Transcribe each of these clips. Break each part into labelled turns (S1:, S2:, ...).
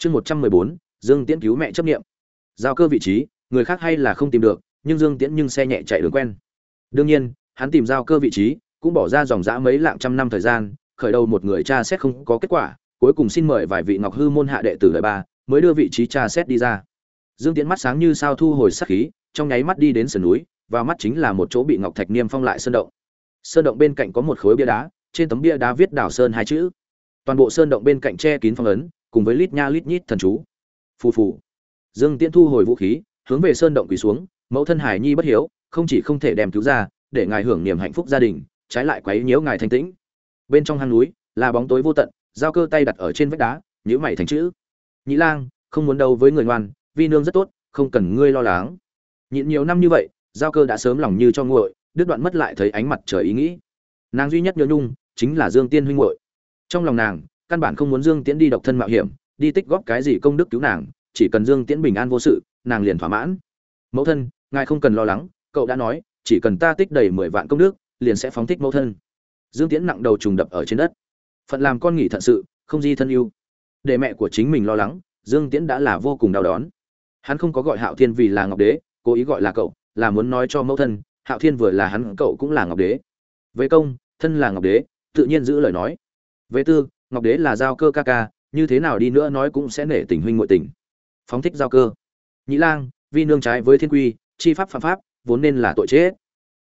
S1: chương một trăm mười bốn, dương tiễn cứu mẹ chấp nghiệm giao cơ vị trí, người khác hay là không tìm được, nhưng dương tiễn nhưng xe nhẹ chạy đường quen. Đương nhiên, hắn tìm giao cơ vị trí, cũng bỏ ra dòng dã mấy lạng trăm năm thời gian, khởi đầu một người tra xét không có kết quả, cuối cùng xin mời vài vị ngọc hư môn hạ đệ tử đời ba, mới đưa vị trí tra xét đi ra. Dương tiễn mắt sáng như sao thu hồi sắc khí, trong nháy mắt đi đến sườn núi, và mắt chính là một chỗ bị ngọc thạch niêm phong lại sơn động. Sơn động bên cạnh có một khối bia đá, trên tấm bia đá viết đảo sơn hai chữ. Toàn bộ sơn động bên cạnh che kín phong ấn cùng với lít nha lít nhít thần chú. Phù phù. Dương tiễn thu hồi vũ khí, hướng về sơn động quỳ xuống, mẫu thân hải nhi bất hiếu, không chỉ không thể đem cứu ra, để ngài hưởng niềm hạnh phúc gia đình, trái lại quấy nhiễu ngài thanh tĩnh. Bên trong hang núi, là bóng tối vô tận, giao cơ tay đặt ở trên vách đá nhữ mày thành chữ. Nhĩ lang, không muốn đâu với người ngoan, vi nương rất tốt, không cần ngươi lo lắng. Nhịn nhiều năm như vậy, giao cơ đã sớm lòng như cho nguội, đứt đoạn mất lại thấy ánh mặt trời ý nghĩ. Nàng duy nhất nhớ nhung, chính là dương tiên huynh nguội trong lòng nàng căn bản không muốn dương tiễn đi độc thân mạo hiểm, đi tích góp cái gì công đức cứu nàng, chỉ cần dương tiễn bình an vô sự, nàng liền thỏa mãn. Mẫu thân, ngài không cần lo lắng, cậu đã nói, chỉ cần ta tích đầy mười vạn công đức, liền sẽ phóng thích mẫu thân. Dương tiễn nặng đầu trùng đập ở trên đất. Phận làm con nghỉ thận sự, không di thân yêu. Để mẹ của chính mình lo lắng, dương tiễn đã là vô cùng đau đón hắn không có gọi hạo thiên vì là ngọc đế, cố ý gọi là cậu, là muốn nói cho mẫu thân, hạo thiên vừa là hắn, cậu cũng là ngọc đế. Về công, thân là ngọc đế, tự nhiên giữ lời nói. Về tư ngọc đế là giao cơ ca ca, như thế nào đi nữa nói cũng sẽ nể tình huynh ngội tình. Phóng thích giao cơ. Nhĩ lang, vi nương trái với thiên quy, chi pháp phạm pháp, vốn nên là tội chết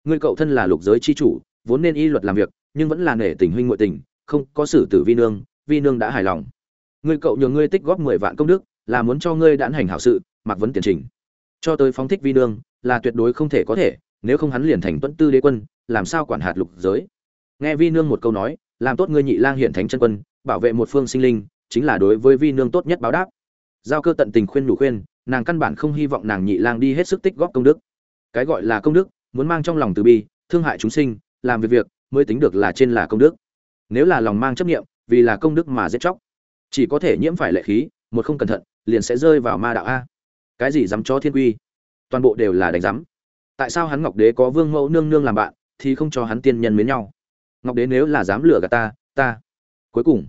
S1: ngươi cậu thân là lục giới chi chủ, vốn nên y luật làm việc, nhưng vẫn là nể tình huynh ngội tình, không có xử tử vi nương vi nương đã hài lòng. Ngươi cậu nhờ ngươi tích góp mười vạn công đức, là muốn cho ngươi đãn hành hảo sự, mặc vấn tiền trình. Cho tới phóng thích vi nương, là tuyệt đối không thể có thể, nếu không hắn liền thành tuấn tư đế quân, làm sao quản hạt lục giới? Nghe vi nương một câu nói, làm tốt ngươi nhị lang hiện thánh chân quân bảo vệ một phương sinh linh, chính là đối với vi nương tốt nhất báo đáp. Giao cơ tận tình khuyên đủ khuyên, nàng căn bản không hy vọng nàng nhị lang đi hết sức tích góp công đức. Cái gọi là công đức, muốn mang trong lòng từ bi, thương hại chúng sinh, làm việc việc, mới tính được là trên là công đức. Nếu là lòng mang chấp nghiệm vì là công đức mà giết chóc, chỉ có thể nhiễm phải lệ khí, một không cẩn thận, liền sẽ rơi vào ma đạo a. Cái gì dám cho thiên quy? Toàn bộ đều là đánh giám. Tại sao hắn ngọc đế có vương mẫu nương nương làm bạn, thì không cho hắn tiên nhân mến nhau? Ngọc đế nếu là dám lừa gạt ta ta. Cuối cùng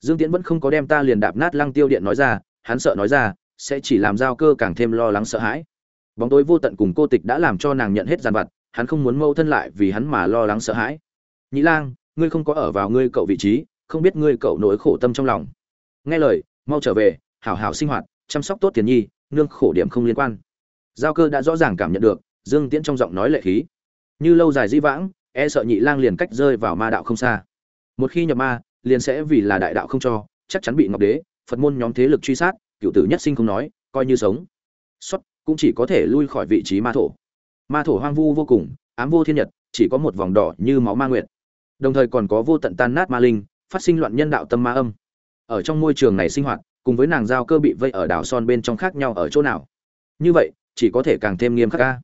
S1: dương tiễn vẫn không có đem ta liền đạp nát lăng tiêu điện nói ra, hắn sợ nói ra, sẽ chỉ làm giao cơ càng thêm lo lắng sợ hãi. Bóng tối vô tận cùng cô tịch đã làm cho nàng nhận hết gian vặt, hắn không muốn mâu thân lại vì hắn mà lo lắng sợ hãi. Nhĩ lang, ngươi không có ở vào ngươi cậu vị trí, không biết ngươi cậu nỗi khổ tâm trong lòng. Nghe lời, mau trở về, hảo hảo sinh hoạt, chăm sóc tốt tiền nhi, nương khổ điểm không liên quan. Giao cơ đã rõ ràng cảm nhận được, dương tiễn trong giọng nói lệ khí. Như lâu dài di vãng e sợ nhị lang liền cách rơi vào ma đạo không xa. Một khi nhập ma liền sẽ vì là đại đạo không cho, chắc chắn bị ngọc đế, phật môn nhóm thế lực truy sát, cựu tử nhất sinh không nói, coi như sống. Xuất, cũng chỉ có thể lui khỏi vị trí ma thổ. Ma thổ hoang vu vô cùng, ám vô thiên nhật, chỉ có một vòng đỏ như máu ma nguyệt. Đồng thời còn có vô tận tan nát ma linh, phát sinh loạn nhân đạo tâm ma âm. Ở trong môi trường này sinh hoạt, cùng với nàng giao cơ bị vây ở đảo son bên trong khác nhau ở chỗ nào? Như vậy, chỉ có thể càng thêm nghiêm khắc ca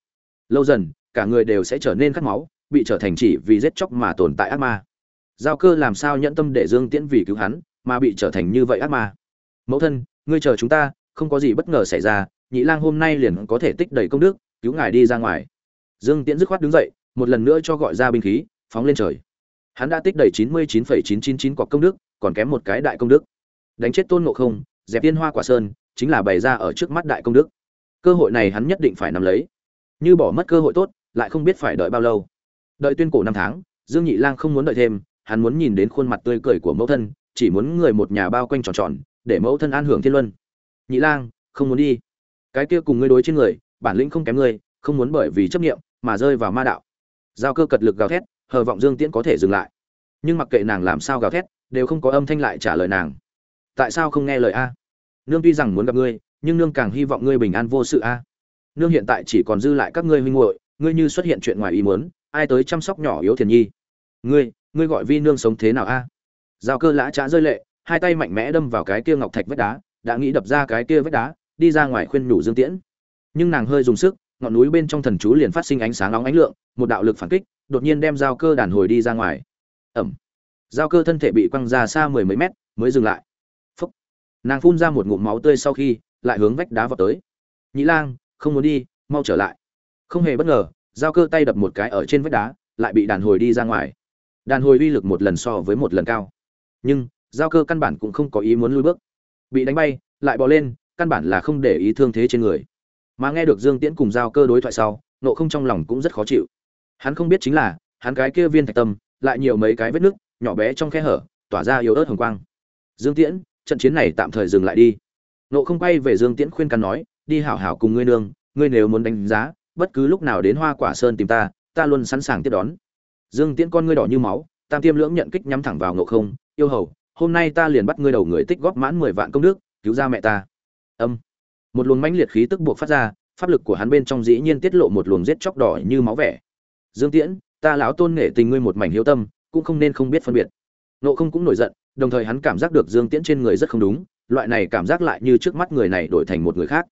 S1: lâu dần, cả người đều sẽ trở nên khát máu, bị trở thành chỉ vì giết chóc mà tồn tại ác ma giao cơ làm sao nhẫn tâm để dương tiễn vì cứu hắn, mà bị trở thành như vậy ác ma? Mẫu thân, ngươi chờ chúng ta, không có gì bất ngờ xảy ra, nhị lang hôm nay liền có thể tích đầy công đức, cứu ngài đi ra ngoài. Dương tiễn dứt khoát đứng dậy, một lần nữa cho gọi ra binh khí, phóng lên trời. Hắn đã tích đầy chín mươi chín phẩy chín chín chín cọc công đức, còn kém một cái đại công đức. Đánh chết tôn ngộ không, dẹp tiên hoa quả sơn, chính là bày ra ở trước mắt đại công đức. Cơ hội này hắn nhất định phải nắm lấy. Như bỏ mất cơ hội tốt, lại không biết phải đợi bao lâu. Đợi tuyên cổ năm tháng, dương nhị lang không muốn đợi thêm hắn muốn nhìn đến khuôn mặt tươi cười của mẫu thân, chỉ muốn người một nhà bao quanh tròn tròn, để mẫu thân an hưởng thiên luân. Nhị lang, không muốn đi. Cái kia cùng ngươi đối trên người, bản lĩnh không kém ngươi, không muốn bởi vì chấp niệm mà rơi vào ma đạo. Giao cơ cật lực gào thét, hờ vọng dương tiễn có thể dừng lại. Nhưng mặc kệ nàng làm sao gào thét, đều không có âm thanh lại trả lời nàng. Tại sao không nghe lời a? Nương tuy rằng muốn gặp ngươi, nhưng nương càng hy vọng ngươi bình an vô sự a. Nương hiện tại chỉ còn dư lại các ngươi huynh muội, ngươi như xuất hiện chuyện ngoài ý muốn, ai tới chăm sóc nhỏ yếu thiền nhi? Ngươi ngươi gọi vi nương sống thế nào a? Giao cơ lã trá rơi lệ, hai tay mạnh mẽ đâm vào cái kia ngọc thạch vách đá, đã nghĩ đập ra cái kia vách đá, đi ra ngoài khuyên nhủ dương tiễn. Nhưng nàng hơi dùng sức, ngọn núi bên trong thần chú liền phát sinh ánh sáng nóng ánh lượng, một đạo lực phản kích, đột nhiên đem giao cơ đàn hồi đi ra ngoài. Ẩm. Giao cơ thân thể bị quăng ra xa mười mấy mét, mới dừng lại. Phúc. Nàng phun ra một ngụm máu tươi sau khi, lại hướng vách đá vào tới. Nhĩ lang, không muốn đi, mau trở lại. Không hề bất ngờ, giao cơ tay đập một cái ở trên vách đá, lại bị đàn hồi đi ra ngoài đàn hồi uy lực một lần so với một lần cao. Nhưng, giao cơ căn bản cũng không có ý muốn lui bước. Bị đánh bay, lại bò lên, căn bản là không để ý thương thế trên người. Mà nghe được dương tiễn cùng giao cơ đối thoại sau, nộ không trong lòng cũng rất khó chịu. Hắn không biết chính là, hắn cái kia viên thạch tâm, lại nhiều mấy cái vết nứt, nhỏ bé trong khe hở, tỏa ra yếu ớt hồng quang. Dương tiễn, trận chiến này tạm thời dừng lại đi. Nộ không quay về dương tiễn khuyên can nói, đi hảo hảo cùng ngươi nương, ngươi nếu muốn đánh giá, bất cứ lúc nào đến hoa quả sơn tìm ta ta luôn sẵn sàng tiếp đón dương tiễn con ngươi đỏ như máu, tam tiêm lưỡng nhận kích nhắm thẳng vào nộ không, yêu hầu, hôm nay ta liền bắt ngươi đầu người tích góp mãn mười vạn công đức, cứu ra mẹ ta. Âm. Một luồng mãnh liệt khí tức buộc phát ra, pháp lực của hắn bên trong dĩ nhiên tiết lộ một luồng giết chóc đỏ như máu vẻ. Dương tiễn, ta lão tôn nghệ tình ngươi một mảnh hiếu tâm, cũng không nên không biết phân biệt. Nộ không cũng nổi giận, đồng thời hắn cảm giác được dương tiễn trên người rất không đúng, loại này cảm giác lại như trước mắt người này đổi thành một người khác.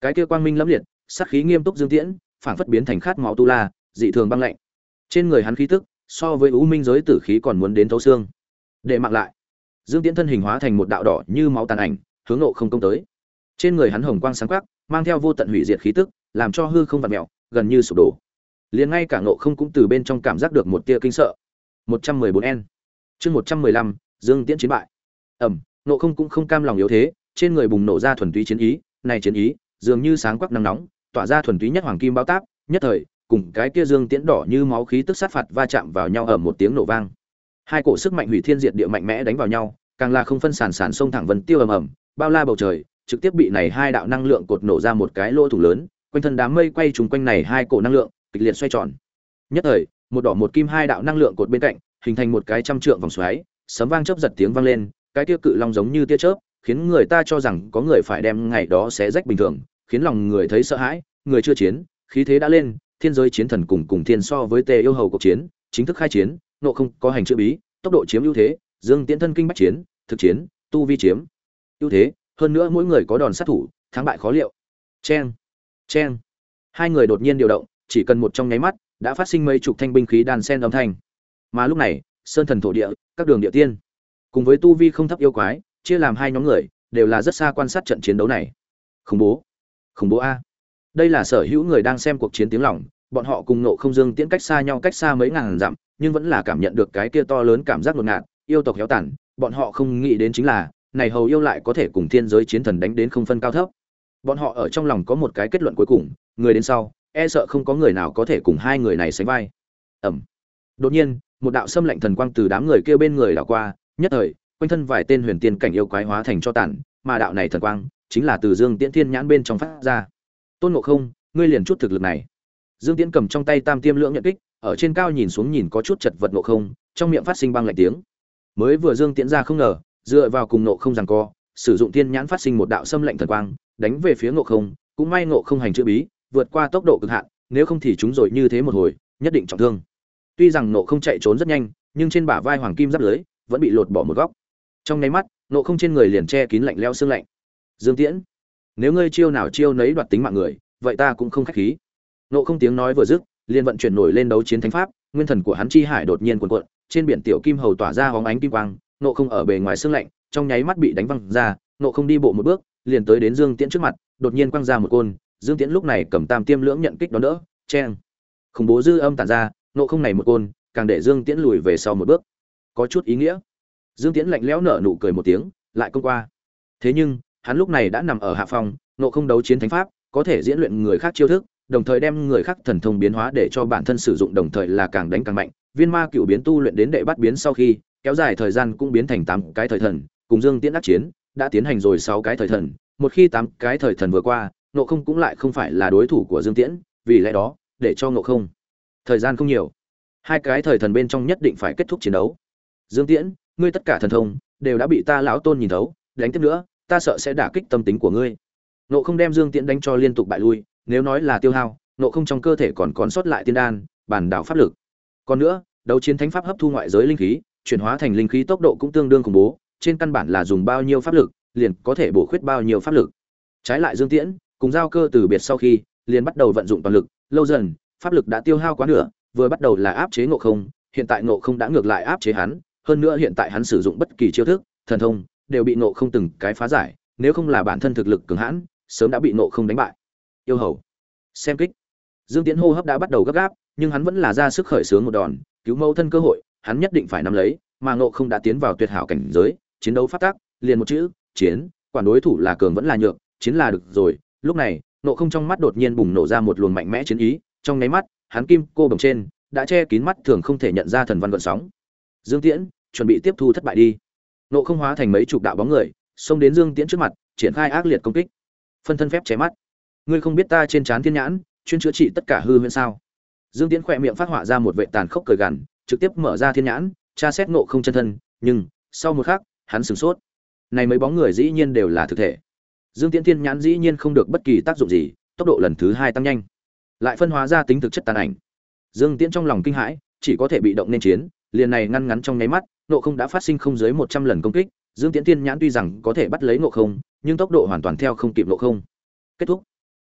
S1: Cái kia quang minh lẫm liệt, sát khí nghiêm túc dương tiễn, phảng phất biến thành khát máu tu la, dị thường băng lạnh trên người hắn khí tức so với u minh giới tử khí còn muốn đến thấu xương. Để mặc lại. Dương tiễn thân hình hóa thành một đạo đỏ như máu tàn ảnh hướng nộ không công tới. Trên người hắn hồng quang sáng quắc mang theo vô tận hủy diệt khí tức làm cho hư không vặt mẹo gần như sụp đổ. Liền ngay cả nộ không cũng từ bên trong cảm giác được một tia kinh sợ. 114 n. Chương 115, dương tiễn chiến bại. Ẩm nộ không cũng không cam lòng yếu thế trên người bùng nổ ra thuần túy chiến ý này chiến ý dường như sáng quắc nắng nóng tỏa ra thuần túy nhất hoàng kim bao táp nhất thời cùng cái kia dương tiễn đỏ như máu khí tức sát phạt va chạm vào nhau ở một tiếng nổ vang. Hai cổ sức mạnh hủy thiên diệt địa mạnh mẽ đánh vào nhau, càng là không phân sản sản sông thẳng vân tiêu ầm ầm, bao la bầu trời, trực tiếp bị này hai đạo năng lượng cột nổ ra một cái lỗ thủ lớn, quanh thân đám mây quay trúng quanh này hai cổ năng lượng, kịch liệt xoay tròn. Nhất thời, một đỏ một kim hai đạo năng lượng cột bên cạnh, hình thành một cái trăm trượng vòng xoáy, sấm vang chớp giật tiếng vang lên, cái tia cự long giống như tia chớp, khiến người ta cho rằng có người phải đem ngày đó xé rách bình thường, khiến lòng người thấy sợ hãi, người chưa chiến, khí thế đã lên thiên giới chiến thần cùng cùng thiên so với tề yêu hầu cuộc chiến, chính thức khai chiến, nộ không có hành chữ bí, tốc độ chiếm ưu thế, dương tiễn thân kinh bách chiến, thực chiến, tu vi chiếm ưu thế, hơn nữa mỗi người có đòn sát thủ, thắng bại khó liệu. Cheng cheng. Hai người đột nhiên điều động, chỉ cần một trong nháy mắt, đã phát sinh mấy chục thanh binh khí đàn sen âm thanh. Mà lúc này, sơn thần thổ địa, các đường địa tiên, cùng với tu vi không thấp yêu quái, chia làm hai nhóm người, đều là rất xa quan sát trận chiến đấu này. Khủng bố khủng bố a đây là sở hữu người đang xem cuộc chiến tiếng lòng, bọn họ cùng nộ không dương tiễn cách xa nhau cách xa mấy ngàn dặm, nhưng vẫn là cảm nhận được cái kia to lớn cảm giác ngột ngạt, yêu tộc héo tàn, bọn họ không nghĩ đến chính là, này hầu yêu lại có thể cùng thiên giới chiến thần đánh đến không phân cao thấp. Bọn họ ở trong lòng có một cái kết luận cuối cùng, người đến sau e sợ không có người nào có thể cùng hai người này sánh vai. Ẩm đột nhiên, một đạo xâm lạnh thần quang từ đám người kia bên người đảo qua, nhất thời, quanh thân vài tên huyền tiên cảnh yêu quái hóa thành cho tàn, mà đạo này thần quang, chính là từ dương tiễn thiên nhãn bên trong phát ra tôn ngộ không, ngươi liền chút thực lực này. Dương tiễn cầm trong tay tam tiêm lưỡng nhận kích, ở trên cao nhìn xuống nhìn có chút chật vật ngộ không, trong miệng phát sinh băng lạnh tiếng. Mới vừa dương tiễn ra không ngờ, dựa vào cùng ngộ không rằng co, sử dụng thiên nhãn phát sinh một đạo xâm lệnh thần quang, đánh về phía ngộ không, cũng may ngộ không hành chữ bí, vượt qua tốc độ cực hạn, nếu không thì chúng rồi như thế một hồi, nhất định trọng thương. Tuy rằng nộ không chạy trốn rất nhanh, nhưng trên bả vai hoàng kim giáp lưới vẫn bị lột bỏ một góc. Trong nháy mắt nộ không trên người liền che kín lạnh leo xương lạnh. Dương tiễn nếu ngươi chiêu nào chiêu nấy đoạt tính mạng người, vậy ta cũng không khách khí. Nộ không tiếng nói vừa dứt, liền vận chuyển nổi lên đấu chiến thánh pháp, nguyên thần của hắn chi hải đột nhiên cuộn cuộn, trên biển tiểu kim hầu tỏa ra hóng ánh kim quang nộ không ở bề ngoài xương lạnh, trong nháy mắt bị đánh văng ra nộ không đi bộ một bước, liền tới đến dương tiễn trước mặt, đột nhiên quăng ra một côn, dương tiễn lúc này cầm tam tiêm lưỡng nhận kích đón đỡ, cheng. Khủng bố dư âm tản ra nộ không này một côn, càng để dương tiễn lùi về sau một bước. Có chút ý nghĩa. Dương tiễn lạnh lẽo nở nụ cười một tiếng, lại công qua. Thế nhưng hắn lúc này đã nằm ở hạ phòng nộ không đấu chiến thánh pháp, có thể diễn luyện người khác chiêu thức, đồng thời đem người khác thần thông biến hóa để cho bản thân sử dụng đồng thời là càng đánh càng mạnh. Viên ma cựu biến tu luyện đến đệ bắt biến sau khi, kéo dài thời gian cũng biến thành tám cái thời thần, cùng dương tiễn đắc chiến, đã tiến hành rồi sáu cái thời thần. Một khi tám cái thời thần vừa qua nộ không cũng lại không phải là đối thủ của dương tiễn, vì lẽ đó, để cho nộ không. Thời gian không nhiều. Hai cái thời thần bên trong nhất định phải kết thúc chiến đấu. Dương tiễn, ngươi tất cả thần thông, đều đã bị ta lão tôn nhìn thấu, đánh tiếp nữa ta sợ sẽ đả kích tâm tính của ngươi. Nộ không đem dương tiễn đánh cho liên tục bại lui, nếu nói là tiêu hao, nộ không trong cơ thể còn còn sót lại tiên đan, bản đảo pháp lực. Còn nữa, đấu chiến thánh pháp hấp thu ngoại giới linh khí, chuyển hóa thành linh khí tốc độ cũng tương đương khủng bố, trên căn bản là dùng bao nhiêu pháp lực, liền có thể bổ khuyết bao nhiêu pháp lực. Trái lại dương tiễn, cùng giao cơ từ biệt sau khi, liền bắt đầu vận dụng toàn lực, lâu dần, pháp lực đã tiêu hao quá nửa, vừa bắt đầu là áp chế ngộ không, hiện tại ngộ không đã ngược lại áp chế hắn, hơn nữa hiện tại hắn sử dụng bất kỳ chiêu thức, thần thông đều bị nộ không từng cái phá giải, nếu không là bản thân thực lực cường hãn, sớm đã bị nộ không đánh bại. Yêu hầu. Xem kích. Dương tiễn hô hấp đã bắt đầu gấp gáp, nhưng hắn vẫn là ra sức khởi xướng một đòn, cứu mẫu thân cơ hội, hắn nhất định phải nắm lấy, mà nộ không đã tiến vào tuyệt hảo cảnh giới, chiến đấu phát tác, liền một chữ, chiến, quản đối thủ là cường vẫn là nhược, chiến là được rồi. Lúc này nộ không trong mắt đột nhiên bùng nổ ra một luồng mạnh mẽ chiến ý, trong nháy mắt, hắn kim, cô bồng trên, đã che kín mắt thường không thể nhận ra thần văn gợn sóng. Dương tiễn, chuẩn bị tiếp thu thất bại đi nộ không hóa thành mấy chục đạo bóng người, xông đến dương tiễn trước mặt, triển khai ác liệt công kích. Phân thân phép chém mắt. Ngươi không biết ta trên trán thiên nhãn, chuyên chữa trị tất cả hư huyễn sao? Dương tiễn khỏe miệng phát họa ra một vệ tàn khốc cười gằn, trực tiếp mở ra thiên nhãn, tra xét nộ không chân thân, nhưng, sau một khắc, hắn sửng sốt. Này mấy bóng người dĩ nhiên đều là thực thể. Dương tiễn thiên nhãn dĩ nhiên không được bất kỳ tác dụng gì, tốc độ lần thứ hai tăng nhanh. Lại phân hóa ra tính thực chất tàn ảnh. Dương tiễn trong lòng kinh hãi, chỉ có thể bị động nên chiến, liền này ngăn ngắn trong nháy mắt nộ không đã phát sinh không dưới một trăm lần công kích, dương tiễn thiên nhãn tuy rằng có thể bắt lấy nộ không, nhưng tốc độ hoàn toàn theo không kịp nộ không. Kết thúc.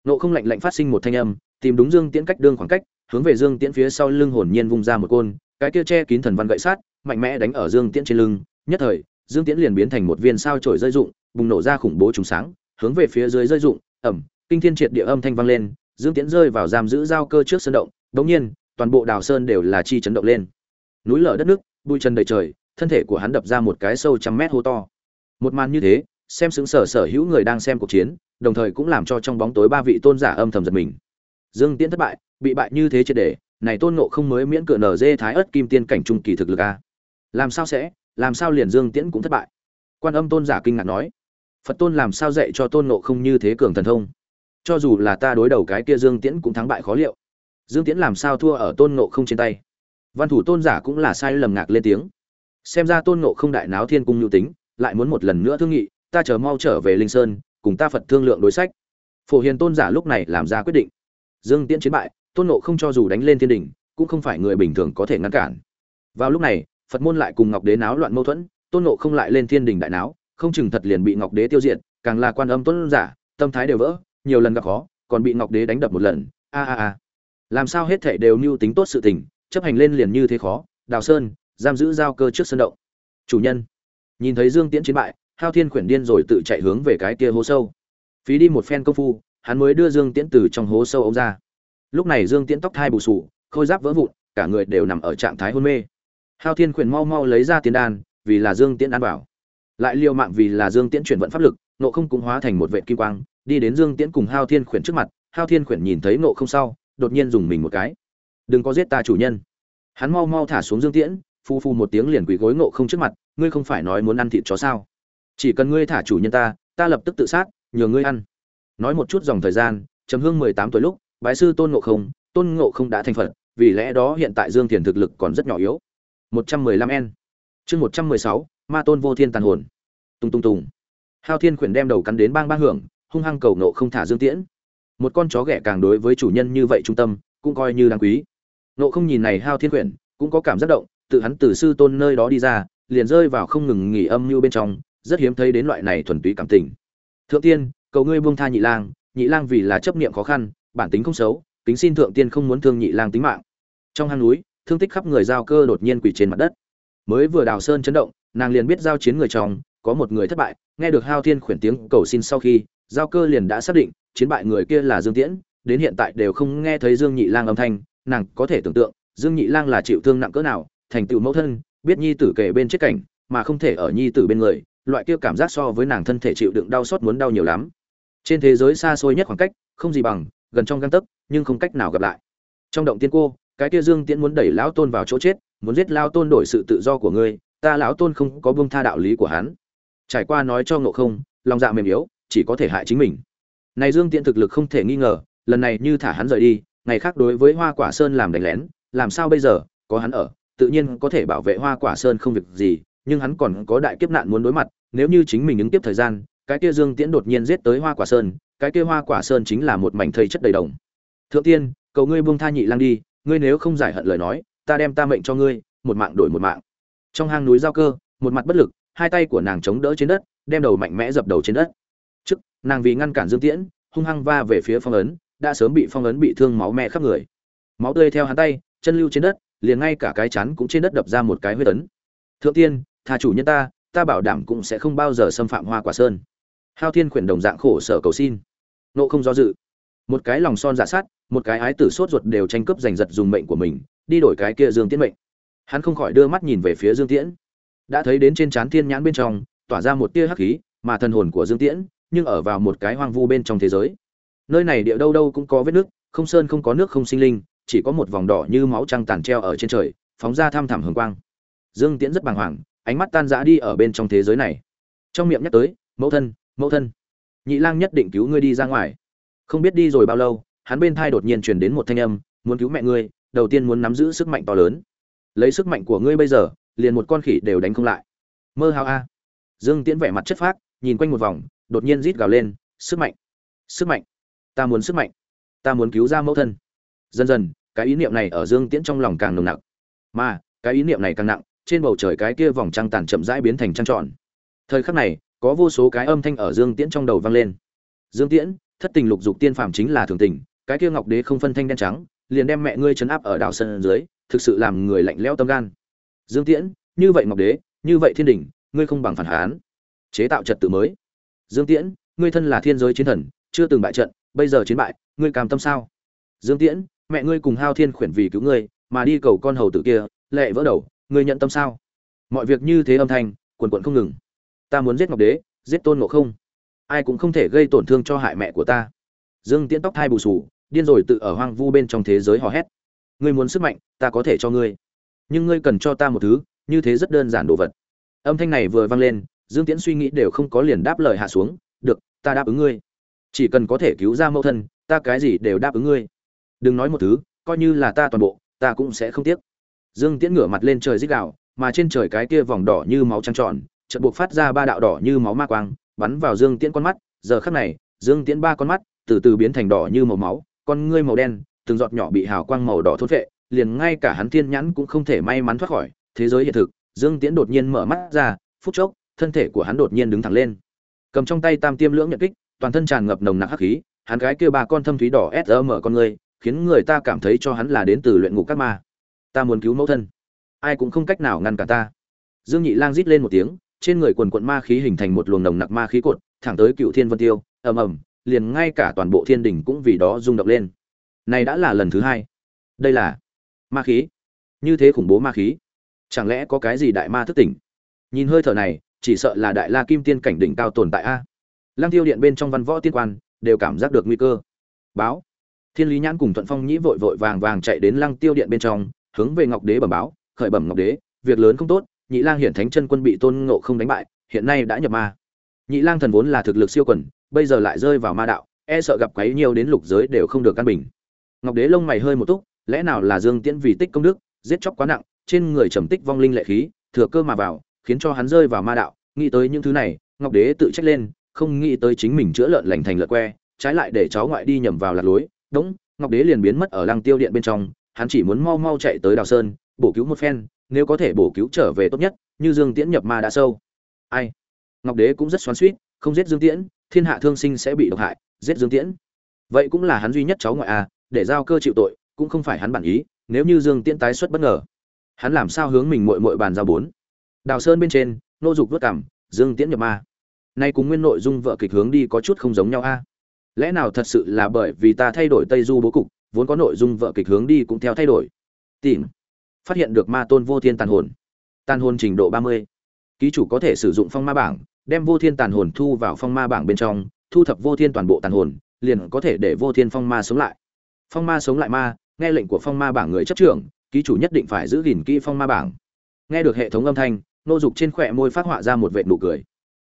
S1: Nộ không lạnh lạnh phát sinh một thanh âm, tìm đúng dương tiễn cách đương khoảng cách, hướng về dương tiễn phía sau lưng hồn nhiên vung ra một côn, cái kia che kín thần văn gậy sát, mạnh mẽ đánh ở dương tiễn trên lưng. Nhất thời, dương tiễn liền biến thành một viên sao trổi rơi dụng bùng nổ ra khủng bố trùng sáng, hướng về phía dưới rơi dụng ẩm, kinh thiên triệt địa âm thanh vang lên, dương tiễn rơi vào giam giữ giao cơ trước sơn động đống nhiên, toàn bộ đào sơn đều là chi chấn động lên. Núi lở đất nước, bụi trần đầy trời thân thể của hắn đập ra một cái sâu trăm mét hô to. Một màn như thế, xem xứng sở sở hữu người đang xem cuộc chiến, đồng thời cũng làm cho trong bóng tối ba vị tôn giả âm thầm giật mình. Dương tiễn thất bại, bị bại như thế triệt để, này tôn ngộ không mới miễn cửa nở dê thái ớt kim tiên cảnh trung kỳ thực lực a. Làm sao sẽ, làm sao liền dương tiễn cũng thất bại? Quan âm tôn giả kinh ngạc nói. Phật tôn làm sao dạy cho tôn ngộ không như thế cường thần thông? Cho dù là ta đối đầu cái kia dương tiễn cũng thắng bại khó liệu. Dương tiễn làm sao thua ở tôn ngộ không trên tay? Văn thủ tôn giả cũng là sai lầm ngạc lên tiếng xem ra tôn ngộ không đại náo thiên cung nhu tính, lại muốn một lần nữa thương nghị, ta chờ mau trở về linh sơn, cùng ta phật thương lượng đối sách. Phổ hiền tôn giả lúc này làm ra quyết định. Dương tiễn chiến bại, tôn ngộ không cho dù đánh lên thiên đình cũng không phải người bình thường có thể ngăn cản. Vào lúc này, phật môn lại cùng ngọc đế náo loạn mâu thuẫn, tôn ngộ không lại lên thiên đình đại náo, không chừng thật liền bị ngọc đế tiêu diệt, càng là quan âm tôn giả, tâm thái đều vỡ, nhiều lần gặp khó, còn bị ngọc đế đánh đập một lần, a a a. Làm sao hết thảy đều mưu tính tốt sự tình, chấp hành lên liền như thế khó, đào sơn giam giữ giao cơ trước sân động. Chủ nhân, nhìn thấy dương tiễn chiến bại, hao thiên khuyển điên rồi tự chạy hướng về cái kia hố sâu. Phí đi một phen công phu, hắn mới đưa dương tiễn từ trong hố sâu ống ra. Lúc này dương tiễn tóc thai bù sù, khôi giáp vỡ vụn, cả người đều nằm ở trạng thái hôn mê. Hao thiên khuyển mau mau lấy ra tiền đan, vì là dương tiễn ăn bảo lại liều mạng vì là dương tiễn chuyển vận pháp lực, nộ không cũng hóa thành một vệ kim quang, đi đến dương tiễn cùng hao thiên khuyển trước mặt, hao thiên khuyển nhìn thấy nộ không sau, đột nhiên dùng mình một cái. Đừng có giết ta chủ nhân. Hắn mau mau thả xuống dương tiễn phu phu một tiếng liền quỳ gối nộ không trước mặt, ngươi không phải nói muốn ăn thịt chó sao? Chỉ cần ngươi thả chủ nhân ta ta lập tức tự sát, nhờ ngươi ăn. Nói một chút dòng thời gian, trầm hương mười tám tuổi lúc, bái sư tôn ngộ không, tôn ngộ không đã thành phật, vì lẽ đó hiện tại dương thiền thực lực còn rất nhỏ yếu. một trăm mười lăm n chương một trăm mười sáu, ma tôn vô thiên tàn hồn. Tung tung tùng hao thiên khuyển đem đầu cắn đến bang bang hưởng, hung hăng cầu nộ không thả dương tiễn. Một con chó ghẻ càng đối với chủ nhân như vậy trung tâm, cũng coi như đáng quý. Nộ không nhìn này hao thiên khuyển, cũng có cảm giác động tự hắn từ sư tôn nơi đó đi ra, liền rơi vào không ngừng nghỉ âm mưu bên trong, rất hiếm thấy đến loại này thuần túy cảm tình. Thượng tiên, cầu ngươi buông tha nhị lang nhị lang vì là chấp niệm khó khăn, bản tính không xấu, kính xin thượng tiên không muốn thương nhị lang tính mạng. Trong hang núi, thương tích khắp người giao cơ đột nhiên quỳ trên mặt đất. Mới vừa đào sơn chấn động, nàng liền biết giao chiến người chồng có một người thất bại, nghe được hao thiên khuyển tiếng cầu xin sau khi, giao cơ liền đã xác định, chiến bại người kia là dương tiễn, đến hiện tại đều không nghe thấy dương nhị lang âm thanh, nàng có thể tưởng tượng, dương nhị lang là chịu thương nặng cỡ nào thành tựu mẫu thân, biết nhi tử kể bên chết cảnh, mà không thể ở nhi tử bên người, loại kia cảm giác so với nàng thân thể chịu đựng đau xót muốn đau nhiều lắm. Trên thế giới xa xôi nhất khoảng cách, không gì bằng, gần trong găng tấc, nhưng không cách nào gặp lại. Trong động tiên cô, cái kia dương tiễn muốn đẩy lão tôn vào chỗ chết, muốn giết lao tôn đổi sự tự do của ngươi, ta lão tôn không có buông tha đạo lý của hắn. Trải qua nói cho ngộ không, lòng dạ mềm yếu, chỉ có thể hại chính mình. Này dương tiễn thực lực không thể nghi ngờ, lần này như thả hắn rời đi, ngày khác đối với hoa quả sơn làm đánh lén, làm sao bây giờ, có hắn ở tự nhiên có thể bảo vệ hoa quả sơn không việc gì, nhưng hắn còn có đại kiếp nạn muốn đối mặt, nếu như chính mình ứng tiếp thời gian, cái kia dương tiễn đột nhiên giết tới hoa quả sơn, cái kia hoa quả sơn chính là một mảnh thây chất đầy đồng. Thượng tiên, cầu ngươi buông tha nhị lang đi, ngươi nếu không giải hận lời nói, ta đem ta mệnh cho ngươi, một mạng đổi một mạng. Trong hang núi giao cơ, một mặt bất lực, hai tay của nàng chống đỡ trên đất, đem đầu mạnh mẽ dập đầu trên đất. Trước, nàng vì ngăn cản dương tiễn, hung hăng va về phía phong ấn, đã sớm bị phong ấn bị thương máu me khắp người. Máu tươi theo hắn tay, chân lưu trên đất liền ngay cả cái chắn cũng trên đất đập ra một cái huyết ấn. Thượng tiên, tha chủ nhân ta ta bảo đảm cũng sẽ không bao giờ xâm phạm hoa quả sơn. Hao thiên khuyển đồng dạng khổ sở cầu xin. Nộ không do dự. Một cái lòng son dạ sát, một cái ái tử sốt ruột đều tranh cướp giành giật dùng mệnh của mình, đi đổi cái kia dương tiễn mệnh. Hắn không khỏi đưa mắt nhìn về phía dương tiễn. Đã thấy đến trên trán thiên nhãn bên trong, tỏa ra một tia hắc khí, mà thần hồn của dương tiễn, nhưng ở vào một cái hoang vu bên trong thế giới. Nơi này địa đâu đâu cũng có vết nước, không sơn không có nước không sinh linh chỉ có một vòng đỏ như máu trăng tàn treo ở trên trời, phóng ra tham thẳm hường quang. Dương tiễn rất bàng hoàng, ánh mắt tan rã đi ở bên trong thế giới này. Trong miệng nhắc tới, mẫu thân mẫu thân, nhị lang nhất định cứu ngươi đi ra ngoài. Không biết đi rồi bao lâu, hắn bên thai đột nhiên truyền đến một thanh âm, muốn cứu mẹ ngươi, đầu tiên muốn nắm giữ sức mạnh to lớn. Lấy sức mạnh của ngươi bây giờ, liền một con khỉ đều đánh không lại. Mơ hao a. Dương tiễn vẻ mặt chất phác, nhìn quanh một vòng, đột nhiên rít gào lên, sức mạnh sức mạnh, ta muốn sức mạnh, ta muốn cứu ra mẫu thân dần dần, cái ý niệm này ở dương tiễn trong lòng càng nồng nặng mà, cái ý niệm này càng nặng, trên bầu trời cái kia vòng trăng tàn chậm rãi biến thành trăng tròn. Thời khắc này, có vô số cái âm thanh ở dương tiễn trong đầu vang lên. Dương tiễn, thất tình lục dục tiên phàm chính là thường tình, cái kia ngọc đế không phân thanh đen trắng, liền đem mẹ ngươi chấn áp ở đảo sân dưới, thực sự làm người lạnh lẽo tâm gan. Dương tiễn, như vậy ngọc đế, như vậy thiên đình ngươi không bằng phản hán. Chế tạo trật tự mới. Dương tiễn, ngươi thân là thiên giới chiến thần, chưa từng bại trận, bây giờ chiến bại, ngươi cam tâm sao? Dương tiễn mẹ ngươi cùng hao thiên khuyển vì cứu ngươi, mà đi cầu con hầu tử kia, lệ vỡ đầu, ngươi nhận tâm sao? Mọi việc như thế âm thanh, quần quận không ngừng. Ta muốn giết ngọc đế, giết tôn ngộ không. Ai cũng không thể gây tổn thương cho hại mẹ của ta. Dương tiễn tóc thai bù sù điên rồi tự ở hoang vu bên trong thế giới hò hét. Ngươi muốn sức mạnh, ta có thể cho ngươi. Nhưng ngươi cần cho ta một thứ, như thế rất đơn giản đồ vật. Âm thanh này vừa vang lên, dương tiễn suy nghĩ đều không có liền đáp lời hạ xuống, được, ta đáp ứng ngươi. Chỉ cần có thể cứu ra mẫu thân, ta cái gì đều đáp ứng ngươi đừng nói một thứ, coi như là ta toàn bộ, ta cũng sẽ không tiếc. Dương tiễn ngửa mặt lên trời dích đạo mà trên trời cái kia vòng đỏ như máu trăng tròn, chợt buộc phát ra ba đạo đỏ như máu ma quang, bắn vào dương tiễn con mắt. Giờ khắc này, dương tiễn ba con mắt từ từ biến thành đỏ như màu máu, con ngươi màu đen, từng giọt nhỏ bị hào quang màu đỏ thốt vệ liền ngay cả hắn thiên nhãn cũng không thể may mắn thoát khỏi. Thế giới hiện thực, dương tiễn đột nhiên mở mắt ra, phút chốc, thân thể của hắn đột nhiên đứng thẳng lên. Cầm trong tay tam tiêm lưỡng nhận kích, toàn thân tràn ngập nồng nặc hắc khí, hắn gái kia ba con thâm thúy đỏ ép mở con ngươi khiến người ta cảm thấy cho hắn là đến từ luyện ngục các ma. Ta muốn cứu mẫu thân. Ai cũng không cách nào ngăn cản ta. Dương nhị lang rít lên một tiếng, trên người quần quận ma khí hình thành một luồng nồng nặc ma khí cột, thẳng tới cựu thiên vân tiêu, ầm ầm, liền ngay cả toàn bộ thiên đình cũng vì đó rung động lên. Này đã là lần thứ hai. Đây là ma khí. Như thế khủng bố ma khí. Chẳng lẽ có cái gì đại ma thức tỉnh? Nhìn hơi thở này, chỉ sợ là đại la kim tiên cảnh đỉnh cao tồn tại a. Lăng tiêu điện bên trong văn võ tiên quan, đều cảm giác được nguy cơ. Báo thiên lý nhãn cùng thuận phong nhĩ vội vội vàng vàng chạy đến lăng tiêu điện bên trong, hướng về ngọc đế bẩm báo, khởi bẩm ngọc đế, việc lớn không tốt, nhị lang hiển thánh chân quân bị tôn ngộ không đánh bại, hiện nay đã nhập ma. Nhị lang thần vốn là thực lực siêu quần, bây giờ lại rơi vào ma đạo e sợ gặp quấy nhiều đến lục giới đều không được căn bình. Ngọc đế lông mày hơi một túc, lẽ nào là dương tiễn vì tích công đức, giết chóc quá nặng, trên người trầm tích vong linh lệ khí, thừa cơ mà vào, khiến cho hắn rơi vào ma đạo, nghĩ tới những thứ này, ngọc đế tự trách lên, không nghĩ tới chính mình chữa lợn lành thành lợn que, trái lại để cháu ngoại đi nhầm vào lạc lối đúng, ngọc đế liền biến mất ở lăng tiêu điện bên trong, hắn chỉ muốn mau mau chạy tới đào sơn, bổ cứu một phen, nếu có thể bổ cứu trở về tốt nhất, như dương tiễn nhập ma đã sâu. Ai? Ngọc đế cũng rất xoắn suýt không giết dương tiễn, thiên hạ thương sinh sẽ bị độc hại, giết dương tiễn. Vậy cũng là hắn duy nhất cháu ngoại à để giao cơ chịu tội, cũng không phải hắn bản ý, nếu như dương tiễn tái xuất bất ngờ. Hắn làm sao hướng mình muội muội bàn giao bốn? Đào sơn bên trên, nô dục vất cảm, dương tiễn nhập ma. Nay cùng nguyên nội dung vợ kịch hướng đi có chút không giống nhau a lẽ nào thật sự là bởi vì ta thay đổi tây du bố cục, vốn có nội dung vợ kịch hướng đi cũng theo thay đổi? Tìm. Phát hiện được ma tôn vô thiên tàn hồn. Tàn hồn trình độ ba mươi. Ký chủ có thể sử dụng phong ma bảng, đem vô thiên tàn hồn thu vào phong ma bảng bên trong, thu thập vô thiên toàn bộ tàn hồn, liền có thể để vô thiên phong ma sống lại. Phong ma sống lại ma, nghe lệnh của phong ma bảng người chấp trưởng, ký chủ nhất định phải giữ gìn kỹ phong ma bảng. Nghe được hệ thống âm thanh, nô dục trên khỏe môi phát họa ra một vệ nụ cười.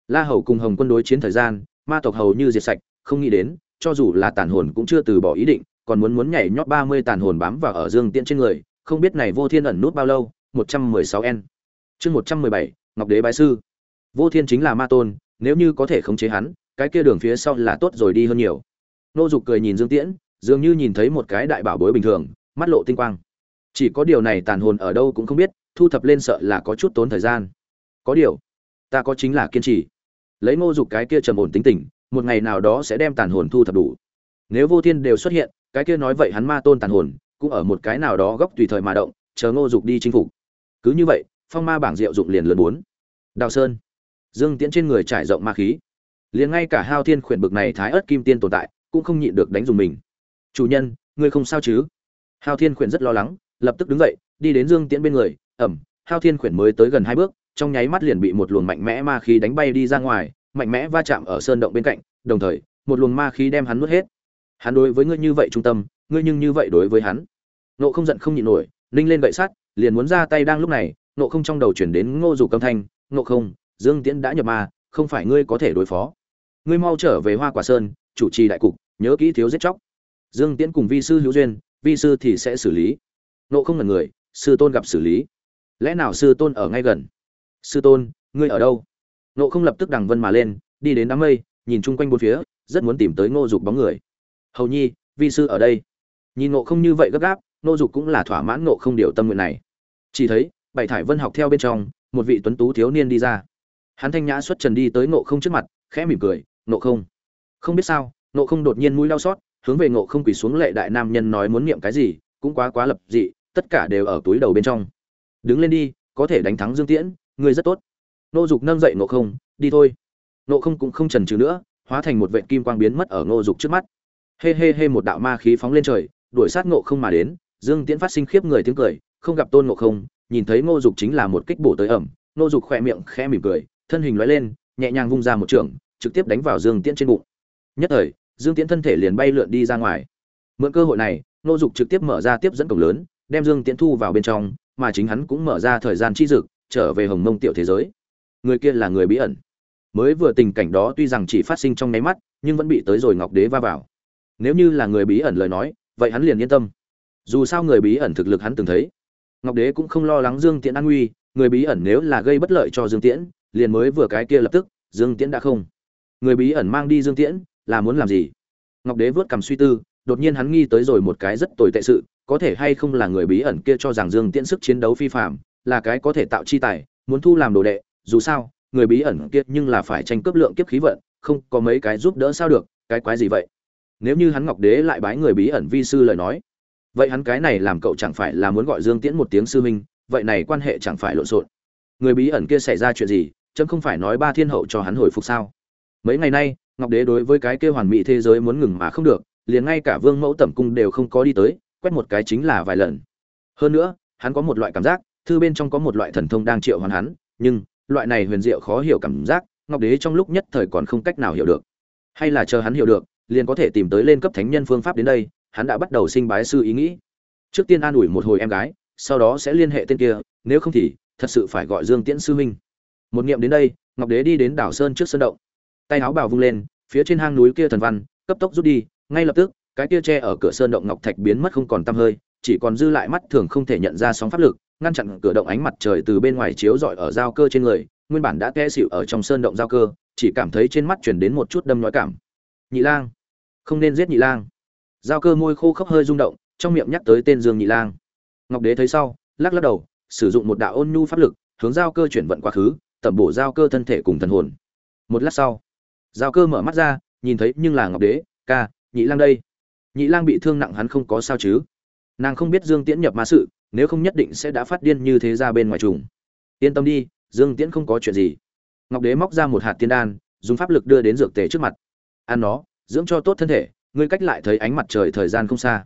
S1: La hầu cùng hồng quân đối chiến thời gian, ma tộc hầu như diệt sạch không nghĩ đến, cho dù là tàn hồn cũng chưa từ bỏ ý định, còn muốn muốn nhảy nhót ba mươi tàn hồn bám vào ở dương tiễn trên người, không biết này vô thiên ẩn nút bao lâu, một trăm mười sáu n. Chương một trăm mười bảy, ngọc đế bái sư. Vô thiên chính là ma tôn, nếu như có thể khống chế hắn, cái kia đường phía sau là tốt rồi đi hơn nhiều. Nô dục cười nhìn dương tiễn, dường như nhìn thấy một cái đại bảo bối bình thường, mắt lộ tinh quang. Chỉ có điều này tàn hồn ở đâu cũng không biết, thu thập lên sợ là có chút tốn thời gian. Có điều, ta có chính là kiên trì. Lấy ngô dục cái kia trầm ổn tính tình một ngày nào đó sẽ đem tàn hồn thu thập đủ. Nếu vô thiên đều xuất hiện, cái kia nói vậy hắn ma tôn tàn hồn, cũng ở một cái nào đó góc tùy thời mà động, chờ ngô dục đi chinh phục. Cứ như vậy, phong ma bảng diệu dụng liền lớn bốn. Đào sơn. Dương tiễn trên người trải rộng ma khí. Liền ngay cả hao thiên khuyển bực này thái ớt kim tiên tồn tại, cũng không nhịn được đánh dùng mình. Chủ nhân, ngươi không sao chứ? Hao thiên khuyển rất lo lắng, lập tức đứng dậy, đi đến dương tiễn bên người, ẩm, hao thiên khuyển mới tới gần hai bước, trong nháy mắt liền bị một luồng mạnh mẽ ma khí đánh bay đi ra ngoài mạnh mẽ va chạm ở sơn động bên cạnh, đồng thời, một luồng ma khí đem hắn nuốt hết. Hắn đối với ngươi như vậy trung tâm, ngươi nhưng như vậy đối với hắn. Nộ không giận không nhịn nổi, ninh lên gậy sắt, liền muốn ra tay đang lúc này, nộ không trong đầu chuyển đến ngô dục âm thanh, nộ không, dương tiễn đã nhập ma, không phải ngươi có thể đối phó. Ngươi mau trở về hoa quả sơn, chủ trì đại cục, nhớ kỹ thiếu giết chóc. Dương tiễn cùng vi sư hữu duyên, vi sư thì sẽ xử lý. Nộ không ngần người, sư tôn gặp xử lý. Lẽ nào sư tôn ở ngay gần? Sư tôn, ngươi ở đâu? Nộ không lập tức đằng vân mà lên, đi đến đám mây, nhìn chung quanh bốn phía, rất muốn tìm tới ngô dục bóng người. Hầu nhi, vi sư ở đây. Nhìn nộ không như vậy gấp gáp, ngô dục cũng là thỏa mãn nộ không điều tâm nguyện này. Chỉ thấy, bảy thải vân học theo bên trong, một vị tuấn tú thiếu niên đi ra. Hắn thanh nhã xuất trần đi tới nộ không trước mặt, khẽ mỉm cười nộ không. Không biết sao nộ không đột nhiên mũi đau xót, hướng về nộ không quỳ xuống lệ đại nam nhân nói muốn niệm cái gì, cũng quá quá lập dị, tất cả đều ở túi đầu bên trong. Đứng lên đi, có thể đánh thắng dương tiễn, ngươi rất tốt nô dục nâng dậy nộ không, đi thôi. Nộ không cũng không trần trừ nữa, hóa thành một vệ kim quang biến mất ở nô dục trước mắt. Hê hê hê một đạo ma khí phóng lên trời, đuổi sát nộ không mà đến, dương tiễn phát sinh khiếp người tiếng cười, không gặp tôn nộ không, nhìn thấy ngô dục chính là một kích bổ tới ẩm, ngô dục khỏe miệng khẽ mỉm cười, thân hình lóe lên, nhẹ nhàng vung ra một trường, trực tiếp đánh vào dương tiễn trên bụng. Nhất thời, dương tiễn thân thể liền bay lượn đi ra ngoài. Mượn cơ hội này, ngô dục trực tiếp mở ra tiếp dẫn cổng lớn, đem dương tiễn thu vào bên trong, mà chính hắn cũng mở ra thời gian chi dực, trở về hồng mông tiểu thế giới người kia là người bí ẩn. Mới vừa tình cảnh đó tuy rằng chỉ phát sinh trong nháy mắt, nhưng vẫn bị tới rồi ngọc đế va vào. Nếu như là người bí ẩn lời nói, vậy hắn liền yên tâm. Dù sao người bí ẩn thực lực hắn từng thấy. Ngọc đế cũng không lo lắng dương tiễn an nguy, người bí ẩn nếu là gây bất lợi cho dương tiễn, liền mới vừa cái kia lập tức, dương tiễn đã không. Người bí ẩn mang đi dương tiễn, là muốn làm gì? Ngọc đế vớt cầm suy tư, đột nhiên hắn nghi tới rồi một cái rất tồi tệ sự, có thể hay không là người bí ẩn kia cho rằng dương tiễn sức chiến đấu phi phạm, là cái có thể tạo chi tài, muốn thu làm đồ đệ dù sao, người bí ẩn kia nhưng là phải tranh cướp lượng kiếp khí vận, không có mấy cái giúp đỡ sao được, cái quái gì vậy? Nếu như hắn ngọc đế lại bái người bí ẩn vi sư lời nói, vậy hắn cái này làm cậu chẳng phải là muốn gọi dương tiễn một tiếng sư minh vậy này quan hệ chẳng phải lộn xộn. Người bí ẩn kia xảy ra chuyện gì, chấm không phải nói ba thiên hậu cho hắn hồi phục sao? Mấy ngày nay, ngọc đế đối với cái kia hoàn mỹ thế giới muốn ngừng mà không được, liền ngay cả vương mẫu tẩm cung đều không có đi tới, quét một cái chính là vài lần. Hơn nữa, hắn có một loại cảm giác, thư bên trong có một loại thần thông đang triệu hoàn hắn, nhưng loại này huyền diệu khó hiểu cảm giác, ngọc đế trong lúc nhất thời còn không cách nào hiểu được. Hay là chờ hắn hiểu được, liền có thể tìm tới lên cấp thánh nhân phương pháp đến đây, hắn đã bắt đầu sinh bái sư ý nghĩ. Trước tiên an ủi một hồi em gái, sau đó sẽ liên hệ tên kia, nếu không thì, thật sự phải gọi dương tiễn sư huynh. Một niệm đến đây, ngọc đế đi đến đảo sơn trước sân động. Tay áo bào vung lên, phía trên hang núi kia thần văn, cấp tốc rút đi, ngay lập tức, cái kia tre ở cửa sơn động ngọc thạch biến mất không còn tăm hơi, chỉ còn dư lại mắt thường không thể nhận ra sóng pháp lực ngăn chặn cửa động ánh mặt trời từ bên ngoài chiếu rọi ở giao cơ trên người, nguyên bản đã té xịu ở trong sơn động giao cơ, chỉ cảm thấy trên mắt chuyển đến một chút đâm nói cảm. Nhị lang, không nên giết nhị lang. Giao cơ môi khô khốc hơi rung động, trong miệng nhắc tới tên dương nhị lang. Ngọc đế thấy sau, lắc lắc đầu, sử dụng một đạo ôn nhu pháp lực, hướng giao cơ chuyển vận quá khứ, tẩm bổ giao cơ thân thể cùng thần hồn. Một lát sau, giao cơ mở mắt ra, nhìn thấy nhưng là ngọc đế, ca, nhị lang đây. Nhị lang bị thương nặng hắn không có sao chứ. Nàng không biết dương tiễn nhập ma sự nếu không nhất định sẽ đã phát điên như thế ra bên ngoài trùng. Yên tâm đi, dương tiễn không có chuyện gì. Ngọc đế móc ra một hạt tiên đan, dùng pháp lực đưa đến dược tề trước mặt. Ăn nó, dưỡng cho tốt thân thể, ngươi cách lại thấy ánh mặt trời thời gian không xa.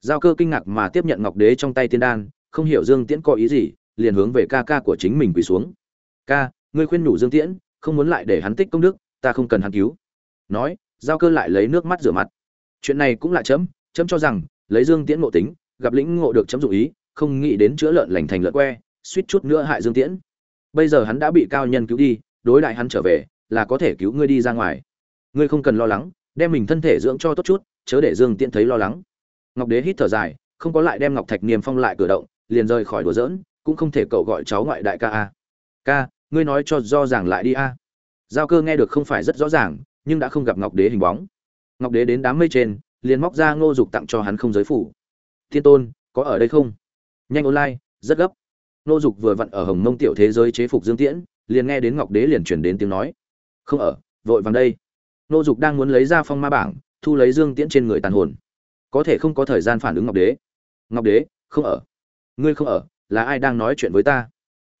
S1: Giao cơ kinh ngạc mà tiếp nhận ngọc đế trong tay tiên đan, không hiểu dương tiễn có ý gì, liền hướng về ca ca của chính mình quỳ xuống. Ca, ngươi khuyên nhủ dương tiễn, không muốn lại để hắn tích công đức, ta không cần hắn cứu. Nói, giao cơ lại lấy nước mắt rửa mặt. Chuyện này cũng là chấm chấm cho rằng, lấy dương tiễn ngộ tính, gặp lĩnh ngộ được chấm dụ ý không nghĩ đến chữa lợn lành thành lợn que, suýt chút nữa hại dương tiễn. Bây giờ hắn đã bị cao nhân cứu đi, đối đại hắn trở về, là có thể cứu ngươi đi ra ngoài. Ngươi không cần lo lắng, đem mình thân thể dưỡng cho tốt chút, chớ để dương tiễn thấy lo lắng. Ngọc đế hít thở dài, không có lại đem ngọc thạch niềm phong lại cử động, liền rời khỏi đùa giỡn, cũng không thể cậu gọi cháu ngoại đại ca a. Ca, ngươi nói cho do ràng lại đi a. Giao cơ nghe được không phải rất rõ ràng, nhưng đã không gặp ngọc đế hình bóng. Ngọc đế đến đám mây trên, liền móc ra ngô dục tặng cho hắn không giới phủ. Thiên tôn, có ở đây không? Nhanh online, rất gấp. Nô dục vừa vặn ở hồng mông tiểu thế giới chế phục dương tiễn, liền nghe đến ngọc đế liền chuyển đến tiếng nói. Không ở, vội vàng đây. Nô dục đang muốn lấy ra phong ma bảng, thu lấy dương tiễn trên người tàn hồn. Có thể không có thời gian phản ứng ngọc đế. Ngọc đế, không ở. Ngươi không ở, là ai đang nói chuyện với ta?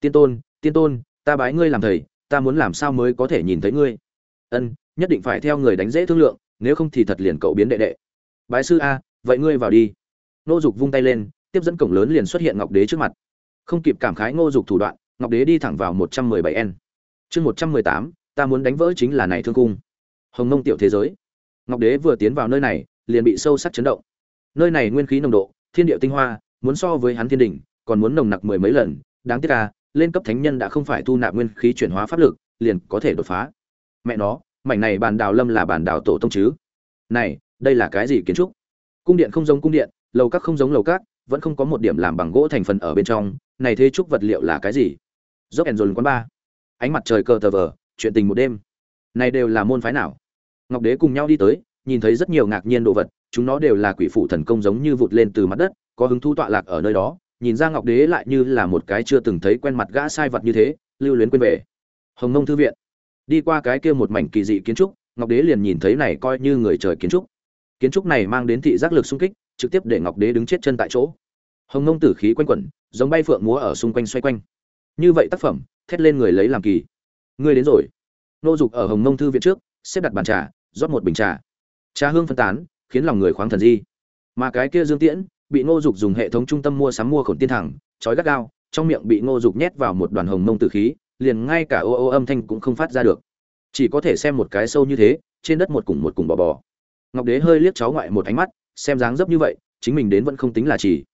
S1: Tiên tôn tiên tôn, ta bái ngươi làm thầy, ta muốn làm sao mới có thể nhìn thấy ngươi? Ân, nhất định phải theo người đánh dễ thương lượng, nếu không thì thật liền cậu biến đệ đệ. Bái sư a, vậy ngươi vào đi. Nô dục vung tay lên tiếp dẫn cổng lớn liền xuất hiện ngọc đế trước mặt. Không kịp cảm khái ngô dục thủ đoạn, ngọc đế đi thẳng vào một trăm mười bảy n. Chương một trăm mười tám, ta muốn đánh vỡ chính là này thương cung. Hồng mông tiểu thế giới. Ngọc đế vừa tiến vào nơi này, liền bị sâu sắc chấn động. Nơi này nguyên khí nồng độ, thiên địa tinh hoa, muốn so với hắn thiên đỉnh, còn muốn nồng nặc mười mấy lần. Đáng tiếc là lên cấp thánh nhân đã không phải thu nạp nguyên khí chuyển hóa pháp lực, liền có thể đột phá. Mẹ nó, mảnh này bàn đào lâm là bàn đào tổ tông chứ? Này, đây là cái gì kiến trúc? Cung điện không giống cung điện, lầu các không giống lầu các vẫn không có một điểm làm bằng gỗ thành phần ở bên trong, này thế trúc vật liệu là cái gì? Dốc ẩn dồn quán ba. Ánh mặt trời cờ tờ vờ, chuyện tình một đêm. Này đều là môn phái nào? Ngọc đế cùng nhau đi tới, nhìn thấy rất nhiều ngạc nhiên đồ vật, chúng nó đều là quỷ phụ thần công giống như vụt lên từ mặt đất, có hứng thu tọa lạc ở nơi đó, nhìn ra ngọc đế lại như là một cái chưa từng thấy quen mặt gã sai vật như thế, lưu luyến quên về. Hồng nông thư viện. Đi qua cái kia một mảnh kỳ dị kiến trúc, ngọc đế liền nhìn thấy này coi như người trời kiến trúc. Kiến trúc này mang đến thị giác lực sung kích trực tiếp để ngọc đế đứng chết chân tại chỗ. Hồng nông tử khí quanh quẩn, giống bay phượng múa ở xung quanh xoay quanh. Như vậy tác phẩm, thét lên người lấy làm kỳ. Người đến rồi. Nô dục ở hồng nông thư viện trước, xếp đặt bàn trà, rót một bình trà. Trà hương phân tán, khiến lòng người khoáng thần di. Mà cái kia dương tiễn, bị ngô dục dùng hệ thống trung tâm mua sắm mua khổn tiên thẳng, trói gắt gao, trong miệng bị ngô dục nhét vào một đoàn hồng mông tử khí, liền ngay cả ô ô âm thanh cũng không phát ra được. Chỉ có thể xem một cái sâu như thế, trên đất một cùng một cùng bò bò. Ngọc đế hơi liếc cháu ngoại một ánh mắt xem dáng dấp như vậy, chính mình đến vẫn không tính là chỉ.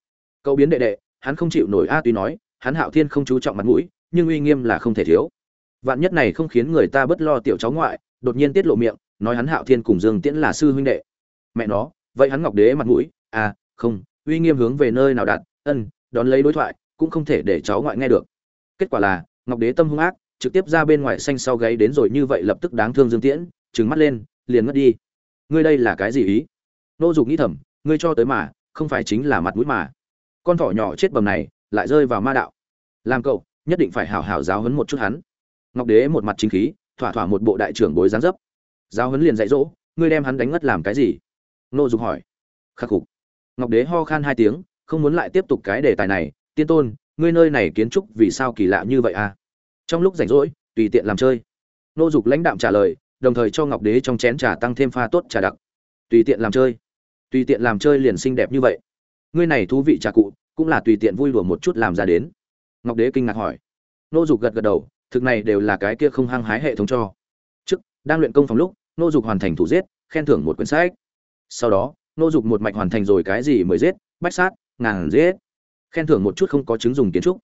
S1: Cậu biến đệ đệ, hắn không chịu nổi a tuy nói, hắn hạo thiên không chú trọng mặt mũi, nhưng uy nghiêm là không thể thiếu. Vạn nhất này không khiến người ta bất lo tiểu cháu ngoại, đột nhiên tiết lộ miệng, nói hắn hạo thiên cùng dương tiễn là sư huynh đệ. Mẹ nó, vậy hắn ngọc đế mặt mũi à không, uy nghiêm hướng về nơi nào đặt, ân, đón lấy đối thoại, cũng không thể để cháu ngoại nghe được. Kết quả là, ngọc đế tâm hung ác, trực tiếp ra bên ngoài xanh sau gáy đến rồi như vậy lập tức đáng thương dương tiễn, trừng mắt lên, liền ngất đi. Ngươi đây là cái gì ý? Nô dục nghĩ thầm, ngươi cho tới mà, không phải chính là mặt mũi mà. Con thỏ nhỏ chết bầm này, lại rơi vào ma đạo. Làm cậu, nhất định phải hảo hảo giáo huấn một chút hắn. Ngọc đế một mặt chính khí, thỏa thỏa một bộ đại trưởng bối giáng dấp. Giáo huấn liền dạy dỗ, ngươi đem hắn đánh ngất làm cái gì? Nô dục hỏi. Khắc phục. Ngọc đế ho khan hai tiếng, không muốn lại tiếp tục cái đề tài này, tiên tôn, ngươi nơi này kiến trúc vì sao kỳ lạ như vậy à? Trong lúc rảnh rỗi, tùy tiện làm chơi. Nô dục lãnh đạm trả lời, đồng thời cho ngọc đế trong chén trà tăng thêm pha tốt trà đặc. Tùy tiện làm chơi tùy tiện làm chơi liền xinh đẹp như vậy. Ngươi này thú vị trà cụ, cũng là tùy tiện vui đùa một chút làm ra đến. Ngọc đế kinh ngạc hỏi. Nô dục gật gật đầu, thực này đều là cái kia không hăng hái hệ thống cho. Trước, đang luyện công phòng lúc, nô dục hoàn thành thủ giết, khen thưởng một quyển sách. Sau đó, nô dục một mạch hoàn thành rồi cái gì mới giết, bách sát, ngàn giết. Khen thưởng một chút không có chứng dùng kiến trúc.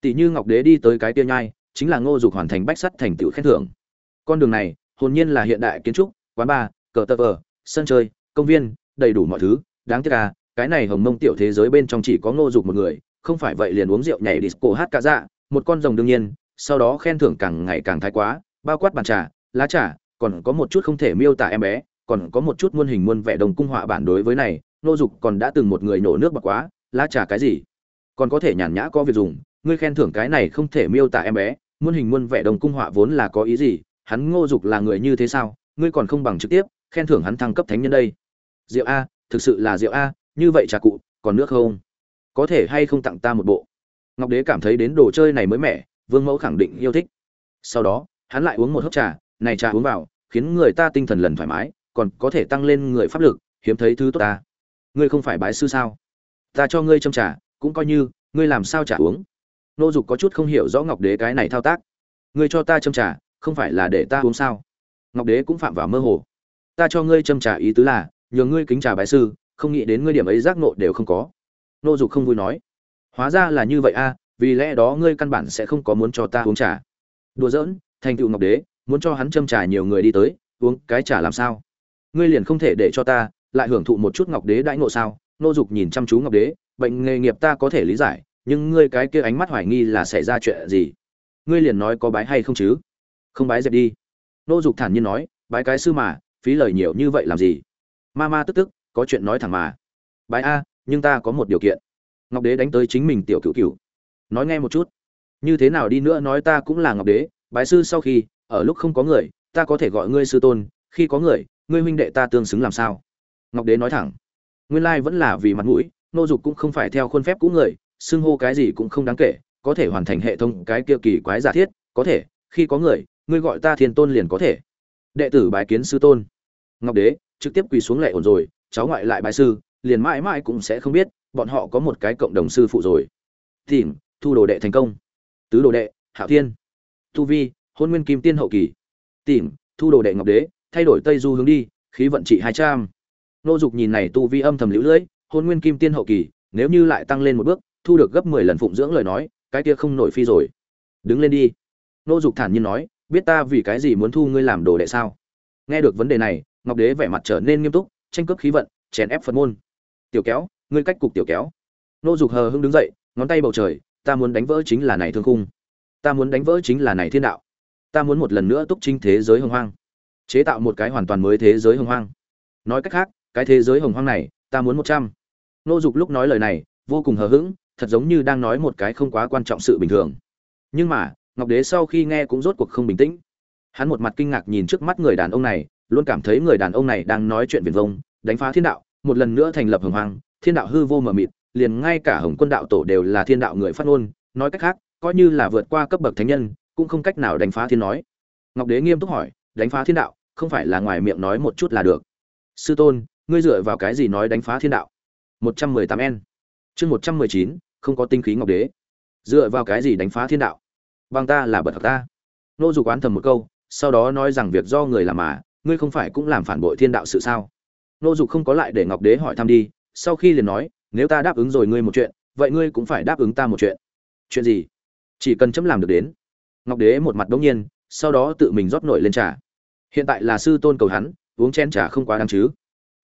S1: Tỷ như ngọc đế đi tới cái kia nhai, chính là ngô dục hoàn thành bách sắt thành tựu khen thưởng. Con đường này, hồn nhiên là hiện đại kiến trúc, quán bar, cờ tờ vờ, sân chơi, công viên đầy đủ mọi thứ, đáng tiếc à cái này hồng mông tiểu thế giới bên trong chỉ có ngô dục một người, không phải vậy liền uống rượu nhảy disco hát cả dạ một con rồng đương nhiên, sau đó khen thưởng càng ngày càng thái quá, bao quát bàn trà, lá trà, còn có một chút không thể miêu tả em bé, còn có một chút muôn hình muôn vẻ đồng cung họa bản đối với này, ngô dục còn đã từng một người nổ nước bạc quá, lá trà cái gì? Còn có thể nhàn nhã có việc dùng, ngươi khen thưởng cái này không thể miêu tả em bé, muôn hình muôn vẻ đồng cung họa vốn là có ý gì? Hắn ngô dục là người như thế sao? Ngươi còn không bằng trực tiếp, khen thưởng hắn thăng cấp thánh nhân đây rượu a, thực sự là rượu a, như vậy trà cụ, còn nước không? Có thể hay không tặng ta một bộ? Ngọc đế cảm thấy đến đồ chơi này mới mẻ, vương mẫu khẳng định yêu thích. Sau đó, hắn lại uống một hớp trà, này trà uống vào, khiến người ta tinh thần lần thoải mái, còn có thể tăng lên người pháp lực, hiếm thấy thứ tốt ta. Ngươi không phải bái sư sao? Ta cho ngươi châm trà, cũng coi như, ngươi làm sao trả uống? Nô dục có chút không hiểu rõ ngọc đế cái này thao tác. Ngươi cho ta châm trà, không phải là để ta uống sao? Ngọc đế cũng phạm vào mơ hồ. Ta cho ngươi châm trà ý tứ là nhờ ngươi kính trà bái sư, không nghĩ đến ngươi điểm ấy giác nộ đều không có. Nô dục không vui nói. Hóa ra là như vậy a, vì lẽ đó ngươi căn bản sẽ không có muốn cho ta uống trà. Đùa giỡn, thành tựu ngọc đế, muốn cho hắn châm trà nhiều người đi tới, uống cái trà làm sao? Ngươi liền không thể để cho ta lại hưởng thụ một chút ngọc đế đãi ngộ sao? Nô dục nhìn chăm chú ngọc đế, bệnh nghề nghiệp ta có thể lý giải, nhưng ngươi cái kia ánh mắt hoài nghi là xảy ra chuyện gì? Ngươi liền nói có bái hay không chứ? Không bái dẹp đi. Nô dục thản nhiên nói, bái cái sư mà, phí lời nhiều như vậy làm gì? Ma ma tức tức, có chuyện nói thẳng mà. Bái a, nhưng ta có một điều kiện. Ngọc đế đánh tới chính mình tiểu cựu cựu nói nghe một chút. Như thế nào đi nữa nói ta cũng là ngọc đế, bái sư sau khi, ở lúc không có người, ta có thể gọi ngươi sư tôn, khi có người, ngươi huynh đệ ta tương xứng làm sao? Ngọc đế nói thẳng. Nguyên lai vẫn là vì mặt mũi, nô dục cũng không phải theo khuôn phép cũ người, xưng hô cái gì cũng không đáng kể, có thể hoàn thành hệ thống cái kia kỳ quái giả thiết, có thể, khi có người, ngươi gọi ta thiên tôn liền có thể. Đệ tử bái kiến sư tôn ngọc đế, trực tiếp quỳ xuống lệ ổn rồi, cháu ngoại lại bài sư, liền mãi mãi cũng sẽ không biết, bọn họ có một cái cộng đồng sư phụ rồi. Tìm, thu đồ đệ thành công. Tứ đồ đệ, hạo thiên. Tu vi, hôn nguyên kim tiên hậu kỳ. Tìm, thu đồ đệ ngọc đế, thay đổi tây du hướng đi, khí vận trị hai trăm. Nô dục nhìn này tu vi âm thầm lũ lưỡi hôn nguyên kim tiên hậu kỳ, nếu như lại tăng lên một bước, thu được gấp mười lần phụng dưỡng lời nói, cái kia không nổi phi rồi. Đứng lên đi. Nô dục thản nhiên nói, biết ta vì cái gì muốn thu ngươi làm đồ đệ sao? Nghe được vấn đề này ngọc đế vẻ mặt trở nên nghiêm túc, tranh cướp khí vận, chèn ép phật môn. Tiểu kéo, ngươi cách cục tiểu kéo. Nô dục hờ hưng đứng dậy, ngón tay bầu trời, ta muốn đánh vỡ chính là này thương khung. Ta muốn đánh vỡ chính là này thiên đạo. Ta muốn một lần nữa túc chính thế giới hồng hoang. Chế tạo một cái hoàn toàn mới thế giới hồng hoang. Nói cách khác, cái thế giới hồng hoang này, ta muốn một trăm. Nô dục lúc nói lời này, vô cùng hờ hững, thật giống như đang nói một cái không quá quan trọng sự bình thường. Nhưng mà, ngọc đế sau khi nghe cũng rốt cuộc không bình tĩnh. Hắn một mặt kinh ngạc nhìn trước mắt người đàn ông này luôn cảm thấy người đàn ông này đang nói chuyện viển vông, đánh phá thiên đạo, một lần nữa thành lập hồng hoang, thiên đạo hư vô mờ mịt, liền ngay cả hồng quân đạo tổ đều là thiên đạo người phát ngôn, nói cách khác, coi như là vượt qua cấp bậc thánh nhân, cũng không cách nào đánh phá thiên nói. Ngọc đế nghiêm túc hỏi, đánh phá thiên đạo, không phải là ngoài miệng nói một chút là được. Sư tôn, ngươi dựa vào cái gì nói đánh phá thiên đạo? một trăm mười tám n. Chương một trăm mười chín, không có tinh khí ngọc đế. Dựa vào cái gì đánh phá thiên đạo? Bằng ta là bật ta. Nô dục oán thầm một câu, sau đó nói rằng việc do người làm mà ngươi không phải cũng làm phản bội thiên đạo sự sao? Nô dục không có lại để ngọc đế hỏi thăm đi, sau khi liền nói, nếu ta đáp ứng rồi ngươi một chuyện, vậy ngươi cũng phải đáp ứng ta một chuyện. Chuyện gì? Chỉ cần chấm làm được đến. Ngọc đế một mặt đống nhiên, sau đó tự mình rót nổi lên trà. Hiện tại là sư tôn cầu hắn, uống chén trà không quá đáng chứ.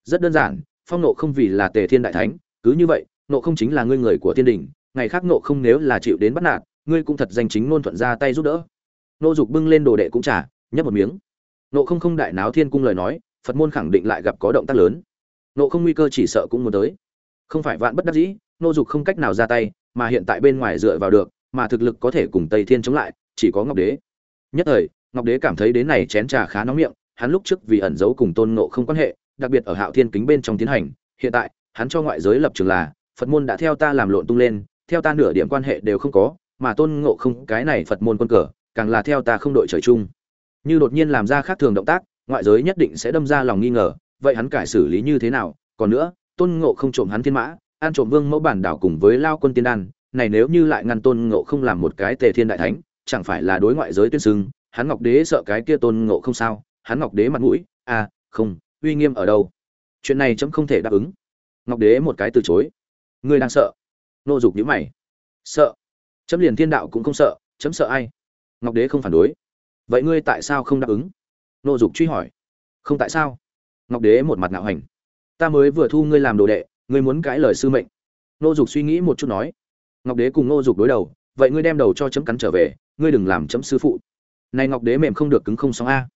S1: Rất đơn giản, phong nộ không vì là tề thiên đại thánh, cứ như vậy, nộ không chính là ngươi người của thiên đình, ngày khác nộ không nếu là chịu đến bắt nạt, ngươi cũng thật danh chính ngôn thuận ra tay giúp đỡ. Nô dục bưng lên đồ đệ cũng trả nhấp một miếng nộ không không đại náo thiên cung lời nói, phật môn khẳng định lại gặp có động tác lớn. Nộ không nguy cơ chỉ sợ cũng muốn tới. Không phải vạn bất đắc dĩ, nô dục không cách nào ra tay, mà hiện tại bên ngoài dựa vào được, mà thực lực có thể cùng tây thiên chống lại, chỉ có ngọc đế. Nhất thời, ngọc đế cảm thấy đến này chén trà khá nóng miệng, hắn lúc trước vì ẩn giấu cùng tôn nộ không quan hệ, đặc biệt ở hạo thiên kính bên trong tiến hành, hiện tại, hắn cho ngoại giới lập trường là, phật môn đã theo ta làm lộn tung lên, theo ta nửa điểm quan hệ đều không có, mà tôn ngộ không cái này phật môn quân cờ, càng là theo ta không đội trời chung như đột nhiên làm ra khác thường động tác, ngoại giới nhất định sẽ đâm ra lòng nghi ngờ, vậy hắn cải xử lý như thế nào? Còn nữa, tôn ngộ không trộm hắn thiên mã an trộm vương mẫu bản đảo cùng với lao quân tiên đan, này nếu như lại ngăn tôn ngộ không làm một cái tề thiên đại thánh, chẳng phải là đối ngoại giới tuyên xưng, hắn ngọc đế sợ cái kia tôn ngộ không sao? Hắn ngọc đế mặt mũi à không, uy nghiêm ở đâu? Chuyện này chấm không thể đáp ứng. Ngọc đế một cái từ chối. Ngươi đang sợ? Nô dục nhữ mày. Sợ? Chấm liền thiên đạo cũng không sợ, chấm sợ ai? Ngọc đế không phản đối vậy ngươi tại sao không đáp ứng? Nô dục truy hỏi. Không tại sao? Ngọc đế một mặt ngạo hành. Ta mới vừa thu ngươi làm đồ đệ, ngươi muốn cãi lời sư mệnh. Nô dục suy nghĩ một chút nói. Ngọc đế cùng nô dục đối đầu, vậy ngươi đem đầu cho chấm cắn trở về, ngươi đừng làm chấm sư phụ. Này ngọc đế mềm không được cứng không sóng a.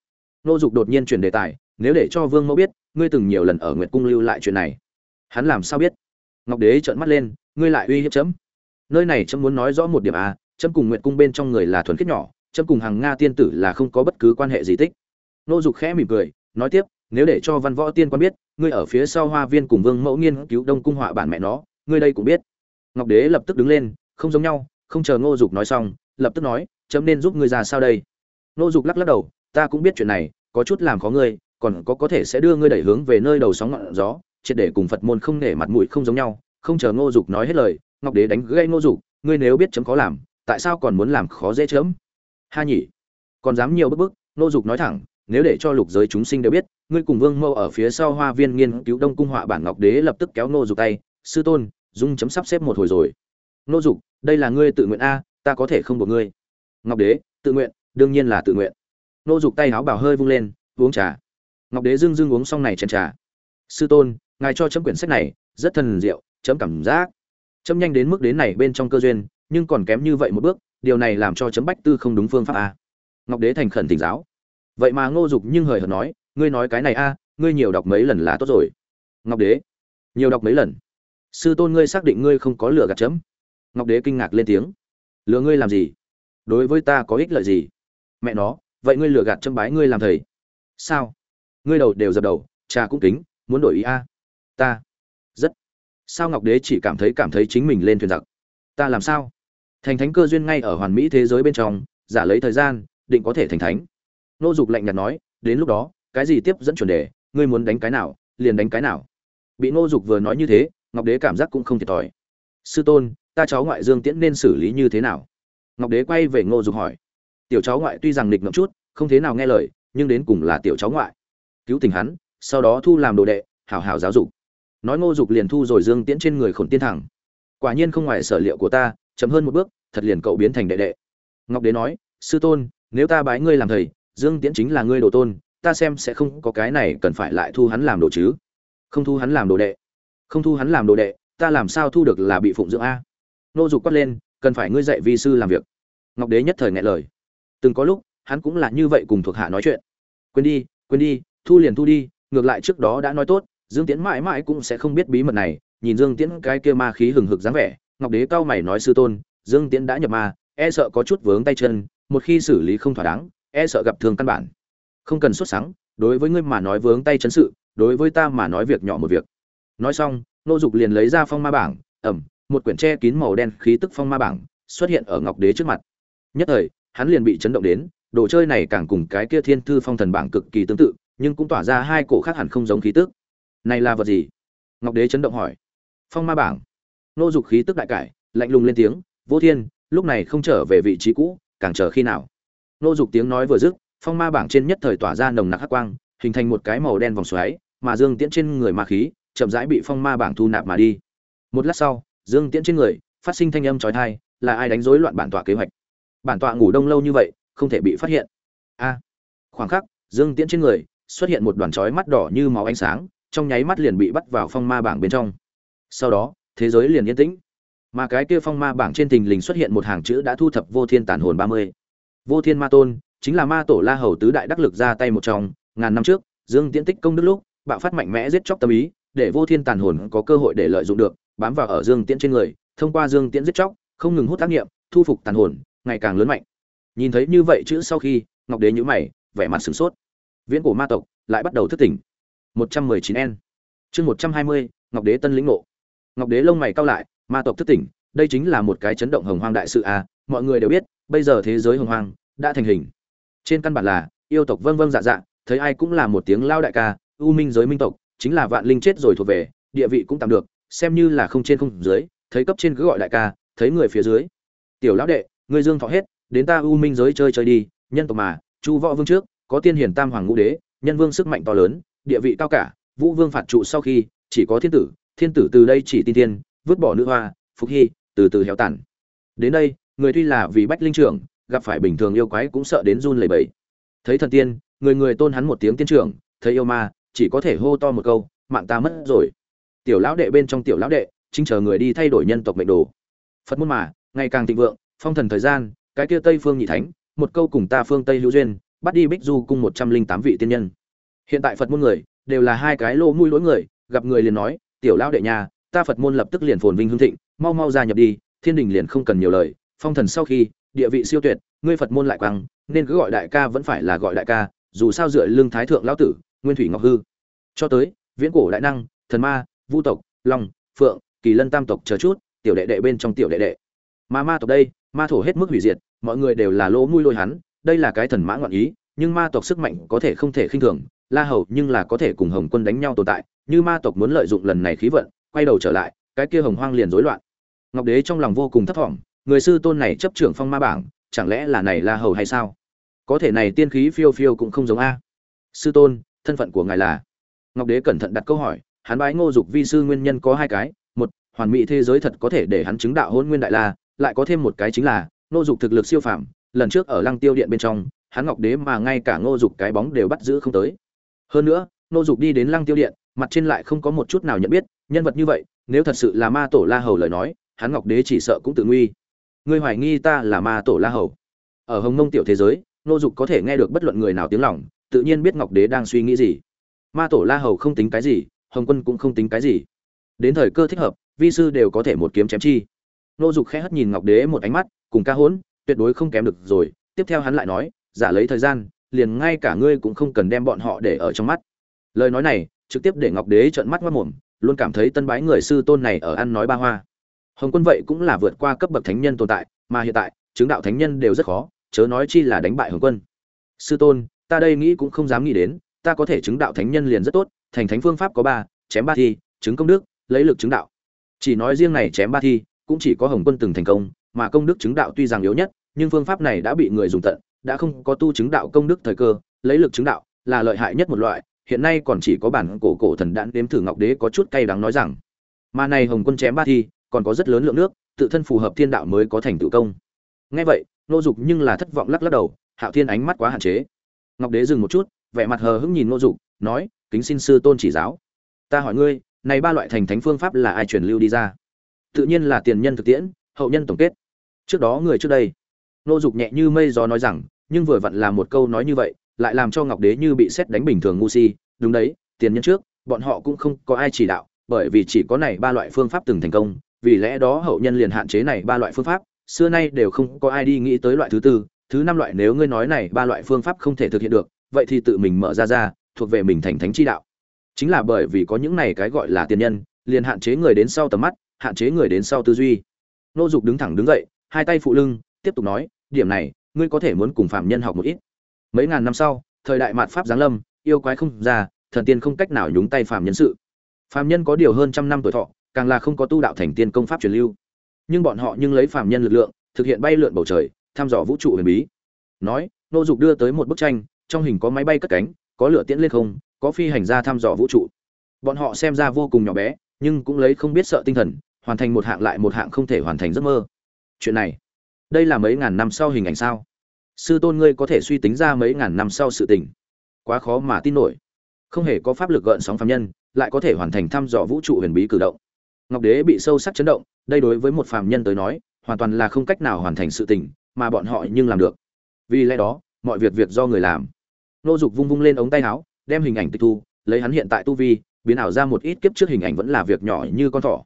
S1: Nô dục đột nhiên chuyển đề tài, nếu để cho vương mẫu biết, ngươi từng nhiều lần ở nguyệt cung lưu lại chuyện này. Hắn làm sao biết? Ngọc đế trợn mắt lên, ngươi lại uy hiếp chấm. Nơi này chấm muốn nói rõ một điểm a, chấm cùng nguyệt cung bên trong người là thuần khiết nhỏ chấm cùng hàng nga tiên tử là không có bất cứ quan hệ gì tích. Nô dục khẽ mỉm cười, nói tiếp, nếu để cho văn võ tiên quan biết, ngươi ở phía sau hoa viên cùng vương mẫu nghiên cứu đông cung họa bản mẹ nó, ngươi đây cũng biết. Ngọc đế lập tức đứng lên, không giống nhau, không chờ ngô dục nói xong, lập tức nói chấm nên giúp ngươi ra sao đây? Ngô dục lắc lắc đầu, ta cũng biết chuyện này, có chút làm khó ngươi, còn có có thể sẽ đưa ngươi đẩy hướng về nơi đầu sóng ngọn gió, triệt để cùng phật môn không nể mặt mũi không giống nhau. Không chờ ngô dục nói hết lời, ngọc đế đánh gây ngô dục, ngươi nếu biết chấm có làm, tại sao còn muốn làm khó dễ chấm? Ha nhỉ. Còn dám nhiều bức bức, Nô dục nói thẳng, nếu để cho lục giới chúng sinh đều biết, ngươi cùng vương mâu ở phía sau hoa viên nghiên cứu đông cung họa bản ngọc đế lập tức kéo Nô dục tay, sư tôn, dung chấm sắp xếp một hồi rồi. Nô dục, đây là ngươi tự nguyện a, ta có thể không buộc ngươi. Ngọc đế, tự nguyện, đương nhiên là tự nguyện. Nô dục tay áo bảo hơi vung lên, uống trà. Ngọc đế dưng dưng uống xong này chén trà. Sư tôn, ngài cho chấm quyển sách này, rất thần diệu, chấm cảm giác, chấm nhanh đến mức đến này bên trong cơ duyên, nhưng còn kém như vậy một bước điều này làm cho chấm bách tư không đúng phương pháp a. Ngọc đế thành khẩn tỉnh giáo. Vậy mà ngô dục nhưng hời hợt nói, ngươi nói cái này a, ngươi nhiều đọc mấy lần là tốt rồi. Ngọc đế, nhiều đọc mấy lần? Sư tôn ngươi xác định ngươi không có lừa gạt chấm? Ngọc đế kinh ngạc lên tiếng lừa ngươi làm gì? Đối với ta có ích lợi gì? Mẹ nó, vậy ngươi lừa gạt chấm bái ngươi làm thầy. Sao? Ngươi đầu đều dập đầu, cha cũng kính, muốn đổi ý a? Ta. Rất. Sao ngọc đế chỉ cảm thấy cảm thấy chính mình lên thuyền giặc? Ta làm sao? Thành thánh cơ duyên ngay ở hoàn mỹ thế giới bên trong, giả lấy thời gian, định có thể thành thánh. Nô dục lạnh nhạt nói, đến lúc đó, cái gì tiếp dẫn chuẩn đề, ngươi muốn đánh cái nào, liền đánh cái nào. Bị nô dục vừa nói như thế, ngọc đế cảm giác cũng không thiệt thòi. Sư tôn, ta cháu ngoại dương tiễn nên xử lý như thế nào? Ngọc đế quay về ngô dục hỏi. Tiểu cháu ngoại tuy rằng nghịch ngợm chút, không thế nào nghe lời, nhưng đến cùng là tiểu cháu ngoại. Cứu tình hắn, sau đó thu làm đồ đệ, hảo hảo giáo dục. Nói ngô dục liền thu rồi dương tiễn trên người khổn tiên thẳng. Quả nhiên không ngoài sở liệu của ta chậm hơn một bước, thật liền cậu biến thành đệ đệ. Ngọc đế nói, sư tôn, nếu ta bái ngươi làm thầy, dương tiễn chính là ngươi đồ tôn, ta xem sẽ không có cái này cần phải lại thu hắn làm đồ chứ. Không thu hắn làm đồ đệ. Không thu hắn làm đồ đệ, ta làm sao thu được là bị phụng dưỡng a? Nô dục quát lên, cần phải ngươi dạy vi sư làm việc. Ngọc đế nhất thời ngại lời. Từng có lúc, hắn cũng là như vậy cùng thuộc hạ nói chuyện. Quên đi quên đi, thu liền thu đi, ngược lại trước đó đã nói tốt, dương tiễn mãi mãi cũng sẽ không biết bí mật này, nhìn dương tiễn cái kia ma khí hừng hực dáng vẻ ngọc đế cao mày nói sư tôn, dương tiễn đã nhập ma e sợ có chút vướng tay chân, một khi xử lý không thỏa đáng e sợ gặp thương căn bản. Không cần xuất sáng đối với ngươi mà nói vướng tay chân sự, đối với ta mà nói việc nhỏ một việc. Nói xong, nô dục liền lấy ra phong ma bảng, ẩm, một quyển tre kín màu đen khí tức phong ma bảng, xuất hiện ở ngọc đế trước mặt. Nhất thời, hắn liền bị chấn động đến, đồ chơi này càng cùng cái kia thiên thư phong thần bảng cực kỳ tương tự, nhưng cũng tỏa ra hai cổ khác hẳn không giống khí tức. Này là vật gì? Ngọc đế chấn động hỏi. Phong ma bảng nô dục khí tức đại cải, lạnh lùng lên tiếng, vô thiên, lúc này không trở về vị trí cũ, càng chờ khi nào? Nô dục tiếng nói vừa dứt, phong ma bảng trên nhất thời tỏa ra nồng nặc hắc quang, hình thành một cái màu đen vòng xoáy, mà dương tiễn trên người ma khí chậm rãi bị phong ma bảng thu nạp mà đi. Một lát sau, dương tiễn trên người phát sinh thanh âm trói thai là ai đánh rối loạn bản tọa kế hoạch? Bản tọa ngủ đông lâu như vậy, không thể bị phát hiện. A! Khoảng khắc, dương tiễn trên người xuất hiện một đoàn chói mắt đỏ như máu ánh sáng, trong nháy mắt liền bị bắt vào phong ma bảng bên trong. Sau đó thế giới liền yên tĩnh. Mà cái kia phong ma bảng trên tình lình xuất hiện một hàng chữ đã thu thập vô thiên tàn hồn ba mươi. Vô thiên ma tôn, chính là ma tổ la hầu tứ đại đắc lực ra tay một trong, ngàn năm trước, dương tiễn tích công đức lúc, bạo phát mạnh mẽ giết chóc tâm ý, để vô thiên tàn hồn có cơ hội để lợi dụng được, bám vào ở dương tiễn trên người, thông qua dương tiễn giết chóc, không ngừng hút tác nghiệm, thu phục tàn hồn, ngày càng lớn mạnh. Nhìn thấy như vậy chữ sau khi, ngọc đế nhữ mày, vẻ mặt sửng sốt. Viễn cổ ma tộc lại bắt đầu thức tỉnh. Một trăm mười chín n. Chương một trăm hai mươi, ngọc đế tân lĩnh ngộ ngọc đế lông mày cao lại, ma tộc thức tỉnh, đây chính là một cái chấn động hồng hoang đại sự à mọi người đều biết, bây giờ thế giới hồng hoang đã thành hình. Trên căn bản là, yêu tộc vâng vâng dạ dạ thấy ai cũng là một tiếng lao đại ca ưu minh giới minh tộc, chính là vạn linh chết rồi thuộc về, địa vị cũng tạm được, xem như là không trên không dưới, thấy cấp trên cứ gọi đại ca, thấy người phía dưới. Tiểu lão đệ người dương thọ hết, đến ta ưu minh giới chơi chơi đi, nhân tộc mà, chu võ vương trước, có tiên hiển tam hoàng ngũ đế, nhân vương sức mạnh to lớn, địa vị cao cả, vũ vương phạt trụ sau khi, chỉ có thiên tử thiên tử từ đây chỉ tin tiên vứt bỏ nữ hoa, phục hy, từ từ héo tàn. Đến đây, người tuy là vì bách linh trưởng, gặp phải bình thường yêu quái cũng sợ đến run lẩy bẩy. Thấy thần tiên, người người tôn hắn một tiếng tiên trưởng, thấy yêu ma, chỉ có thể hô to một câu, mạng ta mất rồi. Tiểu lão đệ bên trong tiểu lão đệ, chính chờ người đi thay đổi nhân tộc mệnh đồ. Phật môn mà, ngày càng thịnh vượng, phong thần thời gian, cái kia tây phương nhị thánh, một câu cùng ta phương tây hữu duyên, bắt đi bích du cung một trăm linh tám vị tiên nhân. Hiện tại phật môn người, đều là hai cái lô mũi lỗi người, gặp người liền nói tiểu lão đệ nhà ta phật môn lập tức liền phồn vinh hưng thịnh, mau mau gia nhập đi, thiên đình liền không cần nhiều lời, phong thần sau khi, địa vị siêu tuyệt, ngươi phật môn lại quăng, nên cứ gọi đại ca vẫn phải là gọi đại ca, dù sao dựa lương thái thượng lão tử, nguyên thủy ngọc hư. Cho tới, viễn cổ đại năng, thần ma, vu tộc, long, phượng, kỳ lân tam tộc chờ chút, tiểu đệ đệ bên trong tiểu đệ đệ. Mà ma tộc đây, ma thổ hết mức hủy diệt, mọi người đều là lỗ mũi lôi hắn, đây là cái thần mã ngọn ý, nhưng ma tộc sức mạnh có thể không thể khinh thường la hầu nhưng là có thể cùng hồng quân đánh nhau tồn tại, như ma tộc muốn lợi dụng lần này khí vận, quay đầu trở lại, cái kia hồng hoang liền rối loạn. Ngọc đế trong lòng vô cùng thấp thỏm người sư tôn này chấp trưởng phong ma bảng, chẳng lẽ là này la hầu hay sao? Có thể này tiên khí phiêu phiêu cũng không giống a. Sư tôn, thân phận của ngài là? Ngọc đế cẩn thận đặt câu hỏi, hắn bái ngô dục vi sư nguyên nhân có hai cái, một, hoàn mỹ thế giới thật có thể để hắn chứng đạo hôn nguyên đại la, lại có thêm một cái chính là, ngô dục thực lực siêu phàm, lần trước ở lăng tiêu điện bên trong, hắn ngọc đế mà ngay cả ngô dục cái bóng đều bắt giữ không tới hơn nữa, nô dục đi đến lăng tiêu điện, mặt trên lại không có một chút nào nhận biết, nhân vật như vậy, nếu thật sự là ma tổ la hầu lời nói, hắn ngọc đế chỉ sợ cũng tự nguy. Ngươi hoài nghi ta là ma tổ la hầu. Ở hồng mông tiểu thế giới, nô dục có thể nghe được bất luận người nào tiếng lòng, tự nhiên biết ngọc đế đang suy nghĩ gì. Ma tổ la hầu không tính cái gì, hồng quân cũng không tính cái gì. Đến thời cơ thích hợp, vi sư đều có thể một kiếm chém chi. Nô dục khẽ hất nhìn ngọc đế một ánh mắt, cùng ca hỗn, tuyệt đối không kém được rồi. Tiếp theo hắn lại nói, giả lấy thời gian liền ngay cả ngươi cũng không cần đem bọn họ để ở trong mắt. Lời nói này, trực tiếp để ngọc đế trợn mắt mất mồm, luôn cảm thấy tân bái người sư tôn này ở ăn nói ba hoa. Hồng quân vậy cũng là vượt qua cấp bậc thánh nhân tồn tại, mà hiện tại, chứng đạo thánh nhân đều rất khó, chớ nói chi là đánh bại hồng quân. Sư tôn, ta đây nghĩ cũng không dám nghĩ đến, ta có thể chứng đạo thánh nhân liền rất tốt, thành thánh phương pháp có ba, chém ba thi, chứng công đức, lấy lực chứng đạo. Chỉ nói riêng này chém ba thi, cũng chỉ có hồng quân từng thành công, mà công đức chứng đạo tuy rằng yếu nhất, nhưng phương pháp này đã bị người dùng tận đã không có tu chứng đạo công đức thời cơ, lấy lực chứng đạo là lợi hại nhất một loại, hiện nay còn chỉ có bản cổ cổ thần đạn đếm thử ngọc đế có chút cay đắng nói rằng, mà này hồng quân chém ba thi, còn có rất lớn lượng nước, tự thân phù hợp thiên đạo mới có thành tựu công. Nghe vậy nô dục nhưng là thất vọng lắc lắc đầu, hạo thiên ánh mắt quá hạn chế. Ngọc đế dừng một chút, vẻ mặt hờ hững nhìn nô dục, nói, kính xin sư tôn chỉ giáo. Ta hỏi ngươi, này ba loại thành thánh phương pháp là ai truyền lưu đi ra? Tự nhiên là tiền nhân thực tiễn, hậu nhân tổng kết. Trước đó người trước đây. Nô dục nhẹ như mây gió nói rằng nhưng vừa vặn là một câu nói như vậy, lại làm cho ngọc đế như bị xét đánh bình thường ngu si. Đúng đấy, tiền nhân trước, bọn họ cũng không có ai chỉ đạo, bởi vì chỉ có này ba loại phương pháp từng thành công, vì lẽ đó hậu nhân liền hạn chế này ba loại phương pháp. Xưa nay đều không có ai đi nghĩ tới loại thứ tư, thứ năm loại nếu ngươi nói này ba loại phương pháp không thể thực hiện được, vậy thì tự mình mở ra ra, thuộc về mình thành thánh chi đạo. Chính là bởi vì có những này cái gọi là tiền nhân, liền hạn chế người đến sau tầm mắt, hạn chế người đến sau tư duy. Nô dục đứng thẳng đứng dậy, hai tay phụ lưng, tiếp tục nói, điểm này ngươi có thể muốn cùng phạm nhân học một ít. Mấy ngàn năm sau, thời đại mạt pháp giáng lâm, yêu quái không ra, thần tiên không cách nào nhúng tay phạm nhân sự. Phạm nhân có điều hơn trăm năm tuổi thọ, càng là không có tu đạo thành tiên công pháp truyền lưu. Nhưng bọn họ nhưng lấy phạm nhân lực lượng, thực hiện bay lượn bầu trời thăm dò vũ trụ huyền bí. Nói, nô dục đưa tới một bức tranh, trong hình có máy bay cất cánh, có lửa tiễn lên không, có phi hành gia thăm dò vũ trụ. Bọn họ xem ra vô cùng nhỏ bé, nhưng cũng lấy không biết sợ tinh thần, hoàn thành một hạng lại một hạng không thể hoàn thành giấc mơ. Chuyện này đây là mấy ngàn năm sau hình ảnh sao? Sư tôn ngươi có thể suy tính ra mấy ngàn năm sau sự tình. Quá khó mà tin nổi. Không hề có pháp lực gợn sóng phạm nhân, lại có thể hoàn thành thăm dò vũ trụ huyền bí cử động. Ngọc đế bị sâu sắc chấn động, đây đối với một phàm nhân tới nói, hoàn toàn là không cách nào hoàn thành sự tình, mà bọn họ nhưng làm được. Vì lẽ đó, mọi việc việc do người làm. Nô dục vung vung lên ống tay áo, đem hình ảnh tịch thu, lấy hắn hiện tại tu vi, biến ảo ra một ít kiếp trước hình ảnh vẫn là việc nhỏ như con thỏ.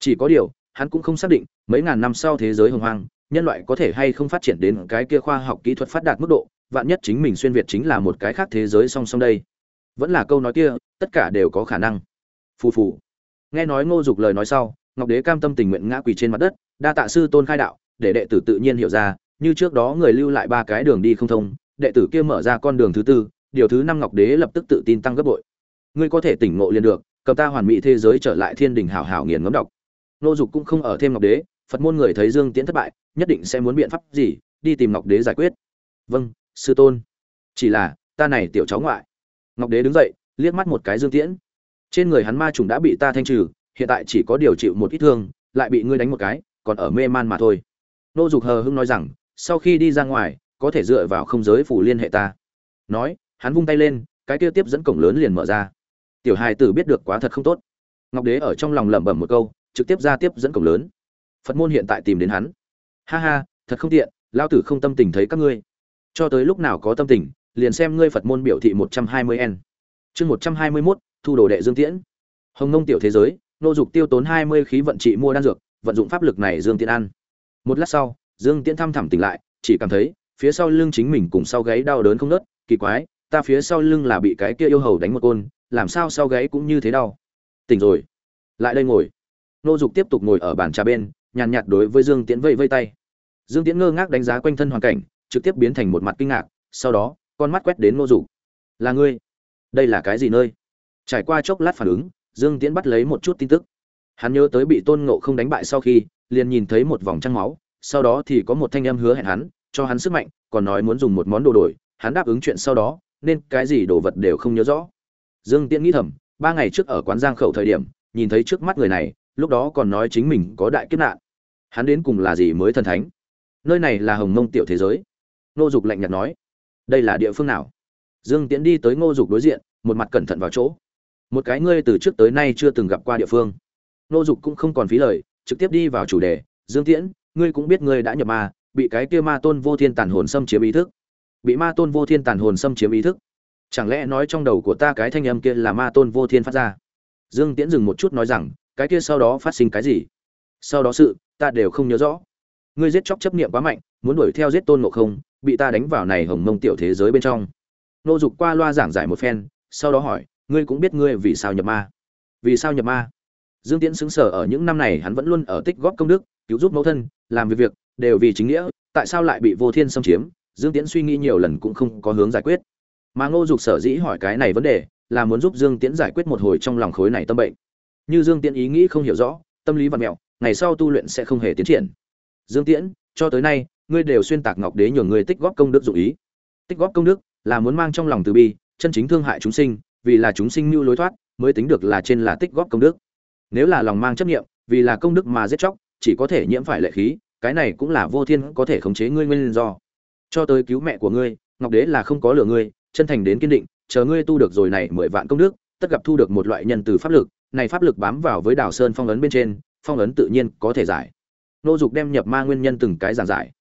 S1: Chỉ có điều, hắn cũng không xác định, mấy ngàn năm sau thế giới hồng hoang nhân loại có thể hay không phát triển đến cái kia khoa học kỹ thuật phát đạt mức độ, vạn nhất chính mình xuyên việt chính là một cái khác thế giới song song đây. Vẫn là câu nói kia, tất cả đều có khả năng. Phù phù. Nghe nói ngô dục lời nói sau, ngọc đế cam tâm tình nguyện ngã quỳ trên mặt đất, đa tạ sư tôn khai đạo, để đệ tử tự nhiên hiểu ra, như trước đó người lưu lại ba cái đường đi không thông, đệ tử kia mở ra con đường thứ tư, điều thứ năm ngọc đế lập tức tự tin tăng gấp bội. Ngươi có thể tỉnh ngộ liền được, cầm ta hoàn mỹ thế giới trở lại thiên đình hảo hảo nghiền ngấm đọc. Ngô dục cũng không ở thêm ngọc đế phật môn người thấy dương tiễn thất bại, nhất định sẽ muốn biện pháp gì, đi tìm ngọc đế giải quyết. Vâng sư tôn. Chỉ là, ta này tiểu cháu ngoại. Ngọc đế đứng dậy, liếc mắt một cái dương tiễn. Trên người hắn ma trùng đã bị ta thanh trừ, hiện tại chỉ có điều chịu một ít thương, lại bị ngươi đánh một cái, còn ở mê man mà thôi. Nô dục hờ hưng nói rằng, sau khi đi ra ngoài, có thể dựa vào không giới phủ liên hệ ta. Nói, hắn vung tay lên, cái kia tiếp dẫn cổng lớn liền mở ra. Tiểu hài tử biết được quá thật không tốt. Ngọc đế ở trong lòng lẩm bẩm một câu, trực tiếp ra tiếp dẫn cổng lớn phật môn hiện tại tìm đến hắn. Ha ha, thật không tiện, lao tử không tâm tình thấy các ngươi. Cho tới lúc nào có tâm tình, liền xem ngươi phật môn biểu thị một trăm hai mươi n chương một trăm hai mươi mốt, thu đồ đệ dương tiễn. Hồng nông tiểu thế giới, nô dục tiêu tốn hai mươi khí vận trị mua đan dược, vận dụng pháp lực này dương tiễn ăn. Một lát sau, dương tiễn thăm thẳm tỉnh lại, chỉ cảm thấy, phía sau lưng chính mình cùng sau gáy đau đớn không nớt kỳ quái, ta phía sau lưng là bị cái kia yêu hầu đánh một côn, làm sao sau gáy cũng như thế đau. Tỉnh rồi. Lại đây ngồi. Nô dục tiếp tục ngồi ở bàn trà bên nhàn nhạt đối với dương tiễn vây vây tay. Dương tiễn ngơ ngác đánh giá quanh thân hoàn cảnh, trực tiếp biến thành một mặt kinh ngạc, sau đó, con mắt quét đến nô dục. Là ngươi? Đây là cái gì nơi? Trải qua chốc lát phản ứng, dương tiễn bắt lấy một chút tin tức. Hắn nhớ tới bị tôn ngộ không đánh bại sau khi, liền nhìn thấy một vòng trăng máu, sau đó thì có một thanh âm hứa hẹn hắn, cho hắn sức mạnh, còn nói muốn dùng một món đồ đổi, hắn đáp ứng chuyện sau đó, nên cái gì đồ vật đều không nhớ rõ. Dương tiễn nghĩ thầm, ba ngày trước ở quán giang khẩu thời điểm, nhìn thấy trước mắt người này lúc đó còn nói chính mình có đại kiếp nạn. Hắn đến cùng là gì mới thần thánh? Nơi này là hồng mông tiểu thế giới. Ngô dục lạnh nhạt nói, đây là địa phương nào? Dương tiễn đi tới ngô dục đối diện, một mặt cẩn thận vào chỗ. Một cái ngươi từ trước tới nay chưa từng gặp qua địa phương. Ngô dục cũng không còn phí lời, trực tiếp đi vào chủ đề. Dương tiễn, ngươi cũng biết ngươi đã nhập ma, bị cái kia ma tôn vô thiên tàn hồn xâm chiếm ý thức. Bị ma tôn vô thiên tàn hồn xâm chiếm ý thức. Chẳng lẽ nói trong đầu của ta cái thanh âm kia là ma tôn vô thiên phát ra? Dương tiễn dừng một chút nói rằng cái kia sau đó phát sinh cái gì? Sau đó sự, ta đều không nhớ rõ. Ngươi giết chóc chấp niệm quá mạnh, muốn đuổi theo giết tôn ngộ không, bị ta đánh vào này hồng mông tiểu thế giới bên trong. Nô dục qua loa giảng giải một phen, sau đó hỏi, ngươi cũng biết ngươi vì sao nhập ma? Vì sao nhập ma? Dương tiễn xứng sở ở những năm này hắn vẫn luôn ở tích góp công đức, cứu giúp mẫu thân, làm việc việc, đều vì chính nghĩa, tại sao lại bị vô thiên xâm chiếm? Dương tiễn suy nghĩ nhiều lần cũng không có hướng giải quyết. Mà ngô dục sở dĩ hỏi cái này vấn đề, là muốn giúp dương tiễn giải quyết một hồi trong lòng khối này tâm bệnh như dương tiễn ý nghĩ không hiểu rõ, tâm lý vật mẹo, ngày sau tu luyện sẽ không hề tiến triển. Dương tiễn, cho tới nay, ngươi đều xuyên tạc ngọc đế nhường ngươi tích góp công đức dụng ý. Tích góp công đức là muốn mang trong lòng từ bi, chân chính thương hại chúng sinh, vì là chúng sinh mưu lối thoát, mới tính được là trên là tích góp công đức. Nếu là lòng mang chấp niệm, vì là công đức mà giết chóc, chỉ có thể nhiễm phải lệ khí, cái này cũng là vô thiên có thể khống chế ngươi nguyên do. Cho tới cứu mẹ của ngươi, ngọc đế là không có lừa ngươi, chân thành đến kiên định, chờ ngươi tu được rồi này mười vạn công đức, tất gặp thu được một loại nhân từ pháp lực này pháp lực bám vào với đào sơn phong ấn bên trên, phong ấn tự nhiên có thể giải. Nô dục đem nhập ma nguyên nhân từng cái giảng giải.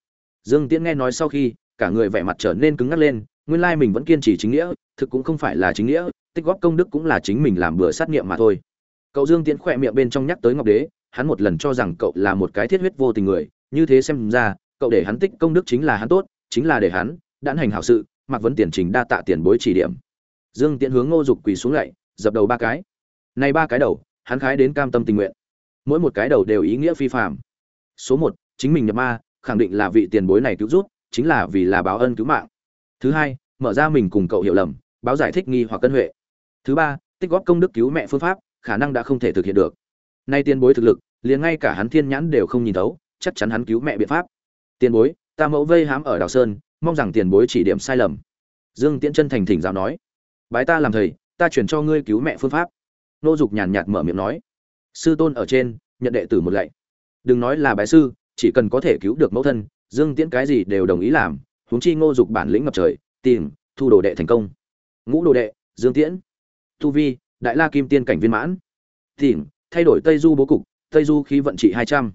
S1: Dương tiễn nghe nói sau khi, cả người vẻ mặt trở nên cứng ngắc lên, nguyên lai mình vẫn kiên trì chính nghĩa, thực cũng không phải là chính nghĩa, tích góp công đức cũng là chính mình làm bữa sát nghiệm mà thôi. Cậu dương tiễn khỏe miệng bên trong nhắc tới ngọc đế, hắn một lần cho rằng cậu là một cái thiết huyết vô tình người, như thế xem ra, cậu để hắn tích công đức chính là hắn tốt, chính là để hắn đãn hành hảo sự, mặc vấn tiền trình đa tạ tiền bối chỉ điểm. Dương tiễn hướng ngô dục quỳ xuống lạy dập đầu ba cái này ba cái đầu hắn khái đến cam tâm tình nguyện. Mỗi một cái đầu đều ý nghĩa phi phạm số một chính mình nhập ma khẳng định là vị tiền bối này cứu giúp, chính là vì là báo ân cứu mạng. Thứ hai mở ra mình cùng cậu hiểu lầm báo giải thích nghi hoặc cân huệ. Thứ ba tích góp công đức cứu mẹ phương pháp khả năng đã không thể thực hiện được. Nay tiền bối thực lực liền ngay cả hắn thiên nhãn đều không nhìn thấu chắc chắn hắn cứu mẹ biện pháp. Tiền bối ta mẫu vây hám ở đào sơn mong rằng tiền bối chỉ điểm sai lầm. Dương tiễn chân thành thỉnh giáo nói bái ta làm thầy ta chuyển cho ngươi cứu mẹ phương pháp nô dục nhàn nhạt mở miệng nói, sư tôn ở trên, nhận đệ tử một lạy. Đừng nói là bái sư, chỉ cần có thể cứu được mẫu thân, dương tiễn cái gì đều đồng ý làm, huống chi ngô dục bản lĩnh ngập trời, tìm, thu đồ đệ thành công. Ngũ đồ đệ, dương tiễn. Tu vi, đại la kim tiên cảnh viên mãn. Tìm, thay đổi tây du bố cục, tây du khí vận trị hai trăm.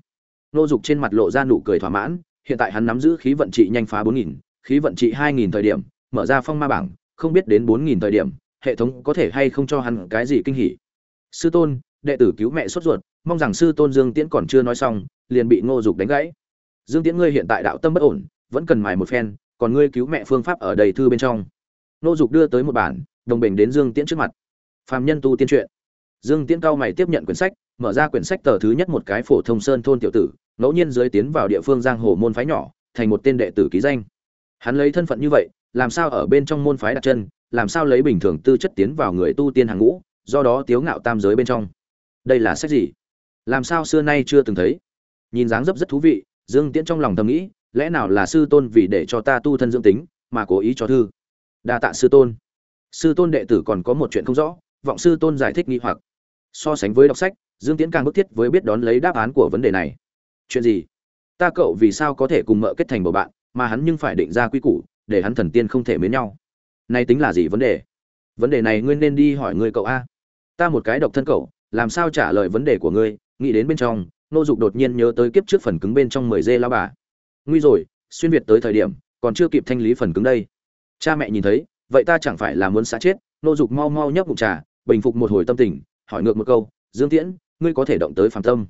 S1: Ngô dục trên mặt lộ ra nụ cười thỏa mãn, hiện tại hắn nắm giữ khí vận trị nhanh phá bốn nghìn, khí vận trị hai nghìn thời điểm, mở ra phong ma bảng, không biết đến bốn nghìn thời điểm, hệ thống có thể hay không cho hắn cái gì kinh hỉ sư tôn, đệ tử cứu mẹ sốt ruột, mong rằng sư tôn dương tiễn còn chưa nói xong, liền bị ngô dục đánh gãy. Dương tiễn ngươi hiện tại đạo tâm bất ổn, vẫn cần mài một phen, còn ngươi cứu mẹ phương pháp ở đầy thư bên trong. Ngô dục đưa tới một bản, đồng bình đến dương tiễn trước mặt. Phàm nhân tu tiên truyện. Dương tiễn cao mày tiếp nhận quyển sách, mở ra quyển sách tờ thứ nhất một cái phổ thông sơn thôn tiểu tử, ngẫu nhiên dưới tiến vào địa phương giang hồ môn phái nhỏ, thành một tên đệ tử ký danh. Hắn lấy thân phận như vậy, làm sao ở bên trong môn phái đặt chân, làm sao lấy bình thường tư chất tiến vào người tu tiên hàng ngũ do đó tiếu ngạo tam giới bên trong. Đây là sách gì? Làm sao xưa nay chưa từng thấy? Nhìn dáng dấp rất thú vị, dương tiễn trong lòng thầm nghĩ, lẽ nào là sư tôn vì để cho ta tu thân dưỡng tính, mà cố ý cho thư? Đa tạ sư tôn. Sư tôn đệ tử còn có một chuyện không rõ, vọng sư tôn giải thích nghi hoặc. So sánh với đọc sách, dương tiễn càng bức thiết với biết đón lấy đáp án của vấn đề này. Chuyện gì? Ta cậu vì sao có thể cùng mợ kết thành bầu bạn, mà hắn nhưng phải định ra quy củ, để hắn thần tiên không thể mến nhau? Nay tính là gì vấn đề? Vấn đề này ngươi nên đi hỏi người cậu a ta một cái độc thân cậu, làm sao trả lời vấn đề của ngươi? Nghĩ đến bên trong, nô dục đột nhiên nhớ tới kiếp trước phần cứng bên trong mười dê lao bà. Nguy rồi, xuyên việt tới thời điểm, còn chưa kịp thanh lý phần cứng đây. Cha mẹ nhìn thấy, vậy ta chẳng phải là muốn xã chết? Nô dục mau mau nhấp bụng trà, bình phục một hồi tâm tình, hỏi ngược một câu, dương tiễn, ngươi có thể động tới phàm tâm?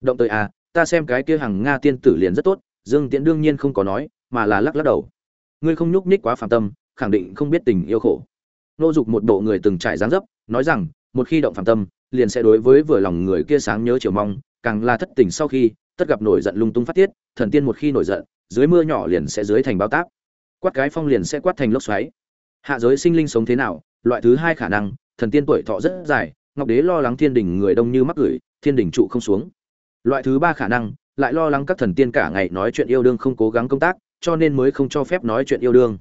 S1: Động tới à ta xem cái kia hàng nga tiên tử liền rất tốt. Dương tiễn đương nhiên không có nói, mà là lắc lắc đầu. Ngươi không nhúc nhích quá phàm tâm, khẳng định không biết tình yêu khổ. Nô dục một bộ người từng trải dáng dấp, nói rằng một khi động phàm tâm, liền sẽ đối với vừa lòng người kia sáng nhớ chiều mong, càng là thất tình sau khi, tất gặp nổi giận lung tung phát tiết, thần tiên một khi nổi giận, dưới mưa nhỏ liền sẽ dưới thành bao táp. Quát cái phong liền sẽ quát thành lốc xoáy. Hạ giới sinh linh sống thế nào, loại thứ hai khả năng, thần tiên tuổi thọ rất dài, ngọc đế lo lắng thiên đình người đông như mắc gửi, thiên đình trụ không xuống. Loại thứ ba khả năng, lại lo lắng các thần tiên cả ngày nói chuyện yêu đương không cố gắng công tác, cho nên mới không cho phép nói chuyện yêu đương.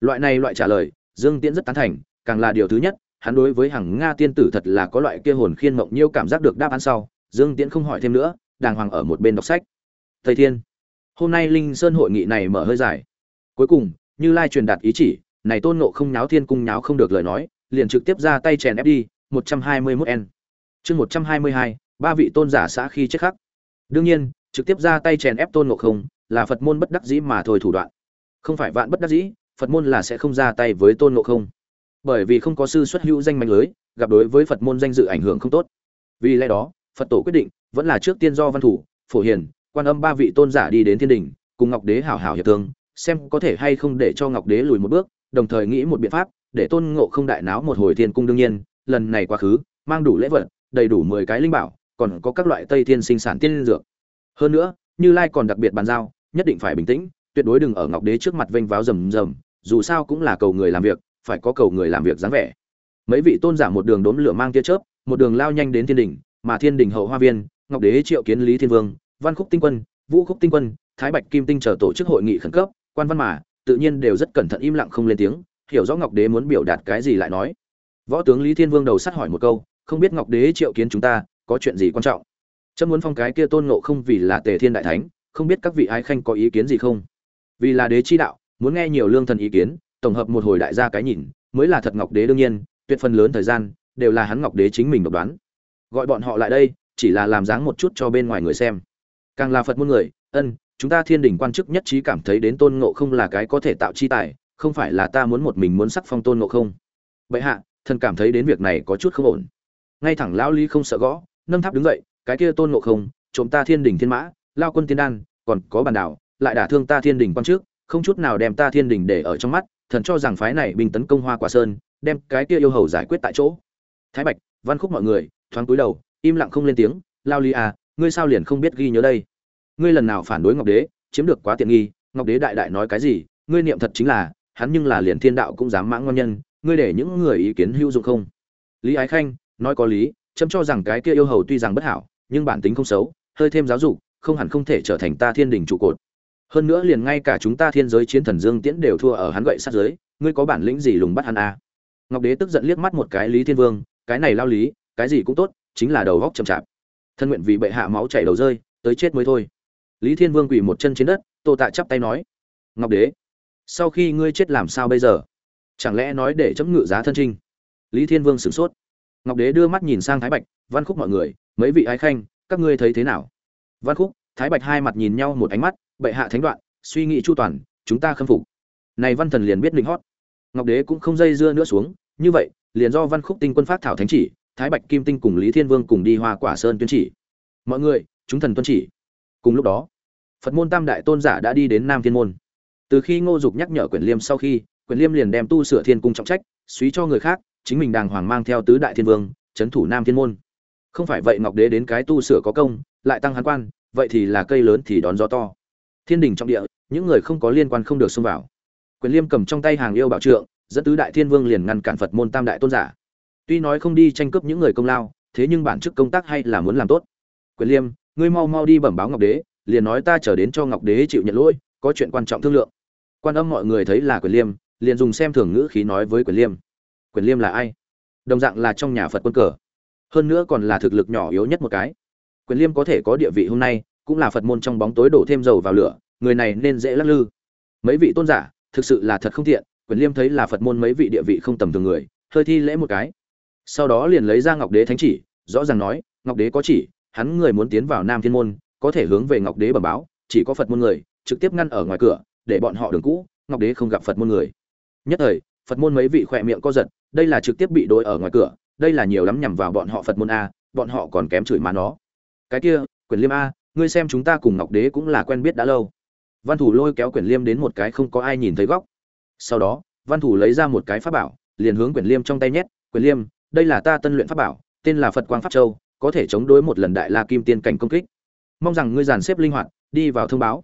S1: Loại này loại trả lời, dương tiễn rất tán thành, càng là điều thứ nhất hắn đối với hàng nga tiên tử thật là có loại kia hồn khiên mộng nhiêu cảm giác được đáp án sau, dương tiễn không hỏi thêm nữa, đàng hoàng ở một bên đọc sách. Thầy thiên, hôm nay linh sơn hội nghị này mở hơi dài. Cuối cùng, như lai truyền đạt ý chỉ, này tôn nộ không nháo thiên cung nháo không được lời nói, liền trực tiếp ra tay chèn ép đi, một trăm hai mươi 121 n chương một trăm hai mươi hai, ba vị tôn giả xã khi chết khắc. Đương nhiên, trực tiếp ra tay chèn ép tôn nộ không là phật môn bất đắc dĩ mà thôi thủ đoạn. Không phải vạn bất đắc dĩ, phật môn là sẽ không ra tay với tôn nộ không bởi vì không có sư xuất hữu danh mạnh lưới, gặp đối với phật môn danh dự ảnh hưởng không tốt. Vì lẽ đó, phật tổ quyết định vẫn là trước tiên do văn thủ, phổ hiền, quan âm ba vị tôn giả đi đến thiên đình, cùng ngọc đế hảo hảo hiệp thương, xem có thể hay không để cho ngọc đế lùi một bước, đồng thời nghĩ một biện pháp để tôn ngộ không đại náo một hồi thiên cung đương nhiên. Lần này quá khứ, mang đủ lễ vật, đầy đủ mười cái linh bảo, còn có các loại tây thiên sinh sản tiên dược. Hơn nữa, như lai còn đặc biệt bàn giao, nhất định phải bình tĩnh, tuyệt đối đừng ở ngọc đế trước mặt vênh váo rầm rầm, dù sao cũng là cầu người làm việc phải có cầu người làm việc dáng vẻ. Mấy vị tôn giả một đường đốn lửa mang tia chớp, một đường lao nhanh đến thiên đình mà thiên đình hậu hoa viên, ngọc đế, triệu kiến, lý thiên vương, văn khúc tinh quân, vũ khúc tinh quân, thái bạch kim tinh chờ tổ chức hội nghị khẩn cấp, quan văn mà, tự nhiên đều rất cẩn thận im lặng không lên tiếng, hiểu rõ ngọc đế muốn biểu đạt cái gì lại nói. Võ tướng lý thiên vương đầu sắt hỏi một câu, không biết ngọc đế, triệu kiến chúng ta, có chuyện gì quan trọng? Chấm muốn phong cái kia tôn ngộ không vì là tề thiên đại thánh, không biết các vị ái khanh có ý kiến gì không? Vì là đế chi đạo, muốn nghe nhiều lương thần ý kiến tổng hợp một hồi đại gia cái nhìn, mới là thật ngọc đế đương nhiên, tuyệt phần lớn thời gian, đều là hắn ngọc đế chính mình độc đoán. Gọi bọn họ lại đây, chỉ là làm dáng một chút cho bên ngoài người xem. Càng là phật môn người, ân, chúng ta thiên đình quan chức nhất trí cảm thấy đến tôn ngộ không là cái có thể tạo chi tài, không phải là ta muốn một mình muốn sắc phong tôn ngộ không. Vậy hạ, thần cảm thấy đến việc này có chút không ổn. Ngay thẳng lão ly không sợ gõ, nâng tháp đứng dậy, cái kia tôn ngộ không, trộm ta thiên đình thiên mã, lao quân tiên đan, còn có bàn đảo, lại đả thương ta thiên đình quan trước không chút nào đem ta thiên đình để ở trong mắt thần cho rằng phái này bình tấn công hoa quả sơn, đem cái kia yêu hầu giải quyết tại chỗ. Thái bạch, văn khúc mọi người, thoáng cúi đầu, im lặng không lên tiếng, lao ly à ngươi sao liền không biết ghi nhớ đây? Ngươi lần nào phản đối ngọc đế, chiếm được quá tiện nghi, ngọc đế đại đại nói cái gì, ngươi niệm thật chính là, hắn nhưng là liền thiên đạo cũng dám mãng ngon nhân, ngươi để những người ý kiến hữu dụng không? Lý ái khanh, nói có lý, chấm cho rằng cái kia yêu hầu tuy rằng bất hảo, nhưng bản tính không xấu, hơi thêm giáo dục, không hẳn không thể trở thành ta thiên đình trụ cột hơn nữa liền ngay cả chúng ta thiên giới chiến thần dương tiễn đều thua ở hắn gậy sát giới, ngươi có bản lĩnh gì lùng bắt hắn à? ngọc đế tức giận liếc mắt một cái lý thiên vương, cái này lao lý, cái gì cũng tốt, chính là đầu góc chậm chạp. Thân nguyện vì bệ hạ máu chảy đầu rơi, tới chết mới thôi. Lý thiên vương quỳ một chân trên đất, tô tạ chắp tay nói, ngọc đế, sau khi ngươi chết làm sao bây giờ? Chẳng lẽ nói để chấm ngự giá thân trinh? Lý thiên vương sửng sốt. Ngọc đế đưa mắt nhìn sang thái bạch, văn khúc mọi người, mấy vị ái khanh, các ngươi thấy thế nào? Văn khúc, thái bạch hai mặt nhìn nhau một ánh mắt bệ hạ thánh đoạn, suy nghĩ chu toàn, chúng ta khâm phục. Này văn thần liền biết linh hót. Ngọc đế cũng không dây dưa nữa xuống, như vậy, liền do văn khúc tinh quân phát thảo thánh chỉ, thái bạch kim tinh cùng lý thiên vương cùng đi hoa quả sơn tuyên chỉ. Mọi người, chúng thần tuân chỉ. Cùng lúc đó, phật môn tam đại tôn giả đã đi đến nam thiên môn. Từ khi ngô dục nhắc nhở quyển liêm sau khi, quyển liêm liền đem tu sửa thiên cung trọng trách suý cho người khác, chính mình đàng hoàng mang theo tứ đại thiên vương, trấn thủ nam thiên môn. Không phải vậy ngọc đế đến cái tu sửa có công, lại tăng hán quan, vậy thì là cây lớn thì đón gió to thiên đình trong địa, những người không có liên quan không được xông vào. Quyền liêm cầm trong tay hàng yêu bảo trượng, dẫn tứ đại thiên vương liền ngăn cản phật môn tam đại tôn giả. Tuy nói không đi tranh cướp những người công lao, thế nhưng bản chức công tác hay là muốn làm tốt. Quyền liêm, ngươi mau mau đi bẩm báo ngọc đế, liền nói ta trở đến cho ngọc đế chịu nhận lỗi, có chuyện quan trọng thương lượng. Quan âm mọi người thấy là quyền liêm, liền dùng xem thường ngữ khí nói với quyền liêm. Quyền liêm là ai? Đồng dạng là trong nhà phật quân cờ. Hơn nữa còn là thực lực nhỏ yếu nhất một cái. Quyền liêm có thể có địa vị hôm nay cũng là phật môn trong bóng tối đổ thêm dầu vào lửa, người này nên dễ lắc lư. Mấy vị tôn giả, thực sự là thật không thiện quyền liêm thấy là phật môn mấy vị địa vị không tầm thường người, hơi thi lễ một cái. Sau đó liền lấy ra ngọc đế thánh chỉ, rõ ràng nói, ngọc đế có chỉ, hắn người muốn tiến vào nam thiên môn, có thể hướng về ngọc đế bẩm báo, chỉ có phật môn người, trực tiếp ngăn ở ngoài cửa, để bọn họ đường cũ, ngọc đế không gặp phật môn người. Nhất thời, phật môn mấy vị khỏe miệng co giật, đây là trực tiếp bị đối ở ngoài cửa, đây là nhiều lắm nhằm vào bọn họ phật môn a, bọn họ còn kém chửi má nó. Cái kia, quyền liêm a ngươi xem chúng ta cùng ngọc đế cũng là quen biết đã lâu. Văn thủ lôi kéo quyển liêm đến một cái không có ai nhìn thấy góc. Sau đó, văn thủ lấy ra một cái pháp bảo, liền hướng quyển liêm trong tay nhét, quyển liêm, đây là ta tân luyện pháp bảo, tên là phật quang pháp châu, có thể chống đối một lần đại la kim tiên cảnh công kích. Mong rằng ngươi giàn xếp linh hoạt, đi vào thông báo.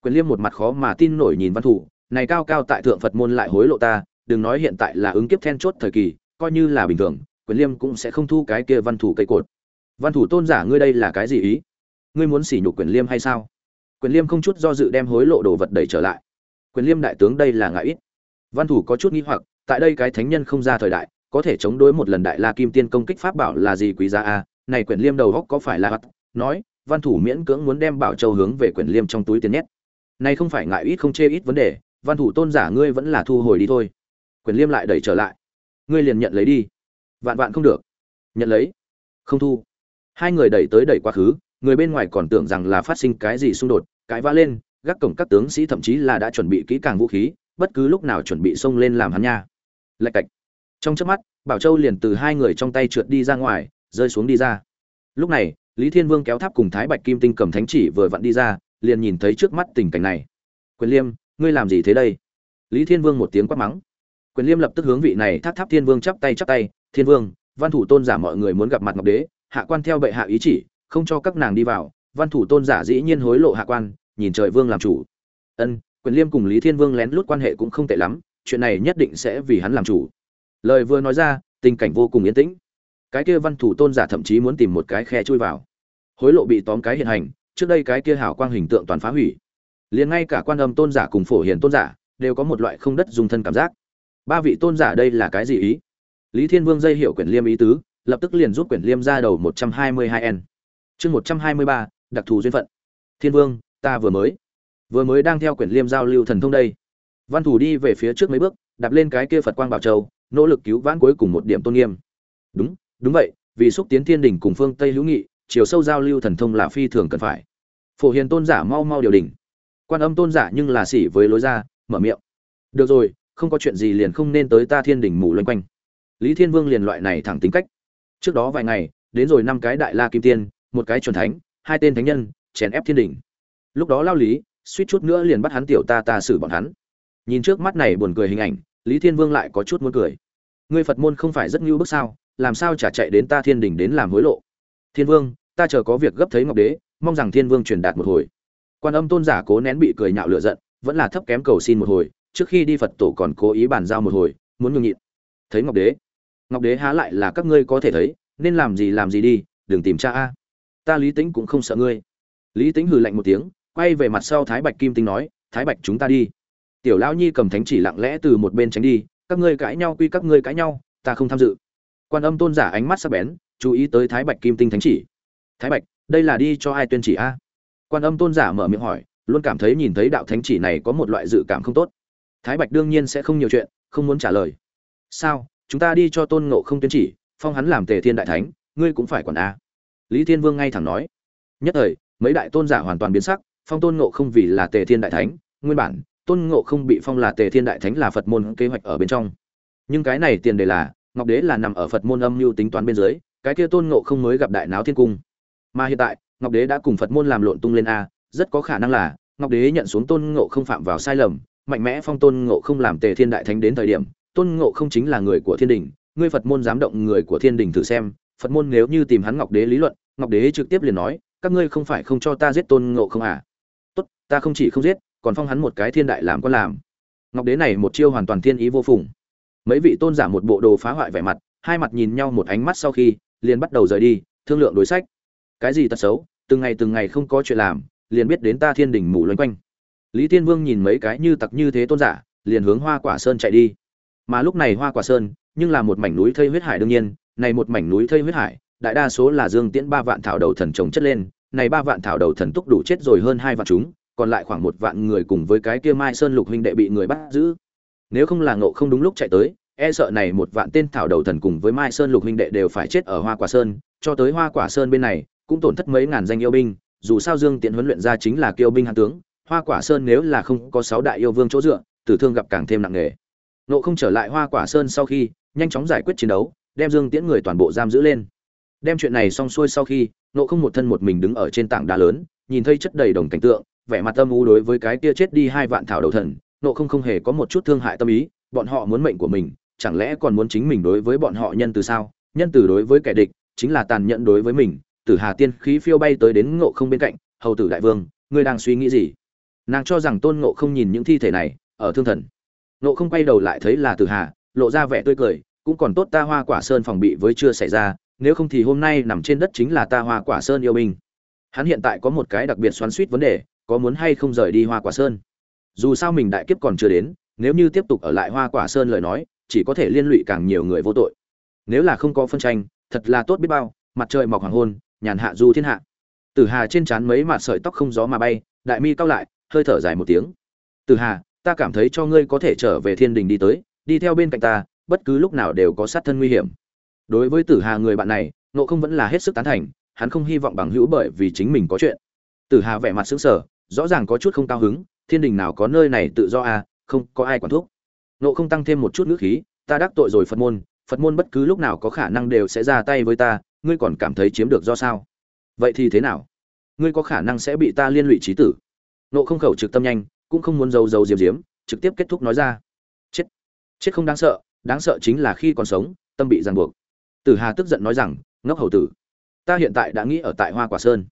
S1: Quyển liêm một mặt khó mà tin nổi nhìn văn thủ, này cao cao tại thượng phật môn lại hối lộ ta, đừng nói hiện tại là ứng kiếp then chốt thời kỳ, coi như là bình thường, quyển liêm cũng sẽ không thu cái kia văn thủ cây cột. Văn thủ tôn giả, ngươi đây là cái gì ý? Ngươi muốn xỉ nhục Quyền liêm hay sao? Quyền liêm không chút do dự đem hối lộ đồ vật đẩy trở lại. Quyền liêm đại tướng đây là ngại ít. Văn thủ có chút nghi hoặc, tại đây cái thánh nhân không ra thời đại, có thể chống đối một lần đại la kim tiên công kích pháp bảo là gì quý giá a này quyền liêm đầu góc có phải là hắt nói, văn thủ miễn cưỡng muốn đem bảo châu hướng về quyền liêm trong túi tiền nhét. Này không phải ngại ít không chê ít vấn đề, văn thủ tôn giả ngươi vẫn là thu hồi đi thôi. Quyền liêm lại đẩy trở lại. Ngươi liền nhận lấy đi. Vạn vạn không được. Nhận lấy. Không thu. Hai người đẩy tới đẩy quá khứ người bên ngoài còn tưởng rằng là phát sinh cái gì xung đột, cãi vã lên, gác cổng các tướng sĩ thậm chí là đã chuẩn bị kỹ càng vũ khí, bất cứ lúc nào chuẩn bị xông lên làm hắn nha. Lạch cạch. Trong chớp mắt, bảo châu liền từ hai người trong tay trượt đi ra ngoài, rơi xuống đi ra. Lúc này, lý thiên vương kéo tháp cùng thái bạch kim tinh cầm thánh chỉ vừa vặn đi ra, liền nhìn thấy trước mắt tình cảnh này. Quyền liêm, ngươi làm gì thế đây? Lý thiên vương một tiếng quát mắng. Quyền liêm lập tức hướng vị này tháp tháp thiên vương chắp tay chắp tay, thiên vương, văn thủ tôn giả mọi người muốn gặp mặt ngọc đế, hạ quan theo bệ hạ ý chỉ không cho các nàng đi vào, văn thủ tôn giả dĩ nhiên hối lộ hạ quan, nhìn trời vương làm chủ. Ân, quyền liêm cùng lý thiên vương lén lút quan hệ cũng không tệ lắm, chuyện này nhất định sẽ vì hắn làm chủ. Lời vừa nói ra, tình cảnh vô cùng yên tĩnh. Cái kia văn thủ tôn giả thậm chí muốn tìm một cái khe chui vào. Hối lộ bị tóm cái hiện hành, trước đây cái kia hảo quang hình tượng toàn phá hủy. Liền ngay cả quan âm tôn giả cùng phổ hiền tôn giả đều có một loại không đất dùng thân cảm giác. Ba vị tôn giả đây là cái gì ý? Lý thiên vương dây hiểu quyển liêm ý tứ, lập tức liền rút quyển liêm ra đầu một trăm hai mươi hai n chương một trăm hai mươi ba, đặc thù duyên phận. Thiên vương, ta vừa mới vừa mới đang theo quyển liêm giao lưu thần thông đây. Văn thủ đi về phía trước mấy bước, đạp lên cái kia phật quang bảo châu, nỗ lực cứu vãn cuối cùng một điểm tôn nghiêm. Đúng đúng vậy, vì xúc tiến thiên đình cùng phương tây hữu nghị, chiều sâu giao lưu thần thông là phi thường cần phải. Phổ hiền tôn giả mau mau điều đình. Quan âm tôn giả nhưng là xỉ với lối ra, mở miệng. Được rồi, không có chuyện gì liền không nên tới ta thiên đình mù loanh quanh. Lý thiên vương liền loại này thẳng tính cách. Trước đó vài ngày, đến rồi năm cái đại la kim tiên một cái chuẩn thánh, hai tên thánh nhân, chèn ép thiên đình. Lúc đó lao lý, suýt chút nữa liền bắt hắn tiểu ta ta xử bọn hắn. Nhìn trước mắt này buồn cười hình ảnh, lý thiên vương lại có chút muốn cười. Ngươi phật môn không phải rất ngưu bức sao? Làm sao chả chạy đến ta thiên đình đến làm hối lộ? Thiên vương, ta chờ có việc gấp thấy ngọc đế, mong rằng thiên vương truyền đạt một hồi. Quan âm tôn giả cố nén bị cười nhạo lựa giận, vẫn là thấp kém cầu xin một hồi, trước khi đi phật tổ còn cố ý bàn giao một hồi, muốn nhường nhịn. Thấy ngọc đế. Ngọc đế há lại là các ngươi có thể thấy, nên làm gì làm gì đi, đừng tìm cha a ta lý tính cũng không sợ ngươi. Lý tính hừ lạnh một tiếng, quay về mặt sau thái bạch kim tinh nói, thái bạch, chúng ta đi. Tiểu lão nhi cầm thánh chỉ lặng lẽ từ một bên tránh đi, các ngươi cãi nhau quy các ngươi cãi nhau, ta không tham dự. Quan âm tôn giả ánh mắt sắc bén, chú ý tới thái bạch kim tinh thánh chỉ. Thái bạch, đây là đi cho ai tuyên chỉ a? Quan âm tôn giả mở miệng hỏi, luôn cảm thấy nhìn thấy đạo thánh chỉ này có một loại dự cảm không tốt. Thái bạch đương nhiên sẽ không nhiều chuyện, không muốn trả lời. Sao? Chúng ta đi cho tôn ngộ không tuyên chỉ, phong hắn làm tề thiên đại thánh, ngươi cũng phải quản a lý thiên vương ngay thẳng nói, nhất thời, mấy đại tôn giả hoàn toàn biến sắc, phong tôn ngộ không vì là tề thiên đại thánh, nguyên bản, tôn ngộ không bị phong là tề thiên đại thánh là phật môn kế hoạch ở bên trong. Nhưng cái này tiền đề là, ngọc đế là nằm ở phật môn âm mưu tính toán bên dưới, cái kia tôn ngộ không mới gặp đại náo thiên cung. Mà hiện tại, ngọc đế đã cùng phật môn làm lộn tung lên a, rất có khả năng là, ngọc đế nhận xuống tôn ngộ không phạm vào sai lầm, mạnh mẽ phong tôn ngộ không làm tề thiên đại thánh đến thời điểm, tôn ngộ không chính là người của thiên đình, ngươi phật môn dám động người của thiên đình thử xem, phật môn nếu như tìm hắn ngọc đế lý luận ngọc đế trực tiếp liền nói, các ngươi không phải không cho ta giết tôn ngộ không à? Tốt, ta không chỉ không giết, còn phong hắn một cái thiên đại làm có làm. Ngọc đế này một chiêu hoàn toàn thiên ý vô phùng. Mấy vị tôn giả một bộ đồ phá hoại vẻ mặt, hai mặt nhìn nhau một ánh mắt sau khi, liền bắt đầu rời đi, thương lượng đối sách. Cái gì tật xấu? Từng ngày từng ngày không có chuyện làm, liền biết đến ta thiên đình mù loanh quanh. Lý tiên vương nhìn mấy cái như tặc như thế tôn giả, liền hướng hoa quả sơn chạy đi. Mà lúc này hoa quả sơn nhưng là một mảnh núi thây huyết hải đương nhiên, này một mảnh núi thây huyết hải đại đa số là dương tiễn ba vạn thảo đầu thần trồng chất lên, này ba vạn thảo đầu thần túc đủ chết rồi hơn hai vạn chúng, còn lại khoảng một vạn người cùng với cái kia mai sơn lục huynh đệ bị người bắt giữ. Nếu không là ngộ không đúng lúc chạy tới e sợ này một vạn tên thảo đầu thần cùng với mai sơn lục huynh đệ đều phải chết ở hoa quả sơn, cho tới hoa quả sơn bên này, cũng tổn thất mấy ngàn danh yêu binh, dù sao dương tiễn huấn luyện ra chính là kiêu binh hạ tướng, hoa quả sơn nếu là không có sáu đại yêu vương chỗ dựa, tử thương gặp càng thêm nặng nề. Nộ không trở lại hoa quả sơn sau khi, nhanh chóng giải quyết chiến đấu, đem dương tiễn người toàn bộ giam giữ lên đem chuyện này xong xuôi sau khi nộ không một thân một mình đứng ở trên tảng đá lớn, nhìn thấy chất đầy đồng cảnh tượng, vẻ mặt tâm u đối với cái kia chết đi hai vạn thảo đầu thần nộ không không hề có một chút thương hại tâm ý, bọn họ muốn mệnh của mình, chẳng lẽ còn muốn chính mình đối với bọn họ nhân từ sao? Nhân từ đối với kẻ địch, chính là tàn nhẫn đối với mình. Tử hà tiên khí phiêu bay tới đến ngộ không bên cạnh, hầu tử đại vương, ngươi đang suy nghĩ gì? Nàng cho rằng tôn ngộ không nhìn những thi thể này, ở thương thần. Ngộ không quay đầu lại thấy là tử hà, lộ ra vẻ tươi cười, cũng còn tốt ta hoa quả sơn phòng bị với chưa xảy ra nếu không thì hôm nay nằm trên đất chính là ta hoa quả sơn yêu binh. Hắn hiện tại có một cái đặc biệt xoắn suýt vấn đề, có muốn hay không rời đi hoa quả sơn? Dù sao mình đại kiếp còn chưa đến, nếu như tiếp tục ở lại hoa quả sơn lời nói, chỉ có thể liên lụy càng nhiều người vô tội. Nếu là không có phân tranh, thật là tốt biết bao, mặt trời mọc hoàng hôn, nhàn hạ du thiên hạ. Tử hà trên trán mấy mạt sợi tóc không gió mà bay, đại mi cao lại, hơi thở dài một tiếng. Tử hà, ta cảm thấy cho ngươi có thể trở về thiên đình đi tới, đi theo bên cạnh ta, bất cứ lúc nào đều có sát thân nguy hiểm đối với tử hà người bạn này nộ không vẫn là hết sức tán thành, hắn không hy vọng bằng hữu bởi vì chính mình có chuyện. Tử hà vẻ mặt sững sờ, rõ ràng có chút không cao hứng, thiên đình nào có nơi này tự do à không có ai quản thuốc nộ không tăng thêm một chút ngữ khí, ta đắc tội rồi phật môn phật môn bất cứ lúc nào có khả năng đều sẽ ra tay với ta, ngươi còn cảm thấy chiếm được do sao? Vậy thì thế nào? Ngươi có khả năng sẽ bị ta liên lụy trí tử? Nộ không khẩu trực tâm nhanh, cũng không muốn giấu giấu diếm diếm, trực tiếp kết thúc nói ra. Chết. Chết không đáng sợ đáng sợ chính là khi còn sống, tâm bị ràng buộc tử hà tức giận nói rằng, ngốc hầu tử, ta hiện tại đã nghĩ ở tại hoa quả sơn.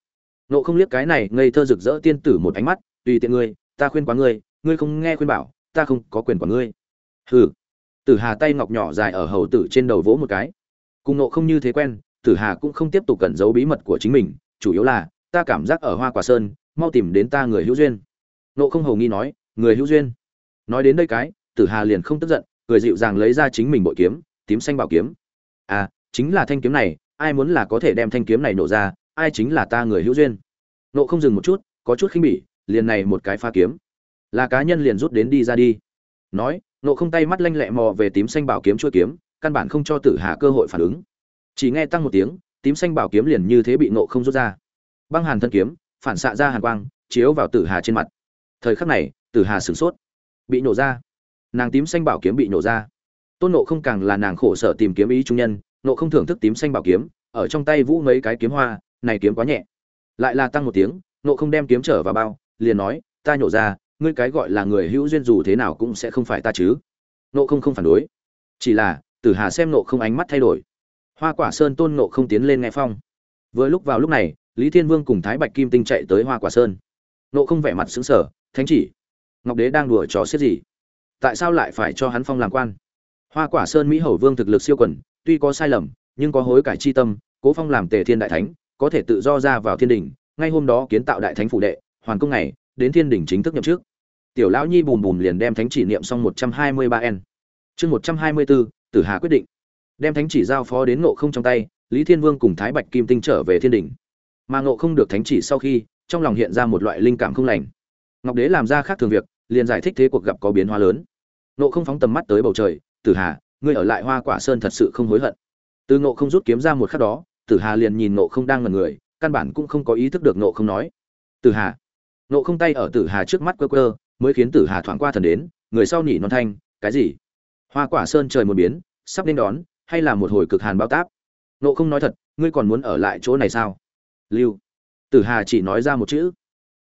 S1: Nộ không liếc cái này ngây thơ rực rỡ tiên tử một ánh mắt, tùy tiện ngươi, ta khuyên quá ngươi ngươi không nghe khuyên bảo, ta không có quyền của ngươi. Hừ. Tử hà tay ngọc nhỏ dài ở hầu tử trên đầu vỗ một cái. Cùng nộ không như thế quen, tử hà cũng không tiếp tục cẩn giấu bí mật của chính mình, chủ yếu là, ta cảm giác ở hoa quả sơn, mau tìm đến ta người hữu duyên. Nộ không hầu nghi nói, người hữu duyên? Nói đến đây cái, tử hà liền không tức giận, cười dịu dàng lấy ra chính mình bội kiếm, tím xanh bảo kiếm. À chính là thanh kiếm này, ai muốn là có thể đem thanh kiếm này nổ ra, ai chính là ta người hữu duyên. Nộ không dừng một chút, có chút khinh bỉ, liền này một cái pha kiếm. Là cá nhân liền rút đến đi ra đi. Nói, nộ không tay mắt lanh lẹ mò về tím xanh bảo kiếm chuôi kiếm, căn bản không cho tử hà cơ hội phản ứng. Chỉ nghe tăng một tiếng, tím xanh bảo kiếm liền như thế bị nộ không rút ra. Băng hàn thân kiếm, phản xạ ra hàn quang, chiếu vào tử hà trên mặt. Thời khắc này, tử hà sửng sốt. Bị nổ ra. Nàng tím xanh bảo kiếm bị nổ ra. Tôn nộ không càng là nàng khổ sở tìm kiếm ý trung nhân nộ không thưởng thức tím xanh bảo kiếm, ở trong tay vũ mấy cái kiếm hoa, này kiếm quá nhẹ. Lại là tăng một tiếng, nộ không đem kiếm trở vào bao, liền nói, ta nhổ ra, ngươi cái gọi là người hữu duyên dù thế nào cũng sẽ không phải ta chứ. Nộ không không phản đối. Chỉ là, tử hà xem nộ không ánh mắt thay đổi. Hoa quả sơn tôn nộ không tiến lên nghe phong. Vừa lúc vào lúc này, lý thiên vương cùng thái bạch kim tinh chạy tới hoa quả sơn. Nộ không vẻ mặt xứng sở thánh chỉ, ngọc đế đang đùa trò xiết gì? Tại sao lại phải cho hắn phong làm quan? Hoa quả sơn mỹ hầu vương thực lực siêu quần tuy có sai lầm, nhưng có hối cải chi tâm, cố phong làm tề thiên đại thánh, có thể tự do ra vào thiên đình, ngay hôm đó kiến tạo đại thánh phủ đệ, hoàn công này đến thiên đình chính thức nhậm chức. Tiểu lão nhi bùm bùm liền đem thánh chỉ niệm xong một trăm hai mươi ba n chương một trăm hai mươi bốn tử hà quyết định. Đem thánh chỉ giao phó đến ngộ không trong tay, lý thiên vương cùng thái bạch kim tinh trở về thiên đình. Mà ngộ không được thánh chỉ sau khi, trong lòng hiện ra một loại linh cảm không lành. Ngọc đế làm ra khác thường việc, liền giải thích thế cuộc gặp có biến hóa lớn. Ngộ không phóng tầm mắt tới bầu trời, tử hà ngươi ở lại hoa quả sơn thật sự không hối hận. Từ ngộ không rút kiếm ra một khắc đó, tử hà liền nhìn ngộ không đang ngần người, căn bản cũng không có ý thức được ngộ không nói. Tử hà. Ngộ không tay ở tử hà trước mắt quơ quơ, mới khiến tử hà thoáng qua thần đến, người sau nhỉ non thanh, cái gì? Hoa quả sơn trời một biến, sắp nên đón, hay là một hồi cực hàn bao táp? Ngộ không nói thật, ngươi còn muốn ở lại chỗ này sao? Lưu. Tử hà chỉ nói ra một chữ.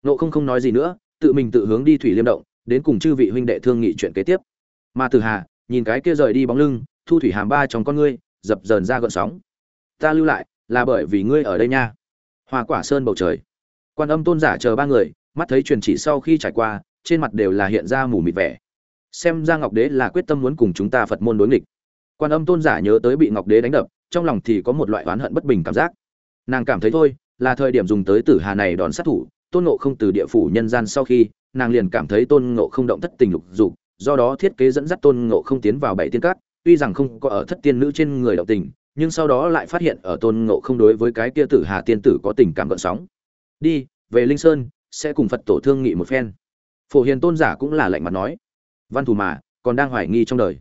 S1: Ngộ không không nói gì nữa, tự mình tự hướng đi thủy liêm động, đến cùng chư vị huynh đệ thương nghị chuyện kế tiếp. Mà tử hà nhìn cái kia rời đi bóng lưng, thu thủy hàm ba trong con ngươi, dập dờn ra gợn sóng. Ta lưu lại, là bởi vì ngươi ở đây nha. Hoa quả sơn bầu trời. Quan âm tôn giả chờ ba người, mắt thấy truyền chỉ sau khi trải qua, trên mặt đều là hiện ra mù mịt vẻ. Xem ra ngọc đế là quyết tâm muốn cùng chúng ta phật môn đối nghịch. Quan âm tôn giả nhớ tới bị ngọc đế đánh đập, trong lòng thì có một loại oán hận bất bình cảm giác. Nàng cảm thấy thôi, là thời điểm dùng tới tử hà này đòn sát thủ, tôn ngộ không từ địa phủ nhân gian sau khi, nàng liền cảm thấy tôn ngộ không động thất tình lục dục do đó thiết kế dẫn dắt tôn ngộ không tiến vào bảy tiên cát tuy rằng không có ở thất tiên nữ trên người động tình, nhưng sau đó lại phát hiện ở tôn ngộ không đối với cái kia tử hà tiên tử có tình cảm gợn sóng. Đi, về linh sơn, sẽ cùng phật tổ thương nghị một phen. Phổ hiền tôn giả cũng là lạnh mặt nói. Văn thù mà, còn đang hoài nghi trong đời.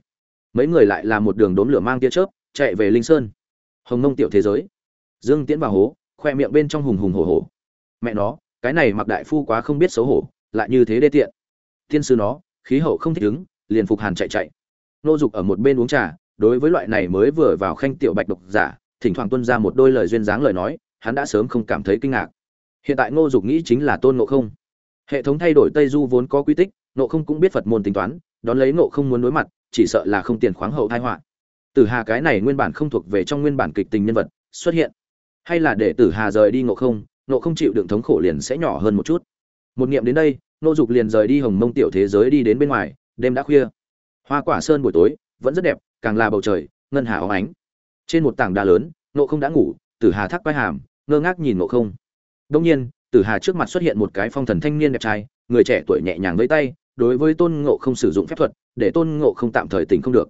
S1: Mấy người lại là một đường đốn lửa mang tia chớp, chạy về linh sơn. Hồng nông tiểu thế giới. Dương tiễn vào hố, khoe miệng bên trong hùng hùng hổ hổ. Mẹ nó, cái này mặc đại phu quá không biết xấu hổ, lại như thế đê tiện. Tiên sư nó khí hậu không thích ứng, liền phục hàn chạy chạy. Nô dục ở một bên uống trà, đối với loại này mới vừa vào khanh tiểu bạch độc giả, thỉnh thoảng tuân ra một đôi lời duyên dáng lời nói, hắn đã sớm không cảm thấy kinh ngạc. Hiện tại ngô dục nghĩ chính là tôn ngộ không. Hệ thống thay đổi tây du vốn có quy tích, ngộ không cũng biết phật môn tính toán, đón lấy ngộ không muốn đối mặt, chỉ sợ là không tiền khoáng hậu thai họa. Tử hà cái này nguyên bản không thuộc về trong nguyên bản kịch tình nhân vật, xuất hiện. Hay là để tử hà rời đi ngộ không ngộ không chịu đựng thống khổ liền sẽ nhỏ hơn một chút. Một nghiệm đến đây nô dục liền rời đi hồng mông tiểu thế giới đi đến bên ngoài, đêm đã khuya. Hoa quả sơn buổi tối, vẫn rất đẹp, càng là bầu trời, ngân hà óng ánh. Trên một tảng đá lớn nộ không đã ngủ, tử hà thắc vai hàm, ngơ ngác nhìn nộ không. Đông nhiên, tử hà trước mặt xuất hiện một cái phong thần thanh niên đẹp trai, người trẻ tuổi nhẹ nhàng với tay, đối với tôn ngộ không sử dụng phép thuật, để tôn ngộ không tạm thời tỉnh không được.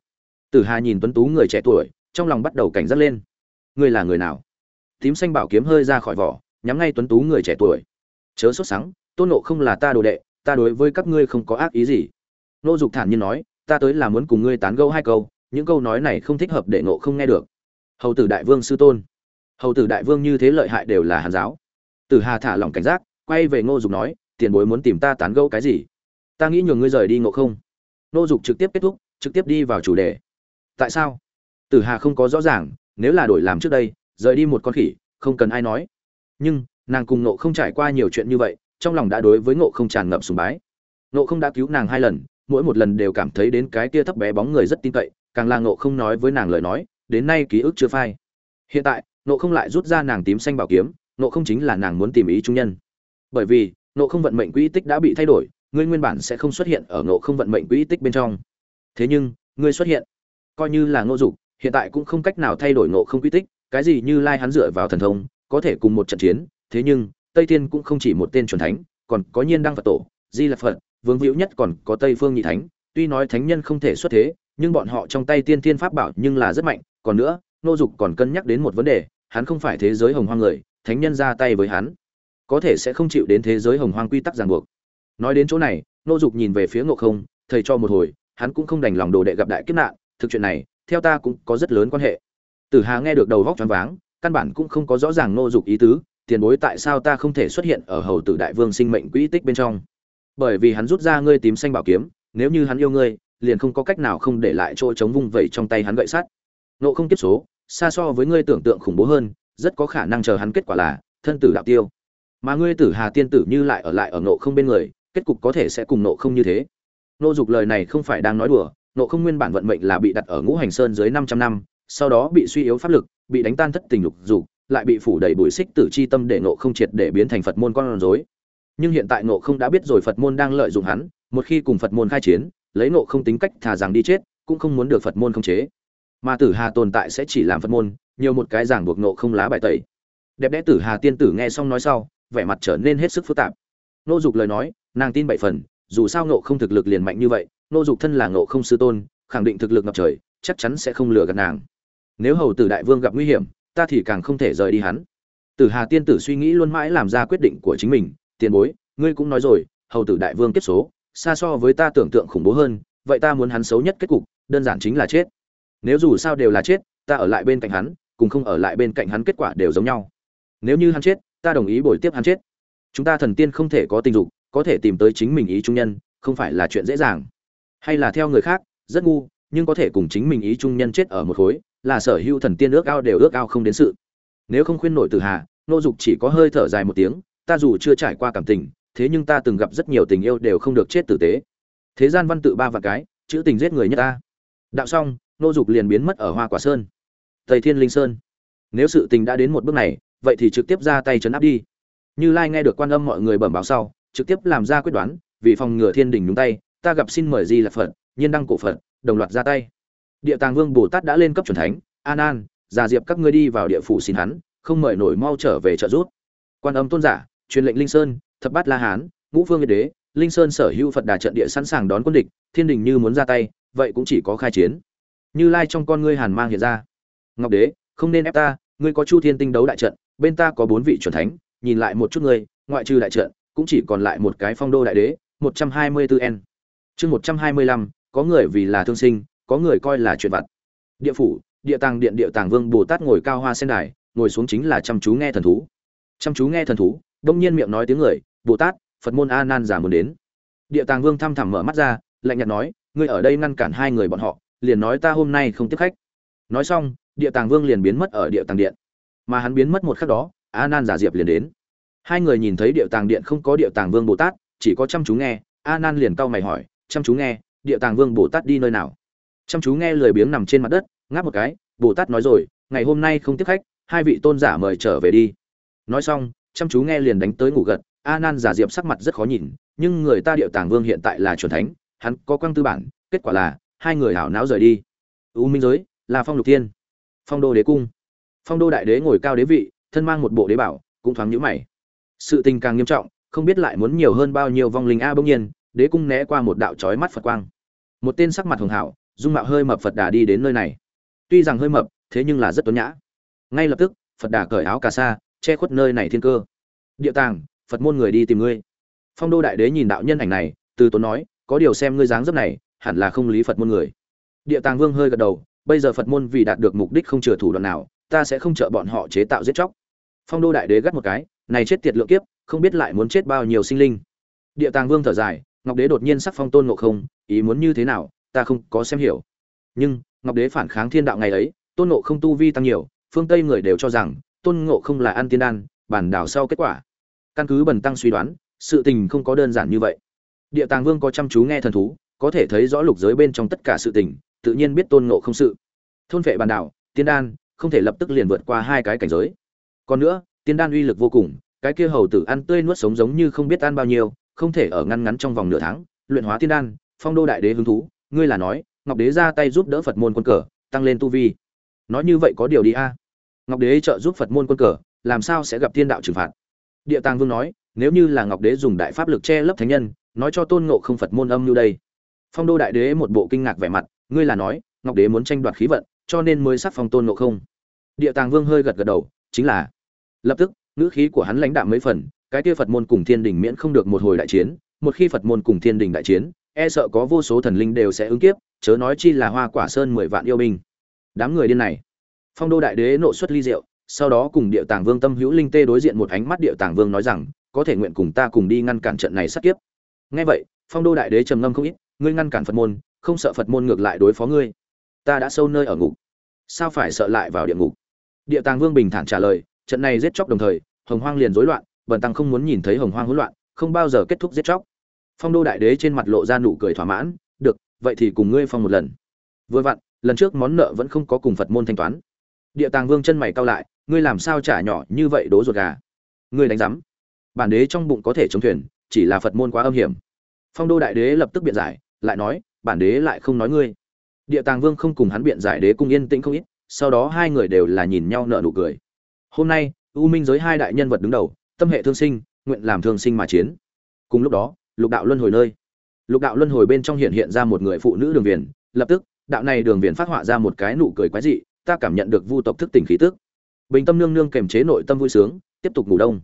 S1: Tử hà nhìn tuấn tú người trẻ tuổi, trong lòng bắt đầu cảnh giác lên. Ngươi là người nào? Tím xanh bảo kiếm hơi ra khỏi vỏ, nhắm ngay tuấn tú người trẻ tuổi. Chớ sốt sắng tôn ngộ không là ta đồ đệ, ta đối với các ngươi không có ác ý gì. Nô dục thản nhiên nói, ta tới là muốn cùng ngươi tán gẫu hai câu, những câu nói này không thích hợp để ngộ không nghe được. Hầu tử đại vương sư tôn. Hầu tử đại vương như thế lợi hại đều là hàn giáo. Tử hà thả lỏng cảnh giác, quay về ngô dục nói, tiền bối muốn tìm ta tán gẫu cái gì? Ta nghĩ nhường ngươi rời đi ngộ không. Ngô dục trực tiếp kết thúc, trực tiếp đi vào chủ đề. Tại sao? Tử hà không có rõ ràng, nếu là đổi làm trước đây, rời đi một con khỉ, không cần ai nói. Nhưng, nàng cùng ngộ không trải qua nhiều chuyện như vậy trong lòng đã đối với ngộ không tràn ngập sùng bái. Ngộ không đã cứu nàng hai lần, mỗi một lần đều cảm thấy đến cái kia thấp bé bóng người rất tin cậy, càng là ngộ không nói với nàng lời nói, đến nay ký ức chưa phai. Hiện tại, ngộ không lại rút ra nàng tím xanh bảo kiếm, ngộ không chính là nàng muốn tìm ý trung nhân. Bởi vì, ngộ không vận mệnh quỹ tích đã bị thay đổi, ngươi nguyên bản sẽ không xuất hiện ở ngộ không vận mệnh quỹ tích bên trong. Thế nhưng, ngươi xuất hiện, coi như là ngộ dục, hiện tại cũng không cách nào thay đổi ngộ không quỹ tích, cái gì như lai hắn dựa vào thần thông, có thể cùng một trận chiến, thế nhưng tây thiên cũng không chỉ một tên chuẩn thánh, còn có nhiên đăng phật tổ, di lạc phật, vương víu nhất còn có tây phương nhị thánh. Tuy nói thánh nhân không thể xuất thế, nhưng bọn họ trong tay tiên thiên pháp bảo nhưng là rất mạnh. Còn nữa, nô dục còn cân nhắc đến một vấn đề, hắn không phải thế giới hồng hoang người, thánh nhân ra tay với hắn, có thể sẽ không chịu đến thế giới hồng hoang quy tắc ràng buộc. Nói đến chỗ này, nô dục nhìn về phía ngộ không, thầy cho một hồi, hắn cũng không đành lòng đồ đệ gặp đại kiếp nạn, thực chuyện này, theo ta cũng có rất lớn quan hệ. Tử hà nghe được đầu vóc choáng váng, căn bản cũng không có rõ ràng nô dục ý tứ tiền bối tại sao ta không thể xuất hiện ở hầu tử đại vương sinh mệnh quỹ tích bên trong? Bởi vì hắn rút ra ngươi tím xanh bảo kiếm, nếu như hắn yêu ngươi, liền không có cách nào không để lại chỗ chống vung vẩy trong tay hắn gậy sắt. Nộ không tiếp số, xa so với ngươi tưởng tượng khủng bố hơn, rất có khả năng chờ hắn kết quả là thân tử đạo tiêu. Mà ngươi tử hà tiên tử như lại ở lại ở nộ không bên người, kết cục có thể sẽ cùng nộ không như thế. Nô dục lời này không phải đang nói đùa nộ không nguyên bản vận mệnh là bị đặt ở ngũ hành sơn dưới 500 năm, sau đó bị suy yếu pháp lực, bị đánh tan thất tình lục dục lại bị phủ đầy bụi xích tử chi tâm để nộ không triệt để biến thành phật môn con rối. Nhưng hiện tại nộ không đã biết rồi phật môn đang lợi dụng hắn, một khi cùng phật môn khai chiến, lấy nộ không tính cách thà rằng đi chết, cũng không muốn được phật môn khống chế. Mà tử hà tồn tại sẽ chỉ làm phật môn, nhiều một cái giảng buộc nộ không lá bài tẩy. Đẹp đẽ tử hà tiên tử nghe xong nói sau, vẻ mặt trở nên hết sức phức tạp. Nô dục lời nói, nàng tin bảy phần, dù sao nộ không thực lực liền mạnh như vậy, nô dục thân là nộ không sư tôn, khẳng định thực lực ngập trời, chắc chắn sẽ không lừa gạt nàng. Nếu hầu tử đại vương gặp nguy hiểm ta thì càng không thể rời đi hắn. Tử hà tiên tử suy nghĩ luôn mãi làm ra quyết định của chính mình, tiền bối, ngươi cũng nói rồi, hầu tử đại vương kết số, xa so với ta tưởng tượng khủng bố hơn, vậy ta muốn hắn xấu nhất kết cục, đơn giản chính là chết. Nếu dù sao đều là chết, ta ở lại bên cạnh hắn, cùng không ở lại bên cạnh hắn kết quả đều giống nhau. Nếu như hắn chết, ta đồng ý bồi tiếp hắn chết. Chúng ta thần tiên không thể có tình dục, có thể tìm tới chính mình ý trung nhân, không phải là chuyện dễ dàng. Hay là theo người khác, rất ngu, nhưng có thể cùng chính mình ý trung nhân chết ở một khối là sở hữu thần tiên ước ao đều ước ao không đến sự. Nếu không khuyên nổi từ hà, nô dục chỉ có hơi thở dài một tiếng, ta dù chưa trải qua cảm tình, thế nhưng ta từng gặp rất nhiều tình yêu đều không được chết tử tế. Thế gian văn tự ba vạn cái, chữ tình giết người nhất ta. Đạo xong, nô dục liền biến mất ở hoa quả sơn. Tây thiên linh sơn. Nếu sự tình đã đến một bước này, vậy thì trực tiếp ra tay chấn áp đi. Như lai nghe được quan âm mọi người bẩm báo sau, trực tiếp làm ra quyết đoán, vì phòng ngừa thiên đình nhúng tay, ta gặp xin mời di là phật, nhiên đăng cổ phật, đồng loạt ra tay địa tàng vương bồ tát đã lên cấp c thánh, an an, già diệp các ngươi đi vào địa phủ xin hắn, không mời nổi mau trở về trợ giúp. Quan âm tôn giả, truyền lệnh linh sơn, thập bát la hán, ngũ vương yên đế, linh sơn sở hữu phật đà trận địa sẵn sàng đón quân địch, thiên đình như muốn ra tay, vậy cũng chỉ có khai chiến. Như lai trong con ngươi hàn mang hiện ra. Ngọc đế, không nên ép ta, ngươi có chu thiên tinh đấu đại trận, bên ta có bốn vị chuẩn thánh, nhìn lại một chút ngươi, ngoại trừ đại trận, cũng chỉ còn lại một cái phong đô đại đế, một trăm hai mươi 124 n chương một trăm hai mươi lăm, có người vì là thương sinh có người coi là chuyện vặt. Địa phủ, địa tàng điện địa tàng vương bồ tát ngồi cao hoa sen đài, ngồi xuống chính là chăm chú nghe thần thú. Chăm chú nghe thần thú, đông nhiên miệng nói tiếng người, bồ tát, phật môn a nan giả muốn đến. Địa tàng vương thăm thẳm mở mắt ra, lạnh nhạt nói, ngươi ở đây ngăn cản hai người bọn họ, liền nói ta hôm nay không tiếp khách. Nói xong, địa tàng vương liền biến mất ở địa tàng điện. Mà hắn biến mất một khắc đó, a nan giả diệp liền đến. Hai người nhìn thấy địa tàng điện không có địa tàng vương bồ tát, chỉ có chăm chú nghe, a nan liền cau mày hỏi, chăm chú nghe, địa tàng vương bồ tát đi nơi nào? Chăm chú nghe lời biếng nằm trên mặt đất, ngáp một cái, bồ tát nói rồi, ngày hôm nay không tiếp khách, hai vị tôn giả mời trở về đi. Nói xong, chăm chú nghe liền đánh tới ngủ gật a nan giả diệp sắc mặt rất khó nhìn, nhưng người ta điệu tàng vương hiện tại là chuẩn thánh, hắn có quang tư bản, kết quả là hai người hảo não rời đi. U minh giới, là phong lục tiên phong đô đế cung. Phong đô đại đế ngồi cao đế vị, thân mang một bộ đế bảo, cũng thoáng nhũ mày. Sự tình càng nghiêm trọng, không biết lại muốn nhiều hơn bao nhiêu vong linh a bỗng nhiên, đế cung né qua một đạo trói mắt phật quang. Một tên sắc mặt hường hảo dung mạo hơi mập phật đà đi đến nơi này. Tuy rằng hơi mập, thế nhưng là rất tuấn nhã. Ngay lập tức, phật đà cởi áo cà sa, che khuất nơi này thiên cơ. Địa tàng, phật môn người đi tìm ngươi. Phong đô đại đế nhìn đạo nhân ảnh này, từ tốn nói, có điều xem ngươi dáng dấp này, hẳn là không lý phật môn người. Địa tàng vương hơi gật đầu, bây giờ phật môn vì đạt được mục đích không chừa thủ đoạn nào, ta sẽ không trợ bọn họ chế tạo giết chóc. Phong đô đại đế gắt một cái, này chết tiệt lượng kiếp, không biết lại muốn chết bao nhiêu sinh linh. Địa tàng vương thở dài, ngọc đế đột nhiên sắc phong tôn ngộ không, ý muốn như thế nào ta không có xem hiểu. Nhưng, ngọc đế phản kháng thiên đạo ngày ấy, tôn ngộ không tu vi tăng nhiều, phương tây người đều cho rằng, tôn ngộ không là ăn tiên đan, bản đảo sau kết quả. Căn cứ bần tăng suy đoán, sự tình không có đơn giản như vậy. Địa tàng vương có chăm chú nghe thần thú, có thể thấy rõ lục giới bên trong tất cả sự tình, tự nhiên biết tôn ngộ không sự. Thôn vệ bản đảo, tiên đan, không thể lập tức liền vượt qua hai cái cảnh giới. Còn nữa, tiên đan uy lực vô cùng, cái kia hầu tử ăn tươi nuốt sống giống như không biết ăn bao nhiêu, không thể ở ngăn ngắn trong vòng nửa tháng, luyện hóa tiên đan, phong đô đại đế hứng thú ngươi là nói, ngọc đế ra tay giúp đỡ phật môn quân cờ, tăng lên tu vi. Nói như vậy có điều đi a. Ngọc đế trợ giúp phật môn quân cờ, làm sao sẽ gặp thiên đạo trừng phạt? Địa tàng vương nói, nếu như là ngọc đế dùng đại pháp lực che lấp thánh nhân, nói cho tôn ngộ không phật môn âm như đây. Phong đô đại đế một bộ kinh ngạc vẻ mặt, ngươi là nói, ngọc đế muốn tranh đoạt khí vận, cho nên mới sắc phong tôn ngộ không. Địa tàng vương hơi gật gật đầu, chính là. Lập tức, ngữ khí của hắn lãnh đạm mấy phần, cái kia phật môn cùng thiên đình miễn không được một hồi đại chiến, một khi phật môn cùng thiên đình đại chiến e sợ có vô số thần linh đều sẽ ứng kiếp, chớ nói chi là hoa quả sơn mười vạn yêu binh. Đám người điên này. Phong đô đại đế nộ xuất ly rượu, sau đó cùng địa tàng vương tâm hữu linh tê đối diện một ánh mắt địa tàng vương nói rằng, có thể nguyện cùng ta cùng đi ngăn cản trận này sát kiếp. Nghe vậy, phong đô đại đế trầm ngâm không ít, ngươi ngăn cản phật môn, không sợ phật môn ngược lại đối phó ngươi. Ta đã sâu nơi ở ngục. Sao phải sợ lại vào địa ngục? Địa tàng vương bình thản trả lời, trận này giết chóc đồng thời, hồng hoang liền rối loạn, bần tăng không muốn nhìn thấy hồng hoang hỗn loạn, không bao giờ kết thúc giết chóc phong đô đại đế trên mặt lộ ra nụ cười thỏa mãn, được, vậy thì cùng ngươi phong một lần. Vừa vặn, lần trước món nợ vẫn không có cùng phật môn thanh toán. Địa tàng vương chân mày cau lại, ngươi làm sao trả nhỏ như vậy đố ruột gà? Ngươi đánh rắm bản đế trong bụng có thể chống thuyền, chỉ là phật môn quá âm hiểm. Phong đô đại đế lập tức biện giải, lại nói, bản đế lại không nói ngươi. Địa tàng vương không cùng hắn biện giải đế cung yên tĩnh không ít, sau đó hai người đều là nhìn nhau nợ nụ cười. Hôm nay, u minh giới hai đại nhân vật đứng đầu, tâm hệ thương sinh, nguyện làm thương sinh mà chiến. Cùng lúc đó lục đạo luân hồi nơi. Lục đạo luân hồi bên trong hiện hiện ra một người phụ nữ đường viền. Lập tức, đạo này đường viền phát họa ra một cái nụ cười quái dị, ta cảm nhận được vu tộc thức tỉnh khí tức. Bình tâm nương nương kềm chế nội tâm vui sướng, tiếp tục ngủ đông.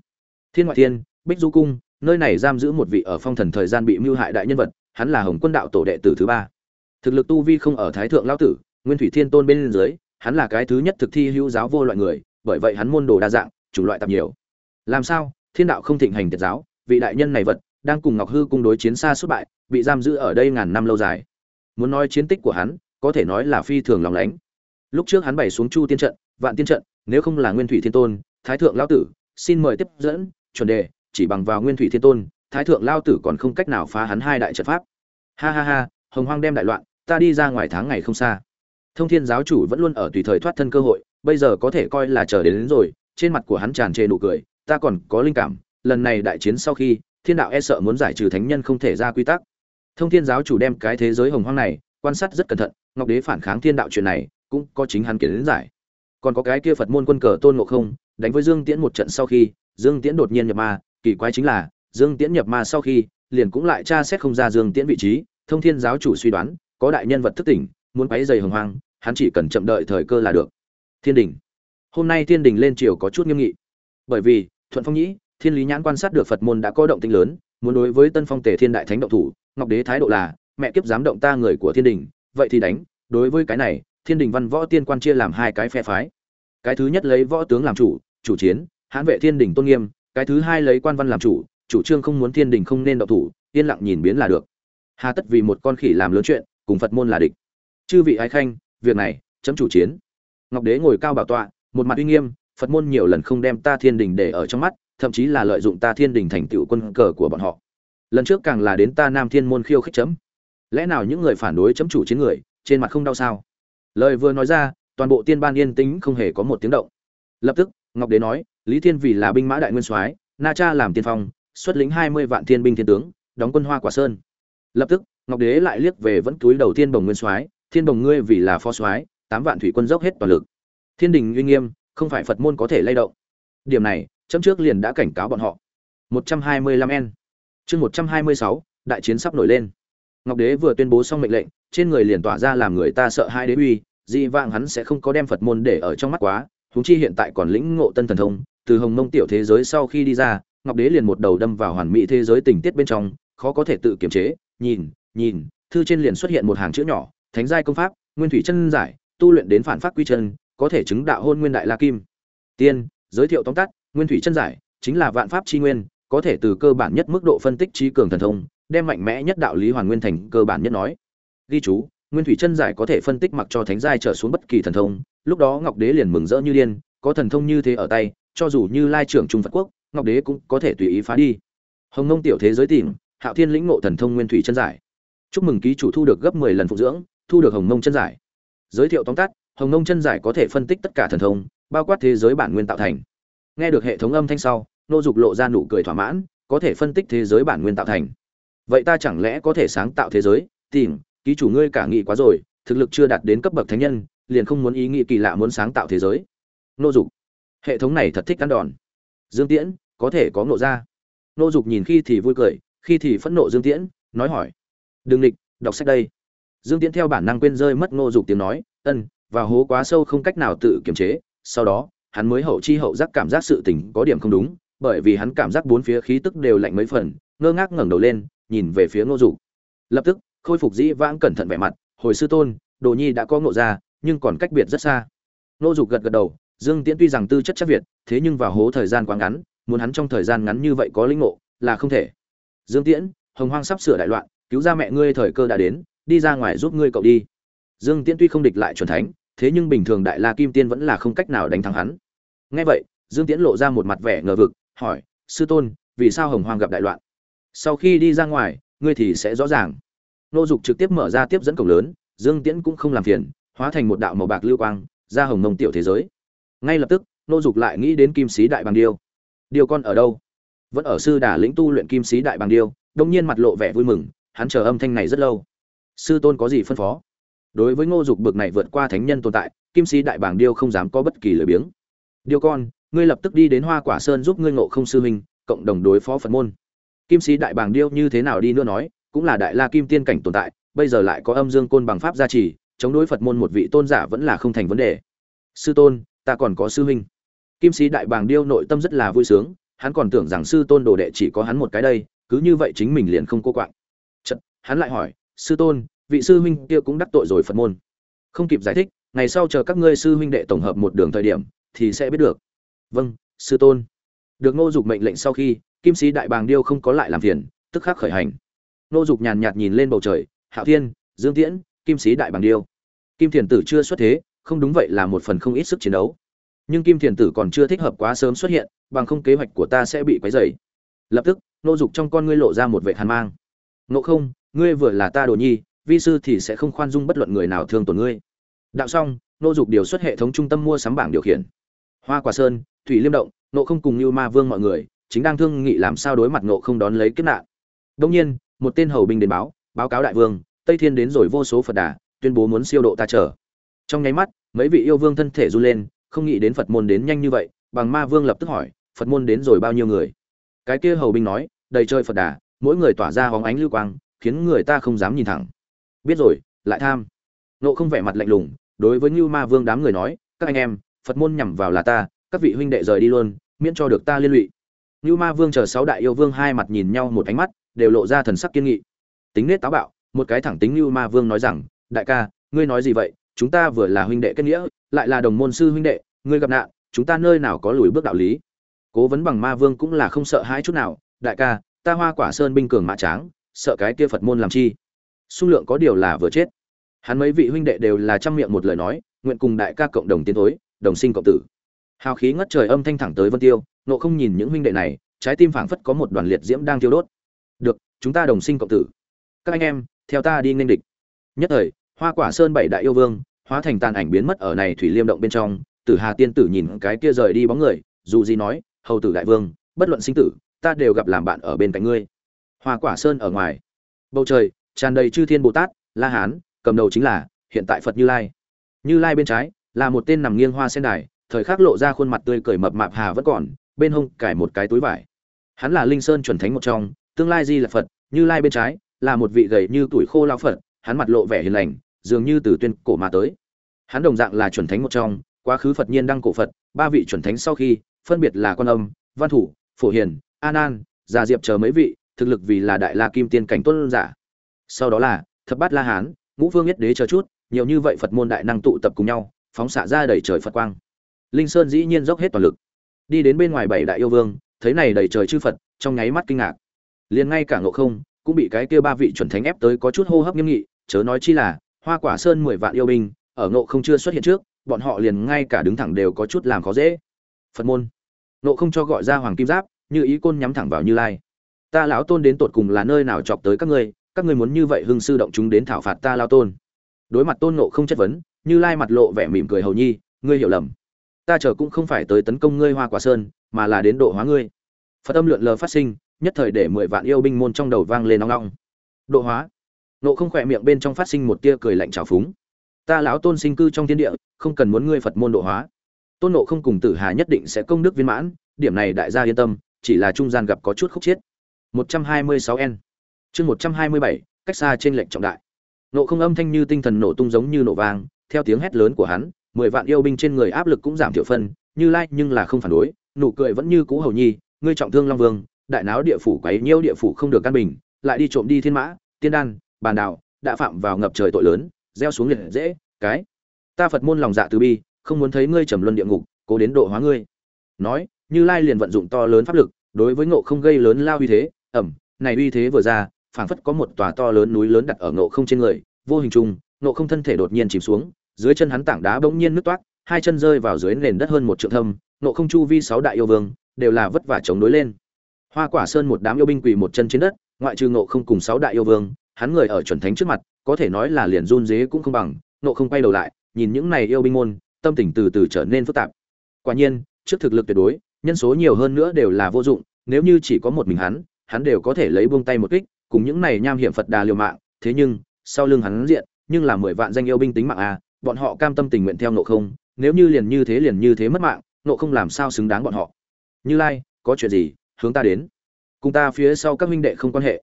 S1: Thiên ngoại thiên, bích du cung, nơi này giam giữ một vị ở phong thần thời gian bị mưu hại đại nhân vật, hắn là hồng quân đạo tổ đệ tử thứ ba. Thực lực tu vi không ở thái thượng lao tử, nguyên thủy thiên tôn bên dưới, hắn là cái thứ nhất thực thi hữu giáo vô loại người, bởi vậy hắn môn đồ đa dạng, chủng loại tạp nhiều. Làm sao? Thiên đạo không thịnh hành tiệt giáo, vị đại nhân này vật đang cùng ngọc hư cung đối chiến xa suốt bại bị giam giữ ở đây ngàn năm lâu dài. Muốn nói chiến tích của hắn có thể nói là phi thường lòng lánh. Lúc trước hắn bày xuống chu tiên trận vạn tiên trận nếu không là nguyên thủy thiên tôn thái thượng lão tử xin mời tiếp dẫn chuẩn đề chỉ bằng vào nguyên thủy thiên tôn thái thượng lão tử còn không cách nào phá hắn hai đại trận pháp. Ha ha ha hồng hoang đem đại loạn ta đi ra ngoài tháng ngày không xa. Thông thiên giáo chủ vẫn luôn ở tùy thời thoát thân cơ hội bây giờ có thể coi là chờ đến, đến rồi trên mặt của hắn tràn trề nụ cười ta còn có linh cảm lần này đại chiến sau khi thiên đạo e sợ muốn giải trừ thánh nhân không thể ra quy tắc. Thông thiên giáo chủ đem cái thế giới hồng hoang này quan sát rất cẩn thận, ngọc đế phản kháng thiên đạo chuyện này cũng có chính hắn kiến giải. Còn có cái kia phật môn quân cờ tôn ngộ không, đánh với dương tiễn một trận sau khi, dương tiễn đột nhiên nhập ma, kỳ quái chính là, dương tiễn nhập ma sau khi, liền cũng lại tra xét không ra dương tiễn vị trí, thông thiên giáo chủ suy đoán, có đại nhân vật thức tỉnh, muốn quấy dày hồng hoang, hắn chỉ cần chậm đợi thời cơ là được. Thiên đình. Hôm nay thiên đình lên triều có chút nghiêm nghị. Bởi vì, thuận phong nhĩ thiên lý nhãn quan sát được phật môn đã có động tĩnh lớn, muốn đối với tân phong tề thiên đại thánh động thủ, ngọc đế thái độ là, mẹ kiếp dám động ta người của thiên đình, vậy thì đánh, đối với cái này, thiên đình văn võ tiên quan chia làm hai cái phe phái. Cái thứ nhất lấy võ tướng làm chủ chủ chiến, hãn vệ thiên đình tôn nghiêm, cái thứ hai lấy quan văn làm chủ chủ trương không muốn thiên đình không nên động thủ, yên lặng nhìn biến là được. Hà tất vì một con khỉ làm lớn chuyện, cùng phật môn là địch. Chư vị ái khanh, việc này, chấm chủ chiến. Ngọc đế ngồi cao bảo tọa, một mặt uy nghiêm, phật môn nhiều lần không đem ta thiên đình để ở trong mắt thậm chí là lợi dụng ta thiên đình thành tựu quân cờ của bọn họ. Lần trước càng là đến ta nam thiên môn khiêu khích chấm. Lẽ nào những người phản đối chấm chủ chiến người, trên mặt không đau sao? Lời vừa nói ra, toàn bộ tiên ban yên tĩnh không hề có một tiếng động. Lập tức, ngọc đế nói, lý thiên vì là binh mã đại nguyên soái, na cha làm tiên phong, xuất lĩnh hai mươi vạn thiên binh thiên tướng, đóng quân hoa quả sơn. Lập tức, ngọc đế lại liếc về vẫn túi đầu tiên bồng nguyên soái, thiên bồng ngươi vì là phó soái, tám vạn thủy quân dốc hết toàn lực. Thiên đình uy nghiêm, không phải phật môn có thể lay động. Điểm này chấm trước liền đã cảnh cáo bọn họ. 125 n chương 126, đại chiến sắp nổi lên. Ngọc đế vừa tuyên bố xong mệnh lệnh trên người liền tỏa ra làm người ta sợ hai đế uy dị vãng hắn sẽ không có đem phật môn để ở trong mắt quá huống chi hiện tại còn lĩnh ngộ tân thần thông từ hồng mông tiểu thế giới sau khi đi ra ngọc đế liền một đầu đâm vào hoàn mỹ thế giới tình tiết bên trong khó có thể tự kiềm chế nhìn nhìn thư trên liền xuất hiện một hàng chữ nhỏ thánh giai công pháp nguyên thủy chân giải tu luyện đến phản pháp quy chân có thể chứng đạo hôn nguyên đại la kim. Tiên giới thiệu tóm tắt nguyên thủy chân giải, chính là vạn pháp chi nguyên, có thể từ cơ bản nhất mức độ phân tích trí cường thần thông, đem mạnh mẽ nhất đạo lý hoàn nguyên thành cơ bản nhất nói. Ghi chú, nguyên thủy chân giải có thể phân tích mặc cho thánh giai trở xuống bất kỳ thần thông, lúc đó ngọc đế liền mừng rỡ như điên, có thần thông như thế ở tay, cho dù như lai trưởng trung phật quốc, ngọc đế cũng có thể tùy ý phá đi. Hồng nông tiểu thế giới tìm, hạo thiên lĩnh ngộ thần thông nguyên thủy chân giải. Chúc mừng ký chủ thu được gấp mười lần phụ dưỡng, thu được hồng nông chân giải. Giới thiệu tóm tắt, hồng nông chân giải có thể phân tích tất cả thần thông, bao quát thế giới bản nguyên tạo thành nghe được hệ thống âm thanh sau, nô dục lộ ra nụ cười thỏa mãn, có thể phân tích thế giới bản nguyên tạo thành. Vậy ta chẳng lẽ có thể sáng tạo thế giới? Tìm, ký chủ ngươi cả nghị quá rồi, thực lực chưa đạt đến cấp bậc thánh nhân, liền không muốn ý nghĩ kỳ lạ muốn sáng tạo thế giới. Nô dục. Hệ thống này thật thích cắn đòn. Dương tiễn, có thể có ngộ ra. Nô dục nhìn khi thì vui cười, khi thì phẫn nộ dương tiễn, nói hỏi. Đừng địch, đọc sách đây. Dương tiễn theo bản năng quên rơi mất nô dục tiếng nói, ân, và hố quá sâu không cách nào tự kiềm chế, sau đó hắn mới hậu chi hậu giác cảm giác sự tình có điểm không đúng, bởi vì hắn cảm giác bốn phía khí tức đều lạnh mấy phần, ngơ ngác ngẩng đầu lên, nhìn về phía ngô dục. Lập tức, khôi phục dĩ vãng cẩn thận vẻ mặt, hồi sư tôn, đồ nhi đã có ngộ ra, nhưng còn cách biệt rất xa. Ngô dục gật gật đầu, dương tiễn tuy rằng tư chất chắc việt, thế nhưng vào hố thời gian quá ngắn, muốn hắn trong thời gian ngắn như vậy có linh ngộ, là không thể. Dương tiễn, hồng hoang sắp sửa đại loạn, cứu ra mẹ ngươi thời cơ đã đến, đi ra ngoài giúp ngươi cậu đi. Dương tiễn tuy không địch lại chuẩn thánh thế nhưng bình thường đại la kim tiên vẫn là không cách nào đánh thắng hắn. Ngay vậy, dương tiễn lộ ra một mặt vẻ ngờ vực, hỏi, sư tôn, vì sao hồng hoàng gặp đại loạn? Sau khi đi ra ngoài, ngươi thì sẽ rõ ràng. Nô dục trực tiếp mở ra tiếp dẫn cổng lớn, dương tiễn cũng không làm phiền, hóa thành một đạo màu bạc lưu quang, ra hồng mông tiểu thế giới. Ngay lập tức, nô dục lại nghĩ đến kim sĩ đại bằng điêu. Điêu con ở đâu? Vẫn ở sư đà lĩnh tu luyện kim sĩ đại bằng điêu. Đông nhiên mặt lộ vẻ vui mừng, hắn chờ âm thanh này rất lâu. Sư tôn có gì phân phó? Đối với ngô dục bực này vượt qua thánh nhân tồn tại kim sĩ đại bảng điêu không dám có bất kỳ lời biếng. Điêu con ngươi lập tức đi đến hoa quả sơn giúp ngươi ngộ không sư huynh cộng đồng đối phó phật môn. Kim sĩ đại bảng điêu như thế nào đi nữa nói cũng là đại la kim tiên cảnh tồn tại bây giờ lại có âm dương côn bằng pháp gia trì chống đối phật môn một vị tôn giả vẫn là không thành vấn đề. Sư tôn ta còn có sư huynh. Kim sĩ đại bàng điêu nội tâm rất là vui sướng hắn còn tưởng rằng sư tôn đồ đệ chỉ có hắn một cái đây cứ như vậy chính mình liền không cô quạng. Chật, hắn lại hỏi sư tôn vị sư huynh kia cũng đắc tội rồi phật môn. Không kịp giải thích, ngày sau chờ các ngươi sư huynh đệ tổng hợp một đường thời điểm, thì sẽ biết được. Vâng sư tôn. Được ngô dục mệnh lệnh sau khi, kim sĩ đại bàng điêu không có lại làm phiền, tức khắc khởi hành. Ngô dục nhàn nhạt nhìn lên bầu trời, hạo thiên, dương tiễn, kim sĩ đại bàng điêu. Kim thiền tử chưa xuất thế, không đúng vậy là một phần không ít sức chiến đấu. Nhưng kim thiền tử còn chưa thích hợp quá sớm xuất hiện, bằng không kế hoạch của ta sẽ bị quấy dày lập tức, Ngô dục trong con ngươi lộ ra một vệ hàn mang. Ngộ không, ngươi vừa là ta đồ nhi vi sư thì sẽ không khoan dung bất luận người nào thương tổn ngươi. Đạo xong, nô dục điều xuất hệ thống trung tâm mua sắm bảng điều khiển. Hoa quả sơn, thủy liêm động, nộ không cùng như ma vương mọi người, chính đang thương nghị làm sao đối mặt nộ không đón lấy kiếp nạn. Đông nhiên, một tên hầu binh đến báo báo cáo đại vương, tây thiên đến rồi vô số phật đà, tuyên bố muốn siêu độ ta trở. Trong nháy mắt, mấy vị yêu vương thân thể run lên, không nghĩ đến phật môn đến nhanh như vậy, bằng ma vương lập tức hỏi, phật môn đến rồi bao nhiêu người? Cái kia hầu binh nói, đầy chơi phật đà, mỗi người tỏa ra hóng ánh lưu quang, khiến người ta không dám nhìn thẳng biết rồi, lại tham. Nộ không vẻ mặt lạnh lùng, đối với như ma vương đám người nói, các anh em, phật môn nhằm vào là ta, các vị huynh đệ rời đi luôn, miễn cho được ta liên lụy. Như ma vương chờ sáu đại yêu vương hai mặt nhìn nhau một ánh mắt, đều lộ ra thần sắc kiên nghị. Tính nết táo bạo, một cái thẳng tính như ma vương nói rằng, đại ca, ngươi nói gì vậy? Chúng ta vừa là huynh đệ kết nghĩa, lại là đồng môn sư huynh đệ, ngươi gặp nạn, chúng ta nơi nào có lùi bước đạo lý? Cố vấn bằng ma vương cũng là không sợ hãi chút nào, đại ca, ta hoa quả sơn binh cường mã tráng, sợ cái kia phật môn làm chi? Xung lượng có điều là vừa chết. Hắn mấy vị huynh đệ đều là trăm miệng một lời nói, nguyện cùng đại ca cộng đồng tiến thối, đồng sinh cộng tử. Hào khí ngất trời âm thanh thẳng tới vân tiêu, nộ không nhìn những huynh đệ này, trái tim phảng phất có một đoàn liệt diễm đang thiêu đốt. Được, chúng ta đồng sinh cộng tử. Các anh em, theo ta đi nên địch. Nhất thời, hoa quả sơn bảy đại yêu vương, hóa thành tàn ảnh biến mất ở này thủy liêm động bên trong, tử hà tiên tử nhìn cái kia rời đi bóng người, dù gì nói, hầu tử đại vương, bất luận sinh tử, ta đều gặp làm bạn ở bên cạnh ngươi. Hoa quả sơn ở ngoài. Bầu trời tràn đầy chư thiên bồ tát la hán cầm đầu chính là hiện tại phật như lai. Như lai bên trái là một tên nằm nghiêng hoa sen đài thời khắc lộ ra khuôn mặt tươi cười mập mạp hà vẫn còn bên hông cải một cái túi vải. Hắn là linh sơn chuẩn thánh một trong tương lai di là phật như lai bên trái là một vị gầy như tuổi khô lao phật hắn mặt lộ vẻ hiền lành dường như từ tuyên cổ mà tới. Hắn đồng dạng là chuẩn thánh một trong quá khứ phật nhiên đăng cổ phật ba vị chuẩn thánh sau khi phân biệt là quan âm văn thủ phổ hiền an an, già diệp chờ mấy vị thực lực vì là đại la kim tiên cảnh tuân giả sau đó là, thập bát la hán, ngũ vương nhất đế chờ chút, nhiều như vậy phật môn đại năng tụ tập cùng nhau, phóng xạ ra đầy trời phật quang. Linh sơn dĩ nhiên dốc hết toàn lực. Đi đến bên ngoài bảy đại yêu vương, thấy này đầy trời chư phật, trong nháy mắt kinh ngạc. Liền ngay cả ngộ không, cũng bị cái kia ba vị chuẩn thánh ép tới có chút hô hấp nghiêm nghị, chớ nói chi là, hoa quả sơn mười vạn yêu binh, ở ngộ không chưa xuất hiện trước, bọn họ liền ngay cả đứng thẳng đều có chút làm khó dễ. Phật môn. Ngộ không cho gọi ra hoàng kim giáp, như ý côn nhắm thẳng vào như lai. Ta lão tôn đến tột cùng là nơi nào chọc tới các ngươi các ngươi muốn như vậy hưng sư động chúng đến thảo phạt ta lao tôn. Đối mặt tôn nộ không chất vấn, như lai mặt lộ vẻ mỉm cười hầu nhi, ngươi hiểu lầm. Ta chờ cũng không phải tới tấn công ngươi hoa quả sơn, mà là đến độ hóa ngươi. Phật âm lượn lờ phát sinh, nhất thời để mười vạn yêu binh môn trong đầu vang lên nóng nóng độ hóa. Nộ không khỏe miệng bên trong phát sinh một tia cười lạnh trào phúng. Ta lão tôn sinh cư trong thiên địa, không cần muốn ngươi phật môn độ hóa. Tôn nộ không cùng tử hà nhất định sẽ công đức viên mãn, điểm này đại gia yên tâm, chỉ là trung gian gặp có chút khúc chiết 126 chương 127, cách xa trên lệnh trọng đại. Nộ không âm thanh như tinh thần nổ tung giống như nổ vang theo tiếng hét lớn của hắn mười vạn yêu binh trên người áp lực cũng giảm thiểu phân như lai nhưng là không phản đối nụ cười vẫn như cũ hầu nhi ngươi trọng thương long vương đại náo địa phủ quấy nhiêu địa phủ không được căn bình lại đi trộm đi thiên mã tiên đan bàn đạo đã phạm vào ngập trời tội lớn gieo xuống liệt dễ cái. Ta phật môn lòng dạ từ bi không muốn thấy ngươi trầm luân địa ngục cố đến độ hóa ngươi. Nói như lai liền vận dụng to lớn pháp lực đối với ngộ không gây lớn lao uy thế ẩm này uy thế vừa ra phảng phất có một tòa to lớn núi lớn đặt ở ngộ không trên người vô hình trung, ngộ không thân thể đột nhiên chìm xuống dưới chân hắn tảng đá bỗng nhiên nứt toát hai chân rơi vào dưới nền đất hơn một trượng thâm ngộ không chu vi sáu đại yêu vương đều là vất vả chống đối lên. Hoa quả sơn một đám yêu binh quỳ một chân trên đất ngoại trừ ngộ không cùng sáu đại yêu vương hắn người ở chuẩn thánh trước mặt có thể nói là liền run dế cũng không bằng ngộ không quay đầu lại nhìn những này yêu binh môn tâm tình từ từ trở nên phức tạp. Quả nhiên trước thực lực tuyệt đối nhân số nhiều hơn nữa đều là vô dụng nếu như chỉ có một mình hắn hắn đều có thể lấy buông tay một kích cùng những này nham hiểm phật đà liều mạng, thế nhưng, sau lưng hắn diện, nhưng là mười vạn danh yêu binh tính mạng a bọn họ cam tâm tình nguyện theo nộ không, nếu như liền như thế liền như thế mất mạng nộ không làm sao xứng đáng bọn họ. Như lai, có chuyện gì, hướng ta đến. Cùng ta phía sau các minh đệ không quan hệ.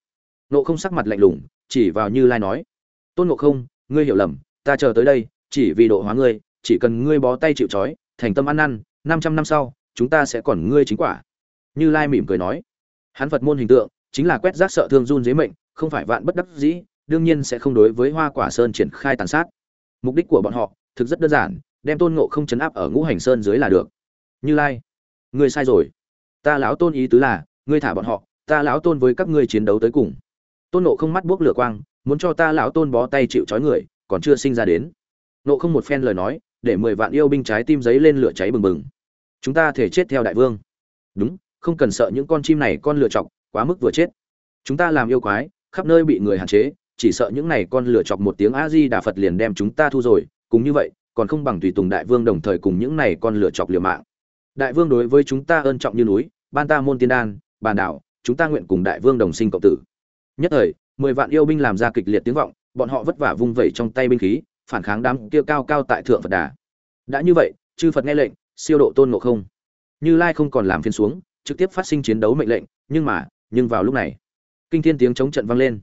S1: Nộ không sắc mặt lạnh lùng, chỉ vào như lai nói. Tôn nộ không, ngươi hiểu lầm, ta chờ tới đây, chỉ vì độ hóa ngươi, chỉ cần ngươi bó tay chịu trói, thành tâm ăn năn, năm trăm năm sau, chúng ta sẽ còn ngươi chính quả. Như lai mỉm cười nói. Hắn phật môn hình tượng chính là quét rác sợ thương run dưới mệnh, không phải vạn bất đắc dĩ, đương nhiên sẽ không đối với hoa quả sơn triển khai tàn sát. Mục đích của bọn họ, thực rất đơn giản, đem tôn ngộ không chấn áp ở ngũ hành sơn dưới là được. Như lai, ngươi sai rồi. Ta lão tôn ý tứ là, ngươi thả bọn họ, ta lão tôn với các ngươi chiến đấu tới cùng. Tôn ngộ không mắt buốc lửa quang, muốn cho ta lão tôn bó tay chịu trói người, còn chưa sinh ra đến. Nộ không một phen lời nói, để mười vạn yêu binh trái tim giấy lên lửa cháy bừng bừng. Chúng ta thể chết theo đại vương. Đúng, không cần sợ những con chim này con lựa chọc quá mức vừa chết. Chúng ta làm yêu quái, khắp nơi bị người hạn chế, chỉ sợ những này con lửa chọc một tiếng a di đà phật liền đem chúng ta thu rồi, cùng như vậy, còn không bằng tùy tùng đại vương đồng thời cùng những này con lửa chọc liều mạng. Đại vương đối với chúng ta ơn trọng như núi, ban ta môn tiên đan, bàn đảo chúng ta nguyện cùng đại vương đồng sinh cộng tử. Nhất thời, mười vạn yêu binh làm ra kịch liệt tiếng vọng, bọn họ vất vả vung vẩy trong tay binh khí, phản kháng đám kia cao cao tại thượng phật đà. Đã như vậy, chư phật nghe lệnh, siêu độ tôn ngộ không. Như lai không còn làm phiên xuống, trực tiếp phát sinh chiến đấu mệnh lệnh, nhưng mà nhưng vào lúc này, kinh thiên tiếng chống trận vang lên.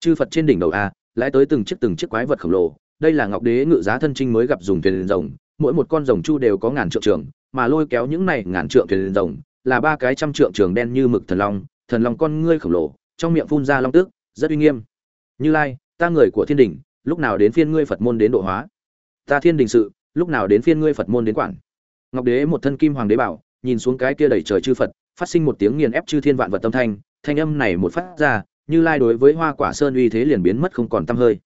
S1: Chư phật trên đỉnh đầu a, lái tới từng chiếc từng chiếc quái vật khổng lồ, đây là ngọc đế ngự giá thân trinh mới gặp dùng thuyền rồng, mỗi một con rồng chu đều có ngàn trượng trường, mà lôi kéo những này ngàn trượng thuyền rồng, là ba cái trăm trượng trường đen như mực thần long thần long con ngươi khổng lồ, trong miệng phun ra long tước rất uy nghiêm. Như lai, ta người của thiên đình lúc nào đến phiên ngươi phật môn đến độ hóa? Ta thiên đình sự, lúc nào đến phiên ngươi phật môn đến quản? Ngọc đế một thân kim hoàng đế bảo, nhìn xuống cái kia đầy trời chư phật phát sinh một tiếng nghiền ép chư thiên vạn vật tâm thanh thanh âm này một phát ra, như lai đối với hoa quả sơn uy thế liền biến mất không còn tăm hơi.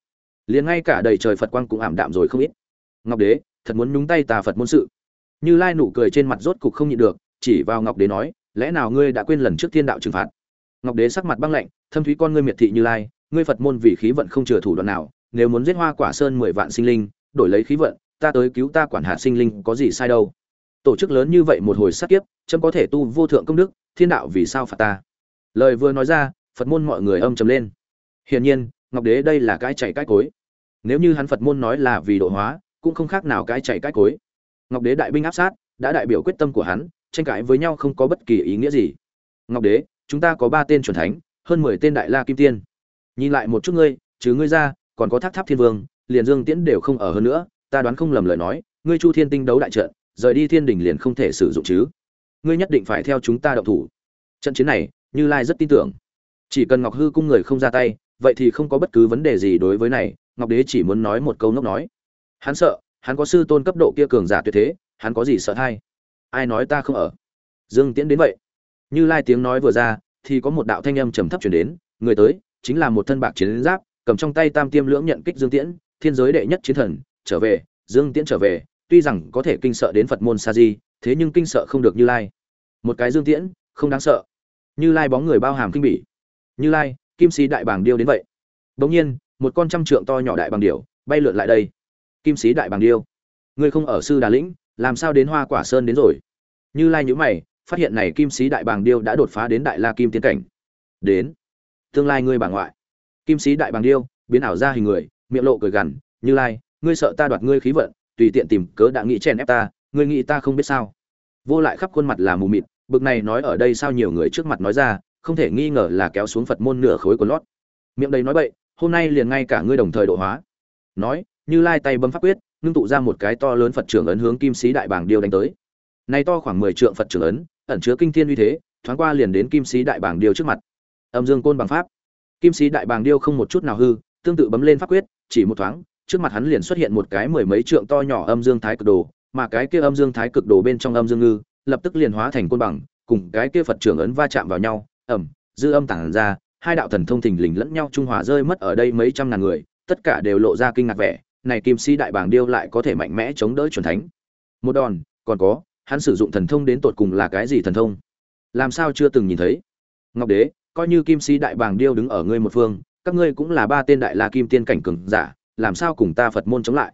S1: Liền ngay cả đầy trời phật quang cũng ảm đạm rồi không ít. Ngọc đế, thật muốn nhúng tay tà phật môn sự. Như lai nụ cười trên mặt rốt cục không nhịn được, chỉ vào ngọc đế nói, lẽ nào ngươi đã quên lần trước thiên đạo trừng phạt? Ngọc đế sắc mặt băng lạnh, thâm thúy con ngươi miệt thị như lai, ngươi phật môn vì khí vận không chừa thủ đoạn nào, nếu muốn giết hoa quả sơn mười vạn sinh linh, đổi lấy khí vận, ta tới cứu ta quản hạ sinh linh có gì sai đâu? Tổ chức lớn như vậy một hồi sát kiếp chấm có thể tu vô thượng công đức, thiên đạo vì sao phạt ta? Lời vừa nói ra, phật môn mọi người âm trầm lên. Hiển nhiên, ngọc đế đây là cái chạy cái cối. Nếu như hắn phật môn nói là vì độ hóa, cũng không khác nào cái chạy cái cối. Ngọc đế đại binh áp sát, đã đại biểu quyết tâm của hắn, tranh cãi với nhau không có bất kỳ ý nghĩa gì. Ngọc đế, chúng ta có ba tên chuẩn thánh, hơn mười tên đại la kim tiên. Nhìn lại một chút ngươi chứ ngươi ra, còn có tháp tháp thiên vương, liền dương tiễn đều không ở hơn nữa, ta đoán không lầm lời nói, ngươi chu thiên tinh đấu đại trận, rời đi thiên đình liền không thể sử dụng chứ ngươi nhất định phải theo chúng ta động thủ. Trận chiến này, như lai rất tin tưởng. Chỉ cần ngọc hư cung người không ra tay, vậy thì không có bất cứ vấn đề gì đối với này, ngọc đế chỉ muốn nói một câu ngốc nói. Hắn sợ, hắn có sư tôn cấp độ kia cường giả tuyệt thế, hắn có gì sợ thay? Ai nói ta không ở? Dương tiễn đến vậy. Như lai tiếng nói vừa ra, thì có một đạo thanh âm trầm thấp chuyển đến, người tới, chính là một thân bạc chiến giáp, cầm trong tay tam tiêm lưỡng nhận kích dương tiễn, thiên giới đệ nhất chiến thần, trở về, dương tiễn trở về, tuy rằng có thể kinh sợ đến phật môn sa di thế nhưng kinh sợ không được như lai. Một cái dương tiễn, không đáng sợ. Như lai bóng người bao hàm kinh bỉ. Như lai, kim sĩ đại bàng điêu đến vậy. Bỗng nhiên, một con trăm trượng to nhỏ đại bàng điểu bay lượn lại đây. Kim sĩ đại bàng điêu, ngươi không ở sư đà lĩnh, làm sao đến hoa quả sơn đến rồi? Như lai nhíu mày, phát hiện này kim sĩ đại bàng điêu đã đột phá đến đại la kim tiến cảnh. Đến, tương lai ngươi bà ngoại. Kim sĩ đại bàng điêu, biến ảo ra hình người, miệng lộ cười gằn, như lai, ngươi sợ ta đoạt ngươi khí vận, tùy tiện tìm cớ đã nghĩ chèn ép ta ngươi nghĩ ta không biết sao? Vô lại khắp khuôn mặt là mù mịt, bực này nói ở đây sao nhiều người trước mặt nói ra, không thể nghi ngờ là kéo xuống phật môn nửa khối của lót. Miệng đầy nói bậy, hôm nay liền ngay cả ngươi đồng thời độ hóa. Nói, như lai tay bấm pháp quyết, ngưng tụ ra một cái to lớn phật trưởng ấn hướng kim sĩ đại bàng điêu đánh tới. Này to khoảng mười trượng phật trưởng ấn, ẩn chứa kinh thiên uy thế, thoáng qua liền đến kim sĩ đại bàng điêu trước mặt. Âm dương côn bằng pháp. Kim sĩ đại bàng điêu không một chút nào hư, tương tự bấm lên pháp quyết, chỉ một thoáng, trước mặt hắn liền xuất hiện một cái mười mấy trượng to nhỏ âm dương thái cực đồ mà cái kia âm dương thái cực đồ bên trong âm dương ngư, lập tức liền hóa thành côn bằng, cùng cái kia phật trưởng ấn va chạm vào nhau, ẩm, dư âm tản ra, hai đạo thần thông thình lình lẫn nhau trung hòa rơi mất ở đây mấy trăm ngàn người, tất cả đều lộ ra kinh ngạc vẻ, này kim sĩ đại bàng điêu lại có thể mạnh mẽ chống đỡ chuẩn thánh. Một đòn, còn có, hắn sử dụng thần thông đến tột cùng là cái gì thần thông? Làm sao chưa từng nhìn thấy? Ngọc đế, coi như kim sĩ đại bàng điêu đứng ở ngươi một phương, các ngươi cũng là ba tên đại la kim tiên cảnh cường giả, làm sao cùng ta phật môn chống lại?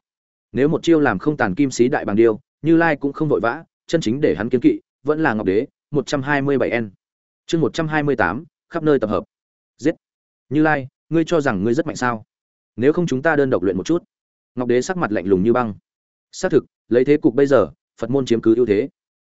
S1: Nếu một chiêu làm không tàn kim sĩ đại bằng điêu, như lai cũng không vội vã, chân chính để hắn kiến kỵ, vẫn là ngọc đế, một trăm hai mươi bảy n. Chương một trăm hai mươi tám, khắp nơi tập hợp. Giết. Như lai, ngươi cho rằng ngươi rất mạnh sao? Nếu không chúng ta đơn độc luyện một chút. Ngọc đế sắc mặt lạnh lùng như băng. Xác thực, lấy thế cục bây giờ, phật môn chiếm cứ ưu thế.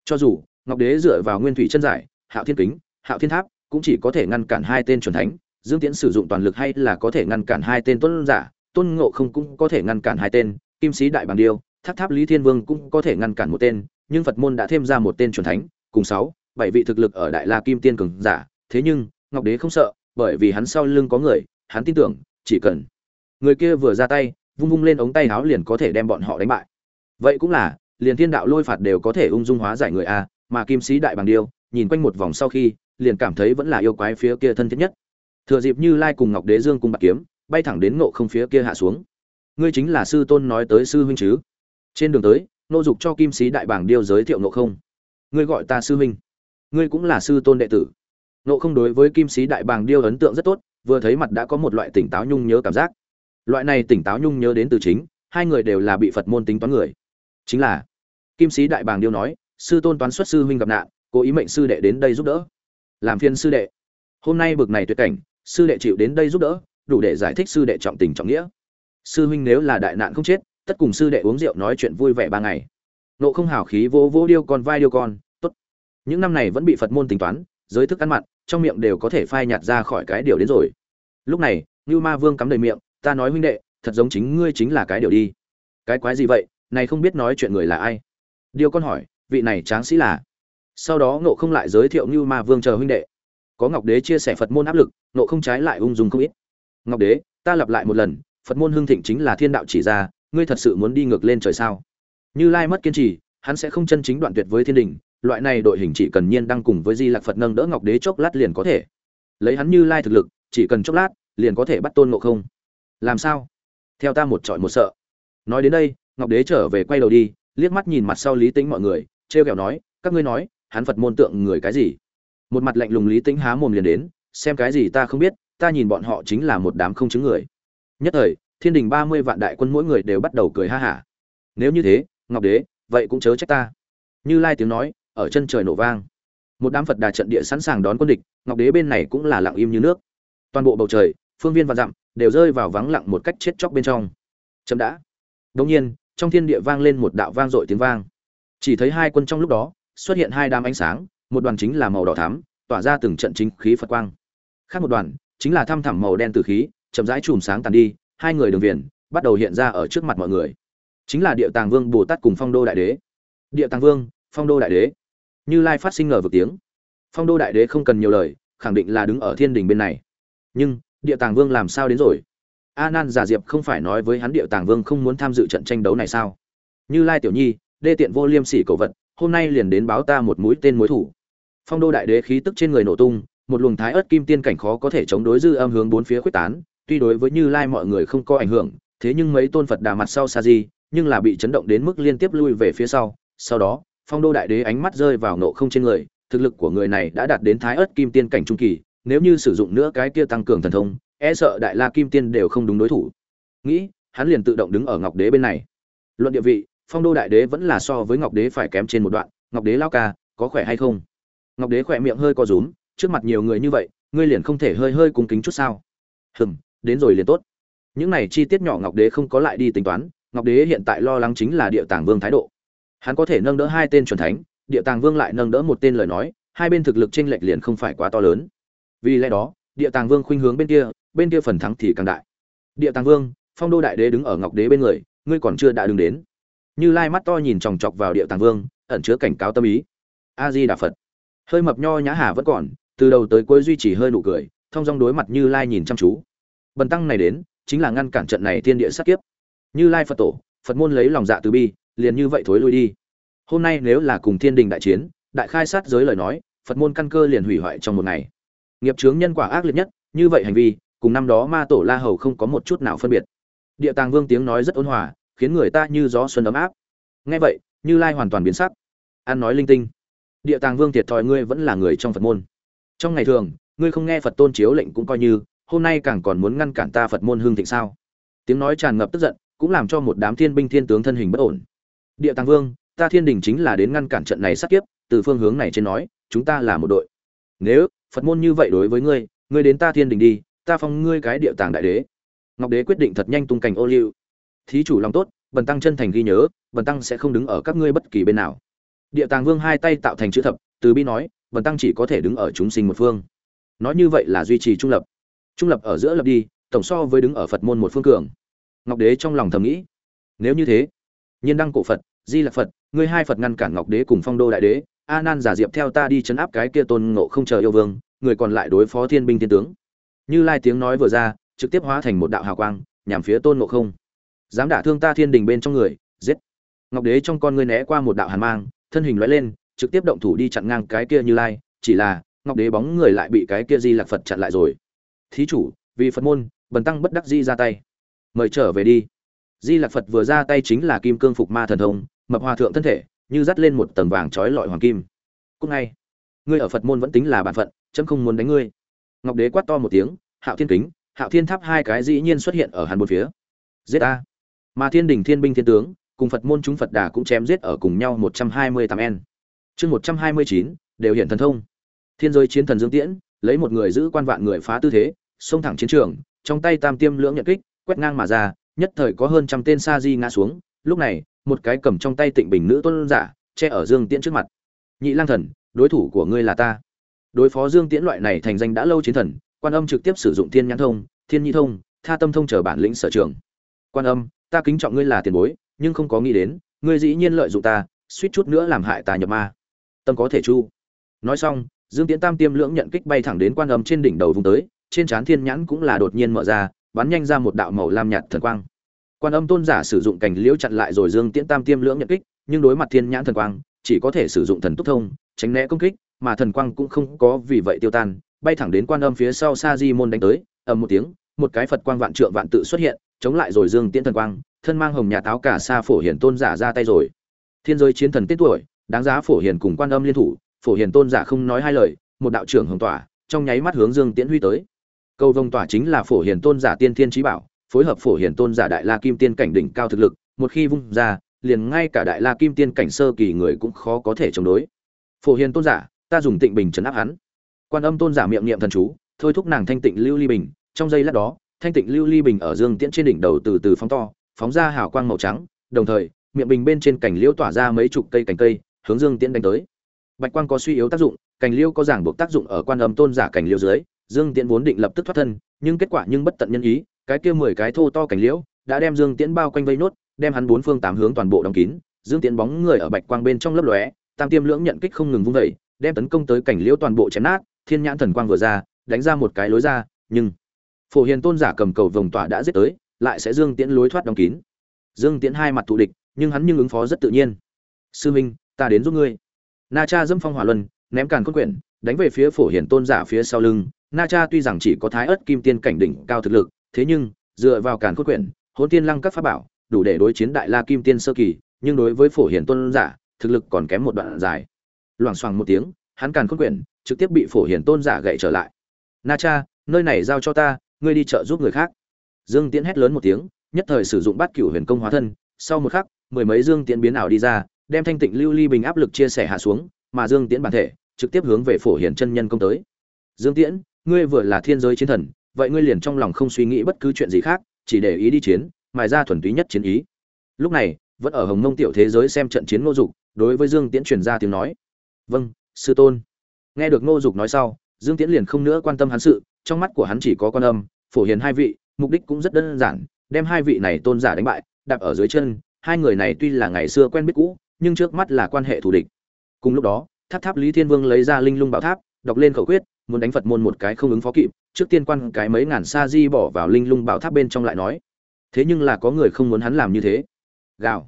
S1: Cho dù, ngọc đế dựa vào nguyên thủy chân giải, hạo thiên kính, hạo thiên tháp, cũng chỉ có thể ngăn cản hai tên chuẩn thánh. Dương tiễn sử dụng toàn lực hay là có thể ngăn cản hai tên tuân giả, tôn ngộ không cũng có thể ngăn cản hai tên kim sĩ đại bàng điêu tháp tháp lý thiên vương cũng có thể ngăn cản một tên, nhưng phật môn đã thêm ra một tên chuẩn thánh, cùng sáu, bảy vị thực lực ở đại la kim tiên cường giả. Thế nhưng, ngọc đế không sợ, bởi vì hắn sau lưng có người, hắn tin tưởng, chỉ cần người kia vừa ra tay, vung vung lên ống tay áo liền có thể đem bọn họ đánh bại. Vậy cũng là, liền thiên đạo lôi phạt đều có thể ung dung hóa giải người a, mà kim sĩ đại bàng điêu, nhìn quanh một vòng sau khi, liền cảm thấy vẫn là yêu quái phía kia thân thiết nhất. Thừa dịp như lai cùng ngọc đế dương cùng bạc kiếm, bay thẳng đến ngộ không phía kia hạ xuống ngươi chính là sư tôn nói tới sư huynh chứ? Trên đường tới, nô dục cho kim sĩ đại bảng điêu giới thiệu nộ không. Ngươi gọi ta sư huynh. Ngươi cũng là sư tôn đệ tử. Nộ không đối với kim sĩ đại bàng điêu ấn tượng rất tốt, vừa thấy mặt đã có một loại tỉnh táo nhung nhớ cảm giác. Loại này tỉnh táo nhung nhớ đến từ chính, hai người đều là bị phật môn tính toán người. Chính là, kim sĩ đại bàng điêu nói, sư tôn toán xuất sư huynh gặp nạn, cố ý mệnh sư đệ đến đây giúp đỡ. Làm phiên sư đệ. Hôm nay bực này tuyệt cảnh, sư đệ chịu đến đây giúp đỡ, đủ để giải thích sư đệ trọng tình trọng nghĩa sư huynh nếu là đại nạn không chết, tất cùng sư đệ uống rượu nói chuyện vui vẻ ba ngày. Nộ không hào khí vỗ vỗ điêu con vai điêu con, tốt. Những năm này vẫn bị phật môn tính toán, giới thức ăn mặn, trong miệng đều có thể phai nhạt ra khỏi cái điều đến rồi. Lúc này như ma vương cắm đầy miệng, ta nói huynh đệ, thật giống chính ngươi chính là cái điều đi. Cái quái gì vậy? Này không biết nói chuyện người là ai? Điêu con hỏi, vị này tráng sĩ là? Sau đó Nộ không lại giới thiệu như ma vương chờ huynh đệ. Có ngọc đế chia sẻ phật môn áp lực Nộ không trái lại ung dung không ít. Ngọc đế, ta lặp lại một lần phật môn hưng thịnh chính là thiên đạo chỉ ra, ngươi thật sự muốn đi ngược lên trời sao? Như lai mất kiên trì, hắn sẽ không chân chính đoạn tuyệt với thiên đình, loại này đội hình chỉ cần nhiên đang cùng với di lạc phật nâng đỡ ngọc đế chốc lát liền có thể. Lấy hắn như lai thực lực, chỉ cần chốc lát, liền có thể bắt tôn ngộ không. Làm sao? Theo ta một trọi một sợ. Nói đến đây, ngọc đế trở về quay đầu đi, liếc mắt nhìn mặt sau lý tính mọi người t r e o kẹo nói, các ngươi nói, hắn phật môn tượng người cái gì? Một mặt lạnh lùng lý tính há mồm liền đến, xem cái gì ta không biết, ta nhìn bọn họ chính là một đám không chứng người nhất thời, thiên đình ba mươi vạn đại quân mỗi người đều bắt đầu cười ha hả. Nếu như thế, ngọc đế, vậy cũng chớ trách ta. Như lai tiếng nói, ở chân trời nổ vang. Một đám phật đà trận địa sẵn sàng đón quân địch, ngọc đế bên này cũng là lặng im như nước. Toàn bộ bầu trời, phương viên và dặm, đều rơi vào vắng lặng một cách chết chóc bên trong. Chậm đã. Đông nhiên, trong thiên địa vang lên một đạo vang dội tiếng vang. Chỉ thấy hai quân trong lúc đó, xuất hiện hai đám ánh sáng, một đoàn chính là màu đỏ thắm, tỏa ra từng trận chính khí phật quang. Khác một đoàn, chính là thăm thẳm màu đen từ khí chậm rãi chùm sáng tàn đi, hai người đường viền bắt đầu hiện ra ở trước mặt mọi người. Chính là địa tàng vương, bồ tát cùng phong đô đại đế. Địa tàng vương, phong đô đại đế. Như lai phát sinh ngờ vực tiếng. Phong đô đại đế không cần nhiều lời, khẳng định là đứng ở thiên đình bên này. Nhưng, địa tàng vương làm sao đến rồi? A nan giả diệp không phải nói với hắn địa tàng vương không muốn tham dự trận tranh đấu này sao? Như lai tiểu nhi, đê tiện vô liêm sỉ cầu vật, hôm nay liền đến báo ta một mũi tên mối thủ. Phong đô đại đế khí tức trên người nổ tung, một luồng thái ớt kim tiên cảnh khó có thể chống đối dư âm hướng bốn phía khuếch tán tuy đối với như lai mọi người không có ảnh hưởng, thế nhưng mấy tôn phật đà mặt sau sa di, nhưng là bị chấn động đến mức liên tiếp lui về phía sau. Sau đó, phong đô đại đế ánh mắt rơi vào nộ không trên người, thực lực của người này đã đạt đến thái ớt kim tiên cảnh trung kỳ, nếu như sử dụng nữa cái kia tăng cường thần thông e sợ đại la kim tiên đều không đúng đối thủ. Nghĩ, hắn liền tự động đứng ở ngọc đế bên này. Luận địa vị, phong đô đại đế vẫn là so với ngọc đế phải kém trên một đoạn. Ngọc đế lao ca, có khỏe hay không? Ngọc đế khỏe miệng hơi co rúm, trước mặt nhiều người như vậy, ngươi liền không thể hơi hơi cung kính chút sao? Hừm đến rồi liền tốt. Những này chi tiết nhỏ ngọc đế không có lại đi tính toán, ngọc đế hiện tại lo lắng chính là địa tàng vương thái độ. Hắn có thể nâng đỡ hai tên truyền thánh, địa tàng vương lại nâng đỡ một tên lời nói, hai bên thực lực chênh lệch liền không phải quá to lớn. Vì lẽ đó, địa tàng vương khuynh hướng bên kia bên kia phần thắng thì càng đại. Địa tàng vương, phong đô đại đế đứng ở ngọc đế bên người, ngươi còn chưa đã đứng đến. Như lai mắt to nhìn chòng chọc vào địa tàng vương, ẩn chứa cảnh cáo tâm ý. A di đà phật hơi mập nho nhã hà vẫn còn, từ đầu tới cuối duy trì hơi nụ cười, thông dong đối mặt như lai nhìn chăm chú bần tăng này đến, chính là ngăn cản trận này thiên địa sát kiếp. Như lai phật tổ, phật môn lấy lòng dạ từ bi, liền như vậy thối lui đi. Hôm nay nếu là cùng thiên đình đại chiến, đại khai sát giới lời nói, phật môn căn cơ liền hủy hoại trong một ngày. Nghiệp chướng nhân quả ác liệt nhất, như vậy hành vi, cùng năm đó ma tổ la hầu không có một chút nào phân biệt. Địa tàng vương tiếng nói rất ôn hòa, khiến người ta như gió xuân ấm áp. Nghe vậy, như lai hoàn toàn biến sắc. An nói linh tinh. Địa tàng vương thiệt thòi ngươi vẫn là người trong phật môn. Trong ngày thường, ngươi không nghe phật tôn chiếu lệnh cũng coi như hôm nay càng còn muốn ngăn cản ta phật môn hương thịnh sao? Tiếng nói tràn ngập tức giận, cũng làm cho một đám thiên binh thiên tướng thân hình bất ổn. Địa tàng vương, ta thiên đình chính là đến ngăn cản trận này sát kiếp, từ phương hướng này trên nói, chúng ta là một đội. Nếu phật môn như vậy đối với ngươi ngươi đến ta thiên đình đi, ta phong ngươi cái địa tàng đại đế. Ngọc đế quyết định thật nhanh tung cảnh ô liu. Thí chủ lòng tốt, bần tăng chân thành ghi nhớ, bần tăng sẽ không đứng ở các ngươi bất kỳ bên nào. Địa tàng vương hai tay tạo thành chữ thập, từ bi nói, bần tăng chỉ có thể đứng ở chúng sinh một phương. Nói như vậy là duy trì trung lập trung lập ở giữa lập đi, tổng so với đứng ở phật môn một phương cường. Ngọc đế trong lòng thầm nghĩ, nếu như thế, nhiên đăng cổ phật, di lạc phật, ngươi hai phật ngăn cản ngọc đế cùng phong đô đại đế a nan giả diệp theo ta đi chấn áp cái kia tôn ngộ không chờ yêu vương, người còn lại đối phó thiên binh thiên tướng. Như lai tiếng nói vừa ra, trực tiếp hóa thành một đạo hào quang, nhằm phía tôn ngộ không. Dám đả thương ta thiên đình bên trong người, giết. Ngọc đế trong con ngươi né qua một đạo hàn mang, thân hình lóe lên, trực tiếp động thủ đi chặn ngang cái kia như lai, chỉ là ngọc đế bóng người lại bị cái kia di lạc phật chặn lại rồi thí chủ, vì phật môn, bần tăng bất đắc di ra tay. Mời trở về đi. Di lạc phật vừa ra tay chính là kim cương phục ma thần thông, mập hòa thượng thân thể, như dắt lên một tầng vàng trói lọi hoàng kim. Cúc ngay, ngươi ở phật môn vẫn tính là bản phận, chấm không muốn đánh ngươi. Ngọc đế quát to một tiếng, hạo thiên kính, hạo thiên tháp hai cái dĩ nhiên xuất hiện ở hàn một phía. Giết a mà thiên đình thiên binh thiên tướng, cùng phật môn chúng phật đà cũng chém giết ở cùng nhau một trăm hai mươi tám n chương một trăm hai mươi chín, đều hiện thần thông. Thiên giới chiến thần dương tiễn lấy một người giữ quan vạn người phá tư thế, xông thẳng chiến trường, trong tay tam tiêm lưỡng nhận kích, quét ngang mà ra, nhất thời có hơn trăm tên sa di ngã xuống. Lúc này, một cái cầm trong tay tịnh bình nữ tôn giả, che ở dương tiễn trước mặt. Nhị lang thần, đối thủ của ngươi là ta. Đối phó dương tiễn loại này thành danh đã lâu chiến thần, quan âm trực tiếp sử dụng thiên nhãn thông, thiên nhi thông, tha tâm thông chờ bản lĩnh sở trường. Quan âm, ta kính trọng ngươi là tiền bối, nhưng không có nghĩ đến, ngươi dĩ nhiên lợi dụng ta, suýt chút nữa làm hại ta nhập ma. Tâm có thể chu. Nói xong dương tiễn tam tiêm lưỡng nhận kích bay thẳng đến quan âm trên đỉnh đầu vùng tới, trên trán thiên nhãn cũng là đột nhiên mở ra, bắn nhanh ra một đạo màu lam nhạt thần quang. Quan âm tôn giả sử dụng cảnh liễu chặn lại rồi dương tiễn tam tiêm lưỡng nhận kích, nhưng đối mặt thiên nhãn thần quang, chỉ có thể sử dụng thần túc thông, tránh né công kích, mà thần quang cũng không có vì vậy tiêu tan, bay thẳng đến quan âm phía sau sa di môn đánh tới, ầm một tiếng, một cái phật quang vạn trượng vạn tự xuất hiện, chống lại rồi dương tiễn thần quang, thân mang hồng nhà táo cả sa phổ hiển tôn giả ra tay rồi. Thiên giới chiến thần tiết tuổi, đáng giá phổ hiển cùng quan âm liên thủ phổ Hiền tôn giả không nói hai lời, một đạo trưởng hồng tỏa, trong nháy mắt hướng dương tiễn huy tới. Câu vông tỏa chính là phổ Hiền tôn giả tiên thiên trí bảo, phối hợp phổ Hiền tôn giả đại la kim tiên cảnh đỉnh cao thực lực, một khi vung ra, liền ngay cả đại la kim tiên cảnh sơ kỳ người cũng khó có thể chống đối. Phổ Hiền tôn giả, ta dùng tịnh bình trấn áp hắn. Quan âm tôn giả miệng niệm thần chú, thôi thúc nàng thanh tịnh lưu ly bình, trong giây lát đó, thanh tịnh lưu ly bình ở dương tiễn trên đỉnh đầu từ từ phóng to, phóng ra hào quang màu trắng, đồng thời, miệng bình bên trên cảnh liễu tỏa ra mấy chục cây cành cây, hướng dương tiễn đánh tới bạch quang có suy yếu tác dụng, Cành Liêu có giảng buộc tác dụng ở quan âm tôn giả Cành Liêu dưới, dương tiễn vốn định lập tức thoát thân, nhưng kết quả nhưng bất tận nhân ý, cái kia mười cái thô to Cành liễu đã đem dương tiễn bao quanh vây nốt, đem hắn bốn phương tám hướng toàn bộ đóng kín, dương tiễn bóng người ở bạch quang bên trong lấp lóe, tam tiêm lưỡng nhận kích không ngừng vung vẩy đem tấn công tới cảnh liễu toàn bộ chém nát, thiên nhãn thần quang vừa ra, đánh ra một cái lối ra, nhưng phổ hiền tôn giả cầm cầu vòng tỏa đã giết tới, lại sẽ dương tiễn lối thoát đóng kín. Dương tiễn hai mặt thù địch, nhưng hắn nhưng ứng phó rất tự nhiên. Sư minh, ta đến giúp ngươi na cha dâm phong hỏa luân, ném càn cốt quyển, đánh về phía phổ hiển tôn giả phía sau lưng. Na cha tuy rằng chỉ có thái ớt kim tiên cảnh đỉnh cao thực lực, thế nhưng, dựa vào càn cốt quyển hôn tiên lăng các pháp bảo, đủ để đối chiến đại la kim tiên sơ kỳ, nhưng đối với phổ hiển tôn giả, thực lực còn kém một đoạn dài. Loảng xoảng một tiếng, hắn càn cốt quyển, trực tiếp bị phổ hiển tôn giả gậy trở lại. Na cha, nơi này giao cho ta, ngươi đi chợ giúp người khác. Dương tiễn hét lớn một tiếng, nhất thời sử dụng bát cửu huyền công hóa thân, sau một khắc, mười mấy dương tiễn biến ảo đi ra đem thanh tịnh lưu ly bình áp lực chia sẻ hạ xuống, mà dương tiễn bản thể trực tiếp hướng về phổ hiển chân nhân công tới. Dương tiễn, ngươi vừa là thiên giới chiến thần, vậy ngươi liền trong lòng không suy nghĩ bất cứ chuyện gì khác, chỉ để ý đi chiến, mài ra thuần túy nhất chiến ý. Lúc này, vẫn ở hồng mông tiểu thế giới xem trận chiến ngô dục, đối với dương tiễn truyền ra tiếng nói. Vâng sư tôn. Nghe được ngô dục nói sau, dương tiễn liền không nữa quan tâm hắn sự, trong mắt của hắn chỉ có con âm, phổ hiền hai vị, mục đích cũng rất đơn giản, đem hai vị này tôn giả đánh bại đạp ở dưới chân, hai người này tuy là ngày xưa quen biết cũ nhưng trước mắt là quan hệ thù địch. Cùng lúc đó, tháp tháp lý thiên vương lấy ra linh lung bảo tháp, đọc lên khẩu quyết, muốn đánh phật môn một cái không ứng phó kịp, trước tiên quan cái mấy ngàn sa di bỏ vào linh lung bảo tháp bên trong lại nói, thế nhưng là có người không muốn hắn làm như thế. Gào.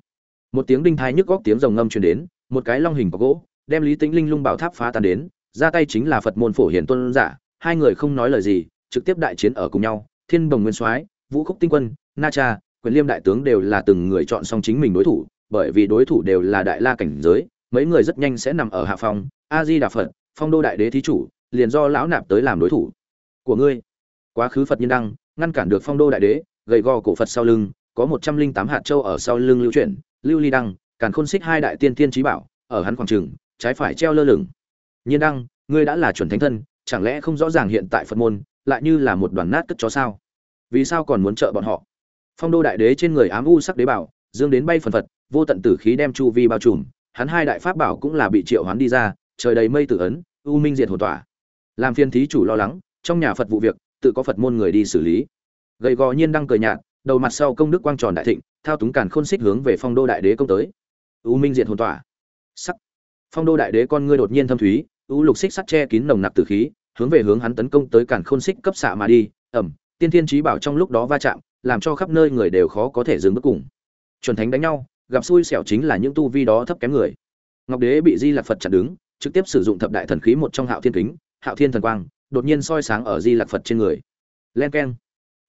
S1: Một tiếng đinh thai nhức góc tiếng rồng ngâm truyền đến, một cái long hình có gỗ, đem lý tĩnh linh lung bảo tháp phá tan đến, ra tay chính là phật môn phổ hiển tôn giả, hai người không nói lời gì, trực tiếp đại chiến ở cùng nhau, thiên bồng nguyên soái, vũ khúc tinh quân, na cha, quyền liêm đại tướng đều là từng người chọn xong chính mình đối thủ bởi vì đối thủ đều là đại la cảnh giới, mấy người rất nhanh sẽ nằm ở hạ phòng a di đà phật, phong đô đại đế thí chủ, liền do lão nạp tới làm đối thủ. Của ngươi. Quá khứ phật nhân đăng, ngăn cản được phong đô đại đế, gầy gò cổ phật sau lưng, có một trăm linh tám hạt châu ở sau lưng lưu chuyển, lưu ly đăng, càn khôn xích hai đại tiên tiên trí bảo, ở hắn khoảng trường, trái phải treo lơ lửng. Nhiên đăng, ngươi đã là chuẩn thánh thân, chẳng lẽ không rõ ràng hiện tại phật môn, lại như là một đoàn nát cất chó sao? Vì sao còn muốn trợ bọn họ? Phong đô đại đế trên người ám u sắc đế bảo dương đến bay phần phật, vô tận tử khí đem chu vi bao trùm, hắn hai đại pháp bảo cũng là bị triệu hoán đi ra, trời đầy mây tử ấn, u minh diệt hồn tỏa. Làm phiên thí chủ lo lắng, trong nhà phật vụ việc, tự có phật môn người đi xử lý. Gầy gò nhiên đang cười nhạt, đầu mặt sau công đức quang tròn đại thịnh, thao túng càn khôn xích hướng về phong đô đại đế công tới. U minh diệt hồn tỏa. Sắc. Phong đô đại đế con ngươi đột nhiên thâm thúy, u lục xích sắt che kín nồng nặc tử khí, hướng về hướng hắn tấn công tới càn khôn xích cấp xạ mà đi, ẩm, tiên thiên trí bảo trong lúc đó va chạm, làm cho khắp nơi người đều khó có thể dừng bước cùng chuẩn thánh đánh nhau, gặp xui xẻo chính là những tu vi đó thấp kém người. Ngọc đế bị di lạc phật chặn đứng, trực tiếp sử dụng thập đại thần khí một trong hạo thiên kính, hạo thiên thần quang, đột nhiên soi sáng ở di lạc phật trên người. Len keng.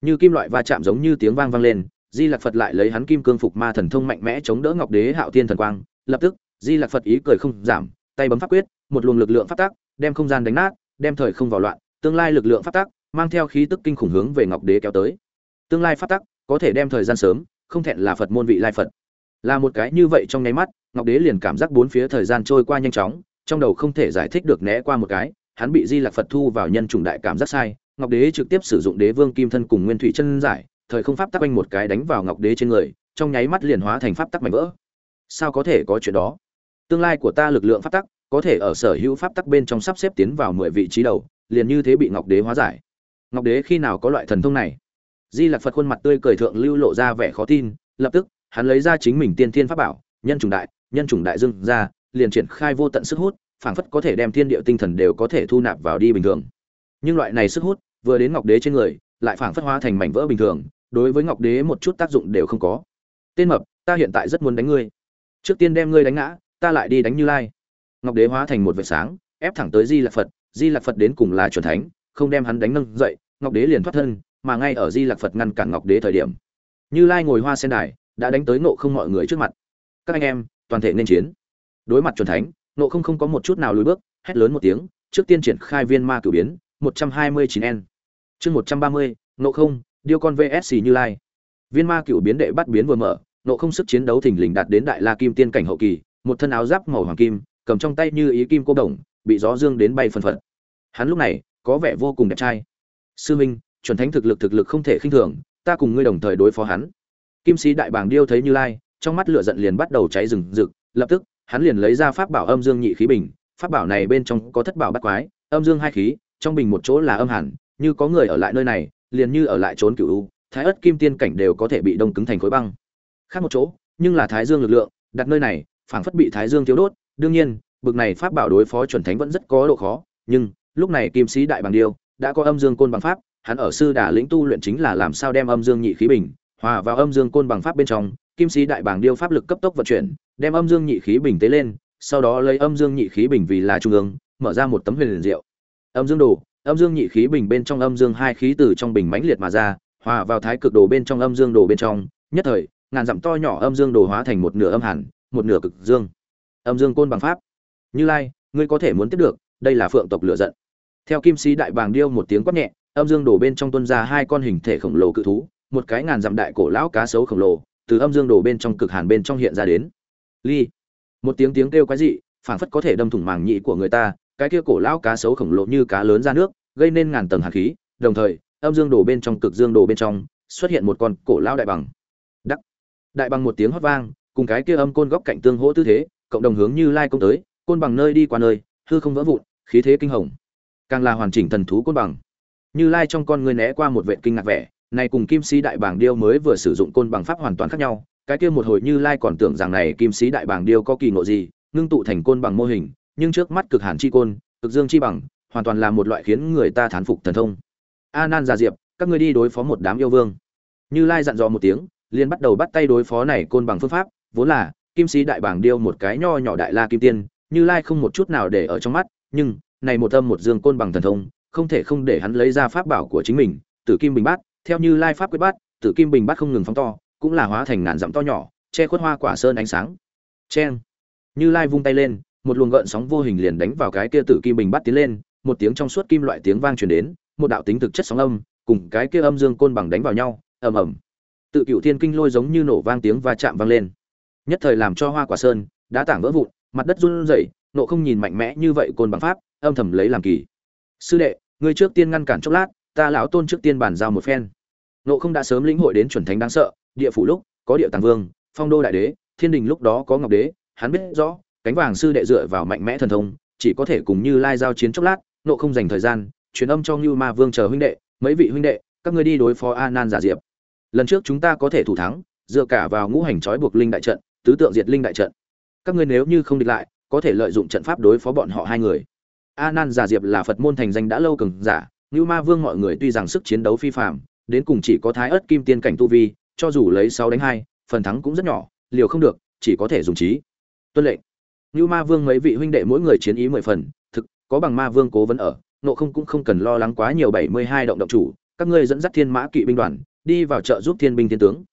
S1: Như kim loại va chạm giống như tiếng vang vang lên, di lạc phật lại lấy hắn kim cương phục ma thần thông mạnh mẽ chống đỡ ngọc đế hạo thiên thần quang, lập tức, di lạc phật ý cười không giảm, tay bấm pháp quyết, một luồng lực lượng phát tác, đem không gian đánh nát, đem thời không vào loạn, tương lai lực lượng phát tác, mang theo khí tức kinh khủng hướng về ngọc đế kéo tới. Tương lai phát tác, có thể đem thời gian sớm không thẹn là phật môn vị lai phật. Là một cái như vậy trong nháy mắt, ngọc đế liền cảm giác bốn phía thời gian trôi qua nhanh chóng, trong đầu không thể giải thích được né qua một cái, hắn bị di lạc phật thu vào nhân trùng đại cảm giác sai, ngọc đế trực tiếp sử dụng đế vương kim thân cùng nguyên thủy chân giải, thời không pháp tắc quanh một cái đánh vào ngọc đế trên người, trong nháy mắt liền hóa thành pháp tắc mạnh vỡ. Sao có thể có chuyện đó? Tương lai của ta lực lượng pháp tắc, có thể ở sở hữu pháp tắc bên trong sắp xếp tiến vào mười vị trí đầu, liền như thế bị ngọc đế hóa giải. Ngọc đế khi nào có loại thần thông này? Di Lặc phật khuôn mặt tươi cười thượng lưu lộ ra vẻ khó tin, lập tức, hắn lấy ra chính mình tiên thiên pháp bảo, nhân trùng đại, nhân trùng đại dưng ra, liền triển khai vô tận sức hút, phảng phất có thể đem thiên địa tinh thần đều có thể thu nạp vào đi bình thường. Nhưng loại này sức hút, vừa đến ngọc đế trên người, lại phảng phất hóa thành mảnh vỡ bình thường, đối với ngọc đế một chút tác dụng đều không có. Tên mập, ta hiện tại rất muốn đánh ngươi. Trước tiên đem ngươi đánh ngã, ta lại đi đánh như lai. Ngọc đế hóa thành một vệt sáng, ép thẳng tới di lạc phật, di lạc phật đến cùng là chuẩn thánh, không đem hắn đánh nâng dậy, ngọc đế liền thoát thân mà ngay ở di lạc phật ngăn cản ngọc đế thời điểm. Như lai ngồi hoa sen đài, đã đánh tới nộ không mọi người trước mặt. Các anh em, toàn thể nên chiến. Đối mặt chuẩn thánh nộ không không có một chút nào lùi bước, hét lớn một tiếng, trước tiên triển khai viên ma cửu biến, một trăm hai mươi chín n. Chương một trăm ba mươi nộ không, điêu con vsc như lai. Viên ma cửu biến đệ bắt biến vừa mở nộ không sức chiến đấu thình lình đạt đến đại la kim tiên cảnh hậu kỳ, một thân áo giáp màu hoàng kim, cầm trong tay như ý kim cô đồng, bị gió dương đến bay phần phật. Hắn lúc này, có vẻ vô cùng đẹp trai. Sư minh chuẩn thánh thực lực thực lực không thể khinh thường, ta cùng ngươi đồng thời đối phó hắn. Kim sĩ đại bàng điêu thấy như lai, trong mắt lửa giận liền bắt đầu cháy rừng rực, lập tức, hắn liền lấy ra pháp bảo âm dương nhị khí bình, pháp bảo này bên trong có thất bảo bắt quái, âm dương hai khí, trong bình một chỗ là âm hẳn như có người ở lại nơi này, liền như ở lại trốn cựu u, thái ất kim tiên cảnh đều có thể bị đông cứng thành khối băng. Khác một chỗ, nhưng là thái dương lực lượng, đặt nơi này, phảng phất bị thái dương thiếu đốt, đương nhiên, bực này pháp bảo đối phó chuẩn thánh vẫn rất có độ khó, nhưng, lúc này kim sĩ đại Bàng điêu, đã có âm dương côn bằng pháp hắn ở sư đà lĩnh tu luyện chính là làm sao đem âm dương nhị khí bình, hòa vào âm dương côn bằng pháp bên trong, kim sĩ đại bảng điêu pháp lực cấp tốc vận chuyển, đem âm dương nhị khí bình tế lên, sau đó lấy âm dương nhị khí bình vì là trung ương, mở ra một tấm huyền liền diệu. Âm dương đồ, âm dương nhị khí bình bên trong âm dương hai khí từ trong bình mãnh liệt mà ra, hòa vào thái cực đồ bên trong âm dương đồ bên trong, nhất thời, ngàn dặm to nhỏ âm dương đồ hóa thành một nửa âm hàn, một nửa cực dương. Âm dương côn bằng pháp. Như lai, ngươi có thể muốn tiếp được, đây là phượng tộc lựa giận. Theo kim sĩ đại bàng điêu một tiếng quát nhẹ âm dương đổ bên trong tuân ra hai con hình thể khổng lồ cự thú, một cái ngàn dặm đại cổ lão cá sấu khổng lồ, từ âm dương đổ bên trong cực hàn bên trong hiện ra đến. Ly. Một tiếng tiếng kêu quái dị, phảng phất có thể đâm thủng màng nhĩ của người ta, cái kia cổ lão cá sấu khổng lồ như cá lớn ra nước, gây nên ngàn tầng hàn khí, đồng thời, âm dương đổ bên trong cực dương đổ bên trong, xuất hiện một con cổ lão đại bằng. Đắc. Đại bằng một tiếng hót vang, cùng cái kia âm côn góc cạnh tương hỗ tư thế, cộng đồng hướng như lai công tới, côn bằng nơi đi qua nơi, hư không vỡ vụn, khí thế kinh hồng. Càng là hoàn chỉnh thần thú côn bằng như lai trong con người né qua một vệ kinh ngạc vẻ, này cùng kim sĩ đại bàng điêu mới vừa sử dụng côn bằng pháp hoàn toàn khác nhau, cái kia một hồi như lai còn tưởng rằng này kim sĩ đại bàng điêu có kỳ ngộ gì, ngưng tụ thành côn bằng mô hình, nhưng trước mắt cực hàn chi côn, cực dương chi bằng, hoàn toàn là một loại khiến người ta thán phục thần thông. A nan già diệp, các ngươi đi đối phó một đám yêu vương. Như lai dặn dò một tiếng, liền bắt đầu bắt tay đối phó này côn bằng phương pháp, vốn là, kim sĩ đại bàng điêu một cái nho nhỏ đại la kim tiên, như lai không một chút nào để ở trong mắt, nhưng, này một âm một dương côn bằng thần thông không thể không để hắn lấy ra pháp bảo của chính mình, tử kim bình bát. Theo như lai pháp quyết bát, tử kim bình bát không ngừng phóng to, cũng là hóa thành ngàn dặm to nhỏ, che khuất hoa quả sơn ánh sáng. Cheng. Như lai vung tay lên, một luồng gợn sóng vô hình liền đánh vào cái kia tử kim bình bát tiến lên, một tiếng trong suốt kim loại tiếng vang truyền đến, một đạo tính thực chất sóng âm, cùng cái kia âm dương côn bằng đánh vào nhau, ầm ầm. Tự cựu thiên kinh lôi giống như nổ vang tiếng va chạm vang lên. Nhất thời làm cho hoa quả sơn đã tảng vỡ vụn, mặt đất run rẩy, nộ không nhìn mạnh mẽ như vậy côn bằng pháp, âm thầm lấy làm kỳ sư đệ, ngươi trước tiên ngăn cản chốc lát, ta lão tôn trước tiên bàn giao một phen. Nộ không đã sớm lĩnh hội đến chuẩn thánh đáng sợ, địa phủ lúc, có địa tàng vương, phong đô đại đế, thiên đình lúc đó có ngọc đế, hắn biết rõ, cánh vàng sư đệ dựa vào mạnh mẽ thần thông, chỉ có thể cùng như lai giao chiến chốc lát nộ không dành thời gian, truyền âm cho như ma vương chờ huynh đệ, mấy vị huynh đệ, các ngươi đi đối phó a nan giả diệp. Lần trước chúng ta có thể thủ thắng, dựa cả vào ngũ hành trói buộc linh đại trận, tứ tượng diệt linh đại trận. Các ngươi nếu như không địch lại, có thể lợi dụng trận pháp đối phó bọn họ hai người a nan giả diệp là phật môn thành danh đã lâu cường giả như ma vương mọi người tuy rằng sức chiến đấu phi phạm đến cùng chỉ có thái ớt kim tiên cảnh tu vi, cho dù lấy sáu đánh hai, phần thắng cũng rất nhỏ, liều không được, chỉ có thể dùng trí, tuân lệnh. Như ma vương mấy vị huynh đệ mỗi người chiến ý mười phần, thực, có bằng ma vương cố vấn ở, nộ không cũng không cần lo lắng quá nhiều bảy mươi hai động động chủ, các ngươi dẫn dắt thiên mã kỵ binh đoàn, đi vào trợ giúp thiên binh thiên tướng.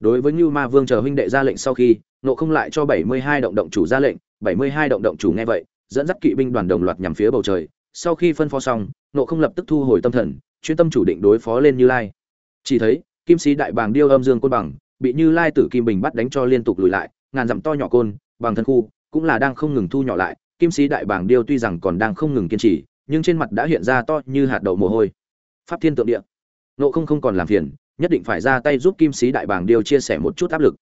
S1: Đối với như ma vương chờ huynh đệ ra lệnh sau khi, nộ không lại cho bảy mươi hai động động chủ ra lệnh, bảy mươi hai động động chủ nghe vậy dẫn dắt kỵ binh đoàn đồng loạt nhằm phía bầu trời. Sau khi phân phó xong nộ không lập tức thu hồi tâm thần, chuyên tâm chủ định đối phó lên như lai. Chỉ thấy, kim sĩ đại bàng điêu âm dương côn bằng bị như lai tử kim bình bắt đánh cho liên tục lùi lại, ngàn dặm to nhỏ côn, bằng thân khu, cũng là đang không ngừng thu nhỏ lại. Kim sĩ đại bàng điêu tuy rằng còn đang không ngừng kiên trì, nhưng trên mặt đã hiện ra to như hạt đậu mồ hôi. Pháp thiên tượng địa. Nộ không không còn làm phiền, nhất định phải ra tay giúp kim sĩ đại bàng điêu chia sẻ một chút áp lực.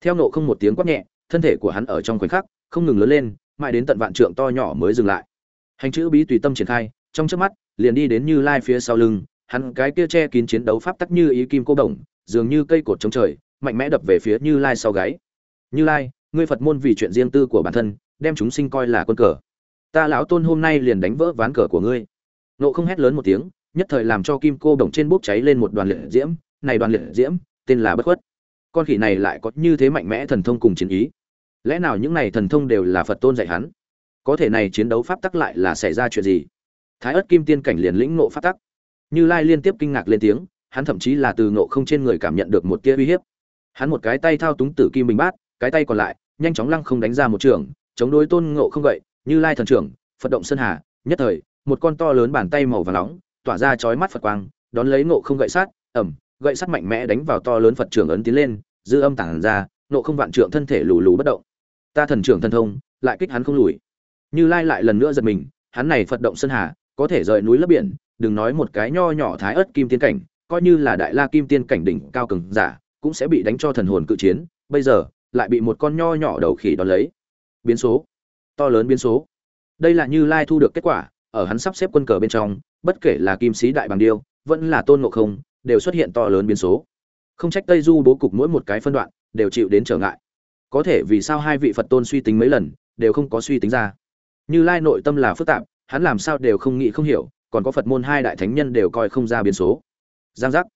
S1: Theo nộ không một tiếng quát nhẹ, thân thể của hắn ở trong khoảnh khắc, không ngừng lớn lên mãi đến tận vạn trượng to nhỏ mới dừng lại. Hành chữ bí tùy tâm triển khai, trong chớp mắt, liền đi đến như lai phía sau lưng, hắn cái kia che kín chiến đấu pháp tắc như ý kim cô đồng, dường như cây cột chống trời, mạnh mẽ đập về phía như lai sau gáy. Như lai, ngươi phật môn vì chuyện riêng tư của bản thân, đem chúng sinh coi là quân cờ. Ta lão tôn hôm nay liền đánh vỡ ván cờ của ngươi. Nộ không hét lớn một tiếng, nhất thời làm cho kim cô đồng trên bốc cháy lên một đoàn liệt diễm. Này đoàn liệt diễm, tên là bất khuất. Con khỉ này lại có như thế mạnh mẽ thần thông cùng chiến ý lẽ nào những này thần thông đều là phật tôn dạy hắn? Có thể này chiến đấu pháp tắc lại là xảy ra chuyện gì? Thái ất kim tiên cảnh liền lĩnh nộ pháp tắc. Như lai liên tiếp kinh ngạc lên tiếng, hắn thậm chí là từ nộ không trên người cảm nhận được một tia uy hiếp. Hắn một cái tay thao túng tử kim bình bát, cái tay còn lại, nhanh chóng lăng không đánh ra một trường, chống đối tôn ngộ không gậy, như lai thần trưởng, phật động sơn hà, nhất thời, một con to lớn bàn tay màu vàng nóng, tỏa ra chói mắt phật quang, đón lấy ngộ không gậy sát ẩm gậy sắt mạnh mẽ đánh vào to lớn phật trưởng ấn tiến lên, dư âm tản ra nộ không vạn trượng thân thể lù lù bất động ta thần trưởng thần thông, lại kích hắn không lùi. Như lai lại lần nữa giật mình, hắn này phật động sơn hà, có thể rời núi lấp biển, đừng nói một cái nho nhỏ thái ớt kim tiên cảnh, coi như là đại la kim tiên cảnh đỉnh cao cường giả, cũng sẽ bị đánh cho thần hồn cự chiến, bây giờ, lại bị một con nho nhỏ đầu khỉ đón lấy. Biến số. To lớn biến số. Đây là như lai thu được kết quả, ở hắn sắp xếp quân cờ bên trong, bất kể là kim sĩ đại bằng điêu, vẫn là tôn ngộ không, đều xuất hiện to lớn biến số. Không trách tây du bố cục mỗi một cái phân đoạn, đều chịu đến trở ngại có thể vì sao hai vị phật tôn suy tính mấy lần, đều không có suy tính ra. Như lai nội tâm là phức tạp, hắn làm sao đều không nghĩ không hiểu, còn có phật môn hai đại thánh nhân đều coi không ra biến số. Giang giác.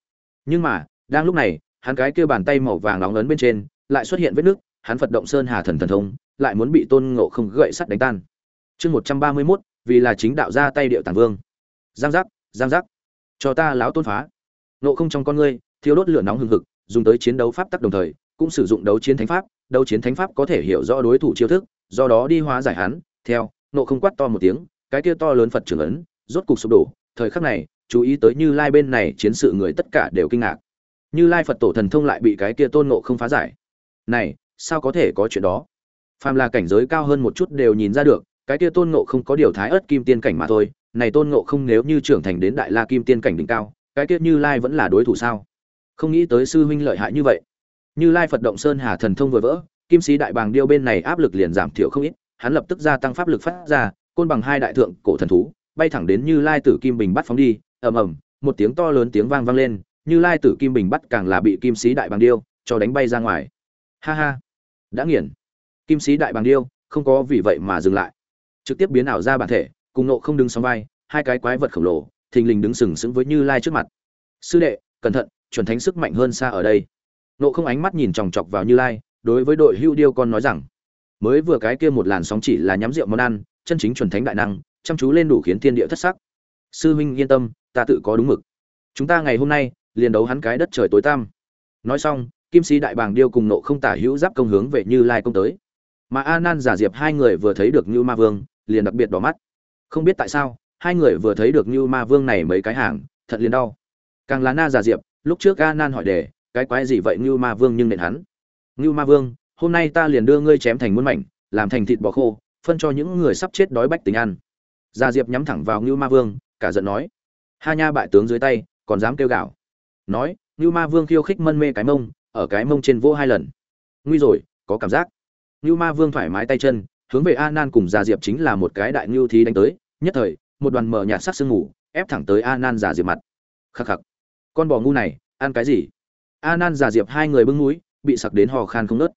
S1: Nhưng mà, đang lúc này, hắn cái kêu bàn tay màu vàng nóng lớn bên trên, lại xuất hiện vết nước, hắn phật động sơn hà thần thần thông, lại muốn bị tôn ngộ không gậy sắt đánh tan. Chương một trăm ba mươi mốt, vì là chính đạo ra tay điệu tản vương. Giang giác giang giác. Cho ta láo tôn phá. Nộ không trong con ngươi thiếu đốt lửa nóng hừng hực, dùng tới chiến đấu pháp tắc đồng thời cũng sử dụng đấu chiến thánh pháp, đấu chiến thánh pháp có thể hiểu rõ đối thủ chiêu thức, do đó đi hóa giải hắn. Theo, nộ không quát to một tiếng, cái kia to lớn phật trưởng ấn, rốt cục sụp đổ. Thời khắc này, chú ý tới như lai bên này chiến sự người tất cả đều kinh ngạc. Như lai phật tổ thần thông lại bị cái kia tôn nộ không phá giải. Này, sao có thể có chuyện đó? Phàm là cảnh giới cao hơn một chút đều nhìn ra được, cái kia tôn nộ không có điều thái ớt kim tiên cảnh mà thôi. Này tôn nộ không nếu như trưởng thành đến đại la kim tiên cảnh đỉnh cao, cái kia như lai vẫn là đối thủ sao? Không nghĩ tới sư huynh lợi hại như vậy như lai phật động sơn hà thần thông vừa vỡ, kim sĩ đại bàng điêu bên này áp lực liền giảm thiểu không ít, hắn lập tức gia tăng pháp lực phát ra, côn bằng hai đại thượng cổ thần thú, bay thẳng đến như lai tử kim bình bắt phóng đi, ầm ầm, một tiếng to lớn tiếng vang vang lên, như lai tử kim bình bắt càng là bị kim sĩ đại bàng điêu cho đánh bay ra ngoài. Ha ha, đã nghiền. Kim sĩ đại bàng điêu, không có vì vậy mà dừng lại. Trực tiếp biến ảo ra bản thể, cùng nộ không đứng sóng vai, hai cái quái vật khổng lồ, thình lình đứng sừng sững với như lai trước mặt. Sư đệ, cẩn thận, chuẩn thánh sức mạnh hơn xa ở đây nộ không ánh mắt nhìn chòng chọc vào như lai, đối với đội hưu điêu con nói rằng, mới vừa cái kia một làn sóng chỉ là nhắm rượu món ăn, chân chính chuẩn thánh đại năng, chăm chú lên đủ khiến thiên địa thất sắc. Sư huynh yên tâm, ta tự có đúng mực. Chúng ta ngày hôm nay, liền đấu hắn cái đất trời tối tăm. Nói xong, kim sĩ đại bàng điêu cùng nộ không tả hữu giáp công hướng về như lai công tới. Mà a nan giả diệp hai người vừa thấy được như ma vương, liền đặc biệt đỏ mắt. Không biết tại sao, hai người vừa thấy được như ma vương này mấy cái hàng thật liền đau. Càng là na giả diệp, lúc trước a nan hỏi đề cái quái gì vậy như ma vương nhưng nện hắn. Như ma vương, hôm nay ta liền đưa ngươi chém thành muôn mảnh, làm thành thịt bò khô, phân cho những người sắp chết đói bách tình ăn. Gia diệp nhắm thẳng vào như ma vương, cả giận nói. Ha nha bại tướng dưới tay, còn dám kêu gào. Nói như ma vương khiêu khích mân mê cái mông, ở cái mông trên vỗ hai lần. Nguy rồi, có cảm giác. Như ma vương thoải mái tay chân, hướng về a nan cùng gia diệp chính là một cái đại ngưu thí đánh tới. Nhất thời, một đoàn mờ nhạt sắc sương ngủ ép thẳng tới a nan giả diệp mặt. Khắc khắc. Con bò ngu này, ăn cái gì? A nan giả diệp hai người bưng núi, bị sặc đến hò khan không nớt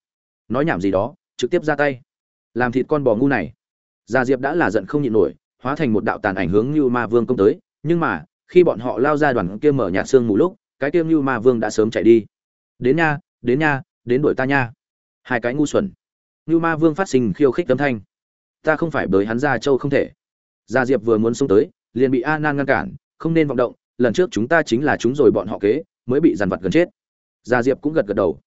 S1: nói nhảm gì đó, trực tiếp ra tay. Làm thịt con bò ngu này. Giả diệp đã là giận không nhịn nổi, hóa thành một đạo tàn ảnh hướng như ma vương công tới, nhưng mà, khi bọn họ lao ra đoàn kia mở nhà xương mù lúc, cái kia như ma vương đã sớm chạy đi. Đến nha đến nha, đến đuổi ta nha. Hai cái ngu xuẩn. Như ma vương phát sinh khiêu khích tấm thanh. Ta không phải bới hắn ra châu không thể. Gia diệp vừa muốn xông tới, liền bị a nan ngăn cản, không nên vọng động, lần trước chúng ta chính là chúng rồi bọn họ kế, mới bị dàn vặt gần chết gia diệp cũng gật gật đầu.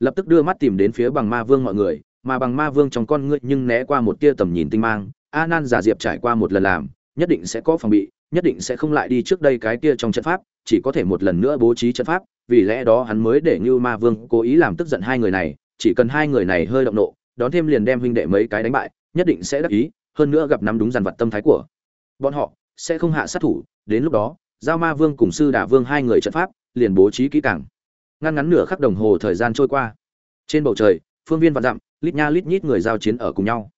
S1: Lập tức đưa mắt tìm đến phía bằng ma vương mọi người, mà bằng ma vương trong con ngươi nhưng né qua một tia tầm nhìn tinh mang. A nan giả diệp trải qua một lần làm, nhất định sẽ có phòng bị, nhất định sẽ không lại đi trước đây cái kia trong trận pháp, chỉ có thể một lần nữa bố trí trận pháp, vì lẽ đó hắn mới để như ma vương cố ý làm tức giận hai người này, chỉ cần hai người này hơi động nộ, đón thêm liền đem huynh đệ mấy cái đánh bại, nhất định sẽ đắc ý, hơn nữa gặp nắm đúng dàn vật tâm thái của bọn họ, sẽ không hạ sát thủ, đến lúc đó, giao ma vương cùng sư đà vương hai người trận pháp, liền bố trí kỹ càng ngăn ngắn nửa khắc đồng hồ thời gian trôi qua. Trên bầu trời, phương viên vạn dặm, lít nha lít nhít người giao chiến ở cùng nhau.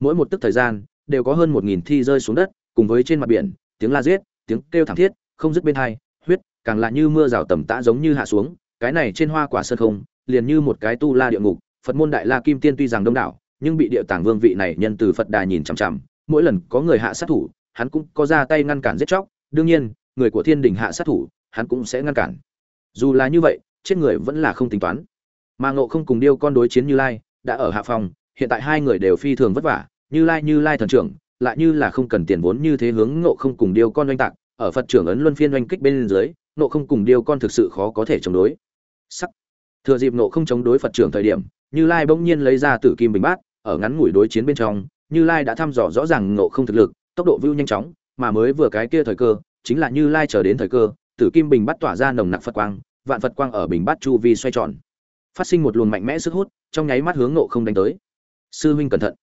S1: Mỗi một tức thời gian, đều có hơn một nghìn thi rơi xuống đất, cùng với trên mặt biển, tiếng la giết, tiếng kêu thảm thiết, không dứt bên hai, huyết, càng lạ như mưa rào tầm tã giống như hạ xuống, cái này trên hoa quả sơn không, liền như một cái tu la địa ngục, phật môn đại la kim tiên tuy rằng đông đảo, nhưng bị địa tàng vương vị này nhân từ phật đà nhìn chằm chằm, mỗi lần có người hạ sát thủ, hắn cũng có ra tay ngăn cản giết chóc, đương nhiên, người của thiên đình hạ sát thủ, hắn cũng sẽ ngăn cản. Dù là như vậy chết người vẫn là không tính toán. Mà ngộ không cùng điêu con đối chiến như lai, đã ở hạ phòng, hiện tại hai người đều phi thường vất vả, như lai như lai thần trưởng, lại như là không cần tiền vốn như thế hướng ngộ không cùng điêu con oanh tạc, ở phật trưởng ấn luân phiên oanh kích bên dưới, ngộ không cùng điêu con thực sự khó có thể chống đối. Sắc. Thừa dịp ngộ không chống đối phật trưởng thời điểm, như lai bỗng nhiên lấy ra tử kim bình bát, ở ngắn ngủi đối chiến bên trong, như lai đã thăm dò rõ ràng ngộ không thực lực, tốc độ vưu nhanh chóng, mà mới vừa cái kia thời cơ, chính là như lai chờ đến thời cơ, tử kim bình bát tỏa ra nồng nặc phật quang vạn phật quang ở bình bát chu vi xoay tròn. Phát sinh một luồng mạnh mẽ sức hút, trong nháy mắt hướng nộ không đánh tới. Sư huynh cẩn thận.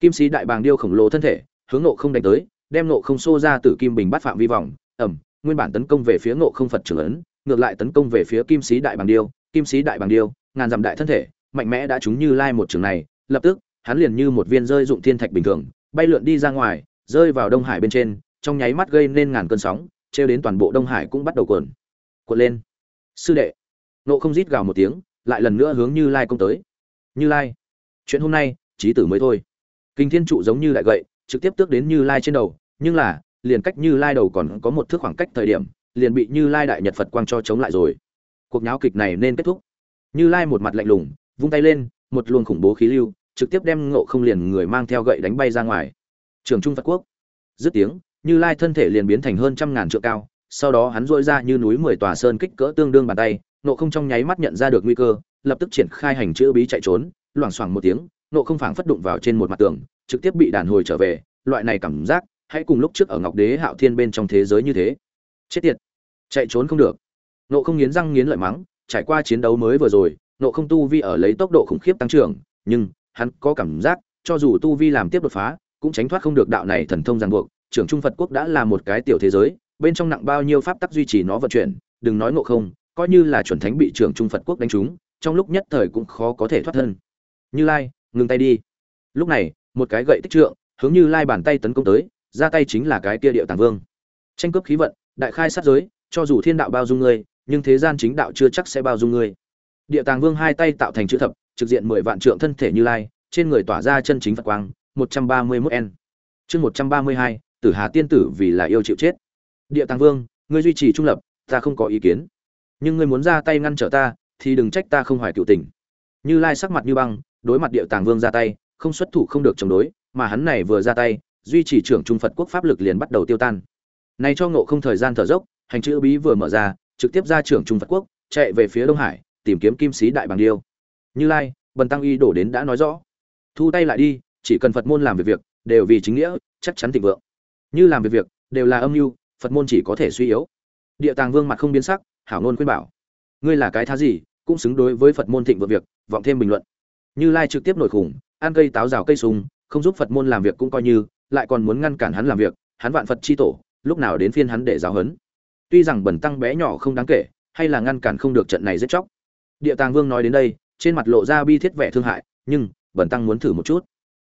S1: Kim sĩ đại bàng điêu khổng lồ thân thể, hướng nộ không đánh tới, đem nộ không xô ra từ kim bình bát phạm vi vòng ẩm nguyên bản tấn công về phía nộ không phật trưởng ấn, ngược lại tấn công về phía kim sĩ đại bàng điêu, kim sĩ đại bàng điêu, ngàn dặm đại thân thể, mạnh mẽ đã trúng như lai một trường này, lập tức, hắn liền như một viên rơi dụng thiên thạch bình thường, bay lượn đi ra ngoài, rơi vào đông hải bên trên, trong nháy mắt gây nên ngàn cơn sóng, trêu đến toàn bộ đông hải cũng bắt đầu cuộn cuộn lên sư đệ. Nộ không rít gào một tiếng, lại lần nữa hướng như lai công tới. Như lai, chuyện hôm nay trí tử mới thôi. Kinh thiên trụ giống như lại gậy, trực tiếp tước đến như lai trên đầu, nhưng là, liền cách như lai đầu còn có một thước khoảng cách thời điểm, liền bị như lai đại nhật phật quang cho chống lại rồi. Cuộc nháo kịch này nên kết thúc. Như lai một mặt lạnh lùng, vung tay lên, một luồng khủng bố khí lưu, trực tiếp đem ngộ không liền người mang theo gậy đánh bay ra ngoài. Trường trung phật quốc. Dứt tiếng, như lai thân thể liền biến thành hơn trăm ngàn trượng cao sau đó hắn dội ra như núi mười tòa sơn kích cỡ tương đương bàn tay, nộ không trong nháy mắt nhận ra được nguy cơ, lập tức triển khai hành chữ bí chạy trốn, loảng xoảng một tiếng, nộ không phảng phất đụng vào trên một mặt tường, trực tiếp bị đàn hồi trở về, loại này cảm giác, hãy cùng lúc trước ở ngọc đế hạo thiên bên trong thế giới như thế. Chết tiệt, chạy trốn không được. Nộ không nghiến răng nghiến lợi mắng, trải qua chiến đấu mới vừa rồi, nộ không tu vi ở lấy tốc độ khủng khiếp tăng trưởng, nhưng, hắn có cảm giác, cho dù tu vi làm tiếp đột phá, cũng tránh thoát không được đạo này thần thông ràng buộc, trưởng trung phật quốc đã là một cái tiểu thế giới bên trong nặng bao nhiêu pháp tắc duy trì nó vận chuyển, đừng nói ngộ không, coi như là chuẩn thánh bị trưởng trung phật quốc đánh trúng, trong lúc nhất thời cũng khó có thể thoát thân. Như lai, ngừng tay đi. Lúc này, một cái gậy tích trượng, hướng như lai bàn tay tấn công tới, ra tay chính là cái kia điệu tàng vương. Tranh cướp khí vận, đại khai sát giới, cho dù thiên đạo bao dung ngươi, nhưng thế gian chính đạo chưa chắc sẽ bao dung ngươi. Địa tàng vương hai tay tạo thành chữ thập, trực diện mười vạn trượng thân thể như lai, trên người tỏa ra chân chính phật quang, một trăm ba mươi mốt n chương một trăm ba mươi hai, tử hà tiên tử vì là yêu chịu chết địa tàng vương, ngươi duy trì trung lập, ta không có ý kiến. Nhưng ngươi muốn ra tay ngăn trở ta, thì đừng trách ta không hoài cựu tình. Như lai sắc mặt như băng, đối mặt địa tàng vương ra tay, không xuất thủ không được chống đối, mà hắn này vừa ra tay, duy trì trưởng trung phật quốc pháp lực liền bắt đầu tiêu tan. Này cho ngộ không thời gian thở dốc, hành chữ bí vừa mở ra, trực tiếp ra trưởng trung phật quốc, chạy về phía đông hải, tìm kiếm kim sĩ đại bàng điêu. Như lai, bần tăng y đổ đến đã nói rõ. Thu tay lại đi, chỉ cần phật môn làm việc việc, đều vì chính nghĩa, chắc chắn thịnh vượng. Như làm việc việc, đều là âm mưu phật môn chỉ có thể suy yếu. Địa tàng vương mặt không biến sắc, hảo nôn khuyên bảo. Ngươi là cái thá gì, cũng xứng đối với phật môn thịnh vượng việc, vọng thêm bình luận. Như lai trực tiếp nổi khủng, ăn cây táo rào cây sùng không giúp phật môn làm việc cũng coi như, lại còn muốn ngăn cản hắn làm việc, hắn vạn phật chi tổ, lúc nào đến phiên hắn để giáo hấn tuy rằng bẩn tăng bé nhỏ không đáng kể, hay là ngăn cản không được trận này giết chóc. Địa tàng vương nói đến đây, trên mặt lộ ra bi thiết vẻ thương hại, nhưng, bẩn tăng muốn thử một chút.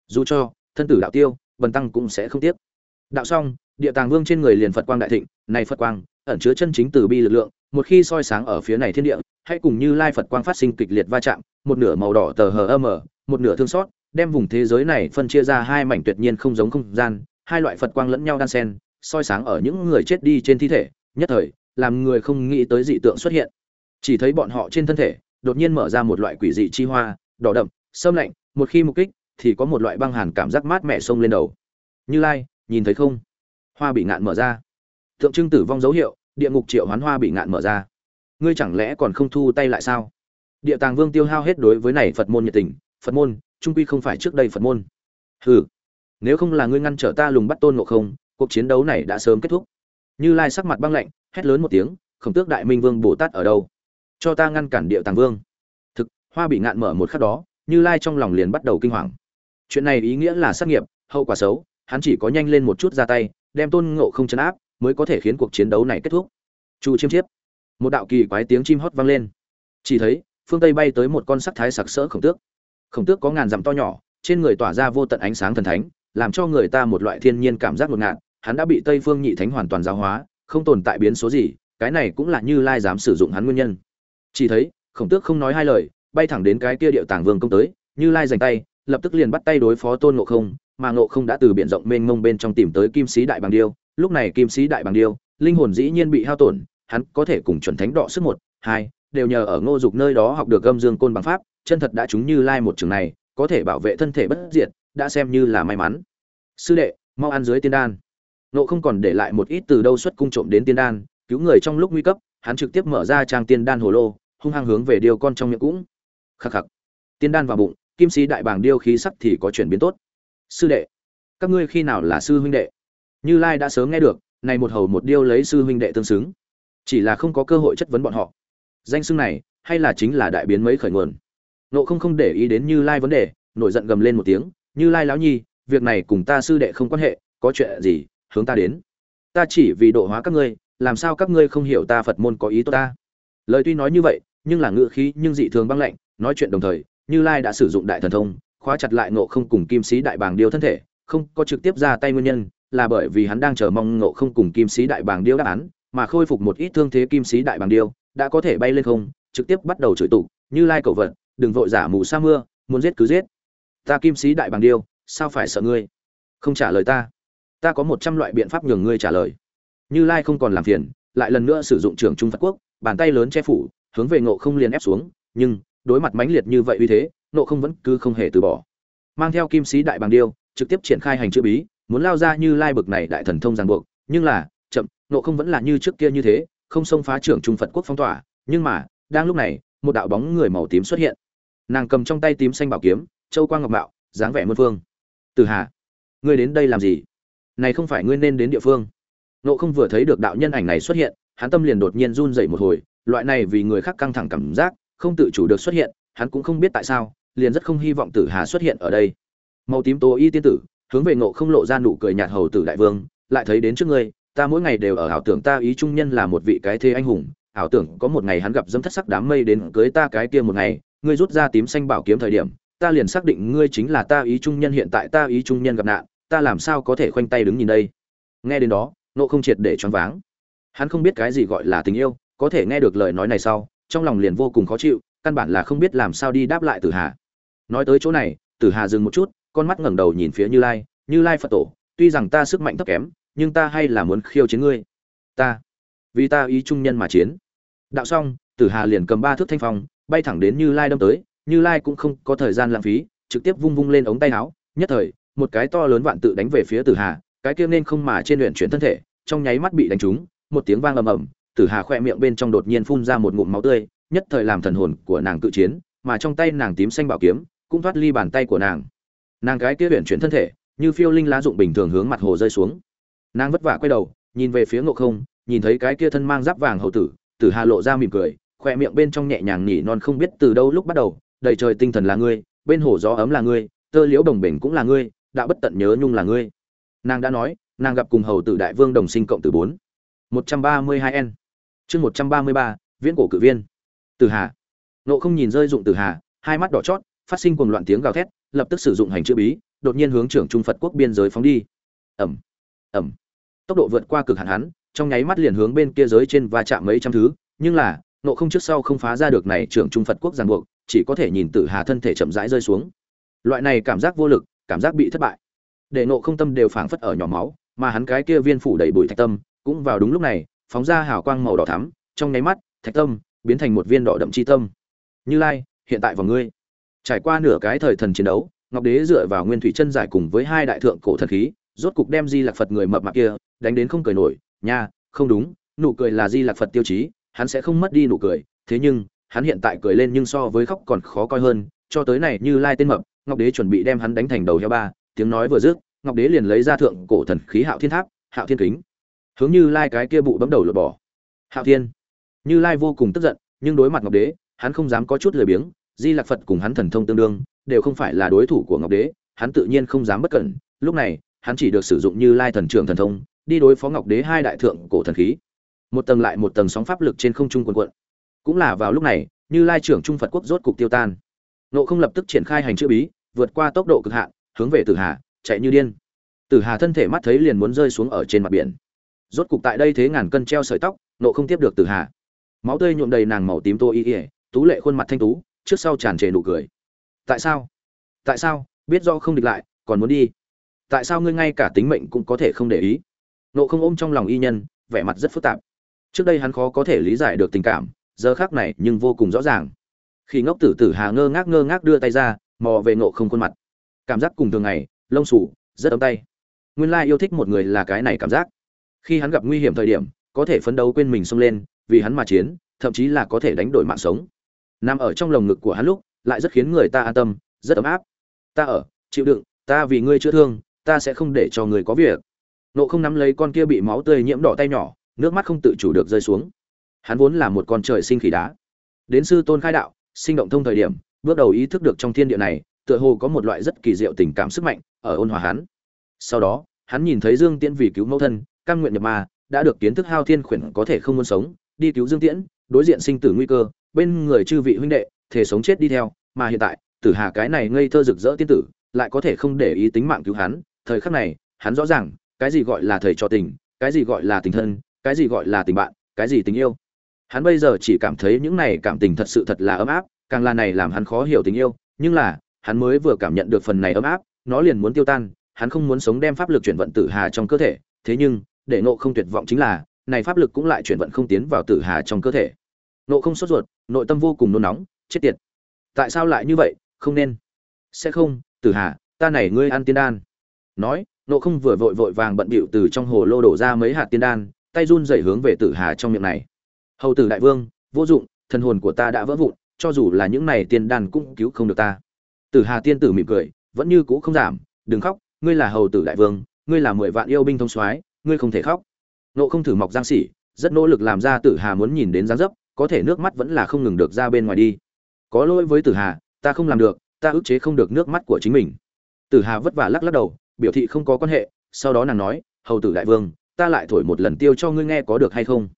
S1: Dù cho, thân tử đạo tiêu, bẩn tăng cũng sẽ không tiếc. Đạo xong địa tàng vương trên người liền phật quang đại thịnh, này phật quang, ẩn chứa chân chính từ bi lực lượng, một khi soi sáng ở phía này thiên địa hãy cùng như lai phật quang phát sinh kịch liệt va chạm, một nửa màu đỏ tờ hờ âm ở một nửa thương xót, đem vùng thế giới này phân chia ra hai mảnh tuyệt nhiên không giống không gian, hai loại phật quang lẫn nhau đan xen, soi sáng ở những người chết đi trên thi thể, nhất thời, làm người không nghĩ tới dị tượng xuất hiện. Chỉ thấy bọn họ trên thân thể, đột nhiên mở ra một loại quỷ dị chi hoa, đỏ đậm, sâm lạnh, một khi mục kích, thì có một loại băng hàn cảm giác mát mẻ xông lên đầu. Như lai, nhìn thấy không? Hoa bị ngạn mở ra. Tượng trưng tử vong dấu hiệu, địa ngục triệu hoán hoa bị ngạn mở ra. Ngươi chẳng lẽ còn không thu tay lại sao? Địa tàng vương tiêu hao hết đối với này phật môn nhiệt tình, phật môn, trung quy không phải trước đây phật môn. Hừ, nếu không là ngươi ngăn trở ta lùng bắt tôn ngộ không, cuộc chiến đấu này đã sớm kết thúc. Như lai sắc mặt băng lạnh, hét lớn một tiếng, khổng tước đại minh vương bồ tát ở đâu? Cho ta ngăn cản địa tàng vương. Thực, hoa bị ngạn mở một khắc đó, như lai trong lòng liền bắt đầu kinh hoàng. Chuyện này ý nghĩa là sát nghiệp, hậu quả xấu, hắn chỉ có nhanh lên một chút ra tay đem tôn ngộ không chấn áp, mới có thể khiến cuộc chiến đấu này kết thúc. Chu chiêm chiếp. Một đạo kỳ quái tiếng chim hót vang lên. Chỉ thấy, phương tây bay tới một con sắc thái sặc sỡ khổng tước. Khổng tước có ngàn dặm to nhỏ, trên người tỏa ra vô tận ánh sáng thần thánh, làm cho người ta một loại thiên nhiên cảm giác ngột ngạt, hắn đã bị tây phương nhị thánh hoàn toàn giáo hóa, không tồn tại biến số gì, cái này cũng là như lai dám sử dụng hắn nguyên nhân. Chỉ thấy, khổng tước không nói hai lời, bay thẳng đến cái kia điệu tàng vương công tới, như lai dành tay, lập tức liền bắt tay đối phó tôn ngộ không mà ngộ không đã từ biển rộng mênh mông bên trong tìm tới kim sĩ đại bằng điêu. Lúc này kim sĩ đại bằng điêu, linh hồn dĩ nhiên bị hao tổn, hắn có thể cùng chuẩn thánh đọ sức một, hai, đều nhờ ở ngô dục nơi đó học được âm dương côn bằng pháp. Chân thật đã chúng như lai một trường này, có thể bảo vệ thân thể bất diệt, đã xem như là may mắn. Sư đệ, mau ăn dưới tiên đan. Nộ không còn để lại một ít từ đâu xuất cung trộm đến tiên đan, cứu người trong lúc nguy cấp, hắn trực tiếp mở ra trang tiên đan hồ lô, hung hăng hướng về điêu con trong miệng cũng. Khắc khắc. Tiên đan vào bụng, kim sĩ đại bàng điêu khí sắc thì có chuyển biến tốt sư đệ, các ngươi khi nào là sư huynh đệ? Như lai đã sớm nghe được, này một hầu một điêu lấy sư huynh đệ tương xứng. Chỉ là không có cơ hội chất vấn bọn họ. Danh xưng này, hay là chính là đại biến mấy khởi nguồn? Nộ không không để ý đến như lai vấn đề, nổi giận gầm lên một tiếng. Như lai lão nhi, việc này cùng ta sư đệ không quan hệ, có chuyện gì, hướng ta đến. Ta chỉ vì độ hóa các ngươi, làm sao các ngươi không hiểu ta phật môn có ý tốt ta? Lời tuy nói như vậy, nhưng là ngự khí nhưng dị thường băng lạnh, nói chuyện đồng thời, như lai đã sử dụng đại thần thông khóa chặt lại ngộ không cùng kim sĩ đại bàng điêu thân thể, không có trực tiếp ra tay nguyên nhân là bởi vì hắn đang chờ mong ngộ không cùng kim sĩ đại bàng điêu đáp án, mà khôi phục một ít thương thế kim sĩ đại bàng điêu đã có thể bay lên không, trực tiếp bắt đầu chửi tụ, như lai cầu vật, đừng vội giả mù sa mưa, muốn giết cứ giết. Ta kim sĩ đại bàng điêu, sao phải sợ ngươi? Không trả lời ta. Ta có một trăm loại biện pháp nhường ngươi trả lời. Như lai không còn làm phiền, lại lần nữa sử dụng trường trung phật quốc, bàn tay lớn che phủ, hướng về ngộ không liền ép xuống, nhưng đối mặt mãnh liệt như vậy uy thế Nộ không vẫn cứ không hề từ bỏ. Mang theo kim sĩ đại bàng điêu, trực tiếp triển khai hành chữ bí, muốn lao ra như lai bực này đại thần thông ràng buộc, nhưng là, chậm, Nộ không vẫn là như trước kia như thế, không xông phá trưởng trung phật quốc phong tỏa, nhưng mà, đang lúc này, một đạo bóng người màu tím xuất hiện. Nàng cầm trong tay tím xanh bảo kiếm, châu quang ngọc mạo, dáng vẻ muôn phương. Từ hà, ngươi đến đây làm gì? Này không phải ngươi nên đến địa phương. Nộ không vừa thấy được đạo nhân ảnh này xuất hiện, hắn tâm liền đột nhiên run dậy một hồi, loại này vì người khác căng thẳng cảm giác, không tự chủ được xuất hiện, hắn cũng không biết tại sao liền rất không hy vọng tử hà xuất hiện ở đây. Màu tím tố y tiên tử, hướng về ngộ không lộ ra nụ cười nhạt hầu tử đại vương, lại thấy đến trước ngươi, ta mỗi ngày đều ở ảo tưởng ta ý trung nhân là một vị cái thế anh hùng, ảo tưởng có một ngày hắn gặp dâm thất sắc đám mây đến cưới ta cái kia một ngày, ngươi rút ra tím xanh bảo kiếm thời điểm, ta liền xác định ngươi chính là ta ý trung nhân hiện tại ta ý trung nhân gặp nạn, ta làm sao có thể khoanh tay đứng nhìn đây? Nghe đến đó nộ không triệt để choáng váng. Hắn không biết cái gì gọi là tình yêu, có thể nghe được lời nói này sau, trong lòng liền vô cùng khó chịu, căn bản là không biết làm sao đi đáp lại tử hà nói tới chỗ này, tử hà dừng một chút, con mắt ngẩng đầu nhìn phía như lai như lai phật tổ, tuy rằng ta sức mạnh thấp kém, nhưng ta hay là muốn khiêu chiến ngươi. Ta? Vì ta ý trung nhân mà chiến. Đạo xong, tử hà liền cầm ba thước thanh phong, bay thẳng đến như lai đâm tới. Như lai cũng không có thời gian lãng phí, trực tiếp vung vung lên ống tay áo. Nhất thời, một cái to lớn vạn tự đánh về phía tử hà, cái kia nên không mà trên luyện chuyển thân thể, trong nháy mắt bị đánh trúng, một tiếng vang ầm ầm, tử hà khoe miệng bên trong đột nhiên phun ra một ngụm máu tươi, nhất thời làm thần hồn của nàng tự chiến, mà trong tay nàng tím xanh bảo kiếm cũng thoát ly bàn tay của nàng. Nàng cái kia biển chuyển thân thể, như phiêu linh lá dụng bình thường hướng mặt hồ rơi xuống. Nàng vất vả quay đầu, nhìn về phía ngộ không, nhìn thấy cái kia thân mang giáp vàng hầu tử tử hà lộ ra mỉm cười khoe miệng bên trong nhẹ nhàng nỉ non không biết từ đâu lúc bắt đầu, đầy trời tinh thần là ngươi, bên hồ gió ấm là ngươi, tơ liễu đồng bình cũng là ngươi, đã bất tận nhớ nhung là ngươi. Nàng đã nói, nàng gặp cùng hầu tử đại vương đồng sinh cộng từ bốn. một trăm ba mươi hai n chương một trăm ba mươi ba, viễn cổ cự viên. Tử hà. Nộ không nhìn rơi dụng tử hà, hai mắt đỏ chót phát sinh cuồng loạn tiếng gào thét lập tức sử dụng hành chữ bí đột nhiên hướng trưởng trung phật quốc biên giới phóng đi. Ầm, ầm, tốc độ vượt qua cực hạn hắn trong nháy mắt liền hướng bên kia giới trên va chạm mấy trăm thứ nhưng là nộ không trước sau không phá ra được này trưởng trung phật quốc giằng buộc chỉ có thể nhìn tử hà thân thể chậm rãi rơi xuống. Loại này cảm giác vô lực cảm giác bị thất bại. Để nộ không tâm đều phảng phất ở nhỏ máu mà hắn cái kia viên phủ đầy bụi thạch tâm cũng vào đúng lúc này phóng ra hào quang màu đỏ thắm trong nháy mắt thạch tâm biến thành một viên đỏ đậm chi tâm. Như lai hiện tại vào ngươi trải qua nửa cái thời thần chiến đấu, ngọc đế dựa vào nguyên thủy chân giải cùng với hai đại thượng cổ thần khí, rốt cục đem di lạc phật người mập mạp kia đánh đến không cười nổi. Nha, không đúng, nụ cười là di lạc phật tiêu chí, hắn sẽ không mất đi nụ cười. Thế nhưng, hắn hiện tại cười lên nhưng so với khóc còn khó coi hơn. Cho tới này như lai tên mập, ngọc đế chuẩn bị đem hắn đánh thành đầu heo ba. Tiếng nói vừa dứt, ngọc đế liền lấy ra thượng cổ thần khí hạo thiên tháp, hạo thiên kính. Hướng như lai cái kia bụ bấm đầu lột bỏ. Hạo thiên. Như lai vô cùng tức giận, nhưng đối mặt ngọc đế, hắn không dám có chút lười biếng di lạc phật cùng hắn thần thông tương đương, đều không phải là đối thủ của ngọc đế, hắn tự nhiên không dám bất cẩn. Lúc này, hắn chỉ được sử dụng như lai thần trưởng thần thông, đi đối phó ngọc đế hai đại thượng cổ thần khí. Một tầng lại một tầng sóng pháp lực trên không trung quần quận cũng là vào lúc này, như lai trưởng trung phật quốc rốt cục tiêu tan. Nộ không lập tức triển khai hành chữ bí, vượt qua tốc độ cực hạn, hướng về tử hà, chạy như điên. Tử hà thân thể mắt thấy liền muốn rơi xuống ở trên mặt biển. Rốt cục tại đây thế ngàn cân treo sợi tóc nộ không tiếp được tử hà. Máu tươi nhuộm đầy nàng màu tím tô y ỉa tú lệ khuôn mặt thanh tú trước sau tràn trề nụ cười. Tại sao? Tại sao? Biết do không địch lại, còn muốn đi. Tại sao ngươi ngay cả tính mệnh cũng có thể không để ý? Nộ không ôm trong lòng y nhân, vẻ mặt rất phức tạp. Trước đây hắn khó có thể lý giải được tình cảm, giờ khác này nhưng vô cùng rõ ràng. Khi ngốc tử tử hà ngơ ngác ngơ ngác đưa tay ra, mò về nộ không khuôn mặt. Cảm giác cùng thường ngày, lông sủ rất ấm tay. Nguyên lai yêu thích một người là cái này cảm giác. Khi hắn gặp nguy hiểm thời điểm, có thể phấn đấu quên mình xông lên, vì hắn mà chiến, thậm chí là có thể đánh đổi mạng sống nằm ở trong lồng ngực của hắn lúc, lại rất khiến người ta an tâm, rất ấm áp. Ta ở, chịu đựng, ta vì ngươi chữa thương, ta sẽ không để cho người có việc. Nộ không nắm lấy con kia bị máu tươi nhiễm đỏ tay nhỏ, nước mắt không tự chủ được rơi xuống. Hắn vốn là một con trời sinh khỉ đá. Đến sư tôn khai đạo, sinh động thông thời điểm, bước đầu ý thức được trong thiên địa này, tựa hồ có một loại rất kỳ diệu tình cảm sức mạnh, ở ôn hòa hắn. Sau đó, hắn nhìn thấy dương tiễn vì cứu mẫu thân, căn nguyện nhập ma, đã được kiến thức hao thiên khuyển có thể không muốn sống, đi cứu dương tiễn đối diện sinh tử nguy cơ, bên người chư vị huynh đệ, thể sống chết đi theo, mà hiện tại, tử hà cái này ngây thơ rực rỡ tiên tử, lại có thể không để ý tính mạng cứu hắn, thời khắc này, hắn rõ ràng, cái gì gọi là thầy cho tình, cái gì gọi là tình thân, cái gì gọi là tình bạn, cái gì tình yêu. Hắn bây giờ chỉ cảm thấy những này cảm tình thật sự thật là ấm áp, càng là này làm hắn khó hiểu tình yêu, nhưng là, hắn mới vừa cảm nhận được phần này ấm áp, nó liền muốn tiêu tan, hắn không muốn sống đem pháp lực chuyển vận tử hà trong cơ thể, thế nhưng, để nộ không tuyệt vọng chính là này pháp lực cũng lại chuyển vận không tiến vào tử hà trong cơ thể. Nộ không sốt ruột, nội tâm vô cùng nôn nóng, chết tiệt. Tại sao lại như vậy? Không nên. Sẽ không, tử hà, ta này ngươi ăn tiên đan. Nói nộ không vừa vội vội vàng bận bịu từ trong hồ lô đổ ra mấy hạt tiên đan, tay run dày hướng về tử hà trong miệng này. Hầu tử đại vương, vô dụng, thần hồn của ta đã vỡ vụn, cho dù là những này tiên đan cũng cứu không được ta. Tử hà tiên tử mỉm cười, vẫn như cũ không giảm, đừng khóc, ngươi là hầu tử đại vương, ngươi là mười vạn yêu binh thông soái, ngươi không thể khóc nộ không thử mọc giang sỉ, rất nỗ lực làm ra tử hà muốn nhìn đến dáng dấp, có thể nước mắt vẫn là không ngừng được ra bên ngoài đi. Có lỗi với tử hà, ta không làm được, ta ức chế không được nước mắt của chính mình. Tử hà vất vả lắc lắc đầu, biểu thị không có quan hệ, sau đó nàng nói, hầu tử đại vương, ta lại thổi một lần tiêu cho ngươi nghe có được hay không?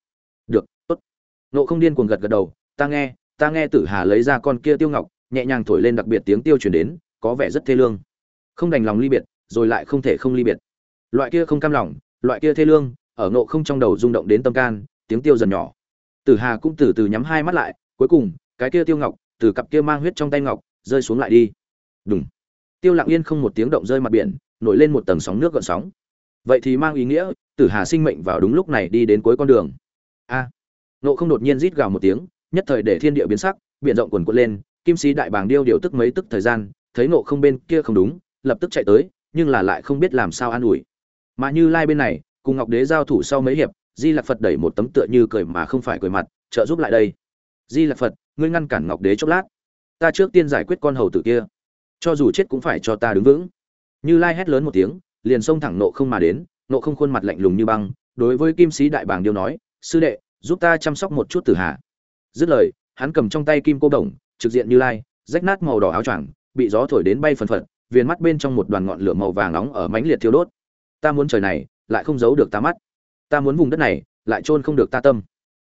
S1: Được, tốt. Nộ không điên cuồng gật gật đầu, ta nghe ta nghe tử hà lấy ra con kia tiêu ngọc, nhẹ nhàng thổi lên đặc biệt tiếng tiêu chuyển đến, có vẻ rất thê lương. Không đành lòng ly biệt, rồi lại không thể không ly biệt. Loại kia không cam lòng, loại kia thê lương ở nộ không trong đầu rung động đến tâm can, tiếng tiêu dần nhỏ. Tử hà cũng từ từ nhắm hai mắt lại, cuối cùng, cái kia tiêu ngọc, từ cặp kia mang huyết trong tay ngọc, rơi xuống lại đi. Đúng tiêu lặng yên không một tiếng động rơi mặt biển, nổi lên một tầng sóng nước gợn sóng. Vậy thì mang ý nghĩa, tử hà sinh mệnh vào đúng lúc này đi đến cuối con đường. A. Nộ không đột nhiên rít gào một tiếng, nhất thời để thiên địa biến sắc, biển rộng quần quật lên, kim sĩ đại bàng điêu điều tức mấy tức thời gian, thấy nộ không bên kia không đúng, lập tức chạy tới, nhưng là lại không biết làm sao an ủi. Mà như lai bên này cùng ngọc đế giao thủ sau mấy hiệp, di lạc phật đẩy một tấm tựa như cười mà không phải cười mặt, trợ giúp lại đây. Di lạc phật, ngươi ngăn cản ngọc đế chốc lát. Ta trước tiên giải quyết con hầu tử kia. Cho dù chết cũng phải cho ta đứng vững. Như lai hét lớn một tiếng, liền xông thẳng nộ không mà đến, nộ không khuôn mặt lạnh lùng như băng, đối với kim sĩ đại bàng điêu nói, sư đệ, giúp ta chăm sóc một chút tử hạ. Dứt lời, hắn cầm trong tay kim cô đồng, trực diện như lai, rách nát màu đỏ áo choàng, bị gió thổi đến bay phần phật, viền mắt bên trong một đoàn ngọn lửa màu vàng nóng ở mãnh liệt thiêu đốt. Ta muốn trời này lại không giấu được ta mắt. Ta muốn vùng đất này, lại chôn không được ta tâm.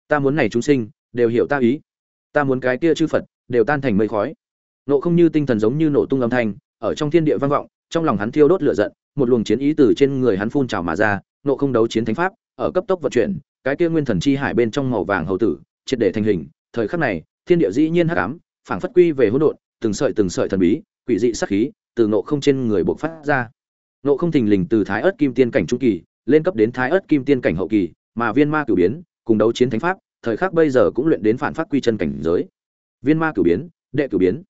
S1: Ta muốn này chúng sinh, đều hiểu ta ý. Ta muốn cái kia chư phật, đều tan thành mây khói. Nộ không như tinh thần giống như nổ tung âm thanh, ở trong thiên địa vang vọng, trong lòng hắn thiêu đốt lửa giận, một luồng chiến ý từ trên người hắn phun trào mà ra nộ không đấu chiến thánh pháp, ở cấp tốc vận chuyển, cái kia nguyên thần chi hải bên trong màu vàng hầu tử, triệt để thành hình. Thời khắc này, thiên địa dĩ nhiên hắc ám, phảng phất quy về hỗn độn, từng sợi từng sợi thần bí, quỷ dị sắc khí, từ nộ không trên người bộc phát ra. Nộ không thình lình từ thái ớt kim tiên cảnh trung kỳ lên cấp đến thái ớt kim tiên cảnh hậu kỳ mà viên ma cửu biến cùng đấu chiến thánh pháp thời khắc bây giờ cũng luyện đến phản phát quy chân cảnh giới. Viên ma cửu biến đệ cửu biến.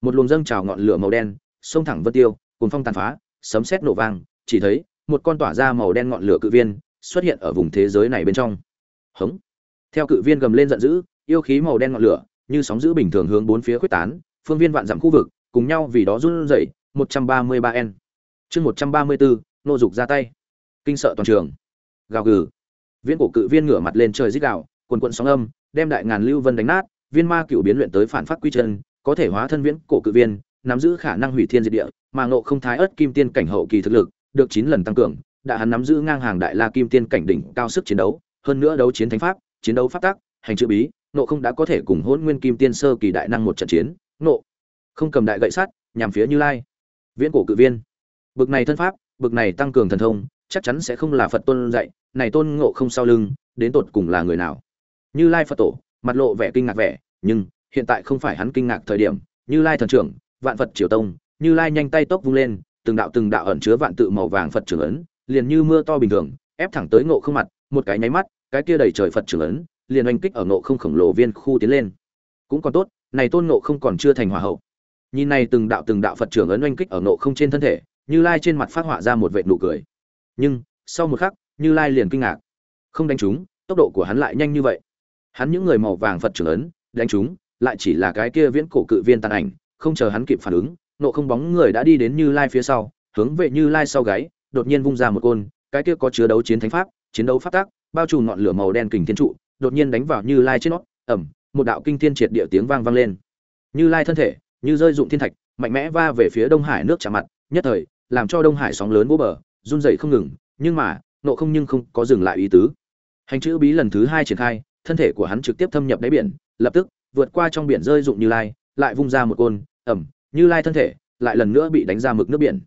S1: Một luồng dâng trào ngọn lửa màu đen xông thẳng vân tiêu cùng phong tàn phá sấm sét nổ vang chỉ thấy một con tỏa ra màu đen ngọn lửa cự viên xuất hiện ở vùng thế giới này bên trong. Hống. Theo cự viên gầm lên giận dữ yêu khí màu đen ngọn lửa như sóng dữ bình thường hướng bốn phía quyết tán phương viên vạn dặm khu vực cùng nhau vì đó run rẩy 133 n chương 134, nô dục ra tay kinh sợ toàn trường. Gào gừ. Viễn cổ cự viên ngửa mặt lên trời rít gào quần quận sóng âm, đem đại ngàn lưu vân đánh nát, viên ma cựu biến luyện tới phản phát quy chân, có thể hóa thân viễn cổ cự viên, nắm giữ khả năng hủy thiên diệt địa, mà ngộ không thái ớt kim tiên cảnh hậu kỳ thực lực, được chín lần tăng cường, đã hắn nắm giữ ngang hàng đại la kim tiên cảnh đỉnh cao sức chiến đấu, hơn nữa đấu chiến thánh pháp, chiến đấu pháp tác hành chữ bí nộ không đã có thể cùng hôn nguyên kim tiên sơ kỳ đại năng một trận chiến nộ không cầm đại gậy sắt, nhằm phía như lai. Viễn cổ cự viên. Bực này thân pháp, bực này tăng cường thần thông chắc chắn sẽ không là phật tôn dạy, này tôn ngộ không sau lưng, đến tột cùng là người nào? Như lai phật tổ, mặt lộ vẻ kinh ngạc vẻ, nhưng, hiện tại không phải hắn kinh ngạc thời điểm, như lai thần trưởng, vạn phật triều tông, như lai nhanh tay tốc vung lên, từng đạo từng đạo ẩn chứa vạn tự màu vàng phật trưởng ấn, liền như mưa to bình thường, ép thẳng tới ngộ không mặt, một cái nháy mắt, cái kia đầy trời phật trưởng ấn, liền oanh kích ở ngộ không khổng lồ viên khu tiến lên. Cũng còn tốt, này tôn ngộ không còn chưa thành hòa hậu. Nhìn này từng đạo từng đạo phật trưởng ấn oanh kích ở ngộ không trên thân thể, như lai trên mặt phát họa ra một vệt nụ cười nhưng, sau một khắc, như lai liền kinh ngạc. Không đánh trúng, tốc độ của hắn lại nhanh như vậy. Hắn những người màu vàng phật trưởng ấn, đánh trúng, lại chỉ là cái kia viễn cổ cự viên tàn ảnh, không chờ hắn kịp phản ứng, nộ không bóng người đã đi đến như lai phía sau, hướng về như lai sau gáy, đột nhiên vung ra một côn, cái kia có chứa đấu chiến thánh pháp, chiến đấu phát tác bao trùm ngọn lửa màu đen kình thiên trụ, đột nhiên đánh vào như lai trên nó ẩm một đạo kinh thiên triệt địa tiếng vang vang lên. Như lai thân thể, như rơi dụng thiên thạch, mạnh mẽ va về phía đông hải nước chạm mặt, nhất thời, làm cho đông hải sóng lớn vỗ bờ run rẩy không ngừng, nhưng mà, nộ không nhưng không có dừng lại ý tứ. Hành chữ bí lần thứ hai triển khai, thân thể của hắn trực tiếp thâm nhập đáy biển, lập tức, vượt qua trong biển rơi dụng như lai, lại vung ra một côn, ẩm, như lai thân thể, lại lần nữa bị đánh ra mực nước biển.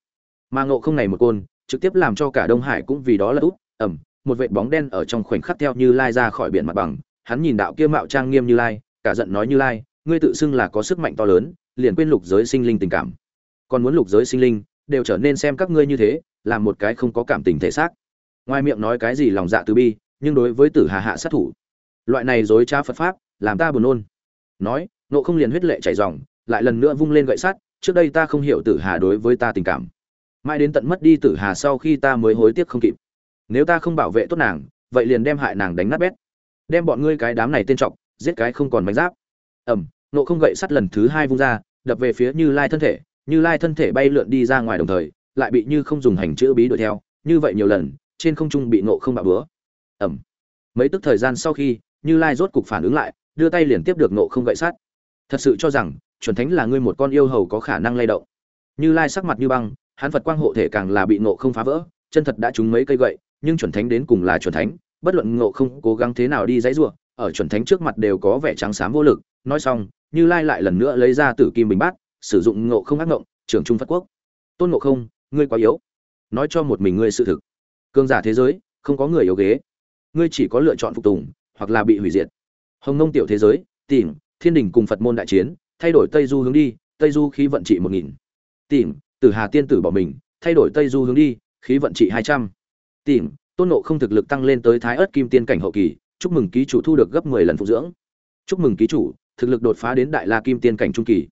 S1: Mà ngộ không này một côn, trực tiếp làm cho cả đông hải cũng vì đó là úp ẩm, một vệt bóng đen ở trong khoảnh khắc theo như lai ra khỏi biển mặt bằng, hắn nhìn đạo kia mạo trang nghiêm như lai, cả giận nói như lai, ngươi tự xưng là có sức mạnh to lớn, liền quên lục giới sinh linh tình cảm. Còn muốn lục giới sinh linh, đều trở nên xem các ngươi như thế là một cái không có cảm tình thể xác. Ngoài miệng nói cái gì lòng dạ từ bi, nhưng đối với tử hà hạ sát thủ, loại này dối trá phật pháp, làm ta buồn nôn. Nói, nộ không liền huyết lệ chảy ròng lại lần nữa vung lên gậy sắt, trước đây ta không hiểu tử hà đối với ta tình cảm. Mãi đến tận mất đi tử hà sau khi ta mới hối tiếc không kịp. Nếu ta không bảo vệ tốt nàng, vậy liền đem hại nàng đánh nát bét. Đem bọn ngươi cái đám này tên trọc, giết cái không còn bánh giáp. Ẩm nộ không gậy sắt lần thứ hai vung ra, đập về phía như lai thân thể, như lai thân thể bay lượn đi ra ngoài đồng thời lại bị như không dùng hành chữ bí đuổi theo, như vậy nhiều lần, trên không trung bị nộ không bạo bữa ẩm mấy tức thời gian sau khi, như lai rốt cục phản ứng lại, đưa tay liền tiếp được nộ không gậy sắt. Thật sự cho rằng, chuẩn thánh là ngươi một con yêu hầu có khả năng lay động. Như lai sắc mặt như băng, hắn phật quang hộ thể càng là bị nộ không phá vỡ, chân thật đã trúng mấy cây gậy, nhưng chuẩn thánh đến cùng là chuẩn thánh, bất luận ngộ không cố gắng thế nào đi dãy ruộng ở chuẩn thánh trước mặt đều có vẻ trắng xám vô lực. Nói xong, như lai lại lần nữa lấy ra tử kim bình bát, sử dụng ngộ không ác ngộng, trưởng trung phật quốc. Tôn ngộ không ngươi quá yếu. Nói cho một mình ngươi sự thực. Cương giả thế giới, không có người yếu ghế. Ngươi chỉ có lựa chọn phục tùng, hoặc là bị hủy diệt. Hồng nông tiểu thế giới, tỉnh, thiên đình cùng phật môn đại chiến, thay đổi tây du hướng đi, tây du khí vận trị một nghìn. Tỉnh, tử hà tiên tử bỏ mình, thay đổi tây du hướng đi, khí vận trị hai trăm. Tỉnh, tôn nộ không thực lực tăng lên tới thái ớt kim tiên cảnh hậu kỳ, chúc mừng ký chủ thu được gấp mười lần phụ dưỡng. Chúc mừng ký chủ, thực lực đột phá đến đại la kim tiên cảnh trung kỳ.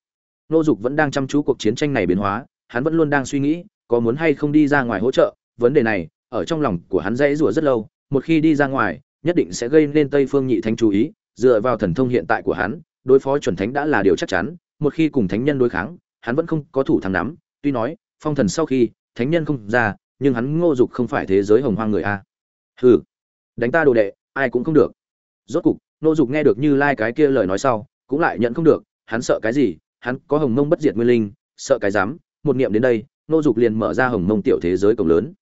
S1: Nô dục vẫn đang chăm chú cuộc chiến tranh này biến hóa, hắn vẫn luôn đang suy nghĩ có muốn hay không đi ra ngoài hỗ trợ, vấn đề này, ở trong lòng của hắn dãy rủa rất lâu, một khi đi ra ngoài, nhất định sẽ gây nên tây phương nhị thánh chú ý, dựa vào thần thông hiện tại của hắn, đối phó chuẩn thánh đã là điều chắc chắn, một khi cùng thánh nhân đối kháng, hắn vẫn không có thủ thắng nắm, tuy nói, phong thần sau khi, thánh nhân không ra, nhưng hắn ngô dục không phải thế giới hồng hoang người a. Hừ, đánh ta đồ đệ, ai cũng không được. Rốt cục, ngô dục nghe được như lai cái kia lời nói sau, cũng lại nhận không được, hắn sợ cái gì, hắn có hồng mông bất diệt nguyên linh, sợ cái dám, một niệm đến đây Nô dục liền mở ra hồng mông tiểu thế giới cổng lớn.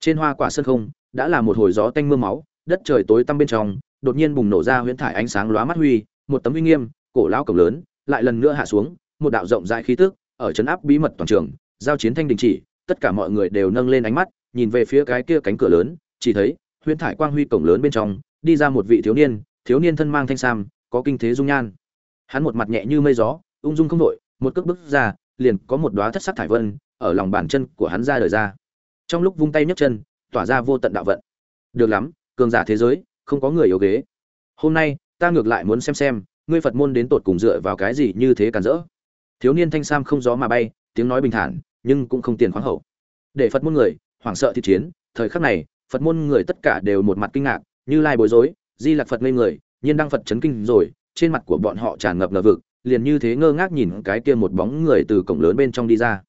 S1: Trên hoa quả sân không, đã là một hồi gió tanh mưa máu, đất trời tối tăm bên trong, đột nhiên bùng nổ ra huyễn thải ánh sáng lóa mắt huy, một tấm uy nghiêm, cổ lão cổng lớn, lại lần nữa hạ xuống, một đạo rộng rãi khí tức, ở chấn áp bí mật toàn trường, giao chiến thanh đình chỉ, tất cả mọi người đều nâng lên ánh mắt, nhìn về phía cái kia cánh cửa lớn, chỉ thấy, huyễn thải quang huy cổng lớn bên trong, đi ra một vị thiếu niên thiếu niên thân mang thanh sam, có kinh thế dung nhan. Hắn một mặt nhẹ như mây gió, ung dung không đội một cước bước ra liền có một đóa thất sắc thải vân ở lòng bàn chân của hắn ra đời ra. Trong lúc vung tay nhấc chân, tỏa ra vô tận đạo vận. Được lắm, cường giả thế giới, không có người yếu ghế. Hôm nay, ta ngược lại muốn xem xem, ngươi phật môn đến tột cùng dựa vào cái gì như thế cản rỡ. Thiếu niên thanh sam không gió mà bay, tiếng nói bình thản, nhưng cũng không tiền khoáng hậu. Để phật môn người, hoảng sợ thì chiến, thời khắc này, phật môn người tất cả đều một mặt kinh ngạc, như lai bối rối, di lạc phật ngây người, nhiên đăng phật chấn kinh rồi, trên mặt của bọn họ tràn ngập ngờ vực liền như thế ngơ ngác nhìn cái kia một bóng người từ cổng lớn bên trong đi ra.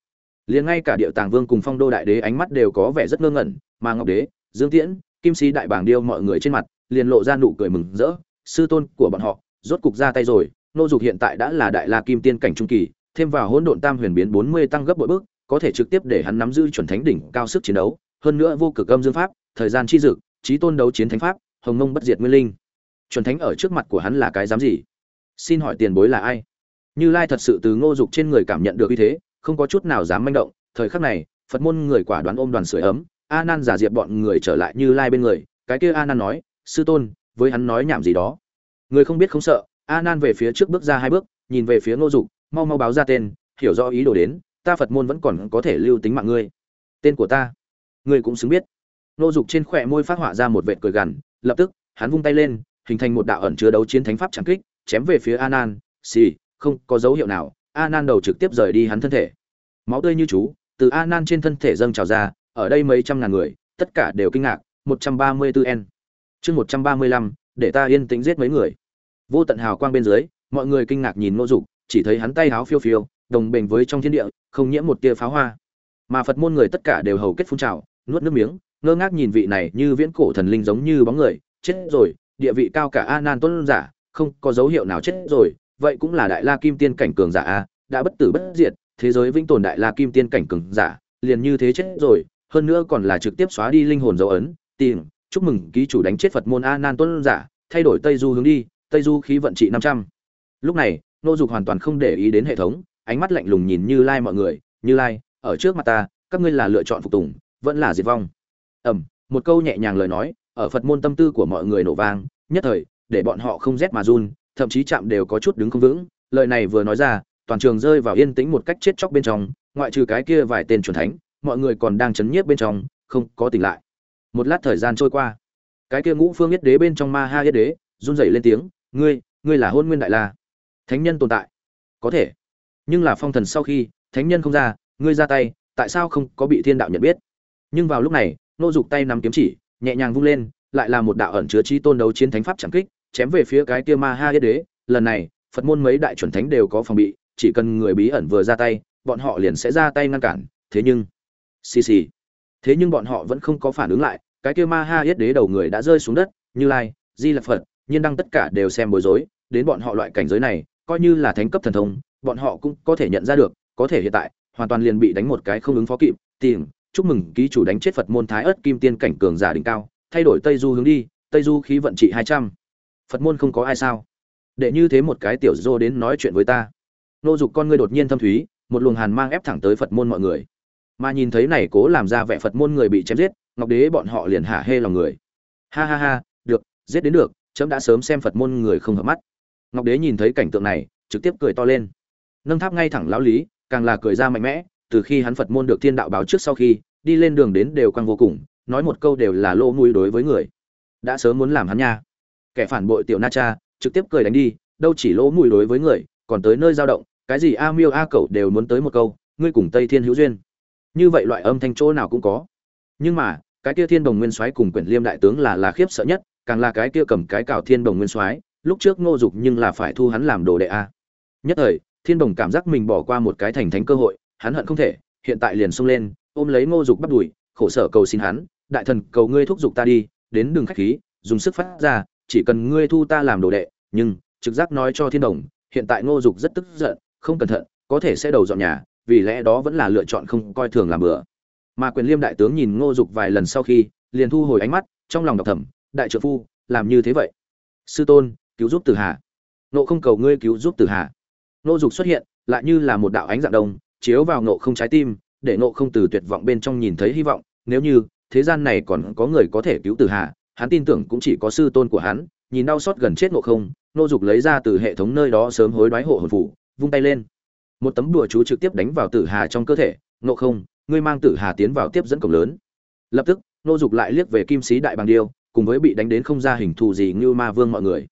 S1: Liền ngay cả điệu tàng vương cùng phong đô đại đế ánh mắt đều có vẻ rất ngơ ngẩn, mà ngọc đế, dương tiễn, kim sĩ đại bảng điêu mọi người trên mặt liền lộ ra nụ cười mừng rỡ, sư tôn của bọn họ rốt cục ra tay rồi, nô dục hiện tại đã là đại la kim tiên cảnh trung kỳ, thêm vào hỗn độn tam huyền biến bốn mươi tăng gấp bội bước, có thể trực tiếp để hắn nắm giữ chuẩn thánh đỉnh cao sức chiến đấu, hơn nữa vô cực âm dương pháp, thời gian chi dực trí tôn đấu chiến thánh pháp, hồng mông bất diệt nguyên linh. Chuẩn thánh ở trước mặt của hắn là cái dám gì? Xin hỏi tiền bối là ai? Như lai thật sự từ ngô dục trên người cảm nhận được uy thế, không có chút nào dám manh động. Thời khắc này, phật môn người quả đoán ôm đoàn sưởi ấm a nan giả diệp bọn người trở lại như lai bên người. Cái kia a nan nói, sư tôn, với hắn nói nhảm gì đó. Người không biết không sợ a nan về phía trước bước ra hai bước, nhìn về phía ngô dục, mau mau báo ra tên, hiểu rõ ý đồ đến, ta phật môn vẫn còn có thể lưu tính mạng ngươi. Tên của ta? Ngươi cũng xứng biết. Ngô dục trên khỏe môi phát họa ra một vệt cười gằn, lập tức, hắn vung tay lên, hình thành một đạo ẩn chứa đấu chiến thánh pháp trảm kích chém về phía Anan, xì không có dấu hiệu nào. Anan đầu trực tiếp rời đi hắn thân thể. Máu tươi như chú từ Anan trên thân thể dâng trào ra ở đây mấy trăm ngàn người tất cả đều kinh ngạc. Một trăm ba mươi 134 n chương một trăm ba mươi lăm để ta yên tĩnh giết mấy người. Vô tận hào quang bên dưới mọi người kinh ngạc nhìn ngô dục chỉ thấy hắn tay háo phiêu phiêu đồng bền với trong thiên địa không nhiễm một tia pháo hoa. Mà phật môn người tất cả đều hầu kết phun trào nuốt nước miếng ngơ ngác nhìn vị này như viễn cổ thần linh giống như bóng người. Chết rồi địa vị cao cả Anan tôn tuấn giả không có dấu hiệu nào chết rồi, vậy cũng là đại la kim tiên cảnh cường giả a, đã bất tử bất diệt, thế giới vĩnh tồn đại la kim tiên cảnh cường giả, liền như thế chết rồi, hơn nữa còn là trực tiếp xóa đi linh hồn dấu ấn, tìm, chúc mừng ký chủ đánh chết phật môn a nan tuấn giả, thay đổi tây du hướng đi, tây du khí vận trị năm trăm. Lúc này, nô dục hoàn toàn không để ý đến hệ thống, ánh mắt lạnh lùng nhìn như lai mọi người, như lai, ở trước mặt ta, các ngươi là lựa chọn phục tùng, vẫn là diệt vong. Ẩm một câu nhẹ nhàng lời nói, ở phật môn tâm tư của mọi người nổ vang, nhất thời để bọn họ không rét mà run, thậm chí chạm đều có chút đứng không vững. Lời này vừa nói ra, toàn trường rơi vào yên tĩnh một cách chết chóc bên trong, ngoại trừ cái kia vài tên chuẩn thánh, mọi người còn đang chấn nhiếp bên trong, không có tỉnh lại. Một lát thời gian trôi qua, cái kia ngũ phương yết đế bên trong ma ha yết đế, run rẩy lên tiếng, ngươi ngươi là hôn nguyên đại la. Thánh nhân tồn tại. Có thể. Nhưng là phong thần sau khi, thánh nhân không ra, ngươi ra tay, tại sao không có bị thiên đạo nhận biết? Nhưng vào lúc này, nô dục tay nắm kiếm chỉ, nhẹ nhàng vung lên, lại là một đạo ẩn chứa chi tôn đấu chiến thánh pháp chẳng kích chém về phía cái kia ma ha yết đế, lần này, phật môn mấy đại chuẩn thánh đều có phòng bị, chỉ cần người bí ẩn vừa ra tay, bọn họ liền sẽ ra tay ngăn cản, thế nhưng, xì xì. Thế nhưng bọn họ vẫn không có phản ứng lại, cái kia ma ha yết đế đầu người đã rơi xuống đất, như lai, di lạc phật, nhiên đăng tất cả đều xem bối rối, đến bọn họ loại cảnh giới này, coi như là thánh cấp thần thông, bọn họ cũng có thể nhận ra được, có thể hiện tại, hoàn toàn liền bị đánh một cái không ứng phó kịp, tìm, chúc mừng ký chủ đánh chết phật môn thái ớt kim tiên cảnh cường giả đỉnh cao, thay đổi tây du hướng đi, tây du khí vận trị hai trăm phật môn không có ai sao? Để như thế một cái tiểu dô đến nói chuyện với ta. Nô dục con ngươi đột nhiên thâm thúy, một luồng hàn mang ép thẳng tới phật môn mọi người. Mà nhìn thấy này cố làm ra vẻ phật môn người bị chém giết, ngọc đế bọn họ liền hả hê lòng người. Ha ha ha, được, giết đến được, chấm đã sớm xem phật môn người không hợp mắt. Ngọc đế nhìn thấy cảnh tượng này, trực tiếp cười to lên. Nâng tháp ngay thẳng lão lý, càng là cười ra mạnh mẽ, từ khi hắn phật môn được thiên đạo báo trước sau khi, đi lên đường đến đều quăng vô cùng, nói một câu đều là lô mũi đối với người. Đã sớm muốn làm hắn nha kẻ phản bội tiểu na cha, trực tiếp cười đánh đi, đâu chỉ lỗ mũi đối với người, còn tới nơi giao động, cái gì a miêu a cẩu đều muốn tới một câu, ngươi cùng tây thiên hữu duyên. Như vậy loại âm thanh chỗ nào cũng có. Nhưng mà, cái kia thiên đồng nguyên soái cùng quyển liêm đại tướng là là khiếp sợ nhất, càng là cái kia cầm cái cào thiên đồng nguyên soái, lúc trước ngô dục nhưng là phải thu hắn làm đồ đệ a. Nhất thời, thiên đồng cảm giác mình bỏ qua một cái thành thánh cơ hội, hắn hận không thể, hiện tại liền xông lên, ôm lấy ngô dục bắt đùi khổ sở cầu xin hắn, đại thần, cầu ngươi thúc giục ta đi, đến đường khách khí, dùng sức phát ra chỉ cần ngươi thu ta làm đồ đệ, nhưng, trực giác nói cho thiên đồng, hiện tại ngô dục rất tức giận, không cẩn thận, có thể sẽ đầu dọn nhà, vì lẽ đó vẫn là lựa chọn không coi thường làm bừa. Mà quyền liêm đại tướng nhìn ngô dục vài lần sau khi, liền thu hồi ánh mắt, trong lòng đọc thầm, đại trợ phu, làm như thế vậy? Sư tôn, cứu giúp tử hà. Nộ không cầu ngươi cứu giúp tử hà. Ngô dục xuất hiện, lại như là một đạo ánh dạng đông, chiếu vào nộ không trái tim, để nộ không từ tuyệt vọng bên trong nhìn thấy hy vọng, nếu như, thế gian này còn có người có thể cứu tử hà hắn tin tưởng cũng chỉ có sư tôn của hắn, nhìn đau xót gần chết nộ không, nô dục lấy ra từ hệ thống nơi đó sớm hối đoái hộ hồn phủ, vung tay lên. Một tấm đùa chú trực tiếp đánh vào tử hà trong cơ thể nộ không, ngươi mang tử hà tiến vào tiếp dẫn cổng lớn. Lập tức, nô dục lại liếc về kim sĩ đại bàng điêu, cùng với bị đánh đến không ra hình thù gì như ma vương mọi người.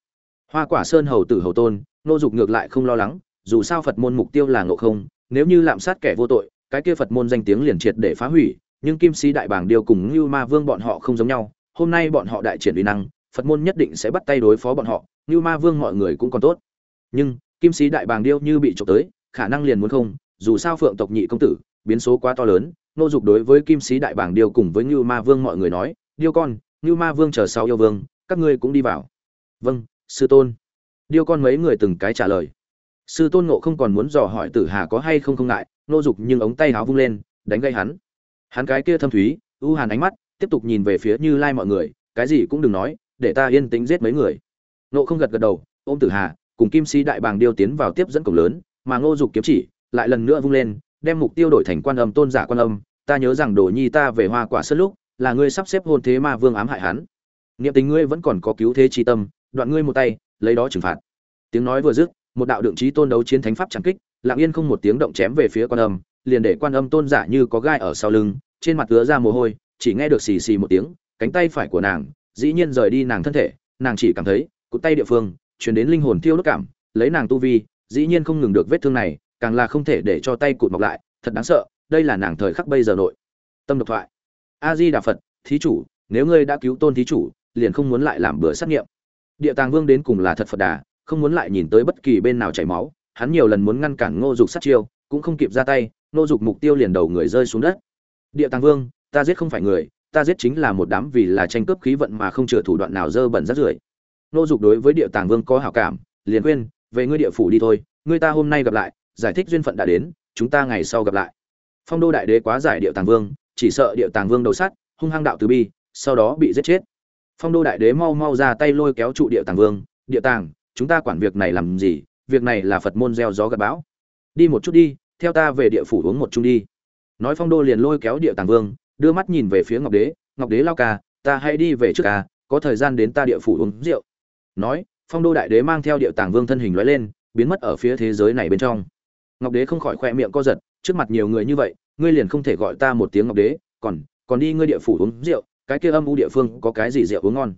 S1: Hoa quả sơn hầu tử hầu tôn, nô dục ngược lại không lo lắng, dù sao phật môn mục tiêu là ngộ không, nếu như lạm sát kẻ vô tội, cái kia phật môn danh tiếng liền triệt để phá hủy, nhưng kim sĩ đại bàng điêu cùng như ma vương bọn họ không giống nhau hôm nay bọn họ đại triển uy năng, phật môn nhất định sẽ bắt tay đối phó bọn họ, như ma vương mọi người cũng còn tốt. Nhưng, kim sĩ đại bàng điêu như bị trộm tới, khả năng liền muốn không, dù sao phượng tộc nhị công tử, biến số quá to lớn, nô dục đối với kim sĩ đại bàng điêu cùng với như ma vương mọi người nói, điêu con, như ma vương chờ sau yêu vương, các ngươi cũng đi vào. Vâng sư tôn. Điêu con mấy người từng cái trả lời. Sư tôn ngộ không còn muốn dò hỏi tử hà có hay không không ngại, nô dục nhưng ống tay háo vung lên, đánh gây hắn. Hắn cái kia thâm thúy ưu hàn ánh mắt tiếp tục nhìn về phía như lai mọi người, cái gì cũng đừng nói, để ta yên tĩnh giết mấy người. Nộ không gật gật đầu, ôm tử hà, cùng kim sĩ đại bàng điêu tiến vào tiếp dẫn cổng lớn, mà ngô dục kiếm chỉ lại lần nữa vung lên, đem mục tiêu đổi thành quan âm, tôn giả quan âm. Ta nhớ rằng đồ nhi ta về hoa quả Sơn lúc, là ngươi sắp xếp hôn thế ma vương ám hại hắn. Niệm tình ngươi vẫn còn có cứu thế chi tâm, đoạn ngươi một tay, lấy đó trừng phạt. Tiếng nói vừa dứt, một đạo đượng trí tôn đấu chiến thánh pháp chẳng kích, lặng yên không một tiếng động chém về phía quan âm, liền để quan âm tôn giả như có gai ở sau lưng, trên mặt ứa ra mồ hôi chỉ nghe được xì xì một tiếng, cánh tay phải của nàng dĩ nhiên rời đi nàng thân thể, nàng chỉ cảm thấy, cụt tay địa phương, chuyển đến linh hồn tiêu đốt cảm, lấy nàng tu vi, dĩ nhiên không ngừng được vết thương này, càng là không thể để cho tay cụt mọc lại, thật đáng sợ, đây là nàng thời khắc bây giờ nội. Tâm độc thoại. A di đà phật thí chủ, nếu ngươi đã cứu tôn thí chủ, liền không muốn lại làm bữa xét nghiệm. Địa tàng vương đến cùng là thật phật đà, không muốn lại nhìn tới bất kỳ bên nào chảy máu, hắn nhiều lần muốn ngăn cản ngô dục sát chiêu, cũng không kịp ra tay, ngô dục mục tiêu liền đầu người rơi xuống đất. Địa tàng vương ta giết không phải người, ta giết chính là một đám vì là tranh cướp khí vận mà không chừa thủ đoạn nào dơ bẩn rác rưởi. Nô dục đối với địa tàng vương có hảo cảm, liền khuyên, về ngươi địa phủ đi thôi, ngươi ta hôm nay gặp lại, giải thích duyên phận đã đến, chúng ta ngày sau gặp lại. Phong đô đại đế quá giải địa tàng vương, chỉ sợ địa tàng vương đầu sắt, hung hăng đạo từ bi, sau đó bị giết chết. Phong đô đại đế mau mau ra tay lôi kéo trụ địa tàng vương, địa tàng, chúng ta quản việc này làm gì? Việc này là phật môn gieo gió gặp bão. Đi một chút đi, theo ta về địa phủ uống một chung đi. Nói phong đô liền lôi kéo địa tàng vương đưa mắt nhìn về phía ngọc đế ngọc đế lao ca, ta hãy đi về trước ca, có thời gian đến ta địa phủ uống rượu. Nói, phong đô đại đế mang theo địa tàng vương thân hình loại lên, biến mất ở phía thế giới này bên trong. Ngọc đế không khỏi khoe miệng co giật, trước mặt nhiều người như vậy, ngươi liền không thể gọi ta một tiếng ngọc đế, còn còn đi ngươi địa phủ uống rượu, cái kia âm u địa phương có cái gì rượu uống ngon?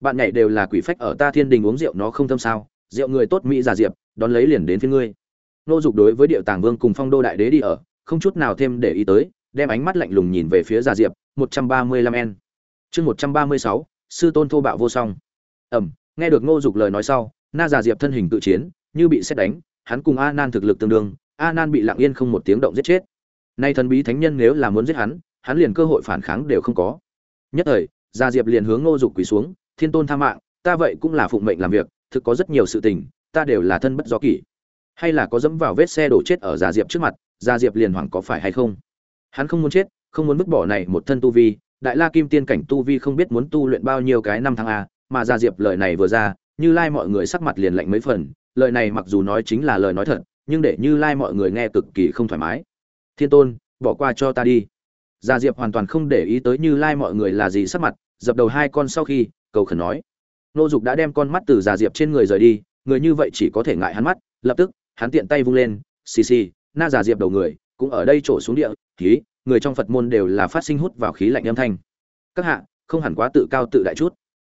S1: Bạn nhảy đều là quỷ phách ở ta thiên đình uống rượu nó không thâm sao, rượu người tốt mỹ giả diệp, đón lấy liền đến phía ngươi. Nô dục đối với địa tàng vương cùng phong đô đại đế đi ở, không chút nào thêm để ý tới đem ánh mắt lạnh lùng nhìn về phía Già diệp một trăm ba mươi lăm n chương một trăm ba mươi sáu sư tôn thô bạo vô song. Ầm, nghe được ngô dục lời nói sau na Già diệp thân hình tự chiến như bị xét đánh hắn cùng a nan thực lực tương đương a nan bị lặng yên không một tiếng động giết chết. Nay thần bí thánh nhân nếu là muốn giết hắn hắn liền cơ hội phản kháng đều không có. Nhất thời gia diệp liền hướng ngô dục quỳ xuống thiên tôn tha mạng ta vậy cũng là phụng mệnh làm việc thực có rất nhiều sự tình ta đều là thân bất do kỷ. Hay là có dẫm vào vết xe đổ chết ở gia diệp trước mặt gia diệp liền hoảng có phải hay không? Hắn không muốn chết, không muốn vứt bỏ này một thân tu vi, đại la kim tiên cảnh tu vi không biết muốn tu luyện bao nhiêu cái năm tháng a, mà gia diệp lời này vừa ra, như lai mọi người sắc mặt liền lạnh mấy phần, lời này mặc dù nói chính là lời nói thật, nhưng để như lai mọi người nghe cực kỳ không thoải mái. Thiên tôn, bỏ qua cho ta đi. Gia diệp hoàn toàn không để ý tới như lai mọi người là gì sắc mặt, dập đầu hai con sau khi, cầu khẩn nói. Nô dục đã đem con mắt từ Gia diệp trên người rời đi, người như vậy chỉ có thể ngại hắn mắt, lập tức, hắn tiện tay vung lên, xì xì, na Gia diệp đầu người cũng ở đây trổ xuống địa, khí, người trong phật môn đều là phát sinh hút vào khí lạnh âm thanh. Các hạ, không hẳn quá tự cao tự đại chút.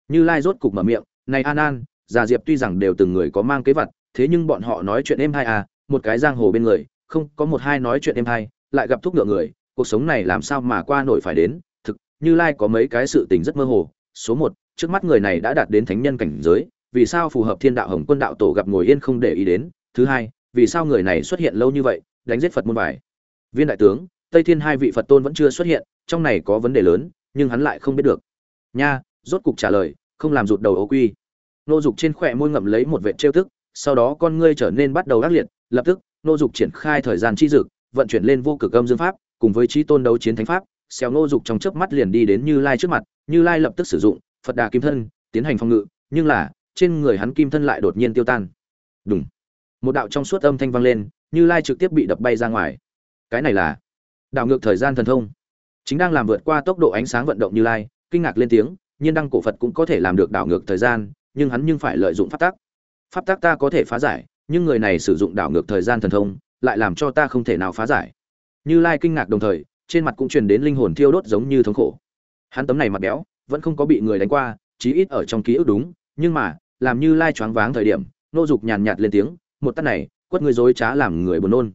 S1: Như lai rốt cục mở miệng, này an an già diệp tuy rằng đều từng người có mang kế vật, thế nhưng bọn họ nói chuyện êm hai à một cái giang hồ bên người, không, có một hai nói chuyện êm hai lại gặp thuốc ngựa người, cuộc sống này làm sao mà qua nổi phải đến, thực, như lai có mấy cái sự tình rất mơ hồ. Số một, trước mắt người này đã đạt đến thánh nhân cảnh giới, vì sao phù hợp thiên đạo hồng quân đạo tổ gặp ngồi yên không để ý đến? Thứ hai, vì sao người này xuất hiện lâu như vậy, đánh giết phật môn bài? Viên đại tướng, tây thiên hai vị phật tôn vẫn chưa xuất hiện, trong này có vấn đề lớn, nhưng hắn lại không biết được. Nha, rốt cục trả lời, không làm rụt đầu ấu quy. Nô dục trên khỏe môi ngậm lấy một vệ trêu tức, sau đó con ngươi trở nên bắt đầu ác liệt, lập tức, nô dục triển khai thời gian chi dực, vận chuyển lên vô cực âm dương pháp, cùng với trí tôn đấu chiến thánh pháp, xéo nô dục trong chớp mắt liền đi đến như lai trước mặt, như lai lập tức sử dụng, phật đà kim thân, tiến hành phòng ngự, nhưng là, trên người hắn kim thân lại đột nhiên tiêu tan. Đúng một đạo trong suốt âm thanh vang lên, như lai trực tiếp bị đập bay ra ngoài cái này là đảo ngược thời gian thần thông. Chính đang làm vượt qua tốc độ ánh sáng vận động như lai, kinh ngạc lên tiếng, nhiên đăng cổ phật cũng có thể làm được đảo ngược thời gian, nhưng hắn nhưng phải lợi dụng pháp tắc. Pháp tắc ta có thể phá giải, nhưng người này sử dụng đảo ngược thời gian thần thông, lại làm cho ta không thể nào phá giải. Như lai kinh ngạc đồng thời, trên mặt cũng truyền đến linh hồn thiêu đốt giống như thống khổ. Hắn tấm này mặt béo, vẫn không có bị người đánh qua, chí ít ở trong ký ức đúng, nhưng mà, làm như lai choáng váng thời điểm, nô dục nhàn nhạt lên tiếng, một tát này, quất người dối trá làm người buồn nôn.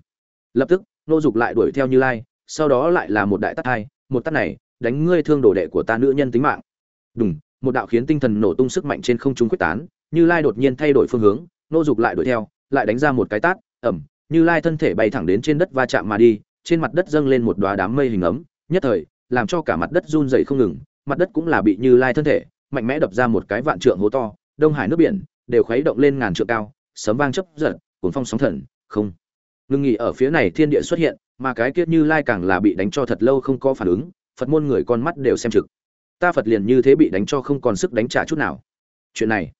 S1: Lập tức nô dục lại đuổi theo như lai, sau đó lại là một đại tát hai, một tát này, đánh ngươi thương đồ đệ của ta nữ nhân tính mạng. Đúng một đạo khiến tinh thần nổ tung sức mạnh trên không trung quyết tán, như lai đột nhiên thay đổi phương hướng, nô dục lại đuổi theo, lại đánh ra một cái tát, ẩm, như lai thân thể bay thẳng đến trên đất va chạm mà đi, trên mặt đất dâng lên một đoá đám mây hình ấm, nhất thời, làm cho cả mặt đất run dày không ngừng, mặt đất cũng là bị như lai thân thể, mạnh mẽ đập ra một cái vạn trượng hố to, đông hải nước biển, đều khuấy động lên ngàn trượng cao, sấm vang chấp giật, cuốn phong sóng thần, không ngưng nghỉ ở phía này thiên địa xuất hiện, mà cái kiết như lai càng là bị đánh cho thật lâu không có phản ứng, phật môn người con mắt đều xem trực. Ta phật liền như thế bị đánh cho không còn sức đánh trả chút nào. Chuyện này,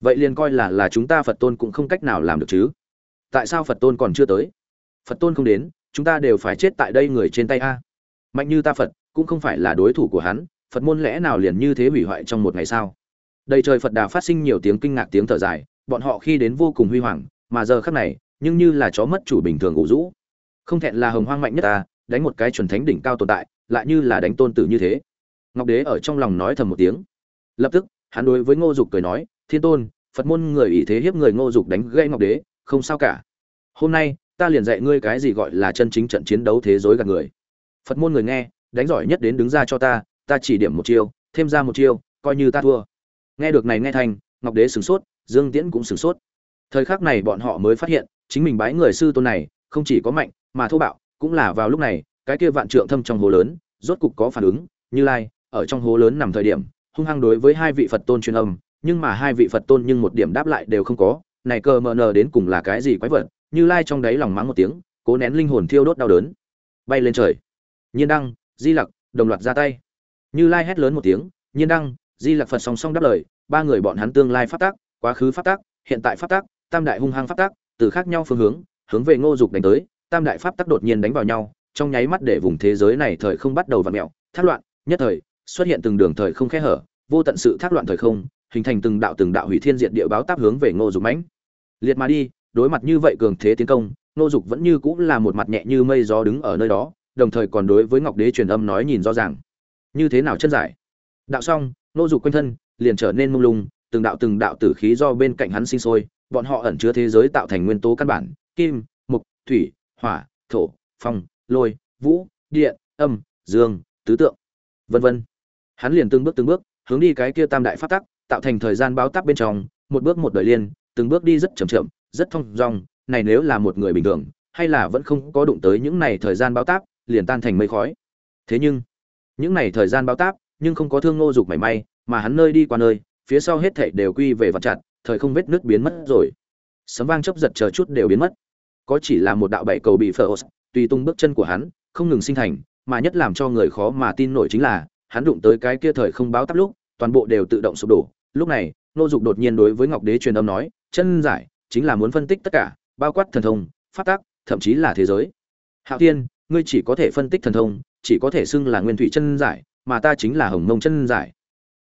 S1: vậy liền coi là là chúng ta phật tôn cũng không cách nào làm được chứ. Tại sao phật tôn còn chưa tới? Phật tôn không đến, chúng ta đều phải chết tại đây người trên tay a. Mạnh như ta phật, cũng không phải là đối thủ của hắn, phật môn lẽ nào liền như thế hủy hoại trong một ngày sao? Đầy trời phật đà phát sinh nhiều tiếng kinh ngạc tiếng thở dài, bọn họ khi đến vô cùng huy hoàng, mà giờ khắc này nhưng như là chó mất chủ bình thường ngủ rũ. Không thẹn là hồng hoang mạnh nhất ta, đánh một cái chuẩn thánh đỉnh cao tồn tại, lại như là đánh tôn tử như thế. Ngọc đế ở trong lòng nói thầm một tiếng. Lập tức, hắn đối với ngô dục cười nói, thiên tôn, phật môn người ỷ thế hiếp người ngô dục đánh gây ngọc đế, không sao cả. Hôm nay, ta liền dạy ngươi cái gì gọi là chân chính trận chiến đấu thế giới gạt người. Phật môn người nghe, đánh giỏi nhất đến đứng ra cho ta ta chỉ điểm một chiêu, thêm ra một chiêu, coi như ta thua. Nghe được này nghe thành, ngọc đế sửng sốt, dương tiễn cũng sửng sốt. Thời khắc này bọn họ mới phát hiện chính mình bái người sư tôn này, không chỉ có mạnh mà thô bạo, cũng là vào lúc này, cái kia vạn trượng thâm trong hồ lớn, rốt cục có phản ứng, như lai, ở trong hố lớn nằm thời điểm, hung hăng đối với hai vị phật tôn truyền âm, nhưng mà hai vị phật tôn nhưng một điểm đáp lại đều không có, này cờ mờ nờ đến cùng là cái gì quái vật, như lai trong đáy lòng mắng một tiếng, cố nén linh hồn thiêu đốt đau đớn. Bay lên trời. Nhiên đăng, di lặc, đồng loạt ra tay. Như lai hét lớn một tiếng, nhiên đăng, di lặc phật song song đáp lời, ba người bọn hắn tương lai phát tác quá khứ phát tác hiện tại phát tác tam đại hung hăng phát tác từ khác nhau phương hướng hướng về ngô dục đánh tới, tam đại pháp tắc đột nhiên đánh vào nhau, trong nháy mắt để vùng thế giới này thời không bắt đầu vặn mẹo thác loạn, nhất thời, xuất hiện từng đường thời không khe hở, vô tận sự thác loạn thời không, hình thành từng đạo từng đạo hủy thiên diệt địa báo táp hướng về ngô dục mãnh. Liệt mà đi, đối mặt như vậy cường thế tiến công, ngô dục vẫn như cũng là một mặt nhẹ như mây gió đứng ở nơi đó, đồng thời còn đối với ngọc đế truyền âm nói nhìn rõ ràng. Như thế nào chân giải? Đạo xong, ngô dục quanh thân liền trở nên mông lung, từng đạo từng đạo tử khí do bên cạnh hắn sinh sôi bọn họ ẩn chứa thế giới tạo thành nguyên tố căn bản, kim mục thủy, hỏa, thổ, phong, lôi, vũ, điện, âm, dương, tứ tượng, vân vân. Hắn liền từng bước từng bước, hướng đi cái kia tam đại pháp tắc, tạo thành thời gian báo tắc bên trong, một bước một đời liên, từng bước đi rất chậm chậm, rất thong dong, này nếu là một người bình thường, hay là vẫn không có đụng tới những này thời gian báo táp, liền tan thành mây khói. Thế nhưng, những này thời gian báo táp, nhưng không có thương ngô dục mảy may, mà hắn nơi đi qua nơi, phía sau hết thảy đều quy về vật chặt thời không vết nước biến mất rồi. Sấm vang chớp giật chờ chút đều biến mất. Có chỉ là một đạo bảy cầu bị phở tùy tung bước chân của hắn, không ngừng sinh thành, mà nhất làm cho người khó mà tin nổi chính là, hắn đụng tới cái kia thời không báo tắp lúc, toàn bộ đều tự động sụp đổ. Lúc này, nô dục đột nhiên đối với ngọc đế truyền âm nói, chân giải, chính là muốn phân tích tất cả, bao quát thần thông phát tác thậm chí là thế giới. Hạo tiên ngươi chỉ có thể phân tích thần thông, chỉ có thể xưng là nguyên thủy chân giải, mà ta chính là hồng mông chân giải.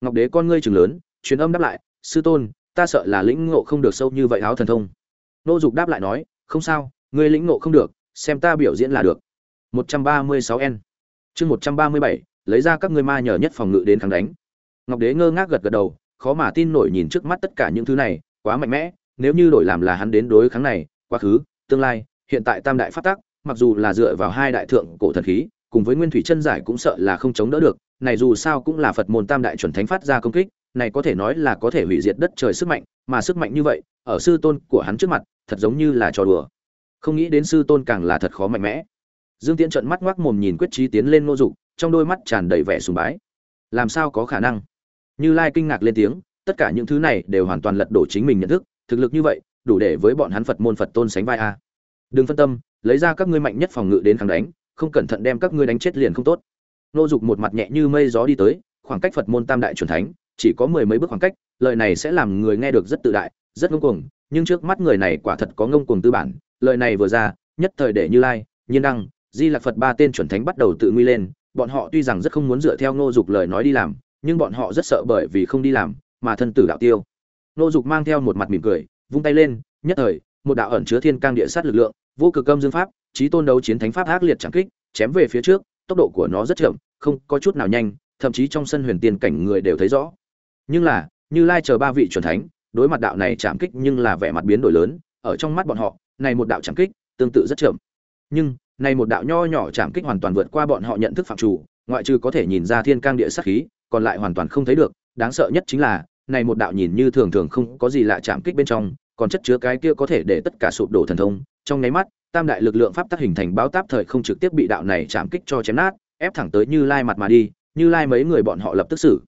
S1: Ngọc đế con ngươi trường lớn, truyền âm đáp lại, sư tôn ta sợ là lĩnh ngộ không được sâu như vậy áo thần thông. Nô dục đáp lại nói không sao ngươi lĩnh ngộ không được xem ta biểu diễn là được. 136 n. Chương 137, lấy ra các ngươi ma nhờ nhất phòng ngự đến kháng đánh. Ngọc đế ngơ ngác gật gật đầu khó mà tin nổi nhìn trước mắt tất cả những thứ này quá mạnh mẽ nếu như đổi làm là hắn đến đối kháng này quá khứ tương lai hiện tại tam đại phát tác mặc dù là dựa vào hai đại thượng cổ thần khí cùng với nguyên thủy chân giải cũng sợ là không chống đỡ được này dù sao cũng là phật môn tam đại chuẩn thánh phát ra công kích này có thể nói là có thể hủy diệt đất trời sức mạnh, mà sức mạnh như vậy, ở sư tôn của hắn trước mặt, thật giống như là trò đùa. Không nghĩ đến sư tôn càng là thật khó mạnh mẽ. Dương tiễn trợn mắt ngoác mồm nhìn quyết chí tiến lên ngô dục, trong đôi mắt tràn đầy vẻ sùng bái. Làm sao có khả năng? Như lai kinh ngạc lên tiếng, tất cả những thứ này đều hoàn toàn lật đổ chính mình nhận thức, thực lực như vậy, đủ để với bọn hắn phật môn phật tôn sánh vai a. Đừng phân tâm, lấy ra các ngươi mạnh nhất phòng ngự đến kháng đánh, không cẩn thận đem các ngươi đánh chết liền không tốt. Nô dục một mặt nhẹ như mây gió đi tới, khoảng cách phật môn tam đại chuẩn thánh chỉ có mười mấy bước khoảng cách, lời này sẽ làm người nghe được rất tự đại, rất ngông cuồng, nhưng trước mắt người này quả thật có ngông cuồng tư bản, lời này vừa ra, nhất thời để như lai, nhiên đăng, di lạc phật ba tên chuẩn thánh bắt đầu tự nguy lên, bọn họ tuy rằng rất không muốn dựa theo nô dục lời nói đi làm, nhưng bọn họ rất sợ bởi vì không đi làm, mà thân tử đạo tiêu. Nô dục mang theo một mặt mỉm cười, vung tay lên, nhất thời, một đạo ẩn chứa thiên cang địa sát lực lượng, vô cực âm dương pháp trí tôn đấu chiến thánh pháp ác liệt chẳng kích, chém về phía trước, tốc độ của nó rất chậm, không có chút nào nhanh, thậm chí trong sân huyền tiên cảnh người đều thấy rõ nhưng là, như lai chờ ba vị chuẩn thánh, đối mặt đạo này chạm kích nhưng là vẻ mặt biến đổi lớn, ở trong mắt bọn họ, này một đạo chạm kích, tương tự rất chậm. Nhưng, này một đạo nho nhỏ chạm kích hoàn toàn vượt qua bọn họ nhận thức phạm chủ, ngoại trừ có thể nhìn ra thiên cang địa sát khí, còn lại hoàn toàn không thấy được. Đáng sợ nhất chính là, này một đạo nhìn như thường thường không có gì lạ chạm kích bên trong, còn chất chứa cái kia có thể để tất cả sụp đổ thần thông. Trong nháy mắt, tam đại lực lượng pháp tắc hình thành báo táp thời không trực tiếp bị đạo này chạm kích cho chém nát, ép thẳng tới như lai mặt mà đi. Như lai mấy người bọn họ lập tức xử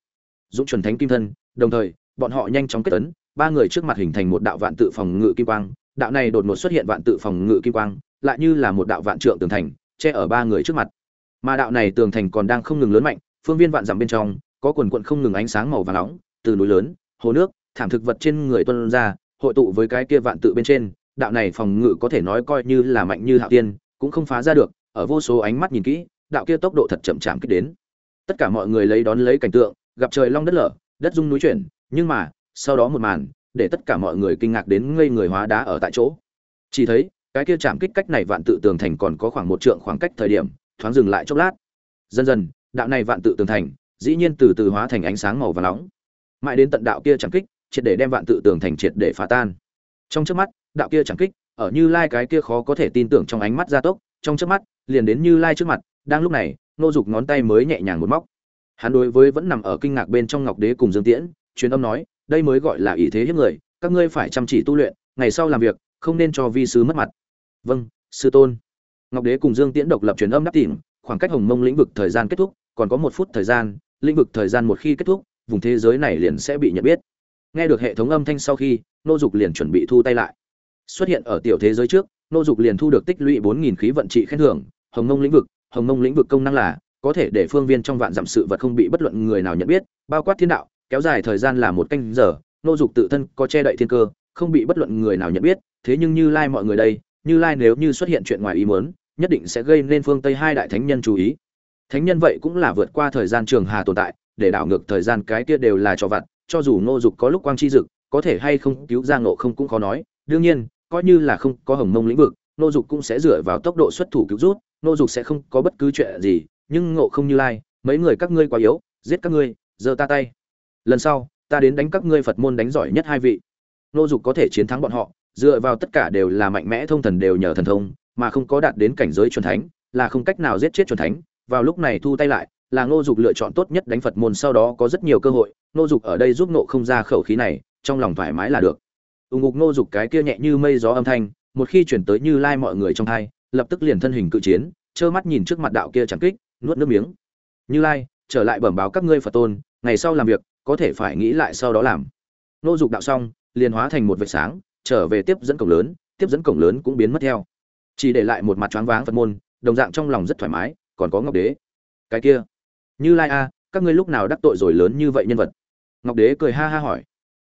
S1: dũng chuẩn thánh kim thân, đồng thời, bọn họ nhanh chóng kết tấn ba người trước mặt hình thành một đạo vạn tự phòng ngự kim quang, đạo này đột ngột xuất hiện vạn tự phòng ngự kim quang, lại như là một đạo vạn trượng tường thành, che ở ba người trước mặt. Mà đạo này tường thành còn đang không ngừng lớn mạnh, phương viên vạn dặm bên trong, có quần quận không ngừng ánh sáng màu vàng nóng, từ núi lớn, hồ nước, thảm thực vật trên người tuân ra, hội tụ với cái kia vạn tự bên trên, đạo này phòng ngự có thể nói coi như là mạnh như hạo tiên, cũng không phá ra được, ở vô số ánh mắt nhìn kỹ, đạo kia tốc độ thật chậm chạm kích đến. Tất cả mọi người lấy đón lấy cảnh tượng gặp trời long đất lở, đất rung núi chuyển, nhưng mà, sau đó một màn, để tất cả mọi người kinh ngạc đến ngây người hóa đá ở tại chỗ. Chỉ thấy, cái kia chạm kích cách này vạn tự tường thành còn có khoảng một trượng khoảng cách thời điểm, thoáng dừng lại chốc lát. Dần dần, đạo này vạn tự tường thành, dĩ nhiên từ từ hóa thành ánh sáng màu và nóng. Mãi đến tận đạo kia chạm kích, triệt để đem vạn tự tường thành triệt để phá tan. Trong trước mắt, đạo kia chạm kích, ở như lai cái kia khó có thể tin tưởng trong ánh mắt gia tốc, trong trước mắt, liền đến như lai trước mặt, đang lúc này nô dục ngón tay mới nhẹ nhàng một móc hắn đối với vẫn nằm ở kinh ngạc bên trong ngọc đế cùng dương tiễn, truyền âm nói, đây mới gọi là ý thế hiếp người, các ngươi phải chăm chỉ tu luyện, ngày sau làm việc, không nên cho vi sứ mất mặt. Vâng sư tôn. Ngọc đế cùng dương tiễn độc lập truyền âm đáp tìm, khoảng cách hồng mông lĩnh vực thời gian kết thúc, còn có một phút thời gian, lĩnh vực thời gian một khi kết thúc, vùng thế giới này liền sẽ bị nhận biết. Nghe được hệ thống âm thanh sau khi, nô dục liền chuẩn bị thu tay lại. Xuất hiện ở tiểu thế giới trước, nô dục liền thu được tích lũy bốn nghìn khí vận trị khen thưởng, hồng mông lĩnh vực, hồng mông lĩnh vực công năng là có thể để phương viên trong vạn dặm sự vật không bị bất luận người nào nhận biết, bao quát thiên đạo, kéo dài thời gian là một canh giờ, nô dục tự thân có che đậy thiên cơ, không bị bất luận người nào nhận biết, thế nhưng như lai mọi người đây, như lai nếu như xuất hiện chuyện ngoài ý muốn, nhất định sẽ gây nên phương tây hai đại thánh nhân chú ý. Thánh nhân vậy cũng là vượt qua thời gian trường hà tồn tại, để đảo ngược thời gian cái kia đều là cho vặt, cho dù nô dục có lúc quang chi dực, có thể hay không cứu ra ngộ không cũng khó nói. Đương nhiên, coi như là không có hồng mông lĩnh vực, nô dục cũng sẽ dựa vào tốc độ xuất thủ cứu rút, nô dục sẽ không có bất cứ chuyện gì nhưng ngộ không như lai, mấy người các ngươi quá yếu, giết các ngươi, giơ ta tay. Lần sau, ta đến đánh các ngươi phật môn đánh giỏi nhất hai vị. Nô dục có thể chiến thắng bọn họ, dựa vào tất cả đều là mạnh mẽ thông thần đều nhờ thần thông, mà không có đạt đến cảnh giới truyền thánh, là không cách nào giết chết truyền thánh. Vào lúc này thu tay lại, là ngô dục lựa chọn tốt nhất đánh phật môn, sau đó có rất nhiều cơ hội, ngô dục ở đây giúp nộ không ra khẩu khí này, trong lòng thoải mái là được. Ùng ngục ngô dục cái kia nhẹ như mây gió âm thanh, một khi chuyển tới như lai mọi người trong thai lập tức liền thân hình cự chiến, trơ mắt nhìn trước mặt đạo kia chẳng kích nuốt nước miếng. Như lai, trở lại bẩm báo các ngươi phật tôn, ngày sau làm việc, có thể phải nghĩ lại sau đó làm. Nô dục đạo xong, liền hóa thành một vệt sáng, trở về tiếp dẫn cổng lớn, tiếp dẫn cổng lớn cũng biến mất theo. Chỉ để lại một mặt choáng váng phật môn, đồng dạng trong lòng rất thoải mái, còn có ngọc đế. Cái kia. Như lai a, các ngươi lúc nào đắc tội rồi lớn như vậy nhân vật? Ngọc đế cười ha ha hỏi.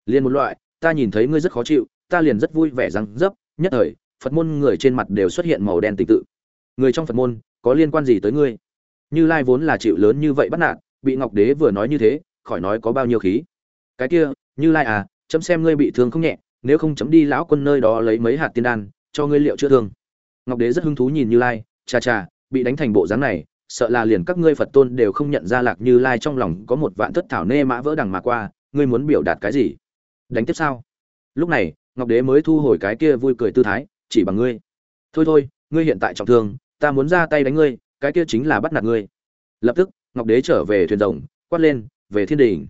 S1: Liền một loại, ta nhìn thấy ngươi rất khó chịu, ta liền rất vui vẻ răng dấp, nhất thời, phật môn người trên mặt đều xuất hiện màu đen tình tự. Người trong phật môn, có liên quan gì tới ngươi? Như lai vốn là chịu lớn như vậy bắt nạt, bị ngọc đế vừa nói như thế, khỏi nói có bao nhiêu khí. Cái kia, như lai à chấm xem ngươi bị thương không nhẹ, nếu không chấm đi lão quân nơi đó lấy mấy hạt tiên đan, cho ngươi liệu chữa thương. Ngọc đế rất hứng thú nhìn như lai cha cha bị đánh thành bộ dáng này, sợ là liền các ngươi phật tôn đều không nhận ra lạc như lai trong lòng có một vạn thất thảo nê mã vỡ đằng mà qua, ngươi muốn biểu đạt cái gì? Đánh tiếp sao? Lúc này, ngọc đế mới thu hồi cái kia vui cười tư thái, chỉ bằng ngươi. Thôi thôi, ngươi hiện tại trọng thương, ta muốn ra tay đánh ngươi cái kia chính là bắt nạt ngươi. Lập tức, ngọc đế trở về thuyền rồng, quát lên, về thiên đình.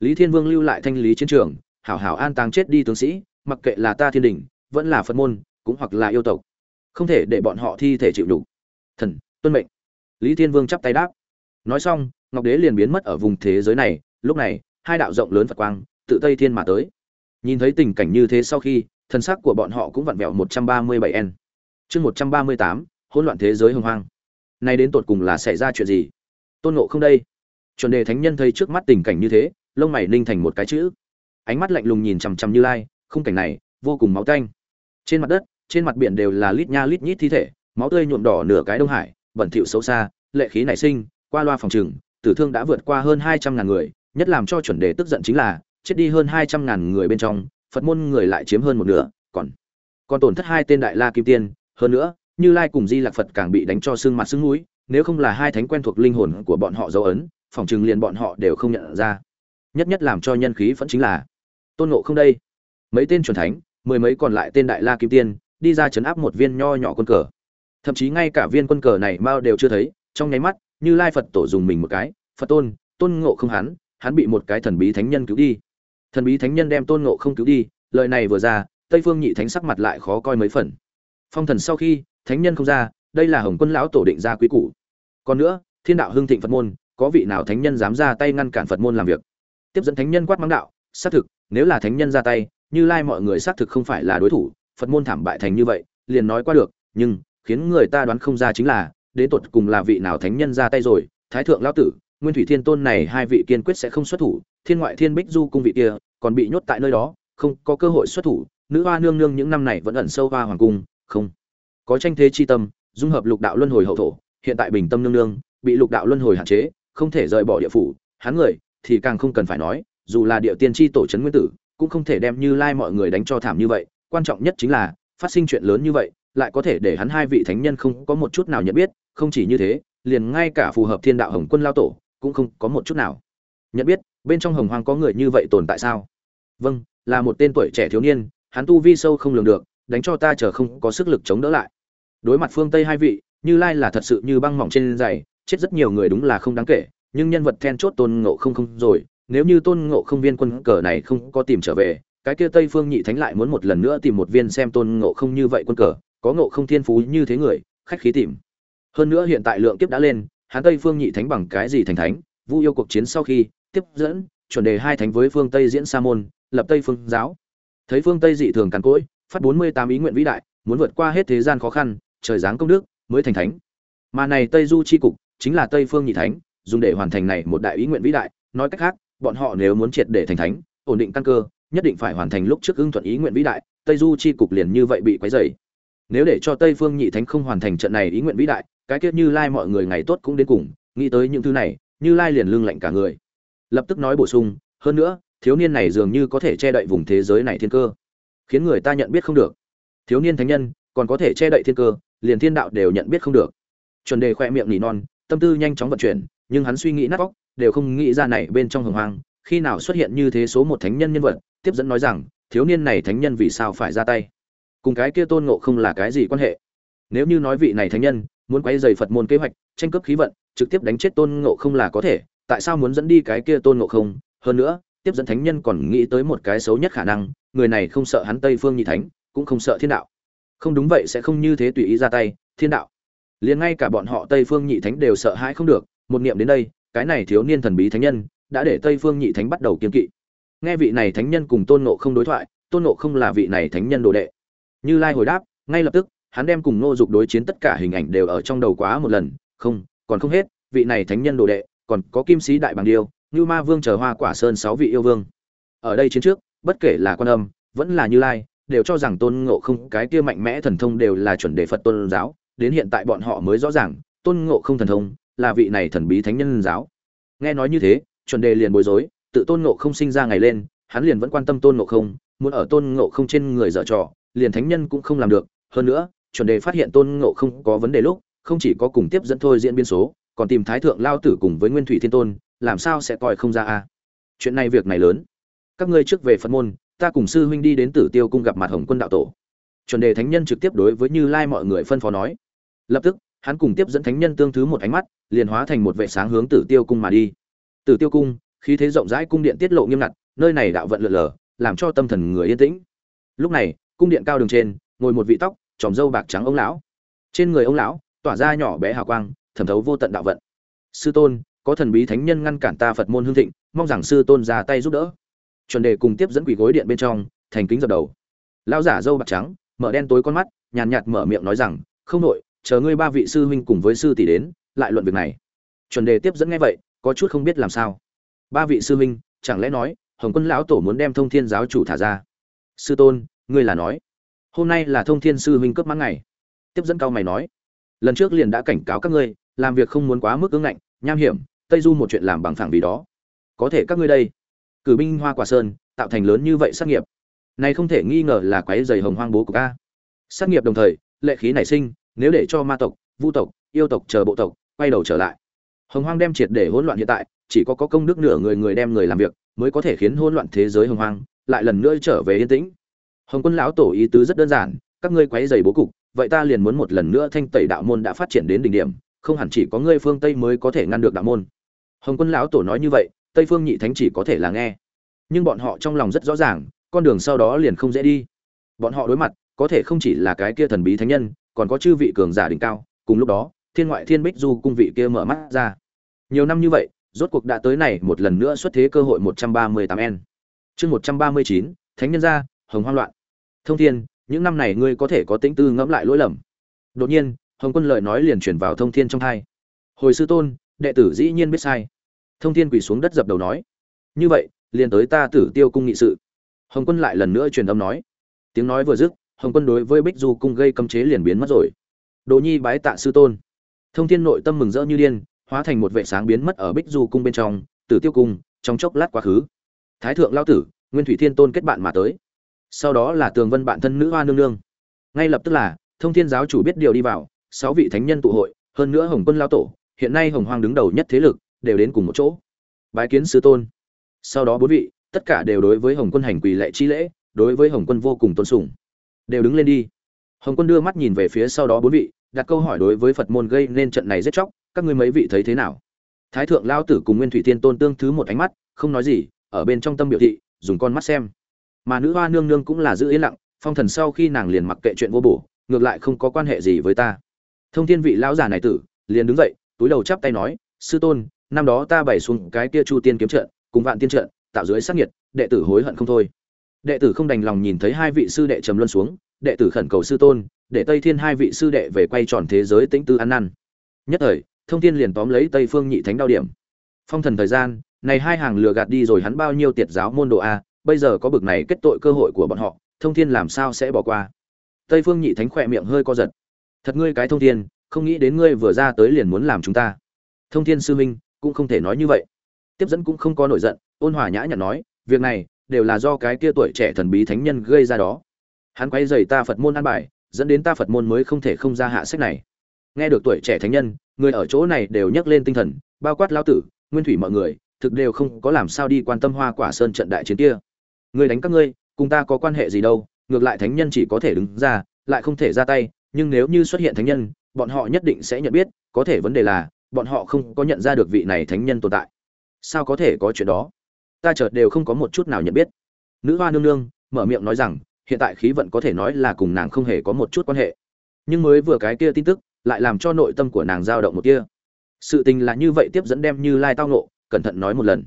S1: Lý thiên vương lưu lại thanh lý chiến trường, hảo hảo an táng chết đi tướng sĩ, mặc kệ là ta thiên đình, vẫn là phật môn, cũng hoặc là yêu tộc. Không thể để bọn họ thi thể chịu đủ thần, tuân mệnh. Lý thiên vương chắp tay đáp. Nói xong, ngọc đế liền biến mất ở vùng thế giới này. Lúc này, hai đạo rộng lớn phật quang, tự tây thiên mà tới. Nhìn thấy tình cảnh như thế sau khi thân sắc của bọn họ cũng vặn vẹo một trăm ba mươi bảy n chương một trăm ba mươi tám, hỗn loạn thế giới hưng hoang nay đến tột cùng là xảy ra chuyện gì? Tôn ngộ không đây. Chuẩn đề thánh nhân thấy trước mắt tình cảnh như thế, lông mày ninh thành một cái chữ. Ánh mắt lạnh lùng nhìn chằm chằm như lai, khung cảnh này, vô cùng máu tanh. Trên mặt đất, trên mặt biển đều là lít nha lít nhít thi thể, máu tươi nhuộm đỏ nửa cái đông hải, bẩn thỉu xấu xa, lệ khí nảy sinh, qua loa phòng trừng, tử thương đã vượt qua hơn hai trăm ngàn người, nhất làm cho chuẩn đề tức giận chính là, chết đi hơn hai trăm ngàn người bên trong, phật môn người lại chiếm hơn một nửa, còn còn tổn thất hai tên đại la kim tiên, hơn nữa như lai cùng di lạc phật càng bị đánh cho xương mặt xương mũi, nếu không là hai thánh quen thuộc linh hồn của bọn họ dấu ấn, phòng chừng liền bọn họ đều không nhận ra. Nhất nhất làm cho nhân khí vẫn chính là, tôn ngộ không đây. Mấy tên chuẩn thánh, mười mấy còn lại tên đại la kim tiên, đi ra chấn áp một viên nho nhỏ quân cờ. Thậm chí ngay cả viên quân cờ này mao đều chưa thấy, trong nháy mắt, như lai phật tổ dùng mình một cái, phật tôn tôn ngộ không hắn hắn bị một cái thần bí thánh nhân cứu đi. Thần bí thánh nhân đem tôn ngộ không cứu đi, lời này vừa ra, tây phương nhị thánh sắc mặt lại khó coi mấy phần. Phong thần sau khi thánh nhân không ra, đây là hồng quân lão tổ định ra quý củ. Còn nữa, thiên đạo hưng thịnh phật môn, có vị nào thánh nhân dám ra tay ngăn cản phật môn làm việc? Tiếp dẫn thánh nhân quát mắng đạo, xác thực, nếu là thánh nhân ra tay, như lai mọi người xác thực không phải là đối thủ, phật môn thảm bại thành như vậy, liền nói qua được, nhưng khiến người ta đoán không ra chính là, đến tột cùng là vị nào thánh nhân ra tay rồi, thái thượng lão tử, nguyên thủy thiên tôn này hai vị kiên quyết sẽ không xuất thủ, thiên ngoại thiên bích du cung vị kia, còn bị nhốt tại nơi đó, không có cơ hội xuất thủ, nữ hoa nương nương những năm này vẫn ẩn sâu hoa hoàng cung, không có tranh thế chi tâm, dung hợp lục đạo luân hồi hậu thổ, hiện tại bình tâm nương nương, bị lục đạo luân hồi hạn chế, không thể rời bỏ địa phủ. Hắn người thì càng không cần phải nói, dù là địa tiên tri tổ trấn nguyên tử, cũng không thể đem như lai mọi người đánh cho thảm như vậy. Quan trọng nhất chính là, phát sinh chuyện lớn như vậy, lại có thể để hắn hai vị thánh nhân không có một chút nào nhận biết. Không chỉ như thế, liền ngay cả phù hợp thiên đạo hồng quân lao tổ, cũng không có một chút nào nhận biết. Bên trong hồng hoang có người như vậy tồn tại sao? Vâng là một tên tuổi trẻ thiếu niên, hắn tu vi sâu không lường được đánh cho ta chờ không có sức lực chống đỡ lại. Đối mặt phương tây hai vị, như lai là thật sự như băng mỏng trên giày, chết rất nhiều người đúng là không đáng kể, nhưng nhân vật then chốt tôn ngộ không không rồi, nếu như tôn ngộ không viên quân cờ này không có tìm trở về, cái kia tây phương nhị thánh lại muốn một lần nữa tìm một viên xem tôn ngộ không như vậy quân cờ, có ngộ không thiên phú như thế người, khách khí tìm. Hơn nữa hiện tại lượng kiếp đã lên, hắn tây phương nhị thánh bằng cái gì thành thánh, vu yêu cuộc chiến sau khi, tiếp dẫn, chuẩn đề hai thánh với phương tây diễn sa môn, lập tây phương giáo. Thấy phương tây dị thường càn cỗi phát bốn mươi tám ý nguyện vĩ đại, muốn vượt qua hết thế gian khó khăn, trời giáng công đức, mới thành thánh. Mà này tây du chi cục, chính là tây phương nhị thánh, dùng để hoàn thành này một đại ý nguyện vĩ đại. Nói cách khác, bọn họ nếu muốn triệt để thành thánh, ổn định căn cơ, nhất định phải hoàn thành lúc trước ưng thuận ý nguyện vĩ đại, tây du chi cục liền như vậy bị quấy rầy. Nếu để cho tây phương nhị thánh không hoàn thành trận này ý nguyện vĩ đại, cái kết như lai mọi người ngày tốt cũng đến cùng, nghĩ tới những thứ này, như lai liền lưng lạnh cả người. Lập tức nói bổ sung, hơn nữa, thiếu niên này dường như có thể che đậy vùng thế giới này thiên cơ khiến người ta nhận biết không được. Thiếu niên thánh nhân, còn có thể che đậy thiên cơ, liền thiên đạo đều nhận biết không được. Chuẩn đề khoe miệng nỉ non, tâm tư nhanh chóng vận chuyển, nhưng hắn suy nghĩ nát vóc đều không nghĩ ra này bên trong hồng hoang, khi nào xuất hiện như thế số một thánh nhân nhân vật, tiếp dẫn nói rằng, thiếu niên này thánh nhân vì sao phải ra tay? Cùng cái kia tôn ngộ không là cái gì quan hệ? Nếu như nói vị này thánh nhân, muốn quay dày phật môn kế hoạch, tranh cướp khí vận, trực tiếp đánh chết tôn ngộ không là có thể, tại sao muốn dẫn đi cái kia tôn ngộ không? Hơn nữa, tiếp dẫn thánh nhân còn nghĩ tới một cái xấu nhất khả năng người này không sợ hắn tây phương nhị thánh, cũng không sợ thiên đạo. Không đúng vậy sẽ không như thế tùy ý ra tay, thiên đạo. Liền ngay cả bọn họ tây phương nhị thánh đều sợ hãi không được, một niệm đến đây, cái này thiếu niên thần bí thánh nhân đã để tây phương nhị thánh bắt đầu kiên kỵ. Nghe vị này thánh nhân cùng tôn nộ không đối thoại, tôn nộ không là vị này thánh nhân đồ đệ. Như lai hồi đáp, ngay lập tức, hắn đem cùng nô dục đối chiến tất cả hình ảnh đều ở trong đầu quá một lần, không, còn không hết, vị này thánh nhân đồ đệ, còn có kim sĩ đại bằng điêu như ma vương chờ hoa quả sơn sáu vị yêu vương. Ở đây chiến trước bất kể là quan âm, vẫn là như lai, đều cho rằng tôn ngộ không, cái kia mạnh mẽ thần thông đều là chuẩn đề phật tôn giáo. Đến hiện tại bọn họ mới rõ ràng, tôn ngộ không thần thông là vị này thần bí thánh nhân giáo. Nghe nói như thế, chuẩn đề liền bối rối, tự tôn ngộ không sinh ra ngày lên, hắn liền vẫn quan tâm tôn ngộ không, muốn ở tôn ngộ không trên người dở trò, liền thánh nhân cũng không làm được. Hơn nữa, chuẩn đề phát hiện tôn ngộ không có vấn đề lúc, không chỉ có cùng tiếp dẫn thôi diễn biên số, còn tìm thái thượng lao tử cùng với nguyên thủy thiên tôn, làm sao sẽ coi không ra a? Chuyện này việc này lớn các ngươi trước về phật môn, ta cùng sư huynh đi đến tử tiêu cung gặp mặt hồng quân đạo tổ. Chuẩn đề thánh nhân trực tiếp đối với như lai mọi người phân phó nói. Lập tức, hắn cùng tiếp dẫn thánh nhân tương thứ một ánh mắt, liền hóa thành một vệ sáng hướng tử tiêu cung mà đi. Tử tiêu cung, khí thế rộng rãi, cung điện tiết lộ nghiêm ngặt, nơi này đạo vận lượn lờ, làm cho tâm thần người yên tĩnh. Lúc này, cung điện cao đường trên, ngồi một vị tóc, tròm râu bạc trắng ông lão. Trên người ông lão, tỏa ra nhỏ bé hào quang, thẩm thấu vô tận đạo vận. Sư tôn, có thần bí thánh nhân ngăn cản ta phật môn hương thịnh, mong rằng sư tôn ra tay giúp đỡ chuẩn đề cùng tiếp dẫn quỷ gối điện bên trong thành kính dập đầu. Lão giả râu bạc trắng mở đen tối con mắt nhàn nhạt, nhạt mở miệng nói rằng không nội chờ ngươi ba vị sư huynh cùng với sư tỷ đến lại luận việc này. Chuẩn đề tiếp dẫn nghe vậy có chút không biết làm sao. Ba vị sư huynh chẳng lẽ nói hồng quân lão tổ muốn đem thông thiên giáo chủ thả ra? Sư tôn ngươi là nói hôm nay là thông thiên sư huynh cướp mãn ngày. Tiếp dẫn cao mày nói lần trước liền đã cảnh cáo các ngươi làm việc không muốn quá mức ứng ngạnh nham hiểm tây du một chuyện làm bằng phẳng vì đó. Có thể các ngươi đây cử binh hoa quả sơn, tạo thành lớn như vậy sát nghiệp. Này không thể nghi ngờ là quái dày hồng hoang bố của ca. Sát nghiệp đồng thời, lệ khí nảy sinh, nếu để cho ma tộc, vu tộc, yêu tộc chờ bộ tộc, quay đầu trở lại. Hồng hoang đem triệt để hỗn loạn hiện tại, chỉ có có công đức nửa người người đem người làm việc, mới có thể khiến hỗn loạn thế giới hồng hoang, lại lần nữa trở về yên tĩnh. Hồng quân lão tổ ý tứ rất đơn giản, các ngươi quấy dày bố cục, vậy ta liền muốn một lần nữa thanh tẩy đạo môn đã phát triển đến đỉnh điểm, không hẳn chỉ có ngươi phương tây mới có thể ngăn được đạo môn. Hồng quân lão tổ nói như vậy tây phương nhị thánh chỉ có thể là nghe. Nhưng bọn họ trong lòng rất rõ ràng, con đường sau đó liền không dễ đi. Bọn họ đối mặt, có thể không chỉ là cái kia thần bí thánh nhân, còn có chư vị cường giả đỉnh cao. Cùng lúc đó, thiên ngoại thiên bích du cung vị kia mở mắt ra. Nhiều năm như vậy, rốt cuộc đã tới này một lần nữa xuất thế cơ hội một trăm ba mươi tám n. Chương một trăm ba mươi chín, thánh nhân gia, hồng hoang loạn. Thông thiên, những năm này ngươi có thể có tính tư ngẫm lại lỗi lầm. Đột nhiên, hồng quân lời nói liền chuyển vào thông thiên trong thai hồi sư tôn, đệ tử dĩ nhiên biết sai thông thiên quỳ xuống đất dập đầu nói, như vậy, liền tới ta tử tiêu cung nghị sự. Hồng quân lại lần nữa truyền âm nói. Tiếng nói vừa dứt, hồng quân đối với bích du cung gây cấm chế liền biến mất rồi. Đồ nhi bái tạ sư tôn. Thông thiên nội tâm mừng rỡ như điên, hóa thành một vệ sáng biến mất ở bích du cung bên trong, tử tiêu cung, trong chốc lát quá khứ. Thái thượng lao tử, nguyên thủy thiên tôn kết bạn mà tới. Sau đó là tường vân bạn thân nữ hoa nương nương. Ngay lập tức là, thông thiên giáo chủ biết điều đi vào, sáu vị thánh nhân tụ hội, hơn nữa hồng quân lao tổ, hiện nay hồng Hoàng đứng đầu nhất thế lực đều đến cùng một chỗ. Bái kiến sư tôn. Sau đó bốn vị, tất cả đều đối với hồng quân hành quỳ lệ chi lễ, đối với hồng quân vô cùng tôn sùng. Đều đứng lên đi. Hồng quân đưa mắt nhìn về phía sau đó bốn vị, đặt câu hỏi đối với phật môn gây nên trận này giết chóc, các ngươi mấy vị thấy thế nào? Thái thượng lao tử cùng nguyên thủy tiên tôn tương thứ một ánh mắt, không nói gì, ở bên trong tâm biểu thị, dùng con mắt xem. Mà nữ hoa nương nương cũng là giữ yên lặng, phong thần sau khi nàng liền mặc kệ chuyện vô bổ, ngược lại không có quan hệ gì với ta. Thông thiên vị lão già này tử, liền đứng dậy, túi đầu chắp tay nói, sư tôn năm đó ta bày xuống cái kia chu tiên kiếm trận, cùng vạn tiên trận, tạo dưới sắc nhiệt đệ tử hối hận không thôi. Đệ tử không đành lòng nhìn thấy hai vị sư đệ trầm luân xuống, đệ tử khẩn cầu sư tôn, để tây thiên hai vị sư đệ về quay tròn thế giới tĩnh tư ăn năn. Nhất thời, thông thiên liền tóm lấy tây phương nhị thánh đao điểm. Phong thần thời gian, này hai hàng lừa gạt đi rồi hắn bao nhiêu tiệt giáo môn đồ a, bây giờ có bực này kết tội cơ hội của bọn họ, thông thiên làm sao sẽ bỏ qua? Tây phương nhị thánh khỏe miệng hơi co giật. Thật ngươi cái thông thiên, không nghĩ đến ngươi vừa ra tới liền muốn làm chúng ta. Thông thiên sư minh cũng không thể nói như vậy. Tiếp dẫn cũng không có nổi giận, ôn hòa nhã nhặn nói, việc này đều là do cái kia tuổi trẻ thần bí thánh nhân gây ra đó. Hắn quay dày ta phật môn an bài, dẫn đến ta phật môn mới không thể không ra hạ sách này. Nghe được tuổi trẻ thánh nhân, người ở chỗ này đều nhắc lên tinh thần, bao quát lao tử, nguyên thủy mọi người, thực đều không có làm sao đi quan tâm hoa quả sơn trận đại chiến kia. Người đánh các ngươi, cùng ta có quan hệ gì đâu, ngược lại thánh nhân chỉ có thể đứng ra, lại không thể ra tay, nhưng nếu như xuất hiện thánh nhân, bọn họ nhất định sẽ nhận biết, có thể vấn đề là bọn họ không có nhận ra được vị này thánh nhân tồn tại. Sao có thể có chuyện đó? Ta chợt đều không có một chút nào nhận biết. Nữ hoa nương nương mở miệng nói rằng, hiện tại khí vận có thể nói là cùng nàng không hề có một chút quan hệ. Nhưng mới vừa cái kia tin tức, lại làm cho nội tâm của nàng dao động một kia sự tình là như vậy tiếp dẫn đem như lai tao nộ cẩn thận nói một lần.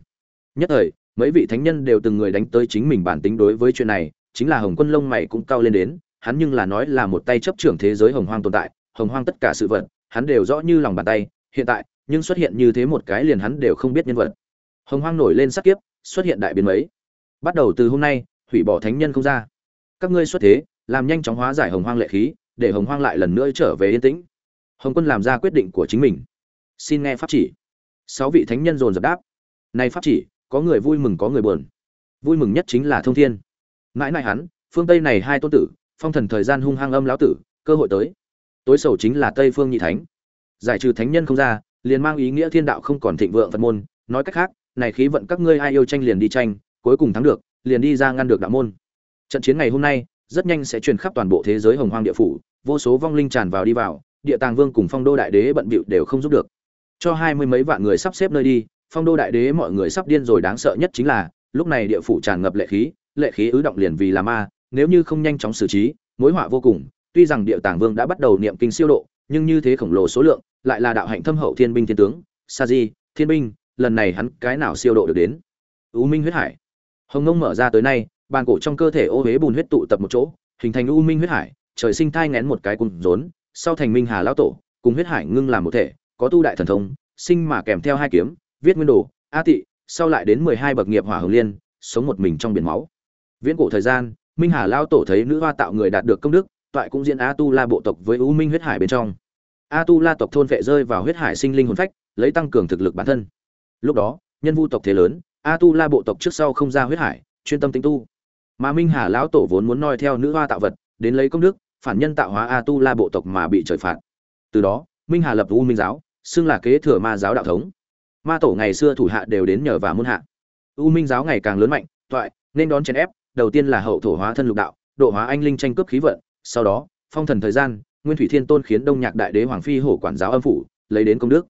S1: Nhất thời, mấy vị thánh nhân đều từng người đánh tới chính mình bản tính đối với chuyện này, chính là hồng quân lông mày cũng cao lên đến, hắn nhưng là nói là một tay chấp trưởng thế giới hồng hoang tồn tại, hồng hoang tất cả sự vật, hắn đều rõ như lòng bàn tay hiện tại, nhưng xuất hiện như thế một cái liền hắn đều không biết nhân vật. Hồng hoang nổi lên sắc kiếp, xuất hiện đại biến mấy. Bắt đầu từ hôm nay, hủy bỏ thánh nhân không ra. Các ngươi xuất thế, làm nhanh chóng hóa giải hồng hoang lệ khí, để hồng hoang lại lần nữa trở về yên tĩnh. Hồng quân làm ra quyết định của chính mình. Xin nghe pháp chỉ. Sáu vị thánh nhân dồn dập đáp. Nay pháp chỉ, có người vui mừng có người buồn. Vui mừng nhất chính là thông thiên. Mãi mãi hắn, phương tây này hai tôn tử, phong thần thời gian hung hăng âm lão tử, cơ hội tới. Tối sầu chính là tây phương nhị thánh giải trừ thánh nhân không ra, liền mang ý nghĩa thiên đạo không còn thịnh vượng phật môn. Nói cách khác, này khí vận các ngươi ai yêu tranh liền đi tranh, cuối cùng thắng được, liền đi ra ngăn được đạo môn. Trận chiến ngày hôm nay, rất nhanh sẽ truyền khắp toàn bộ thế giới hồng hoang địa phủ, vô số vong linh tràn vào đi vào, địa tàng vương cùng phong đô đại đế bận bịu đều không giúp được. Cho hai mươi mấy vạn người sắp xếp nơi đi, phong đô đại đế mọi người sắp điên rồi đáng sợ nhất chính là, lúc này địa phủ tràn ngập lệ khí lệ khí ứ động liền vì là ma, nếu như không nhanh chóng xử trí, mối họa vô cùng. Tuy rằng địa tàng vương đã bắt đầu niệm kinh siêu độ nhưng như thế khổng lồ số lượng, lại là đạo hạnh thâm hậu thiên binh thiên tướng, sa di, thiên binh, lần này hắn cái nào siêu độ được đến? U minh huyết hải. Hồng ngông mở ra tới nay, bàn cổ trong cơ thể ô huế bùn huyết tụ tập một chỗ, hình thành u minh huyết hải, trời sinh thai ngén một cái cùng rốn, sau thành minh hà lão tổ, cùng huyết hải ngưng làm một thể, có tu đại thần thông, sinh mà kèm theo hai kiếm, viết nguyên đồ, a tị, sau lại đến mười hai bậc nghiệp hỏa hồng liên, sống một mình trong biển máu. Viễn cổ thời gian, minh hà lao tổ thấy nữ hoa tạo người đạt được công đức toại cũng diễn a tu la bộ tộc với u minh huyết hải bên trong. A tu la tộc thôn vệ rơi vào huyết hải sinh linh hồn phách, lấy tăng cường thực lực bản thân. Lúc đó, nhân vu tộc thế lớn a tu la bộ tộc trước sau không ra huyết hải, chuyên tâm tính tu. Mà minh hà lão tổ vốn muốn noi theo nữ hoa tạo vật, đến lấy công đức, phản nhân tạo hóa a tu la bộ tộc mà bị trời phạt. Từ đó, minh hà lập u minh giáo, xưng là kế thừa ma giáo đạo thống. Ma tổ ngày xưa thủ hạ đều đến nhờ và muôn hạ. U minh giáo ngày càng lớn mạnh, toại, nên đón chèn ép, đầu tiên là hậu thổ hóa thân lục đạo, độ hóa anh linh tranh cướp khí vận sau đó, phong thần thời gian, nguyên thủy thiên tôn khiến đông nhạc đại đế hoàng phi hổ quản giáo âm phủ, lấy đến công đức.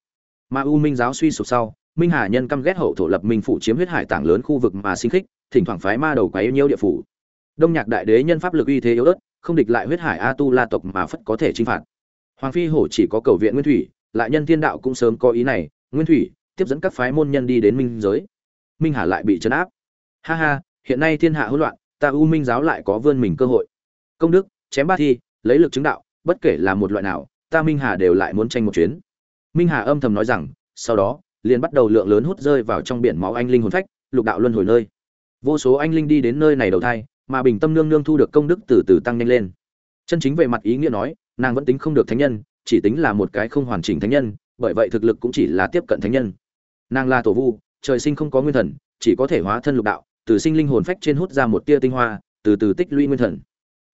S1: Mà u minh giáo suy sụp sau, minh hà nhân căm ghét hậu thổ lập minh phủ chiếm huyết hải tảng lớn khu vực mà sinh khích, thỉnh thoảng phái ma đầu quá yêu nhiêu địa phủ. Đông nhạc đại đế nhân pháp lực uy thế yếu ớt, không địch lại huyết hải a tu la tộc mà phất có thể chinh phạt. Hoàng phi hổ chỉ có cầu viện nguyên thủy, lại nhân thiên đạo cũng sớm có ý này, nguyên thủy, tiếp dẫn các phái môn nhân đi đến minh giới. Minh hà lại bị chấn áp. Ha ha, hiện nay thiên hạ hỗn loạn, ta u minh giáo lại có vươn mình cơ hội. Công đức chém ba thi, lấy lực chứng đạo, bất kể là một loại nào, ta minh hà đều lại muốn tranh một chuyến. Minh hà âm thầm nói rằng, sau đó, liền bắt đầu lượng lớn hút rơi vào trong biển máu anh linh hồn phách, lục đạo luân hồi nơi. Vô số anh linh đi đến nơi này đầu thai, mà bình tâm nương nương thu được công đức từ từ tăng nhanh lên. Chân chính về mặt ý nghĩa nói, nàng vẫn tính không được thánh nhân, chỉ tính là một cái không hoàn chỉnh thánh nhân, bởi vậy thực lực cũng chỉ là tiếp cận thánh nhân. Nàng là tổ vu, trời sinh không có nguyên thần, chỉ có thể hóa thân lục đạo, từ sinh linh hồn phách trên hút ra một tia tinh hoa, từ từ tích lũy nguyên thần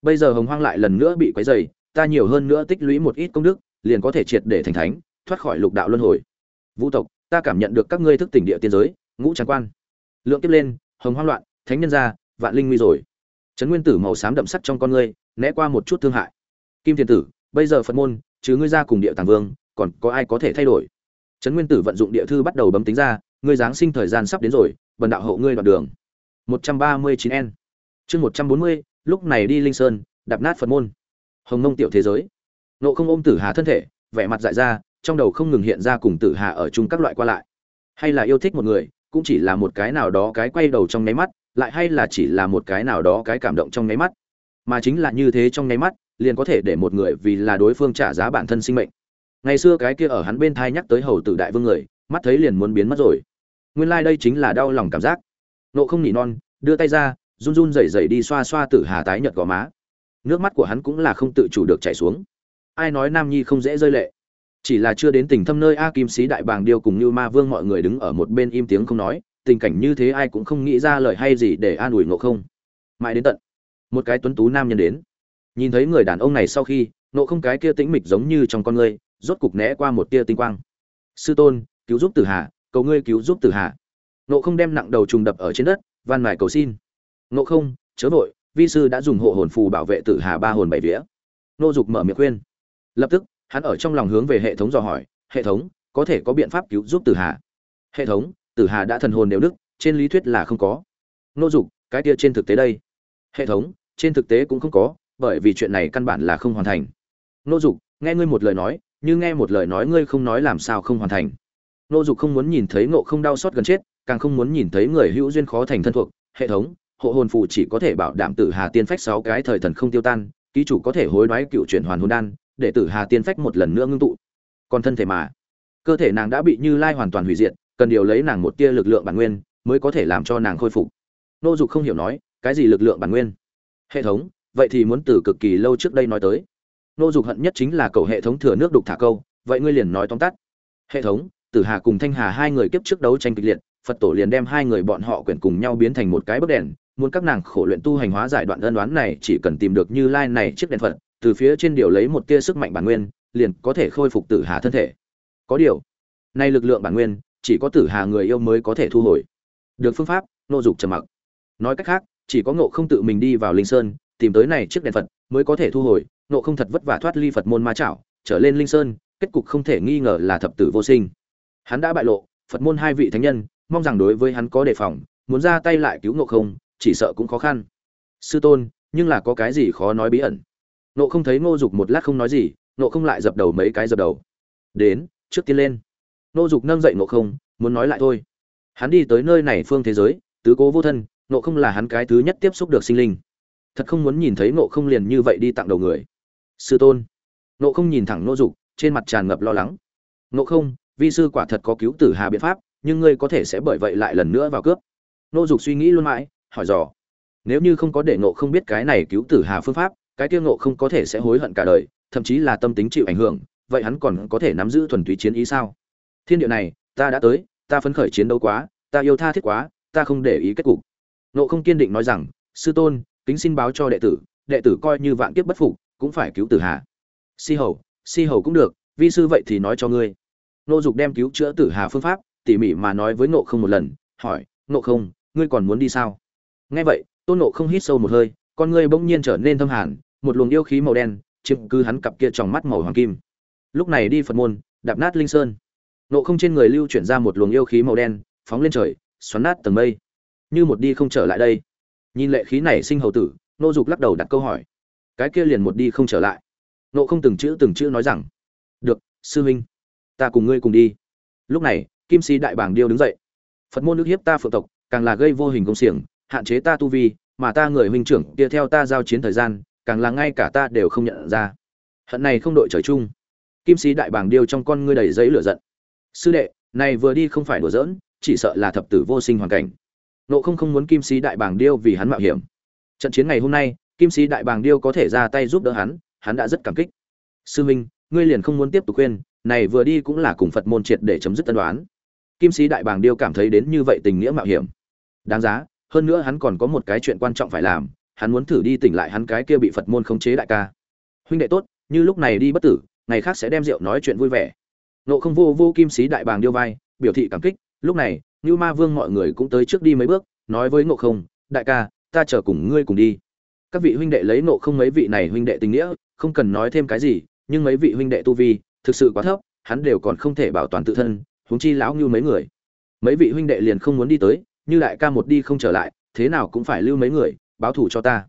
S1: bây giờ hồng hoang lại lần nữa bị quấy dày ta nhiều hơn nữa tích lũy một ít công đức, liền có thể triệt để thành thánh, thoát khỏi lục đạo luân hồi. Vũ tộc, ta cảm nhận được các ngươi thức tỉnh địa tiên giới, ngũ tràng quan. Lượng tiếp lên, hồng hoang loạn, thánh nhân ra, vạn linh nguy rồi. Trấn nguyên tử màu xám đậm sắc trong con ngươi, né qua một chút thương hại. Kim thiền tử, bây giờ phật môn chứ ngươi ra cùng địa tàng vương, còn có ai có thể thay đổi? Trấn nguyên tử vận dụng địa thư bắt đầu bấm tính ra, ngươi giáng sinh thời gian sắp đến rồi, bần đạo hậu ngươi đoạn đường. Một trăm ba mươi chín n chương một trăm bốn mươi lúc này đi linh sơn, đạp nát phật môn. Hồng mông tiểu thế giới. Nộ không ôm tử hà thân thể, vẻ mặt dại ra, trong đầu không ngừng hiện ra cùng tử hà ở chung các loại qua lại. Hay là yêu thích một người, cũng chỉ là một cái nào đó cái quay đầu trong nháy mắt, lại hay là chỉ là một cái nào đó cái cảm động trong nháy mắt. Mà chính là như thế trong nháy mắt, liền có thể để một người vì là đối phương trả giá bản thân sinh mệnh. Ngày xưa cái kia ở hắn bên thai nhắc tới hầu tử đại vương người, mắt thấy liền muốn biến mất rồi. Nguyên lai、like、đây chính là đau lòng cảm giác. Nộ không nỉ non, đưa tay ra run run rẩy rẩy đi xoa xoa tử hà tái nhợt gò má. Nước mắt của hắn cũng là không tự chủ được chảy xuống. Ai nói nam nhi không dễ rơi lệ? Chỉ là chưa đến tình thâm nơi a kim sĩ đại bàng điêu cùng như ma vương mọi người đứng ở một bên im tiếng không nói, tình cảnh như thế ai cũng không nghĩ ra lời hay gì để an ủi ngộ không. Mãi đến tận, một cái tuấn tú nam nhân đến. Nhìn thấy người đàn ông này sau khi nộ không cái kia tĩnh mịch giống như trong con ngươi, rốt cục né qua một tia tinh quang. Sư tôn, cứu giúp tử hà, cầu ngươi cứu giúp tử hà. Nộ không đem nặng đầu trùng đập ở trên đất, van mài cầu xin ngộ không, chớ vội, vi sư đã dùng hộ hồn phù bảo vệ tử hà ba hồn bảy vía. Nô dục mở miệng khuyên. Lập tức, hắn ở trong lòng hướng về hệ thống dò hỏi, hệ thống, có thể có biện pháp cứu giúp tử hà? Hệ thống, tử hà đã thần hồn đều đức trên lý thuyết là không có. Nô dục, cái kia trên thực tế đây. Hệ thống, trên thực tế cũng không có, bởi vì chuyện này căn bản là không hoàn thành. Nô dục, nghe ngươi một lời nói, như nghe một lời nói ngươi không nói làm sao không hoàn thành. Nô dục không muốn nhìn thấy ngộ không đau xót gần chết, càng không muốn nhìn thấy người hữu duyên khó thành thân thuộc. Hệ thống hộ hồn phù chỉ có thể bảo đảm tử hà tiên phách sáu cái thời thần không tiêu tan, ký chủ có thể hối đoái cựu chuyển hoàn hồn đan, để tử hà tiên phách một lần nữa ngưng tụ. Còn thân thể mà, cơ thể nàng đã bị như lai hoàn toàn hủy diệt, cần điều lấy nàng một tia lực lượng bản nguyên mới có thể làm cho nàng khôi phục. Nô dục không hiểu nói, cái gì lực lượng bản nguyên? Hệ thống, vậy thì muốn từ cực kỳ lâu trước đây nói tới. Nô dục hận nhất chính là cầu hệ thống thừa nước đục thả câu, vậy ngươi liền nói tóm tắt. Hệ thống, tử hà cùng thanh hà hai người kiếp trước đấu tranh kịch liệt, phật tổ liền đem hai người bọn họ quyển cùng nhau biến thành một cái bức đèn muốn các nàng khổ luyện tu hành hóa giải đoạn ân đoán này, chỉ cần tìm được như lai này chiếc đèn phật, từ phía trên điều lấy một tia sức mạnh bản nguyên, liền có thể khôi phục tử hà thân thể. Có điều, nay lực lượng bản nguyên, chỉ có tử hà người yêu mới có thể thu hồi. Được phương pháp, nô dục trầm mặc. Nói cách khác, chỉ có ngộ không tự mình đi vào linh sơn, tìm tới này chiếc đèn phật mới có thể thu hồi. Ngộ không thật vất vả thoát ly phật môn ma chảo, trở lên linh sơn, kết cục không thể nghi ngờ là thập tử vô sinh. Hắn đã bại lộ, phật môn hai vị thánh nhân, mong rằng đối với hắn có đề phòng, muốn ra tay lại cứu ngộ không chỉ sợ cũng khó khăn. Sư tôn, nhưng là có cái gì khó nói bí ẩn? Nộ không thấy ngô dục một lát không nói gì Nộ không lại dập đầu mấy cái dập đầu. Đến, trước tiên lên. Ngô dục nâng dậy Nộ không, muốn nói lại thôi. Hắn đi tới nơi này phương thế giới, tứ cố vô thân Nộ không là hắn cái thứ nhất tiếp xúc được sinh linh. Thật không muốn nhìn thấy Nộ không liền như vậy đi tặng đầu người. Sư tôn. Nộ không nhìn thẳng ngô dục, trên mặt tràn ngập lo lắng. Nộ không, vi sư quả thật có cứu tử hà biện pháp, nhưng ngươi có thể sẽ bởi vậy lại lần nữa vào cướp. Nô dục suy nghĩ luôn mãi hỏi dò. Nếu như không có để ngộ không biết cái này cứu tử hà phương pháp, cái tiêu ngộ không có thể sẽ hối hận cả đời, thậm chí là tâm tính chịu ảnh hưởng, vậy hắn còn có thể nắm giữ thuần túy chiến ý sao? Thiên địa này, ta đã tới, ta phấn khởi chiến đấu quá, ta yêu tha thiết quá, ta không để ý kết cục. Ngộ không kiên định nói rằng, sư tôn, kính xin báo cho đệ tử đệ tử coi như vạn kiếp bất phục, cũng phải cứu tử hà. Si hầu si hầu cũng được, vi sư vậy thì nói cho ngươi. Nô dục đem cứu chữa tử hà phương pháp, tỉ mỉ mà nói với ngộ không một lần, hỏi, ngộ không, ngươi còn muốn đi sao? Nghe vậy, tôn ngộ không hít sâu một hơi, con ngươi bỗng nhiên trở nên thâm hàn, một luồng yêu khí màu đen chiếm cứ hắn cặp kia trong mắt màu hoàng kim. Lúc này đi phật môn, đạp nát linh sơn. Ngộ không trên người lưu chuyển ra một luồng yêu khí màu đen, phóng lên trời, xoắn nát tầng mây. Như một đi không trở lại đây. Nhìn lệ khí này sinh hầu tử nô dục lắc đầu đặt câu hỏi. Cái kia liền một đi không trở lại. Nộ không từng chữ từng chữ nói rằng, được, sư huynh, ta cùng ngươi cùng đi. Lúc này, kim sĩ đại bảng điêu đứng dậy. Phật môn nước hiếp ta phượng tộc, càng là gây vô hình công xiềng hạn chế ta tu vi, mà ta người huynh trưởng kia theo ta giao chiến thời gian, càng là ngay cả ta đều không nhận ra. Hận này không đội trời chung. Kim sĩ đại bàng điêu trong con ngươi đầy giấy lửa giận. Sư đệ, này vừa đi không phải đùa giỡn, chỉ sợ là thập tử vô sinh hoàn cảnh. Nộ không không muốn kim sĩ đại bàng điêu vì hắn mạo hiểm. Trận chiến ngày hôm nay, kim sĩ đại bàng điêu có thể ra tay giúp đỡ hắn hắn đã rất cảm kích. Sư minh ngươi liền không muốn tiếp tục khuyên, này vừa đi cũng là cùng phật môn triệt để chấm dứt tân đoán. Kim sĩ đại bàng điêu cảm thấy đến như vậy tình nghĩa mạo hiểm. Đáng giá hơn nữa hắn còn có một cái chuyện quan trọng phải làm, hắn muốn thử đi tỉnh lại hắn cái kia bị phật môn khống chế đại ca. Huynh đệ tốt, như lúc này đi bất tử, ngày khác sẽ đem rượu nói chuyện vui vẻ. Nộ không vô vô kim sĩ đại bàng điêu vai, biểu thị cảm kích, lúc này như ma vương mọi người cũng tới trước đi mấy bước, nói với nộ không, đại ca, ta chờ cùng ngươi cùng đi. Các vị huynh đệ lấy nộ không mấy vị này huynh đệ tình nghĩa, không cần nói thêm cái gì, nhưng mấy vị huynh đệ tu vi, thực sự quá thấp, hắn đều còn không thể bảo toàn tự thân, huống chi lão như mấy người. Mấy vị huynh đệ liền không muốn đi tới như đại ca một đi không trở lại, thế nào cũng phải lưu mấy người, báo thủ cho ta.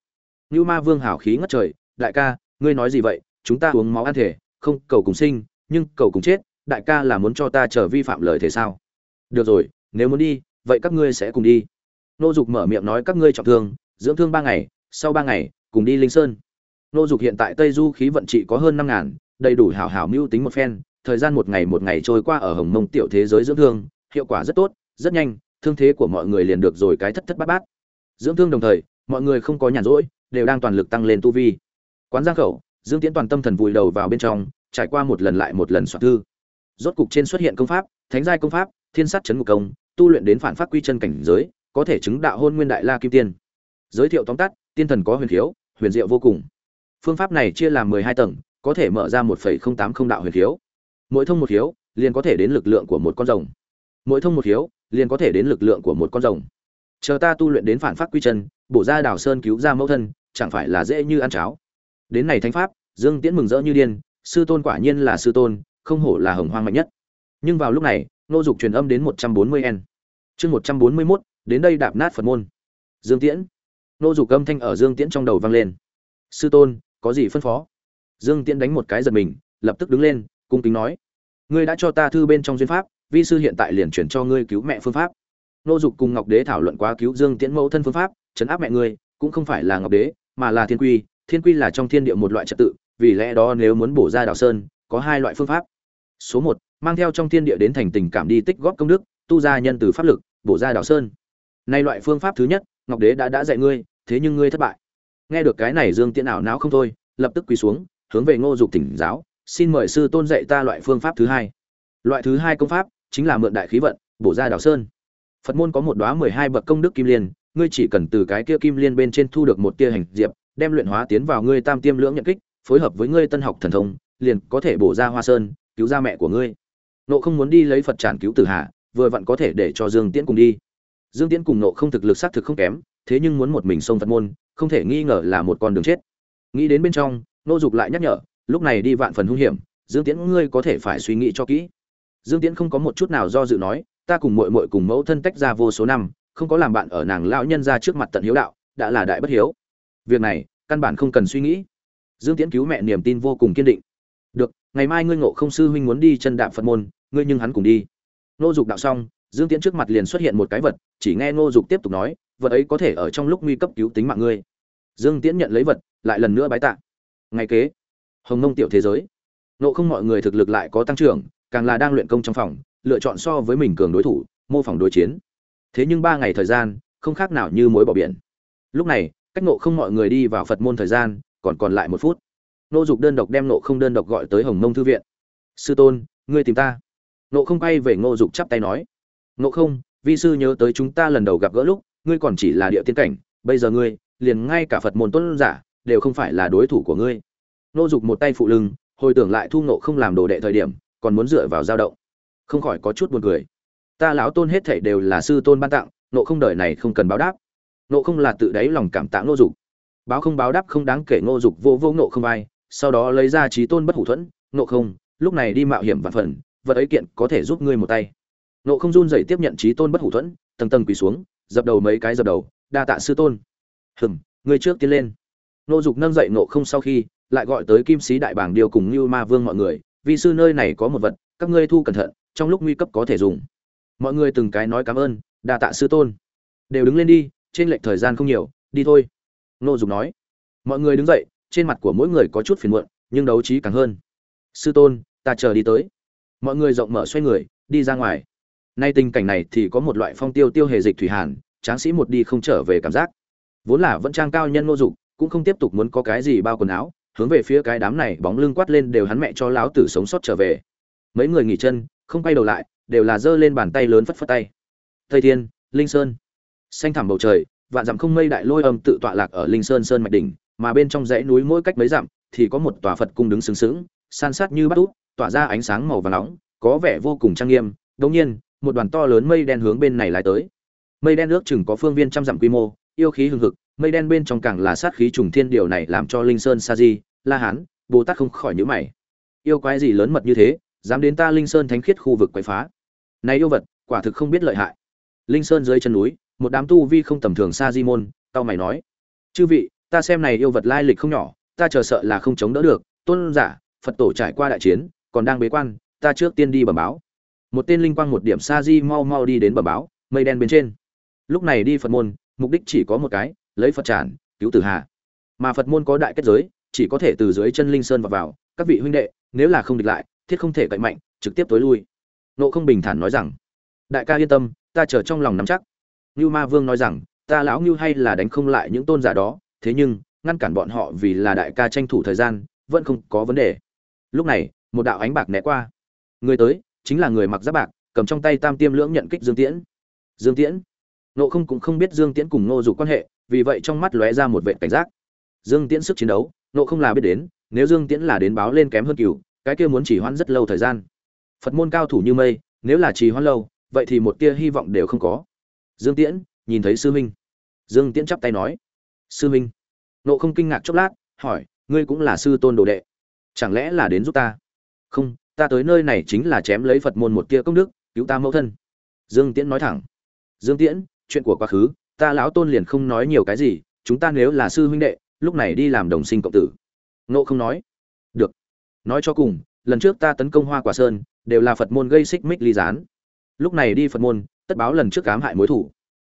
S1: Như ma vương hào khí ngất trời, đại ca, ngươi nói gì vậy, chúng ta uống máu ăn thể, không, cầu cùng sinh, nhưng cầu cùng chết, đại ca là muốn cho ta trở vi phạm lời thế sao? Được rồi, nếu muốn đi, vậy các ngươi sẽ cùng đi. Nô dục mở miệng nói các ngươi trọng thương, dưỡng thương ba ngày, sau ba ngày, cùng đi linh sơn. Nô dục hiện tại tây du khí vận trị có hơn năm ngàn, đầy đủ hảo hảo mưu tính một phen, thời gian một ngày một ngày trôi qua ở hồng mông tiểu thế giới dưỡng thương, hiệu quả rất tốt, rất nhanh thương thế của mọi người liền được rồi cái thất thất bát bát. Dưỡng thương đồng thời, mọi người không có nhàn rỗi, đều đang toàn lực tăng lên tu vi. Quán giang khẩu, dương tiễn toàn tâm thần vùi đầu vào bên trong, trải qua một lần lại một lần soạn thư. Rốt cục trên xuất hiện công pháp, thánh giai công pháp, thiên sát chấn ngục công, tu luyện đến phản phát quy chân cảnh giới, có thể chứng đạo hôn nguyên đại la kim tiên. Giới thiệu tóm tắt, tiên thần có huyền khiếu, huyền diệu vô cùng. Phương pháp này chia làm mười hai tầng, có thể mở ra một phẩy không tám không đạo huyền khiếu. Mỗi thông một khiếu, liền có thể đến lực lượng của một con rồng. Mỗi thông một khiếu liền có thể đến lực lượng của một con rồng. Chờ ta tu luyện đến phản phát quy chân, bổ ra đào sơn cứu ra mẫu thân, chẳng phải là dễ như ăn cháo. Đến này thánh pháp, dương tiễn mừng rỡ như điên, sư tôn quả nhiên là sư tôn, không hổ là hồng hoang mạnh nhất. Nhưng vào lúc này, nô dục truyền âm đến một trăm bốn mươi n. Chương một trăm bốn mươi mốt, đến đây đạp nát phật môn. Dương tiễn. Nô dục âm thanh ở dương tiễn trong đầu vang lên. Sư tôn, có gì phân phó? Dương tiễn đánh một cái giật mình, lập tức đứng lên, cung kính nói. Ngươi đã cho ta thư bên trong duyên pháp vi sư hiện tại liền chuyển cho ngươi cứu mẹ phương pháp. Nô dục cùng ngọc đế thảo luận quá cứu dương tiễn mẫu thân phương pháp, chấn áp mẹ ngươi, cũng không phải là ngọc đế, mà là thiên quy. Thiên quy là trong thiên địa một loại trật tự, vì lẽ đó nếu muốn bổ ra đào sơn, có hai loại phương pháp. Số một, mang theo trong thiên địa đến thành tình cảm đi tích góp công đức, tu ra nhân từ pháp lực, bổ ra đào sơn. Nay loại phương pháp thứ nhất, ngọc đế đã đã dạy ngươi, thế nhưng ngươi thất bại. Nghe được cái này dương tiễn ảo não không thôi, lập tức quỳ xuống, hướng về ngô dục tỉnh giáo, xin mời sư tôn dạy ta loại phương pháp thứ hai. Loại thứ hai công pháp chính là mượn đại khí vận, bổ ra đào sơn. Phật môn có một đóa mười hai bậc công đức kim liên, ngươi chỉ cần từ cái kia kim liên bên trên thu được một tia hành diệp, đem luyện hóa tiến vào ngươi tam tiêm lưỡng nhận kích, phối hợp với ngươi tân học thần thông, liền có thể bổ ra hoa sơn, cứu ra mẹ của ngươi. Nộ không muốn đi lấy phật tràn cứu tử hạ, vừa vặn có thể để cho dương tiễn cùng đi. Dương tiễn cùng nộ không thực lực xác thực không kém, thế nhưng muốn một mình xông phật môn, không thể nghi ngờ là một con đường chết. Nghĩ đến bên trong, nô dục lại nhắc nhở, lúc này đi vạn phần hung hiểm, dương tiễn ngươi có thể phải suy nghĩ cho kỹ dương tiễn không có một chút nào do dự nói, ta cùng muội muội cùng mẫu thân tách ra vô số năm, không có làm bạn ở nàng lão nhân ra trước mặt tận hiếu đạo, đã là đại bất hiếu. Việc này, căn bản không cần suy nghĩ. Dương tiễn cứu mẹ niềm tin vô cùng kiên định. Được, ngày mai ngươi ngộ không sư huynh muốn đi chân đạm phật môn, ngươi nhưng hắn cùng đi. Nô dục đạo xong, dương tiễn trước mặt liền xuất hiện một cái vật, chỉ nghe ngô dục tiếp tục nói, vật ấy có thể ở trong lúc nguy cấp cứu tính mạng ngươi. Dương tiễn nhận lấy vật, lại lần nữa bái tạ. Ngày kế, hồng nông tiểu thế giới. Nộ không mọi người thực lực lại có tăng trưởng càng là đang luyện công trong phòng, lựa chọn so với mình cường đối thủ, mô phỏng đối chiến. Thế nhưng ba ngày thời gian, không khác nào như mối bỏ biển. Lúc này, cách nộ không mọi người đi vào phật môn thời gian, còn còn lại một phút. Nô dục đơn độc đem nộ không đơn độc gọi tới hồng mông thư viện. Sư tôn, ngươi tìm ta. Nộ không quay về ngô dục chắp tay nói. Nộ không, vi sư nhớ tới chúng ta lần đầu gặp gỡ lúc, ngươi còn chỉ là địa tiên cảnh, bây giờ ngươi, liền ngay cả phật môn tuấn giả, đều không phải là đối thủ của ngươi. Nô dục một tay phụ lưng, hồi tưởng lại thu nộ không làm đồ đệ thời điểm còn muốn dựa vào dao động. Không khỏi có chút buồn cười. Ta lão tôn hết thảy đều là sư tôn ban tặng nộ không đời này không cần báo đáp. Nộ không là tự đáy lòng cảm tạ nô dục. Báo không báo đáp không đáng kể ngô dục vô vô nộ không ai, sau đó lấy ra trí tôn bất hủ thuẫn nộ không, lúc này đi mạo hiểm và phần, vật ấy kiện có thể giúp ngươi một tay. Nộ không run dậy tiếp nhận trí tôn bất hủ thuẫn, tầng tầng quỳ xuống, dập đầu mấy cái dập đầu, đa tạ sư tôn. Hừm, ngươi trước tiến lên. Nô dục nâng dậy nộ không sau khi, lại gọi tới kim sĩ đại bảng điều cùng như ma vương mọi người vì sư nơi này có một vật, các ngươi thu cẩn thận, trong lúc nguy cấp có thể dùng. Mọi người từng cái nói cảm ơn, đa tạ sư tôn. Đều đứng lên đi, trên lệch thời gian không nhiều, đi thôi. Nô dục nói. Mọi người đứng dậy, trên mặt của mỗi người có chút phiền muộn, nhưng đấu trí càng hơn. Sư tôn, ta chờ đi tới. Mọi người rộng mở xoay người, đi ra ngoài. Nay tình cảnh này thì có một loại phong tiêu tiêu hề dịch thủy hàn, tráng sĩ một đi không trở về cảm giác. Vốn là vẫn trang cao nhân nô dục, cũng không tiếp tục muốn có cái gì bao quần áo hướng về phía cái đám này bóng lưng quát lên đều hắn mẹ cho lão tử sống sót trở về. Mấy người nghỉ chân, không quay đầu lại, đều là giơ lên bàn tay lớn phất phất tay. Tây thiên, linh sơn. Xanh thẳm bầu trời, vạn dặm không mây đại lôi âm tự tọa lạc ở linh sơn sơn mạch đỉnh, mà bên trong dãy núi mỗi cách mấy dặm, thì có một tòa phật cung đứng sừng sững, san sát như bát út, tỏa ra ánh sáng màu vàng nóng, có vẻ vô cùng trang nghiêm. Đống nhiên, một đoàn to lớn mây đen hướng bên này lại tới. Mây đen ước chừng có phương viên trăm dặm quy mô, yêu khí hừng hực mây đen bên trong càng là sát khí trùng thiên điều này làm cho linh sơn sa di, la hán, bồ tát không khỏi nhữ mày. Yêu quái gì lớn mật như thế, dám đến ta linh sơn thánh khiết khu vực quấy phá? Này yêu vật, quả thực không biết lợi hại. Linh sơn dưới chân núi, một đám tu vi không tầm thường sa di môn tao mày nói. Chư vị, ta xem này yêu vật lai lịch không nhỏ, ta chờ sợ là không chống đỡ được. Tôn giả, phật tổ trải qua đại chiến, còn đang bế quan, ta trước tiên đi bẩm báo. Một tên linh quang một điểm sa di mau mau đi đến bẩm báo, mây đen bên trên. Lúc này đi phật môn, mục đích chỉ có một cái lấy phật tràn, cứu tử hà. Mà phật môn có đại kết giới, chỉ có thể từ dưới chân linh sơn vào vào, các vị huynh đệ, nếu là không địch lại, thiết không thể cậy mạnh, trực tiếp tối lui. Nộ không bình thản nói rằng, đại ca yên tâm, ta chờ trong lòng nắm chắc. Như ma vương nói rằng, ta lão như hay là đánh không lại những tôn giả đó, thế nhưng, ngăn cản bọn họ vì là đại ca tranh thủ thời gian, vẫn không có vấn đề. Lúc này, một đạo ánh bạc né qua. Người tới, chính là người mặc giáp bạc, cầm trong tay tam tiêm lưỡng nhận kích dương tiễn. Dương tiễn? Nộ không cũng không biết dương tiễn cùng nô dục quan hệ, vì vậy trong mắt lóe ra một vệ cảnh giác. Dương tiễn sức chiến đấu, nộ không là biết đến, nếu dương tiễn là đến báo lên kém hơn cửu cái kia muốn chỉ hoãn rất lâu thời gian. Phật môn cao thủ như mây, nếu là trì hoãn lâu, vậy thì một tia hy vọng đều không có. Dương tiễn, nhìn thấy sư huynh. Dương tiễn chắp tay nói, sư huynh. Nộ không kinh ngạc chốc lát, hỏi, ngươi cũng là sư tôn đồ đệ, chẳng lẽ là đến giúp ta? Không, ta tới nơi này chính là chém lấy phật môn một tia công đức, cứu ta mẫu thân. Dương tiễn nói thẳng. Dương tiễn chuyện của quá khứ, ta lão tôn liền không nói nhiều cái gì, chúng ta nếu là sư huynh đệ, lúc này đi làm đồng sinh cộng tử. Nộ không nói. Được. Nói cho cùng, lần trước ta tấn công hoa quả sơn, đều là phật môn gây xích mích ly gián. Lúc này đi phật môn, tất báo lần trước cám hại mối thủ.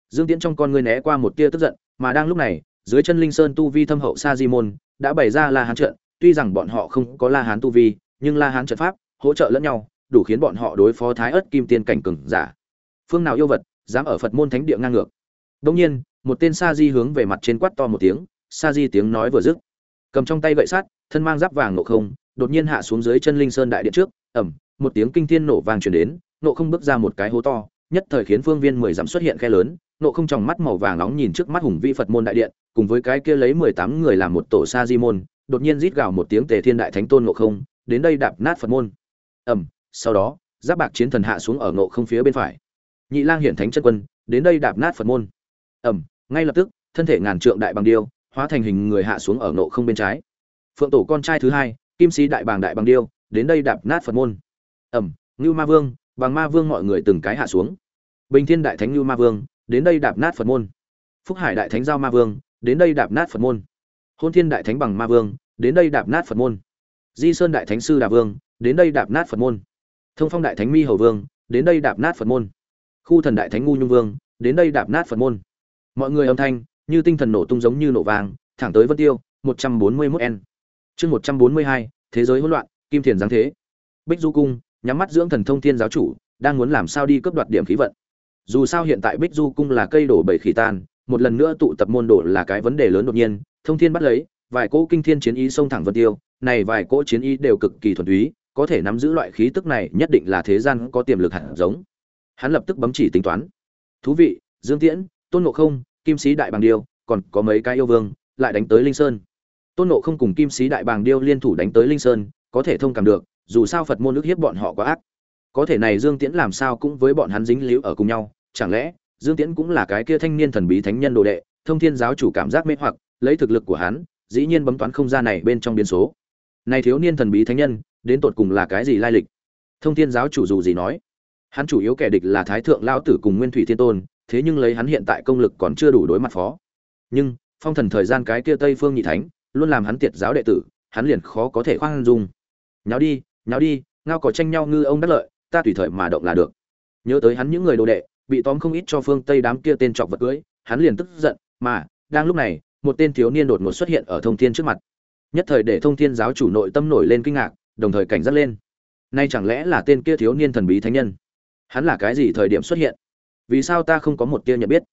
S1: Dương tiễn trong con ngươi né qua một tia tức giận, mà đang lúc này, dưới chân linh sơn tu vi thâm hậu sa di môn, đã bày ra la hán trận. Tuy rằng bọn họ không có la hán tu vi, nhưng la hán trận pháp hỗ trợ lẫn nhau, đủ khiến bọn họ đối phó thái ớt kim tiên cảnh cừng giả. Phương nào yêu vật dám ở phật môn thánh địa ngang ngược. Đông nhiên, một tên sa di hướng về mặt trên quát to một tiếng, sa di tiếng nói vừa dứt, cầm trong tay gậy sắt, thân mang giáp vàng nộ không, đột nhiên hạ xuống dưới chân linh sơn đại điện trước ẩm một tiếng kinh thiên nổ vang truyền đến, nộ không bước ra một cái hố to, nhất thời khiến phương viên mười dặm xuất hiện khe lớn, nộ không tròng mắt màu vàng nóng nhìn trước mắt hùng vĩ phật môn đại điện, cùng với cái kia lấy mười tám người làm một tổ sa di môn, đột nhiên rít gào một tiếng tề thiên đại thánh tôn nộ không, đến đây đạp nát phật môn. Ẩm sau đó, giáp bạc chiến thần hạ xuống ở nộ không phía bên phải nhị lang hiển thánh chân quân, đến đây đạp nát phật môn. Ẩm, ngay lập tức, thân thể ngàn trượng đại bằng điêu, hóa thành hình người hạ xuống ở nộ không bên trái. Phượng tổ con trai thứ hai, kim sĩ đại bàng đại bằng điêu, đến đây đạp nát phật môn. Ẩm, ngưu ma vương, bằng ma vương mọi người từng cái hạ xuống. Bình thiên đại thánh ngưu ma vương, đến đây đạp nát phật môn. Phúc hải đại thánh giao ma vương, đến đây đạp nát phật môn. Hôn thiên đại thánh bằng ma vương, đến đây đạp nát phật môn. Di sơn đại thánh sư đà vương, đến đây đạp nát phật môn. Thông phong đại thánh mi hầu vương, đến đây đạp nát phật môn khu thần đại thánh ngu nhung vương, đến đây đạp nát phật môn. Mọi người âm thanh như tinh thần nổ tung giống như nổ vàng, thẳng tới vân tiêu, một trăm bốn mươi 141 n. Chương một trăm bốn mươi hai, thế giới hỗn loạn, kim thiền giáng thế. Bích du cung, nhắm mắt dưỡng thần thông thiên giáo chủ, đang muốn làm sao đi cướp đoạt điểm khí vận. Dù sao hiện tại bích du cung là cây đổ bầy khỉ tan, một lần nữa tụ tập môn đồ là cái vấn đề lớn đột nhiên, thông thiên bắt lấy, vài cỗ kinh thiên chiến ý xông thẳng vân tiêu, này vài cỗ chiến ý đều cực kỳ thuần túy, có thể nắm giữ loại khí tức này nhất định là thế gian có tiềm lực hẳn giống hắn lập tức bấm chỉ tính toán. Thú vị, dương tiễn, tôn ngộ không, kim sĩ đại bàng điêu, còn có mấy cái yêu vương, lại đánh tới linh sơn. Tôn ngộ không cùng kim sĩ đại bàng điêu liên thủ đánh tới linh sơn, có thể thông cảm được, dù sao phật môn ức hiếp bọn họ quá ác. Có thể này dương tiễn làm sao cũng với bọn hắn dính líu ở cùng nhau, chẳng lẽ, dương tiễn cũng là cái kia thanh niên thần bí thánh nhân đồ đệ, thông thiên giáo chủ cảm giác mê hoặc, lấy thực lực của hắn, dĩ nhiên bấm toán không gian này bên trong biến số. Này thiếu niên thần bí thánh nhân, đến tột cùng là cái gì lai lịch? Thông thiên giáo chủ dù gì nói hắn chủ yếu kẻ địch là thái thượng lao tử cùng nguyên thủy thiên tôn, thế nhưng lấy hắn hiện tại công lực còn chưa đủ đối mặt phó. Nhưng, phong thần thời gian cái kia tây phương nhị thánh, luôn làm hắn tiệt giáo đệ tử, hắn liền khó có thể khoan dung. Nháo đi nháo đi, ngao có tranh nhau ngư ông đắc lợi, ta tùy thời mà động là được. Nhớ tới hắn những người đồ đệ, bị tóm không ít cho phương tây đám kia tên trọc vật cưới, hắn liền tức giận, mà, đang lúc này, một tên thiếu niên đột ngột xuất hiện ở thông thiên trước mặt. Nhất thời để thông thiên giáo chủ nội tâm nổi lên kinh ngạc, đồng thời cảnh giác lên. Nay chẳng lẽ là tên kia thiếu niên thần bí thánh nhân? Hắn là cái gì thời điểm xuất hiện? Vì sao ta không có một tia nhận biết?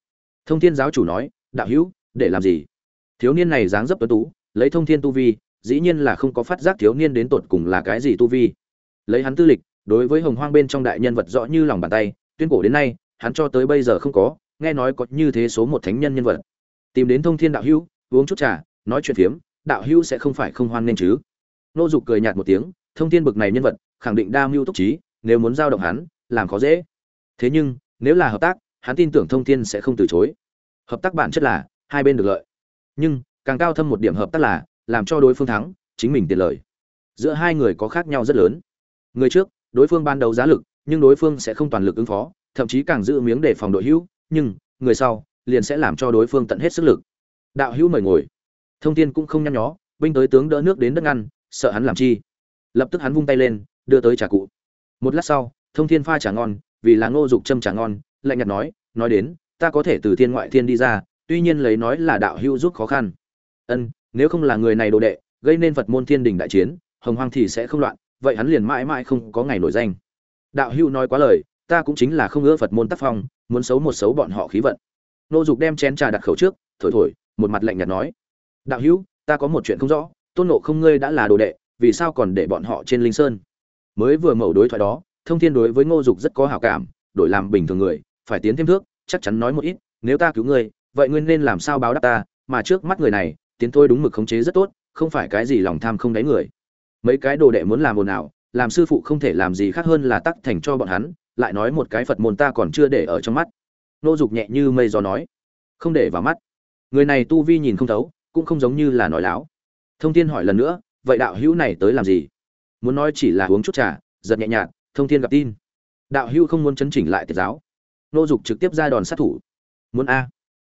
S1: Thông thiên giáo chủ nói, đạo hữu, để làm gì? Thiếu niên này dáng dấp tuấn tú, lấy thông thiên tu vi, dĩ nhiên là không có phát giác thiếu niên đến tột cùng là cái gì tu vi. Lấy hắn tư lịch, đối với hồng hoang bên trong đại nhân vật rõ như lòng bàn tay, tuyên cổ đến nay, hắn cho tới bây giờ không có, nghe nói có như thế số một thánh nhân nhân vật. Tìm đến thông thiên đạo hữu, uống chút trà, nói chuyện phiếm, đạo hữu sẽ không phải không hoan nên chứ. Nô dục cười nhạt một tiếng, thông thiên bực này nhân vật, khẳng định đa mưu túc trí, nếu muốn giao động hắn làm khó dễ. Thế nhưng, nếu là hợp tác, hắn tin tưởng thông thiên sẽ không từ chối. Hợp tác bản chất là, hai bên được lợi. Nhưng, càng cao thâm một điểm hợp tác là, làm cho đối phương thắng, chính mình tiền lời giữa hai người có khác nhau rất lớn. Người trước, đối phương ban đầu giá lực, nhưng đối phương sẽ không toàn lực ứng phó, thậm chí càng giữ miếng để phòng đội hữu, nhưng, người sau, liền sẽ làm cho đối phương tận hết sức lực. Đạo hữu mời ngồi. Thông tin cũng không nhăn nhó, binh tới tướng đỡ nước đến đất ngăn, sợ hắn làm chi. Lập tức hắn vung tay lên, đưa tới trà cụ. Một lát sau thông thiên pha trà ngon, vì là ngô dục châm trà ngon, lạnh nhạt nói nói đến, ta có thể từ thiên ngoại thiên đi ra, tuy nhiên lấy nói là đạo hữu giúp khó khăn. Ân, nếu không là người này đồ đệ, gây nên phật môn thiên đình đại chiến, hồng hoang thì sẽ không loạn, vậy hắn liền mãi mãi không có ngày nổi danh. Đạo hữu nói quá lời, ta cũng chính là không ưa phật môn tác phong, muốn xấu một xấu bọn họ khí vận. Nô dục đem chén trà đặt khẩu trước, thổi thổi, một mặt lạnh nhạt nói, đạo hữu, ta có một chuyện không rõ, tôn nộ không ngươi đã là đồ đệ, vì sao còn để bọn họ trên linh sơn? Mới vừa mẩu đối thoại đó thông thiên đối với ngô dục rất có hảo cảm, đổi làm bình thường người, phải tiến thêm thước, chắc chắn nói một ít, nếu ta cứu ngươi, vậy ngươi nên làm sao báo đáp ta, mà trước mắt người này, tiến thôi đúng mực khống chế rất tốt, không phải cái gì lòng tham không đáy người. Mấy cái đồ đệ muốn làm ồn ào, làm sư phụ không thể làm gì khác hơn là tắc thành cho bọn hắn, lại nói một cái phật môn ta còn chưa để ở trong mắt. Nô dục nhẹ như mây gió nói, không để vào mắt. Người này tu vi nhìn không thấu, cũng không giống như là nói láo. Thông thiên hỏi lần nữa, vậy đạo hữu này tới làm gì? Muốn nói chỉ là uống chút trà, giật nhẹ nhàng thông thiên gặp tin. Đạo hữu không muốn chấn chỉnh lại tiệt giáo. Nô dục trực tiếp ra đòn sát thủ. Muốn a?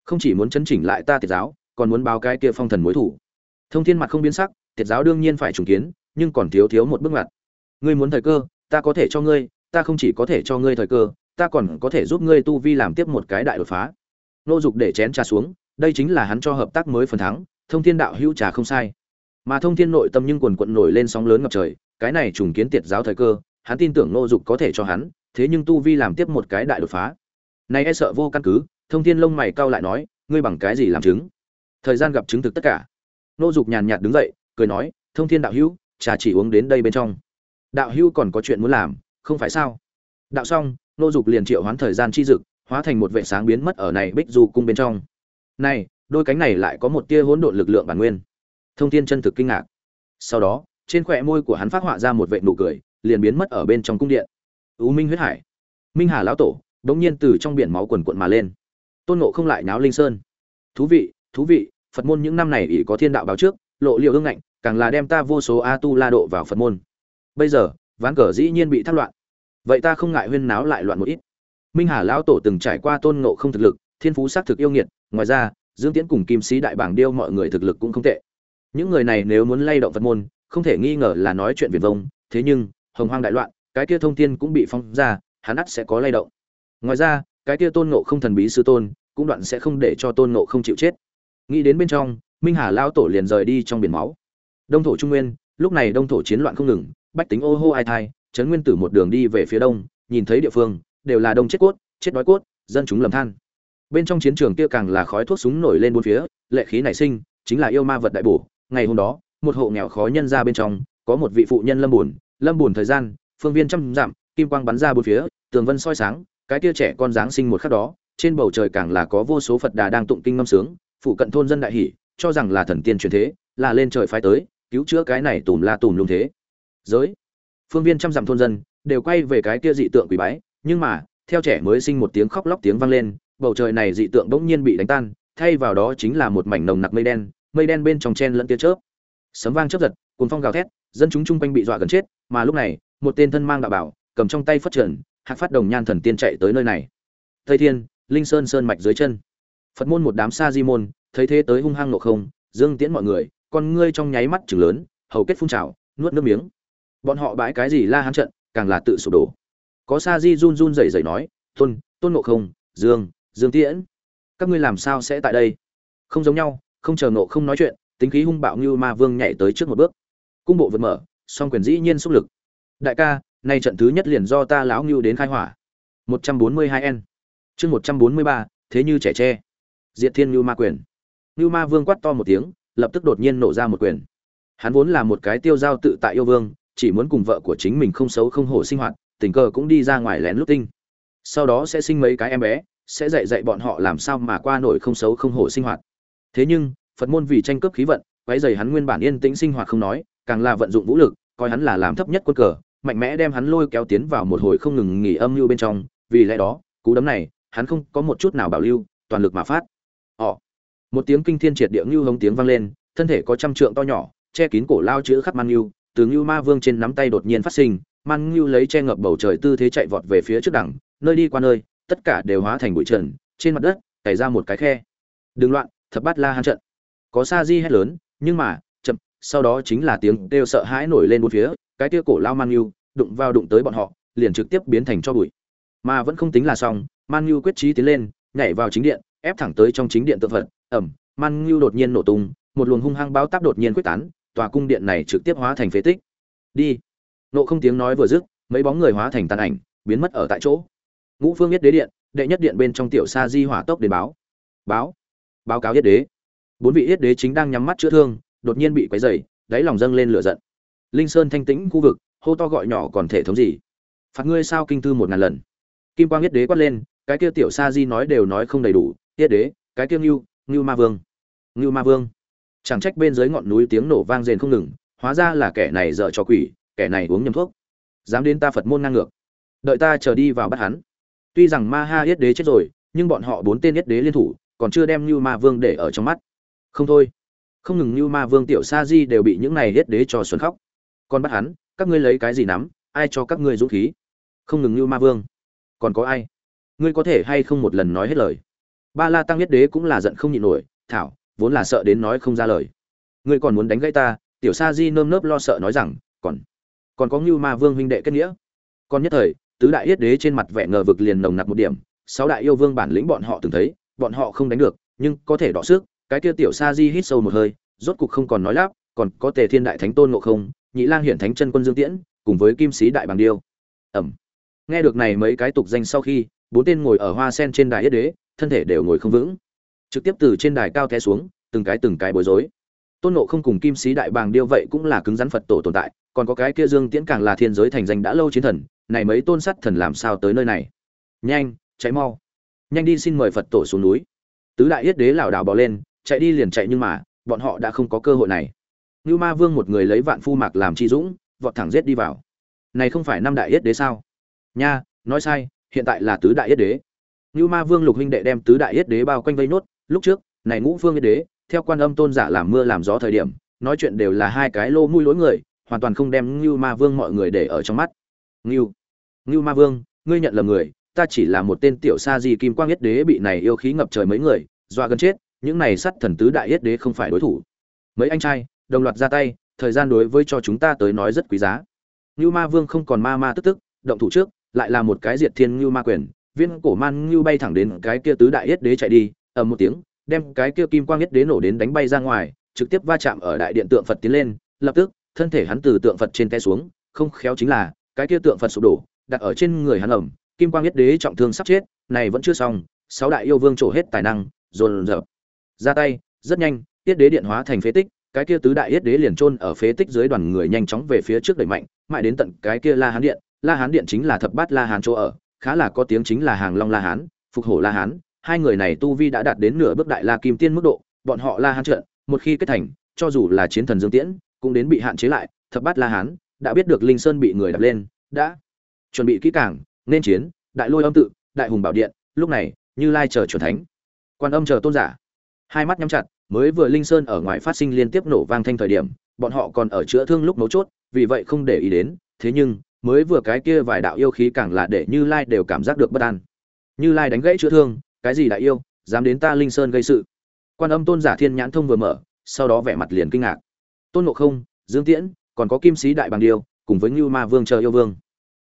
S1: Không chỉ muốn chấn chỉnh lại ta tiệt giáo, còn muốn báo cái kia phong thần mối thủ. Thông thiên mặt không biến sắc, tiệt giáo đương nhiên phải trùng kiến, nhưng còn thiếu thiếu một bước ngoặt. Ngươi muốn thời cơ, ta có thể cho ngươi, ta không chỉ có thể cho ngươi thời cơ, ta còn có thể giúp ngươi tu vi làm tiếp một cái đại đột phá. Nô dục để chén trà xuống, đây chính là hắn cho hợp tác mới phần thắng, thông thiên đạo hữu trà không sai. Mà thông thiên nội tâm nhưng quần quận nổi lên sóng lớn ngập trời, cái này trùng kiến tiệt giáo thời cơ hắn tin tưởng nô dục có thể cho hắn, thế nhưng tu vi làm tiếp một cái đại đột phá. Này e sợ vô căn cứ, thông thiên lông mày cau lại nói, ngươi bằng cái gì làm chứng? Thời gian gặp chứng thực tất cả. Nô dục nhàn nhạt đứng dậy, cười nói, thông thiên đạo hữu, trà chỉ uống đến đây bên trong. Đạo hữu còn có chuyện muốn làm, không phải sao? Đạo xong nô dục liền triệu hoán thời gian chi dực, hóa thành một vệ sáng biến mất ở này bích du cung bên trong. Này, đôi cánh này lại có một tia hỗn độn lực lượng bản nguyên. Thông thiên chân thực kinh ngạc. Sau đó, trên khóe môi của hắn phát họa ra một vệ nụ cười liền biến mất ở bên trong cung điện. U minh huyết hải. Minh hà lão tổ, đống nhiên từ trong biển máu quần quận mà lên. Tôn ngộ không lại náo linh sơn. Thú vị thú vị, phật môn những năm này ỷ có thiên đạo báo trước, lộ liễu ương ngạnh, càng là đem ta vô số a tu la độ vào phật môn. Bây giờ, ván cờ dĩ nhiên bị thắt loạn. Vậy ta không ngại huyên náo lại loạn một ít. Minh hà lão tổ từng trải qua tôn ngộ không thực lực, thiên phú sát thực yêu nghiệt, ngoài ra, dương tiễn cùng kim sĩ đại bảng điêu mọi người thực lực cũng không tệ. Những người này nếu muốn lay động phật môn, không thể nghi ngờ là nói chuyện viền vông, thế nhưng hồng hoang đại loạn, cái kia thông thiên cũng bị phong ra, hắn ắt sẽ có lay động. Ngoài ra, cái kia tôn ngộ không thần bí sư tôn, cũng đoạn sẽ không để cho tôn ngộ không chịu chết. Nghĩ đến bên trong, minh hà lao tổ liền rời đi trong biển máu. Đông thổ trung nguyên, lúc này đông thổ chiến loạn không ngừng, bách tính ô hô ai thai, trấn nguyên tử một đường đi về phía đông, nhìn thấy địa phương, đều là đông chết cốt, chết đói cốt, dân chúng lầm than. Bên trong chiến trường kia càng là khói thuốc súng nổi lên bốn phía, lệ khí nảy sinh, chính là yêu ma vật đại bổ. Ngày hôm đó, một hộ nghèo khó nhân ra bên trong, có một vị phụ nhân lâm buồn lâm buồn thời gian, phương viên trăm dặm, kim quang bắn ra bốn phía, tường vân soi sáng, cái tia trẻ con giáng sinh một khắc đó, trên bầu trời càng là có vô số phật đà đang tụng kinh ngâm sướng, phụ cận thôn dân đại hỷ cho rằng là thần tiên truyền thế, là lên trời phái tới, cứu chữa cái này tùm la tùm lung thế. Giới, phương viên trăm dặm thôn dân, đều quay về cái kia dị tượng quỷ bái, nhưng mà, theo trẻ mới sinh một tiếng khóc lóc tiếng vang lên, bầu trời này dị tượng bỗng nhiên bị đánh tan, thay vào đó chính là một mảnh nồng nặc mây đen mây đen bên trong chen lẫn tia chớp. Sấm vang chớp giật cuốn phong gào thét dân chúng chung quanh bị dọa gần chết, mà lúc này, một tên thân mang đạo bảo, cầm trong tay phất trần, hạc phát đồng nhan thần tiên chạy tới nơi này. Tây thiên, linh sơn sơn mạch dưới chân. Phật môn một đám sa di môn, thấy thế tới hung hăng nộ không, dương tiễn mọi người, con ngươi trong nháy mắt chừng lớn, hầu kết phun trào, nuốt nước miếng. Bọn họ bãi cái gì la hán trận, càng là tự sụp đổ. Có sa di run run rẩy rẩy nói, tôn tôn nộ không, dương dương tiễn, các ngươi làm sao sẽ tại đây? Không giống nhau, không chờ nộ không nói chuyện, tính khí hung bạo như ma vương nhảy tới trước một bước cung bộ vượt mở, song quyền dĩ nhiên xúc lực. Đại ca, nay trận thứ nhất liền do ta lão ngưu đến khai hỏa. một trăm bốn mươi hai n chương một trăm bốn mươi ba, thế như trẻ tre. Diệt thiên ngưu ma quyền. Ngưu ma vương quát to một tiếng, lập tức đột nhiên nổ ra một quyền. Hắn vốn là một cái tiêu giao tự tại yêu vương, chỉ muốn cùng vợ của chính mình không xấu không hổ sinh hoạt, tình cờ cũng đi ra ngoài lén lút tinh. Sau đó sẽ sinh mấy cái em bé, sẽ dạy dạy bọn họ làm sao mà qua nổi không xấu không hổ sinh hoạt. Thế nhưng, phật môn vì tranh cướp khí vận, quấy dày hắn nguyên bản yên tĩnh sinh hoạt không nói càng là vận dụng vũ lực, coi hắn là làm thấp nhất quân cờ, mạnh mẽ đem hắn lôi kéo tiến vào một hồi không ngừng nghỉ âm mưu bên trong, vì lẽ đó, cú đấm này, hắn không có một chút nào bảo lưu, toàn lực mà phát. Ỏ một tiếng kinh thiên triệt địa ngưu hống tiếng vang lên, thân thể có trăm trượng to nhỏ, che kín cổ lao chữ khắp man ngưu từ ngưu ma vương trên nắm tay đột nhiên phát sinh, man ngưu lấy che ngập bầu trời tư thế chạy vọt về phía trước đẳng, nơi đi qua nơi, tất cả đều hóa thành bụi trần, trên mặt đất cày ra một cái khe. Đừng loạn, thập bát la hán trận. Có sa di hét lớn, nhưng mà sau đó chính là tiếng kêu sợ hãi nổi lên bốn phía cái tia cổ lao man ngưu đụng vào đụng tới bọn họ liền trực tiếp biến thành cho bụi. Mà vẫn không tính là xong man ngưu quyết chí tiến lên nhảy vào chính điện ép thẳng tới trong chính điện tự phật ầm, man ngưu đột nhiên nổ tung một luồng hung hăng báo táp đột nhiên quyết tán tòa cung điện này trực tiếp hóa thành phế tích. Đi. Nộ không tiếng nói vừa dứt mấy bóng người hóa thành tàn ảnh biến mất ở tại chỗ. Ngũ phương biết đế điện đệ nhất điện bên trong tiểu sa di hỏa tốc đến báo. Báo. Báo cáo yết đế. Bốn vị yết đế chính đang nhắm mắt chữa thương đột nhiên bị quấy dày đáy lòng dâng lên lửa giận. Linh sơn thanh tĩnh khu vực, hô to gọi nhỏ còn thể thống gì? Phạt ngươi sao kinh thư một ngàn lần? Kim quang yết đế quát lên, cái kia tiểu sa di nói đều nói không đầy đủ, yết đế, cái kia ngưu ngưu ma vương. Ngưu ma vương. Chẳng trách bên dưới ngọn núi tiếng nổ vang rền không ngừng, hóa ra là kẻ này dở cho quỷ, kẻ này uống nhầm thuốc. Dám đến ta phật môn ngang ngược. Đợi ta chờ đi vào bắt hắn. Tuy rằng ma ha yết đế chết rồi, nhưng bọn họ bốn tên yết đế liên thủ, còn chưa đem như ma vương để ở trong mắt. Không thôi không ngừng như ma vương tiểu sa di đều bị những này hết đế cho xuân khóc. Còn bắt hắn, các ngươi lấy cái gì nắm? Ai cho các ngươi dũng khí? Không ngừng như ma vương. Còn có ai? Ngươi có thể hay không một lần nói hết lời? Ba la tăng nhất đế cũng là giận không nhịn nổi, thảo, vốn là sợ đến nói không ra lời. Ngươi còn muốn đánh gãy ta? Tiểu sa di nơm nớp lo sợ nói rằng, còn còn có như ma vương huynh đệ kết nghĩa. Còn nhất thời, tứ đại yết đế trên mặt vẻ ngờ vực liền nồng nặc một điểm. Sáu đại yêu vương bản lĩnh bọn họ từng thấy, bọn họ không đánh được, nhưng có thể đọ sức cái kia tiểu sa di hít sâu một hơi, rốt cục không còn nói lắp, còn có tề thiên đại thánh tôn ngộ không, nhị lang hiển thánh chân quân dương tiễn, cùng với kim sĩ đại bằng điêu. Ẩm. Nghe được này mấy cái tục danh sau khi, bốn tên ngồi ở hoa sen trên đài yết đế, thân thể đều ngồi không vững. Trực tiếp từ trên đài cao té xuống, từng cái từng cái bối rối. Tôn nộ không cùng kim sĩ đại bàng điêu vậy cũng là cứng rắn phật tổ tồn tại, còn có cái kia dương tiễn càng là thiên giới thành danh đã lâu chiến thần, này mấy tôn sắt thần làm sao tới nơi này? Nhanh cháy mau. Nhanh đi xin mời phật tổ xuống núi. Tứ đại yết đế lảo đảo bỏ lên chạy đi liền chạy nhưng mà, bọn họ đã không có cơ hội này. Như ma vương một người lấy vạn phu mạc làm chi dũng, vọt thẳng giết đi vào. Này không phải năm đại yết đế sao? Nha, nói sai, hiện tại là tứ đại yết đế. Như ma vương lục huynh đệ đem tứ đại yết đế bao quanh vây nốt. Lúc trước, này ngũ vương yết đế, theo quan âm tôn giả làm mưa làm gió thời điểm, nói chuyện đều là hai cái lô mũi lối người, hoàn toàn không đem Ngưu ma vương mọi người để ở trong mắt. Ngưu ngưu ma vương, ngươi nhận lầm người, ta chỉ là một tên tiểu sa di kim quang yết đế bị này yêu khí ngập trời mấy người doa gần chết những này sắt thần tứ đại yết đế không phải đối thủ. Mấy anh trai, đồng loạt ra tay, thời gian đối với cho chúng ta tới nói rất quý giá. Ngưu ma vương không còn ma ma tức tức, động thủ trước, lại là một cái diệt thiên ngưu ma quyền, viên cổ man ngưu bay thẳng đến cái kia tứ đại yết đế chạy đi, ầm một tiếng, đem cái kia kim quang yết đế nổ đến đánh bay ra ngoài, trực tiếp va chạm ở đại điện tượng phật tiến lên, lập tức, thân thể hắn từ tượng phật trên té xuống, không khéo chính là, cái kia tượng phật sụp đổ, đặt ở trên người hắn ẩm, kim quang yết đế trọng thương sắp chết, này vẫn chưa xong, sáu đại yêu vương trổ hết tài năng, dồn dập ra tay, rất nhanh tiết đế điện hóa thành phế tích, cái kia tứ đại yết đế liền chôn ở phế tích dưới đoàn người nhanh chóng về phía trước đẩy mạnh, mãi đến tận cái kia la hán điện. La hán điện chính là thập bát la hán chỗ ở, khá là có tiếng chính là hàng long la hán, phục hổ la hán. Hai người này tu vi đã đạt đến nửa bước đại la kim tiên mức độ, bọn họ la hán trận một khi kết thành, cho dù là chiến thần dương tiễn, cũng đến bị hạn chế lại, thập bát la hán đã biết được linh sơn bị người đập lên, đã chuẩn bị kỹ càng, nên chiến, đại lôi âm tự, đại hùng bảo điện, lúc này, như lai chờ chuẩn thánh. Quan âm chờ tôn giả hai mắt nhắm chặt, mới vừa linh sơn ở ngoài phát sinh liên tiếp nổ vang thanh thời điểm, bọn họ còn ở chữa thương lúc mấu chốt, vì vậy không để ý đến, thế nhưng, mới vừa cái kia vài đạo yêu khí càng là để như lai đều cảm giác được bất an. Như lai đánh gãy chữa thương, cái gì đại yêu, dám đến ta linh sơn gây sự? Quan âm tôn giả thiên nhãn thông vừa mở, sau đó vẻ mặt liền kinh ngạc. Tôn ngộ không, dương tiễn, còn có kim sĩ đại bằng điêu, cùng với ngưu ma vương chờ yêu vương.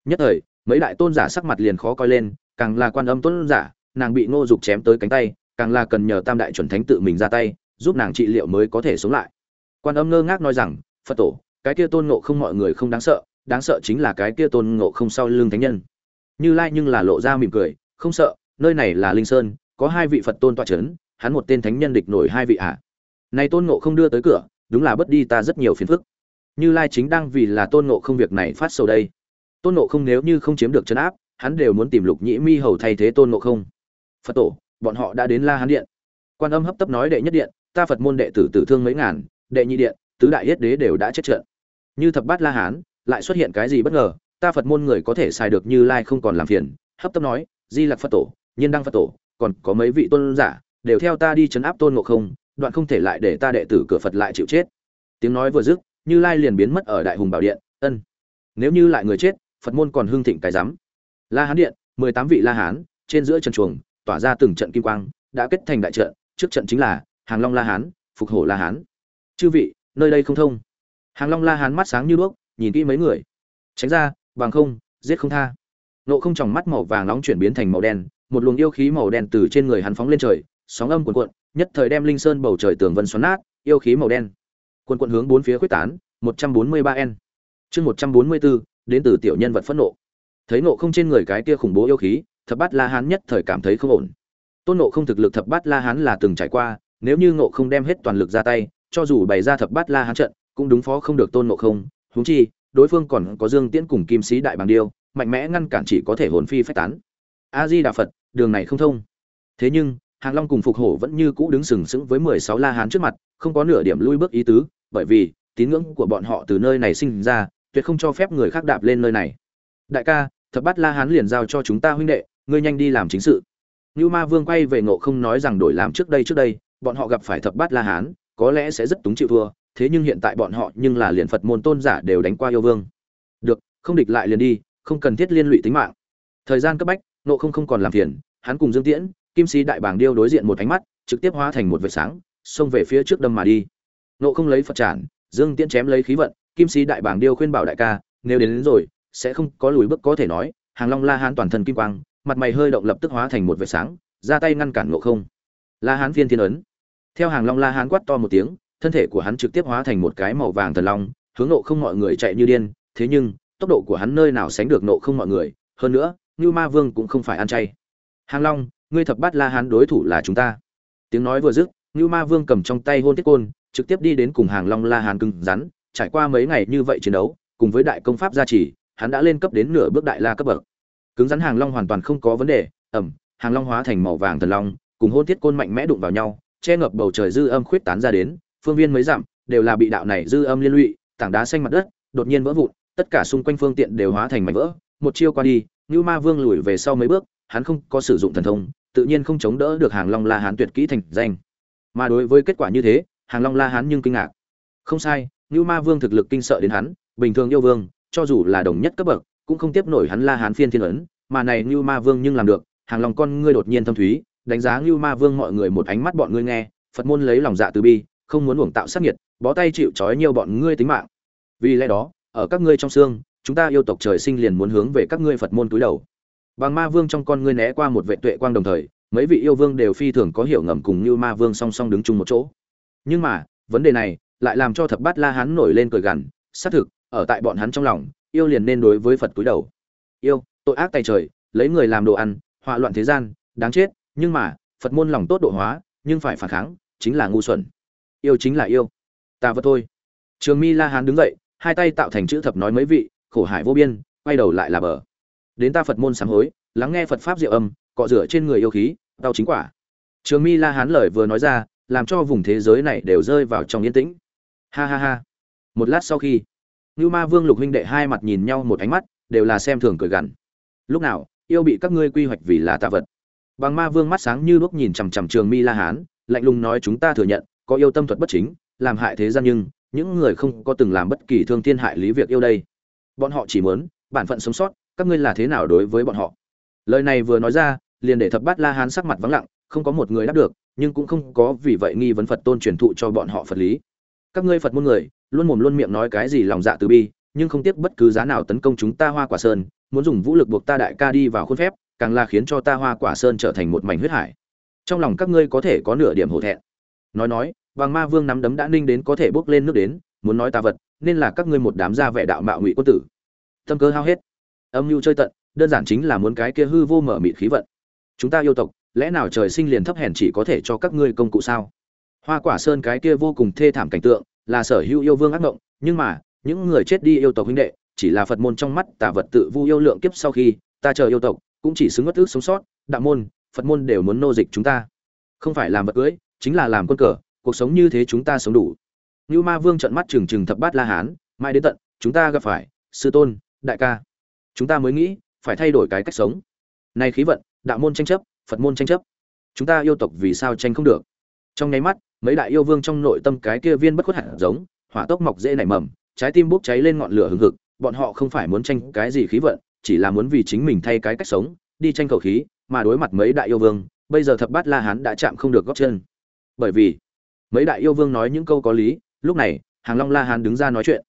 S1: Nhất thời, mấy đại tôn giả sắc mặt liền khó coi lên, càng là quan âm tôn giả, nàng bị ngô dục chém tới cánh tay càng là cần nhờ tam đại chuẩn thánh tự mình ra tay, giúp nàng trị liệu mới có thể sống lại. Quan âm ngơ ngác nói rằng, phật tổ, cái kia tôn ngộ không mọi người không đáng sợ đáng sợ chính là cái kia tôn ngộ không sau lưng thánh nhân. Như lai nhưng là lộ ra mỉm cười, không sợ, nơi này là linh sơn, có hai vị phật tôn toa c h ấ n hắn một tên thánh nhân địch nổi hai vị ạ. À. này tôn ngộ không đưa tới cửa, đúng là bất đi ta rất nhiều phiền phức. Như lai chính đang vì là tôn ngộ không việc này phát sầu đây. Tôn ngộ không nếu như không chiếm được chấn áp, hắn đều muốn tìm lục nhĩ mi hầu thay thế tôn ngộ không. Phật tổ bọn họ đã đến la hán điện. Quan âm hấp tấp nói đệ nhất điện, ta phật môn đệ tử tử thương mấy ngàn, đệ nhị điện, tứ đại yết đế đều đã chết trận. Như thập bát la hán, lại xuất hiện cái gì bất ngờ, ta phật môn người có thể xài được như lai không còn làm phiền, hấp tấp nói, di lặc phật tổ, nhiên đăng phật tổ, còn có mấy vị tôn giả, đều theo ta đi chấn áp tôn ngộ không, đoạn không thể lại để ta đệ tử cửa phật lại chịu chết. Tiếng nói vừa dứt, như lai liền biến mất ở đại hùng bảo điện, ân. Nếu như lại người chết, phật môn còn hưng thịnh cái rắm. La hán điện, mười tám vị la hán, trên giữa trần chuồng tỏa ra từng trận kim quang, đã kết thành đại trận, trước trận chính là hàng long la hán, phục hổ la hán. Chư vị, nơi đây không thông. Hàng long la hán mắt sáng như đuốc, nhìn kỹ mấy người. Tránh ra, bằng không, giết không tha. Nộ không tròng mắt màu vàng nóng chuyển biến thành màu đen, một luồng yêu khí màu đen từ trên người hắn phóng lên trời, sóng âm cuồn cuộn, nhất thời đem linh sơn bầu trời tường vân xoắn nát, yêu khí màu đen. Cuồn cuộn hướng bốn phía khuếch tán, một trăm bốn mươi ba n chương một trăm bốn mươi bốn đến từ tiểu nhân vật phẫn nộ. Thấy nộ không trên người cái kia khủng bố yêu khí thập bát la hán nhất thời cảm thấy không ổn. Tôn nộ không thực lực thập bát la hán là từng trải qua, nếu như nộ không đem hết toàn lực ra tay, cho dù bày ra thập bát la hán trận, cũng đúng phó không được tôn nộ không. Huống chi, đối phương còn có dương tiễn cùng kim sĩ đại bàng điêu, mạnh mẽ ngăn cản chỉ có thể hồn phi phách tán. A di đà phật, đường này không thông. Thế nhưng, hàng long cùng phục hổ vẫn như cũ đứng sừng sững với mười sáu la hán trước mặt, không có nửa điểm lui bước ý tứ, bởi vì, tín ngưỡng của bọn họ từ nơi này sinh ra, tuyệt không cho phép người khác đạp lên nơi này. Đại ca, thập bát la hán liền giao cho chúng ta huynh đệ ngươi nhanh đi làm chính sự Nưu Ma Vương quay về Ngộ Không nói rằng đổi làm trước đây trước đây, bọn họ gặp phải thập bát La Hán, có lẽ sẽ rất túng chịu thua, thế nhưng hiện tại bọn họ nhưng là liền Phật môn tôn giả đều đánh qua yêu vương. Được, không địch lại liền đi, không cần thiết liên lụy tính mạng. Thời gian cấp bách, Ngộ Không không còn làm phiền, hắn cùng Dương Tiễn, Kim Sĩ đại bàng điêu đối diện một ánh mắt, trực tiếp hóa thành một vệt sáng, xông về phía trước đâm mà đi. Ngộ Không lấy Phật trản, Dương Tiễn chém lấy khí vận, Kim Sĩ đại bàng điêu khuyên bảo đại ca, nếu đến, đến rồi, sẽ không có lùi bước có thể nói, Hàng Long La Hán toàn thân kim quang, mặt mày hơi động lập tức hóa thành một vệt sáng, ra tay ngăn cản Ngộ Không. La Hán Phiên Thiên ấn. Theo hàng long La Hán quát to một tiếng, thân thể của hắn trực tiếp hóa thành một cái màu vàng thần long, hướng Ngộ Không mọi người chạy như điên, thế nhưng, tốc độ của hắn nơi nào sánh được Ngộ Không mọi người, hơn nữa, Như Ma Vương cũng không phải ăn chay. Hàng Long, ngươi thập bát La Hán đối thủ là chúng ta. Tiếng nói vừa dứt, Như Ma Vương cầm trong tay hôn tiết côn, trực tiếp đi đến cùng Hàng Long La Hán cứng rắn, trải qua mấy ngày như vậy chiến đấu, cùng với đại công pháp gia trì, hắn đã lên cấp đến nửa bước đại la cấp bậc cứng rắn hàng long hoàn toàn không có vấn đề, ẩm, hàng long hóa thành màu vàng thần long, cùng hôn thiết côn mạnh mẽ đụng vào nhau, che ngập bầu trời dư âm khuyết tán ra đến, phương viên mấy dặm đều là bị đạo này dư âm liên lụy, tảng đá xanh mặt đất đột nhiên vỡ vụn, tất cả xung quanh phương tiện đều hóa thành mảnh vỡ, một chiêu qua đi như ma vương lùi về sau mấy bước, hắn không có sử dụng thần thông, tự nhiên không chống đỡ được hàng long la hán tuyệt kỹ thành danh. Mà đối với kết quả như thế, hàng long la hán nhưng kinh ngạc. Không sai như ma vương thực lực kinh sợ đến hắn, bình thường yêu vương, cho dù là đồng nhất cấp bậc cũng không tiếp nổi hắn la hán phiên thiên ấn, mà này như ma vương nhưng làm được, hàng lòng con ngươi đột nhiên thâm thúy, đánh giá như ma vương mọi người một ánh mắt bọn ngươi nghe, phật môn lấy lòng dạ từ bi, không muốn uổng tạo sát nhiệt, bó tay chịu trói nhiều bọn ngươi tính mạng. Vì lẽ đó, ở các ngươi trong xương, chúng ta yêu tộc trời sinh liền muốn hướng về các ngươi phật môn túi đầu. Bằng ma vương trong con ngươi né qua một vệ tuệ quang đồng thời, mấy vị yêu vương đều phi thường có hiểu ngầm cùng như ma vương song song đứng chung một chỗ. Nhưng mà, vấn đề này lại làm cho thập bát la hán nổi lên cười gằn, xác thực, ở tại bọn hắn trong lòng yêu liền nên đối với phật túi đầu. Yêu, tội ác tay trời, lấy người làm đồ ăn, họa loạn thế gian, đáng chết, nhưng mà, phật môn lòng tốt độ hóa, nhưng phải phản kháng, chính là ngu xuẩn. Yêu chính là yêu. Ta vật thôi. Trường mi la hán đứng dậy, hai tay tạo thành chữ thập nói mấy vị, khổ hải vô biên, quay đầu lại là bờ. Đến ta phật môn sáng hối, lắng nghe phật pháp diệu âm, cọ rửa trên người yêu khí, đau chính quả. Trường mi la hán lời vừa nói ra, làm cho vùng thế giới này đều rơi vào trong yên tĩnh. Ha ha ha. Một lát sau khi Nưu Ma Vương Lục huynh đệ hai mặt nhìn nhau một ánh mắt, đều là xem thường cười gằn. Lúc nào, yêu bị các ngươi quy hoạch vì là tà vật. Bằng Ma Vương mắt sáng như đuốc nhìn chằm chằm Trường Mi La Hán, lạnh lùng nói chúng ta thừa nhận, có yêu tâm thuật bất chính, làm hại thế gian nhưng những người không có từng làm bất kỳ thương thiên hại lý việc yêu đây. Bọn họ chỉ muốn bản phận sống sót, các ngươi là thế nào đối với bọn họ? Lời này vừa nói ra, liền để Thập Bát La Hán sắc mặt vắng lặng, không có một người đáp được, nhưng cũng không có vì vậy nghi vấn Phật tôn truyền thụ cho bọn họ Phật lý. Các ngươi Phật môn người, luôn mồm luôn miệng nói cái gì lòng dạ từ bi, nhưng không tiếc bất cứ giá nào tấn công chúng ta hoa quả sơn, muốn dùng vũ lực buộc ta đại ca đi vào khuôn phép, càng là khiến cho ta hoa quả sơn trở thành một mảnh huyết hải. Trong lòng các ngươi có thể có nửa điểm hổ thẹn. Nói nói, vàng ma vương nắm đấm đã ninh đến có thể bốc lên nước đến, muốn nói ta vật, nên là các ngươi một đám gia vẻ đạo mạo ngụy quân tử. Tâm cơ hao hết. Âm mưu chơi tận, đơn giản chính là muốn cái kia hư vô mở mịt khí vận. Chúng ta yêu tộc, lẽ nào trời sinh liền thấp hèn chỉ có thể cho các ngươi công cụ sao? Hoa quả sơn cái kia vô cùng thê thảm cảnh tượng là sở hữu yêu vương ác ngộng nhưng mà, những người chết đi yêu tộc huynh đệ, chỉ là phật môn trong mắt tả vật tự vu yêu lượng kiếp sau khi ta chờ yêu tộc, cũng chỉ xứng ngất ước sống sót, đạo môn, phật môn đều muốn nô dịch chúng ta. Không phải làm vật cưới, chính là làm quân cờ, cuộc sống như thế chúng ta sống đủ. Như ma vương trợn mắt trừng trừng thập bát la hán mai đến tận, chúng ta gặp phải, sư tôn, đại ca. Chúng ta mới nghĩ, phải thay đổi cái cách sống. Nay khí vận, đạo môn tranh chấp, phật môn tranh chấp. Chúng ta yêu tộc vì sao tranh không được? Trong nháy mắt mấy đại yêu vương trong nội tâm cái kia viên bất khuất hạt giống, hỏa tốc mọc dễ nảy mầm, trái tim bốc cháy lên ngọn lửa hừng hực, bọn họ không phải muốn tranh cái gì khí vận, chỉ là muốn vì chính mình thay cái cách sống, đi tranh cầu khí, mà đối mặt mấy đại yêu vương, bây giờ thập bát la hán đã chạm không được góp chân. Bởi vì, mấy đại yêu vương nói những câu có lý, lúc này, hàng long la hán đứng ra nói chuyện.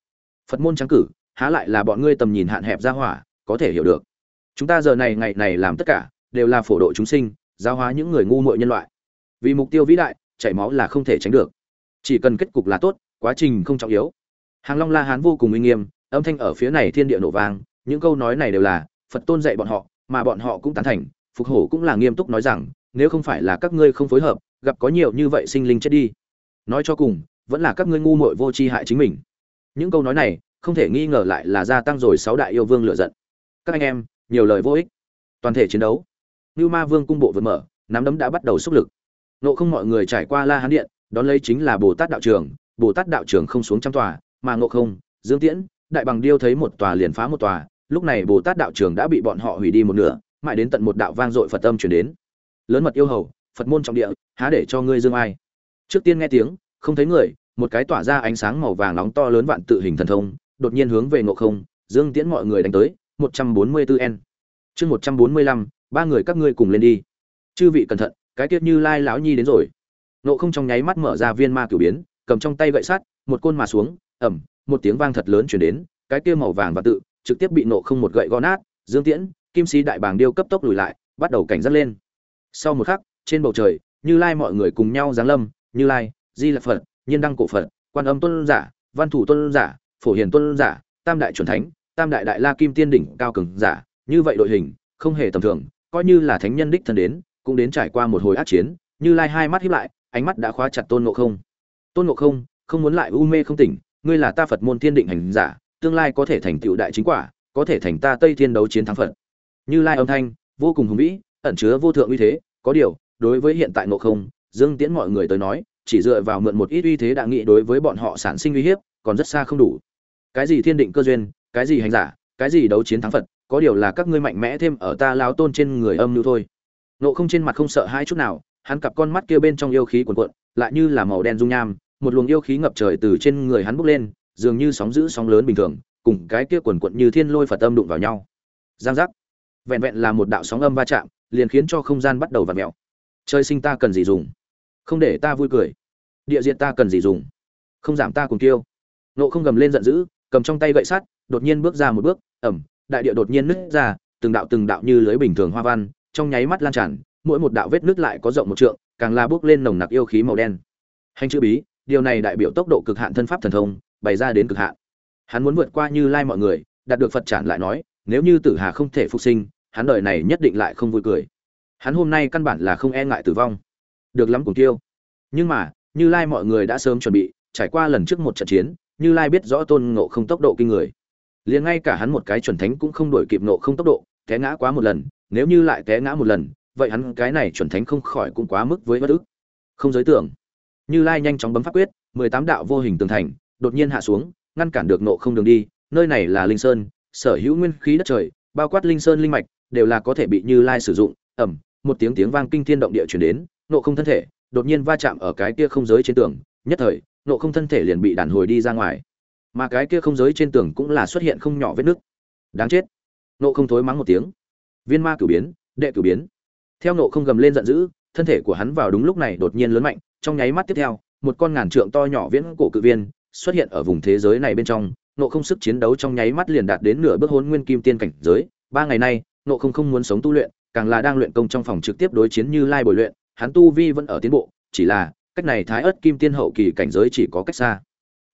S1: Phật môn trắng cử, há lại là bọn ngươi tầm nhìn hạn hẹp ra hỏa, có thể hiểu được. Chúng ta giờ này ngày này làm tất cả, đều là phổ độ chúng sinh, giáo hóa những người ngu muội nhân loại. Vì mục tiêu vĩ đại chảy máu là không thể tránh được. Chỉ cần kết cục là tốt, quá trình không trọng yếu. Hàng long la hán vô cùng uy nghiêm, âm thanh ở phía này thiên địa nổ vang, những câu nói này đều là phật tôn dạy bọn họ, mà bọn họ cũng tán thành, phục hổ cũng là nghiêm túc nói rằng, nếu không phải là các ngươi không phối hợp, gặp có nhiều như vậy sinh linh chết đi. Nói cho cùng, vẫn là các ngươi ngu muội vô tri hại chính mình. Những câu nói này, không thể nghi ngờ lại là gia tăng rồi sáu đại yêu vương lựa giận. Các anh em, nhiều lời vô ích. Toàn thể chiến đấu. Như ma vương cung bộ vừa mở, nắm đấm đã bắt đầu xúc lực nộ không mọi người trải qua la hán điện, đón lấy chính là bồ tát đạo trường. Bồ tát đạo trường không xuống trăm tòa, mà ngộ không, dương tiễn, đại bằng điêu thấy một tòa liền phá một tòa. Lúc này bồ tát đạo trường đã bị bọn họ hủy đi một nửa, mãi đến tận một đạo vang dội phật âm chuyển đến. Lớn mật yêu hầu, phật môn trọng địa, há để cho ngươi dương ai? Trước tiên nghe tiếng, không thấy người, một cái tỏa ra ánh sáng màu vàng nóng to lớn vạn tự hình thần thông, đột nhiên hướng về ngộ không, dương tiễn mọi người đánh tới, một trăm bốn mươi 144 n chương một trăm bốn mươi lăm, ba người các ngươi cùng lên đi. Chư vị cẩn thận cái tiết như lai lão nhi đến rồi. Nộ không trong nháy mắt mở ra viên ma cửu biến, cầm trong tay gậy sắt, một côn mà xuống ẩm một tiếng vang thật lớn chuyển đến, cái kia màu vàng và tự, trực tiếp bị nộ không một gậy gõ nát, dương tiễn, kim sĩ đại bàng điêu cấp tốc lùi lại, bắt đầu cảnh giác lên. Sau một khắc, trên bầu trời, như lai mọi người cùng nhau giáng lâm, như lai, di lạc phật, nhiên đăng cổ phật, quan âm tôn giả, văn thủ tôn giả, phổ hiền tôn giả, tam đại chuẩn thánh, tam đại đại la kim tiên đỉnh cao cường giả, như vậy đội hình, không hề tầm thường, coi như là thánh nhân đích thân đến cũng đến trải qua một hồi ác chiến, như lai hai mắt hiếp lại, ánh mắt đã khóa chặt tôn ngộ không. Tôn ngộ không không muốn lại u mê không tỉnh, ngươi là ta phật môn thiên định hành giả, tương lai có thể thành tựu đại chính quả, có thể thành ta tây thiên đấu chiến thắng phật. Như lai âm thanh, vô cùng hùng vĩ, ẩn chứa vô thượng uy thế, có điều, đối với hiện tại ngộ không, dương tiễn mọi người tới nói, chỉ dựa vào mượn một ít uy thế đã nghị đối với bọn họ sản sinh uy hiếp, còn rất xa không đủ. Cái gì thiên định cơ duyên, cái gì hành giả, cái gì đấu chiến thắng phật, có điều là các ngươi mạnh mẽ thêm ở ta lao tôn trên người âm lưu thôi nộ không trên mặt không sợ hai chút nào, hắn cặp con mắt kia bên trong yêu khí cuồn cuộn, lại như là màu đen dung nham, một luồng yêu khí ngập trời từ trên người hắn bốc lên, dường như sóng giữ sóng lớn bình thường, cùng cái kia cuồn cuộn như thiên lôi phật âm đụng vào nhau. Giang giác. Vẹn vẹn là một đạo sóng âm va chạm, liền khiến cho không gian bắt đầu v ặ mẹo chơi sinh ta cần gì dùng? Không để ta vui cười. Địa diện ta cần gì dùng? Không giảm ta cùng tiêu nộ không gầm lên giận dữ, cầm trong tay gậy sắt, đột nhiên bước ra một bước ẩm đại địa đột nhiên nứt ra, từng đạo từng đạo như lưới bình thường hoa văn trong nháy mắt lan tràn, mỗi một đạo vết nứt lại có rộng một trượng, càng la bước lên nồng nặc yêu khí màu đen. Hành chữ bí, điều này đại biểu tốc độ cực hạn thân pháp thần thông, bày ra đến cực hạn. Hắn muốn vượt qua như lai mọi người, đạt được phật trản lại nói, nếu như tử hà không thể phục sinh, hắn đời này nhất định lại không vui cười. Hắn hôm nay căn bản là không e ngại tử vong. Được lắm cùng tiêu. Nhưng mà, như lai mọi người đã sớm chuẩn bị, trải qua lần trước một trận chiến, như lai biết rõ tôn ngộ không tốc độ kinh người. Liền ngay cả hắn một cái chuẩn thánh cũng không đổi kịp ngộ không tốc độ, té ngã quá một lần nếu như lại té ngã một lần, vậy hắn cái này chuẩn thánh không khỏi cũng quá mức với bất ức. Không giới tưởng. Như lai nhanh chóng bấm pháp quyết, mười tám đạo vô hình tường thành đột nhiên hạ xuống, ngăn cản được nộ không đường đi, nơi này là linh sơn, sở hữu nguyên khí đất trời, bao quát linh sơn linh mạch, đều là có thể bị như lai sử dụng ẩm một tiếng tiếng vang kinh thiên động địa chuyển đến, nộ không thân thể đột nhiên va chạm ở cái kia không giới trên tường, nhất thời, nộ không thân thể liền bị đàn hồi đi ra ngoài. Mà cái kia không giới trên tường cũng là xuất hiện không nhỏ vết nứt. Đáng chết. Nộ không thối mắng một tiếng viên ma cửu biến, đệ cửu biến. Theo nộ không gầm lên giận dữ, thân thể của hắn vào đúng lúc này đột nhiên lớn mạnh, trong nháy mắt tiếp theo, một con ngàn trượng to nhỏ viễn cổ cự viên xuất hiện ở vùng thế giới này bên trong, nộ không sức chiến đấu trong nháy mắt liền đạt đến nửa bước hôn nguyên kim tiên cảnh giới. Ba ngày nay, nộ không không muốn sống tu luyện, càng là đang luyện công trong phòng trực tiếp đối chiến như lai bồi luyện, hắn tu vi vẫn ở tiến bộ, chỉ là cách này thái ớt kim tiên hậu kỳ cảnh giới chỉ có cách xa.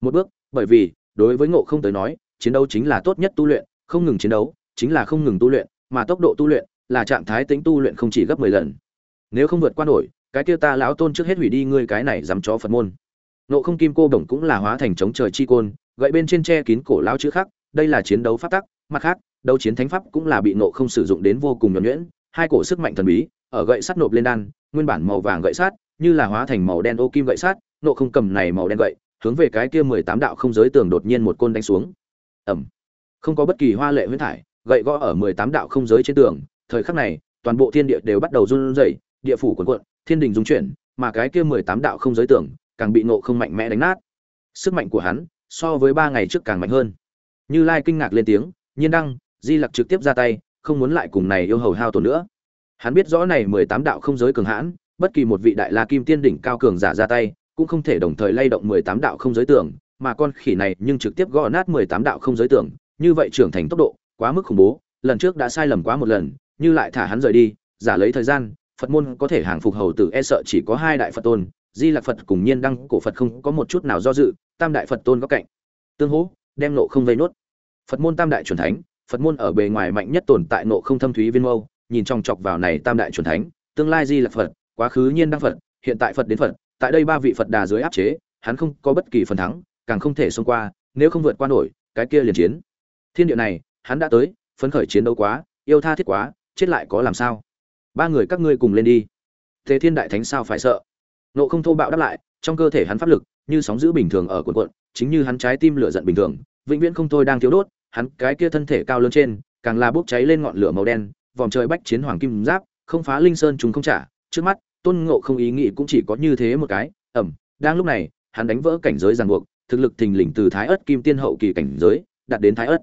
S1: Một bước, bởi vì, đối với ngộ không tới nói, chiến đấu chính là tốt nhất tu luyện, không ngừng chiến đấu, chính là không ngừng tu luyện mà tốc độ tu luyện là trạng thái tính tu luyện không chỉ gấp mười lần. Nếu không vượt qua nổi, cái kia ta lão tôn trước hết hủy đi ngươi cái này dám chó phật môn. Nộ không kim cô đồng cũng là hóa thành chống trời chi côn, gậy bên trên che kín cổ lão chữ khắc, đây là chiến đấu pháp tắc, mặt khác, đấu chiến thánh pháp cũng là bị nộ không sử dụng đến vô cùng nhuẩn nhuyễn, hai cổ sức mạnh thần bí, ở gậy sắt nộp lên đan, nguyên bản màu vàng gậy sắt, như là hóa thành màu đen ô kim gậy sắt nộ không cầm này màu đen gậy, hướng về cái kia mười tám đạo không giới tường đột nhiên một côn đánh xuống. Ầm. Không có bất kỳ hoa lệ huyết thải gậy gõ ở mười tám đạo không giới trên tường. Thời khắc này toàn bộ thiên địa đều bắt đầu run rẩy địa phủ cuộn cuộn thiên đình dung chuyển mà cái kia mười tám đạo không giới tường càng bị nộ không mạnh mẽ đánh nát. Sức mạnh của hắn so với ba ngày trước càng mạnh hơn. Như lai kinh ngạc lên tiếng nhiên đăng di lặc trực tiếp ra tay không muốn lại cùng này yêu hầu hao tổn nữa. Hắn biết rõ này mười tám đạo không giới cường hãn bất kỳ một vị đại la kim tiên đỉnh cao cường giả ra tay cũng không thể đồng thời lay động mười tám đạo không giới tường, mà con khỉ này nhưng trực tiếp gõ nát mười tám đạo không giới tường, như vậy trưởng thành tốc độ quá mức khủng bố, lần trước đã sai lầm quá một lần, như lại thả hắn rời đi, giả lấy thời gian, phật môn có thể hàng phục hầu tử e sợ chỉ có hai đại phật tôn, di lạc phật cùng nhiên đăng, cổ phật không có một chút nào do dự, tam đại phật tôn có cạnh. Tương hỗ, đem nộ không vây nốt. Phật môn tam đại truyền thánh, phật môn ở bề ngoài mạnh nhất tồn tại nộ không thâm thúy viên mâu, nhìn trong chọc vào này tam đại truyền thánh, tương lai di lạc phật, quá khứ nhiên đăng phật, hiện tại phật đến phật, tại đây ba vị phật đà dưới áp chế, hắn không có bất kỳ phần thắng, càng không thể xông qua, nếu không vượt qua nổi, cái kia liền chiến. Thiên địa này hắn đã tới, phấn khởi chiến đấu quá, yêu tha thiết quá, chết lại có làm sao? Ba người các ngươi cùng lên đi. Thế thiên đại thánh sao phải sợ? Nộ không thô bạo đáp lại, trong cơ thể hắn pháp lực, như sóng giữ bình thường ở quần quận chính như hắn trái tim lửa giận bình thường, vĩnh viễn không thôi đang thiếu đốt, hắn cái kia thân thể cao lớn trên, càng là bốc cháy lên ngọn lửa màu đen vòng trời bách chiến hoàng kim giáp, không phá linh sơn chúng không trả, trước mắt, tôn ngộ không ý nghĩ cũng chỉ có như thế một cái ẩm đang lúc này, hắn đánh vỡ cảnh giới ràng buộc, thực lực thình lình từ thái ớt kim tiên hậu kỳ cảnh giới, đạt đến thái ớt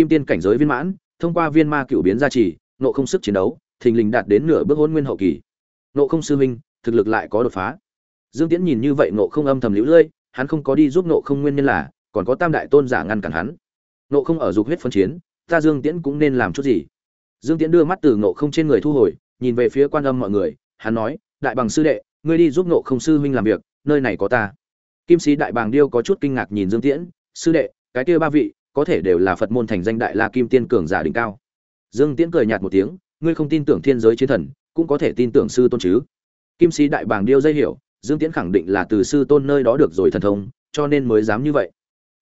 S1: kim tiên cảnh giới viên mãn, thông qua viên ma cựu biến gia trì nộ không sức chiến đấu, thình lình đạt đến nửa bước hôn nguyên hậu kỳ. Nộ không sư minh thực lực lại có đột phá. Dương tiễn nhìn như vậy nộ không âm thầm lũ lưỡi hắn không có đi giúp nộ không nguyên nhân là, còn có tam đại tôn giả ngăn cản hắn. Nộ không ở dục huyết phân chiến, ta dương tiễn cũng nên làm chút gì? Dương tiễn đưa mắt từ nộ không trên người thu hồi, nhìn về phía quan âm mọi người, hắn nói, đại bằng sư đệ, ngươi đi giúp nộ không sư huynh làm việc, nơi này có ta. Kim sĩ đại bàng điêu có chút kinh ngạc nhìn dương tiễn, sư đệ, cái kia ba vị có thể đều là phật môn thành danh đại la kim tiên cường giả đỉnh cao. Dương tiễn cười nhạt một tiếng ngươi không tin tưởng thiên giới chiến thần cũng có thể tin tưởng sư tôn chứ? Kim sĩ đại bàng điêu dây hiểu dương tiễn khẳng định là từ sư tôn nơi đó được rồi thần thông cho nên mới dám như vậy.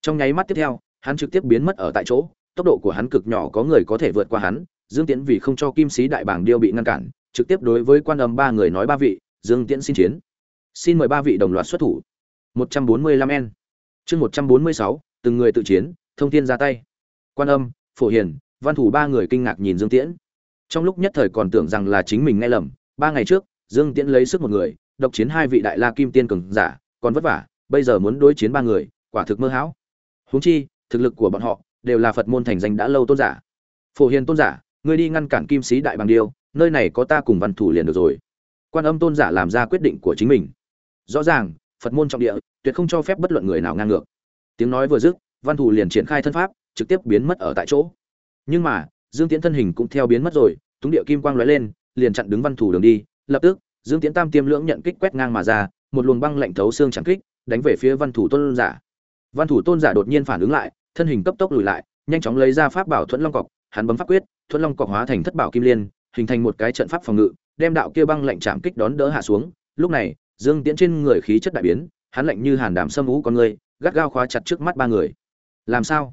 S1: Trong nháy mắt tiếp theo hắn trực tiếp biến mất ở tại chỗ tốc độ của hắn cực nhỏ có người có thể vượt qua hắn. Dương tiễn vì không cho kim sĩ đại bảng điêu bị ngăn cản trực tiếp đối với quan âm ba người nói ba vị dương tiễn xin chiến. Xin mời ba vị đồng loạt xuất thủ. 145 n chương 146, từng người tự chiến thông thiên ra tay. Quan âm, phổ hiền, văn thủ ba người kinh ngạc nhìn dương tiễn. Trong lúc nhất thời còn tưởng rằng là chính mình nghe lầm, ba ngày trước, dương tiễn lấy sức một người, độc chiến hai vị đại la kim tiên cường giả, còn vất vả, bây giờ muốn đối chiến ba người, quả thực mơ hão. Huống chi, thực lực của bọn họ đều là phật môn thành danh đã lâu tôn giả. Phổ hiền tôn giả, ngươi đi ngăn cản kim sĩ đại bằng điêu, nơi này có ta cùng văn thủ liền được rồi. Quan âm tôn giả làm ra quyết định của chính mình. Rõ ràng, phật môn trọng địa, tuyệt không cho phép bất luận người nào ngang ngược. Tiếng nói vừa dứt văn thủ liền triển khai thân pháp, trực tiếp biến mất ở tại chỗ. Nhưng mà, dương tiễn thân hình cũng theo biến mất rồi, túng địa kim quang lóe lên, liền chặn đứng văn thủ đường đi. Lập tức, dương tiễn tam tiêm lưỡng nhận kích quét ngang mà ra, một luồng băng lạnh thấu xương chẳng kích, đánh về phía văn thủ tôn giả. Văn thủ tôn giả đột nhiên phản ứng lại, thân hình cấp tốc lùi lại, nhanh chóng lấy ra pháp bảo thuẫn long cọc, hắn bấm pháp quyết, thuẫn long cọc hóa thành thất bảo kim liên, hình thành một cái trận pháp phòng ngự, đem đạo kia băng lạnh chạm kích đón đỡ hạ xuống. Lúc này, dương tiễn trên người khí chất đại biến, hắn lạnh như hàn đảm sâm ú con người, gắt gao khóa chặt trước mắt ba người làm sao?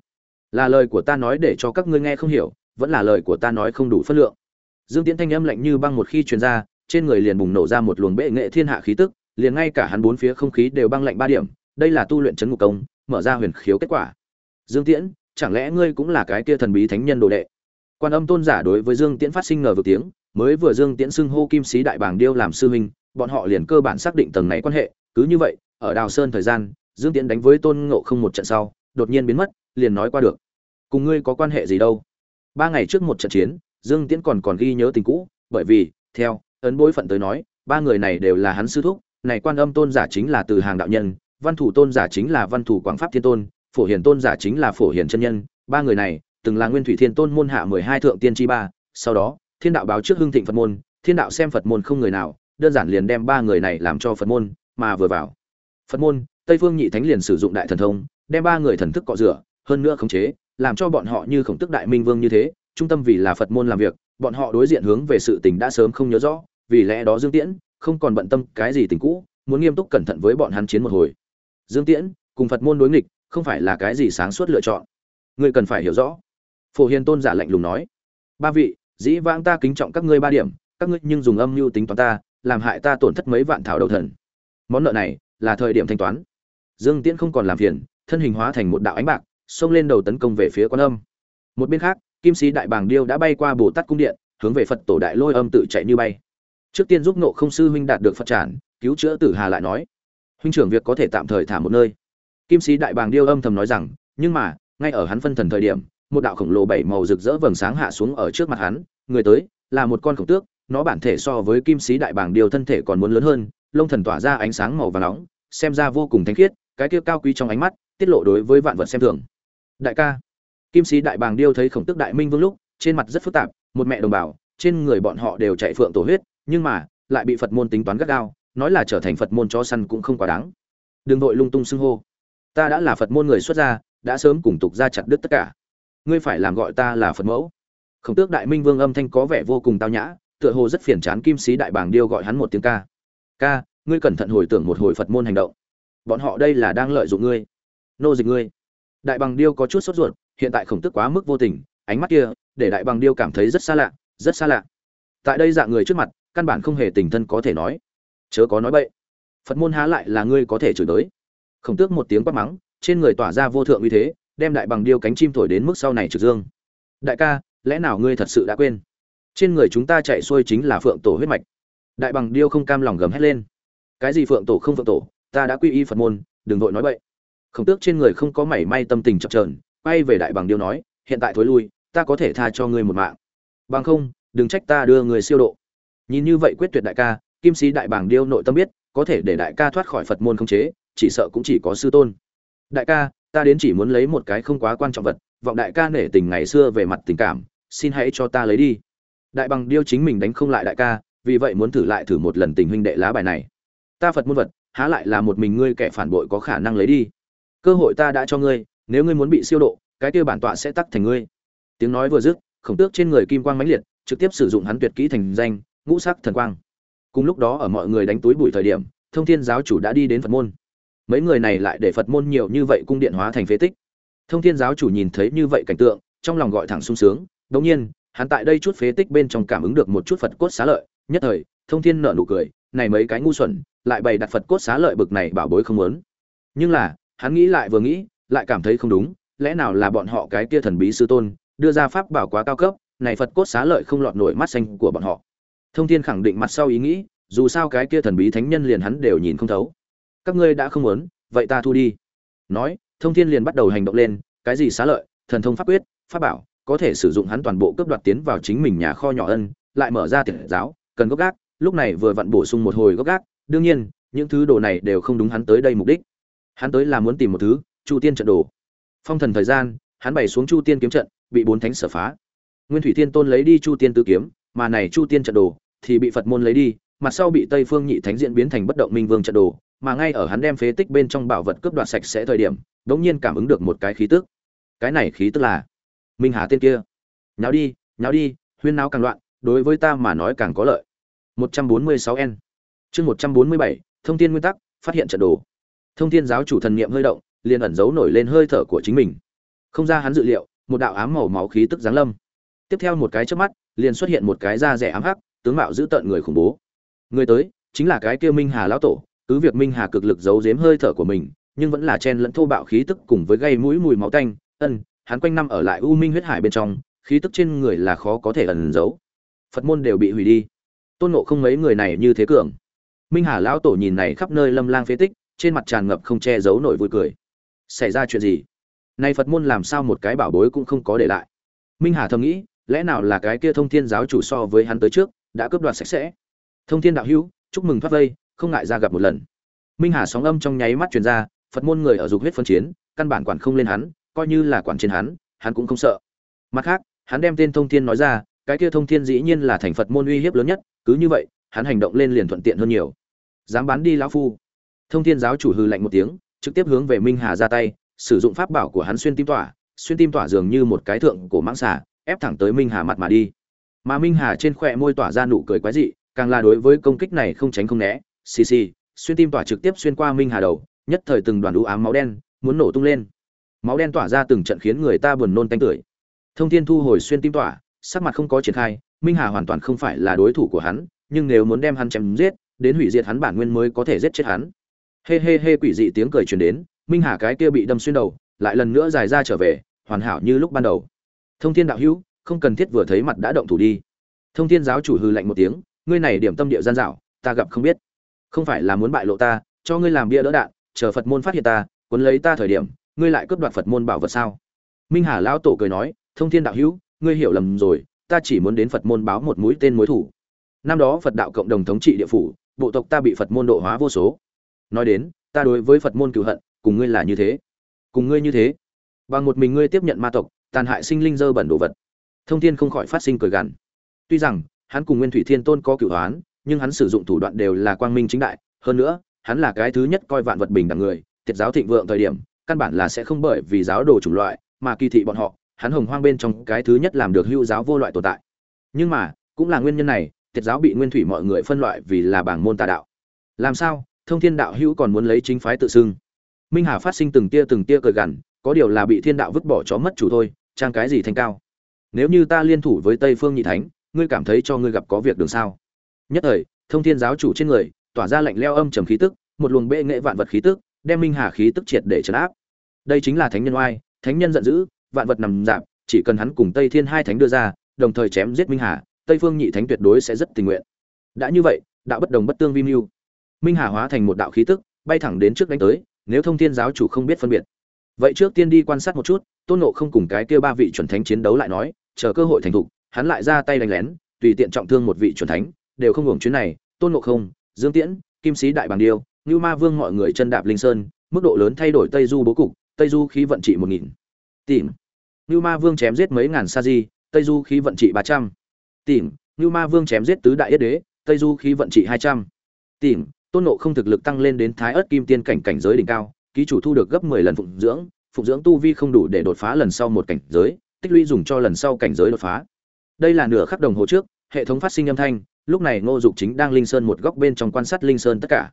S1: Là lời của ta nói để cho các ngươi nghe không hiểu, vẫn là lời của ta nói không đủ phân lượng. Dương tiễn thanh âm lạnh như băng một khi truyền ra, trên người liền bùng nổ ra một luồng bệ nghệ thiên hạ khí tức, liền ngay cả hắn bốn phía không khí đều băng lạnh ba điểm. Đây là tu luyện chấn ngục công, mở ra huyền khiếu kết quả. Dương tiễn, chẳng lẽ ngươi cũng là cái kia thần bí thánh nhân đồ đệ? Quan âm tôn giả đối với dương tiễn phát sinh ngờ vực tiếng, mới vừa dương tiễn xưng hô kim sĩ đại bàng điêu làm sư huynh, bọn họ liền cơ bản xác định tầng này quan hệ. Cứ như vậy, ở đào sơn thời gian, dương tiễn đánh với tôn ngộ không một trận sau đột nhiên biến mất, liền nói qua được. Cùng ngươi có quan hệ gì đâu? Ba ngày trước một trận chiến, dương tiễn còn còn ghi nhớ tình cũ, bởi vì, theo ấn bối phận tới nói, ba người này đều là hắn sư thúc, này quan âm tôn giả chính là từ hàng đạo nhân, văn thủ tôn giả chính là văn thủ quảng pháp thiên tôn, phổ hiền tôn giả chính là phổ hiền chân nhân, ba người này từng là nguyên thủy thiên tôn môn hạ mười hai thượng tiên chi ba, sau đó, thiên đạo báo trước hưng thịnh phật môn, thiên đạo xem phật môn không người nào, đơn giản liền đem ba người này làm cho phật môn, mà vừa vào phật môn, tây phương nhị thánh liền sử dụng đại thần thông đem ba người thần thức cọ rửa, hơn nữa khống chế, làm cho bọn họ như khổng tức đại minh vương như thế, trung tâm vì là phật môn làm việc, bọn họ đối diện hướng về sự tình đã sớm không nhớ rõ, vì lẽ đó dương tiễn không còn bận tâm cái gì tình cũ, muốn nghiêm túc cẩn thận với bọn hắn chiến một hồi. Dương tiễn, cùng phật môn đối nghịch, không phải là cái gì sáng suốt lựa chọn. Ngươi cần phải hiểu rõ. Phổ hiền tôn giả lạnh lùng nói. Ba vị, dĩ vãng ta kính trọng các ngươi ba điểm, các ngươi nhưng dùng âm mưu tính toán ta, làm hại ta tổn thất mấy vạn thảo đầu thần. Món nợ này là thời điểm thanh toán. Dương tiễn không còn làm phiền thân hình hóa thành một đạo ánh bạc, xông lên đầu tấn công về phía quan âm. Một bên khác, kim sĩ đại bàng điêu đã bay qua bồ tát cung điện, hướng về phật tổ đại lôi âm tự chạy như bay. Trước tiên giúp nộ không sư huynh đạt được phật trản cứu chữa tử hà lại nói, huynh trưởng việc có thể tạm thời thả một nơi. Kim sĩ đại bàng điêu âm thầm nói rằng, nhưng mà, ngay ở hắn phân thần thời điểm, một đạo khổng lồ bảy màu rực rỡ vầng sáng hạ xuống ở trước mặt hắn, người tới, là một con khổng tước, nó bản thể so với kim sĩ đại bàng điêu thân thể còn muốn lớn hơn, lông thần tỏa ra ánh sáng màu và nóng, xem ra vô cùng thanh khiết cái kia cao quý trong ánh mắt, tiết lộ đối với vạn vật xem thường. Đại ca, kim sĩ đại bàng điêu thấy khổng tước đại minh vương lúc, trên mặt rất phức tạp, một mẹ đồng bào, trên người bọn họ đều chạy phượng tổ huyết, nhưng mà, lại bị phật môn tính toán gắt gao, nói là trở thành phật môn chó săn cũng không quá đáng. Đừng vội lung tung xưng hô. Ta đã là phật môn người xuất gia, đã sớm cùng tục ra chặt đứt tất cả. Ngươi phải làm gọi ta là phật mẫu. Khổng tước đại minh vương âm thanh có vẻ vô cùng tao nhã, tựa hồ rất phiền chán kim sĩ đại bàng điêu gọi hắn một tiếng ca. Ca, ngươi cẩn thận hồi tưởng một hồi phật môn hành động bọn họ đây là đang lợi dụng ngươi. Nô dịch ngươi. Đại bằng điêu có chút sốt ruột, hiện tại khổng tức quá mức vô tình, ánh mắt kia, để đại bằng điêu cảm thấy rất xa lạ, rất xa lạ. Tại đây dạng người trước mặt, căn bản không hề tình thân có thể nói. Chớ có nói bậy. Phật môn há lại là ngươi có thể chửi tới. Khổng tước một tiếng quát mắng, trên người tỏa ra vô thượng uy thế, đem đại bằng điêu cánh chim thổi đến mức sau này trực dương. Đại ca, lẽ nào ngươi thật sự đã quên? Trên người chúng ta chạy xuôi chính là phượng tổ huyết mạch. Đại bằng điêu không cam lòng gầm hét lên. Cái gì phượng tổ không phượng tổ? Ta đã quy y phật môn, đừng vội nói vậy. khổng tước trên người không có mảy may tâm tình chập trờn quay về đại bằng điêu nói, hiện tại thối lui, ta có thể tha cho ngươi một mạng. Bằng không, đừng trách ta đưa người siêu độ. Nhìn như vậy quyết tuyệt đại ca, kim sĩ đại bàng điêu nội tâm biết, có thể để đại ca thoát khỏi phật môn không chế, chỉ sợ cũng chỉ có sư tôn. Đại ca, ta đến chỉ muốn lấy một cái không quá quan trọng vật, vọng đại ca nể tình ngày xưa về mặt tình cảm, xin hãy cho ta lấy đi. Đại bằng điêu chính mình đánh không lại đại ca, vì vậy muốn thử lại thử một lần tình huynh đệ lá bài này. Ta phật môn vật há lại là một mình ngươi kẻ phản bội có khả năng lấy đi. Cơ hội ta đã cho ngươi, nếu ngươi muốn bị siêu độ, cái kia bản tọa sẽ tắc thành ngươi. Tiếng nói vừa dứt, khổng tước trên người kim quang mãnh liệt, trực tiếp sử dụng hắn tuyệt kỹ thành danh, ngũ sắc thần quang. Cùng lúc đó ở mọi người đánh túi bụi thời điểm, thông thiên giáo chủ đã đi đến phật môn. Mấy người này lại để phật môn nhiều như vậy cung điện hóa thành phế tích. Thông thiên giáo chủ nhìn thấy như vậy cảnh tượng, trong lòng gọi thẳng sung sướng. Đống nhiên, hắn tại đây chút phế tích bên trong cảm ứng được một chút phật cốt xá lợi. Nhất thời, thông thiên nở nụ cười này mấy cái ngu xuẩn, lại bày đặt phật cốt xá lợi bực này bảo bối không muốn. Nhưng là, hắn nghĩ lại vừa nghĩ, lại cảm thấy không đúng, lẽ nào là bọn họ cái kia thần bí sư tôn, đưa ra pháp bảo quá cao cấp, này phật cốt xá lợi không lọt nổi mắt xanh của bọn họ. Thông thiên khẳng định mặt sau ý nghĩ, dù sao cái kia thần bí thánh nhân liền hắn đều nhìn không thấu. Các ngươi đã không muốn, vậy ta thu đi. Nói, thông thiên liền bắt đầu hành động lên, cái gì xá lợi, thần thông pháp quyết, pháp bảo, có thể sử dụng hắn toàn bộ cướp đoạt tiến vào chính mình nhà kho nhỏ ân, lại mở ra tiền giáo, cần gốc gác lúc này vừa vặn bổ sung một hồi góc gác. Đương nhiên, những thứ đồ này đều không đúng hắn tới đây mục đích. Hắn tới là muốn tìm một thứ, chu tiên trận đồ. Phong thần thời gian, hắn bày xuống chu tiên kiếm trận, bị bốn thánh sở phá. Nguyên thủy thiên tôn lấy đi chu tiên tứ kiếm, mà này chu tiên trận đồ thì bị phật môn lấy đi, mặt sau bị tây phương nhị thánh diễn biến thành bất động minh vương trận đồ, mà ngay ở hắn đem phế tích bên trong bảo vật cướp đoạt sạch sẽ thời điểm, đống nhiên cảm ứng được một cái khí tức. Cái này khí tức là minh hà tên kia. Nháo đi nháo đi, huyên náo càng loạn, đối với ta mà nói càng có lợi. 146 n. Chương 147, thông tin nguyên tắc phát hiện trận đồ. Thông thiên giáo chủ thần niệm hơi động liền ẩn giấu nổi lên hơi thở của chính mình. Không ra hắn dự liệu một đạo ám màu máu khí tức giáng lâm. Tiếp theo một cái chớp mắt liền xuất hiện một cái da rẻ ám hắc tướng mạo dữ tợn người khủng bố. Người tới chính là cái kia minh hà lão tổ cứ việc minh hà cực lực giấu giếm hơi thở của mình nhưng vẫn là chen lẫn thô bạo khí tức cùng với gây mũi mùi máu tanh ân hắn quanh năm ở lại u minh huyết hải bên trong khí tức trên người là khó có thể ẩn giấu. Phật môn đều bị hủy đi tôn nộ không mấy người này như thế cường. Minh hà lão tổ nhìn này khắp nơi lâm lang phế tích, trên mặt tràn ngập không che giấu nổi vui cười. Xảy ra chuyện gì? Nay phật môn làm sao một cái bảo bối cũng không có để lại. Minh hà thầm nghĩ, lẽ nào là cái kia thông thiên giáo chủ so với hắn tới trước, đã cướp đoạt sạch sẽ? Thông thiên đạo hữu, chúc mừng thoát vây, không ngại ra gặp một lần. Minh hà sóng âm trong nháy mắt truyền ra, phật môn người ở dục huyết phân chiến, căn bản quản không lên hắn, coi như là quản trên hắn hắn cũng không sợ. Mặt khác, hắn đem tên thông thiên nói ra cái kia thông thiên dĩ nhiên là thành phật môn uy hiếp lớn nhất, cứ như vậy, hắn hành động lên liền thuận tiện hơn nhiều. Dám bán đi lão phu. Thông thiên giáo chủ hư lạnh một tiếng, trực tiếp hướng về minh hà ra tay, sử dụng pháp bảo của hắn xuyên tim tỏa, xuyên tim tỏa dường như một cái thượng cổ mãng xà, ép thẳng tới minh hà mặt mà đi. Mà minh hà trên khỏe môi tỏa ra nụ cười quái dị, càng là đối với công kích này không tránh không né. Xì xì, xuyên tim tỏa trực tiếp xuyên qua minh hà đầu, nhất thời từng đoàn đũ ám máu đen muốn nổ tung lên. Máu đen tỏa ra từng trận khiến người ta buồn nôn tanh tưởi. Thông thiên thu hồi xuyên tim tỏa sắc mặt không có triển khai, minh hà hoàn toàn không phải là đối thủ của hắn, nhưng nếu muốn đem hắn chém giết, đến hủy diệt hắn bản nguyên mới có thể giết chết hắn. Hê hê hê quỷ dị tiếng cười truyền đến, minh hà cái kia bị đâm xuyên đầu, lại lần nữa dài ra trở về, hoàn hảo như lúc ban đầu. Thông thiên đạo hữu, không cần thiết vừa thấy mặt đã động thủ đi. Thông thiên giáo chủ hư lạnh một tiếng, ngươi này điểm tâm địa gian dạo, ta gặp không biết. Không phải là muốn bại lộ ta, cho ngươi làm bia đỡ đạn, chờ phật môn phát hiện ta, cuốn lấy ta thời điểm, ngươi lại cướp đoạt phật môn bảo vật sao? Minh hà lão tổ cười nói, thông thiên đạo hữu ngươi hiểu lầm rồi, ta chỉ muốn đến phật môn báo một mũi tên mối thủ. Năm đó phật đạo cộng đồng thống trị địa phủ, bộ tộc ta bị phật môn độ hóa vô số. Nói đến, ta đối với phật môn cựu hận, cùng ngươi là như thế. Cùng ngươi như thế. Bằng một mình ngươi tiếp nhận ma tộc, tàn hại sinh linh dơ bẩn đồ vật. Thông thiên không khỏi phát sinh cười gằn. Tuy rằng, hắn cùng nguyên thủy thiên tôn có cựu hoán, nhưng hắn sử dụng thủ đoạn đều là quang minh chính đại. Hơn nữa, hắn là cái thứ nhất coi vạn vật bình đẳng người tiệt giáo thịnh vượng thời điểm, căn bản là sẽ không bởi vì giáo đồ chủng loại, mà kỳ thị bọn họ hắn hồng hoang bên trong cái thứ nhất làm được hưu giáo vô loại tồn tại. Nhưng mà, cũng là nguyên nhân này, tiệt giáo bị nguyên thủy mọi người phân loại vì là bảng môn tà đạo. Làm sao? Thông thiên đạo hữu còn muốn lấy chính phái tự xưng. Minh hà phát sinh từng tia từng tia cười gằn, có điều là bị thiên đạo vứt bỏ chó mất chủ thôi, trang cái gì thành cao? Nếu như ta liên thủ với tây phương nhị thánh, ngươi cảm thấy cho ngươi gặp có việc đường sao? Nhất thời, thông thiên giáo chủ trên người, tỏa ra lạnh leo âm trầm khí tức, một luồng bệ nghệ vạn vật khí tức, đem minh hà khí tức triệt để trấn áp. Đây chính là thánh nhân oai, thánh nhân giận dữ vạn vật nằm dạp, chỉ cần hắn cùng tây thiên hai thánh đưa ra, đồng thời chém giết minh hà, tây phương nhị thánh tuyệt đối sẽ rất tình nguyện. Đã như vậy, đạo bất đồng bất tương vi mưu. Minh hà hóa thành một đạo khí tức, bay thẳng đến trước đánh tới, nếu thông thiên giáo chủ không biết phân biệt. Vậy trước tiên đi quan sát một chút, tôn nộ không cùng cái kia ba vị chuẩn thánh chiến đấu lại nói, chờ cơ hội thành thục, hắn lại ra tay đánh lén, tùy tiện trọng thương một vị chuẩn thánh, đều không hưởng chuyến này. Tôn nộ không, dương tiễn, kim sĩ đại bàng điêu như ma vương mọi người chân đạp linh sơn, mức độ lớn thay đổi tây du bố cục, tây du khí vận trị một nghìn tìm. Như ma vương chém giết mấy ngàn sa di, tây du khí vận trị ba trăm. Tìm. Như ma vương chém giết tứ đại yết đế, tây du khí vận trị hai trăm. Tìm. Tôn nộ không thực lực tăng lên đến thái ớt kim tiên cảnh cảnh giới đỉnh cao, ký chủ thu được gấp mười lần phụng dưỡng phụng dưỡng tu vi không đủ để đột phá lần sau một cảnh giới, tích lũy dùng cho lần sau cảnh giới đột phá. Đây là nửa khắc đồng hồ trước, hệ thống phát sinh âm thanh, lúc này ngô dục chính đang linh sơn một góc bên trong quan sát linh sơn tất cả.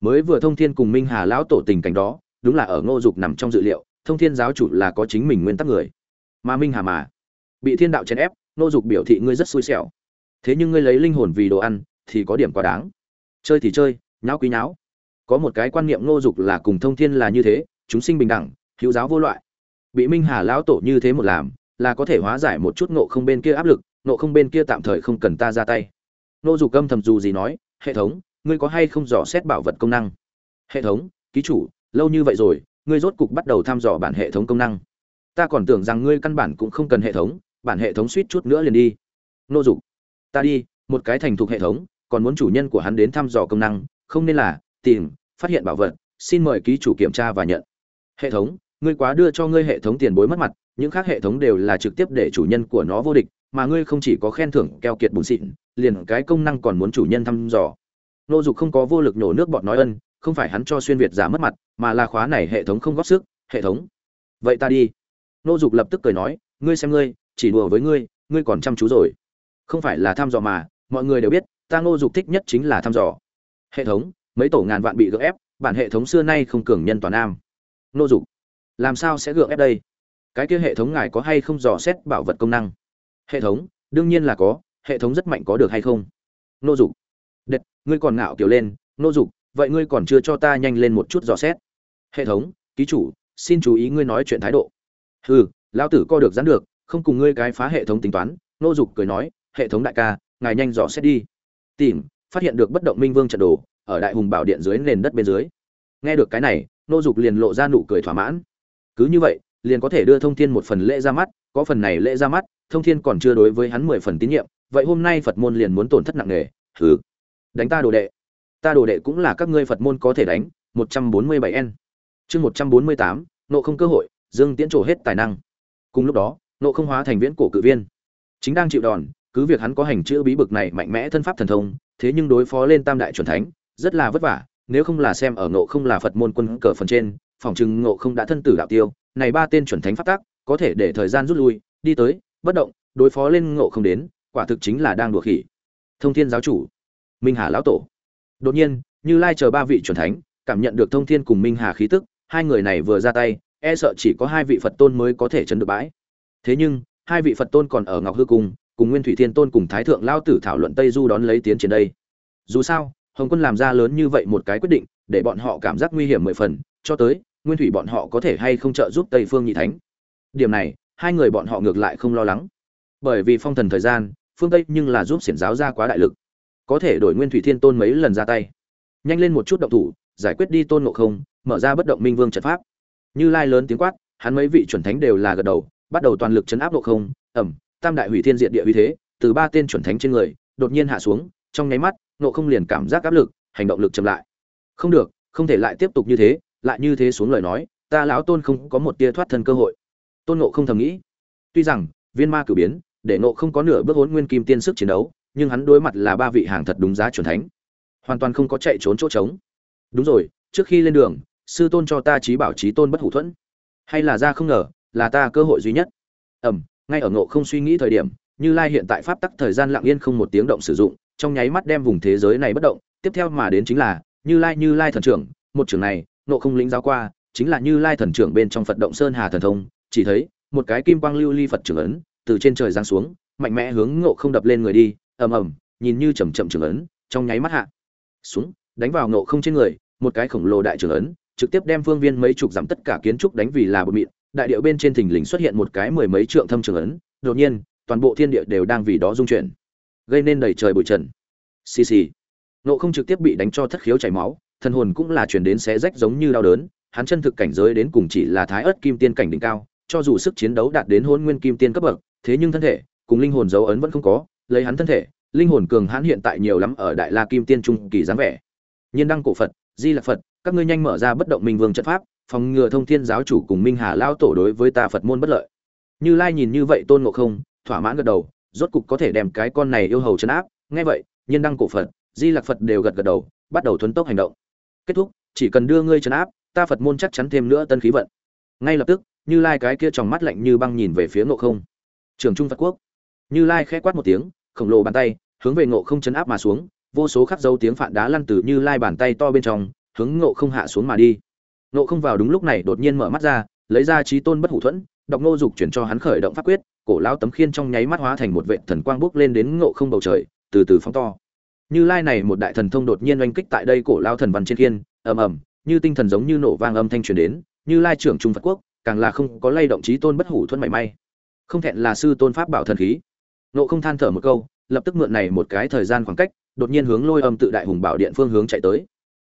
S1: Mới vừa thông thiên cùng minh hà lão tổ tình cảnh đó, đúng là ở ngô dục nằm trong dự liệu thông thiên giáo chủ là có chính mình nguyên tắc người. Mà minh hà mà, bị thiên đạo chèn ép, nô dục biểu thị ngươi rất xui xẻo. Thế nhưng ngươi lấy linh hồn vì đồ ăn, thì có điểm quá đáng. Chơi thì chơi, nháo quý nháo. Có một cái quan niệm nô dục là cùng thông thiên là như thế, chúng sinh bình đẳng hữu giáo vô loại. Bị minh hà lão tổ như thế một làm, là có thể hóa giải một chút nộ không bên kia áp lực nộ không bên kia tạm thời không cần ta ra tay. Nô dục âm thầm dù gì nói, hệ thống, ngươi có hay không dò xét bảo vật công năng? Hệ thống, ký chủ, lâu như vậy rồi ngươi rốt cục bắt đầu thăm dò bản hệ thống công năng. Ta còn tưởng rằng ngươi căn bản cũng không cần hệ thống, bản hệ thống suýt chút nữa liền đi. Nô dục, ta đi, một cái thành thục hệ thống, còn muốn chủ nhân của hắn đến thăm dò công năng, không nên là, tìm, phát hiện bảo vật, xin mời ký chủ kiểm tra và nhận. Hệ thống, ngươi quá đưa cho ngươi hệ thống tiền bối mất mặt, những khác hệ thống đều là trực tiếp để chủ nhân của nó vô địch, mà ngươi không chỉ có khen thưởng keo kiệt bùn xịn, liền cái công năng còn muốn chủ nhân thăm dò. Nô dục không có vô lực nhổ nước bọt nói ân không phải hắn cho xuyên việt giả mất mặt, mà là khóa này hệ thống không góp sức, hệ thống. Vậy ta đi. Nô dục lập tức cười nói, ngươi xem ngươi, chỉ đùa với ngươi ngươi còn chăm chú rồi. Không phải là thăm dò mà, mọi người đều biết, ta nô dục thích nhất chính là thăm dò. Hệ thống, mấy tổ ngàn vạn bị gượng ép, bản hệ thống xưa nay không cường nhân toàn nam. Nô dục, làm sao sẽ gượng ép đây? Cái kia hệ thống ngài có hay không dò xét bảo vật công năng? Hệ thống, đương nhiên là có, hệ thống rất mạnh có được hay không? Nô dục, đệt, ngươi còn ngạo kiểu lên, nô dục vậy ngươi còn chưa cho ta nhanh lên một chút dò xét. Hệ thống, ký chủ, xin chú ý ngươi nói chuyện thái độ. Hừ, lão tử co được dán được, không cùng ngươi cái phá hệ thống tính toán, nô dục cười nói, hệ thống đại ca, ngài nhanh dò xét đi. Tìm, phát hiện được bất động minh vương trận đồ, ở đại hùng bảo điện dưới nền đất bên dưới. Nghe được cái này, nô dục liền lộ ra nụ cười thỏa mãn. Cứ như vậy, liền có thể đưa thông thiên một phần lễ ra mắt, có phần này lễ ra mắt, thông thiên còn chưa đối với hắn mười phần tín nhiệm, vậy hôm nay phật môn liền muốn tổn thất nặng nề. Hừ. Đánh ta đồ đệ ta đồ đệ cũng là các ngươi phật môn có thể đánh, một trăm bốn mươi bảy n chương một trăm bốn mươi tám, nộ không cơ hội, dương tiễn trổ hết tài năng. Cùng lúc đó, nộ không hóa thành viễn cổ cự viên. Chính đang chịu đòn, cứ việc hắn có hành chữ bí bực này mạnh mẽ thân pháp thần thông, thế nhưng đối phó lên tam đại chuẩn thánh, rất là vất vả, nếu không là xem ở ngộ không là phật môn quân cờ phần trên phòng chừng ngộ không đã thân tử đạo tiêu, này ba tên chuẩn thánh pháp tác có thể để thời gian rút lui, đi tới, bất động, đối phó lên ngộ không đến, quả thực chính là đang đùa khỉ. Thông thiên giáo chủ, minh hà lão tổ đột nhiên, như lai chờ ba vị chuẩn thánh, cảm nhận được thông thiên cùng minh hà khí tức, hai người này vừa ra tay e sợ chỉ có hai vị phật tôn mới có thể chấn được bãi. Thế nhưng, hai vị phật tôn còn ở ngọc hư cung, cùng nguyên thủy thiên tôn cùng thái thượng lao tử thảo luận tây du đón lấy tiến trên đây. Dù sao, hồng quân làm ra lớn như vậy một cái quyết định, để bọn họ cảm giác nguy hiểm mười phần, cho tới, nguyên thủy bọn họ có thể hay không trợ giúp tây phương nhị thánh. Điểm này, hai người bọn họ ngược lại không lo lắng. Bởi vì phong thần thời gian, phương tây nhưng là giúp xiển giáo ra quá đại lực có thể đổi nguyên thủy thiên tôn mấy lần ra tay. Nhanh lên một chút động thủ, giải quyết đi tôn ngộ không, mở ra bất động minh vương trận pháp. Như lai lớn tiếng quát, hắn mấy vị chuẩn thánh đều là gật đầu, bắt đầu toàn lực chấn áp ngộ không, ẩm, tam đại hủy thiên diện địa uy thế, từ ba tên chuẩn thánh trên người, đột nhiên hạ xuống, trong nháy mắt, ngộ không liền cảm giác áp lực, hành động lực chậm lại. Không được, không thể lại tiếp tục như thế, lại như thế xuống lời nói, ta lão tôn không có một tia thoát thân cơ hội. Tôn ngộ không thầm nghĩ. Tuy rằng, viên ma cử biến, để ngộ không có nửa bước hốn nguyên kim tiên sức chiến đấu nhưng hắn đối mặt là ba vị hàng thật đúng giá chuẩn thánh, hoàn toàn không có chạy trốn chỗ trống. Đúng rồi, trước khi lên đường, sư tôn cho ta trí bảo trí tôn bất hủ thuẫn. Hay là ra không ngờ, là ta cơ hội duy nhất. Ẩm, ngay ở ngộ không suy nghĩ thời điểm, như lai hiện tại pháp tắc thời gian lặng yên không một tiếng động sử dụng, trong nháy mắt đem vùng thế giới này bất động. Tiếp theo mà đến chính là như lai như lai thần trưởng, một trưởng này, ngộ không lĩnh giáo qua, chính là như lai thần trưởng bên trong phật động sơn hà thần thông. Chỉ thấy, một cái kim quang lưu ly phật trưởng ấn, từ trên trời giáng xuống, mạnh mẽ hướng ngộ không đập lên người đi ầm ầm, nhìn như chầm chậm trưởng ấn, trong nháy mắt hạ. Xuống đánh vào ngộ không trên người, một cái khổng lồ đại trưởng ấn, trực tiếp đem phương viên mấy chục giảm tất cả kiến trúc đánh vì là bụi mịn. Đại điệu bên trên thình lình xuất hiện một cái mười mấy trượng thâm trưởng ấn, đột nhiên, toàn bộ thiên địa đều đang vì đó rung chuyển, gây nên đầy trời bụi trần. Xì xì. Ngộ không trực tiếp bị đánh cho thất khiếu chảy máu, thần hồn cũng là chuyển đến xé rách giống như đau đớn, hắn chân thực cảnh giới đến cùng chỉ là thái ớt kim tiên cảnh đỉnh cao, cho dù sức chiến đấu đạt đến hôn nguyên kim tiên cấp bậc, thế nhưng thân thể, cùng linh hồn dấu ấn vẫn không có lấy hắn thân thể, linh hồn cường hãn hiện tại nhiều lắm ở đại la kim tiên trung kỳ dáng vẻ. Nhiên đăng cổ phật, di lạc phật, các ngươi nhanh mở ra bất động minh vương trận pháp, phòng ngừa thông thiên giáo chủ cùng minh hà lao tổ đối với ta phật môn bất lợi. Như lai nhìn như vậy tôn ngộ không, thỏa mãn gật đầu, rốt cục có thể đem cái con này yêu hầu chấn áp. Nghe vậy, nhiên đăng cổ phật, di lạc phật đều gật gật đầu, bắt đầu thuấn tốc hành động. Kết thúc, chỉ cần đưa ngươi chấn áp, ta phật môn chắc chắn thêm nữa tân khí vận. Ngay lập tức, như lai cái kia tròng mắt lạnh như băng nhìn về phía ngộ không. Trường trung phật quốc như lai khẽ quát một tiếng, khổng lồ bàn tay hướng về ngộ không chấn áp mà xuống, vô số khắc dấu tiếng phạn đá lăn từ như lai bàn tay to bên trong, hướng ngộ không hạ xuống mà đi. Ngộ không vào đúng lúc này đột nhiên mở mắt ra, lấy ra trí tôn bất hủ thuẫn, đọc ngô dục chuyển cho hắn khởi động pháp quyết, cổ lão tấm khiên trong nháy mắt hóa thành một vệ thần quang bốc lên đến ngộ không bầu trời, từ từ phóng to. Như lai này một đại thần thông đột nhiên oanh kích tại đây cổ lao thần văn trên khiên, ầm ầm, như tinh thần giống như nổ vang âm thanh truyền đến, như lai trưởng trung phật quốc, càng là không có lay động trí tôn bất hủ thuẫn mảy may. Không thẹn là sư tôn pháp bảo thần khí nộ không than thở một câu, lập tức mượn này một cái thời gian khoảng cách, đột nhiên hướng lôi âm tự đại hùng bảo điện phương hướng chạy tới.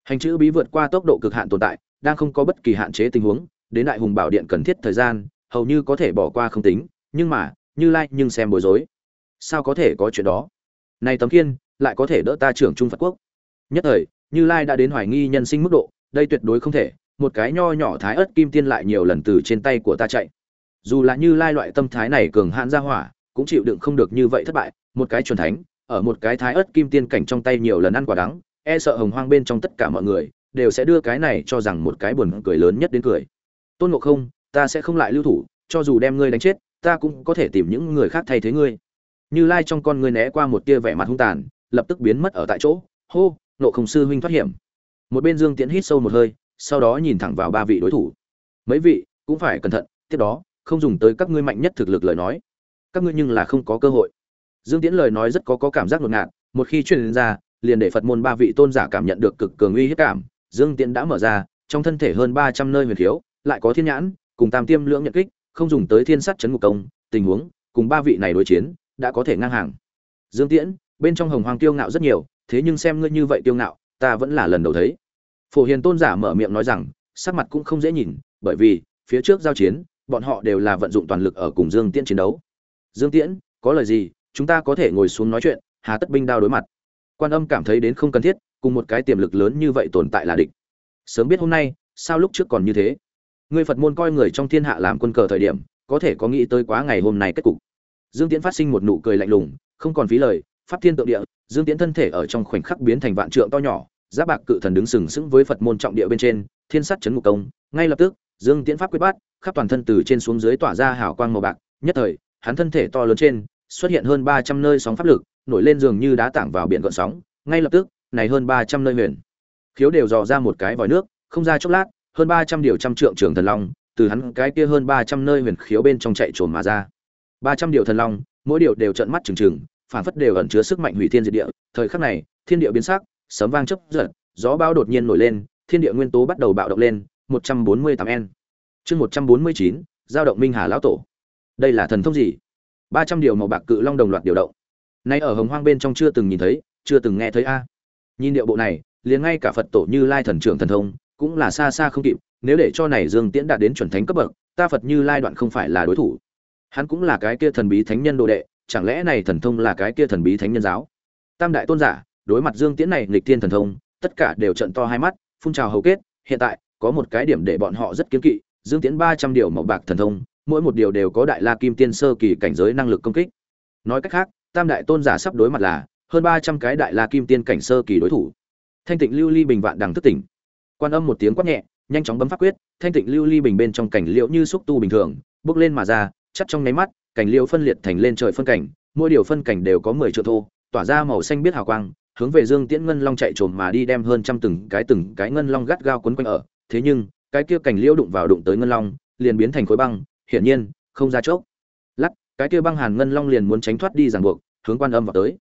S1: Hành chữ bí vượt qua tốc độ cực hạn tồn tại, đang không có bất kỳ hạn chế tình huống, đến đại hùng bảo điện cần thiết thời gian, hầu như có thể bỏ qua không tính, nhưng mà, như lai nhưng xem bối rối. Sao có thể có chuyện đó? Này tấm kiên lại có thể đỡ ta trưởng trung phật quốc. Nhất thời, như lai đã đến hoài nghi nhân sinh mức độ, đây tuyệt đối không thể, một cái nho nhỏ thái ớt kim tiên lại nhiều lần từ trên tay của ta chạy. Dù là như lai loại tâm thái này cường hãn ra hỏa cũng chịu đựng không được như vậy thất bại, một cái chuẩn thánh, ở một cái thái ớt kim tiên cảnh trong tay nhiều lần ăn quả đắng e sợ hồng hoang bên trong tất cả mọi người đều sẽ đưa cái này cho rằng một cái buồn cười lớn nhất đến cười. Tôn ngộ không, ta sẽ không lại lưu thủ, cho dù đem ngươi đánh chết, ta cũng có thể tìm những người khác thay thế ngươi. Như lai trong con ngươi né qua một tia vẻ mặt hung tàn, lập tức biến mất ở tại chỗ. Hô nộ không sư huynh thoát hiểm. Một bên dương tiễn hít sâu một hơi, sau đó nhìn thẳng vào ba vị đối thủ. Mấy vị, cũng phải cẩn thận, tiếp đó, không dùng tới các ngươi mạnh nhất thực lực lời nói các ngươi nhưng là không có cơ hội. Dương tiễn lời nói rất có có cảm giác ngột ngạt, một khi truyền ra, liền để phật môn ba vị tôn giả cảm nhận được cực cường uy hiếp cảm. Dương tiễn đã mở ra, trong thân thể hơn ba trăm nơi huyền khiếu, lại có thiên nhãn, cùng tam tiêm lưỡng nhận kích, không dùng tới thiên sắt chấn ngục công, tình huống, cùng ba vị này đối chiến, đã có thể ngang hàng. Dương tiễn, bên trong hồng hoàng tiêu ngạo rất nhiều, thế nhưng xem ngươi như vậy tiêu ngạo, ta vẫn là lần đầu thấy. Phổ hiền tôn giả mở miệng nói rằng, sắc mặt cũng không dễ nhìn, bởi vì, phía trước giao chiến, bọn họ đều là vận dụng toàn lực ở cùng dương tiễn chiến đấu dương tiễn, có lời gì, chúng ta có thể ngồi xuống nói chuyện, hà tất binh đao đối mặt. Quan âm cảm thấy đến không cần thiết, cùng một cái tiềm lực lớn như vậy tồn tại là địch. Sớm biết hôm nay, sao lúc trước còn như thế? Người phật môn coi người trong thiên hạ làm quân cờ thời điểm, có thể có nghĩ tới quá ngày hôm nay kết cục. Dương tiễn phát sinh một nụ cười lạnh lùng, không còn phí lời, pháp thiên tượng địa, dương tiễn thân thể ở trong khoảnh khắc biến thành vạn trượng to nhỏ, giáp bạc cự thần đứng sừng sững với phật môn trọng địa bên trên, thiên sắt chấn ngục công. Ngay lập tức, dương tiễn pháp quyết bát khắp toàn thân từ trên xuống dưới tỏa ra hào quang màu bạc, nhất thời hắn thân thể to lớn trên, xuất hiện hơn ba trăm nơi sóng pháp lực, nổi lên giường như đá tảng vào biển gợn sóng, ngay lập tức, này hơn ba trăm nơi huyền. Khiếu đều dò ra một cái vòi nước, không ra chốc lát, hơn ba trăm điều trăm trượng trường thần long, từ hắn cái kia hơn ba trăm nơi huyền khiếu bên trong chạy trồn mà ra. ba trăm điều thần long, mỗi điều đều trợn mắt trừng trừng, phản phất đều ẩn chứa sức mạnh hủy thiên diệt địa. Thời khắc này, thiên địa biến sắc, sấm vang chớp giật, gió bão đột nhiên nổi lên, thiên địa nguyên tố bắt đầu bạo động lên, một trăm bốn mươi tám n chương một trăm bốn mươi chín, giao động minh hà lão tổ đây là thần thông gì? Ba trăm điều màu bạc cự long đồng loạt điều động. Nay ở hồng hoang bên trong chưa từng nhìn thấy, chưa từng nghe thấy a. Nhìn điệu bộ này, liền ngay cả phật tổ như lai thần trưởng thần thông cũng là xa xa không kịp, nếu để cho này dương tiễn đạt đến chuẩn thánh cấp bậc, ta phật như lai đoạn không phải là đối thủ. Hắn cũng là cái kia thần bí thánh nhân đồ đệ, chẳng lẽ này thần thông là cái kia thần bí thánh nhân giáo? Tam đại tôn giả, đối mặt dương tiễn này nghịch thiên thần thông, tất cả đều trận to hai mắt, phun trào hầu kết, hiện tại có một cái điểm để bọn họ rất kiếm kỵ, dương tiễn ba trăm điều màu bạc thần thông mỗi một điều đều có đại la kim tiên sơ kỳ cảnh giới năng lực công kích. Nói cách khác, tam đại tôn giả sắp đối mặt là hơn ba trăm cái đại la kim tiên cảnh sơ kỳ đối thủ. Thanh tịnh lưu ly bình vạn đằng thức tỉnh. Quan âm một tiếng quát nhẹ, nhanh chóng bấm pháp quyết, thanh tịnh lưu ly bình bên trong cảnh liễu như xúc tu bình thường, bước lên mà ra, chắc trong nháy mắt, cảnh liễu phân liệt thành lên trời phân cảnh, mỗi điều phân cảnh đều có mười triệu thô, tỏa ra màu xanh biết hào quang, hướng về dương tiễn ngân long chạy trồm mà đi đem hơn trăm từng cái từng cái ngân long gắt gao quấn quanh ở. Thế nhưng, cái kia cảnh liễu đụng vào đụng tới ngân long, liền biến thành khối băng hiển nhiên, không ra chốc. Lắc cái kia băng hàn ngân long liền muốn tránh thoát đi ràng buộc, hướng quan âm vào tới.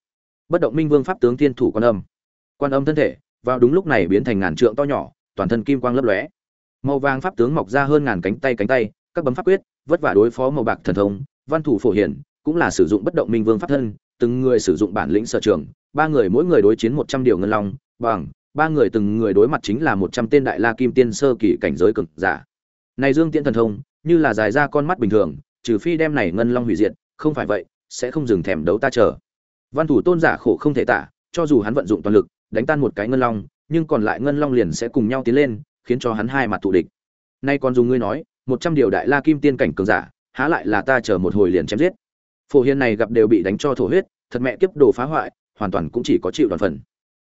S1: Bất động minh vương pháp tướng thiên thủ quan âm. Quan âm thân thể, vào đúng lúc này biến thành ngàn trượng to nhỏ, toàn thân kim quang lấp lóe. Màu vàng pháp tướng mọc ra hơn ngàn cánh tay cánh tay, các bấm pháp quyết, vất vả đối phó màu bạc thần thông, văn thủ phổ hiển, cũng là sử dụng bất động minh vương pháp thân, từng người sử dụng bản lĩnh sở trường, ba người mỗi người đối chiến một trăm điều ngân long, bằng, ba người từng người đối mặt chính là một trăm tên đại la kim tiên sơ kỳ cảnh giới cực giả. Này dương tiễn thần thông như là dài ra con mắt bình thường, trừ phi đem này ngân long hủy diệt, không phải vậy, sẽ không dừng thèm đấu ta chờ. Văn thủ tôn giả khổ không thể tả, cho dù hắn vận dụng toàn lực, đánh tan một cái ngân long, nhưng còn lại ngân long liền sẽ cùng nhau tiến lên, khiến cho hắn hai mặt thù địch. Nay còn dùng ngươi nói, một trăm điều đại la kim tiên cảnh cường giả, há lại là ta chờ một hồi liền chém giết. Phổ hiền này gặp đều bị đánh cho thổ huyết, thật mẹ kiếp đồ phá hoại, hoàn toàn cũng chỉ có chịu đoàn phần.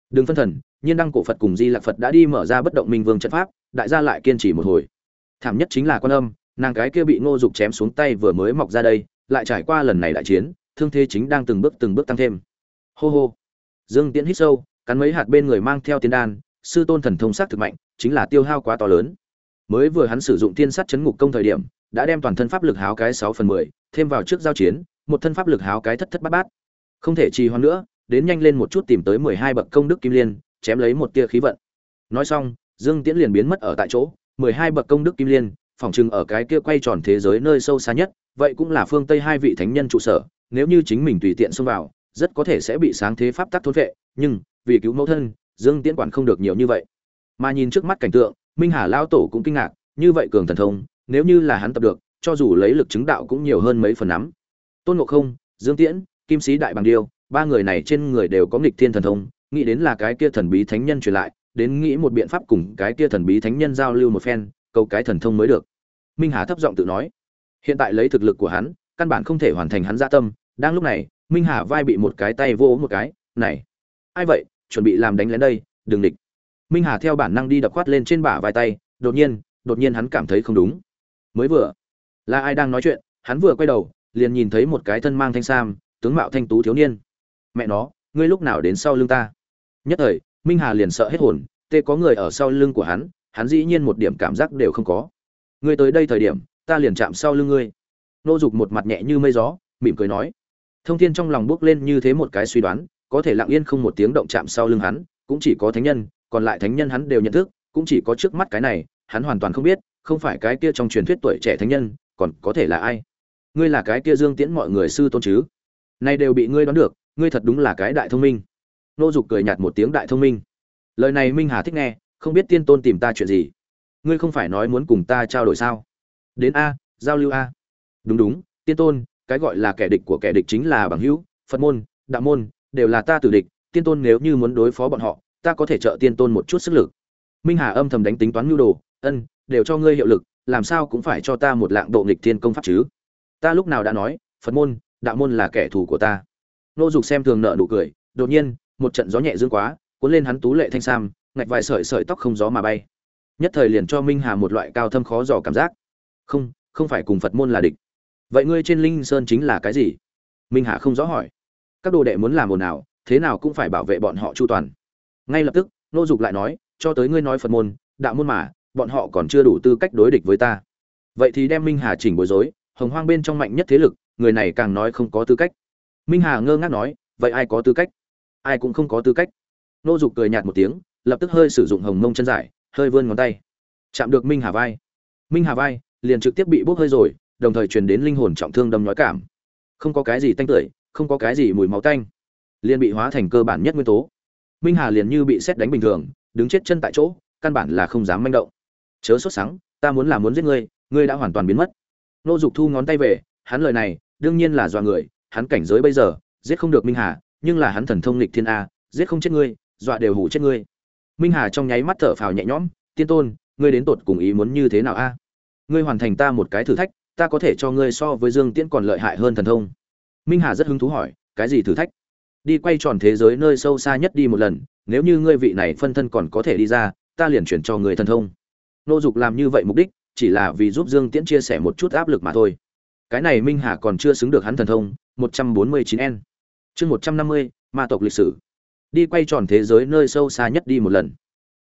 S1: Đừng phân thần, nhiên đăng cổ phật cùng di lạc phật đã đi mở ra bất động minh vương trận pháp, đại gia lại kiên trì một hồi. Thảm nhất chính là quan âm nàng cái kia bị ngô dục chém xuống tay vừa mới mọc ra đây, lại trải qua lần này đại chiến, thương thế chính đang từng bước từng bước tăng thêm. Hô hô. Dương tiễn hít sâu, cắn mấy hạt bên người mang theo tiên đan, sư tôn thần thông sắc thực mạnh, chính là tiêu hao quá to lớn. Mới vừa hắn sử dụng tiên sát chấn ngục công thời điểm, đã đem toàn thân pháp lực háo cái sáu phần mười, thêm vào trước giao chiến, một thân pháp lực háo cái thất thất bát bát. Không thể trì hoãn nữa, đến nhanh lên một chút tìm tới mười hai bậc công đức kim liên, chém lấy một tia khí vận. Nói xong, dương tiễn liền biến mất ở tại chỗ, mười hai bậc công đức kim liên phỏng chừng ở cái kia quay tròn thế giới nơi sâu xa nhất, vậy cũng là phương tây hai vị thánh nhân trụ sở, nếu như chính mình tùy tiện xông vào, rất có thể sẽ bị sáng thế pháp tắc thôn vệ, nhưng, vì cứu mẫu thân, dương tiễn quản không được nhiều như vậy. Mà nhìn trước mắt cảnh tượng, minh hà Lão tổ cũng kinh ngạc, như vậy cường thần thông, nếu như là hắn tập được, cho dù lấy lực chứng đạo cũng nhiều hơn mấy phần nắm tôn ngộ không, dương tiễn, kim sĩ đại bằng điêu, ba người này trên người đều có nghịch thiên thần thông, nghĩ đến là cái kia thần bí thánh nhân truyền lại, đến nghĩ một biện pháp cùng cái kia thần bí thánh nhân giao lưu một phen câu cái thần thông mới được minh hà thấp giọng tự nói. Hiện tại lấy thực lực của hắn, căn bản không thể hoàn thành hắn dạ tâm. Đang lúc này, minh hà vai bị một cái tay vô một cái, này, ai vậy? Chuẩn bị làm đánh lén đây, đừng địch. Minh hà theo bản năng đi đập khoát lên trên bả vai tay, đột nhiên đột nhiên hắn cảm thấy không đúng. Mới vừa, là ai đang nói chuyện? Hắn vừa quay đầu, liền nhìn thấy một cái thân mang thanh sam, tướng mạo thanh tú thiếu niên. Mẹ nó, ngươi lúc nào đến sau lưng ta? Nhất thời, minh hà liền sợ hết hồn, tê có người ở sau lưng của hắn hắn dĩ nhiên một điểm cảm giác đều không có ngươi tới đây thời điểm, ta liền chạm sau lưng ngươi. Nô dục một mặt nhẹ như mây gió, mỉm cười nói. Thông thiên trong lòng bước lên như thế một cái suy đoán, có thể lặng yên không một tiếng động chạm sau lưng hắn, cũng chỉ có thánh nhân, còn lại thánh nhân hắn đều nhận thức, cũng chỉ có trước mắt cái này, hắn hoàn toàn không biết, không phải cái kia trong truyền thuyết tuổi trẻ thánh nhân, còn có thể là ai. Ngươi là cái kia dương tiễn mọi người sư tôn chứ? Nay đều bị ngươi đoán được, ngươi thật đúng là cái đại thông minh. Nô dục cười nhạt một tiếng đại thông minh. Lời này minh hà thích nghe, không biết tiên tôn tìm ta chuyện gì ngươi không phải nói muốn cùng ta trao đổi sao? Đến a, giao lưu a. Đúng đúng, tiên tôn, cái gọi là kẻ địch của kẻ địch chính là bằng hữu, phật môn, đạo môn, đều là ta tử địch. Tiên tôn nếu như muốn đối phó bọn họ, ta có thể trợ tiên tôn một chút sức lực. Minh hà âm thầm đánh tính toán nhu đồ, ân, đều cho ngươi hiệu lực, làm sao cũng phải cho ta một lạng độ nghịch thiên công pháp chứ? Ta lúc nào đã nói, phật môn, đạo môn là kẻ thù của ta. Nô dục xem thường nợ nụ cười, đột nhiên, một trận gió nhẹ dương quá, cuốn lên hắn tú lệ thanh sam, ngạch vài sợi sợi tóc không gió mà bay nhất thời liền cho minh hà một loại cao thâm khó dò cảm giác. Không không phải cùng phật môn là địch. Vậy ngươi trên linh sơn chính là cái gì? Minh hà không rõ hỏi. Các đồ đệ muốn làm ồn nào thế nào cũng phải bảo vệ bọn họ chu toàn. Ngay lập tức, nô dục lại nói, cho tới ngươi nói phật môn, đạo môn mà, bọn họ còn chưa đủ tư cách đối địch với ta. Vậy thì đem minh hà chỉnh bối rối, hồng hoang bên trong mạnh nhất thế lực, người này càng nói không có tư cách. Minh hà ngơ ngác nói, vậy ai có tư cách? Ai cũng không có tư cách. Nô dục cười nhạt một tiếng, lập tức hơi sử dụng hồng mông chân dài hơi vươn ngón tay. Chạm được minh hà vai. Minh hà vai liền trực tiếp bị bốc hơi rồi, đồng thời truyền đến linh hồn trọng thương đâm nói cảm. Không có cái gì tanh tưởi, không có cái gì mùi máu tanh. Liền bị hóa thành cơ bản nhất nguyên tố. Minh hà liền như bị xét đánh bình thường, đứng chết chân tại chỗ, căn bản là không dám manh động. Chớ sốt sáng ta muốn là muốn giết ngươi ngươi đã hoàn toàn biến mất. Nô dục thu ngón tay về, hắn lời này, đương nhiên là dọa người, hắn cảnh giới bây giờ, giết không được minh hà, nhưng là hắn thần thông lịch thiên a, giết không chết ngươi, dọa đều hủ chết ngươi minh hà trong nháy mắt thở phào nhẹ nhõm, tiên tôn, ngươi đến tột cùng ý muốn như thế nào a? Ngươi hoàn thành ta một cái thử thách, ta có thể cho ngươi so với dương tiễn còn lợi hại hơn thần thông. Minh hà rất hứng thú hỏi, cái gì thử thách? Đi quay tròn thế giới nơi sâu xa nhất đi một lần, nếu như ngươi vị này phân thân còn có thể đi ra, ta liền chuyển cho người thần thông. Nô dục làm như vậy mục đích, chỉ là vì giúp dương tiễn chia sẻ một chút áp lực mà thôi. Cái này minh hà còn chưa xứng được hắn thần thông, một trăm bốn mươi chín n. Chương một trăm năm mươi, ma tộc lịch sử đi quay tròn thế giới nơi sâu xa nhất đi một lần.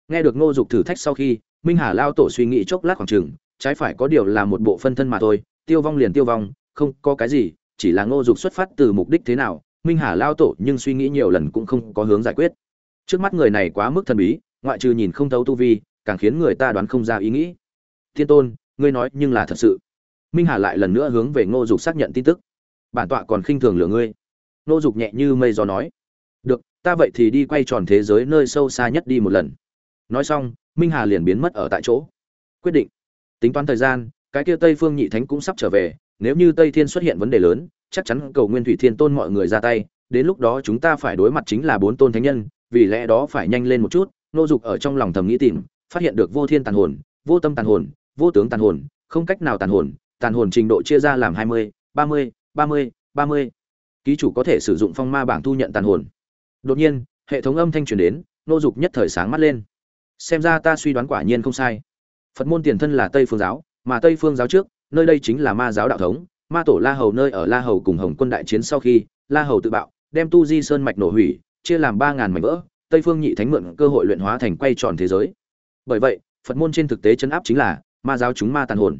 S1: Nghe được Ngô dục thử thách sau khi, minh hà lao tổ suy nghĩ chốc lát khoảng chừng, trái phải có điều là một bộ phân thân mà thôi, tiêu vong liền tiêu vong, không có cái gì, chỉ là ngô dục xuất phát từ mục đích thế nào, minh hà lao tổ nhưng suy nghĩ nhiều lần cũng không có hướng giải quyết. Trước mắt người này quá mức thần bí, ngoại trừ nhìn không thấu tu vi, càng khiến người ta đoán không ra ý nghĩ. Thiên tôn, ngươi nói nhưng là thật sự. Minh hà lại lần nữa hướng về ngô dục xác nhận tin tức. Bản tọa còn khinh thường lửa ngươi. Ngô dục nhẹ như mây gió nói ta vậy thì đi quay tròn thế giới nơi sâu xa nhất đi một lần. Nói xong, minh hà liền biến mất ở tại chỗ. Quyết định. Tính toán thời gian, cái kia tây phương nhị thánh cũng sắp trở về, nếu như tây thiên xuất hiện vấn đề lớn, chắc chắn cầu nguyên thủy thiên tôn mọi người ra tay, đến lúc đó chúng ta phải đối mặt chính là bốn tôn thánh nhân, vì lẽ đó phải nhanh lên một chút, nô dục ở trong lòng thầm nghĩ tìm, phát hiện được vô thiên tàn hồn, vô tâm tàn hồn, vô tướng tàn hồn, không cách nào tàn hồn tàn hồn trình độ chia ra làm hai mươi, ba mươi ba mươi ba mươi. Ký chủ có thể sử dụng phong ma bảng thu nhận tàn hồn đột nhiên, hệ thống âm thanh truyền đến, nô dục nhất thời sáng mắt lên. Xem ra ta suy đoán quả nhiên không sai. Phật môn tiền thân là tây phương giáo, mà tây phương giáo trước, nơi đây chính là ma giáo đạo thống. Ma tổ la hầu nơi ở la hầu cùng hồng quân đại chiến sau khi, la hầu tự bạo, đem tu di sơn mạch nổ hủy, chia làm ba ngàn mảnh vỡ, tây phương nhị thánh mượn cơ hội luyện hóa thành quay tròn thế giới. Bởi vậy, phật môn trên thực tế chấn áp chính là ma giáo chúng ma tàn hồn.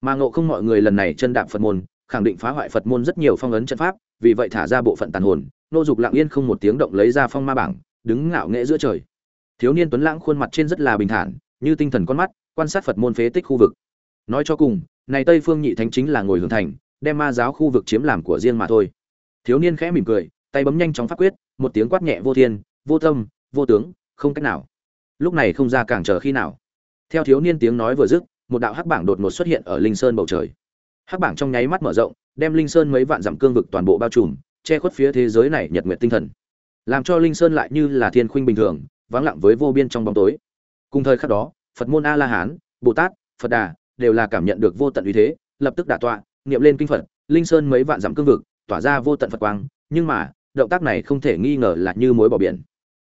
S1: Mà ngộ không mọi người lần này chân đạp phật môn, khẳng định phá hoại phật môn rất nhiều phong ấn chân pháp vì vậy thả ra bộ phận tàn hồn, nô dục lặng yên không một tiếng động lấy ra phong ma bảng, đứng ngạo nghễ giữa trời. Thiếu niên tuấn lãng khuôn mặt trên rất là bình thản, như tinh thần con mắt, quan sát phật môn phế tích khu vực. Nói cho cùng, này tây phương nhị thánh chính là ngồi hưởng thành, đem ma giáo khu vực chiếm làm của riêng mà thôi. Thiếu niên khẽ mỉm cười, tay bấm nhanh chóng pháp quyết, một tiếng quát nhẹ vô thiên, vô tâm, vô tướng, không cách nào. Lúc này không ra càng chờ khi nào. Theo thiếu niên tiếng nói vừa dứt, một đạo hắc bảng đột ngột xuất hiện ở linh sơn bầu trời hắc bảng trong nháy mắt mở rộng, đem linh sơn mấy vạn dặm cương vực toàn bộ bao trùm, che khuất phía thế giới này nhật nguyệt tinh thần. Làm cho linh sơn lại như là thiên khuynh bình thường, vắng lặng với vô biên trong bóng tối. Cùng thời khắc đó, phật môn a la hán bồ tát phật đà đều là cảm nhận được vô tận uy thế, lập tức đả tọa, niệm lên kinh phật, linh sơn mấy vạn dặm cương vực, tỏa ra vô tận phật quang, nhưng mà, động tác này không thể nghi ngờ là như mối bỏ biển.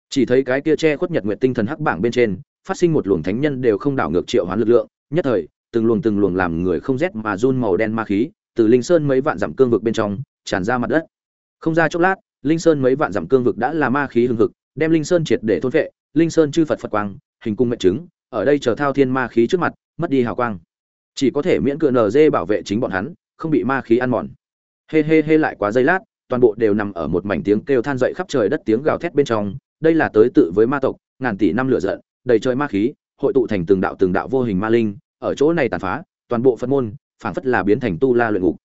S1: Chỉ thấy cái kia che khuất nhật nguyệt tinh thần hắc bảng bên trên, phát sinh một luồng thánh nhân đều không đảo ngược triệu hoán lực lượng, nhất thời từng luồng từng luồng làm người không rét mà run màu đen ma khí từ linh sơn mấy vạn dặm cương vực bên trong tràn ra mặt đất. Không ra chốc lát, linh sơn mấy vạn dặm cương vực đã là ma khí hừng hực, đem linh sơn triệt để thôn vệ linh sơn chư phật phật quang, hình cung mệnh chứng, ở đây chờ thao thiên ma khí trước mặt, mất đi hào quang. Chỉ có thể miễn cựa nở dê bảo vệ chính bọn hắn, không bị ma khí ăn mòn. Hê hê hê lại quá giây lát, toàn bộ đều nằm ở một mảnh tiếng kêu than dậy khắp trời đất tiếng gào thét bên trong, đây là tới tự với ma tộc, ngàn tỷ năm lửa giận, đầy trời ma khí, hội tụ thành từng đạo từng đạo vô hình ma linh ở chỗ này tàn phá, toàn bộ phân môn, phảng phất là biến thành tu la luyện ngục.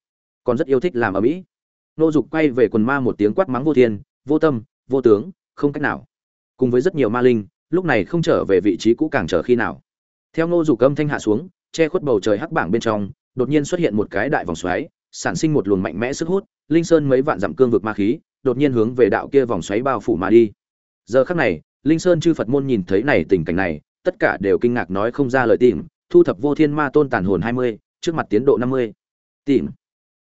S1: Còn rất yêu thích làm ở mỹ. Nô dục quay về quần ma một tiếng quát mắng vô thiên, vô tâm, vô tướng, không cách nào. Cùng với rất nhiều ma linh, lúc này không trở về vị trí cũ càng trở khi nào. Theo nô dục âm thanh hạ xuống, che khuất bầu trời hắc bảng bên trong, đột nhiên xuất hiện một cái đại vòng xoáy, sản sinh một luồng mạnh mẽ sức hút, linh sơn mấy vạn dặm cương vực ma khí, đột nhiên hướng về đạo kia vòng xoáy bao phủ mà đi. Giờ khắc này, linh sơn chư phật môn nhìn thấy này tình cảnh này, tất cả đều kinh ngạc nói không ra lời tìm thu thập vô thiên ma tôn tàn hồn hai mươi, trước mặt tiến độ năm mươi. Tìm.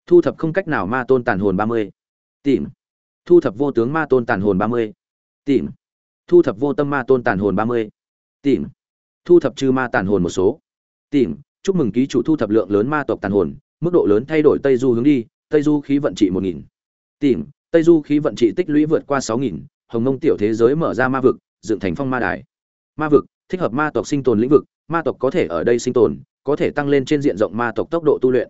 S1: Thu thập không cách nào ma tôn tàn hồn ba mươi. Tìm. Thu thập vô tướng ma tôn tàn hồn ba mươi. Tìm. Thu thập vô tâm ma tôn tàn hồn ba mươi. Tìm. Thu thập trừ ma tàn hồn một số. Tìm. Chúc mừng ký chủ thu thập lượng lớn ma tộc tàn hồn, mức độ lớn thay đổi tây du hướng đi, tây du khí vận trị một nghìn. Tìm. Tây du khí vận trị tích lũy vượt qua sáu nghìn, hồng mông tiểu thế giới mở ra ma vực, dựng thành phong ma đài. Ma vực, thích hợp ma tộc sinh tồn lĩnh vực ma tộc có thể ở đây sinh tồn, có thể tăng lên trên diện rộng ma tộc tốc độ tu luyện.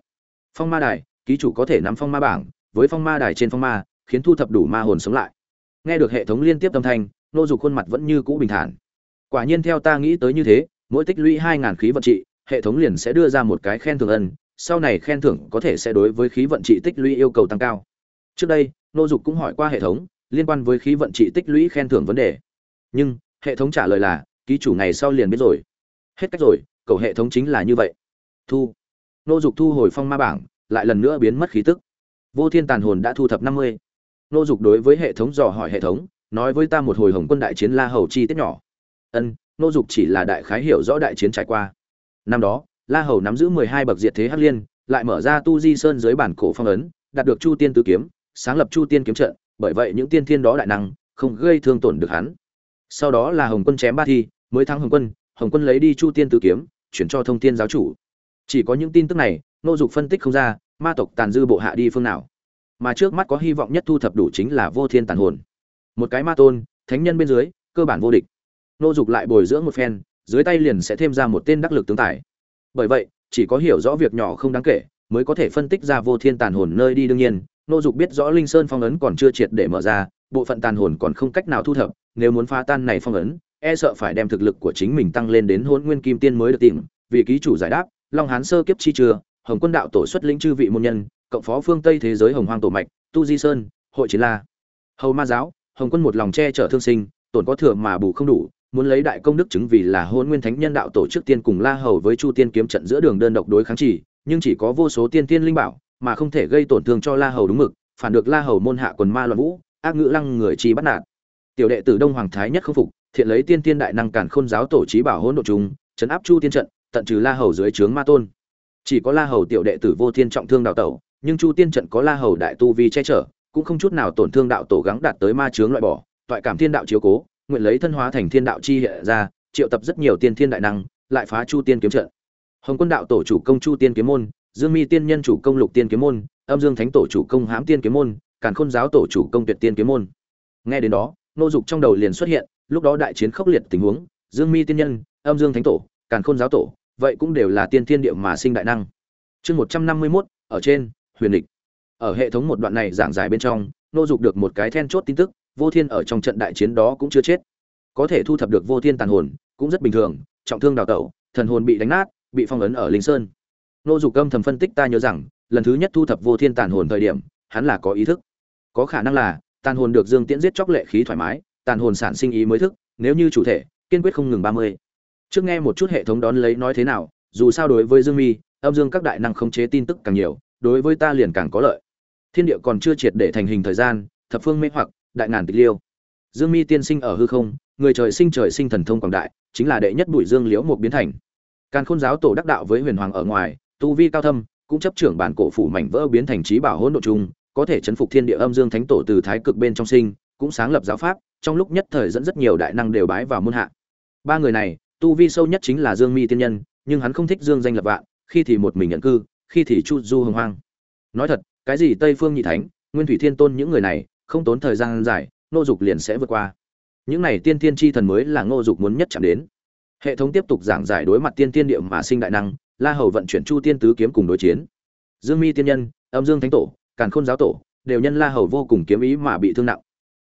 S1: Phong ma đài, ký chủ có thể nắm phong ma bảng, với phong ma đài trên phong ma, khiến thu thập đủ ma hồn sống lại. Nghe được hệ thống liên tiếp âm thanh, nô dục khuôn mặt vẫn như cũ bình thản. Quả nhiên theo ta nghĩ tới như thế, mỗi tích lũy hai ngàn khí vận trị, hệ thống liền sẽ đưa ra một cái khen thưởng ân, sau này khen thưởng có thể sẽ đối với khí vận trị tích lũy yêu cầu tăng cao. Trước đây, nô dục cũng hỏi qua hệ thống, liên quan với khí vận trị tích lũy khen thưởng vấn đề. Nhưng, hệ thống trả lời là, ký chủ ngày sau liền biết rồi hết cách rồi, cầu hệ thống chính là như vậy. Thu. Nô dục thu hồi phong ma bảng, lại lần nữa biến mất khí tức. Vô thiên tàn hồn đã thu thập năm mươi. Nô dục đối với hệ thống dò hỏi hệ thống, nói với ta một hồi hồng quân đại chiến la hầu chi tiết nhỏ. Ân, nô dục chỉ là đại khái hiểu rõ đại chiến trải qua. Năm đó, la hầu nắm giữ mười hai bậc diệt thế hắc liên, lại mở ra tu di sơn dưới bản cổ phong ấn, đạt được chu tiên tứ kiếm, sáng lập chu tiên kiếm trận, bởi vậy những tiên thiên đó đại năng không gây thương tổn được hắn. Sau đó là hồng quân chém ba thi, mới thắng hồng quân hồng quân lấy đi chu tiên tứ kiếm, chuyển cho thông Thiên giáo chủ. Chỉ có những tin tức này nô dục phân tích không ra, ma tộc tàn dư bộ hạ đi phương nào. Mà trước mắt có hy vọng nhất thu thập đủ chính là vô thiên tàn hồn. Một cái ma tôn, thánh nhân bên dưới, cơ bản vô địch. Nô dục lại bồi dưỡng một phen, dưới tay liền sẽ thêm ra một tên đắc lực tướng tài. Bởi vậy, chỉ có hiểu rõ việc nhỏ không đáng kể, mới có thể phân tích ra vô thiên tàn hồn nơi đi đương nhiên. Nô dục biết rõ linh sơn phong ấn còn chưa triệt để mở ra, bộ phận tàn hồn còn không cách nào thu thập, nếu muốn phá tan này phong ấn e sợ phải đem thực lực của chính mình tăng lên đến hôn nguyên kim tiên mới được tìm, vì ký chủ giải đáp, long hán sơ kiếp chi chưa hồng quân đạo tổ xuất lĩnh chư vị môn nhân, cộng phó phương tây thế giới hồng hoang tổ mạch, tu di sơn, hội chiến la. Hầu ma giáo, hồng quân một lòng che chở thương sinh, tổn có thừa mà bù không đủ, muốn lấy đại công đức chứng vì là hôn nguyên thánh nhân đạo tổ trước tiên cùng la hầu với chu tiên kiếm trận giữa đường đơn độc đối kháng chỉ, nhưng chỉ có vô số tiên tiên linh bảo, mà không thể gây tổn thương cho la hầu đúng mực, phản được la hầu môn hạ quần ma loạn vũ, ác ngữ lăng người chi bắt nạt. Tiểu đệ tử đông hoàng thái nhất không phục thiện lấy tiên tiên đại năng cản khôn giáo tổ trí bảo hỗn độ chúng chấn áp chu tiên trận, tận trừ la hầu dưới trướng ma tôn. Chỉ có la hầu tiểu đệ tử vô thiên trọng thương đạo tẩu, nhưng chu tiên trận có la hầu đại tu vi che chở, cũng không chút nào tổn thương đạo tổ gắng đạt tới ma chướng loại bỏ, toại cảm thiên đạo chiếu cố, nguyện lấy thân hóa thành thiên đạo chi hiện ra, triệu tập rất nhiều tiên thiên đại năng, lại phá chu tiên kiếm trận. Hồng quân đạo tổ chủ công chu tiên kiếm môn, dương mi tiên nhân chủ công lục tiên kiếm môn, âm dương thánh tổ chủ công hãm tiên kiếm môn, càn khôn giáo tổ chủ công tuyệt tiên kiếm môn. Nghe đến đó, nô dục trong đầu liền xuất hiện lúc đó đại chiến khốc liệt tình huống, dương mi tiên nhân, âm dương thánh tổ, càn khôn giáo tổ, vậy cũng đều là tiên thiên địa mà sinh đại năng. Chương một trăm năm mươi mốt, ở trên, huyền địch. Ở hệ thống một đoạn này giảng giải bên trong, nô dục được một cái then chốt tin tức, vô thiên ở trong trận đại chiến đó cũng chưa chết. Có thể thu thập được vô thiên tàn hồn, cũng rất bình thường, trọng thương đào tẩu, thần hồn bị đánh nát, bị phong ấn ở linh sơn. Nô dục âm thầm phân tích ta nhớ rằng, lần thứ nhất thu thập vô thiên tàn hồn thời điểm, hắn là có ý thức. Có khả năng là, tàn hồn được dương tiễn giết chóc lệ khí thoải mái tàn hồn sản sinh ý mới thức, nếu như chủ thể, kiên quyết không ngừng ba mươi. Trước nghe một chút hệ thống đón lấy nói thế nào, dù sao đối với dương mi, âm dương các đại năng khống chế tin tức càng nhiều, đối với ta liền càng có lợi. Thiên địa còn chưa triệt để thành hình thời gian, thập phương mê hoặc, đại ngàn tịch liêu. Dương mi tiên sinh ở hư không, người trời sinh trời sinh thần thông quảng đại, chính là đệ nhất bụi dương liễu một biến thành. Càn khôn giáo tổ đắc đạo với huyền hoàng ở ngoài, tu vi cao thâm, cũng chấp trưởng bản cổ phủ mảnh vỡ biến thành trí bảo hỗn độ chung, có thể chấn phục thiên địa âm dương thánh tổ từ thái cực bên trong sinh, cũng sáng lập giáo pháp trong lúc nhất thời dẫn rất nhiều đại năng đều bái vào môn hạ. Ba người này, tu vi sâu nhất chính là dương mi tiên nhân, nhưng hắn không thích dương danh lập vạn, khi thì một mình nhận cư, khi thì chu du hồng hoang. Nói thật, cái gì tây phương nhị thánh, nguyên thủy thiên tôn những người này, không tốn thời gian dài nô dục liền sẽ vượt qua. Những này tiên tiên chi thần mới là ngô dục muốn nhất chạm đến. Hệ thống tiếp tục giảng giải đối mặt tiên tiên địa mà sinh đại năng, la hầu vận chuyển chu tiên tứ kiếm cùng đối chiến. Dương mi tiên nhân, âm dương thánh tổ, càn khôn giáo tổ, đều nhân la hầu vô cùng kiếm ý mà bị thương nặng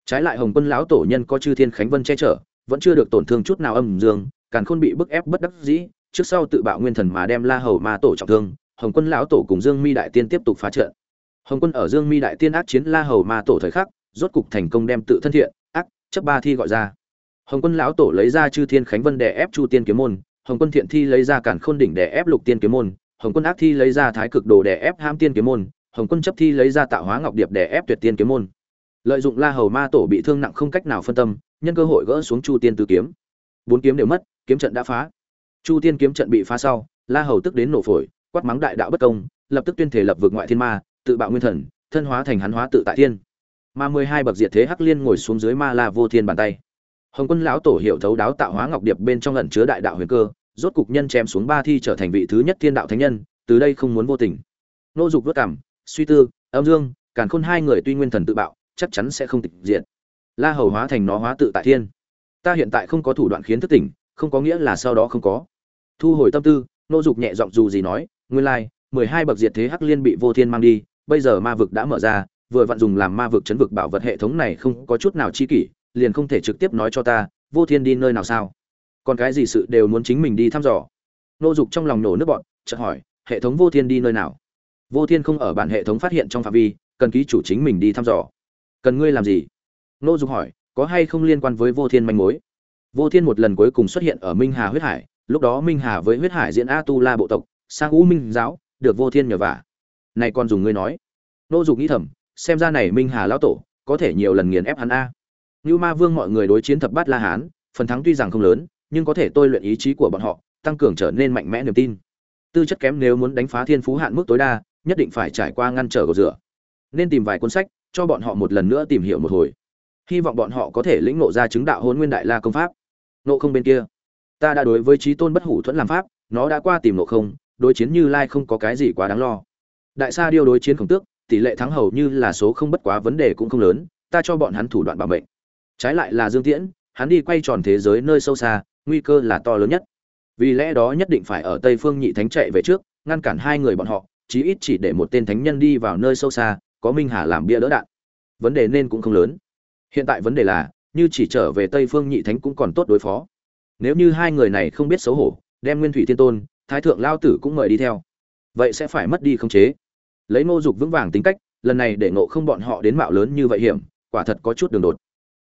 S1: trái lại hồng quân lão tổ nhân có chư thiên khánh vân che chở, vẫn chưa được tổn thương chút nào âm dương, càn khôn bị bức ép bất đắc dĩ, trước sau tự bạo nguyên thần mà đem la hầu ma tổ trọng thương, hồng quân lão tổ cùng dương mi đại tiên tiếp tục phá trận. Hồng quân ở dương mi đại tiên ác chiến la hầu ma tổ thời khắc, rốt cục thành công đem tự thân thiện, ác, chấp ba thi gọi ra. Hồng quân lão tổ lấy ra chư thiên khánh vân đè ép chu tiên kiếm môn, hồng quân thiện thi lấy ra cản khôn đỉnh đè ép lục tiên kiếm môn, hồng quân ác thi lấy ra thái cực đồ đè ép ham tiên kiếm môn, hồng quân chấp thi lấy ra tạo hóa ngọc điệp đè ép tuyệt tiên kiếm môn lợi dụng la hầu ma tổ bị thương nặng không cách nào phân tâm, nhân cơ hội gỡ xuống chu tiên tứ kiếm. Bốn kiếm đều mất, kiếm trận đã phá. Chu tiên kiếm trận bị phá sau, la hầu tức đến nổ phổi, quát mắng đại đạo bất công, lập tức tuyên thể lập vực ngoại thiên ma, tự bạo nguyên thần, thân hóa thành hắn hóa tự tại thiên. Ma mười hai bậc diệt thế hắc liên ngồi xuống dưới ma la vô thiên bàn tay. Hồng quân lão tổ hiệu thấu đáo tạo hóa ngọc điệp bên trong lần chứa đại đạo huyền cơ, rốt cục nhân chém xuống ba thi trở thành vị thứ nhất thiên đạo thánh nhân, từ đây không muốn vô tình. Nô dục vất cảm, suy tư, âm dương, càn khôn hai người tuy nguyên thần tự bạo chắc chắn sẽ không tịch diệt. La hầu hóa thành nó hóa tự tại thiên. Ta hiện tại không có thủ đoạn khiến thức tỉnh, không có nghĩa là sau đó không có. Thu hồi tâm tư, nô dục nhẹ giọng dù gì nói, nguyên lai, mười hai bậc diệt thế hắc liên bị vô thiên mang đi, bây giờ ma vực đã mở ra, vừa vặn dùng làm ma vực chấn vực bảo vật hệ thống này không có chút nào chi kỷ, liền không thể trực tiếp nói cho ta, vô thiên đi nơi nào sao? Còn cái gì sự đều muốn chính mình đi thăm dò? Nô dục trong lòng nổ nước bọn chợt hỏi, hệ thống vô thiên đi nơi nào? Vô thiên không ở bản hệ thống phát hiện trong phạm vi, cần ký chủ chính mình đi thăm dò cần ngươi làm gì? Nô dục hỏi, có hay không liên quan với vô thiên manh mối? Vô thiên một lần cuối cùng xuất hiện ở minh hà huyết hải, lúc đó minh hà với huyết hải diễn a tu la bộ tộc sang u minh giáo, được vô thiên nhờ vả. Này còn dùng ngươi nói. Nô dục nghĩ thầm, xem ra này minh hà lão tổ, có thể nhiều lần nghiền ép hắn a. Như ma vương mọi người đối chiến thập bát la hán, phần thắng tuy rằng không lớn, nhưng có thể tôi luyện ý chí của bọn họ, tăng cường trở nên mạnh mẽ niềm tin. Tư chất kém nếu muốn đánh phá thiên phú hạn mức tối đa, nhất định phải trải qua ngăn trở cầu rửa. Nên tìm vài cuốn sách cho bọn họ một lần nữa tìm hiểu một hồi. Hy vọng bọn họ có thể lĩnh nộ ra chứng đạo hôn nguyên đại la công pháp. Nộ không bên kia. Ta đã đối với trí tôn bất hủ thuẫn làm pháp, nó đã qua tìm nộ không, đối chiến như lai không có cái gì quá đáng lo. Đại sa điêu đối chiến khổng tước, tỷ lệ thắng hầu như là số không bất quá vấn đề cũng không lớn, ta cho bọn hắn thủ đoạn bảo mệnh. Trái lại là dương tiễn, hắn đi quay tròn thế giới nơi sâu xa, nguy cơ là to lớn nhất. Vì lẽ đó nhất định phải ở tây phương nhị thánh chạy về trước, ngăn cản hai người bọn họ, chí ít chỉ để một tên thánh nhân đi vào nơi sâu xa có minh hà làm bia đỡ đạn. Vấn đề nên cũng không lớn. Hiện tại vấn đề là, như chỉ trở về tây phương nhị thánh cũng còn tốt đối phó. Nếu như hai người này không biết xấu hổ, đem nguyên thủy thiên tôn, thái thượng lao tử cũng mời đi theo. Vậy sẽ phải mất đi khống chế. Lấy ngô dục vững vàng tính cách, lần này để ngộ không bọn họ đến mạo lớn như vậy hiểm, quả thật có chút đường đột.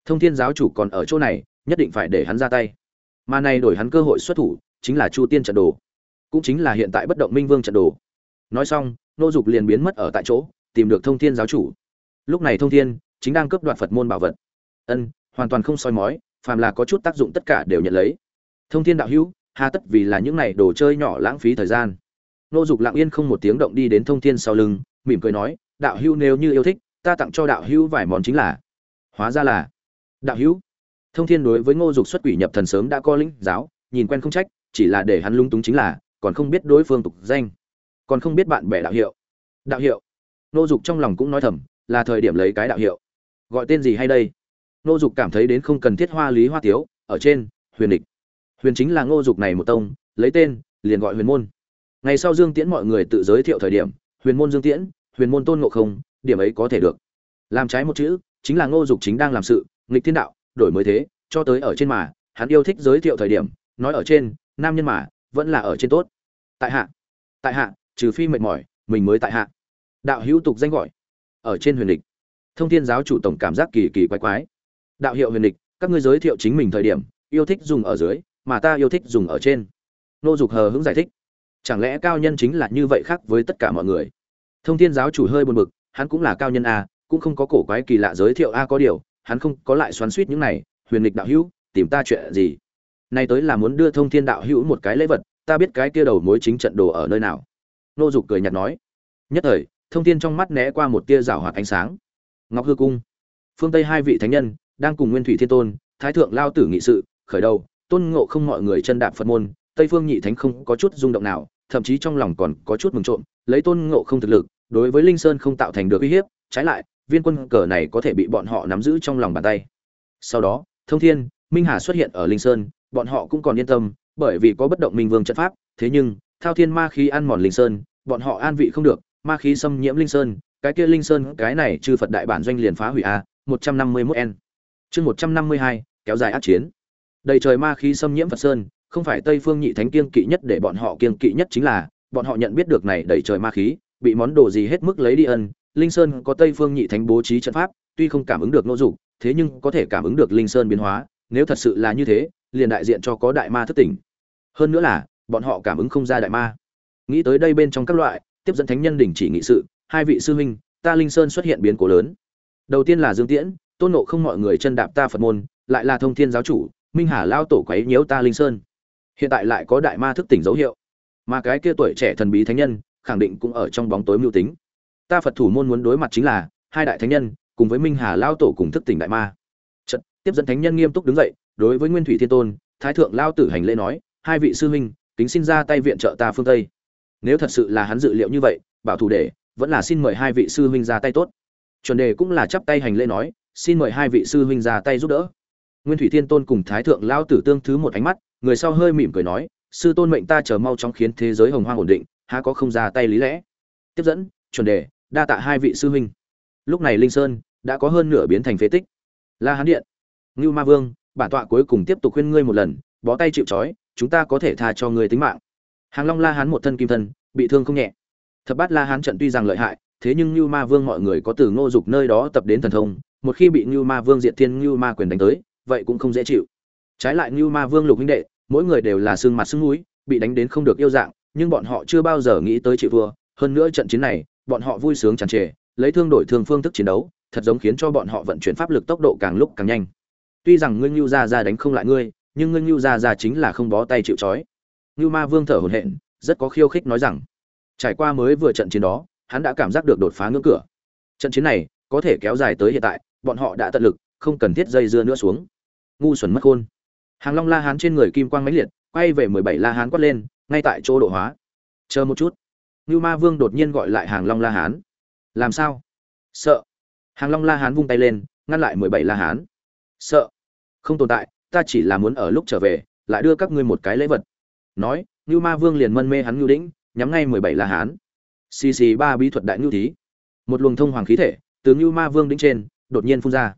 S1: Thông thiên giáo chủ còn ở chỗ này, nhất định phải để hắn ra tay. Mà này đổi hắn cơ hội xuất thủ, chính là chu tiên trận đồ. Cũng chính là hiện tại bất động minh vương trận đồ. Nói xong nô dục liền biến mất ở tại chỗ tìm được thông thiên giáo chủ. Lúc này thông thiên chính đang cướp đoạt phật môn bảo vật. Ân, hoàn toàn không soi mói, phàm là có chút tác dụng tất cả đều nhận lấy. Thông thiên đạo hữu, hà tất vì là những này đồ chơi nhỏ lãng phí thời gian. Nô dục lặng yên không một tiếng động đi đến thông thiên sau lưng, mỉm cười nói, đạo hữu nếu như yêu thích, ta tặng cho đạo hữu vài món chính là. Hóa ra là, đạo hữu. Thông thiên đối với ngô dục xuất quỷ nhập thần sớm đã có lĩnh giáo, nhìn quen không trách, chỉ là để hắn lung túng chính là, còn không biết đối phương tục danh, còn không biết bạn bè đạo hiệu. Đạo hiệu Nô dục trong lòng cũng nói thầm, là thời điểm lấy cái đạo hiệu. Gọi tên gì hay đây? Nô dục cảm thấy đến không cần thiết hoa lý hoa tiếu, ở trên, huyền địch. Huyền chính là ngô dục này một tông, lấy tên, liền gọi huyền môn. Ngày sau dương tiễn mọi người tự giới thiệu thời điểm, huyền môn dương tiễn, huyền môn tôn ngộ không, điểm ấy có thể được. Làm trái một chữ, chính là ngô dục chính đang làm sự, nghịch thiên đạo, đổi mới thế, cho tới ở trên mà, hắn yêu thích giới thiệu thời điểm, nói ở trên, nam nhân mà, vẫn là ở trên tốt. Tại hạ tại hạ, trừ phi mệt mỏi, mình mới tại hạ đạo hữu tục danh gọi. Ở trên huyền địch, thông thiên giáo chủ tổng cảm giác kỳ kỳ quái quái. Đạo hiệu huyền địch, các ngươi giới thiệu chính mình thời điểm, yêu thích dùng ở dưới, mà ta yêu thích dùng ở trên. Nô dục hờ hững giải thích. Chẳng lẽ cao nhân chính là như vậy khác với tất cả mọi người? Thông thiên giáo chủ hơi buồn bực, hắn cũng là cao nhân a, cũng không có cổ quái kỳ lạ giới thiệu a có điều, hắn không có lại xoắn suýt những này. Huyền lịch đạo hữu, tìm ta chuyện gì? Nay tới là muốn đưa thông thiên đạo hữu một cái lễ vật, ta biết cái kia đầu mối chính trận đồ ở nơi nào. Nô dục cười nhạt nói. Nhất thời thông thiên trong mắt né qua một tia rảo hoạt ánh sáng. Ngọc hư cung, phương tây hai vị thánh nhân, đang cùng nguyên thủy thiên tôn, thái thượng lao tử nghị sự, khởi đầu, tôn ngộ không mọi người chân đạp phật môn, tây phương nhị thánh không có chút rung động nào, thậm chí trong lòng còn có chút mừng trộm, lấy tôn ngộ không thực lực, đối với linh sơn không tạo thành được uy hiếp, trái lại, viên quân cờ này có thể bị bọn họ nắm giữ trong lòng bàn tay. Sau đó, thông thiên, minh hà xuất hiện ở linh sơn, bọn họ cũng còn yên tâm, bởi vì có bất động minh vương trận pháp, thế nhưng, thao thiên ma khí ăn mòn linh sơn, bọn họ an vị không được ma khí xâm nhiễm linh sơn, cái kia linh sơn, cái này chư phật đại bản doanh liền phá hủy a, một trăm năm mươi mốt n chương một trăm năm mươi hai, kéo dài át chiến. Đầy trời ma khí xâm nhiễm phật sơn, không phải tây phương nhị thánh kiêng kỵ nhất để bọn họ kiêng kỵ nhất chính là, bọn họ nhận biết được này đầy trời ma khí, bị món đồ gì hết mức lấy đi ân, linh sơn có tây phương nhị thánh bố trí trận pháp, tuy không cảm ứng được nô dục, thế nhưng có thể cảm ứng được linh sơn biến hóa, nếu thật sự là như thế, liền đại diện cho có đại ma thất tỉnh. Hơn nữa là, bọn họ cảm ứng không ra đại ma. Nghĩ tới đây bên trong các loại tiếp dẫn thánh nhân đình chỉ nghị sự hai vị sư huynh ta linh sơn xuất hiện biến cố lớn. Đầu tiên là dương tiễn tôn nộ không mọi người chân đạp ta phật môn lại là thông thiên giáo chủ minh hà lao tổ quấy nhiễu ta linh sơn. Hiện tại lại có đại ma thức tỉnh dấu hiệu. Mà cái kia tuổi trẻ thần bí thánh nhân khẳng định cũng ở trong bóng tối mưu tính. Ta phật thủ môn muốn đối mặt chính là hai đại thánh nhân cùng với minh hà lao tổ cùng thức tỉnh đại ma. Trận, tiếp dẫn thánh nhân nghiêm túc đứng dậy đối với nguyên thủy thiên tôn thái thượng lao tử hành lễ nói hai vị sư huynh kính xin ra tay viện trợ ta phương tây nếu thật sự là hắn dự liệu như vậy, bảo thủ để vẫn là xin mời hai vị sư huynh ra tay tốt. Chuẩn đề cũng là chắp tay hành lễ nói, xin mời hai vị sư huynh ra tay giúp đỡ. Nguyên thủy thiên tôn cùng thái thượng lao tử tương thứ một ánh mắt, người sau hơi mỉm cười nói, sư tôn mệnh ta chờ mau chóng khiến thế giới hồng hoang ổn định, há có không ra tay lý lẽ. Tiếp dẫn, chuẩn đề đa tạ hai vị sư huynh. Lúc này linh sơn đã có hơn nửa biến thành phế tích. La hán điện, ngưu ma vương, bản tọa cuối cùng tiếp tục khuyên ngươi một lần, bó tay chịu trói, chúng ta có thể tha cho ngươi tính mạng hàng long la hán một thân kim thân, bị thương không nhẹ. Thập bát la hán trận tuy rằng lợi hại, thế nhưng ngưu ma vương mọi người có từ ngô dục nơi đó tập đến thần thông, một khi bị ngưu ma vương diệt thiên, ngưu ma quyền đánh tới, vậy cũng không dễ chịu. Trái lại ngưu ma vương lục huynh đệ, mỗi người đều là xương mặt xương núi, bị đánh đến không được yêu dạng, nhưng bọn họ chưa bao giờ nghĩ tới chịu thua. Hơn nữa trận chiến này, bọn họ vui sướng tràn trề, lấy thương đổi thương phương thức chiến đấu, thật giống khiến cho bọn họ vận chuyển pháp lực tốc độ càng lúc càng nhanh. Tuy rằng ngươi ngưu gia gia đánh không lại ngươi, nhưng ngươi ngưu gia gia chính là không bó tay chịu trói ngưu ma vương thở hổn hển, rất có khiêu khích nói rằng, trải qua mới vừa trận chiến đó, hắn đã cảm giác được đột phá ngưỡng cửa. Trận chiến này có thể kéo dài tới hiện tại, bọn họ đã tận lực, không cần thiết dây dưa nữa xuống. Ngu xuẩn mất khôn. Hàng long la hán trên người kim quang mãnh liệt, quay về mười bảy la hán quát lên, ngay tại chỗ độ hóa. Chờ một chút. Ngưu ma vương đột nhiên gọi lại hàng long la hán. Làm sao? Sợ. Hàng long la hán vung tay lên, ngăn lại mười bảy la hán. Sợ. Không tồn tại, ta chỉ là muốn ở lúc trở về, lại đưa các ngươi một cái lễ vật nói, ngưu ma vương liền mân mê hắn ngưu đĩnh, nhắm ngay mười bảy la hán. Xì xì ba bí thuật đại ngưu thí. Một luồng thông hoàng khí thể từ ngưu ma vương đĩnh trên, đột nhiên phun ra.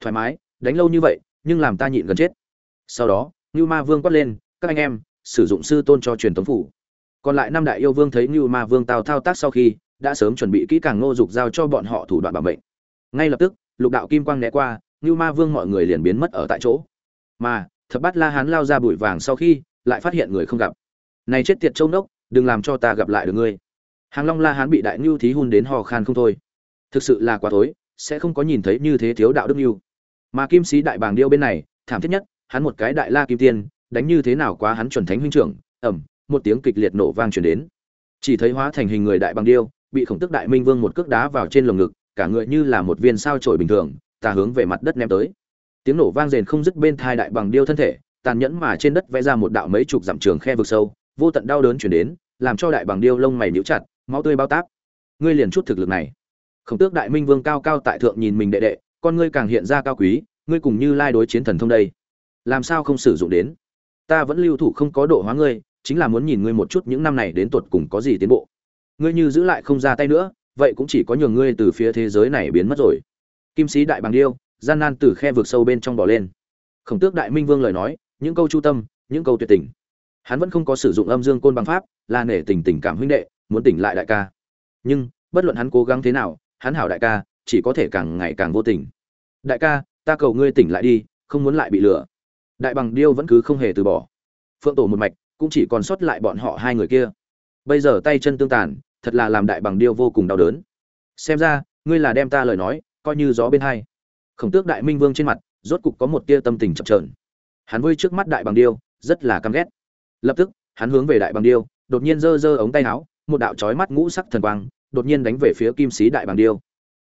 S1: Thoải mái, đánh lâu như vậy, nhưng làm ta nhịn gần chết. Sau đó, ngưu ma vương quát lên, các anh em, sử dụng sư tôn cho truyền tống phủ. Còn lại năm đại yêu vương thấy ngưu ma vương tào thao tác sau khi, đã sớm chuẩn bị kỹ càng ngô dục giao cho bọn họ thủ đoạn bảo mệnh. Ngay lập tức, lục đạo kim quang né qua, ngưu ma vương mọi người liền biến mất ở tại chỗ. Mà, thập bát la hán lao ra bụi vàng sau khi lại phát hiện người không gặp. Này chết tiệt châu nốc, đừng làm cho ta gặp lại được ngươi. Hàng long la hán bị đại ngưu thí hun đến hò khan không thôi. Thực sự là quá tối sẽ không có nhìn thấy như thế thiếu đạo đức ngưu mà kim sĩ đại bàng điêu bên này, thảm thiết nhất, hắn một cái đại la kim tiên, đánh như thế nào quá hắn chuẩn thánh huynh trưởng ẩm một tiếng kịch liệt nổ vang truyền đến. Chỉ thấy hóa thành hình người đại bàng điêu, bị khổng tức đại minh vương một cước đá vào trên lồng ngực, cả người như là một viên sao trổi bình thường ta hướng về mặt đất ném tới. Tiếng nổ vang rền không dứt bên thai đại bàng điêu thân thể tàn nhẫn mà trên đất vẽ ra một đạo mấy chục dặm trường khe vực sâu, vô tận đau đớn truyền đến, làm cho đại bằng điêu lông mày nhíu chặt, máu tươi bao táp. Ngươi liền chút thực lực này. Khổng tước đại minh vương cao cao tại thượng nhìn mình đệ đệ, con ngươi càng hiện ra cao quý, ngươi cùng như lai đối chiến thần thông đây. Làm sao không sử dụng đến? Ta vẫn lưu thủ không có độ hóa ngươi, chính là muốn nhìn ngươi một chút những năm này đến tuột cùng có gì tiến bộ. Ngươi như giữ lại không ra tay nữa, vậy cũng chỉ có nhường ngươi từ phía thế giới này biến mất rồi. Kim sĩ đại bằng điêu, gian nan từ khe vực sâu bên trong bỏ lên. Khổng tước đại minh vương lời nói những câu chu tâm, những câu tuyệt tình. Hắn vẫn không có sử dụng âm dương côn bằng pháp, là nể tình tình cảm huynh đệ, muốn tỉnh lại đại ca. Nhưng, bất luận hắn cố gắng thế nào, hắn hảo đại ca, chỉ có thể càng ngày càng vô tình. Đại ca, ta cầu ngươi tỉnh lại đi, không muốn lại bị lừa. Đại bằng điêu vẫn cứ không hề từ bỏ. Phượng tổ một mạch, cũng chỉ còn sót lại bọn họ hai người kia. Bây giờ tay chân tương tàn, thật là làm đại bằng điêu vô cùng đau đớn. Xem ra, ngươi là đem ta lời nói, coi như gió bên hai. Khổng tước đại minh vương trên mặt, rốt cục có một tia tâm tình chậm trờn hắn vui trước mắt đại bằng điêu, rất là căm ghét. Lập tức, hắn hướng về đại bằng điêu, đột nhiên giơ giơ ống tay áo, một đạo chói mắt ngũ sắc thần quang, đột nhiên đánh về phía kim sĩ đại bằng điêu.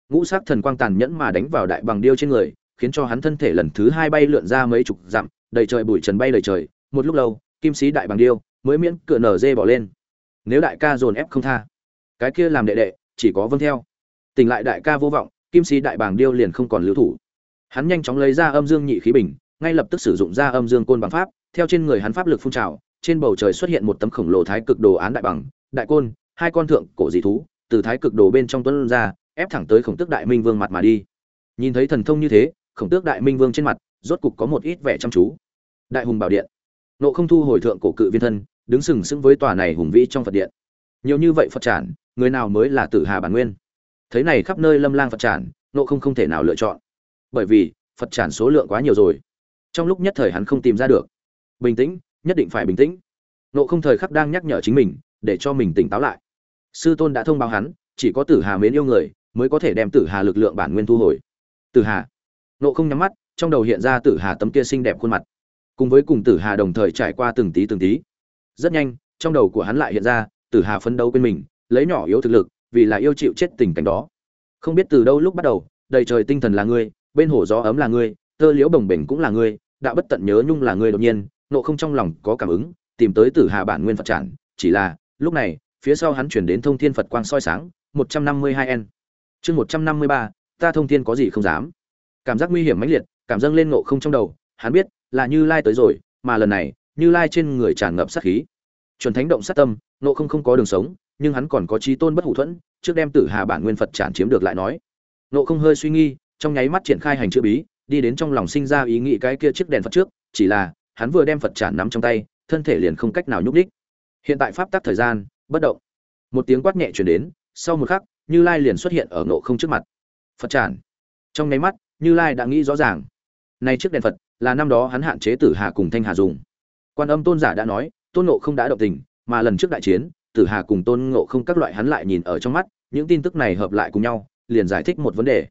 S1: Ngũ sắc thần quang tàn nhẫn mà đánh vào đại bằng điêu trên người, khiến cho hắn thân thể lần thứ hai bay lượn ra mấy chục dặm, đầy trời bụi trần bay đầy trời. Một lúc lâu, kim sĩ đại bằng điêu mới miễn cửa nở dê bỏ lên. Nếu đại ca dồn ép không tha, cái kia làm đệ đệ, chỉ có vâng theo. Tỉnh lại đại ca vô vọng, kim sĩ đại bàng điêu liền không còn lưu thủ. Hắn nhanh chóng lấy ra âm dương nhị khí bình ngay lập tức sử dụng ra âm dương côn bằng pháp, theo trên người hắn pháp lực phun trào, trên bầu trời xuất hiện một tấm khổng lồ thái cực đồ án đại bằng, đại côn, hai con thượng cổ dị thú, từ thái cực đồ bên trong tuấn ra, ép thẳng tới khổng tước đại minh vương mặt mà đi. Nhìn thấy thần thông như thế, khổng tước đại minh vương trên mặt, rốt cục có một ít vẻ chăm chú. Đại hùng bảo điện. Nộ không thu hồi thượng cổ cự viên thân, đứng sừng sững với tòa này hùng vĩ trong phật điện. Nhiều như vậy phật trản người nào mới là tử hà bản nguyên? Thấy này khắp nơi lâm lang phật trản nộ không không thể nào lựa chọn. Bởi vì, phật trản số lượng quá nhiều rồi trong lúc nhất thời hắn không tìm ra được. Bình tĩnh, nhất định phải bình tĩnh. Nộ không thời khắc đang nhắc nhở chính mình, để cho mình tỉnh táo lại. Sư tôn đã thông báo hắn, chỉ có tử hà mến yêu người, mới có thể đem tử hà lực lượng bản nguyên thu hồi. Tử hà. Nộ không nhắm mắt, trong đầu hiện ra tử hà tấm kia xinh đẹp khuôn mặt. Cùng với cùng tử hà đồng thời trải qua từng tí từng tí. Rất nhanh, trong đầu của hắn lại hiện ra, tử hà phấn đấu quên mình, lấy nhỏ yếu thực lực, vì là yêu chịu chết tình cảnh đó. Không biết từ đâu lúc bắt đầu, đầy trời tinh thần là ngươi, bên hồ gió ấm là ngươi tơ liễu bồng bềnh cũng là ngươi đạo bất tận nhớ nhung là ngươi đột nhiên, nộ không trong lòng có cảm ứng, tìm tới tử hà bản nguyên phật trản chỉ là, lúc này, phía sau hắn chuyển đến thông thiên phật quang soi sáng, một trăm năm mươi hai n chương một trăm năm mươi ba, ta thông thiên có gì không dám. Cảm giác nguy hiểm mãnh liệt, cảm dâng lên nộ không trong đầu, hắn biết, là như lai tới rồi, mà lần này, như lai trên người tràn ngập sát khí. Chuẩn thánh động sát tâm, nộ không không có đường sống, nhưng hắn còn có trí tôn bất hủ thuẫn, trước đem tử hà bản nguyên phật tràn chiếm được lại nói. Nộ không hơi suy nghi, trong nháy mắt triển khai hành chữ bí đi đến trong lòng sinh ra ý nghĩ cái kia chiếc đèn phật trước, chỉ là, hắn vừa đem phật tràn nắm trong tay, thân thể liền không cách nào nhúc đích hiện tại pháp tắc thời gian, bất động. Một tiếng quát nhẹ chuyển đến, sau một khắc, như lai liền xuất hiện ở nộ không trước mặt. Phật tràn trong nháy mắt, như lai đã nghĩ rõ ràng. Nay chiếc đèn phật, là năm đó hắn hạn chế tử hà cùng thanh hà dùng. Quan âm tôn giả đã nói, tôn nộ không đã động tình, mà lần trước đại chiến, tử hà cùng tôn ngộ không các loại hắn lại nhìn ở trong mắt, những tin tức này hợp lại cùng nhau, liền giải thích một vấn đề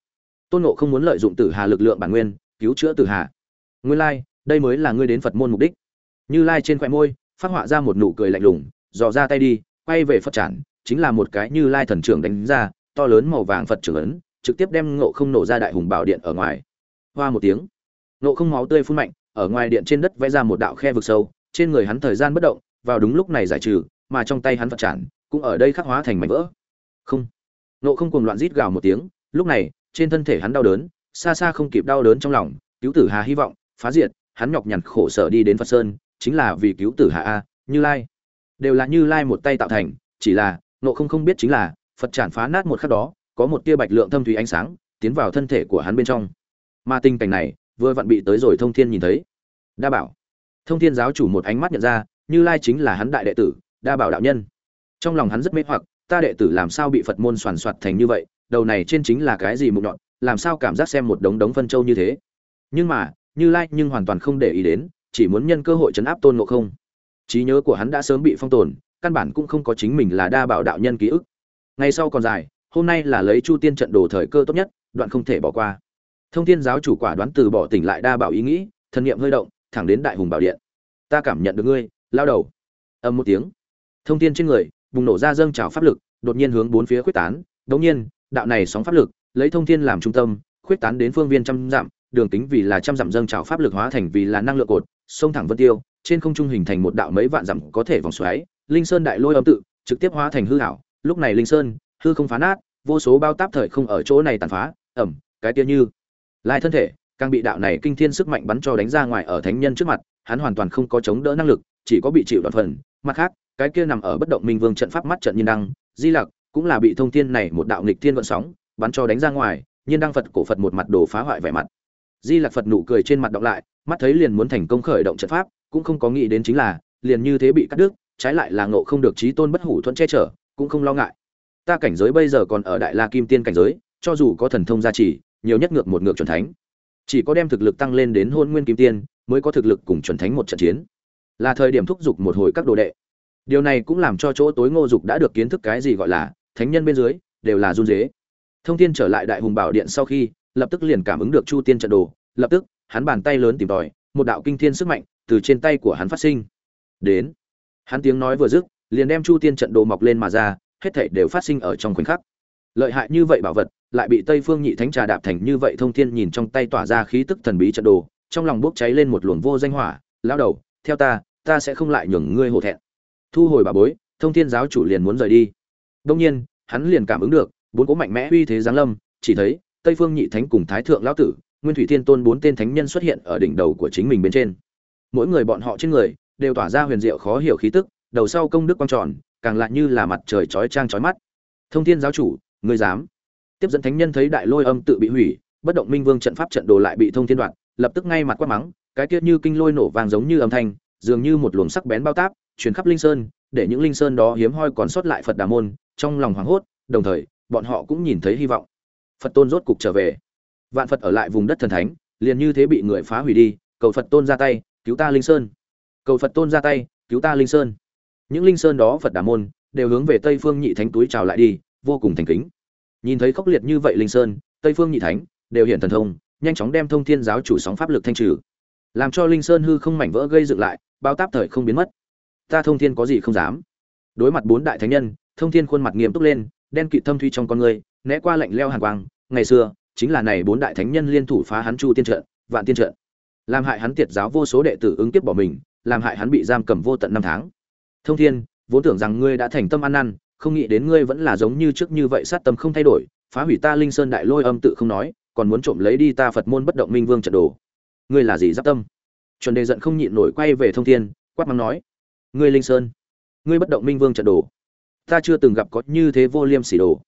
S1: tôn ngộ không muốn lợi dụng tử hà lực lượng bản nguyên, cứu chữa tử hà. Nguyên lai, đây mới là ngươi đến phật môn mục đích. Như lai trên khoe môi, phát họa ra một nụ cười lạnh lùng, dò ra tay đi, quay về phật trản, chính là một cái như lai thần trưởng đánh ra, to lớn màu vàng phật trưởng ấn, trực tiếp đem ngộ không nổ ra đại hùng bảo điện ở ngoài. Hoa một tiếng, ngộ không máu tươi phun mạnh, ở ngoài điện trên đất vẽ ra một đạo khe vực sâu, trên người hắn thời gian bất động, vào đúng lúc này giải trừ, mà trong tay hắn phật trản cũng ở đây khắc hóa thành mảnh vỡ. Không, ngộ không cùng loạn rít gào một tiếng, lúc này trên thân thể hắn đau đớn, xa xa không kịp đau đớn trong lòng, cứu tử hà hy vọng, phá diệt, hắn nhọc nhằn khổ sở đi đến phật sơn, chính là vì cứu tử hà a, như lai. Đều là như lai một tay tạo thành, chỉ là nộ không không biết chính là, phật chản phá nát một khắc đó, có một tia bạch lượng thâm thủy ánh sáng, tiến vào thân thể của hắn bên trong. Mà tình cảnh này, vừa vặn bị tới rồi thông thiên nhìn thấy. Đa bảo. Thông thiên giáo chủ một ánh mắt nhận ra, như lai chính là hắn đại đệ tử, đa bảo đạo nhân. Trong lòng hắn rất mê hoặc, ta đệ tử làm sao bị phật môn soàn soạt thành như vậy đầu này trên chính là cái gì mục nhọn, làm sao cảm giác xem một đống đống phân châu như thế? Nhưng mà, như lai nhưng hoàn toàn không để ý đến, chỉ muốn nhân cơ hội chấn áp tôn ngộ không. Trí nhớ của hắn đã sớm bị phong tồn, căn bản cũng không có chính mình là đa bảo đạo nhân ký ức. Ngày sau còn dài, hôm nay là lấy chu tiên trận đồ thời cơ tốt nhất, đoạn không thể bỏ qua. Thông thiên giáo chủ quả đoán từ bỏ tỉnh lại đa bảo ý nghĩ, thần niệm hơi động, thẳng đến đại hùng bảo điện. Ta cảm nhận được ngươi, lao đầu. Âm một tiếng. Thông thiên trên người, bùng nổ ra dâng trào pháp lực, đột nhiên hướng bốn phía quyết tán. Đống nhiên đạo này sóng pháp lực, lấy thông thiên làm trung tâm, khuyết tán đến phương viên trăm dặm, đường tính vì là trăm dặm dâng trào pháp lực hóa thành vì là năng lượng cột, sông thẳng vân tiêu, trên không trung hình thành một đạo mấy vạn dặm có thể vòng xoáy, linh sơn đại lôi âm tự, trực tiếp hóa thành hư hảo lúc này linh sơn, hư không phá nát, vô số bao táp thời không ở chỗ này tàn phá, ẩm, cái tia như lai thân thể, càng bị đạo này kinh thiên sức mạnh bắn cho đánh ra ngoài ở thánh nhân trước mặt, hắn hoàn toàn không có chống đỡ năng lực, chỉ có bị chịu đoạn phần. Mặt khác, cái kia nằm ở bất động minh vương trận pháp mắt trận nhiên đăng, di lặc cũng là bị thông thiên này một đạo nghịch thiên vận sóng bắn cho đánh ra ngoài, nhiên đăng phật cổ phật một mặt đồ phá hoại vẻ mặt. Di lặc phật nụ cười trên mặt đọc lại, mắt thấy liền muốn thành công khởi động trận pháp, cũng không có nghĩ đến chính là, liền như thế bị cắt đứt, trái lại là ngộ không được trí tôn bất hủ thuận che chở, cũng không lo ngại. Ta cảnh giới bây giờ còn ở đại la kim tiên cảnh giới, cho dù có thần thông gia trì, nhiều nhất ngược một ngược chuẩn thánh. Chỉ có đem thực lực tăng lên đến hôn nguyên kim tiên, mới có thực lực cùng chuẩn thánh một trận chiến. Là thời điểm thúc giục một hồi các đồ đệ. Điều này cũng làm cho chỗ tối ngô dục đã được kiến thức cái gì gọi là thánh nhân bên dưới, đều là run rế. Thông thiên trở lại đại hùng bảo điện sau khi, lập tức liền cảm ứng được chu tiên trận đồ, lập tức, hắn bàn tay lớn tìm tòi, một đạo kinh thiên sức mạnh từ trên tay của hắn phát sinh. Đến, hắn tiếng nói vừa dứt, liền đem chu tiên trận đồ mọc lên mà ra, hết thảy đều phát sinh ở trong khoảnh khắc. Lợi hại như vậy bảo vật, lại bị tây phương nhị thánh trà đạp thành như vậy thông thiên nhìn trong tay tỏa ra khí tức thần bí trận đồ, trong lòng bốc cháy lên một luồng vô danh hỏa. Lão đầu, theo ta ta sẽ không lại nhường ngươi hổ thẹn. Thu hồi bà bối, thông thiên giáo chủ liền muốn rời đi đông nhiên, hắn liền cảm ứng được, bốn cố mạnh mẽ uy thế giáng lâm, chỉ thấy, tây phương nhị thánh cùng thái thượng lão tử, nguyên thủy thiên tôn bốn tên thánh nhân xuất hiện ở đỉnh đầu của chính mình bên trên. Mỗi người bọn họ trên người, đều tỏa ra huyền diệu khó hiểu khí tức, đầu sau công đức quang tròn, càng lại như là mặt trời chói trang chói mắt. Thông thiên giáo chủ, ngươi dám? Tiếp dẫn thánh nhân thấy đại lôi âm tự bị hủy, bất động minh vương trận pháp trận đồ lại bị thông thiên đoạn, lập tức ngay mặt quát mắng, cái kia như kinh lôi nổ vàng giống như âm thanh, dường như một luồng sắc bén bao táp, truyền khắp linh sơn, để những linh sơn đó hiếm hoi còn sót lại phật đà môn trong lòng hoảng hốt, đồng thời, bọn họ cũng nhìn thấy hy vọng. Phật tôn rốt cục trở về. Vạn phật ở lại vùng đất thần thánh, liền như thế bị người phá hủy đi, cầu phật tôn ra tay, cứu ta linh sơn. Cầu phật tôn ra tay, cứu ta linh sơn. Những linh sơn đó phật đà môn, đều hướng về tây phương nhị thánh túi chào lại đi, vô cùng thành kính. Nhìn thấy khốc liệt như vậy linh sơn, tây phương nhị thánh, đều hiện thần thông, nhanh chóng đem thông thiên giáo chủ sóng pháp lực thanh trừ. Làm cho linh sơn hư không mảnh vỡ gây dựng lại, bao táp thời không biến mất. Ta thông thiên có gì không dám. Đối mặt bốn đại thánh nhân thông thiên khuôn mặt nghiêm túc lên, đen kịt thâm thuy trong con người, né qua lạnh leo hàn quang. Ngày xưa, chính là này bốn đại thánh nhân liên thủ phá hắn chu tiên trận, vạn tiên trận. Làm hại hắn tiệt giáo vô số đệ tử ứng kiếp bỏ mình, làm hại hắn bị giam cầm vô tận năm tháng. Thông thiên, vốn tưởng rằng ngươi đã thành tâm ăn năn, không nghĩ đến ngươi vẫn là giống như trước như vậy sát tâm không thay đổi, phá hủy ta linh sơn đại lôi âm tự không nói, còn muốn trộm lấy đi ta phật môn bất động minh vương trận đồ. Ngươi là gì giáp tâm? Chuẩn đề giận không nhịn nổi quay về thông thiên, quát mắng nói, ngươi linh sơn, ngươi bất động minh vương trận đồ ta chưa từng gặp có như thế vô liêm sỉ đồ.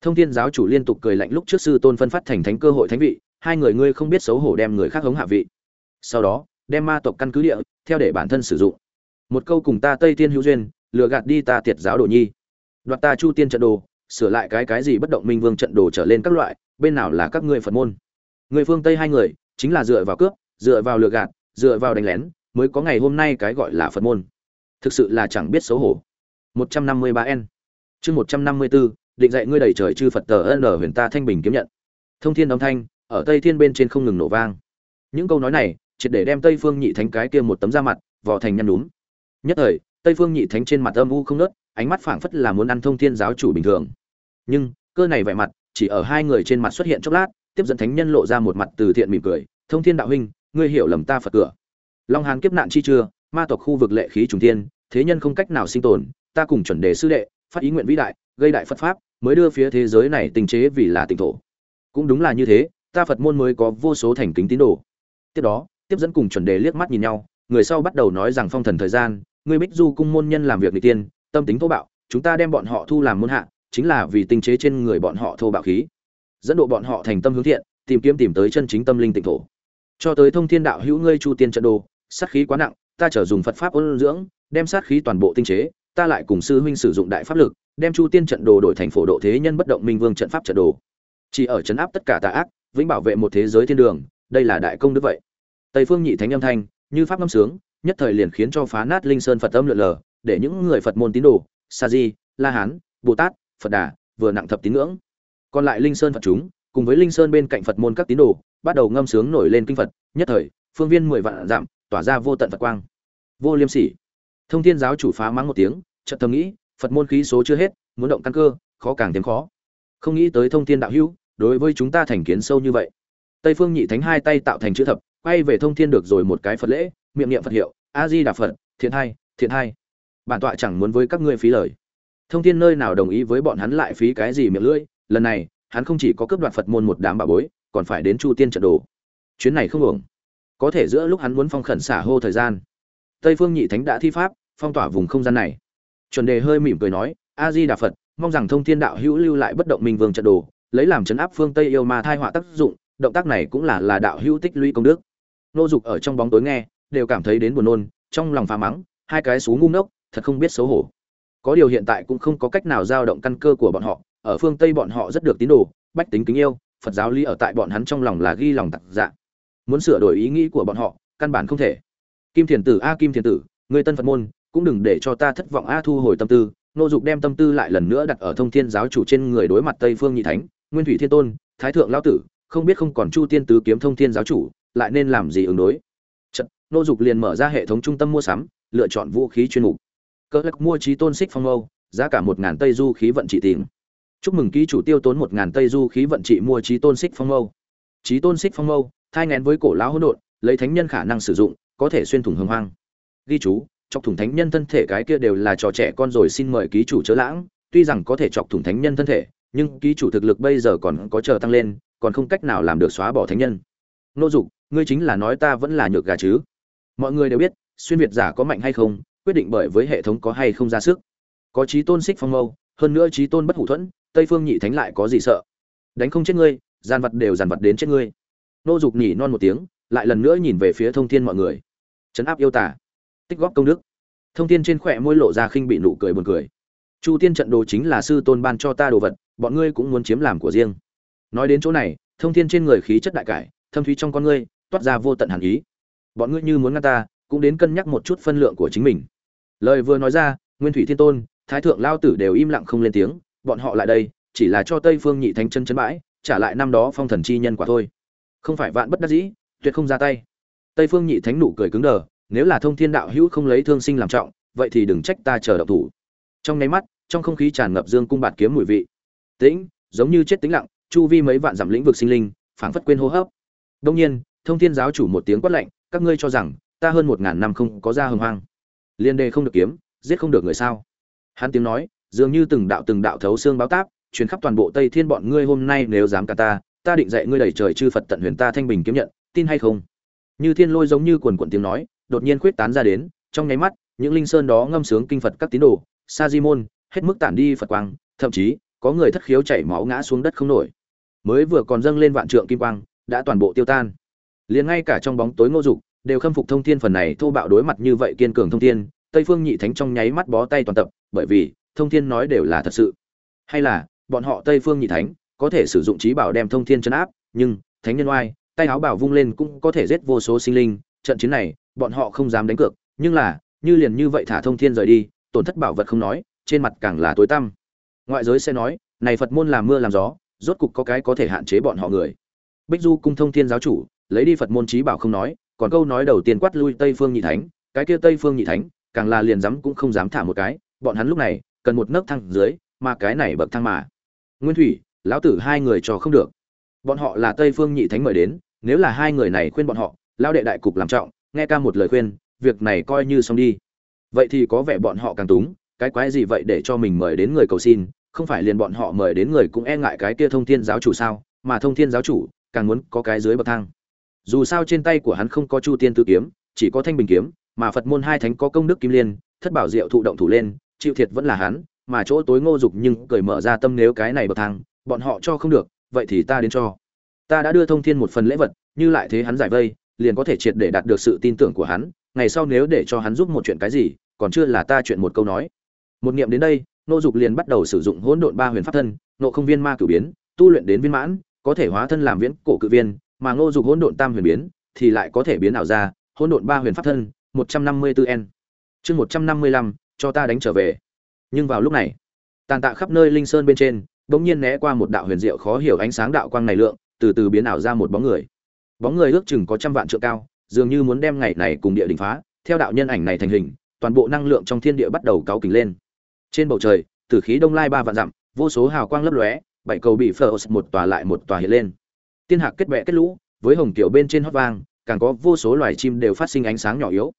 S1: Thông thiên giáo chủ liên tục cười lạnh lúc trước sư tôn phân phát thành thánh cơ hội thánh vị, hai người ngươi không biết xấu hổ đem người khác hống hạ vị. Sau đó, đem ma tộc căn cứ địa, theo để bản thân sử dụng. Một câu cùng ta tây tiên hữu duyên, lừa gạt đi ta tiệt giáo đồ nhi. Đoạt ta chu tiên trận đồ, sửa lại cái cái gì bất động minh vương trận đồ trở lên các loại, bên nào là các ngươi phật môn. Người phương tây hai người, chính là dựa vào cướp, dựa vào lừa gạt, dựa vào đánh lén, mới có ngày hôm nay cái gọi là phật môn. Thực sự là chẳng biết xấu hổ. 153 n. Chương 154, định dạy ngươi đầy trời chư phật tờ n huyền ta thanh bình kiếm nhận. Thông thiên âm thanh ở tây thiên bên trên không ngừng nổ vang. Những câu nói này triệt để đem tây phương nhị thánh cái kia một tấm da mặt vò thành nhăn đúng nhất thời tây phương nhị thánh trên mặt âm u không ngớt, ánh mắt phảng phất là muốn ăn thông thiên giáo chủ bình thường. Nhưng cơ này vẻ mặt chỉ ở hai người trên mặt xuất hiện chốc lát tiếp dẫn thánh nhân lộ ra một mặt từ thiện mỉm cười thông thiên đạo huynh ngươi hiểu lầm ta phật cửa. Long hán kiếp nạn chi chưa ma tộc khu vực lệ khí trùng thiên thế nhân không cách nào sinh tồn ta cùng chuẩn đề sư đệ, phát ý nguyện vĩ đại, gây đại phật pháp, mới đưa phía thế giới này tình chế vì là tỉnh thổ. Cũng đúng là như thế, ta phật môn mới có vô số thành kính tín đồ. Tiếp đó, tiếp dẫn cùng chuẩn đề liếc mắt nhìn nhau, người sau bắt đầu nói rằng phong thần thời gian, người bích du cung môn nhân làm việc n tiên, tâm tính thô bạo, chúng ta đem bọn họ thu làm môn hạ, chính là vì tinh chế trên người bọn họ thô bạo khí. Dẫn độ bọn họ thành tâm hướng thiện, tìm kiếm tìm tới chân chính tâm linh tịnh thổ. Cho tới thông thiên đạo hữu ngươi chu tiên trận đồ, sát khí quá nặng, ta trở dùng phật pháp ôn dưỡng, đem sát khí toàn bộ tinh chế ta lại cùng sư huynh sử dụng đại pháp lực, đem chu tiên trận đồ đổi thành phổ độ thế nhân bất động minh vương trận pháp trận đồ. Chỉ ở chấn áp tất cả tà ác, vĩnh bảo vệ một thế giới thiên đường, đây là đại công đức vậy. Tây phương nhị thánh âm thanh, như pháp ngâm sướng, nhất thời liền khiến cho phá nát linh sơn phật âm lượn lờ, để những người phật môn tín đồ, sa di, la hán, bồ tát, phật đà, vừa nặng thập tín ngưỡng. Còn lại linh sơn phật chúng, cùng với linh sơn bên cạnh phật môn các tín đồ, bắt đầu ngâm sướng nổi lên kinh phật, nhất thời, phương viên mười vạn giảm tỏa ra vô tận phật quang. Vô liêm sỉ thông thiên giáo chủ phá mắng một tiếng, chợt thầm nghĩ, phật môn khí số chưa hết, muốn động căn cơ, khó càng thêm khó. Không nghĩ tới thông thiên đạo hữu, đối với chúng ta thành kiến sâu như vậy. Tây phương nhị thánh hai tay tạo thành chữ thập, quay về thông thiên được rồi một cái phật lễ, miệng niệm phật hiệu, a di đà phật, thiện hai thiện hai bản tọa chẳng muốn với các ngươi phí lời. Thông thiên nơi nào đồng ý với bọn hắn lại phí cái gì miệng lưỡi, lần này, hắn không chỉ có cướp đoạt phật môn một đám bà bối, còn phải đến chu tiên trận đồ. Chuyến này không ổn có thể giữa lúc hắn muốn phong khẩn xả hô thời gian tây phương nhị thánh đã thi pháp, phong tỏa vùng không gian này. Chuẩn đề hơi mỉm cười nói, a di đà phật, mong rằng thông thiên đạo hữu lưu lại bất động minh vương trận đồ, lấy làm chấn áp phương tây yêu ma thai họa tác dụng, động tác này cũng là là đạo hữu tích lũy công đức. Nô dục ở trong bóng tối nghe, đều cảm thấy đến buồn nôn, trong lòng phá mắng, hai cái xú ngu ngốc, thật không biết xấu hổ. Có điều hiện tại cũng không có cách nào giao động căn cơ của bọn họ, ở phương tây bọn họ rất được tín đồ, bách tính kính yêu, phật giáo lý ở tại bọn hắn trong lòng là ghi lòng tặc dạ. Muốn sửa đổi ý nghĩ của bọn họ, căn bản không thể kim thiền tử a kim thiền tử người tân phật môn cũng đừng để cho ta thất vọng a thu hồi tâm tư. Nô dục đem tâm tư lại lần nữa đặt ở thông thiên giáo chủ trên người đối mặt tây phương nhị thánh nguyên thủy thiên tôn thái thượng lão tử không biết không còn chu tiên tứ kiếm thông thiên giáo chủ lại nên làm gì ứng đối. Chật, nô dục liền mở ra hệ thống trung tâm mua sắm lựa chọn vũ khí chuyên mục. Cỡ lắc mua trí tôn xích phong âu giá cả một ngàn tây du khí vận trị tiền. Chúc mừng ký chủ tiêu tốn một ngàn tây du khí vận trị mua trí tôn xích phong âu trí tôn xích phong âu thai ngén với cổ lão hỗn độn lấy thánh nhân khả năng sử dụng có thể xuyên thủng hồng hoang. Ghi chú, chọc thủng thánh nhân thân thể cái kia đều là trò trẻ con rồi xin mời ký chủ chớ lãng. Tuy rằng có thể chọc thủng thánh nhân thân thể, nhưng ký chủ thực lực bây giờ còn có chờ tăng lên, còn không cách nào làm được xóa bỏ thánh nhân. Nô dục, ngươi chính là nói ta vẫn là nhược gà chứ? Mọi người đều biết, xuyên việt giả có mạnh hay không, quyết định bởi với hệ thống có hay không ra sức. Có trí tôn xích phong mâu, hơn nữa trí tôn bất hủ thuẫn, tây phương nhị thánh lại có gì sợ? Đánh không chết ngươi, gian vật đều giàn vật đến chết ngươi. Nô dục nhỉ non một tiếng lại lần nữa nhìn về phía thông thiên mọi người. Chấn áp yêu tả tích góp công đức. Thông thiên trên khỏe môi lộ ra khinh bị nụ cười buồn cười. Chu tiên trận đồ chính là sư tôn ban cho ta đồ vật, bọn ngươi cũng muốn chiếm làm của riêng. Nói đến chỗ này, thông thiên trên người khí chất đại cải, thâm thúy trong con ngươi, toát ra vô tận hàn ý. Bọn ngươi như muốn ngăn ta, cũng đến cân nhắc một chút phân lượng của chính mình. Lời vừa nói ra, nguyên thủy thiên tôn, thái thượng lao tử đều im lặng không lên tiếng, bọn họ lại đây, chỉ là cho tây phương nhị thánh chân chân bãi, trả lại năm đó phong thần chi nhân quả thôi. Không phải vạn bất đắc dĩ tuyệt không ra tay. Tây phương nhị thánh nụ cười cứng đờ, nếu là thông thiên đạo hữu không lấy thương sinh làm trọng, vậy thì đừng trách ta chờ độc thủ. Trong nháy mắt, trong không khí tràn ngập dương cung bạt kiếm mùi vị. Tĩnh, giống như chết tĩnh lặng, chu vi mấy vạn dặm lĩnh vực sinh linh, phảng phất quên hô hấp. Đông nhiên, thông thiên giáo chủ một tiếng quát lạnh, các ngươi cho rằng, ta hơn một ngàn năm không có ra hồng hoang. Liên đề không được kiếm, giết không được người sao? Hắn tiếng nói, dường như từng đạo từng đạo thấu xương báo táp, truyền khắp toàn bộ tây thiên bọn ngươi hôm nay nếu dám cả ta ta định dạy ngươi đẩy trời chư phật tận huyền ta thanh bình kiếm nhận tin hay không? Như thiên lôi giống như quần quận tiếng nói, đột nhiên khuyết tán ra đến, trong nháy mắt, những linh sơn đó ngâm sướng kinh phật các tín đồ, sa di môn, hết mức tản đi phật quang, thậm chí, có người thất khiếu chảy máu ngã xuống đất không nổi. Mới vừa còn dâng lên vạn trượng kim quang, đã toàn bộ tiêu tan. Liền ngay cả trong bóng tối ngô dục, đều khâm phục thông thiên phần này thô bạo đối mặt như vậy kiên cường thông thiên, tây phương nhị thánh trong nháy mắt bó tay toàn tập, bởi vì, thông thiên nói đều là thật sự. Hay là, bọn họ tây phương nhị thánh, có thể sử dụng trí bảo đem thông thiên chấn áp, nhưng, thánh nhân oai tay áo bảo vung lên cũng có thể giết vô số sinh linh, trận chiến này, bọn họ không dám đánh cược, nhưng là, như liền như vậy thả thông thiên rời đi, tổn thất bảo vật không nói, trên mặt càng là tối tăm. Ngoại giới sẽ nói, này phật môn làm mưa làm gió, rốt cục có cái có thể hạn chế bọn họ người. Bích du cung thông thiên giáo chủ, lấy đi phật môn trí bảo không nói, còn câu nói đầu tiên quát lui tây phương nhị thánh, cái kia tây phương nhị thánh, càng là liền dám cũng không dám thả một cái, bọn hắn lúc này, cần một nấc thăng dưới, mà cái này bậc thăng mà. Nguyên thủy, lão tử hai người cho không được. Bọn họ là tây phương nhị thánh mời đến nếu là hai người này khuyên bọn họ, lao đệ đại cục làm trọng, nghe ca một lời khuyên, việc này coi như xong đi. Vậy thì có vẻ bọn họ càng túng, cái quái gì vậy để cho mình mời đến người cầu xin, không phải liền bọn họ mời đến người cũng e ngại cái kia thông thiên giáo chủ sao? Mà thông thiên giáo chủ, càng muốn có cái dưới bậc thang. Dù sao trên tay của hắn không có chu tiên tự kiếm, chỉ có thanh bình kiếm, mà phật môn hai thánh có công đức kim liên, thất bảo diệu thụ động thủ lên, chịu thiệt vẫn là hắn, mà chỗ tối ngô dục nhưng cười mở ra tâm nếu cái này bậc thang, bọn họ cho không được, vậy thì ta đến cho ta đã đưa thông thiên một phần lễ vật, như lại thế hắn giải vây, liền có thể triệt để đạt được sự tin tưởng của hắn, ngày sau nếu để cho hắn giúp một chuyện cái gì, còn chưa là ta chuyện một câu nói. Một niệm đến đây, nô dục liền bắt đầu sử dụng hỗn độn ba huyền pháp thân, nộ không viên ma cử biến, tu luyện đến viên mãn, có thể hóa thân làm viễn cổ cự viên, mà ngô dục hỗn độn tam huyền biến, thì lại có thể biến ảo ra, hỗn độn ba huyền pháp thân, một trăm năm mươi 154 n chương một trăm năm mươi lăm, cho ta đánh trở về. Nhưng vào lúc này, tàn tạ khắp nơi linh sơn bên trên, bỗng nhiên né qua một đạo huyền diệu khó hiểu ánh sáng đạo quang này lượng từ từ biến ảo ra một bóng người. Bóng người ước chừng có trăm vạn trượng cao, dường như muốn đem ngày này cùng địa đỉnh phá. Theo đạo nhân ảnh này thành hình, toàn bộ năng lượng trong thiên địa bắt đầu cáo kình lên. Trên bầu trời, tử khí đông lai ba vạn dặm, vô số hào quang lấp lóe, bảy cầu bị phở một tòa lại một tòa hiện lên. Tiên hạc kết bẹ kết lũ, với hồng tiểu bên trên hót vang, càng có vô số loài chim đều phát sinh ánh sáng nhỏ yếu.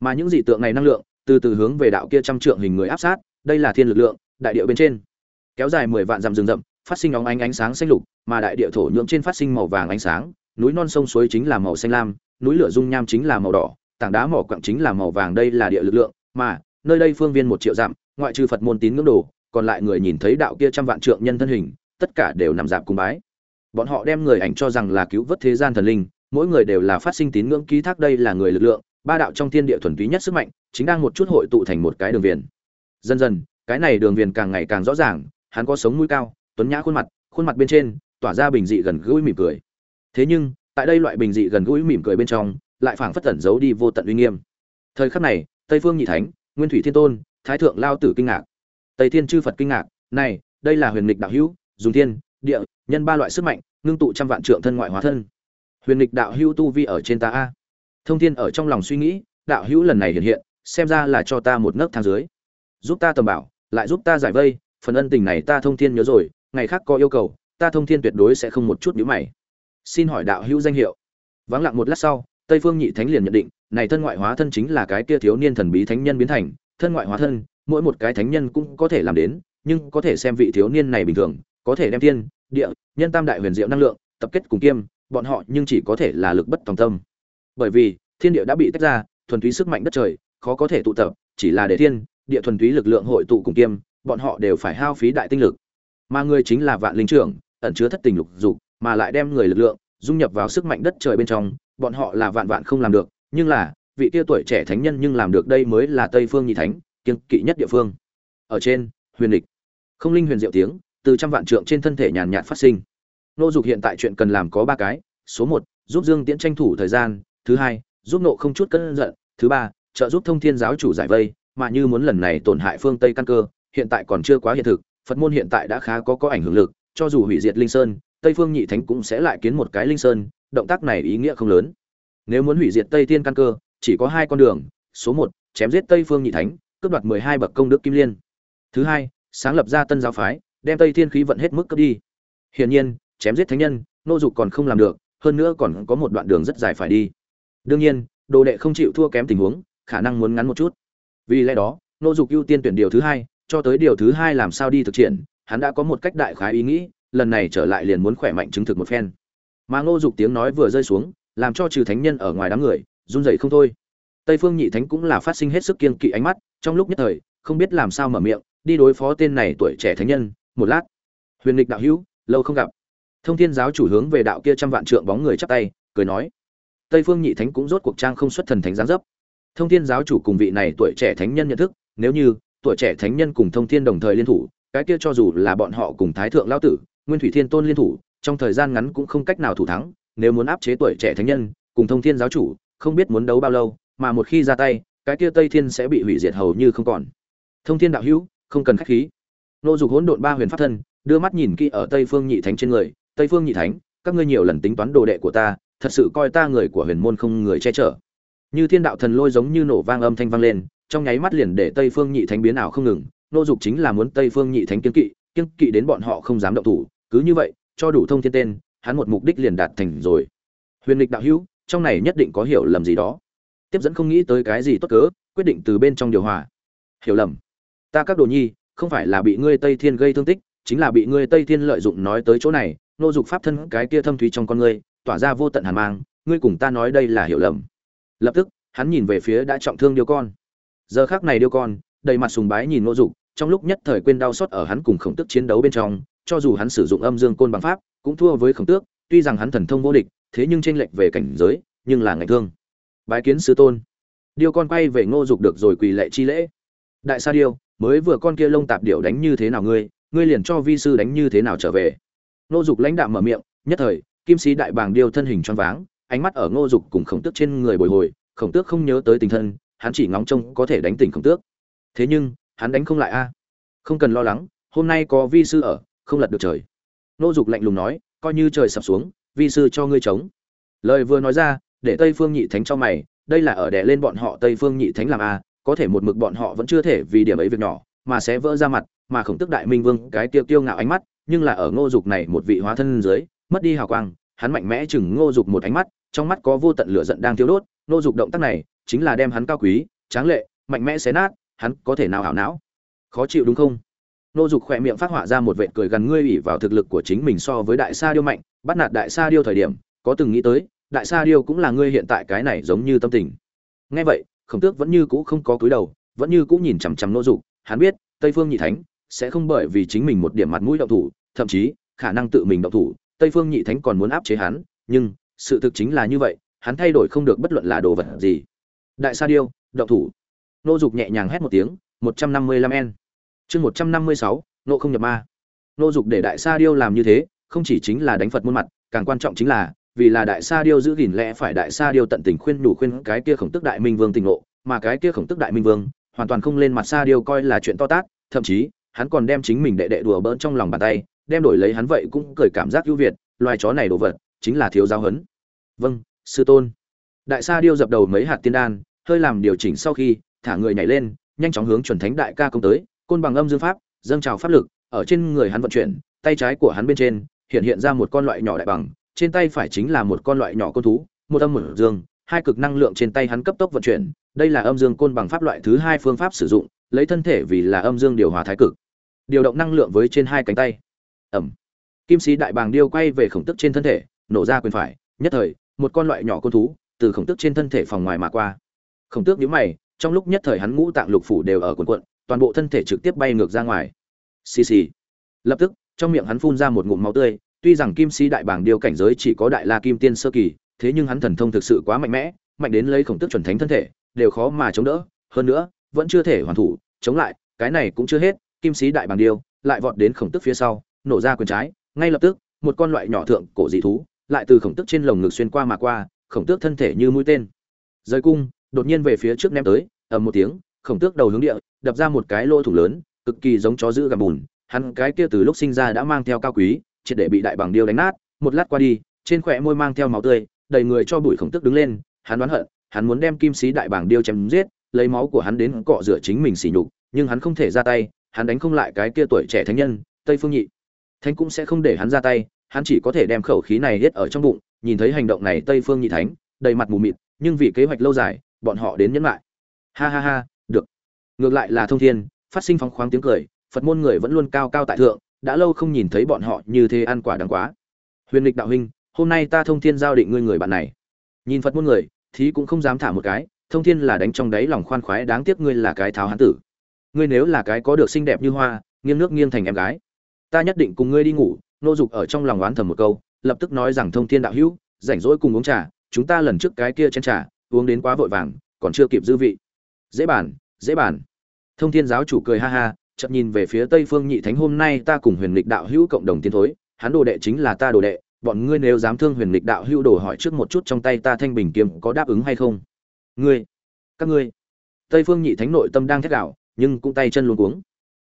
S1: Mà những dị tượng này năng lượng, từ từ hướng về đạo kia trăm trượng hình người áp sát, đây là thiên lực lượng, đại địa bên trên. Kéo dài mười vạn dặm rừng rậm phát sinh óng ánh ánh sáng xanh lục, mà đại địa thổ nhưỡng trên phát sinh màu vàng ánh sáng, núi non sông suối chính là màu xanh lam, núi lửa dung nham chính là màu đỏ, tảng đá mỏ quặng chính là màu vàng, đây là địa lực lượng, mà nơi đây phương viên một triệu dặm, ngoại trừ phật môn tín ngưỡng đồ, còn lại người nhìn thấy đạo kia trăm vạn trượng nhân thân hình, tất cả đều nằm dạp cùng bái. Bọn họ đem người ảnh cho rằng là cứu vớt thế gian thần linh, mỗi người đều là phát sinh tín ngưỡng ký thác đây là người lực lượng, ba đạo trong thiên địa thuần túy nhất sức mạnh, chính đang một chút hội tụ thành một cái đường viền. Dần dần, cái này đường viền càng ngày càng rõ ràng, hắn có sống mũi cao tuấn nhã khuôn mặt khuôn mặt bên trên tỏa ra bình dị gần gũi mỉm cười. Thế nhưng, tại đây loại bình dị gần gũi mỉm cười bên trong, lại phảng phất tẩn giấu đi vô tận uy nghiêm. Thời khắc này, tây phương nhị thánh, nguyên thủy thiên tôn, thái thượng lao tử kinh ngạc. Tây thiên chư phật kinh ngạc, này, đây là huyền lịch đạo hữu, dùng thiên, địa, nhân ba loại sức mạnh, ngưng tụ trăm vạn trượng thân ngoại hóa thân. Huyền lịch đạo hữu tu vi ở trên ta a. Thông thiên ở trong lòng suy nghĩ, đạo hữu lần này hiện hiện, xem ra là cho ta một nấc thang dưới. Giúp ta tầm bảo, lại giúp ta giải vây, phần ân tình này ta thông thiên nhớ rồi ngày khác có yêu cầu, ta thông thiên tuyệt đối sẽ không một chút nhíu mày. Xin hỏi đạo hữu danh hiệu. Vắng lặng một lát sau, tây phương nhị thánh liền nhận định, này thân ngoại hóa thân chính là cái kia thiếu niên thần bí thánh nhân biến thành. Thân ngoại hóa thân, mỗi một cái thánh nhân cũng có thể làm đến, nhưng có thể xem vị thiếu niên này bình thường, có thể đem tiên địa, nhân tam đại huyền diệu năng lượng, tập kết cùng kiêm, bọn họ nhưng chỉ có thể là lực bất tòng tâm. Bởi vì, thiên địa đã bị tách ra, thuần túy sức mạnh đất trời, khó có thể tụ tập, chỉ là để thiên, địa thuần túy lực lượng hội tụ cùng kiêm, bọn họ đều phải hao phí đại tinh lực mà người chính là vạn linh trưởng, ẩn chứa thất tình lục dục, mà lại đem người lực lượng dung nhập vào sức mạnh đất trời bên trong, bọn họ là vạn vạn không làm được, nhưng là, vị kia tuổi trẻ thánh nhân nhưng làm được đây mới là tây phương nhị thánh kiên kỵ nhất địa phương. Ở trên, huyền địch. Không linh huyền diệu tiếng, từ trăm vạn trượng trên thân thể nhàn nhạt phát sinh. Nô dục hiện tại chuyện cần làm có ba cái, số một, giúp dương tiễn tranh thủ thời gian, thứ hai, giúp nộ không chút cân giận, thứ ba, trợ giúp thông thiên giáo chủ giải vây, mà như muốn lần này tổn hại phương tây căn cơ, hiện tại còn chưa quá hiện thực phật môn hiện tại đã khá có có ảnh hưởng lực, cho dù hủy diệt linh sơn, tây phương nhị thánh cũng sẽ lại kiến một cái linh sơn, động tác này ý nghĩa không lớn. Nếu muốn hủy diệt tây tiên căn cơ, chỉ có hai con đường, số một, chém giết tây phương nhị thánh, cướp đoạt mười hai bậc công đức kim liên. Thứ hai, sáng lập ra tân giáo phái, đem tây thiên khí vận hết mức cướp đi. Hiển nhiên, chém giết thánh nhân, nô dục còn không làm được, hơn nữa còn có một đoạn đường rất dài phải đi. Đương nhiên, đồ đệ không chịu thua kém tình huống, khả năng muốn ngắn một chút. Vì lẽ đó, nô dục ưu tiên tuyển điều thứ hai cho tới điều thứ hai làm sao đi thực triển, hắn đã có một cách đại khái ý nghĩ, lần này trở lại liền muốn khỏe mạnh chứng thực một phen. Mà ngô dục tiếng nói vừa rơi xuống, làm cho trừ thánh nhân ở ngoài đám người, run rẩy không thôi. Tây phương nhị thánh cũng là phát sinh hết sức kiên kỵ ánh mắt, trong lúc nhất thời, không biết làm sao mở miệng, đi đối phó tên này tuổi trẻ thánh nhân, một lát. Huyền lịch đạo hữu, lâu không gặp. Thông thiên giáo chủ hướng về đạo kia trăm vạn trượng bóng người chắp tay, cười nói. Tây phương nhị thánh cũng rốt cuộc trang không xuất thần thánh giáng dấp. Thông thiên giáo chủ cùng vị này tuổi trẻ thánh nhân nhận thức, nếu như tuổi trẻ thánh nhân cùng thông thiên đồng thời liên thủ, cái kia cho dù là bọn họ cùng thái thượng lao tử, nguyên thủy thiên tôn liên thủ, trong thời gian ngắn cũng không cách nào thủ thắng, nếu muốn áp chế tuổi trẻ thánh nhân, cùng thông thiên giáo chủ, không biết muốn đấu bao lâu, mà một khi ra tay, cái kia tây thiên sẽ bị hủy diệt hầu như không còn. Thông thiên đạo hữu, không cần khách khí. Nô dục hỗn độn ba huyền pháp thân, đưa mắt nhìn kỹ ở tây phương nhị thánh trên người, tây phương nhị thánh, các ngươi nhiều lần tính toán đồ đệ của ta, thật sự coi ta người của huyền môn không người che chở. Như thiên đạo thần lôi giống như nổ vang âm thanh vang lên trong nháy mắt liền để tây phương nhị thánh biến ảo không ngừng, nô dục chính là muốn tây phương nhị thánh kiêng kỵ kiêng kỵ đến bọn họ không dám động thủ, cứ như vậy, cho đủ thông thiên tên, hắn một mục đích liền đạt thành rồi. Huyền lịch đạo hữu, trong này nhất định có hiểu lầm gì đó. Tiếp dẫn không nghĩ tới cái gì tốt cớ, quyết định từ bên trong điều hòa. Hiểu lầm. Ta các đồ nhi, không phải là bị ngươi tây thiên gây thương tích, chính là bị ngươi tây thiên lợi dụng nói tới chỗ này, nô dục pháp thân cái kia thâm thúy trong con ngươi, tỏa ra vô tận hàn mang, ngươi cùng ta nói đây là hiểu lầm. Lập tức, hắn nhìn về phía đã trọng thương điêu con giờ khác này điêu con, đầy mặt sùng bái nhìn nô dục, trong lúc nhất thời quên đau xót ở hắn cùng khổng tức chiến đấu bên trong, cho dù hắn sử dụng âm dương côn bằng pháp, cũng thua với khổng tước, tuy rằng hắn thần thông vô địch, thế nhưng tranh lệch về cảnh giới, nhưng là ngày thương. Bái kiến sư tôn. Điêu con quay về ngô dục được rồi quỳ lệ chi lễ. Đại sa điêu, mới vừa con kia lông tạp điệu đánh như thế nào ngươi ngươi liền cho vi sư đánh như thế nào trở về. Ngô dục lãnh đạm mở miệng, nhất thời, kim sĩ đại bàng điêu thân hình choáng váng, ánh mắt ở ngô dục cùng khổng tước trên người bồi hồi, khổng tước không nhớ tới tình thân hắn chỉ ngóng trông có thể đánh tỉnh khổng tước. Thế nhưng, hắn đánh không lại a. À? Không cần lo lắng, hôm nay có vi sư ở, không lật được trời. Nô dục lạnh lùng nói, coi như trời sập xuống, vi sư cho ngươi chống. Lời vừa nói ra, để tây phương nhị thánh cho mày, đây là ở đè lên bọn họ tây phương nhị thánh làm a à? có thể một mực bọn họ vẫn chưa thể vì điểm ấy việc nhỏ, mà sẽ vỡ ra mặt, mà khổng tức đại minh vương cái tiêu tiêu ngạo ánh mắt, nhưng là ở ngô dục này một vị hóa thân dưới, mất đi hào quang, hắn mạnh mẽ chừng ngô dục một ánh mắt, trong mắt có vô tận lửa giận đang thiêu đốt, ngô dục động tác này chính là đem hắn cao quý, tráng lệ, mạnh mẽ xé nát, hắn có thể nào hảo não? Khó chịu đúng không? Nô dục khỏe miệng phát họa ra một vệt cười gần ngươi ủy vào thực lực của chính mình so với đại sa điêu mạnh, bắt nạt đại sa điêu thời điểm, có từng nghĩ tới, đại sa điêu cũng là ngươi hiện tại cái này giống như tâm tình. Nghe vậy, khổng tước vẫn như cũ không có cúi đầu, vẫn như cũ nhìn chằm chằm nô dục, hắn biết, tây phương nhị thánh sẽ không bởi vì chính mình một điểm mặt mũi động thủ, thậm chí, khả năng tự mình động thủ, tây phương nhị thánh còn muốn áp chế hắn, nhưng, sự thực chính là như vậy, hắn thay đổi không được bất luận là đồ vật gì đại sa điêu đậu thủ. Nô dục nhẹ nhàng hét một tiếng, một trăm năm mươi lăm n chương một trăm năm mươi sáu Nô không nhập ma. Nô dục để đại sa điêu làm như thế, không chỉ chính là đánh phật muôn mặt, càng quan trọng chính là, vì là đại sa điêu giữ gìn lẽ phải đại sa điêu tận tình khuyên nhủ khuyên cái kia khổng tức đại minh vương tình ngộ, mà cái kia khổng tức đại minh vương, hoàn toàn không lên mặt sa điêu coi là chuyện to tát, thậm chí, hắn còn đem chính mình đệ đệ đùa bỡn trong lòng bàn tay, đem đổi lấy hắn vậy cũng cười cảm giác ưu việt, loài chó này đồ vật, chính là thiếu giáo hấn vâng sư tôn. Đại sa điêu dập đầu mấy hạt tiên đan hơi làm điều chỉnh sau khi, thả người nhảy lên, nhanh chóng hướng chuẩn thánh đại ca công tới, côn bằng âm dương pháp, dâng trào pháp lực, ở trên người hắn vận chuyển, tay trái của hắn bên trên, hiện hiện ra một con loại nhỏ đại bằng, trên tay phải chính là một con loại nhỏ côn thú, một âm một dương, hai cực năng lượng trên tay hắn cấp tốc vận chuyển, đây là âm dương côn bằng pháp loại thứ hai phương pháp sử dụng, lấy thân thể vì là âm dương điều hòa thái cực, điều động năng lượng với trên hai cánh tay. Ẩm. Kim sĩ đại bàng điêu quay về khổng tức trên thân thể, nổ ra quyền phải, nhất thời, một con loại nhỏ côn thú, từ khổng tức trên thân thể phòng ngoài mà qua khổng tước nhíu mày, trong lúc nhất thời hắn ngũ tạng lục phủ đều ở quần cuộn, toàn bộ thân thể trực tiếp bay ngược ra ngoài. Xì xì. Lập tức, trong miệng hắn phun ra một ngụm máu tươi, tuy rằng kim sĩ đại bảng điều cảnh giới chỉ có đại la kim tiên sơ kỳ, thế nhưng hắn thần thông thực sự quá mạnh mẽ, mạnh đến lấy khổng tước chuẩn thánh thân thể, đều khó mà chống đỡ. Hơn nữa, vẫn chưa thể hoàn thủ, chống lại, cái này cũng chưa hết, kim sĩ đại bàng điêu lại vọt đến khổng tức phía sau, nổ ra quyền trái, ngay lập tức, một con loại nhỏ thượng cổ dị thú, lại từ khổng tức trên lồng ngực xuyên qua mà qua, khổng tước thân thể như mũi tên. Rơi cung đột nhiên về phía trước ném tới, ầm một tiếng, khổng tước đầu hướng địa, đập ra một cái lỗ thủ lớn, cực kỳ giống chó giữ gặm bùn. Hắn cái kia từ lúc sinh ra đã mang theo cao quý, triệt để bị đại bằng điêu đánh nát. Một lát qua đi, trên khỏe môi mang theo máu tươi, đầy người cho bụi khổng tước đứng lên. Hắn đoán hận, hắn muốn đem kim sĩ đại bàng điêu chém giết, lấy máu của hắn đến cọ rửa chính mình sỉ nhục, nhưng hắn không thể ra tay, hắn đánh không lại cái kia tuổi trẻ thánh nhân, tây phương nhị. Thánh cũng sẽ không để hắn ra tay, hắn chỉ có thể đem khẩu khí này hết ở trong bụng, nhìn thấy hành động này tây phương nhị thánh, đầy mặt mù mịt, nhưng vì kế hoạch lâu dài bọn họ đến nhẫn lại. Ha ha ha, được. Ngược lại là thông thiên, phát sinh phóng khoáng tiếng cười, phật môn người vẫn luôn cao cao tại thượng, đã lâu không nhìn thấy bọn họ như thế ăn quả đáng quá. Huyền lịch đạo huynh, hôm nay ta thông thiên giao định ngươi người bạn này. Nhìn phật môn người, thí cũng không dám thả một cái, thông thiên là đánh trong đáy lòng khoan khoái đáng tiếc ngươi là cái tháo hán tử. Ngươi nếu là cái có được xinh đẹp như hoa, nghiêng nước nghiêng thành em gái. Ta nhất định cùng ngươi đi ngủ, nô dục ở trong lòng oán thầm một câu, lập tức nói rằng thông thiên đạo hữu, rảnh rỗi cùng uống trà, chúng ta lần trước cái kia chén trà uống đến quá vội vàng, còn chưa kịp dư vị. Dễ bàn dễ bàn. Thông thiên giáo chủ cười ha ha chậm nhìn về phía tây phương nhị thánh, hôm nay ta cùng huyền lịch đạo hữu cộng đồng tiến thối, hắn đồ đệ chính là ta đồ đệ, bọn ngươi nếu dám thương huyền lịch đạo hữu đồ hỏi trước một chút trong tay ta thanh bình kiếm có đáp ứng hay không? Ngươi, các ngươi. Tây phương nhị thánh nội tâm đang thét đạo nhưng cũng tay chân luôn cuống.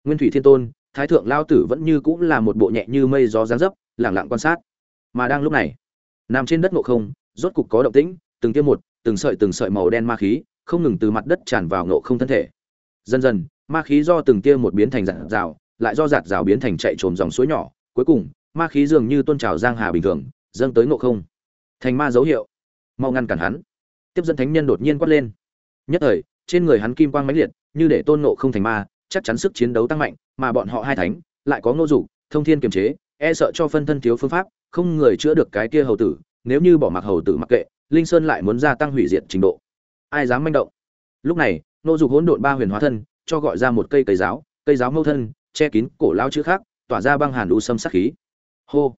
S1: Nguyên thủy thiên tôn, thái thượng lao tử vẫn như cũng là một bộ nhẹ như mây gió giáng dấp, lẳng lặng quan sát. Mà đang lúc này, nằm trên đất ngộ không, rốt cục có động tĩnh, từng tiêm một từng sợi từng sợi màu đen ma khí không ngừng từ mặt đất tràn vào ngộ không thân thể. Dần dần, ma khí do từng tia một biến thành giạt rào lại do giạt rào biến thành chạy trồm dòng suối nhỏ. Cuối cùng, ma khí dường như tôn trào giang hà bình thường, dâng tới ngộ không. Thành ma dấu hiệu. Mau ngăn cản hắn. Tiếp dẫn thánh nhân đột nhiên quát lên. Nhất thời, trên người hắn kim quang mãnh liệt, như để tôn ngộ không thành ma, chắc chắn sức chiến đấu tăng mạnh, mà bọn họ hai thánh, lại có ngô dục, thông thiên kiềm chế e sợ cho phân thân thiếu phương pháp, không người chữa được cái kia hầu tử, nếu như bỏ mặc hầu tử mặc kệ linh sơn lại muốn gia tăng hủy diệt trình độ. Ai dám manh động? Lúc này, nô dục hỗn độn ba huyền hóa thân, cho gọi ra một cây cây giáo cây giáo mâu thân, che kín cổ lao chữ khác, tỏa ra băng hàn u sâm sắc khí. Hô!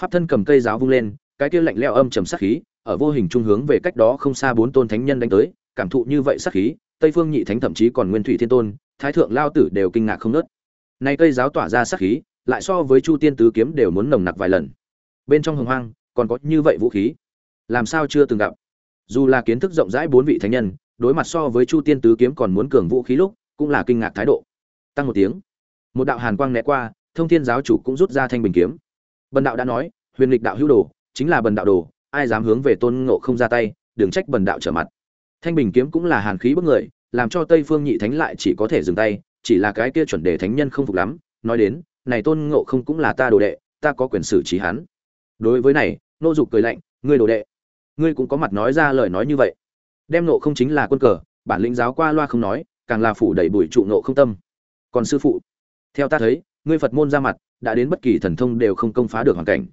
S1: Pháp thân cầm cây giáo vung lên, cái kia lạnh leo âm trầm sắc khí, ở vô hình trung hướng về cách đó không xa bốn tôn thánh nhân đánh tới, cảm thụ như vậy sắc khí, tây phương nhị thánh thậm chí còn nguyên thủy thiên tôn, thái thượng lao tử đều kinh ngạc không nớt nay cây giáo tỏa ra sắc khí, lại so với chu tiên tứ kiếm đều muốn nồng nặc vài lần. Bên trong hồng hoang, còn có như vậy vũ khí làm sao chưa từng gặp. Dù là kiến thức rộng rãi bốn vị thánh nhân, đối mặt so với chu tiên tứ kiếm còn muốn cường vũ khí lúc, cũng là kinh ngạc thái độ. Tăng một tiếng, một đạo hàn quang né qua, thông thiên giáo chủ cũng rút ra thanh bình kiếm. Bần đạo đã nói, huyền lịch đạo hữu đồ, chính là bần đạo đồ, ai dám hướng về tôn ngộ không ra tay, đừng trách bần đạo trở mặt. Thanh bình kiếm cũng là hàn khí bức người, làm cho tây phương nhị thánh lại chỉ có thể dừng tay, chỉ là cái kia chuẩn đề thánh nhân không phục lắm, nói đến, này tôn ngộ không cũng là ta đồ đệ, ta có quyền xử trí hắn. Đối với này, nô dục cười lạnh, ngươi đồ đệ ngươi cũng có mặt nói ra lời nói như vậy. Đem nộ không chính là quân cờ, bản lĩnh giáo qua loa không nói, càng là phủ đẩy bụi trụ nộ không tâm. Còn sư phụ, theo ta thấy, ngươi phật môn ra mặt, đã đến bất kỳ thần thông đều không công phá được hoàn cảnh.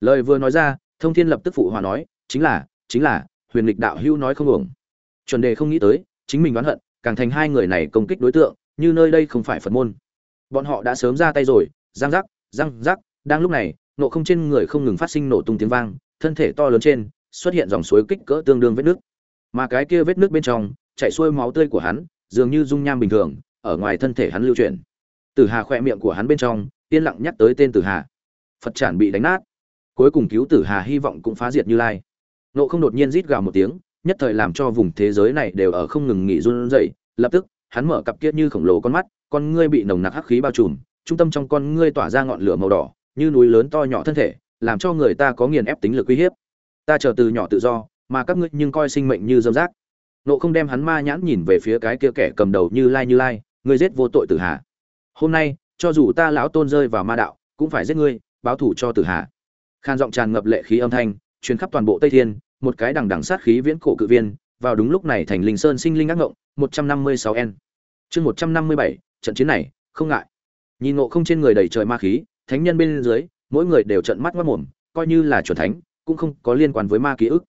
S1: Lời vừa nói ra, thông thiên lập tức phụ hòa nói, chính là chính là, huyền lịch đạo hưu nói không ổng chuẩn đề không nghĩ tới, chính mình oán hận, càng thành hai người này công kích đối tượng, như nơi đây không phải phật môn. Bọn họ đã sớm ra tay rồi, răng rắc răng rắc, đang lúc này, nộ không trên người không ngừng phát sinh nổ tung tiếng vang, thân thể to lớn trên xuất hiện dòng suối kích cỡ tương đương vết nước. Mà cái kia vết nước bên trong, chảy xuôi máu tươi của hắn, dường như dung nham bình thường, ở ngoài thân thể hắn lưu chuyển. Tử hà khoe miệng của hắn bên trong, yên lặng nhắc tới tên tử hà. Phật chản bị đánh nát. Cuối cùng cứu tử hà hy vọng cũng phá diệt như lai. Nộ không đột nhiên rít gào một tiếng, nhất thời làm cho vùng thế giới này đều ở không ngừng nghỉ run rẩy. Lập tức, hắn mở cặp kia như khổng lồ con mắt, con ngươi bị nồng nặc hắc khí bao trùm, trung tâm trong con ngươi tỏa ra ngọn lửa màu đỏ, như núi lớn to nhỏ thân thể, làm cho người ta có nghiền ép tính lực uy hiếp ta chờ từ nhỏ tự do, mà các ngươi nhưng coi sinh mệnh như dâm rác. Nộ không đem hắn ma nhãn nhìn về phía cái kia kẻ cầm đầu như lai như lai, ngươi giết vô tội tử hà. Hôm nay, cho dù ta lão tôn rơi vào ma đạo, cũng phải giết ngươi, báo thủ cho tử hà. Khan giọng tràn ngập lệ khí âm thanh, truyền khắp toàn bộ tây thiên, một cái đằng đằng sát khí viễn cổ cự viên, vào đúng lúc này thành linh sơn sinh linh ác ngộng, một trăm năm mươi sáu n. Chương một trăm năm mươi bảy, trận chiến này, không ngại. Nhìn ngộ không trên người đầy trời ma khí, thánh nhân bên dưới, mỗi người đều trận mắt mất mồm, coi như là chuẩn thánh cũng không có liên quan với ma ký ức.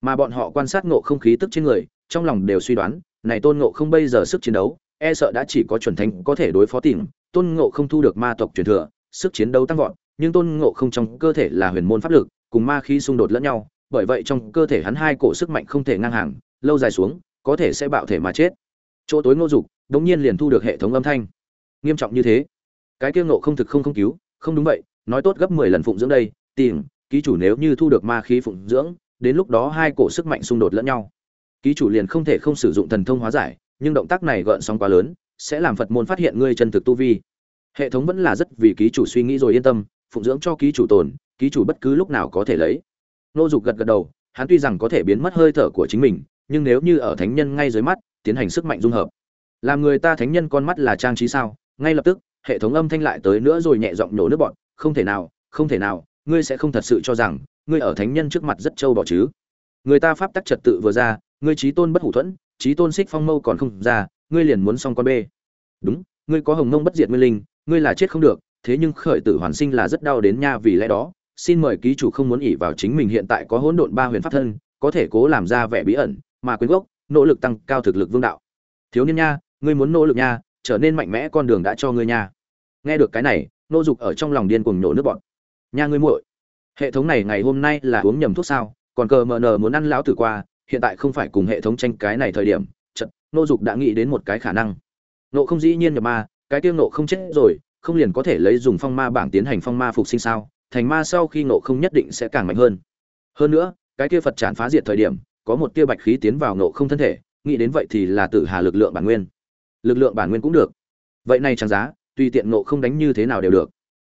S1: Mà bọn họ quan sát ngộ không khí tức trên người, trong lòng đều suy đoán, này tôn ngộ không bây giờ sức chiến đấu e sợ đã chỉ có chuẩn thánh có thể đối phó tìm, tôn ngộ không thu được ma tộc truyền thừa, sức chiến đấu tăng vọt, nhưng tôn ngộ không trong cơ thể là huyền môn pháp lực, cùng ma khí xung đột lẫn nhau, bởi vậy trong cơ thể hắn hai cổ sức mạnh không thể ngang hàng, lâu dài xuống, có thể sẽ bạo thể mà chết. Chỗ tối ngô dục, đống nhiên liền thu được hệ thống âm thanh. Nghiêm trọng như thế. Cái kia ngộ không thực không không cứu, không đúng vậy, nói tốt gấp mười lần phụng dưỡng đây, tìm ký chủ nếu như thu được ma khí phụng dưỡng, đến lúc đó hai cổ sức mạnh xung đột lẫn nhau. Ký chủ liền không thể không sử dụng thần thông hóa giải, nhưng động tác này gợn sóng quá lớn, sẽ làm phật môn phát hiện ngươi chân thực tu vi. Hệ thống vẫn là rất vì ký chủ suy nghĩ rồi yên tâm, phụng dưỡng cho ký chủ tồn, ký chủ bất cứ lúc nào có thể lấy. Nô dục gật gật đầu, hắn tuy rằng có thể biến mất hơi thở của chính mình, nhưng nếu như ở thánh nhân ngay dưới mắt, tiến hành sức mạnh dung hợp. Làm người ta thánh nhân con mắt là trang trí sao? Ngay lập tức, hệ thống âm thanh lại tới nữa rồi nhẹ giọng nhổ nước bọn, không thể nào, không thể nào ngươi sẽ không thật sự cho rằng, ngươi ở thánh nhân trước mặt rất trâu bỏ chứ. Người ta pháp tắc trật tự vừa ra, ngươi trí tôn bất hủ thuẫn, trí tôn xích phong mâu còn không ra, ngươi liền muốn xong con bê. Đúng, ngươi có hồng mông bất diệt nguyên linh, ngươi là chết không được, thế nhưng khởi tử hoàn sinh là rất đau đến nha vì lẽ đó, xin mời ký chủ không muốn ỉ vào chính mình hiện tại có hỗn độn ba huyền pháp thân, có thể cố làm ra vẻ bí ẩn, mà quyến gốc, nỗ lực tăng cao thực lực vương đạo. Thiếu niên nha, ngươi muốn nỗ lực nha, trở nên mạnh mẽ con đường đã cho ngươi nha. Nghe được cái này, nô dục ở trong lòng điên cuồng nhổ nước bọn nha ngươi muội, hệ thống này ngày hôm nay là uống nhầm thuốc sao? Còn cờ mờ nờ muốn ăn lão tử qua, hiện tại không phải cùng hệ thống tranh cái này thời điểm. Chật, nô dục đã nghĩ đến một cái khả năng. Nộ không dĩ nhiên nhập ma, cái tiêu nộ không chết rồi, không liền có thể lấy dùng phong ma bảng tiến hành phong ma phục sinh sao? Thành ma sau khi nộ không nhất định sẽ càng mạnh hơn. Hơn nữa, cái kia phật tràn phá diệt thời điểm, có một tia bạch khí tiến vào nộ không thân thể, nghĩ đến vậy thì là tự hà lực lượng bản nguyên. Lực lượng bản nguyên cũng được. Vậy này chẳng giá, tùy tiện nộ không đánh như thế nào đều được.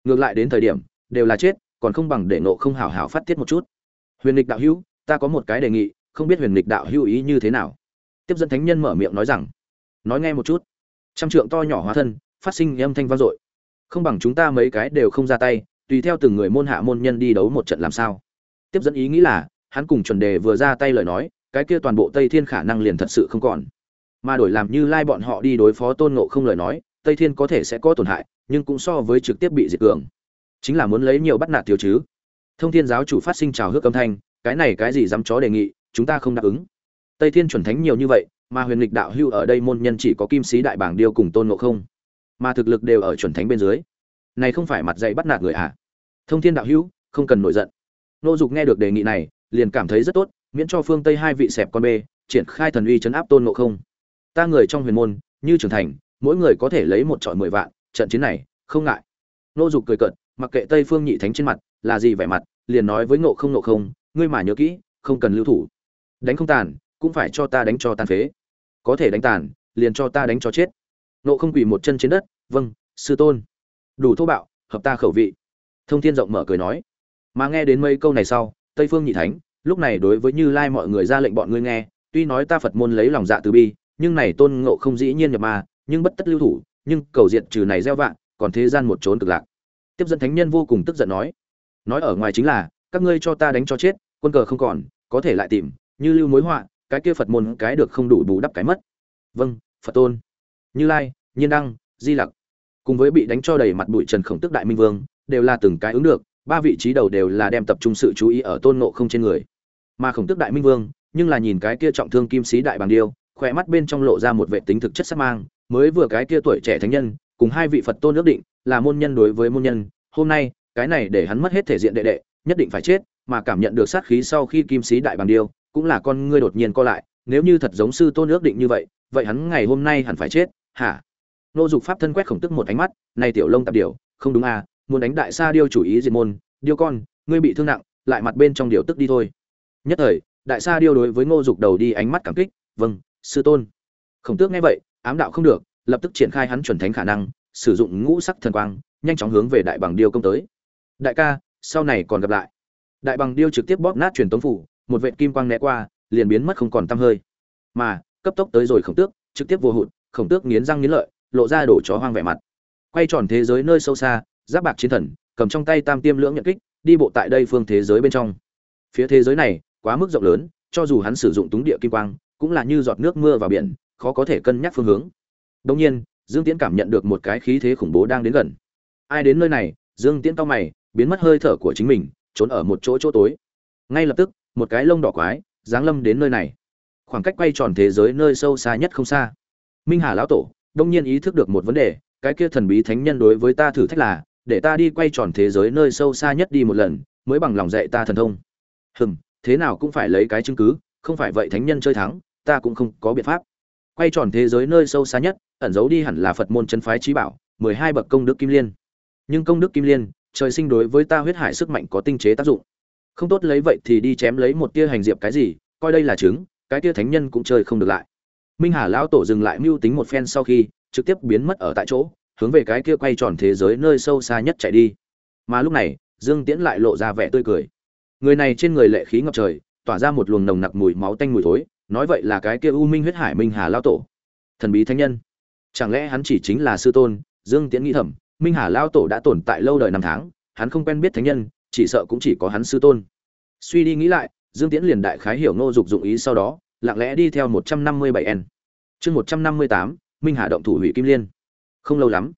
S1: Ngược lại đến thời điểm đều là chết, còn không bằng để nộ không hào hào phát tiết một chút. Huyền lịch đạo hữu, ta có một cái đề nghị, không biết huyền lịch đạo hữu ý như thế nào? Tiếp dẫn thánh nhân mở miệng nói rằng, nói nghe một chút. Trăm trượng to nhỏ hóa thân, phát sinh âm thanh vang dội. Không bằng chúng ta mấy cái đều không ra tay, tùy theo từng người môn hạ môn nhân đi đấu một trận làm sao? Tiếp dẫn ý nghĩ là, hắn cùng chuẩn đề vừa ra tay lời nói, cái kia toàn bộ tây thiên khả năng liền thật sự không còn. Mà đổi làm như lai bọn họ đi đối phó tôn ngộ không lời nói, tây thiên có thể sẽ có tổn hại, nhưng cũng so với trực tiếp bị diệt cường chính là muốn lấy nhiều bắt nạt thiếu chứ. Thông thiên giáo chủ phát sinh trào hước âm thanh, cái này cái gì dám chó đề nghị, chúng ta không đáp ứng. Tây thiên chuẩn thánh nhiều như vậy, mà huyền lịch đạo hưu ở đây môn nhân chỉ có kim sĩ đại bảng điêu cùng tôn ngộ không. Mà thực lực đều ở chuẩn thánh bên dưới. Này không phải mặt dạy bắt nạt người à? Thông thiên đạo hưu không cần nổi giận. Nô dục nghe được đề nghị này, liền cảm thấy rất tốt, miễn cho phương tây hai vị xẹp con bê, triển khai thần uy chấn áp tôn ngộ không. Ta người trong huyền môn, như trưởng thành, mỗi người có thể lấy một trọi mười vạn, trận chiến này, không ngại. Nô dục cười cợt mặc kệ tây phương nhị thánh trên mặt là gì vẻ mặt liền nói với ngộ không ngộ không, ngươi mà nhớ kỹ, không cần lưu thủ. Đánh không tàn, cũng phải cho ta đánh cho tàn phế. Có thể đánh tàn, liền cho ta đánh cho chết. Ngộ không quỳ một chân trên đất vâng sư tôn. Đủ thô bạo, hợp ta khẩu vị. Thông thiên rộng mở cười nói. Mà nghe đến mấy câu này sau, tây phương nhị thánh, lúc này đối với như lai mọi người ra lệnh bọn ngươi nghe, tuy nói ta phật môn lấy lòng dạ từ bi, nhưng này tôn ngộ không dĩ nhiên nhập ma, nhưng bất tất lưu thủ, nhưng cầu diệt trừ này gieo vạn còn thế gian một trốn cực lạc tiếp dẫn thánh nhân vô cùng tức giận nói nói ở ngoài chính là, các ngươi cho ta đánh cho chết, quân cờ không còn, có thể lại tìm, như lưu mối họa, cái kia phật môn cái được không đủ bù đắp cái mất. Vâng phật tôn. Như lai, nhiên đăng, di lặc, cùng với bị đánh cho đầy mặt bụi trần khổng tức đại minh vương, đều là từng cái ứng được, ba vị trí đầu đều là đem tập trung sự chú ý ở tôn ngộ không trên người. Mà khổng tức đại minh vương, nhưng là nhìn cái kia trọng thương kim sĩ đại bàng điêu, khỏe mắt bên trong lộ ra một vệ tính thực chất sắc mang, mới vừa cái kia tuổi trẻ thánh nhân, cùng hai vị phật tôn ước định là môn nhân đối với môn nhân, hôm nay, cái này để hắn mất hết thể diện đệ đệ, nhất định phải chết, mà cảm nhận được sát khí sau khi kim sĩ đại bằng điêu, cũng là con ngươi đột nhiên co lại, nếu như thật giống sư tôn ước định như vậy vậy hắn ngày hôm nay hẳn phải chết, hả? Nô dục pháp thân quét khổng tức một ánh mắt, này tiểu lông tạp điều không đúng à muốn đánh đại sa điêu chủ ý diệt môn, điêu con, ngươi bị thương nặng, lại mặt bên trong điều tức đi thôi. Nhất thời, đại sa điêu đối với ngô dục đầu đi ánh mắt cảm kích vâng sư tôn. Khổng tước nghe vậy, ám đạo không được, lập tức triển khai hắn chuẩn thánh khả năng sử dụng ngũ sắc thần quang, nhanh chóng hướng về đại bằng điêu công tới. Đại ca, sau này còn gặp lại. Đại bằng điêu trực tiếp bóp nát truyền tống phủ, một vệt kim quang né qua, liền biến mất không còn tăm hơi. Mà, cấp tốc tới rồi khổng tước, trực tiếp vô hụt, khổng tước nghiến răng nghiến lợi, lộ ra đổ chó hoang vẻ mặt. Quay tròn thế giới nơi sâu xa, giáp bạc chiến thần, cầm trong tay tam tiêm lưỡng nhận kích, đi bộ tại đây phương thế giới bên trong. Phía thế giới này, quá mức rộng lớn, cho dù hắn sử dụng túng địa kim quang, cũng là như giọt nước mưa vào biển, khó có thể cân nhắc phương hướng. Đồng nhiên dương tiễn cảm nhận được một cái khí thế khủng bố đang đến gần. Ai đến nơi này? Dương tiễn cau mày, biến mất hơi thở của chính mình, trốn ở một chỗ chỗ tối. Ngay lập tức, một cái lông đỏ quái, giáng lâm đến nơi này. Khoảng cách quay tròn thế giới nơi sâu xa nhất không xa. Minh hà lão tổ, đông nhiên ý thức được một vấn đề, cái kia thần bí thánh nhân đối với ta thử thách là, để ta đi quay tròn thế giới nơi sâu xa nhất đi một lần, mới bằng lòng dạy ta thần thông. Hừm, thế nào cũng phải lấy cái chứng cứ, không phải vậy thánh nhân chơi thắng, ta cũng không có biện pháp quay tròn thế giới nơi sâu xa nhất ẩn giấu đi hẳn là phật môn chân phái trí bảo mười hai bậc công đức kim liên. Nhưng công đức kim liên trời sinh đối với ta huyết hải sức mạnh có tinh chế tác dụng. Không tốt lấy vậy thì đi chém lấy một tia hành diệp cái gì coi đây là trứng, cái tia thánh nhân cũng chơi không được lại. Minh hà lão tổ dừng lại mưu tính một phen sau khi trực tiếp biến mất ở tại chỗ hướng về cái kia quay tròn thế giới nơi sâu xa nhất chạy đi. Mà lúc này dương tiễn lại lộ ra vẻ tươi cười. Người này trên người lệ khí ngập trời tỏa ra một luồng nồng nặc mùi máu tanh mùi thối nói vậy là cái kia u minh huyết hải minh hà lao tổ. Thần bí thánh nhân. Chẳng lẽ hắn chỉ chính là sư tôn, dương tiễn nghĩ thầm, minh hà lao tổ đã tồn tại lâu đời năm tháng, hắn không quen biết thánh nhân, chỉ sợ cũng chỉ có hắn sư tôn. Suy đi nghĩ lại, dương tiễn liền đại khái hiểu ngô dục dụng ý sau đó, lặng lẽ đi theo một trăm năm mươi bảy n. Chương một trăm năm mươi tám, minh hà động thủ hủy kim liên. Không lâu lắm,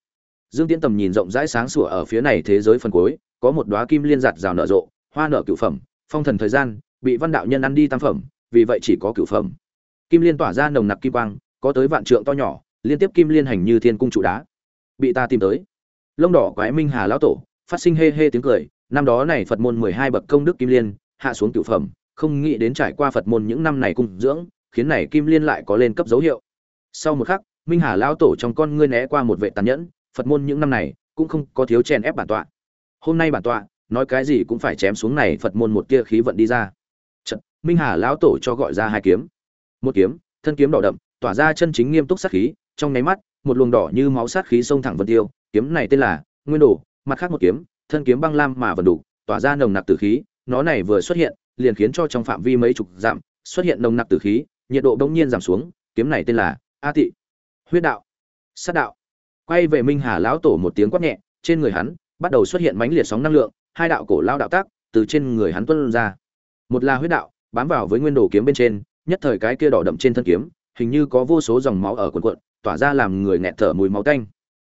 S1: dương tiễn tầm nhìn rộng rãi sáng sủa ở phía này thế giới phần cuối, có một đóa kim liên giạt rào nở rộ, hoa nở cửu phẩm, phong thần thời gian, bị văn đạo nhân ăn đi tam phẩm vì vậy chỉ có cửu phẩm. Kim liên tỏa ra nồng nặc kim quang, có tới vạn trượng to nhỏ, liên tiếp kim liên hành như thiên cung trụ đá. Bị ta tìm tới. Lông đỏ quái minh hà lão tổ, phát sinh hê hê tiếng cười, năm đó này phật môn mười hai bậc công đức kim liên, hạ xuống cửu phẩm, không nghĩ đến trải qua phật môn những năm này cung dưỡng, khiến này kim liên lại có lên cấp dấu hiệu. Sau một khắc, minh hà lão tổ trong con ngươi né qua một vệ tàn nhẫn, phật môn những năm này cũng không có thiếu chèn ép bản tọa. Hôm nay bản tọa, nói cái gì cũng phải chém xuống này phật môn một tia khí vận đi ra minh hà lão tổ cho gọi ra hai kiếm. Một kiếm, thân kiếm đỏ đậm, tỏa ra chân chính nghiêm túc sát khí, trong nháy mắt, một luồng đỏ như máu sát khí xông thẳng vân tiêu. Kiếm này tên là nguyên đồ, mặt khác một kiếm, thân kiếm băng lam mà vần đủ, tỏa ra nồng nặc tử khí. Nó này vừa xuất hiện, liền khiến cho trong phạm vi mấy chục dặm, xuất hiện nồng nặc tử khí, nhiệt độ bỗng nhiên giảm xuống. Kiếm này tên là a tị. Huyết đạo. Sát đạo. Quay về minh hà lão tổ một tiếng quát nhẹ, trên người hắn bắt đầu xuất hiện mãnh liệt sóng năng lượng, hai đạo cổ lao đạo tác từ trên người hắn tuân ra. Một là huyết đạo bám vào với nguyên đồ kiếm bên trên, nhất thời cái kia đỏ đậm trên thân kiếm, hình như có vô số dòng máu ở cuộn cuộn, tỏa ra làm người nghẹt thở mùi máu tanh.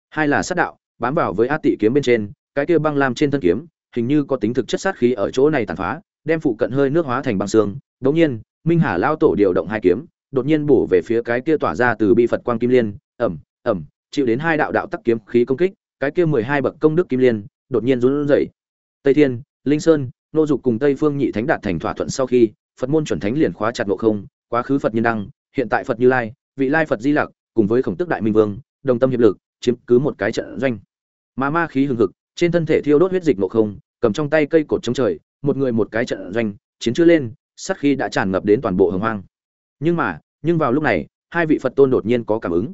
S1: Hai là sát đạo, bám vào với a tị kiếm bên trên, cái kia băng lam trên thân kiếm, hình như có tính thực chất sát khí ở chỗ này tàn phá, đem phụ cận hơi nước hóa thành băng xương. Đống nhiên, minh hà lao tổ điều động hai kiếm, đột nhiên bổ về phía cái kia tỏa ra từ bi phật quang kim liên ẩm ẩm chịu đến hai đạo đạo tắc kiếm khí công kích, cái kia mười hai bậc công đức kim liên đột nhiên run rẩy. Tây thiên, linh sơn, nô dục cùng tây phương nhị thánh đạt thành thỏa thuận sau khi phật môn chuẩn thánh liền khóa chặt ngộ không, quá khứ phật nhân đăng, hiện tại phật như lai, vị lai phật di lặc, cùng với khổng tức đại minh vương, đồng tâm hiệp lực, chiếm cứ một cái trận doanh. Mà ma khí hừng hực, trên thân thể thiêu đốt huyết dịch ngộ không, cầm trong tay cây cột chống trời, một người một cái trận doanh, chiến chưa lên, sát khi đã tràn ngập đến toàn bộ hồng hoang. Nhưng mà, nhưng vào lúc này, hai vị phật tôn đột nhiên có cảm ứng.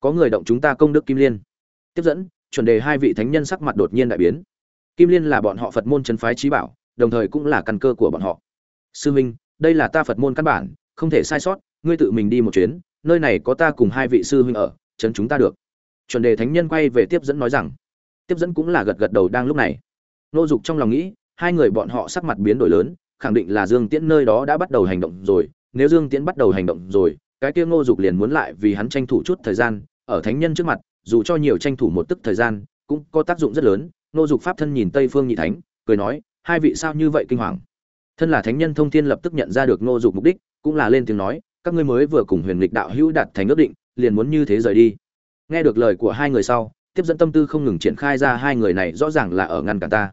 S1: Có người động chúng ta công đức kim liên. Tiếp dẫn, chuẩn đề hai vị thánh nhân sắc mặt đột nhiên đại biến. Kim liên là bọn họ phật môn chân phái trí bảo, đồng thời cũng là căn cơ của bọn họ. Sư minh đây là ta phật môn căn bản, không thể sai sót, ngươi tự mình đi một chuyến, nơi này có ta cùng hai vị sư huynh ở, chấn chúng ta được. Chuẩn đề thánh nhân quay về tiếp dẫn nói rằng, tiếp dẫn cũng là gật gật đầu đang lúc này. Nô dục trong lòng nghĩ, hai người bọn họ sắc mặt biến đổi lớn, khẳng định là dương tiễn nơi đó đã bắt đầu hành động rồi, nếu dương tiễn bắt đầu hành động rồi, cái kia ngô dục liền muốn lại vì hắn tranh thủ chút thời gian, ở thánh nhân trước mặt, dù cho nhiều tranh thủ một tức thời gian, cũng có tác dụng rất lớn. Ngô dục pháp thân nhìn tây phương nhị thánh, cười nói, hai vị sao như vậy kinh hoàng? Thân là thánh nhân thông thiên lập tức nhận ra được ngô dục mục đích, cũng là lên tiếng nói, các ngươi mới vừa cùng huyền lịch đạo hữu đạt thành ước định, liền muốn như thế rời đi. Nghe được lời của hai người sau, tiếp dẫn tâm tư không ngừng triển khai ra hai người này rõ ràng là ở ngăn cản ta.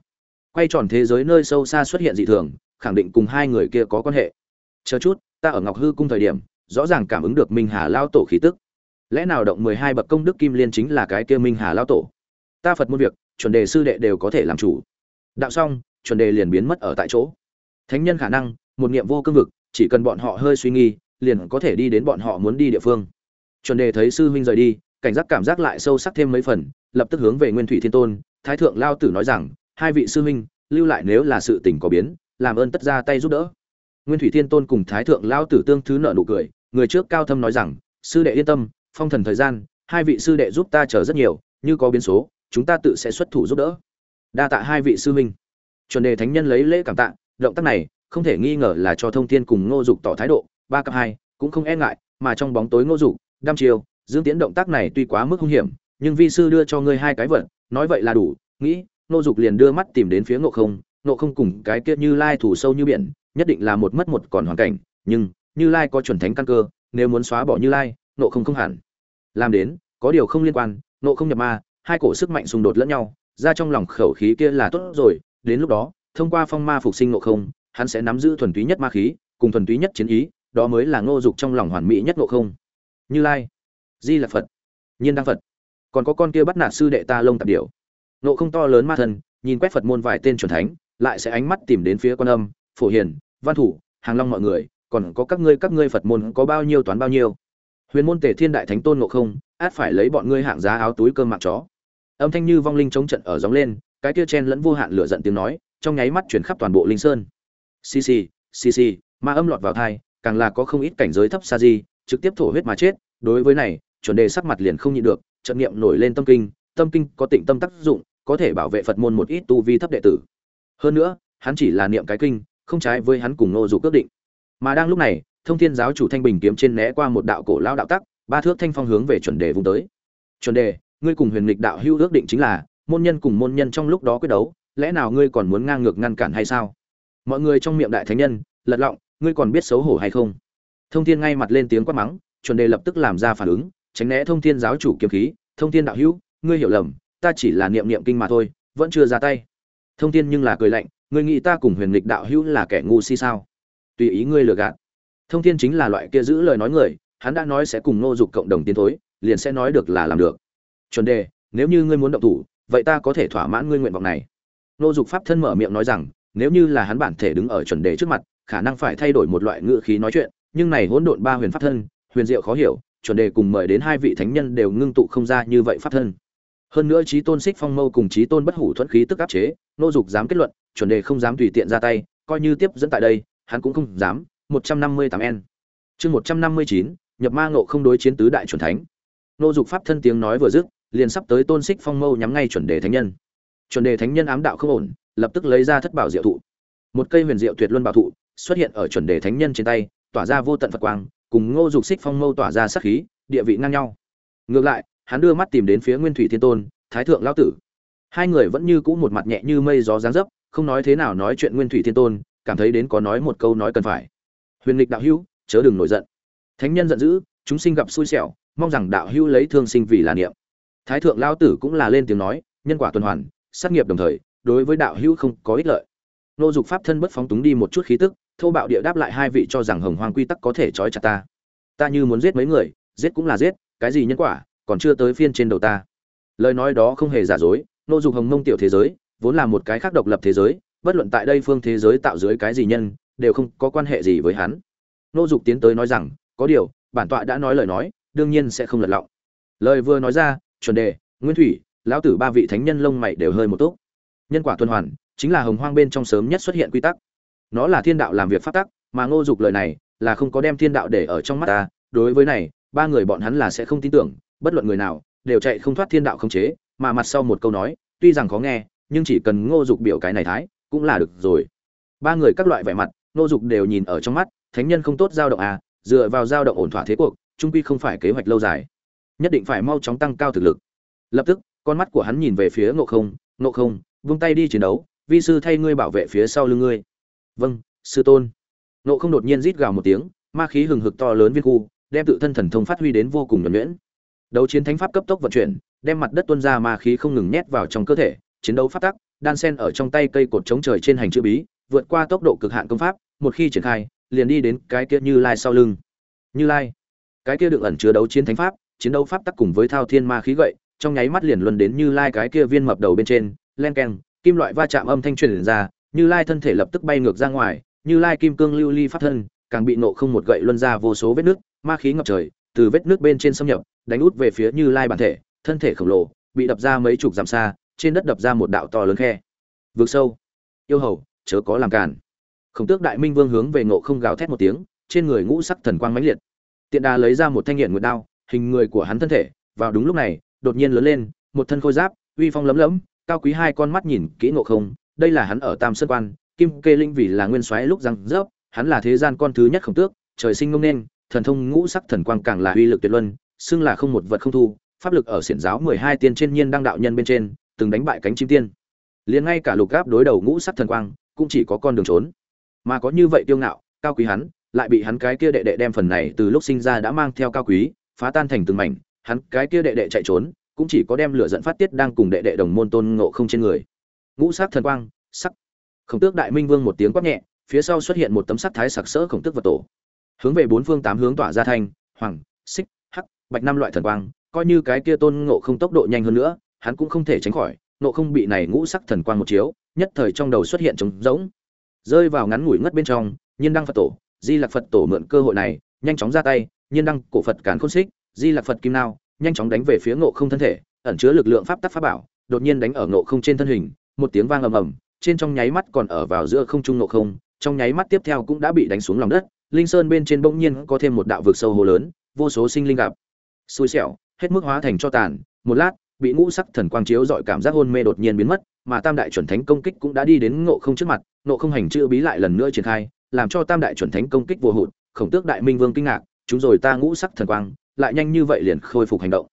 S1: Quay tròn thế giới nơi sâu xa xuất hiện dị thường, khẳng định cùng hai người kia có quan hệ. Chờ chút, ta ở ngọc hư cung thời điểm, rõ ràng cảm ứng được minh hà lao tổ khí tức. Lẽ nào động mười hai bậc công đức kim liên chính là cái kia minh hà lao tổ? Ta phật muôn việc, chuẩn đề sư đệ đều có thể làm chủ. Đạo xong, chuẩn đề liền biến mất ở tại chỗ thánh nhân khả năng, một niệm vô cương vực, chỉ cần bọn họ hơi suy nghi liền có thể đi đến bọn họ muốn đi địa phương. Chuẩn đề thấy sư huynh rời đi, cảnh giác cảm giác lại sâu sắc thêm mấy phần, lập tức hướng về nguyên thủy thiên tôn, thái thượng lao tử nói rằng, hai vị sư huynh, lưu lại nếu là sự tình có biến, làm ơn tất ra tay giúp đỡ. Nguyên thủy thiên tôn cùng thái thượng lao tử tương thứ nợ nụ cười, người trước cao thâm nói rằng, sư đệ yên tâm, phong thần thời gian, hai vị sư đệ giúp ta chờ rất nhiều, như có biến số, chúng ta tự sẽ xuất thủ giúp đỡ. Đa tạ hai vị sư huynh. Chuẩn đề thánh nhân lấy lễ cảm tạ động tác này không thể nghi ngờ là cho thông thiên cùng ngô dục tỏ thái độ, ba cặp hai cũng không e ngại, mà trong bóng tối ngô dục, đăm chiều dương tiễn động tác này tuy quá mức hung hiểm, nhưng vi sư đưa cho ngươi hai cái vật, nói vậy là đủ, nghĩ, ngô dục liền đưa mắt tìm đến phía ngộ không ngộ không cùng cái kia như lai thủ sâu như biển, nhất định là một mất một còn hoàn cảnh, nhưng, như lai có chuẩn thánh căn cơ, nếu muốn xóa bỏ như lai, ngộ không không hẳn. Làm đến, có điều không liên quan, ngộ không nhập ma, hai cổ sức mạnh xung đột lẫn nhau, ra trong lòng khẩu khí kia là tốt rồi, đến lúc đó thông qua phong ma phục sinh ngộ không, hắn sẽ nắm giữ thuần túy nhất ma khí, cùng thuần túy nhất chiến ý, đó mới là ngô dục trong lòng hoàn mỹ nhất ngộ không. Như lai, di là phật, nhiên đăng phật. Còn có con kia bắt nạt sư đệ ta lông tạp điểu. Ngộ không to lớn ma thần, nhìn quét phật môn vài tên chuẩn thánh, lại sẽ ánh mắt tìm đến phía quan âm, phổ hiền, văn thủ, hàng long mọi người, còn có các ngươi các ngươi phật môn có bao nhiêu toán bao nhiêu. Huyền môn tề thiên đại thánh tôn ngộ không, át phải lấy bọn ngươi hạng giá áo túi cơm mạng chó. Âm thanh như vong linh chống trận ở gióng lên, cái kia chen lẫn vô hạn lửa giận tiếng nói trong nháy mắt chuyển khắp toàn bộ linh sơn. Xì xì xì xì, ma âm lọt vào thai, càng là có không ít cảnh giới thấp xa di, trực tiếp thổ huyết mà chết. Đối với này, chuẩn đề sắc mặt liền không nhịn được trận niệm nổi lên tâm kinh. Tâm kinh có tịnh tâm tác dụng, có thể bảo vệ phật môn một ít tu vi thấp đệ tử. Hơn nữa, hắn chỉ là niệm cái kinh, không trái với hắn cùng nô dục quyết định. Mà đang lúc này, thông thiên giáo chủ thanh bình kiếm trên né qua một đạo cổ lao đạo tắc, ba thước thanh phong hướng về chuẩn đề vung tới. Chuẩn đề, ngươi cùng huyền lịch đạo hữu ước định chính là, môn nhân cùng môn nhân trong lúc đó quyết đấu lẽ nào ngươi còn muốn ngang ngược ngăn cản hay sao? Mọi người trong miệng đại thánh nhân, lật lọng, ngươi còn biết xấu hổ hay không? Thông thiên ngay mặt lên tiếng quát mắng, chuẩn đề lập tức làm ra phản ứng, tránh né thông thiên giáo chủ kiếm khí, thông thiên đạo hữu, ngươi hiểu lầm, ta chỉ là niệm niệm kinh mà thôi, vẫn chưa ra tay. Thông thiên nhưng là cười lạnh, ngươi nghĩ ta cùng huyền lịch đạo hữu là kẻ ngu si sao? Tùy ý ngươi lừa gạt. Thông thiên chính là loại kia giữ lời nói người, hắn đã nói sẽ cùng nô dục cộng đồng tiến thối, liền sẽ nói được là làm được. Chuẩn đề, nếu như ngươi muốn động thủ, vậy ta có thể thỏa mãn ngươi nguyện vọng này nô dục pháp thân mở miệng nói rằng, nếu như là hắn bản thể đứng ở chuẩn đề trước mặt, khả năng phải thay đổi một loại ngữ khí nói chuyện, nhưng này hỗn độn ba huyền pháp thân, huyền diệu khó hiểu, chuẩn đề cùng mời đến hai vị thánh nhân đều ngưng tụ không ra như vậy pháp thân. Hơn nữa trí tôn xích phong mâu cùng trí tôn bất hủ thuẫn khí tức áp chế, nô dục dám kết luận, chuẩn đề không dám tùy tiện ra tay, coi như tiếp dẫn tại đây, hắn cũng không dám. Một trăm năm mươi tám n. Chương một trăm năm mươi chín, nhập ma ngộ không đối chiến tứ đại chuẩn thánh. Nô dục pháp thân tiếng nói vừa dứt, liền sắp tới tôn xích phong mâu nhắm ngay chuẩn đề thánh nhân chuẩn đề thánh nhân ám đạo không ổn, lập tức lấy ra thất bảo diệu thụ. Một cây huyền diệu tuyệt luân bảo thụ xuất hiện ở chuẩn đề thánh nhân trên tay, tỏa ra vô tận phật quang, cùng ngô dục xích phong mâu tỏa ra sắc khí, địa vị ngang nhau. Ngược lại, hắn đưa mắt tìm đến phía nguyên thủy thiên tôn, thái thượng lão tử. Hai người vẫn như cũ một mặt nhẹ như mây gió dáng dấp, không nói thế nào nói chuyện nguyên thủy thiên tôn, cảm thấy đến có nói một câu nói cần phải. Huyền lịch đạo hữu, chớ đừng nổi giận. Thánh nhân giận dữ, chúng sinh gặp xui xẻo, mong rằng đạo hữu lấy thương sinh vì là niệm. Thái thượng lao tử cũng là lên tiếng nói, nhân quả tuần hoàn sát nghiệp đồng thời, đối với đạo hữu không có ích lợi. Nô dục pháp thân bất phóng túng đi một chút khí tức, thô bạo địa đáp lại hai vị cho rằng hồng hoang quy tắc có thể trói chặt ta. Ta như muốn giết mấy người, giết cũng là giết, cái gì nhân quả, còn chưa tới phiên trên đầu ta. Lời nói đó không hề giả dối, nô dục hồng mông tiểu thế giới, vốn là một cái khác độc lập thế giới, bất luận tại đây phương thế giới tạo dưới cái gì nhân, đều không có quan hệ gì với hắn. Nô dục tiến tới nói rằng, có điều, bản tọa đã nói lời nói, đương nhiên sẽ không lật lọng. Lời vừa nói ra, chuẩn đề, nguyên thủy lão tử ba vị thánh nhân lông mày đều hơi một tốt nhân quả tuần hoàn, chính là hồng hoang bên trong sớm nhất xuất hiện quy tắc. Nó là thiên đạo làm việc phát tắc, mà ngô dục lời này là không có đem thiên đạo để ở trong mắt ta. Đối với này, ba người bọn hắn là sẽ không tin tưởng, bất luận người nào, đều chạy không thoát thiên đạo không chế, mà mặt sau một câu nói, tuy rằng khó nghe, nhưng chỉ cần ngô dục biểu cái này thái, cũng là được rồi. Ba người các loại vẻ mặt, ngô dục đều nhìn ở trong mắt, thánh nhân không tốt dao động à dựa vào dao động ổn thỏa thế cuộc, trung quy không phải kế hoạch lâu dài. Nhất định phải mau chóng tăng cao thực lực. Lập tức con mắt của hắn nhìn về phía ngộ không ngộ không, vung tay đi chiến đấu, vi sư thay ngươi bảo vệ phía sau lưng ngươi. Vâng sư tôn. Ngộ không đột nhiên rít gào một tiếng, ma khí hừng hực to lớn viên khu, đem tự thân thần thông phát huy đến vô cùng nhuẩn nhuyễn. Đấu chiến thánh pháp cấp tốc vận chuyển, đem mặt đất tuôn ra ma khí không ngừng nhét vào trong cơ thể, chiến đấu phát tắc, đan sen ở trong tay cây cột chống trời trên hành chữ bí, vượt qua tốc độ cực hạn công pháp, một khi triển khai, liền đi đến cái kia như lai sau lưng. Như lai, cái kia được ẩn chứa đấu chiến thánh pháp, chiến đấu pháp tắc cùng với thao thiên ma khí gậy trong nháy mắt liền luân đến như lai cái kia viên mập đầu bên trên, len keng, kim loại va chạm âm thanh truyền ra, như lai thân thể lập tức bay ngược ra ngoài, như lai kim cương lưu ly pháp thân, càng bị nộ không một gậy luân ra vô số vết nước, ma khí ngập trời, từ vết nước bên trên xâm nhập, đánh út về phía như lai bản thể, thân thể khổng lồ, bị đập ra mấy chục dặm xa, trên đất đập ra một đạo to lớn khe. Vượt sâu. Yêu hầu, chớ có làm cản khổng tước đại minh vương hướng về ngộ không gào thét một tiếng, trên người ngũ sắc thần quang mãnh liệt. Tiện đà lấy ra một thanh nghiện nguyệt đao, hình người của hắn thân thể, vào đúng lúc này đột nhiên lớn lên một thân khôi giáp uy phong lấm lẫm, cao quý hai con mắt nhìn kỹ ngộ không đây là hắn ở tam sơn quan kim kê linh vì là nguyên soái lúc răng rớp hắn là thế gian con thứ nhất khổng tước trời sinh ngông nên thần thông ngũ sắc thần quang càng là uy lực tuyệt luân xưng là không một vật không thu pháp lực ở xiển giáo mười hai tiên trên nhiên đang đạo nhân bên trên từng đánh bại cánh chim tiên. Liền ngay cả lục gáp đối đầu ngũ sắc thần quang cũng chỉ có con đường trốn. Mà có như vậy tiêu ngạo cao quý hắn lại bị hắn cái kia đệ đệ đem phần này từ lúc sinh ra đã mang theo cao quý phá tan thành từng mảnh hắn cái kia đệ đệ chạy trốn, cũng chỉ có đem lửa dẫn phát tiết đang cùng đệ đệ đồng môn tôn ngộ không trên người. Ngũ sắc thần quang, sắc. Khổng tước đại minh vương một tiếng quát nhẹ, phía sau xuất hiện một tấm sắc thái sặc sỡ khổng tước vật tổ. Hướng về bốn phương tám hướng tỏa ra thanh, hoàng, xích, hắc, bạch năm loại thần quang, coi như cái kia tôn ngộ không tốc độ nhanh hơn nữa, hắn cũng không thể tránh khỏi, ngộ không bị này ngũ sắc thần quang một chiếu, nhất thời trong đầu xuất hiện trống rỗng. Rơi vào ngắn ngủi ngất bên trong, nhiên đăng phật tổ, di lạc phật tổ mượn cơ hội này, nhanh chóng ra tay, nhiên đăng cổ phật càn khôn xích di lạc phật kim nao, nhanh chóng đánh về phía ngộ không thân thể, ẩn chứa lực lượng pháp tắc pháp bảo, đột nhiên đánh ở ngộ không trên thân hình, một tiếng vang ầm ầm, trên trong nháy mắt còn ở vào giữa không trung ngộ không, trong nháy mắt tiếp theo cũng đã bị đánh xuống lòng đất, linh sơn bên trên bỗng nhiên có thêm một đạo vực sâu hồ lớn, vô số sinh linh gặp. Xui xẻo, hết mức hóa thành cho tàn, một lát, bị ngũ sắc thần quang chiếu dọi cảm giác hôn mê đột nhiên biến mất, mà tam đại chuẩn thánh công kích cũng đã đi đến ngộ không trước mặt, ngộ không hành chữ bí lại lần nữa triển khai, làm cho tam đại chuẩn thánh công kích vô hụt, khổng tước đại minh vương kinh ngạc, chúng rồi ta ngũ sắc thần quang lại nhanh như vậy liền khôi phục hành động.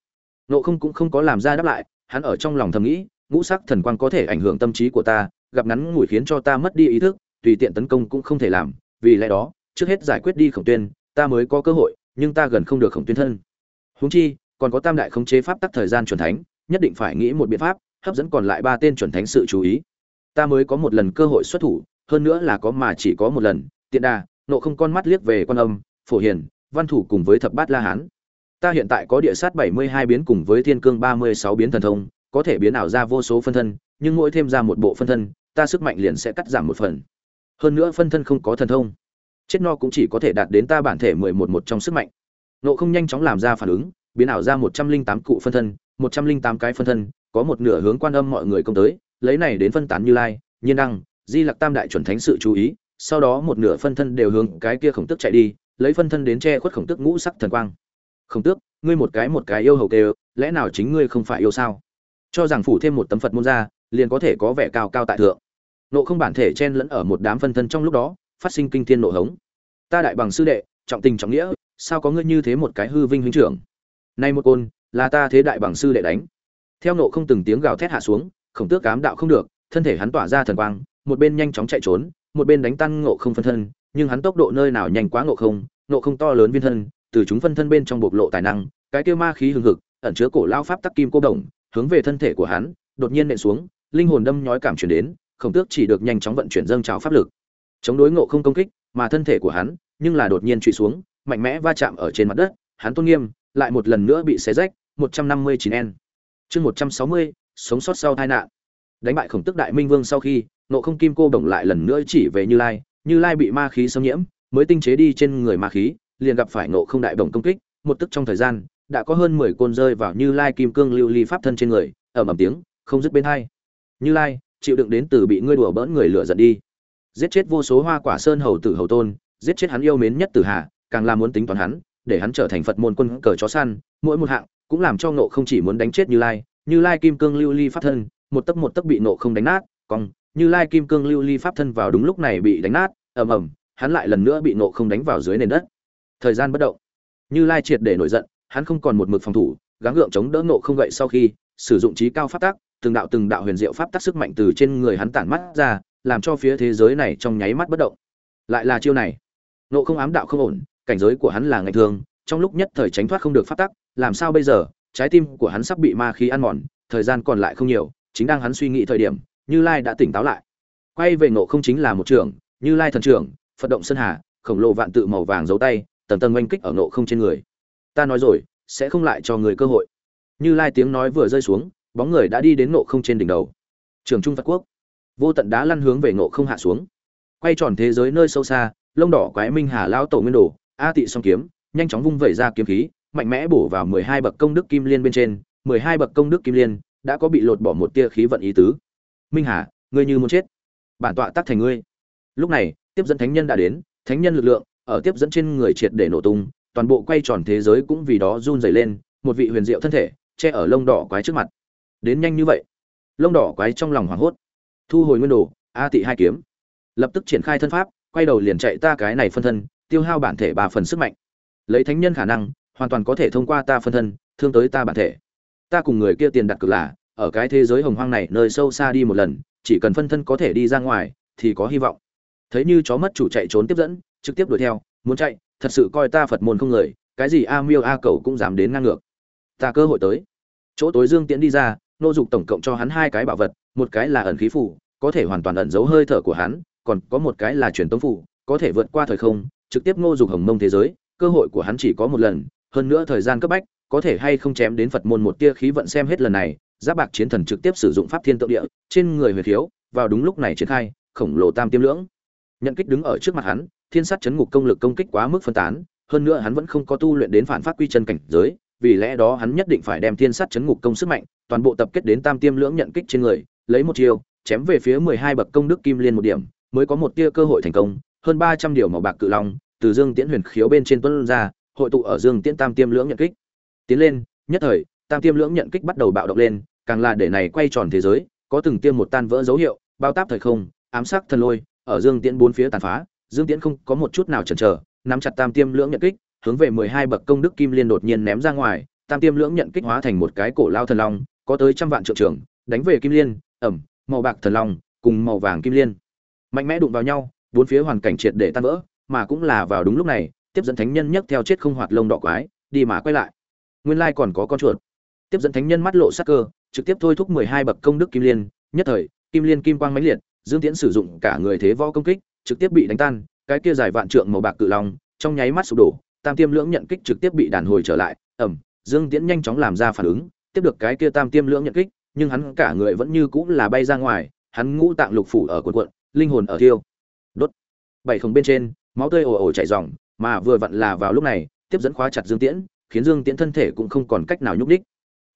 S1: Nộ không cũng không có làm ra đáp lại, hắn ở trong lòng thầm nghĩ, ngũ sắc thần quang có thể ảnh hưởng tâm trí của ta, gặp ngắn ngủi khiến cho ta mất đi ý thức, tùy tiện tấn công cũng không thể làm, vì lẽ đó, trước hết giải quyết đi khổng tuyên, ta mới có cơ hội, nhưng ta gần không được khổng tuyên thân. Huống chi, còn có tam đại khống chế pháp tắc thời gian chuẩn thánh, nhất định phải nghĩ một biện pháp, hấp dẫn còn lại ba tên chuẩn thánh sự chú ý. Ta mới có một lần cơ hội xuất thủ, hơn nữa là có mà chỉ có một lần, tiện đà nộ không con mắt liếc về quan âm, phổ hiền, văn thủ cùng với thập bát la hán ta hiện tại có địa sát bảy mươi hai biến cùng với thiên cương ba mươi sáu biến thần thông, có thể biến ảo ra vô số phân thân, nhưng mỗi thêm ra một bộ phân thân, ta sức mạnh liền sẽ cắt giảm một phần. Hơn nữa phân thân không có thần thông, chết no cũng chỉ có thể đạt đến ta bản thể mười một một trong sức mạnh. Nộ không nhanh chóng làm ra phản ứng, biến ảo ra một trăm linh tám cụ phân thân, một trăm linh tám cái phân thân, có một nửa hướng quan âm mọi người công tới, lấy này đến phân tán như lai, nhiên đăng, di lặc tam đại chuẩn thánh sự chú ý, sau đó một nửa phân thân đều hướng cái kia khổng tức chạy đi, lấy phân thân đến che khuất khổng tức ngũ sắc thần quang. Không tước, ngươi một cái một cái yêu hầu kêu, lẽ nào chính ngươi không phải yêu sao? Cho rằng phủ thêm một tấm phật môn ra, liền có thể có vẻ cao cao tại thượng. Nộ không bản thể chen lẫn ở một đám phân thân trong lúc đó, phát sinh kinh thiên nộ hống. Ta đại bằng sư đệ, trọng tình trọng nghĩa, sao có ngươi như thế một cái hư vinh huynh trưởng? Nay một côn, là ta thế đại bằng sư đệ đánh. Theo nộ không từng tiếng gào thét hạ xuống, khổng tước cám đạo không được, thân thể hắn tỏa ra thần quang, một bên nhanh chóng chạy trốn, một bên đánh tan ngộ không phân thân, nhưng hắn tốc độ nơi nào nhanh quá ngộ không ngộ không to lớn viên thân từ chúng phân thân bên trong bộc lộ tài năng cái kia ma khí hừng hực ẩn chứa cổ lao pháp tắc kim cô đồng hướng về thân thể của hắn đột nhiên nện xuống linh hồn đâm nhói cảm chuyển đến khổng tước chỉ được nhanh chóng vận chuyển dâng trào pháp lực. Chống đối ngộ không công kích mà thân thể của hắn nhưng là đột nhiên trụy xuống mạnh mẽ va chạm ở trên mặt đất hắn tôn nghiêm lại một lần nữa bị xé rách 159 n. Chương 160, sống sót sau tai nạn. Đánh bại khổng tức đại minh vương sau khi nộ không kim cô đồng lại lần nữa chỉ về như lai như lai bị ma khí xâm nhiễm mới tinh chế đi trên người ma khí liền gặp phải nộ không đại đồng công kích, một tức trong thời gian, đã có hơn mười côn rơi vào như lai kim cương lưu ly pháp thân trên người, ầm ầm tiếng, không dứt bên hai. Như lai, chịu đựng đến từ bị ngươi đùa bỡn người lửa giận đi. Giết chết vô số hoa quả sơn hầu tử hầu tôn, giết chết hắn yêu mến nhất tử hà, càng là muốn tính toán hắn, để hắn trở thành phật môn quân cờ chó săn, mỗi một hạng cũng làm cho nộ không chỉ muốn đánh chết như lai. Như lai kim cương lưu ly pháp thân, một tấc một tấc bị nộ không đánh nát, cong, như lai kim cương lưu ly pháp thân vào đúng lúc này bị đánh nát, ầm ầm, hắn lại lần nữa bị nộ không đánh vào dưới nền đất thời gian bất động. Như lai triệt để nổi giận, hắn không còn một mực phòng thủ, gắng gượng chống đỡ nộ không gậy sau khi sử dụng trí cao pháp tắc, từng đạo từng đạo huyền diệu pháp tắc sức mạnh từ trên người hắn tản mắt ra, làm cho phía thế giới này trong nháy mắt bất động. Lại là chiêu này. Nộ không ám đạo không ổn, cảnh giới của hắn là ngày thường, trong lúc nhất thời tránh thoát không được phát tắc, làm sao bây giờ? Trái tim của hắn sắp bị ma khí ăn mòn, thời gian còn lại không nhiều, chính đang hắn suy nghĩ thời điểm, như lai đã tỉnh táo lại. Quay về nộ không chính là một trưởng như lai thần trưởng phật động sơn hà, khổng lồ vạn tự màu vàng giấu tay tầng tầng oanh kích ở nộ không trên người. Ta nói rồi, sẽ không lại cho người cơ hội. Như lai tiếng nói vừa rơi xuống, bóng người đã đi đến nộ không trên đỉnh đầu. Trường trung phật quốc. Vô tận đá lăn hướng về nộ không hạ xuống. Quay tròn thế giới nơi sâu xa, lông đỏ quái minh hà lao tổ nguyên đồ, a tị song kiếm, nhanh chóng vung vẩy ra kiếm khí, mạnh mẽ bổ vào mười hai bậc công đức kim liên bên trên. mười hai bậc công đức kim liên đã có bị lột bỏ một tia khí vận ý tứ. Minh hà, ngươi như muốn chết. Bản tọa tắc thành ngươi. Lúc này, tiếp dẫn thánh nhân đã đến, thánh nhân lực lượng ở tiếp dẫn trên người triệt để nổ tung, toàn bộ quay tròn thế giới cũng vì đó run rẩy lên, một vị huyền diệu thân thể, che ở lông đỏ quái trước mặt. Đến nhanh như vậy, lông đỏ quái trong lòng hoảng hốt. Thu hồi nguyên đồ, a tị hai kiếm. Lập tức triển khai thân pháp, quay đầu liền chạy ta cái này phân thân, tiêu hao bản thể ba phần sức mạnh. Lấy thánh nhân khả năng, hoàn toàn có thể thông qua ta phân thân, thương tới ta bản thể. Ta cùng người kia tiền đặt cược là, ở cái thế giới hồng hoang này nơi sâu xa đi một lần, chỉ cần phân thân có thể đi ra ngoài, thì có hy vọng. Thấy như chó mất chủ chạy trốn tiếp dẫn trực tiếp đuổi theo, muốn chạy, thật sự coi ta phật môn không người, cái gì a miêu a cầu cũng dám đến ngang ngược. Ta cơ hội tới. Chỗ tối dương tiễn đi ra, nô dục tổng cộng cho hắn hai cái bảo vật, một cái là ẩn khí phủ, có thể hoàn toàn ẩn giấu hơi thở của hắn, còn có một cái là truyền tống phủ, có thể vượt qua thời không, trực tiếp ngô dục hồng mông thế giới, cơ hội của hắn chỉ có một lần, hơn nữa thời gian cấp bách, có thể hay không chém đến phật môn một tia khí vận xem hết lần này, giáp bạc chiến thần trực tiếp sử dụng pháp thiên tượng địa, trên người huyệt thiếu, vào đúng lúc này triển khai, khổng lồ tam tiêm lưỡng. Nhận kích đứng ở trước mặt hắn thiên sát chấn ngục công lực công kích quá mức phân tán, hơn nữa hắn vẫn không có tu luyện đến phản phát quy chân cảnh giới, vì lẽ đó hắn nhất định phải đem thiên sát chấn ngục công sức mạnh, toàn bộ tập kết đến tam tiêm lưỡng nhận kích trên người, lấy một chiêu, chém về phía mười hai bậc công đức kim liên một điểm, mới có một tia cơ hội thành công, hơn ba trăm điều màu bạc cự long, từ dương tiễn huyền khiếu bên trên tuấn ra, hội tụ ở dương tiễn tam tiêm lưỡng nhận kích. Tiến lên, nhất thời, tam tiêm lưỡng nhận kích bắt đầu bạo động lên, càng là để này quay tròn thế giới, có từng tiêm một tan vỡ dấu hiệu, bao táp thời không, ám sát thần lôi, ở dương tiễn bốn phía tàn phá dương tiễn không có một chút nào chần chờ, nắm chặt tam tiêm lưỡng nhận kích, hướng về mười hai bậc công đức kim liên đột nhiên ném ra ngoài, tam tiêm lưỡng nhận kích hóa thành một cái cổ lao thần long, có tới trăm vạn trượng trưởng, đánh về kim liên, ẩm, màu bạc thần long, cùng màu vàng kim liên. Mạnh mẽ đụng vào nhau, bốn phía hoàn cảnh triệt để tan vỡ, mà cũng là vào đúng lúc này, tiếp dẫn thánh nhân nhấc theo chết không hoạt lông đỏ quái, đi mà quay lại. Nguyên lai còn có con chuột. Tiếp dẫn thánh nhân mắt lộ sắc cơ, trực tiếp thôi thúc mười hai bậc công đức kim liên, nhất thời, kim liên kim quang mãnh liệt, dương tiễn sử dụng cả người thế võ công kích trực tiếp bị đánh tan, cái kia dài vạn trượng màu bạc cự long, trong nháy mắt sụp đổ, tam tiêm lưỡng nhận kích trực tiếp bị đàn hồi trở lại ẩm dương tiễn nhanh chóng làm ra phản ứng, tiếp được cái kia tam tiêm lưỡng nhận kích, nhưng hắn cả người vẫn như cũng là bay ra ngoài, hắn ngũ tạng lục phủ ở cuộn cuộn, linh hồn ở thiêu. Đốt. Bảy không bên trên, máu tươi ồ ồ chảy ròng, mà vừa vặn là vào lúc này, tiếp dẫn khóa chặt dương tiễn, khiến dương tiễn thân thể cũng không còn cách nào nhúc nhích.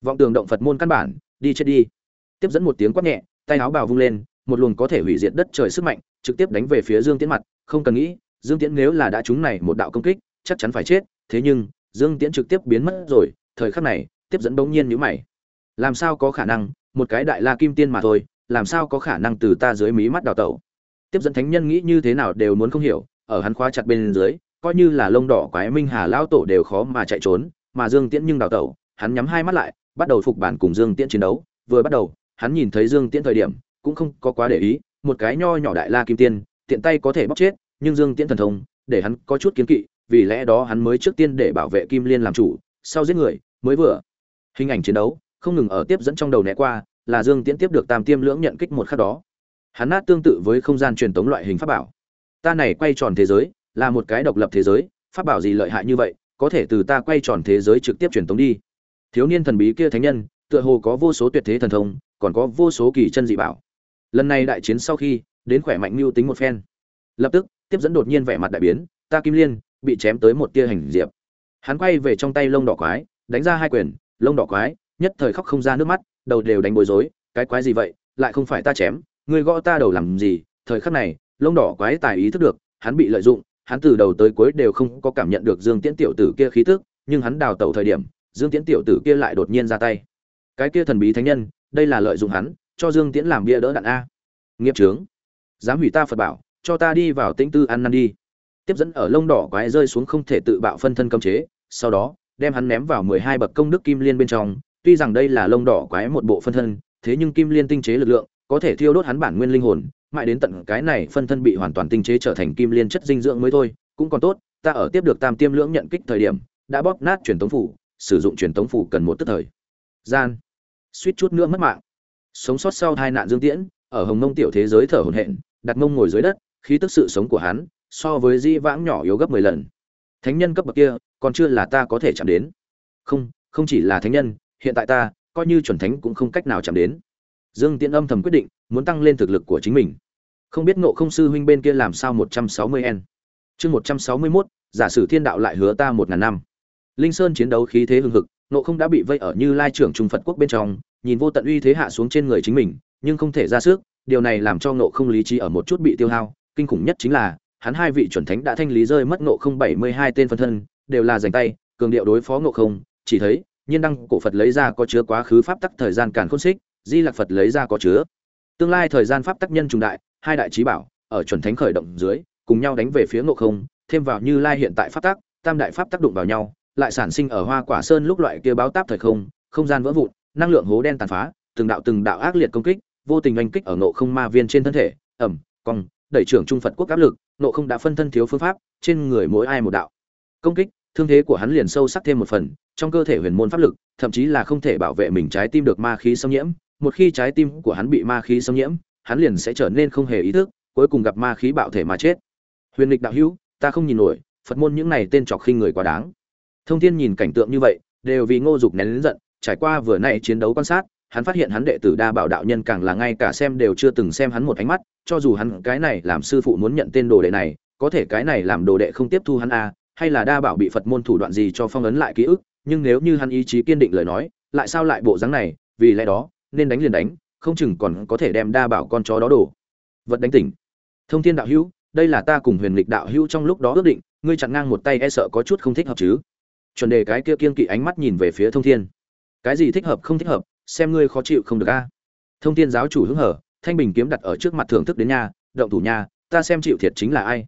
S1: vọng tường động phật môn căn bản, đi chết đi. Tiếp dẫn một tiếng quát nhẹ, tay áo bào vung lên một luồng có thể hủy diệt đất trời sức mạnh, trực tiếp đánh về phía dương tiễn mặt, không cần nghĩ, dương tiễn nếu là đã trúng này một đạo công kích, chắc chắn phải chết, thế nhưng, dương tiễn trực tiếp biến mất rồi, thời khắc này, tiếp dẫn bỗng nhiên nhíu mày. Làm sao có khả năng, một cái đại la kim tiên mà thôi, làm sao có khả năng từ ta dưới mí mắt đào tẩu? Tiếp dẫn thánh nhân nghĩ như thế nào đều muốn không hiểu, ở hắn khóa chặt bên dưới, coi như là lông đỏ quái minh hà lão tổ đều khó mà chạy trốn, mà dương tiễn nhưng đào tẩu, hắn nhắm hai mắt lại, bắt đầu phục bản cùng dương tiễn chiến đấu. Vừa bắt đầu, hắn nhìn thấy dương tiễn thời điểm cũng không có quá để ý, một cái nho nhỏ đại la kim tiên, tiện tay có thể bóc chết, nhưng dương tiễn thần thông, để hắn có chút kiến kỵ, vì lẽ đó hắn mới trước tiên để bảo vệ kim liên làm chủ, sau giết người, mới vừa. Hình ảnh chiến đấu, không ngừng ở tiếp dẫn trong đầu né qua, là dương tiễn tiếp được tam tiêm lưỡng nhận kích một khắc đó. Hắn nát tương tự với không gian truyền tống loại hình pháp bảo. Ta này quay tròn thế giới, là một cái độc lập thế giới, pháp bảo gì lợi hại như vậy, có thể từ ta quay tròn thế giới trực tiếp truyền tống đi. Thiếu niên thần bí kia thánh nhân, tựa hồ có vô số tuyệt thế thần thông, còn có vô số kỳ chân dị bảo lần này đại chiến sau khi, đến khỏe mạnh mưu tính một phen. Lập tức, tiếp dẫn đột nhiên vẻ mặt đại biến, ta kim liên bị chém tới một tia hành diệp. Hắn quay về trong tay lông đỏ quái, đánh ra hai quyền, lông đỏ quái, nhất thời khóc không ra nước mắt, đầu đều đánh bối rối, cái quái gì vậy, lại không phải ta chém, ngươi gõ ta đầu làm gì? Thời khắc này, lông đỏ quái tài ý thức được, hắn bị lợi dụng, hắn từ đầu tới cuối đều không có cảm nhận được dương tiễn tiểu tử kia khí tức, nhưng hắn đào tẩu thời điểm, dương tiễn tiểu tử kia lại đột nhiên ra tay. Cái kia thần bí thánh nhân, đây là lợi dụng hắn cho dương tiễn làm bia đỡ đạn a. Nghiệp trướng dám hủy ta phật bảo, cho ta đi vào tĩnh tư ăn năn đi. Tiếp dẫn ở lông đỏ quái rơi xuống không thể tự bạo phân thân cấm chế, sau đó, đem hắn ném vào mười hai bậc công đức kim liên bên trong. Tuy rằng đây là lông đỏ quái một bộ phân thân, thế nhưng kim liên tinh chế lực lượng, có thể thiêu đốt hắn bản nguyên linh hồn, mãi đến tận cái này phân thân bị hoàn toàn tinh chế trở thành kim liên chất dinh dưỡng mới thôi. Cũng còn tốt, ta ở tiếp được tam tiêm lưỡng nhận kích thời điểm, đã bóp nát truyền tống phủ, sử dụng truyền tống phủ cần một tức thời. Gian. Suýt chút nữa mất mạng sống sót sau hai nạn dương tiễn, ở hồng mông tiểu thế giới thở hổn hển, đặt mông ngồi dưới đất, khí tức sự sống của hắn so với di vãng nhỏ yếu gấp mười lần. Thánh nhân cấp bậc kia, còn chưa là ta có thể chạm đến. Không không chỉ là thánh nhân, hiện tại ta, coi như chuẩn thánh cũng không cách nào chạm đến. Dương tiễn âm thầm quyết định, muốn tăng lên thực lực của chính mình. Không biết ngộ không sư huynh bên kia làm sao một trăm sáu mươi n chương một trăm sáu mươi mốt, giả sử thiên đạo lại hứa ta một ngàn năm. Linh sơn chiến đấu khí thế hưng hực, ngộ không đã bị vây ở như lai trưởng trung phật quốc bên trong nhìn vô tận uy thế hạ xuống trên người chính mình, nhưng không thể ra sức, điều này làm cho ngộ không lý trí ở một chút bị tiêu hao. Kinh khủng nhất chính là, hắn hai vị chuẩn thánh đã thanh lý rơi mất ngộ không bảy mươi hai tên phân thân, đều là giành tay, cường điệu đối phó ngộ không. Chỉ thấy, nhiên đăng cổ phật lấy ra có chứa quá khứ pháp tắc thời gian càn khôn xích, di lạc phật lấy ra có chứa. Tương lai thời gian pháp tắc nhân trùng đại, hai đại trí bảo, ở chuẩn thánh khởi động dưới, cùng nhau đánh về phía ngộ không, thêm vào như lai hiện tại pháp tắc, tam đại pháp tác đụng vào nhau, lại sản sinh ở hoa quả sơn lúc loại kia báo táp thời không không gian vỡ vụn năng lượng hố đen tàn phá, từng đạo từng đạo ác liệt công kích, vô tình oanh kích ở nộ không ma viên trên thân thể, ẩm, cong, đẩy trưởng trung phật quốc áp lực nộ không đã phân thân thiếu phương pháp, trên người mỗi ai một đạo công kích, thương thế của hắn liền sâu sắc thêm một phần, trong cơ thể huyền môn pháp lực, thậm chí là không thể bảo vệ mình trái tim được ma khí xâm nhiễm, một khi trái tim của hắn bị ma khí xâm nhiễm, hắn liền sẽ trở nên không hề ý thức, cuối cùng gặp ma khí bạo thể mà chết. Huyền lịch đạo hữu, ta không nhìn nổi, phật môn những này tên trọc khinh người quá đáng. Thông thiên nhìn cảnh tượng như vậy, đều vì ngô dục nén lớn giận trải qua vừa nay chiến đấu quan sát hắn phát hiện hắn đệ tử đa bảo đạo nhân càng là ngay cả xem đều chưa từng xem hắn một ánh mắt cho dù hắn cái này làm sư phụ muốn nhận tên đồ đệ này có thể cái này làm đồ đệ không tiếp thu hắn a à, hay là đa bảo bị phật môn thủ đoạn gì cho phong ấn lại ký ức nhưng nếu như hắn ý chí kiên định lời nói lại sao lại bộ dáng này vì lẽ đó nên đánh liền đánh không chừng còn có thể đem đa bảo con chó đó đổ. Vật đánh tỉnh. Thông thiên đạo hữu đây là ta cùng huyền lịch đạo hữu trong lúc đó ước định ngươi chặn ngang một tay e sợ có chút không thích hợp chứ? Chuẩn đề cái kia kiên kỵ ánh mắt nhìn về phía thông thiên cái gì thích hợp không thích hợp, xem ngươi khó chịu không được a. Thông thiên giáo chủ hứng hở, thanh bình kiếm đặt ở trước mặt thưởng thức đến nhà động thủ nhà ta xem chịu thiệt chính là ai.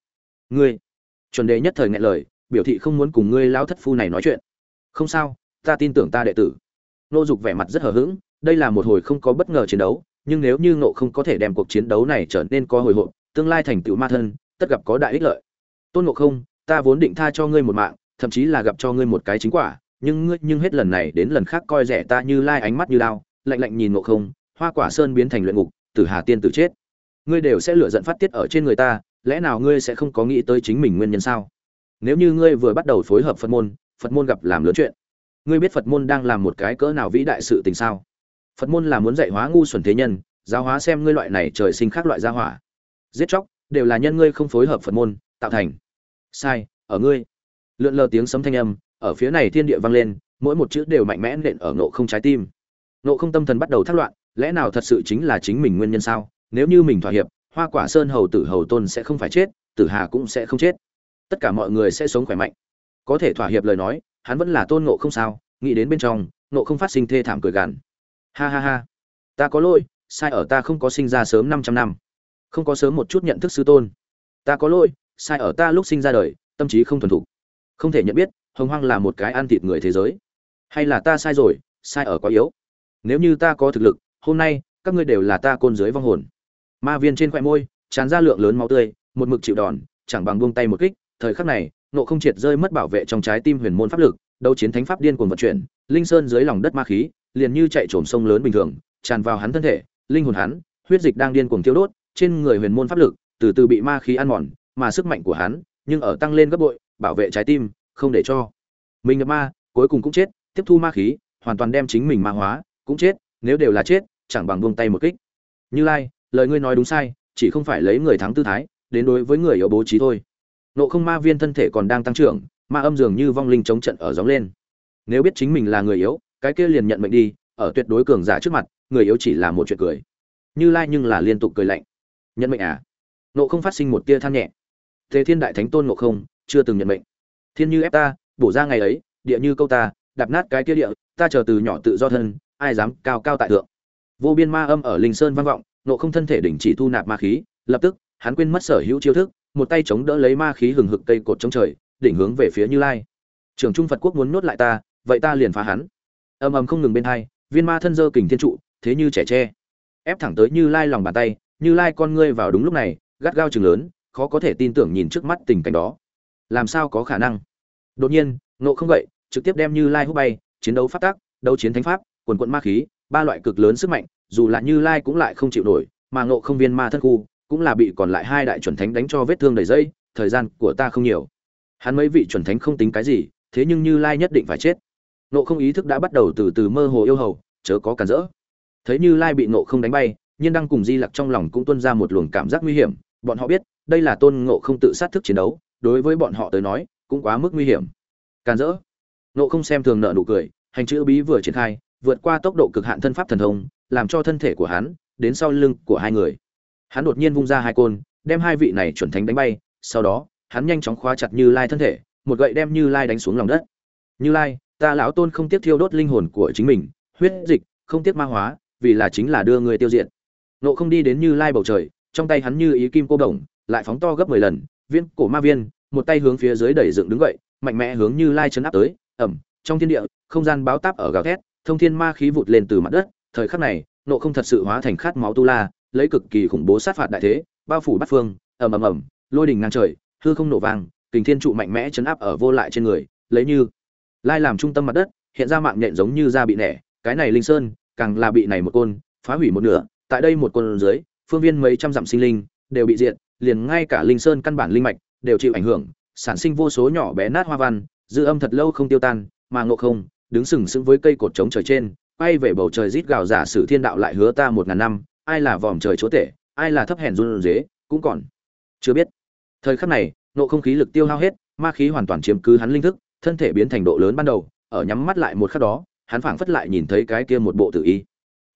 S1: Ngươi, chuẩn đề nhất thời ngại lời, biểu thị không muốn cùng ngươi lão thất phu này nói chuyện. Không sao, ta tin tưởng ta đệ tử. Nô dục vẻ mặt rất hờ hững, đây là một hồi không có bất ngờ chiến đấu, nhưng nếu như nộ không có thể đem cuộc chiến đấu này trở nên có hồi hộp, tương lai thành tựu ma thân, tất gặp có đại ích lợi. Tôn ngộ không, ta vốn định tha cho ngươi một mạng, thậm chí là gặp cho ngươi một cái chính quả nhưng ngươi, nhưng hết lần này đến lần khác coi rẻ ta như lai ánh mắt như lao lạnh lạnh nhìn ngộ không, hoa quả sơn biến thành luyện ngục, tử hà tiên tử chết. Ngươi đều sẽ lựa giận phát tiết ở trên người ta, lẽ nào ngươi sẽ không có nghĩ tới chính mình nguyên nhân sao? Nếu như ngươi vừa bắt đầu phối hợp phật môn phật môn gặp làm lớn chuyện. Ngươi biết phật môn đang làm một cái cỡ nào vĩ đại sự tình sao? Phật môn là muốn dạy hóa ngu xuẩn thế nhân, giáo hóa xem ngươi loại này trời sinh khác loại gia hỏa. Giết chóc, đều là nhân ngươi không phối hợp phật môn, tạo thành. Sai, ở ngươi. Lượn lờ tiếng sấm thanh âm ở phía này thiên địa vang lên, mỗi một chữ đều mạnh mẽ nện ở nộ không trái tim. Nộ không tâm thần bắt đầu thác loạn, lẽ nào thật sự chính là chính mình nguyên nhân sao? Nếu như mình thỏa hiệp, hoa quả sơn hầu tử hầu tôn sẽ không phải chết, tử hà cũng sẽ không chết. Tất cả mọi người sẽ sống khỏe mạnh. Có thể thỏa hiệp lời nói, hắn vẫn là tôn nộ không sao, nghĩ đến bên trong nộ không phát sinh thê thảm cười gằn. Ha ha ha, ta có lỗi, sai ở ta không có sinh ra sớm 500 năm. Không có sớm một chút nhận thức sư tôn. Ta có lỗi, sai ở ta lúc sinh ra đời, tâm trí không thuần thục. Không thể nhận biết hồng hoang là một cái ăn thịt người thế giới. Hay là ta sai rồi, sai ở quá yếu. Nếu như ta có thực lực, hôm nay, các ngươi đều là ta côn dưới vong hồn. Ma viên trên khoe môi, tràn ra lượng lớn máu tươi, một mực chịu đòn, chẳng bằng buông tay một kích, thời khắc này, nộ không triệt rơi mất bảo vệ trong trái tim huyền môn pháp lực, đấu chiến thánh pháp điên cuồng vận chuyển, linh sơn dưới lòng đất ma khí, liền như chạy trồm sông lớn bình thường, tràn vào hắn thân thể, linh hồn hắn, huyết dịch đang điên cuồng tiêu đốt, trên người huyền môn pháp lực, từ từ bị ma khí ăn mòn, mà sức mạnh của hắn, nhưng ở tăng lên gấp bội, bảo vệ trái tim không để cho. Mình ngập ma, cuối cùng cũng chết, tiếp thu ma khí, hoàn toàn đem chính mình ma hóa, cũng chết, nếu đều là chết, chẳng bằng buông tay một kích. Như lai, lời ngươi nói đúng sai, chỉ không phải lấy người thắng tư thái, đến đối với người yếu bố trí thôi. Nộ không ma viên thân thể còn đang tăng trưởng, ma âm dường như vong linh chống trận ở gióng lên. Nếu biết chính mình là người yếu, cái kia liền nhận mệnh đi, ở tuyệt đối cường giả trước mặt, người yếu chỉ là một chuyện cười. Như lai nhưng là liên tục cười lạnh. Nhận mệnh à? Nộ không phát sinh một tia than nhẹ. Thế thiên đại thánh tôn nộ không, chưa từng nhận mệnh thiên như ép ta, bổ ra ngày ấy, địa như câu ta, đạp nát cái kia địa, ta chờ từ nhỏ tự do thân, ai dám cao cao tại thượng. Vô biên ma âm ở linh sơn vang vọng, nộ không thân thể đỉnh chỉ thu nạp ma khí, lập tức, hắn quên mất sở hữu chiêu thức, một tay chống đỡ lấy ma khí hừng hực cây cột trong trời, đỉnh hướng về phía như lai. Trường trung phật quốc muốn nuốt lại ta, vậy ta liền phá hắn. Âm âm không ngừng bên hai, viên ma thân dơ kình thiên trụ, thế như trẻ tre. Ép thẳng tới như lai lòng bàn tay, như lai con ngươi vào đúng lúc này, gắt gao chừng lớn, khó có thể tin tưởng nhìn trước mắt tình cảnh đó làm sao có khả năng? Đột nhiên nộ không vậy trực tiếp đem như lai hút bay, chiến đấu phát tác đấu chiến thánh pháp, quần quận ma khí, ba loại cực lớn sức mạnh, dù là như lai cũng lại không chịu nổi, mà nộ không viên ma thân khu cũng là bị còn lại hai đại chuẩn thánh đánh cho vết thương đầy dây, thời gian của ta không nhiều. Hắn mấy vị chuẩn thánh không tính cái gì, thế nhưng như lai nhất định phải chết. Nộ không ý thức đã bắt đầu từ từ mơ hồ yêu hầu, chớ có cản rỡ. Thấy như lai bị nộ không đánh bay, nhiên đăng cùng di lặc trong lòng cũng tuân ra một luồng cảm giác nguy hiểm. Bọn họ biết, đây là tôn ngộ không tự sát thức chiến đấu đối với bọn họ tới nói, cũng quá mức nguy hiểm. Càn rỡ. Nộ không xem thường nợ nụ cười, hành chữ bí vừa triển khai, vượt qua tốc độ cực hạn thân pháp thần thông, làm cho thân thể của hắn đến sau lưng của hai người. Hắn đột nhiên vung ra hai côn, đem hai vị này chuẩn thánh đánh bay, sau đó, hắn nhanh chóng khóa chặt như lai thân thể, một gậy đem như lai đánh xuống lòng đất. Như lai, ta lão tôn không tiếc thiêu đốt linh hồn của chính mình, huyết dịch, không tiếc ma hóa, vì là chính là đưa người tiêu diệt. Nộ không đi đến như lai bầu trời, trong tay hắn như ý kim cô đồng, lại phóng to gấp mười lần viên cổ ma viên, một tay hướng phía dưới đẩy dựng đứng vậy mạnh mẽ hướng như lai chấn áp tới, ẩm, trong thiên địa, không gian báo táp ở gào thét, thông thiên ma khí vụt lên từ mặt đất, thời khắc này, nộ không thật sự hóa thành khát máu tu la, lấy cực kỳ khủng bố sát phạt đại thế, bao phủ bát phương ầm ầm ầm lôi đình ngang trời, hư không nổ vang, kình thiên trụ mạnh mẽ chấn áp ở vô lại trên người, lấy như lai làm trung tâm mặt đất, hiện ra mạng nhện giống như da bị nẻ, cái này linh sơn, càng là bị này một côn, phá hủy một nửa, tại đây một côn dưới, phương viên mấy trăm dặm sinh linh, đều bị diệt liền ngay cả linh sơn căn bản linh mạch đều chịu ảnh hưởng, sản sinh vô số nhỏ bé nát hoa văn, dư âm thật lâu không tiêu tan, mà ngộ không, đứng sừng sững với cây cột trống trời trên bay về bầu trời rít gào giả sử thiên đạo lại hứa ta một ngàn năm, ai là vòm trời chúa tể, ai là thấp hèn run dế, cũng còn chưa biết. Thời khắc này, ngộ không khí lực tiêu hao hết, ma khí hoàn toàn chiếm cứ hắn linh thức, thân thể biến thành độ lớn ban đầu, ở nhắm mắt lại một khắc đó, hắn phảng phất lại nhìn thấy cái kia một bộ tự y.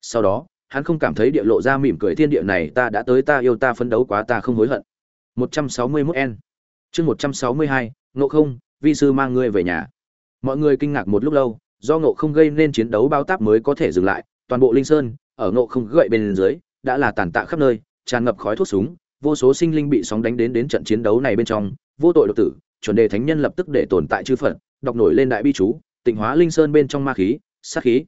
S1: Sau đó hắn không cảm thấy địa lộ ra mỉm cười thiên địa này ta đã tới ta yêu ta phấn đấu quá ta không hối hận. 161 n chương 162, ngộ không vi sư mang ngươi về nhà. Mọi người kinh ngạc một lúc lâu do ngộ không gây nên chiến đấu bao táp mới có thể dừng lại toàn bộ linh sơn ở ngộ không gậy bên dưới đã là tàn tạ khắp nơi tràn ngập khói thuốc súng vô số sinh linh bị sóng đánh đến đến trận chiến đấu này bên trong vô tội độc tử chuẩn đề thánh nhân lập tức để tồn tại chư phận đọc nổi lên đại bi chú tịnh hóa linh sơn bên trong ma khí sát khí.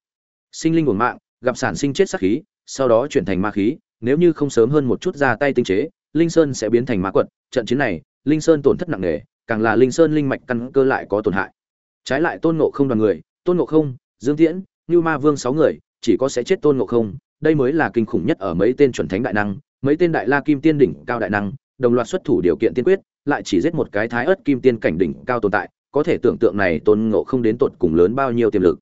S1: Sinh linh uổng mạng gặp sản sinh chết sát khí sau đó chuyển thành ma khí, nếu như không sớm hơn một chút ra tay tinh chế, linh sơn sẽ biến thành ma quật. Trận chiến này, linh sơn tổn thất nặng nề, càng là linh sơn linh mạch căn cơ lại có tổn hại. Trái lại tôn ngộ không đoàn người, tôn ngộ không, dương tiễn, như ma vương sáu người, chỉ có sẽ chết tôn ngộ không, đây mới là kinh khủng nhất ở mấy tên chuẩn thánh đại năng, mấy tên đại la kim tiên đỉnh cao đại năng, đồng loạt xuất thủ điều kiện tiên quyết, lại chỉ giết một cái thái ớt kim tiên cảnh đỉnh cao tồn tại, có thể tưởng tượng này tôn ngộ không đến tột cùng lớn bao nhiêu tiềm lực.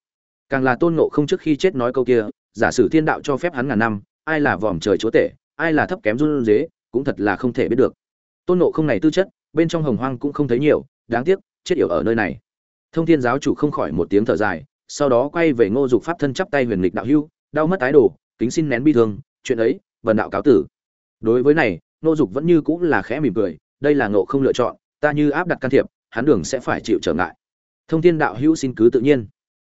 S1: Càng là tôn ngộ không trước khi chết nói câu kia giả sử thiên đạo cho phép hắn ngàn năm, ai là vòm trời chúa tể, ai là thấp kém run dế, cũng thật là không thể biết được. Tôn ngộ không này tư chất, bên trong hồng hoang cũng không thấy nhiều, đáng tiếc, chết yểu ở nơi này. Thông thiên giáo chủ không khỏi một tiếng thở dài, sau đó quay về ngô dục pháp thân chắp tay huyền lịch đạo hưu đau mất tái đồ, kính xin nén bi thương, chuyện ấy vần đạo cáo tử. Đối với này, ngô dục vẫn như cũng là khẽ mỉm cười, đây là ngộ không lựa chọn, ta như áp đặt can thiệp, hắn đường sẽ phải chịu trở ngại. Thông thiên đạo hữu xin cứ tự nhiên.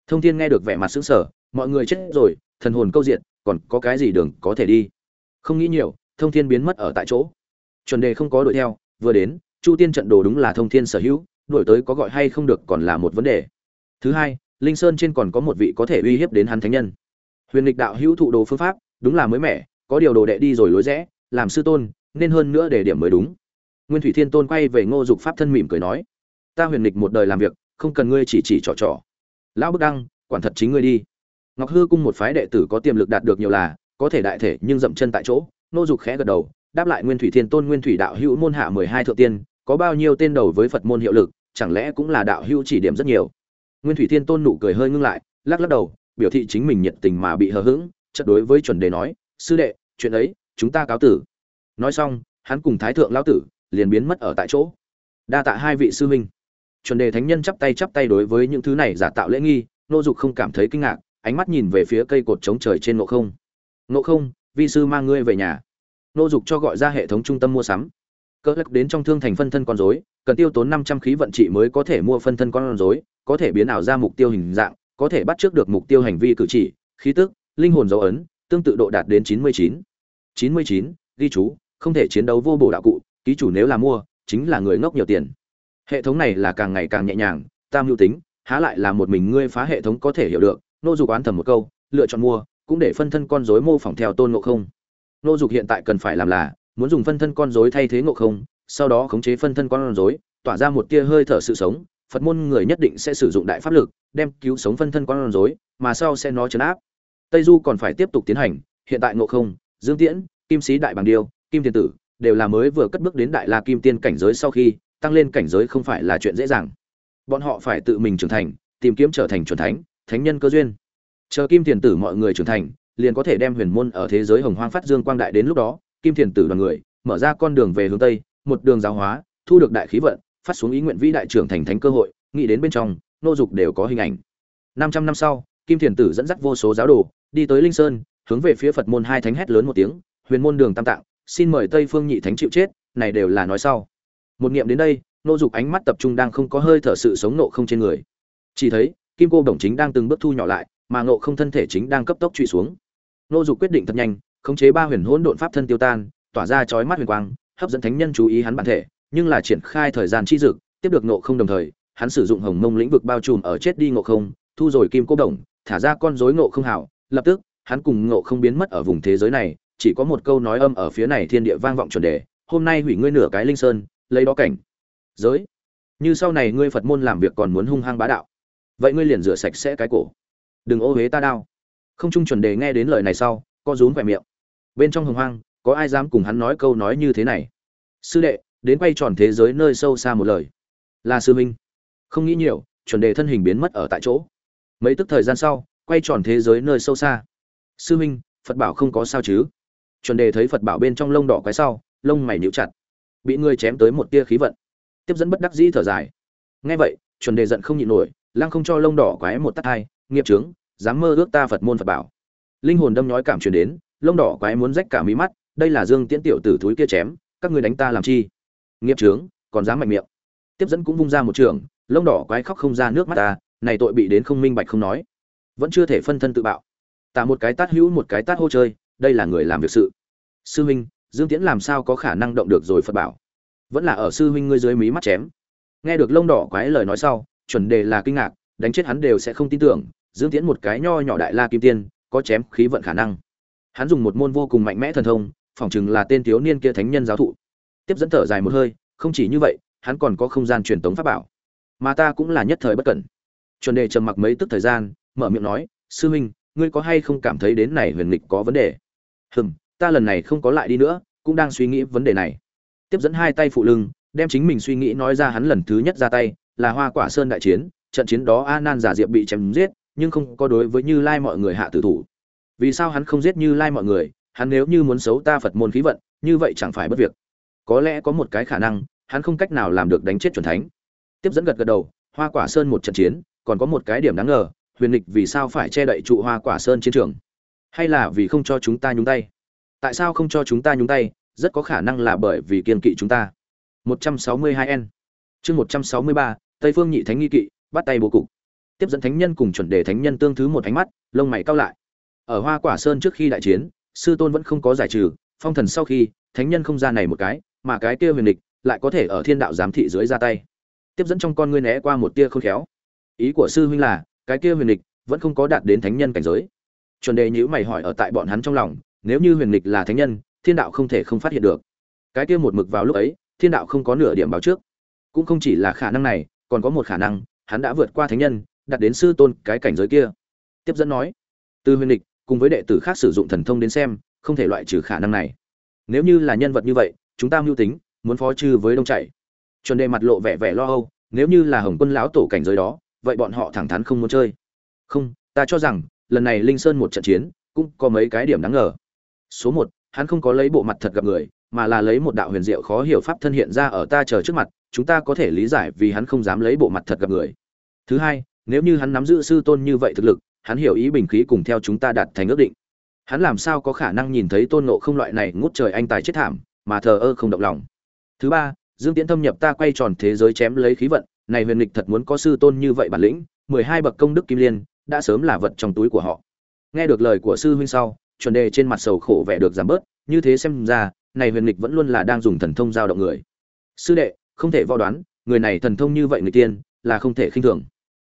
S1: Thông thiên nghe được vẻ mặt sững sờ, mọi người chết rồi thần hồn câu diện còn có cái gì đường có thể đi? Không nghĩ nhiều, thông thiên biến mất ở tại chỗ. Chuẩn đề không có đuổi theo, vừa đến, chu tiên trận đồ đúng là thông thiên sở hữu, đuổi tới có gọi hay không được còn là một vấn đề. Thứ hai, linh sơn trên còn có một vị có thể uy hiếp đến hắn thánh nhân. Huyền lịch đạo hữu thụ đồ phương pháp, đúng là mới mẻ, có điều đồ đệ đi rồi lối rẽ, làm sư tôn, nên hơn nữa để điểm mới đúng. Nguyên thủy thiên tôn quay về ngô dục pháp thân mỉm cười nói, ta huyền lịch một đời làm việc, không cần ngươi chỉ chỉ trò trò. Lão bức đăng, quản thật chính ngươi đi ngọc hư cung một phái đệ tử có tiềm lực đạt được nhiều là, có thể đại thể nhưng dậm chân tại chỗ, nô dục khẽ gật đầu, đáp lại nguyên thủy thiên tôn nguyên thủy đạo hữu môn hạ mười hai thượng tiên, có bao nhiêu tên đầu với phật môn hiệu lực, chẳng lẽ cũng là đạo hữu chỉ điểm rất nhiều? Nguyên thủy thiên tôn nụ cười hơi ngưng lại, lắc lắc đầu, biểu thị chính mình nhiệt tình mà bị hờ hững chất đối với chuẩn đề nói, sư đệ, chuyện ấy, chúng ta cáo tử. Nói xong, hắn cùng thái thượng lão tử liền biến mất ở tại chỗ. Đa tạ hai vị sư huynh. Chuẩn đề thánh nhân chắp tay chắp tay đối với những thứ này giả tạo lễ nghi, nô dục không cảm thấy kinh ngạc ánh mắt nhìn về phía cây cột trống trời trên ngộ không. Ngộ không, vi sư mang ngươi về nhà. Nô dục cho gọi ra hệ thống trung tâm mua sắm. Cỡ lắc đến trong thương thành phân thân con rối, cần tiêu tốn năm trăm khí vận trị mới có thể mua phân thân con rối, có thể biến ảo ra mục tiêu hình dạng, có thể bắt trước được mục tiêu hành vi cử chỉ, khí tức, linh hồn dấu ấn, tương tự độ đạt đến chín mươi chín. chín mươi chín, ghi chú, không thể chiến đấu vô bổ đạo cụ, ký chủ nếu là mua, chính là người ngốc nhiều tiền. Hệ thống này là càng ngày càng nhẹ nhàng, tam mưu tính, há lại là một mình ngươi phá hệ thống có thể hiểu được nô dục oán thầm một câu, lựa chọn mua, cũng để phân thân con rối mô phỏng theo tôn ngộ không. Nô dục hiện tại cần phải làm là, muốn dùng phân thân con rối thay thế ngộ không, sau đó khống chế phân thân con rối, tỏa ra một tia hơi thở sự sống, phật môn người nhất định sẽ sử dụng đại pháp lực, đem cứu sống phân thân con rối, mà sau sẽ nó chấn áp. Tây du còn phải tiếp tục tiến hành, hiện tại ngộ không, dương tiễn, kim sĩ đại bằng điêu, kim thiên tử, đều là mới vừa cất bước đến đại la kim tiên cảnh giới sau khi, tăng lên cảnh giới không phải là chuyện dễ dàng. Bọn họ phải tự mình trưởng thành, tìm kiếm trở thành chuẩn thánh thánh nhân cơ duyên. Chờ kim thiền tử mọi người trưởng thành, liền có thể đem huyền môn ở thế giới hồng hoang phát dương quang đại đến lúc đó, kim thiền tử đoàn người mở ra con đường về hướng tây, một đường giáo hóa, thu được đại khí vận, phát xuống ý nguyện vĩ đại trưởng thành thánh cơ hội, nghĩ đến bên trong, nô dục đều có hình ảnh. Năm trăm năm sau, kim thiền tử dẫn dắt vô số giáo đồ, đi tới linh sơn, hướng về phía phật môn hai thánh hét lớn một tiếng, huyền môn đường tam tạng, xin mời tây phương nhị thánh chịu chết, này đều là nói sau. Một niệm đến đây, nô dục ánh mắt tập trung đang không có hơi thở sự sống nộ không trên người. Chỉ thấy kim cô đồng chính đang từng bước thu nhỏ lại, mà Ngộ không thân thể chính đang cấp tốc truy xuống. Nô dục quyết định thật nhanh, khống chế ba huyền hỗn độn pháp thân tiêu tan, tỏa ra chói mắt huyền quang, hấp dẫn thánh nhân chú ý hắn bản thể, nhưng là triển khai thời gian chi dực, tiếp được Ngộ không đồng thời, hắn sử dụng hồng mông lĩnh vực bao trùm ở chết đi ngộ không, thu rồi kim cô đồng, thả ra con rối ngộ không hảo lập tức, hắn cùng ngộ không biến mất ở vùng thế giới này, chỉ có một câu nói âm ở phía này thiên địa vang vọng chuẩn đề, hôm nay hủy ngươi nửa cái linh sơn, lấy đó cảnh. Giới. Như sau này ngươi phật môn làm việc còn muốn hung hăng bá đạo vậy ngươi liền rửa sạch sẽ cái cổ. Đừng ô huế ta đao không trung chuẩn đề nghe đến lời này sau có rún vẻ miệng. Bên trong hồng hoang, có ai dám cùng hắn nói câu nói như thế này? Sư đệ, đến quay tròn thế giới nơi sâu xa một lời. Là sư minh không nghĩ nhiều, chuẩn đề thân hình biến mất ở tại chỗ. Mấy tức thời gian sau, quay tròn thế giới nơi sâu xa. Sư minh phật bảo không có sao chứ? Chuẩn đề thấy phật bảo bên trong lông đỏ quái sau, lông mày níu chặt. Bị người chém tới một tia khí vận. Tiếp dẫn bất đắc dĩ thở dài. Nghe vậy, chuẩn đề giận không nhịn nổi lăng không cho lông đỏ quái một tát hai, nghiệp trướng dám mơ ước ta phật môn phật bảo. Linh hồn đâm nhói cảm truyền đến, lông đỏ quái muốn rách cả mí mắt, đây là dương tiễn tiểu tử thúi kia chém, các người đánh ta làm chi? Nghiệp trướng còn dám mạnh miệng. Tiếp dẫn cũng vung ra một trường, lông đỏ quái khóc không ra nước mắt ta, này tội bị đến không minh bạch không nói. Vẫn chưa thể phân thân tự bạo. Tạ một cái tát hữu một cái tát hô chơi, đây là người làm việc sự. Sư huynh, dương tiễn làm sao có khả năng động được rồi phật bảo? Vẫn là ở sư huynh ngươi dưới mí mắt chém. Nghe được lông đỏ quái lời nói sau chuẩn đề là kinh ngạc, đánh chết hắn đều sẽ không tin tưởng, dương tiễn một cái nho nhỏ đại la kim tiên, có chém khí vận khả năng. Hắn dùng một môn vô cùng mạnh mẽ thần thông, phỏng chừng là tên thiếu niên kia thánh nhân giáo thụ. Tiếp dẫn thở dài một hơi, không chỉ như vậy, hắn còn có không gian truyền tống pháp bảo. Mà ta cũng là nhất thời bất cẩn. Chuẩn đề trầm mặc mấy tức thời gian, mở miệng nói, sư huynh ngươi có hay không cảm thấy đến này huyền nghịch có vấn đề? Hừm, ta lần này không có lại đi nữa, cũng đang suy nghĩ vấn đề này. Tiếp dẫn hai tay phụ lưng, đem chính mình suy nghĩ nói ra hắn lần thứ nhất ra tay là hoa quả sơn đại chiến, trận chiến đó a nan giả diệp bị chém giết, nhưng không có đối với như lai mọi người hạ tử thủ. Vì sao hắn không giết như lai mọi người? Hắn nếu như muốn xấu ta phật môn khí vận, như vậy chẳng phải bất việc. Có lẽ có một cái khả năng, hắn không cách nào làm được đánh chết chuẩn thánh. Tiếp dẫn gật gật đầu, hoa quả sơn một trận chiến, còn có một cái điểm đáng ngờ, huyền lịch vì sao phải che đậy trụ hoa quả sơn chiến trường? Hay là vì không cho chúng ta nhúng tay? Tại sao không cho chúng ta nhúng tay? Rất có khả năng là bởi vì kiên kỵ chúng ta. 162n 162 n chương 163, tây phương nhị thánh nghi kỵ bắt tay bố cục. Tiếp dẫn thánh nhân cùng chuẩn đề thánh nhân tương thứ một ánh mắt lông mày cao lại. Ở hoa quả sơn trước khi đại chiến sư tôn vẫn không có giải trừ phong thần sau khi thánh nhân không ra này một cái mà cái kia huyền địch lại có thể ở thiên đạo giám thị dưới ra tay. Tiếp dẫn trong con ngươi né qua một tia khôn khéo. Ý của sư huynh là cái kia huyền địch vẫn không có đạt đến thánh nhân cảnh giới. Chuẩn đề nhữ mày hỏi ở tại bọn hắn trong lòng nếu như huyền địch là thánh nhân thiên đạo không thể không phát hiện được. Cái kia một mực vào lúc ấy thiên đạo không có nửa điểm báo trước cũng không chỉ là khả năng này, còn có một khả năng, hắn đã vượt qua thánh nhân, đạt đến sư tôn cái cảnh giới kia. Tiếp dẫn nói, từ huyền địch, cùng với đệ tử khác sử dụng thần thông đến xem, không thể loại trừ khả năng này. Nếu như là nhân vật như vậy, chúng ta mưu tính, muốn phó chư với đông chạy. Chuẩn đề mặt lộ vẻ vẻ lo âu, nếu như là hồng quân lão tổ cảnh giới đó, vậy bọn họ thẳng thắn không muốn chơi. Không, ta cho rằng, lần này linh sơn một trận chiến, cũng có mấy cái điểm đáng ngờ. Số một, hắn không có lấy bộ mặt thật gặp người mà là lấy một đạo huyền diệu khó hiểu pháp thân hiện ra ở ta chờ trước mặt, chúng ta có thể lý giải vì hắn không dám lấy bộ mặt thật gặp người. Thứ hai, nếu như hắn nắm giữ sư tôn như vậy thực lực, hắn hiểu ý bình khí cùng theo chúng ta đạt thành ước định. Hắn làm sao có khả năng nhìn thấy tôn nộ không loại này ngút trời anh tài chết thảm, mà thờ ơ không động lòng. Thứ ba, dương tiễn thâm nhập ta quay tròn thế giới chém lấy khí vận, này huyền lịch thật muốn có sư tôn như vậy bản lĩnh, mười hai bậc công đức kim liên, đã sớm là vật trong túi của họ. Nghe được lời của sư huynh sau, chuẩn đề trên mặt sầu khổ vẻ được giảm bớt, như thế xem ra này huyền lịch vẫn luôn là đang dùng thần thông giao động người. Sư đệ, không thể vò đoán, người này thần thông như vậy người tiên, là không thể khinh thường.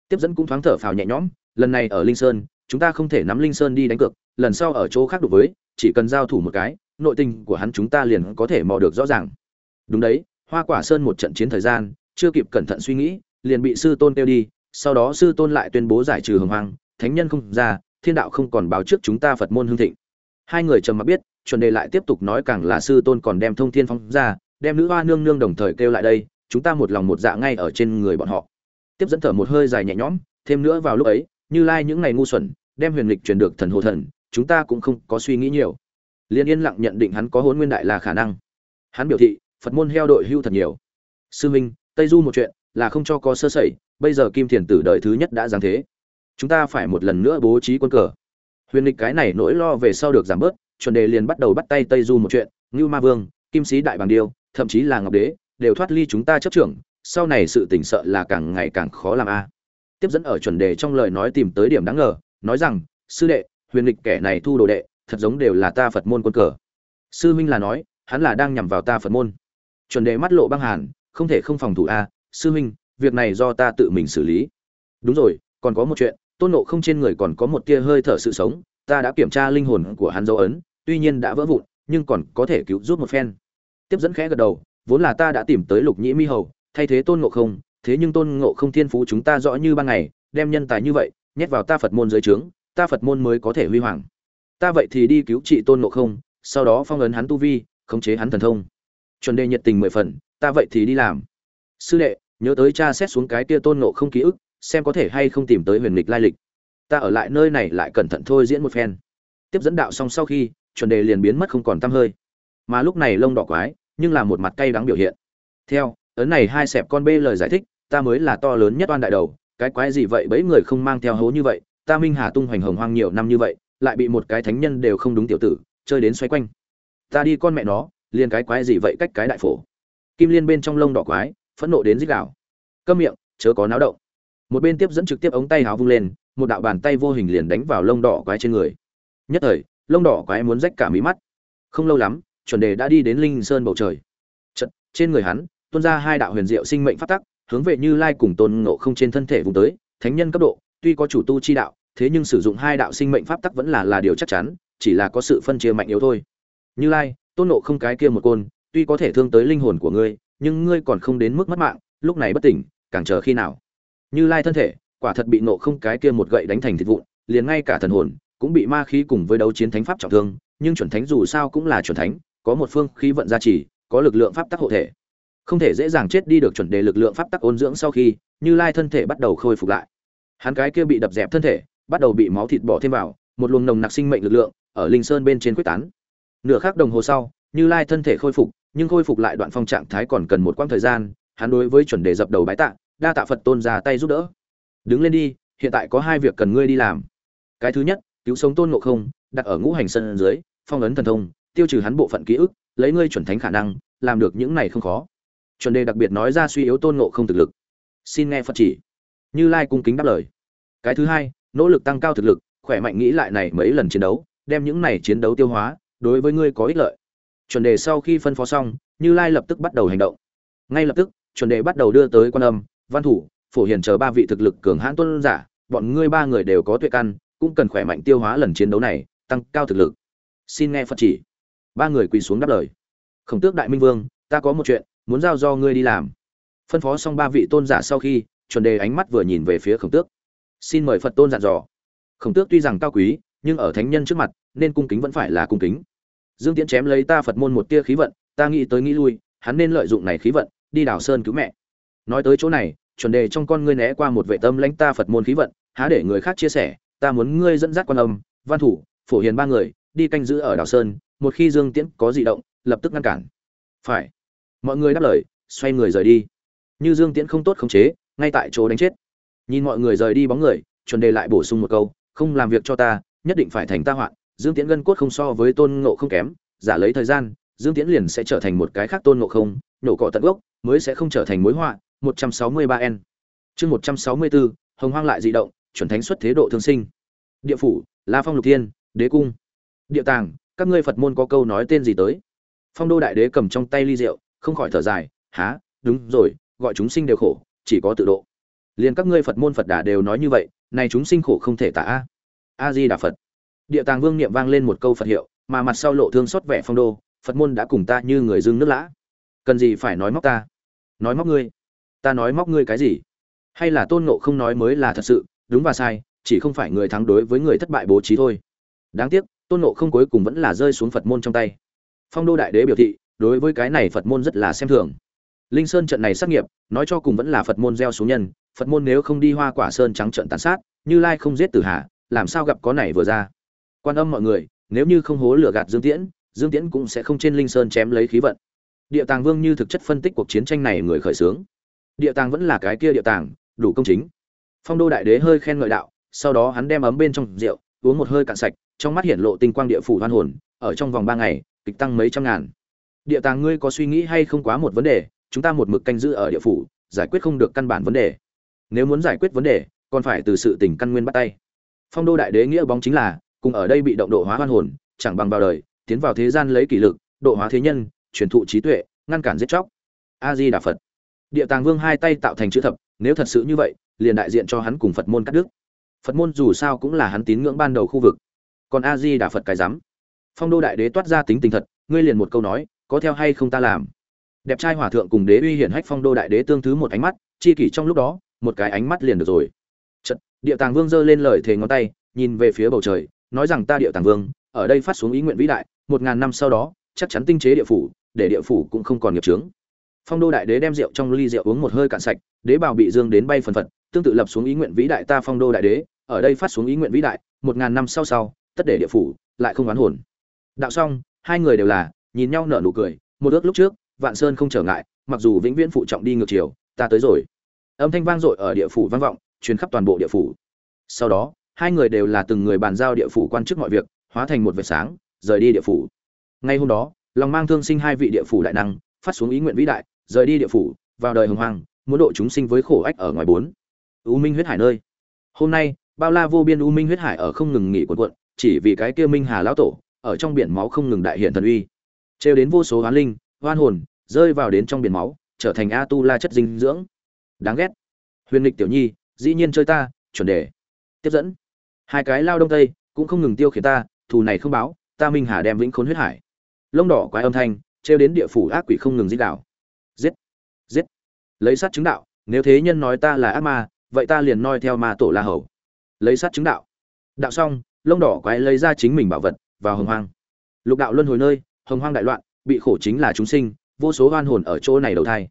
S1: Tiếp dẫn cũng thoáng thở phào nhẹ nhõm, lần này ở linh sơn, chúng ta không thể nắm linh sơn đi đánh cược, lần sau ở chỗ khác đối với, chỉ cần giao thủ một cái, nội tình của hắn chúng ta liền có thể mò được rõ ràng. Đúng đấy, hoa quả sơn một trận chiến thời gian, chưa kịp cẩn thận suy nghĩ, liền bị sư tôn kêu đi, sau đó sư tôn lại tuyên bố giải trừ hồng hoang, thánh nhân không ra, thiên đạo không còn báo trước chúng ta phật môn hương thịnh. Hai người trầm mặc biết chuẩn đề lại tiếp tục nói càng là sư tôn còn đem thông thiên phong ra, đem nữ hoa nương nương đồng thời kêu lại đây, chúng ta một lòng một dạ ngay ở trên người bọn họ. Tiếp dẫn thở một hơi dài nhẹ nhõm, thêm nữa vào lúc ấy, như lai những ngày ngu xuẩn, đem huyền lịch truyền được thần hồ thần, chúng ta cũng không có suy nghĩ nhiều. Liên yên lặng nhận định hắn có hôn nguyên đại là khả năng. Hắn biểu thị, phật môn heo đội hưu thật nhiều. Sư minh, tây du một chuyện, là không cho có sơ sẩy, bây giờ kim thiền tử đợi thứ nhất đã giáng thế. Chúng ta phải một lần nữa bố trí quân cờ. Huyền lịch cái này nỗi lo về sau được giảm bớt chuẩn đề liền bắt đầu bắt tay tây du một chuyện, ngưu ma vương, kim sĩ đại bàng điêu, thậm chí là ngọc đế, đều thoát ly chúng ta chấp trưởng, sau này sự tỉnh sợ là càng ngày càng khó làm a. Tiếp dẫn ở chuẩn đề trong lời nói tìm tới điểm đáng ngờ, nói rằng, sư đệ, huyền lịch kẻ này thu đồ đệ, thật giống đều là ta phật môn quân cờ. Sư minh là nói, hắn là đang nhằm vào ta phật môn. Chuẩn đề mắt lộ băng hàn, không thể không phòng thủ a, sư minh, việc này do ta tự mình xử lý. Đúng rồi, còn có một chuyện, tôn nộ không trên người còn có một tia hơi thở sự sống, ta đã kiểm tra linh hồn của hắn dấu ấn tuy nhiên đã vỡ vụn, nhưng còn có thể cứu giúp một phen. Tiếp dẫn khẽ gật đầu, vốn là ta đã tìm tới lục nhĩ mi hầu, thay thế tôn ngộ không, thế nhưng tôn ngộ không thiên phú chúng ta rõ như ban ngày, đem nhân tài như vậy, nhét vào ta phật môn dưới trướng, ta phật môn mới có thể huy hoàng. Ta vậy thì đi cứu trị tôn ngộ không, sau đó phong ấn hắn tu vi, khống chế hắn thần thông. Chuẩn đề nhiệt tình mười phần, ta vậy thì đi làm. Sư đệ, nhớ tới cha xét xuống cái tia tôn ngộ không ký ức, xem có thể hay không tìm tới huyền lịch lai lịch. Ta ở lại nơi này lại cẩn thận thôi diễn một phen. Tiếp dẫn đạo xong sau khi chuẩn đề liền biến mất không còn tăm hơi. Mà lúc này lông đỏ quái, nhưng là một mặt cay đắng biểu hiện. Theo, ấn này hai xẹp con bê lời giải thích, ta mới là to lớn nhất oan đại đầu, cái quái gì vậy bấy người không mang theo hố như vậy, ta minh hà tung hoành hồng hoang nhiều năm như vậy, lại bị một cái thánh nhân đều không đúng tiểu tử, chơi đến xoay quanh. Ta đi con mẹ nó, liền cái quái gì vậy cách cái đại phổ. Kim liên bên trong lông đỏ quái, phẫn nộ đến dích đạo câm miệng, chớ có náo động. Một bên tiếp dẫn trực tiếp ống tay háo vung lên, một đạo bàn tay vô hình liền đánh vào lông đỏ quái trên người. Nhất thời lông đỏ quái muốn rách cả mí mắt. Không lâu lắm chuẩn đề đã đi đến linh sơn bầu trời. Chật, trên người hắn tuôn ra hai đạo huyền diệu sinh mệnh phát tắc hướng về như lai cùng tôn ngộ không trên thân thể vùng tới thánh nhân cấp độ tuy có chủ tu chi đạo thế nhưng sử dụng hai đạo sinh mệnh pháp tắc vẫn là là điều chắc chắn chỉ là có sự phân chia mạnh yếu thôi. Như lai tôn ngộ không cái kia một côn tuy có thể thương tới linh hồn của ngươi nhưng ngươi còn không đến mức mất mạng lúc này bất tỉnh càng chờ khi nào? Như lai thân thể quả thật bị nộ không cái kia một gậy đánh thành thịt vụn liền ngay cả thần hồn cũng bị ma khí cùng với đấu chiến thánh pháp trọng thương, nhưng chuẩn thánh dù sao cũng là chuẩn thánh, có một phương khí vận gia trì, có lực lượng pháp tắc hộ thể. Không thể dễ dàng chết đi được chuẩn đề lực lượng pháp tắc ôn dưỡng sau khi, như lai thân thể bắt đầu khôi phục lại. Hắn cái kia bị đập dẹp thân thể, bắt đầu bị máu thịt bỏ thêm vào, một luồng nồng nặc sinh mệnh lực lượng ở linh sơn bên trên quyết tán. Nửa khắc đồng hồ sau, như lai thân thể khôi phục, nhưng khôi phục lại đoạn phong trạng thái còn cần một quãng thời gian, hắn đối với chuẩn đề dập đầu bái tạ, đa tạ phật tôn ra tay giúp đỡ. Đứng lên đi, hiện tại có hai việc cần ngươi đi làm. Cái thứ nhất cứu sống tôn ngộ không, đặt ở ngũ hành sân dưới, phong ấn thần thông, tiêu trừ hắn bộ phận ký ức, lấy ngươi chuẩn thánh khả năng, làm được những này không khó. Chuẩn đề đặc biệt nói ra suy yếu tôn ngộ không thực lực. Xin nghe phật chỉ. Như lai cung kính đáp lời. Cái thứ hai, nỗ lực tăng cao thực lực, khỏe mạnh nghĩ lại này mấy lần chiến đấu, đem những này chiến đấu tiêu hóa, đối với ngươi có ích lợi. Chuẩn đề sau khi phân phó xong, như lai lập tức bắt đầu hành động. Ngay lập tức, chuẩn đề bắt đầu đưa tới quan âm, văn thủ, phổ hiền chờ ba vị thực lực cường hãn tuân giả, bọn ngươi ba người đều có tuệ căn cũng cần khỏe mạnh tiêu hóa lần chiến đấu này, tăng cao thực lực. Xin nghe phật chỉ. Ba người quỳ xuống đáp lời. Khổng tước đại minh vương, ta có một chuyện, muốn giao do ngươi đi làm. Phân phó xong ba vị tôn giả sau khi, chuẩn đề ánh mắt vừa nhìn về phía khổng tước. Xin mời phật tôn dặn dò. Khổng tước tuy rằng cao quý, nhưng ở thánh nhân trước mặt, nên cung kính vẫn phải là cung kính. Dương tiễn chém lấy ta phật môn một tia khí vận, ta nghĩ tới nghĩ lui, hắn nên lợi dụng này khí vận, đi đào sơn cứu mẹ. Nói tới chỗ này, chuẩn đề trong con ngươi né qua một vệ tâm lãnh ta phật môn khí vận, há để người khác chia sẻ ta muốn ngươi dẫn dắt quan âm văn thủ phổ hiền ba người đi canh giữ ở đảo sơn một khi dương tiễn có dị động lập tức ngăn cản. Phải. Mọi người đáp lời xoay người rời đi. Như dương tiễn không tốt khống chế ngay tại chỗ đánh chết. Nhìn mọi người rời đi bóng người chuẩn đề lại bổ sung một câu không làm việc cho ta nhất định phải thành ta hoạn. Dương tiễn gân cốt không so với tôn ngộ không kém giả lấy thời gian dương tiễn liền sẽ trở thành một cái khác tôn ngộ không nổ cọ tận gốc mới sẽ không trở thành mối họa. 163 n. Chương 164, hồng hoang lại dị động chuẩn thánh xuất thế độ thương sinh địa phủ, la phong lục thiên, đế cung. Địa tàng, các ngươi phật môn có câu nói tên gì tới? Phong đô đại đế cầm trong tay ly rượu, không khỏi thở dài há đúng rồi, gọi chúng sinh đều khổ, chỉ có tự độ. Liền các ngươi phật môn phật đà đều nói như vậy, này chúng sinh khổ không thể tả. A a di đà phật. Địa tàng vương niệm vang lên một câu phật hiệu, mà mặt sau lộ thương xót vẻ phong đô, phật môn đã cùng ta như người dưng nước lã. Cần gì phải nói móc ta? Nói móc ngươi? Ta nói móc ngươi cái gì? Hay là tôn nộ không nói mới là thật sự, đúng và sai chỉ không phải người thắng đối với người thất bại bố trí thôi. Đáng tiếc, tôn nộ không cuối cùng vẫn là rơi xuống phật môn trong tay. Phong đô đại đế biểu thị, đối với cái này phật môn rất là xem thường. Linh sơn trận này sát nghiệp, nói cho cùng vẫn là phật môn gieo xuống nhân, phật môn nếu không đi hoa quả sơn trắng trận tàn sát, như lai không giết tử hà, làm sao gặp có này vừa ra? Quan âm mọi người, nếu như không hố lửa gạt dương tiễn dương tiễn cũng sẽ không trên linh sơn chém lấy khí vận. Địa tàng vương như thực chất phân tích cuộc chiến tranh này người khởi xướng. Địa tàng vẫn là cái kia địa tàng, đủ công chính. Phong đô đại đế hơi khen ngợi đạo sau đó hắn đem ấm bên trong rượu, uống một hơi cạn sạch, trong mắt hiện lộ tinh quang địa phủ hoan hồn, ở trong vòng ba ngày, kịch tăng mấy trăm ngàn. Địa tàng ngươi có suy nghĩ hay không quá một vấn đề, chúng ta một mực canh giữ ở địa phủ, giải quyết không được căn bản vấn đề. Nếu muốn giải quyết vấn đề, còn phải từ sự tình căn nguyên bắt tay. Phong đô đại đế nghĩa bóng chính là, cùng ở đây bị động độ hóa hoan hồn, chẳng bằng vào đời, tiến vào thế gian lấy kỷ lực, độ hóa thế nhân, truyền thụ trí tuệ, ngăn cản giết chóc. A di đà phật. Địa tàng vương hai tay tạo thành chữ thập, nếu thật sự như vậy, liền đại diện cho hắn cùng phật môn cắt đứt phật môn dù sao cũng là hắn tín ngưỡng ban đầu khu vực. Còn a di đà phật cái rắm phong đô đại đế toát ra tính tình thật ngươi liền một câu nói có theo hay không ta làm? Đẹp trai hòa thượng cùng đế uy hiển hách phong đô đại đế tương thứ một ánh mắt chi kỷ trong lúc đó một cái ánh mắt liền được rồi. Chật, địa tàng vương giơ lên lời thề ngón tay nhìn về phía bầu trời nói rằng ta địa tàng vương ở đây phát xuống ý nguyện vĩ đại một ngàn năm sau đó chắc chắn tinh chế địa phủ để địa phủ cũng không còn nghiệp trướng phong đô đại đế đem rượu trong ly rượu uống một hơi cạn sạch đế bào bị dương đến bay phần phật tương tự lập xuống ý nguyện vĩ đại ta phong đô đại đế, ở đây phát xuống ý nguyện vĩ đại, một ngàn năm sau sau, tất để địa phủ, lại không oán hồn. Đạo xong, hai người đều là, nhìn nhau nở nụ cười, một ước lúc trước, vạn sơn không trở ngại, mặc dù vĩnh viễn phụ trọng đi ngược chiều, ta tới rồi. Âm thanh vang dội ở địa phủ vang vọng, truyền khắp toàn bộ địa phủ. Sau đó, hai người đều là từng người bàn giao địa phủ quan chức mọi việc, hóa thành một vệt sáng, rời đi địa phủ. Ngay hôm đó, lòng mang thương sinh hai vị địa phủ đại năng, phát xuống ý nguyện vĩ đại, rời đi địa phủ, vào đời hồng hoàng muốn độ chúng sinh với khổ ách ở ngoài bốn u minh huyết hải nơi. Hôm nay bao la vô biên u minh huyết hải ở không ngừng nghỉ cuộn cuộn, chỉ vì cái kia minh hà lão tổ ở trong biển máu không ngừng đại hiện thần uy. Trêu đến vô số hoán linh oan hồn rơi vào đến trong biển máu trở thành a tu la chất dinh dưỡng. Đáng ghét. Huyền lịch tiểu nhi dĩ nhiên chơi ta chuẩn đề. Tiếp dẫn. Hai cái lao đông tây cũng không ngừng tiêu khiển ta thù này không báo ta minh hà đem vĩnh khốn huyết hải. Lông đỏ quái âm thanh trêu đến địa phủ ác quỷ không ngừng giết đạo giết. Giết. Lấy sát chứng đạo nếu thế nhân nói ta là ác ma vậy ta liền noi theo ma tổ la hầu. Lấy sát chứng đạo. Đạo xong, lông đỏ quái lấy ra chính mình bảo vật, vào hồng hoang. Lục đạo luân hồi nơi, hồng hoang đại loạn, bị khổ chính là chúng sinh, vô số oan hồn ở chỗ này đầu thai.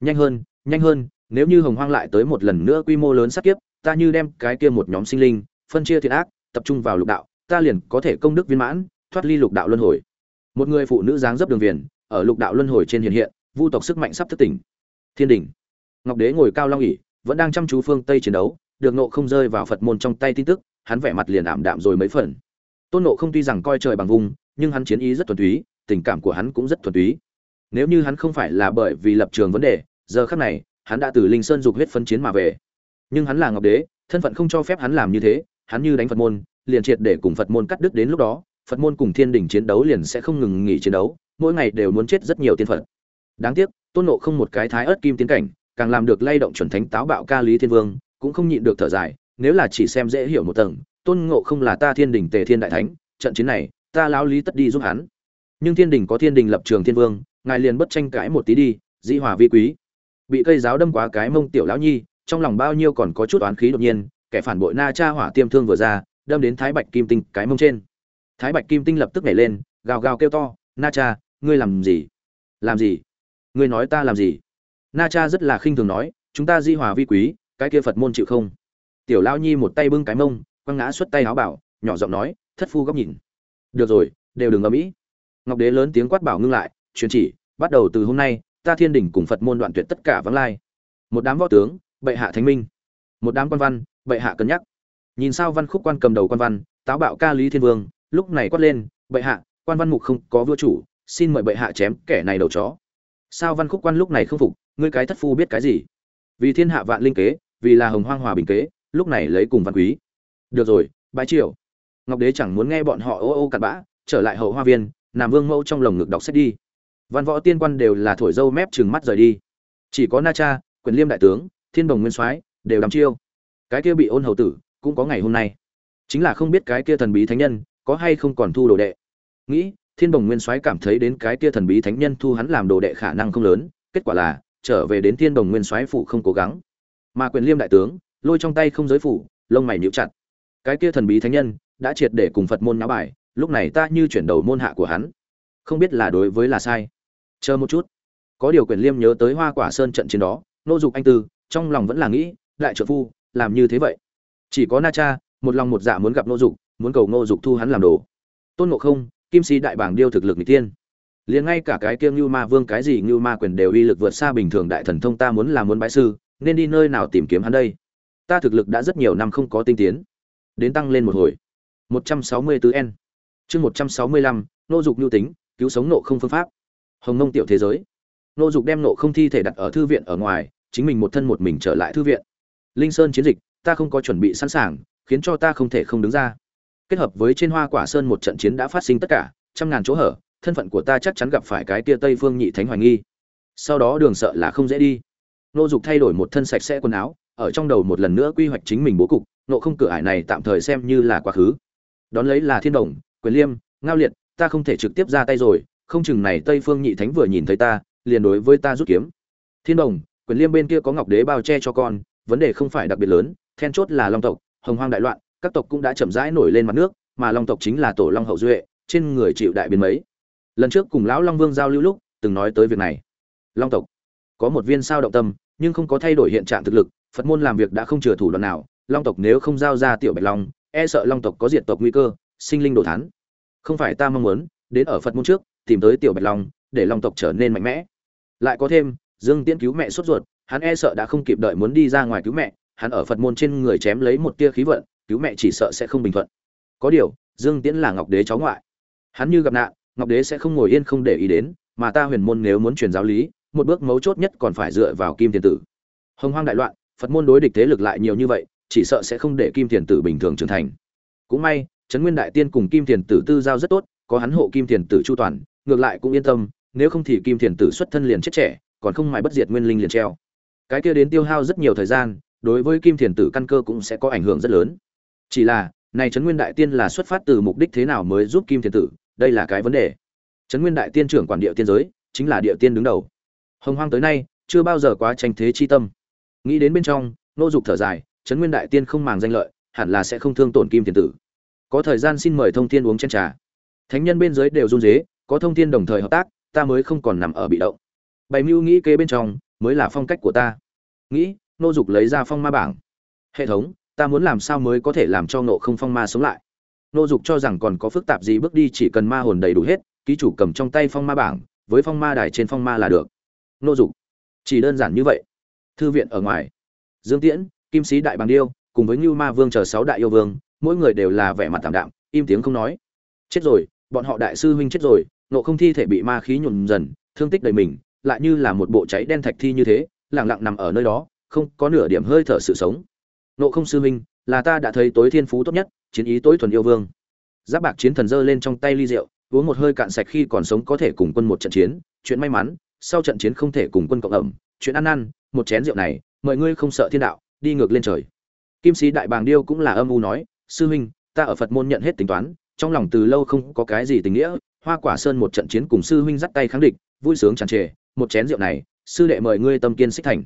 S1: Nhanh hơn nhanh hơn, nếu như hồng hoang lại tới một lần nữa quy mô lớn sát kiếp, ta như đem cái kia một nhóm sinh linh, phân chia thiện ác, tập trung vào lục đạo, ta liền có thể công đức viên mãn, thoát ly lục đạo luân hồi. Một người phụ nữ dáng dấp đường viền, ở lục đạo luân hồi trên hiện hiện, vu tộc sức mạnh sắp thất tỉnh. Thiên đình ngọc đế ngồi cao long ỉ vẫn đang chăm chú phương tây chiến đấu, được nộ không rơi vào phật môn trong tay tin tức, hắn vẻ mặt liền ảm đạm rồi mấy phần. Tôn nộ không tuy rằng coi trời bằng vùng, nhưng hắn chiến ý rất thuần túy, tình cảm của hắn cũng rất thuần túy. Nếu như hắn không phải là bởi vì lập trường vấn đề, giờ khắc này, hắn đã từ linh sơn dục huyết phân chiến mà về. Nhưng hắn là ngọc đế, thân phận không cho phép hắn làm như thế, hắn như đánh phật môn, liền triệt để cùng phật môn cắt đứt đến lúc đó, phật môn cùng thiên đình chiến đấu liền sẽ không ngừng nghỉ chiến đấu, mỗi ngày đều muốn chết rất nhiều tiên phật. Đáng tiếc, tôn nộ không một cái thái ớt kim tiến cảnh càng làm được lay động chuẩn thánh táo bạo ca lý thiên vương, cũng không nhịn được thở dài, nếu là chỉ xem dễ hiểu một tầng, tôn ngộ không là ta thiên đình tề thiên đại thánh, trận chiến này, ta lão lý tất đi giúp hắn. Nhưng thiên đình có thiên đình lập trường thiên vương, ngài liền bất tranh cãi một tí đi, dĩ hòa vi quý. Bị cây giáo đâm quá cái mông tiểu lão nhi, trong lòng bao nhiêu còn có chút oán khí đột nhiên, kẻ phản bội na cha hỏa tiêm thương vừa ra, đâm đến thái bạch kim tinh cái mông trên. Thái bạch kim tinh lập tức nhảy lên, gào gào kêu to, na cha, ngươi làm gì? Làm gì? Ngươi nói ta làm gì? Na cha rất là khinh thường nói, chúng ta di hòa vi quý, cái kia phật môn chịu không? Tiểu lao nhi một tay bưng cái mông, quăng ngã xuất tay áo bảo, nhỏ giọng nói, thất phu góc nhìn. Được rồi, đều đừng ở mỹ ngọc đế lớn tiếng quát bảo ngưng lại, truyền chỉ, bắt đầu từ hôm nay, ta thiên đình cùng phật môn đoạn tuyệt tất cả vắng lai. Một đám võ tướng, bệ hạ thánh minh. Một đám quan văn, bệ hạ cân nhắc. Nhìn sao văn khúc quan cầm đầu quan văn, táo bạo ca lý thiên vương, lúc này quát lên, bệ hạ, quan văn mục không có vua chủ, xin mời bệ hạ chém kẻ này đầu chó sao văn khúc quan lúc này không phục, ngươi cái thất phu biết cái gì? Vì thiên hạ vạn linh kế, vì là hồng hoang hòa bình kế, lúc này lấy cùng văn quý. Được rồi bãi triều. Ngọc đế chẳng muốn nghe bọn họ ô ô cặn bã, trở lại hậu hoa viên, nam vương mẫu trong lồng ngực đọc sách đi. Văn võ tiên quan đều là thổi dâu mép chừng mắt rời đi. Chỉ có na cha, quyền liêm đại tướng, thiên đồng nguyên soái đều đắm chiêu. Cái kia bị ôn hầu tử, cũng có ngày hôm nay. Chính là không biết cái kia thần bí thánh nhân, có hay không còn thu đồ đệ. Nghĩ thiên đồng nguyên soái cảm thấy đến cái kia thần bí thánh nhân thu hắn làm đồ đệ khả năng không lớn, kết quả là, trở về đến thiên đồng nguyên soái phụ không cố gắng. Mà quyền liêm đại tướng, lôi trong tay không giới phủ, lông mày nhíu chặt. Cái kia thần bí thánh nhân, đã triệt để cùng phật môn nháo bài, lúc này ta như chuyển đầu môn hạ của hắn. Không biết là đối với là sai. Chờ một chút. Có điều quyền liêm nhớ tới hoa quả sơn trận chiến đó, nô dục anh tư, trong lòng vẫn là nghĩ, đại trợ phu, làm như thế vậy. Chỉ có na cha, một lòng một dạ muốn gặp nô dục, muốn cầu nô dục thu hắn làm đồ. Tôn ngộ không kim sĩ đại bảng điêu thực lực n tiên liền ngay cả cái kia ngưu ma vương cái gì ngưu ma quyền đều uy lực vượt xa bình thường đại thần thông ta muốn làm muốn bãi sư nên đi nơi nào tìm kiếm hắn đây? Ta thực lực đã rất nhiều năm không có tinh tiến. Đến tăng lên một hồi. 164 n. Chương 165, nô dục nhu tính cứu sống nộ không phương pháp. Hồng nông tiểu thế giới. Nô dục đem nộ không thi thể đặt ở thư viện ở ngoài chính mình một thân một mình trở lại thư viện. Linh sơn chiến dịch ta không có chuẩn bị sẵn sàng khiến cho ta không thể không đứng ra kết hợp với trên hoa quả sơn một trận chiến đã phát sinh tất cả, trăm ngàn chỗ hở, thân phận của ta chắc chắn gặp phải cái tia tây phương nhị thánh hoài nghi. Sau đó đường sợ là không dễ đi. Nô dục thay đổi một thân sạch sẽ quần áo, ở trong đầu một lần nữa quy hoạch chính mình bố cục, nộ không cửa ải này tạm thời xem như là quá khứ. Đón lấy là thiên đồng, quyền liêm, ngao liệt, ta không thể trực tiếp ra tay rồi, không chừng này tây phương nhị thánh vừa nhìn thấy ta, liền đối với ta rút kiếm. Thiên đồng, quyền liêm bên kia có ngọc đế bao che cho con, vấn đề không phải đặc biệt lớn, then chốt là long tộc, hồng hoang đại loạn các tộc cũng đã chậm rãi nổi lên mặt nước, mà long tộc chính là tổ long hậu duệ, trên người chịu đại biến mấy. Lần trước cùng lão long vương giao lưu lúc, từng nói tới việc này. Long tộc, có một viên sao động tâm, nhưng không có thay đổi hiện trạng thực lực, phật môn làm việc đã không chừa thủ đoạn nào, long tộc nếu không giao ra tiểu bạch long e sợ long tộc có diệt tộc nguy cơ, sinh linh đồ thán. Không phải ta mong muốn, đến ở phật môn trước, tìm tới tiểu bạch long, để long tộc trở nên mạnh mẽ. Lại có thêm, dương tiễn cứu mẹ sốt ruột, hắn e sợ đã không kịp đợi muốn đi ra ngoài cứu mẹ, hắn ở phật môn trên người chém lấy một tia khí vận cứu mẹ chỉ sợ sẽ không bình thuận. Có điều, dương tiễn là ngọc đế cháu ngoại. Hắn như gặp nạn, ngọc đế sẽ không ngồi yên không để ý đến, mà ta huyền môn nếu muốn truyền giáo lý, một bước mấu chốt nhất còn phải dựa vào kim tiền tử. Hồng hoang đại loạn, phật môn đối địch thế lực lại nhiều như vậy, chỉ sợ sẽ không để kim tiền tử bình thường trưởng thành. Cũng may, trấn nguyên đại tiên cùng kim tiền tử tư giao rất tốt, có hắn hộ kim tiền tử chu toàn, ngược lại cũng yên tâm, nếu không thì kim tiền tử xuất thân liền chết trẻ, còn không mãi bất diệt nguyên linh liền treo. Cái kia đến tiêu hao rất nhiều thời gian, đối với kim tiền tử căn cơ cũng sẽ có ảnh hưởng rất lớn chỉ là, này trấn nguyên đại tiên là xuất phát từ mục đích thế nào mới giúp kim Thiên tử? Đây là cái vấn đề. Trấn nguyên đại tiên trưởng quản địa tiên giới, chính là địa tiên đứng đầu. Hồng hoang tới nay, chưa bao giờ quá tranh thế chi tâm. Nghĩ đến bên trong, nô dục thở dài, trấn nguyên đại tiên không màng danh lợi, hẳn là sẽ không thương tổn kim Thiên tử. Có thời gian xin mời thông thiên uống chén trà. Thánh nhân bên dưới đều run dế có thông thiên đồng thời hợp tác, ta mới không còn nằm ở bị động. Bày mưu nghĩ kế bên trong, mới là phong cách của ta. Nghĩ, nô dục lấy ra phong ma bảng. Hệ thống ta muốn làm sao mới có thể làm cho nộ không phong ma sống lại? Nô dục cho rằng còn có phức tạp gì bước đi chỉ cần ma hồn đầy đủ hết, ký chủ cầm trong tay phong ma bảng, với phong ma đài trên phong ma là được. Nô dục, chỉ đơn giản như vậy. Thư viện ở ngoài. Dương tiễn, kim sĩ đại bàng điêu, cùng với ngưu ma vương chờ sáu đại yêu vương, mỗi người đều là vẻ mặt tạm đạm, im tiếng không nói. Chết rồi, bọn họ đại sư huynh chết rồi nộ không thi thể bị ma khí nhuộm dần, thương tích đầy mình, lại như là một bộ cháy đen thạch thi như thế lẳng lặng nằm ở nơi đó, không có nửa điểm hơi thở sự sống nộ không sư minh là ta đã thấy tối thiên phú tốt nhất chiến ý tối thuần yêu vương. Giáp bạc chiến thần giơ lên trong tay ly rượu uống một hơi cạn sạch khi còn sống có thể cùng quân một trận chiến chuyện may mắn sau trận chiến không thể cùng quân cộng ẩm chuyện ăn ăn một chén rượu này mọi ngươi không sợ thiên đạo đi ngược lên trời. Kim sĩ đại bàng điêu cũng là âm u nói sư huynh ta ở phật môn nhận hết tính toán trong lòng từ lâu không có cái gì tình nghĩa hoa quả sơn một trận chiến cùng sư huynh dắt tay kháng địch vui sướng tràn trề một chén rượu này sư đệ mời ngươi tâm kiên xích thành.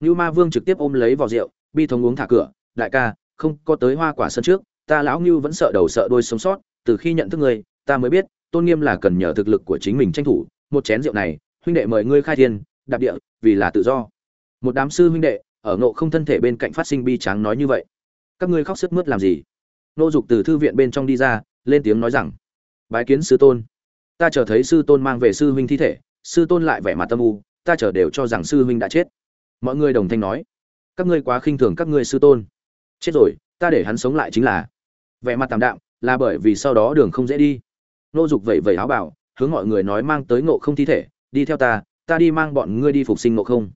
S1: Như Ma Vương trực tiếp ôm lấy vỏ rượu, bi thống uống thả cửa, "Đại ca, không có tới Hoa Quả sân trước, ta lão ngưu vẫn sợ đầu sợ đuôi sống sót, từ khi nhận thức ngươi, ta mới biết, tôn nghiêm là cần nhờ thực lực của chính mình tranh thủ, một chén rượu này, huynh đệ mời ngươi khai thiên, đạp địa, vì là tự do." Một đám sư huynh đệ, ở ngộ không thân thể bên cạnh phát sinh bi tráng nói như vậy. "Các ngươi khóc sướt mướt làm gì?" Nô Dục từ thư viện bên trong đi ra, lên tiếng nói rằng: "Bái kiến sư tôn." Ta chờ thấy sư tôn mang về sư huynh thi thể, sư tôn lại vẻ mặt tâm u, ta chờ đều cho rằng sư huynh đã chết mọi người đồng thanh nói các ngươi quá khinh thường các ngươi sư tôn. Chết rồi, ta để hắn sống lại chính là. Vẻ mặt tạm đạm, là bởi vì sau đó đường không dễ đi. Nô dục vẩy vẩy áo bảo, hướng mọi người nói mang tới ngộ không thi thể, đi theo ta ta đi mang bọn ngươi đi phục sinh ngộ không.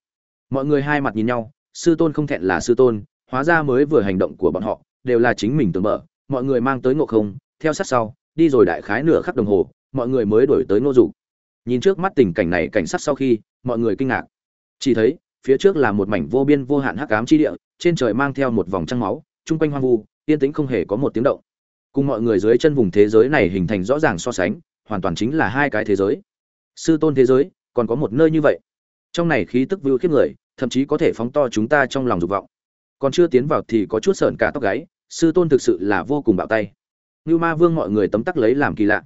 S1: Mọi người hai mặt nhìn nhau, sư tôn không thẹn là sư tôn, hóa ra mới vừa hành động của bọn họ, đều là chính mình tưởng mở. Mọi người mang tới ngộ không, theo sát sau, đi rồi đại khái nửa khắc đồng hồ, mọi người mới đổi tới nô dục. Nhìn trước mắt tình cảnh này, cảnh sát sau khi, mọi người kinh ngạc. Chỉ thấy phía trước là một mảnh vô biên vô hạn hắc ám chi địa, trên trời mang theo một vòng trăng máu, trung quanh hoang vu, yên tĩnh không hề có một tiếng động. Cùng mọi người dưới chân vùng thế giới này hình thành rõ ràng so sánh, hoàn toàn chính là hai cái thế giới. Sư tôn thế giới, còn có một nơi như vậy. trong này khí tức vưu khiếp người thậm chí có thể phóng to chúng ta trong lòng dục vọng còn chưa tiến vào thì có chút sợn cả tóc gáy sư tôn thực sự là vô cùng bạo tay như ma vương mọi người tấm tắc lấy làm kỳ lạ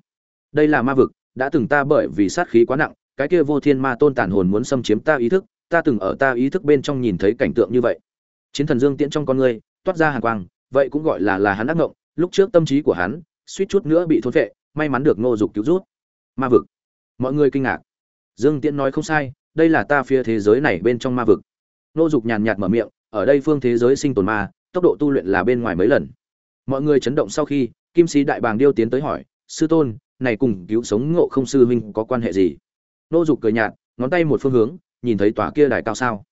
S1: đây là ma vực đã từng ta bởi vì sát khí quá nặng cái kia vô thiên ma tôn tàn hồn muốn xâm chiếm ta ý thức ta từng ở ta ý thức bên trong nhìn thấy cảnh tượng như vậy. Chiến thần dương tiễn trong con người toát ra hàn quang, vậy cũng gọi là là hắn ác ngộng, lúc trước tâm trí của hắn suýt chút nữa bị thôn vệ may mắn được ngô dục cứu rút ma vực. Mọi người kinh ngạc. Dương tiễn nói không sai, đây là ta phía thế giới này bên trong ma vực. Ngô dục nhàn nhạt mở miệng, ở đây phương thế giới sinh tồn ma, tốc độ tu luyện là bên ngoài mấy lần. Mọi người chấn động sau khi, kim sĩ đại bàng điêu tiến tới hỏi, sư tôn, này cùng cứu sống ngộ không sư huynh có quan hệ gì? Ngô dục cười nhạt, ngón tay một phương hướng nhìn thấy tòa kia đài cao sao?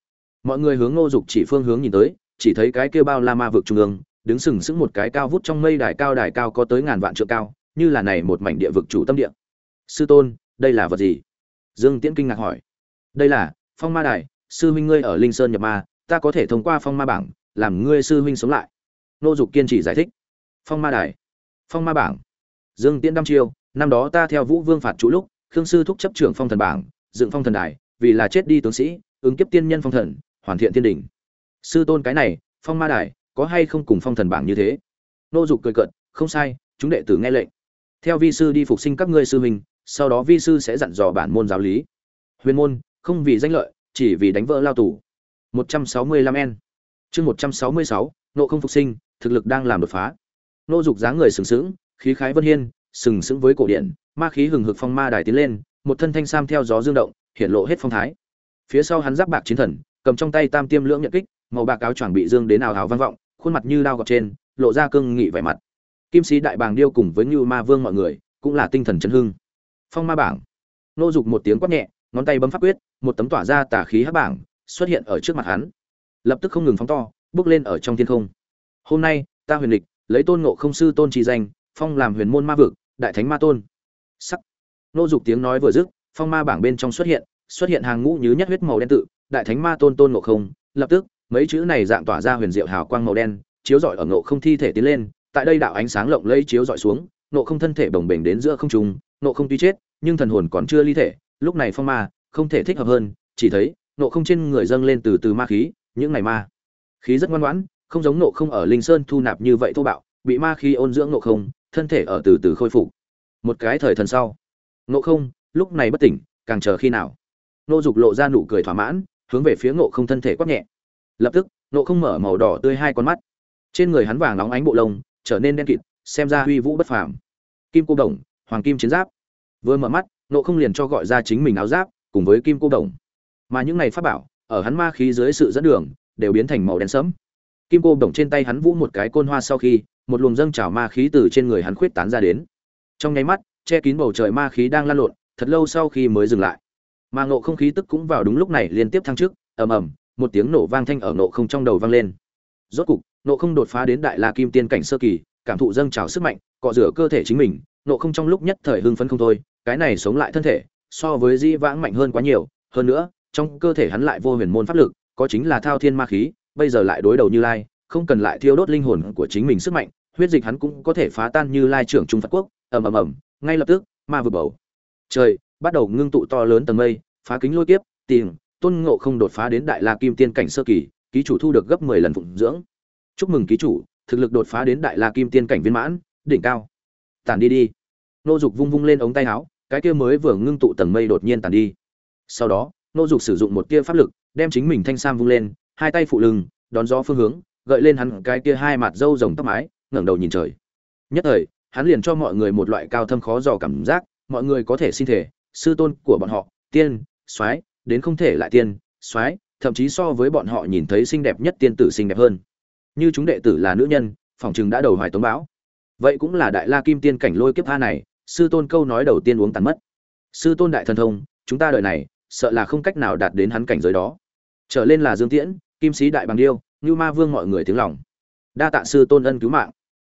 S1: Mọi người hướng ngô dục chỉ phương hướng nhìn tới, chỉ thấy cái kia bao la ma vực trung ương, đứng sừng sững một cái cao vút trong mây đài cao đài cao có tới ngàn vạn trượng cao, như là này một mảnh địa vực chủ tâm địa. Sư tôn, đây là vật gì? Dương tiễn kinh ngạc hỏi. Đây là, phong ma đài, sư huynh ngươi ở linh sơn nhập ma, ta có thể thông qua phong ma bảng, làm ngươi sư huynh sống lại. Nô dục kiên trì giải thích. Phong ma đài. Phong ma bảng. Dương tiễn đăm chiêu, năm đó ta theo vũ vương phạt chủ lúc, khương sư thúc chấp trưởng phong thần bảng, dựng phong thần đài vì là chết đi tướng sĩ ứng kiếp tiên nhân phong thần hoàn thiện thiên đình. Sư tôn cái này phong ma đài có hay không cùng phong thần bảng như thế? Nô dục cười cợt không sai chúng đệ tử nghe lệnh. Theo vi sư đi phục sinh các ngươi sư huynh sau đó vi sư sẽ dặn dò bản môn giáo lý. Huyền môn không vì danh lợi chỉ vì đánh vỡ lao tù. 165 n chương 166, nộ không phục sinh thực lực đang làm đột phá. Nô dục dáng người sừng sững khí khái vân hiên sừng sững với cổ điện ma khí hừng hực phong ma đài tiến lên một thân thanh sam theo gió dương động hiện lộ hết phong thái. Phía sau hắn giáp bạc chiến thần, cầm trong tay tam tiêm lưỡng nhận kích, màu bạc áo choàng bị dương đến ào ào vang vọng, khuôn mặt như đao gọt trên, lộ ra cương nghị vẻ mặt. Kim sĩ đại bàng điêu cùng với như ma vương mọi người, cũng là tinh thần chấn hưng. Phong ma bảng. Nô dục một tiếng quát nhẹ, ngón tay bấm pháp quyết, một tấm tỏa ra tà khí hắc bảng, xuất hiện ở trước mặt hắn. Lập tức không ngừng phóng to, bước lên ở trong thiên không. Hôm nay, ta huyền lịch, lấy tôn ngộ không sư tôn trì danh, phong làm huyền môn ma vực, đại thánh ma tôn. Sắc. Nô dục tiếng nói vừa dứt phong ma bảng bên trong xuất hiện xuất hiện hàng ngũ như nhất huyết màu đen tự, đại thánh ma tôn tôn ngộ không, lập tức, mấy chữ này dạng tỏa ra huyền diệu hào quang màu đen, chiếu rọi ở ngộ không thi thể tiến lên, tại đây đạo ánh sáng lộng lẫy chiếu rọi xuống, ngộ không thân thể bồng bềnh đến giữa không trung, ngộ không tuy chết, nhưng thần hồn còn chưa ly thể, lúc này phong ma, không thể thích hợp hơn, chỉ thấy, ngộ không trên người dâng lên từ từ ma khí, những ngày ma, khí rất ngoan ngoãn, không giống ngộ không ở linh sơn thu nạp như vậy thô bạo, bị ma khí ôn dưỡng ngộ không, thân thể ở từ từ khôi phục. Một cái thời thần sau, ngộ không lúc này bất tỉnh, càng chờ khi nào? Nô dục lộ ra nụ cười thỏa mãn, hướng về phía ngộ không thân thể quắc nhẹ. Lập tức, ngộ không mở màu đỏ tươi hai con mắt. Trên người hắn vàng nóng ánh bộ lông, trở nên đen kịt, xem ra uy vũ bất phàm. Kim cô đồng, hoàng kim chiến giáp. Vừa mở mắt, ngộ không liền cho gọi ra chính mình áo giáp, cùng với kim cô đồng. Mà những này pháp bảo, ở hắn ma khí dưới sự dẫn đường, đều biến thành màu đen sẫm. Kim cô đồng trên tay hắn vũ một cái côn hoa sau khi, một luồng dâng trào ma khí từ trên người hắn khuyết tán ra đến. Trong nháy mắt, che kín bầu trời ma khí đang lan lộn thật lâu sau khi mới dừng lại. Mà ngộ không khí tức cũng vào đúng lúc này liên tiếp thăng trước ầm ầm, một tiếng nổ vang thanh ở nộ không trong đầu vang lên. Rốt cục nộ không đột phá đến đại la kim tiên cảnh sơ kỳ, cảm thụ dâng trào sức mạnh, cọ rửa cơ thể chính mình nộ không trong lúc nhất thời hưng phấn không thôi, cái này sống lại thân thể, so với di vãng mạnh hơn quá nhiều, hơn nữa, trong cơ thể hắn lại vô huyền môn pháp lực, có chính là thao thiên ma khí, bây giờ lại đối đầu như lai, không cần lại thiêu đốt linh hồn của chính mình sức mạnh, huyết dịch hắn cũng có thể phá tan như lai trưởng trung phật quốc, ầm ầm ầm, ngay lập tức, ma vừa bầu trời, bắt đầu ngưng tụ to lớn tầng mây, phá kính lôi kiếp, tìm, tôn ngộ không đột phá đến đại la kim tiên cảnh sơ kỳ, ký chủ thu được gấp mười lần phụng dưỡng. Chúc mừng ký chủ, thực lực đột phá đến đại la kim tiên cảnh viên mãn, đỉnh cao. Tản đi đi. Nô dục vung vung lên ống tay áo, cái kia mới vừa ngưng tụ tầng mây đột nhiên tản đi. Sau đó, nô dục sử dụng một tia pháp lực, đem chính mình thanh sam vung lên, hai tay phụ lưng, đón gió phương hướng, gợi lên hắn cái kia hai mặt râu rồng tóc mái, ngẩng đầu nhìn trời. Nhất thời, hắn liền cho mọi người một loại cao thâm khó dò cảm giác mọi người có thể xin thể, sư tôn của bọn họ, tiên, soái, đến không thể lại tiên, soái, thậm chí so với bọn họ nhìn thấy xinh đẹp nhất tiên tử xinh đẹp hơn. Như chúng đệ tử là nữ nhân phòng chừng đã đầu hoài tống báo vậy cũng là đại la kim tiên cảnh lôi kiếp tha này, sư tôn câu nói đầu tiên uống tàn mất. Sư tôn đại thần thông, chúng ta đợi này, sợ là không cách nào đạt đến hắn cảnh giới đó. Trở lên là dương tiễn, kim sĩ đại bằng điêu như ma vương mọi người tiếng lòng. Đa tạ sư tôn ân cứu mạng.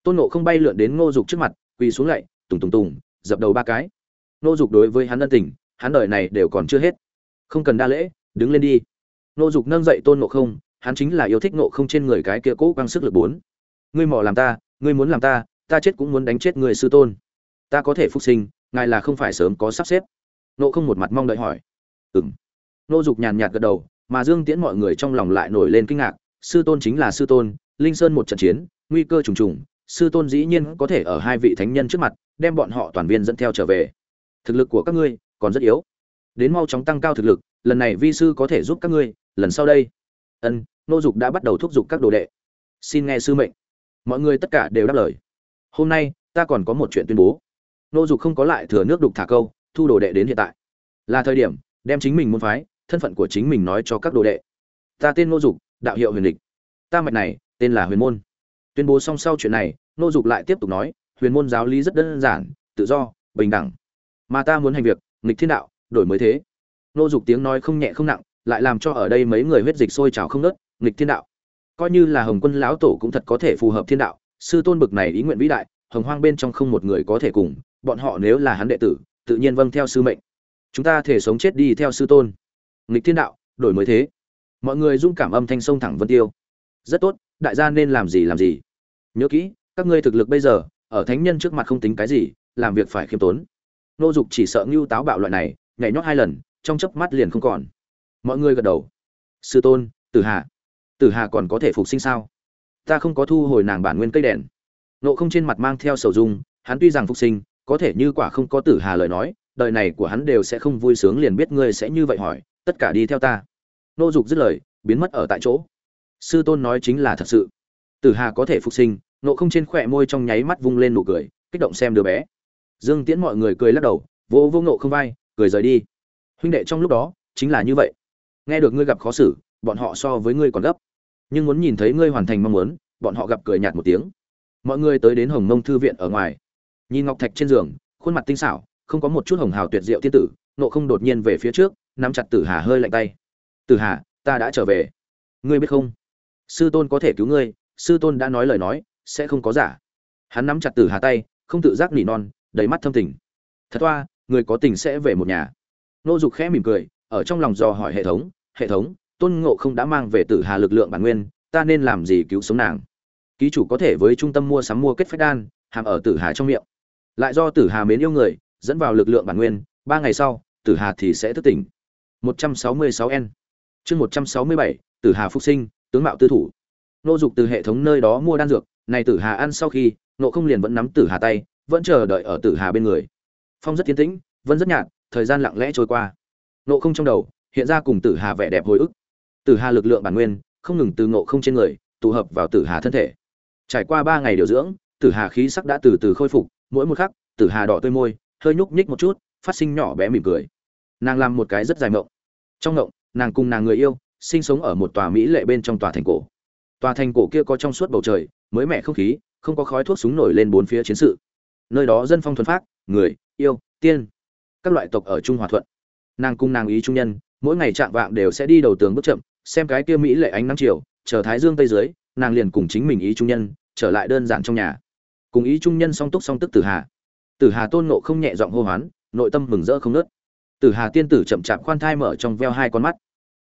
S1: Tôn nộ không bay lượn đến ngô dục trước mặt, quỳ xuống lạy tùng tùng tùng, dập đầu ba cái. Nô dục đối với hắn ân tình, hắn đời này đều còn chưa hết. Không cần đa lễ, đứng lên đi. Nô dục nâng dậy tôn nộ không, hắn chính là yêu thích nộ không trên người cái kia cố quang sức lực bốn. Ngươi mỏ làm ta, ngươi muốn làm ta ta chết cũng muốn đánh chết người sư tôn. Ta có thể phục sinh, ngài là không phải sớm có sắp xếp. Nộ không một mặt mong đợi hỏi. Ừng nô dục nhàn nhạt gật đầu, mà dương tiễn mọi người trong lòng lại nổi lên kinh ngạc. Sư tôn chính là sư tôn, linh sơn một trận chiến, nguy cơ trùng trùng, sư tôn dĩ nhiên có thể ở hai vị thánh nhân trước mặt, đem bọn họ toàn viên dẫn theo trở về thực lực của các ngươi còn rất yếu. Đến mau chóng tăng cao thực lực, lần này vi sư có thể giúp các ngươi, lần sau đây. Ân, nô dục đã bắt đầu thúc giục các đồ đệ. Xin nghe sư mệnh. Mọi người tất cả đều đáp lời. Hôm nay, ta còn có một chuyện tuyên bố. Nô dục không có lại thừa nước đục thả câu, thu đồ đệ đến hiện tại. Là thời điểm, đem chính mình môn phái, thân phận của chính mình nói cho các đồ đệ. Ta tên nô dục, đạo hiệu huyền địch. Ta mạch này, tên là huyền môn. Tuyên bố xong sau chuyện này, nô dục lại tiếp tục nói, huyền môn giáo lý rất đơn giản, tự do, bình đẳng mà ta muốn hành việc, nghịch thiên đạo, đổi mới thế. Nô dục tiếng nói không nhẹ không nặng, lại làm cho ở đây mấy người huyết dịch sôi trào không nớt nghịch thiên đạo. Coi như là hồng quân lão tổ cũng thật có thể phù hợp thiên đạo, sư tôn bực này ý nguyện vĩ đại, hồng hoang bên trong không một người có thể cùng, bọn họ nếu là hắn đệ tử, tự nhiên vâng theo sư mệnh. Chúng ta thể sống chết đi theo sư tôn. Nghịch thiên đạo, đổi mới thế. Mọi người dung cảm âm thanh sông thẳng vân tiêu. Rất tốt, đại gia nên làm gì làm gì. Nhớ kỹ, các ngươi thực lực bây giờ, ở thánh nhân trước mặt không tính cái gì, làm việc phải khiêm tốn nô dục chỉ sợ ngưu táo bạo loại này, nhảy nhót hai lần, trong chớp mắt liền không còn. Mọi người gật đầu. Sư tôn, tử hà. Tử hà còn có thể phục sinh sao? Ta không có thu hồi nàng bản nguyên cây đèn. Nộ không trên mặt mang theo sầu dung, hắn tuy rằng phục sinh, có thể như quả không có tử hà lời nói, đời này của hắn đều sẽ không vui sướng liền biết ngươi sẽ như vậy hỏi, tất cả đi theo ta. Nô dục dứt lời, biến mất ở tại chỗ. Sư tôn nói chính là thật sự. Tử hà có thể phục sinh, nộ không trên khỏe môi trong nháy mắt vung lên nụ cười, kích động xem đứa bé dương tiễn mọi người cười lắc đầu, vô vô nộ không vai, cười rời đi. Huynh đệ trong lúc đó, chính là như vậy. Nghe được ngươi gặp khó xử, bọn họ so với ngươi còn gấp. Nhưng muốn nhìn thấy ngươi hoàn thành mong muốn, bọn họ gặp cười nhạt một tiếng. Mọi người tới đến hồng mông thư viện ở ngoài. Nhìn ngọc thạch trên giường, khuôn mặt tinh xảo, không có một chút hồng hào tuyệt diệu thiên tử nộ không đột nhiên về phía trước, nắm chặt tử hà hơi lạnh tay. Tử hà, ta đã trở về. Ngươi biết không? Sư tôn có thể cứu ngươi, sư tôn đã nói lời nói, sẽ không có giả. Hắn nắm chặt tử hà tay, không tự giác nỉ non đầy mắt thâm tình. Thật toa người có tình sẽ về một nhà. Nô dục khẽ mỉm cười ở trong lòng dò hỏi hệ thống hệ thống tôn ngộ không đã mang về tử hà lực lượng bản nguyên ta nên làm gì cứu sống nàng? Ký chủ có thể với trung tâm mua sắm mua kết phách đan hàm ở tử hà trong miệng. Lại do tử hà mến yêu người dẫn vào lực lượng bản nguyên ba ngày sau tử hà thì sẽ thức tỉnh. 166 n. Chương 167, tử hà phục sinh tướng mạo tư thủ. Nô dục từ hệ thống nơi đó mua đan dược này tử hà ăn sau khi nộ không liền vẫn nắm tử hà tay vẫn chờ đợi ở tử hà bên người. Phong rất tiến tĩnh, vẫn rất nhạt, thời gian lặng lẽ trôi qua. Nộ không trong đầu, hiện ra cùng tử hà vẻ đẹp hồi ức. Tử hà lực lượng bản nguyên, không ngừng từ nộ không trên người, tụ hợp vào tử hà thân thể. Trải qua ba ngày điều dưỡng, tử hà khí sắc đã từ từ khôi phục, mỗi một khắc, tử hà đỏ tươi môi, hơi nhúc nhích một chút, phát sinh nhỏ bé mỉm cười. Nàng làm một cái rất dài mộng. Trong mộng, nàng cùng nàng người yêu, sinh sống ở một tòa mỹ lệ bên trong tòa thành cổ. Tòa thành cổ kia có trong suốt bầu trời, mới mẻ không khí, không có khói thuốc súng nổi lên bốn phía chiến sự nơi đó dân phong thuần phát người, yêu, tiên, các loại tộc ở trung hòa thuận. Nàng cung nàng ý trung nhân, mỗi ngày chạm vạng đều sẽ đi đầu tường bước chậm, xem cái kia mỹ lệ ánh nắng chiều, chờ thái dương tây dưới, nàng liền cùng chính mình ý trung nhân, trở lại đơn giản trong nhà. Cùng ý trung nhân song túc song tức tử hà. Tử hà tôn nộ không nhẹ giọng hô hoán, nội tâm mừng rỡ không nớt tử hà tiên tử chậm chạp khoan thai mở trong veo hai con mắt.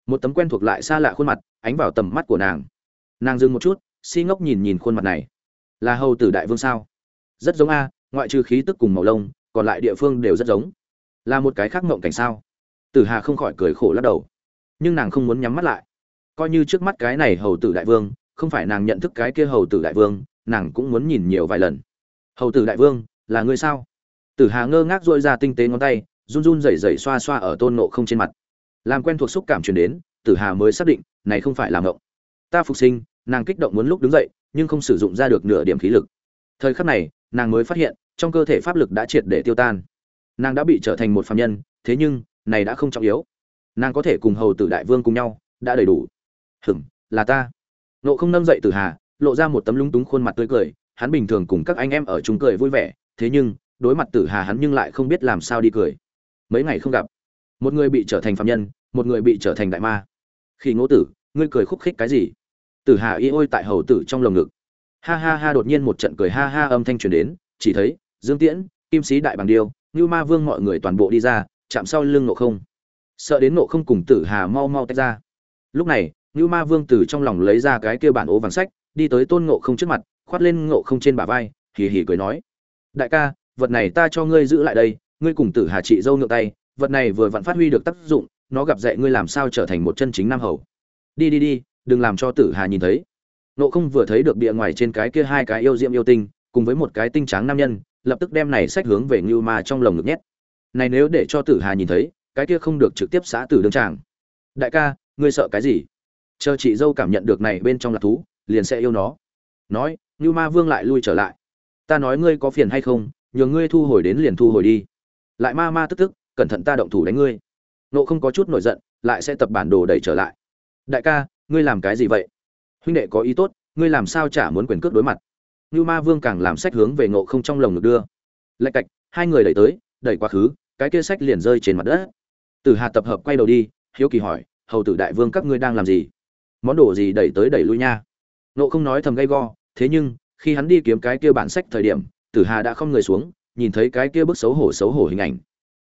S1: Một tấm quen thuộc lại xa lạ khuôn mặt, ánh vào tầm mắt của nàng. Nàng dừng một chút, si ngốc nhìn nhìn khuôn mặt này. Là hầu tử đại vương sao? Rất giống a ngoại trừ khí tức cùng màu lông, còn lại địa phương đều rất giống. Là một cái khác mộng cảnh sao? Tử hà không khỏi cười khổ lắc đầu. Nhưng nàng không muốn nhắm mắt lại. Coi như trước mắt cái này hầu tử đại vương, không phải nàng nhận thức cái kia hầu tử đại vương, nàng cũng muốn nhìn nhiều vài lần. Hầu tử đại vương, là người sao? Tử hà ngơ ngác dội ra tinh tế ngón tay, run run rẩy rẩy xoa xoa ở tôn nộ không trên mặt. Làm quen thuộc xúc cảm truyền đến, tử hà mới xác định, này không phải là ngộng ta phục sinh, nàng kích động muốn lúc đứng dậy, nhưng không sử dụng ra được nửa điểm khí lực. Thời khắc này, nàng mới phát hiện trong cơ thể pháp lực đã triệt để tiêu tan. Nàng đã bị trở thành một phạm nhân, thế nhưng, này đã không trọng yếu. Nàng có thể cùng hầu tử đại vương cùng nhau, đã đầy đủ. Hừm là ta. Nộ không nâng dậy tử hà, lộ ra một tấm lúng túng khuôn mặt tươi cười, hắn bình thường cùng các anh em ở chung cười vui vẻ, thế nhưng, đối mặt tử hà hắn nhưng lại không biết làm sao đi cười. Mấy ngày không gặp, một người bị trở thành phạm nhân, một người bị trở thành đại ma. Khi ngỗ tử, ngươi cười khúc khích cái gì? Tử hà y ôi tại hầu tử trong lồng ngực. Ha ha ha, đột nhiên một trận cười ha ha âm thanh truyền đến, chỉ thấy dương tiễn, kim sĩ đại bằng điêu như ma vương mọi người toàn bộ đi ra, chạm sau lưng nộ không. Sợ đến nộ không cùng tử hà mau mau tách ra. Lúc này như ma vương từ trong lòng lấy ra cái kia bản ố vàng sách, đi tới tôn ngộ không trước mặt, khoát lên ngộ không trên bả vai, hì hì cười nói. Đại ca, vật này ta cho ngươi giữ lại đây, ngươi cùng tử hà trị dâu ngựa tay, vật này vừa vặn phát huy được tác dụng, nó gặp dạy ngươi làm sao trở thành một chân chính nam hầu. Đi đi đi, đừng làm cho tử hà nhìn thấy. Nộ không vừa thấy được bìa ngoài trên cái kia hai cái yêu diệm yêu tinh, cùng với một cái tinh tráng nam nhân lập tức đem này sách hướng về ngưu ma trong lồng ngực nhét. Này nếu để cho tử hà nhìn thấy, cái kia không được trực tiếp xã tử đương tràng đại ca, ngươi sợ cái gì? Chờ chị dâu cảm nhận được này bên trong là thú, liền sẽ yêu nó. Nói, ngưu ma vương lại lui trở lại. Ta nói ngươi có phiền hay không nhường ngươi thu hồi đến liền thu hồi đi. Lại ma ma tức tức, cẩn thận ta động thủ đánh ngươi. Nộ không có chút nổi giận, lại sẽ tập bản đồ đẩy trở lại. Đại ca, ngươi làm cái gì vậy? Huynh đệ có ý tốt, ngươi làm sao chả muốn quyền cước đối mặt? Nưu ma vương càng làm sách hướng về ngộ không trong lồng ngực đưa. Lạch cạch, hai người đẩy tới, đẩy quá khứ, cái kia sách liền rơi trên mặt đất. Tử hà tập hợp quay đầu đi, hiếu kỳ hỏi, hầu tử đại vương, các ngươi đang làm gì? Món đồ gì đẩy tới đẩy lui nha. Ngộ không nói thầm gay go, thế nhưng, khi hắn đi kiếm cái kia bản sách thời điểm, tử hà đã không người xuống, nhìn thấy cái kia bức xấu hổ xấu hổ hình ảnh.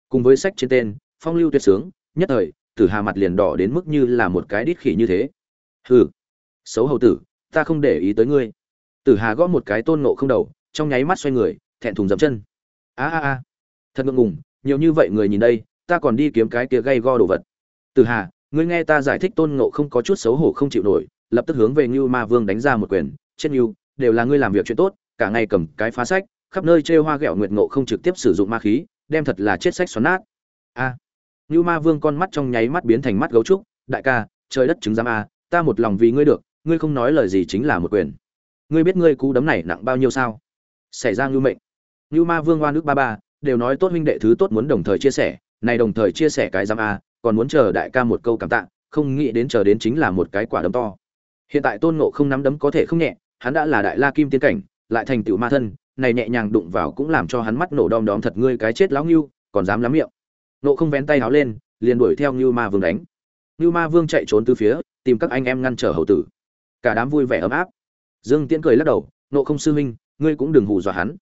S1: Cùng với sách trên tên, phong lưu tuyệt sướng, nhất thời, tử hà mặt liền đỏ đến mức như là một cái đít khỉ như thế. Hừ, xấu hầu tử, ta không để ý tới ngươi tử hà gõ một cái tôn nộ không đầu, trong nháy mắt xoay người, thẹn thùng dậm chân. A a a. Thật ngượng ngùng, nhiều như vậy người nhìn đây, ta còn đi kiếm cái kia gây go đồ vật. Tử hà, ngươi nghe ta giải thích tôn nộ không có chút xấu hổ không chịu nổi, lập tức hướng về như ma vương đánh ra một quyền. Trên như đều là ngươi làm việc chuyện tốt, cả ngày cầm cái phá sách, khắp nơi trêu hoa ghẹo nguyệt ngộ không trực tiếp sử dụng ma khí, đem thật là chết sách xoắn nát. A. À. ma vương con mắt trong nháy mắt biến thành mắt gấu trúc. Đại ca, trời đất chứng giám a, ta một lòng vì ngươi được, ngươi không nói lời gì chính là một quyền ngươi biết ngươi cú đấm này nặng bao nhiêu sao? Xảy ra ngưu mệnh. Ngưu ma vương oan nước ba ba, đều nói tốt huynh đệ thứ tốt muốn đồng thời chia sẻ, này đồng thời chia sẻ cái giam a, còn muốn chờ đại ca một câu cảm tạ, không nghĩ đến chờ đến chính là một cái quả đấm to. Hiện tại tôn ngộ không nắm đấm có thể không nhẹ, hắn đã là đại la kim tiên cảnh, lại thành tựu ma thân, này nhẹ nhàng đụng vào cũng làm cho hắn mắt nổ đom đóm thật ngươi cái chết lão ngưu, còn dám lắm miệng. Nộ không vén tay háo lên, liền đuổi theo ngưu ma vương đánh. Ngưu ma vương chạy trốn từ phía, tìm các anh em ngăn trở hậu tử. Cả đám vui vẻ ấm áp dương tiễn cười lắc đầu nộ không sư huynh, ngươi cũng đừng hù dọa hắn.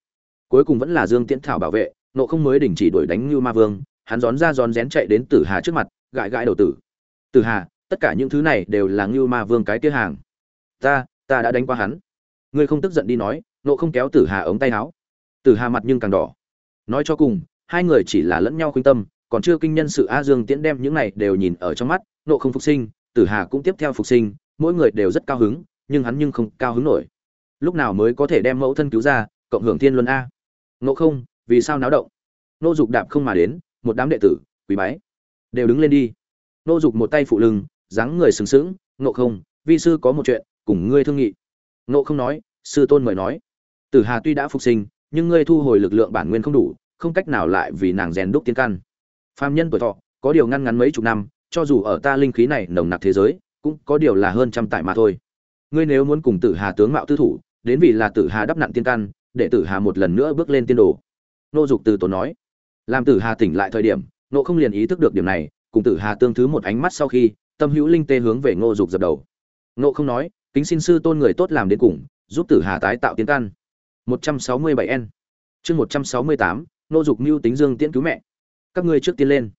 S1: Cuối cùng vẫn là dương tiễn thảo bảo vệ nộ không mới đình chỉ đuổi đánh như ma vương, hắn rón ra rón rén chạy đến tử hà trước mặt, gãi gãi đầu tử. Tử hà, tất cả những thứ này đều là như ma vương cái kia hàng. Ta ta đã đánh qua hắn. Ngươi không tức giận đi nói nộ không kéo tử hà ống tay áo. Tử hà mặt nhưng càng đỏ. Nói cho cùng, hai người chỉ là lẫn nhau khuyên tâm, còn chưa kinh nhân sự a dương tiễn đem những này đều nhìn ở trong mắt nộ không phục sinh, tử hà cũng tiếp theo phục sinh, mỗi người đều rất cao hứng nhưng hắn nhưng không cao hứng nổi. Lúc nào mới có thể đem mẫu thân cứu ra, cộng hưởng thiên luân a. Ngộ không, vì sao náo động? Nô dục đạp không mà đến, một đám đệ tử quý bái, đều đứng lên đi. Nô dục một tay phụ lưng, dáng người sừng sững, ngộ không, vi sư có một chuyện, cùng ngươi thương nghị. Ngộ không nói, sư tôn mời nói. Tử hà tuy đã phục sinh, nhưng ngươi thu hồi lực lượng bản nguyên không đủ, không cách nào lại vì nàng rèn đúc tiên căn. Phàm nhân tuổi thọ, có điều ngăn ngắn mấy chục năm, cho dù ở ta linh khí này nồng nặc thế giới, cũng có điều là hơn trăm tại mà thôi ngươi nếu muốn cùng tử hà tướng mạo tư thủ đến vì là tử hà đắp nặn tiên căn để tử hà một lần nữa bước lên tiên đồ. Nô dục từ tổ nói. Làm tử hà tỉnh lại thời điểm nộ không liền ý thức được điểm này cùng tử hà tương thứ một ánh mắt sau khi tâm hữu linh tê hướng về ngô dục dập đầu. Nộ không nói kính xin sư tôn người tốt làm đến cùng giúp tử hà tái tạo tiên căn. 167 n. Chương 168, nô dục mưu tính dương tiễn cứu mẹ. Các ngươi trước tiên lên.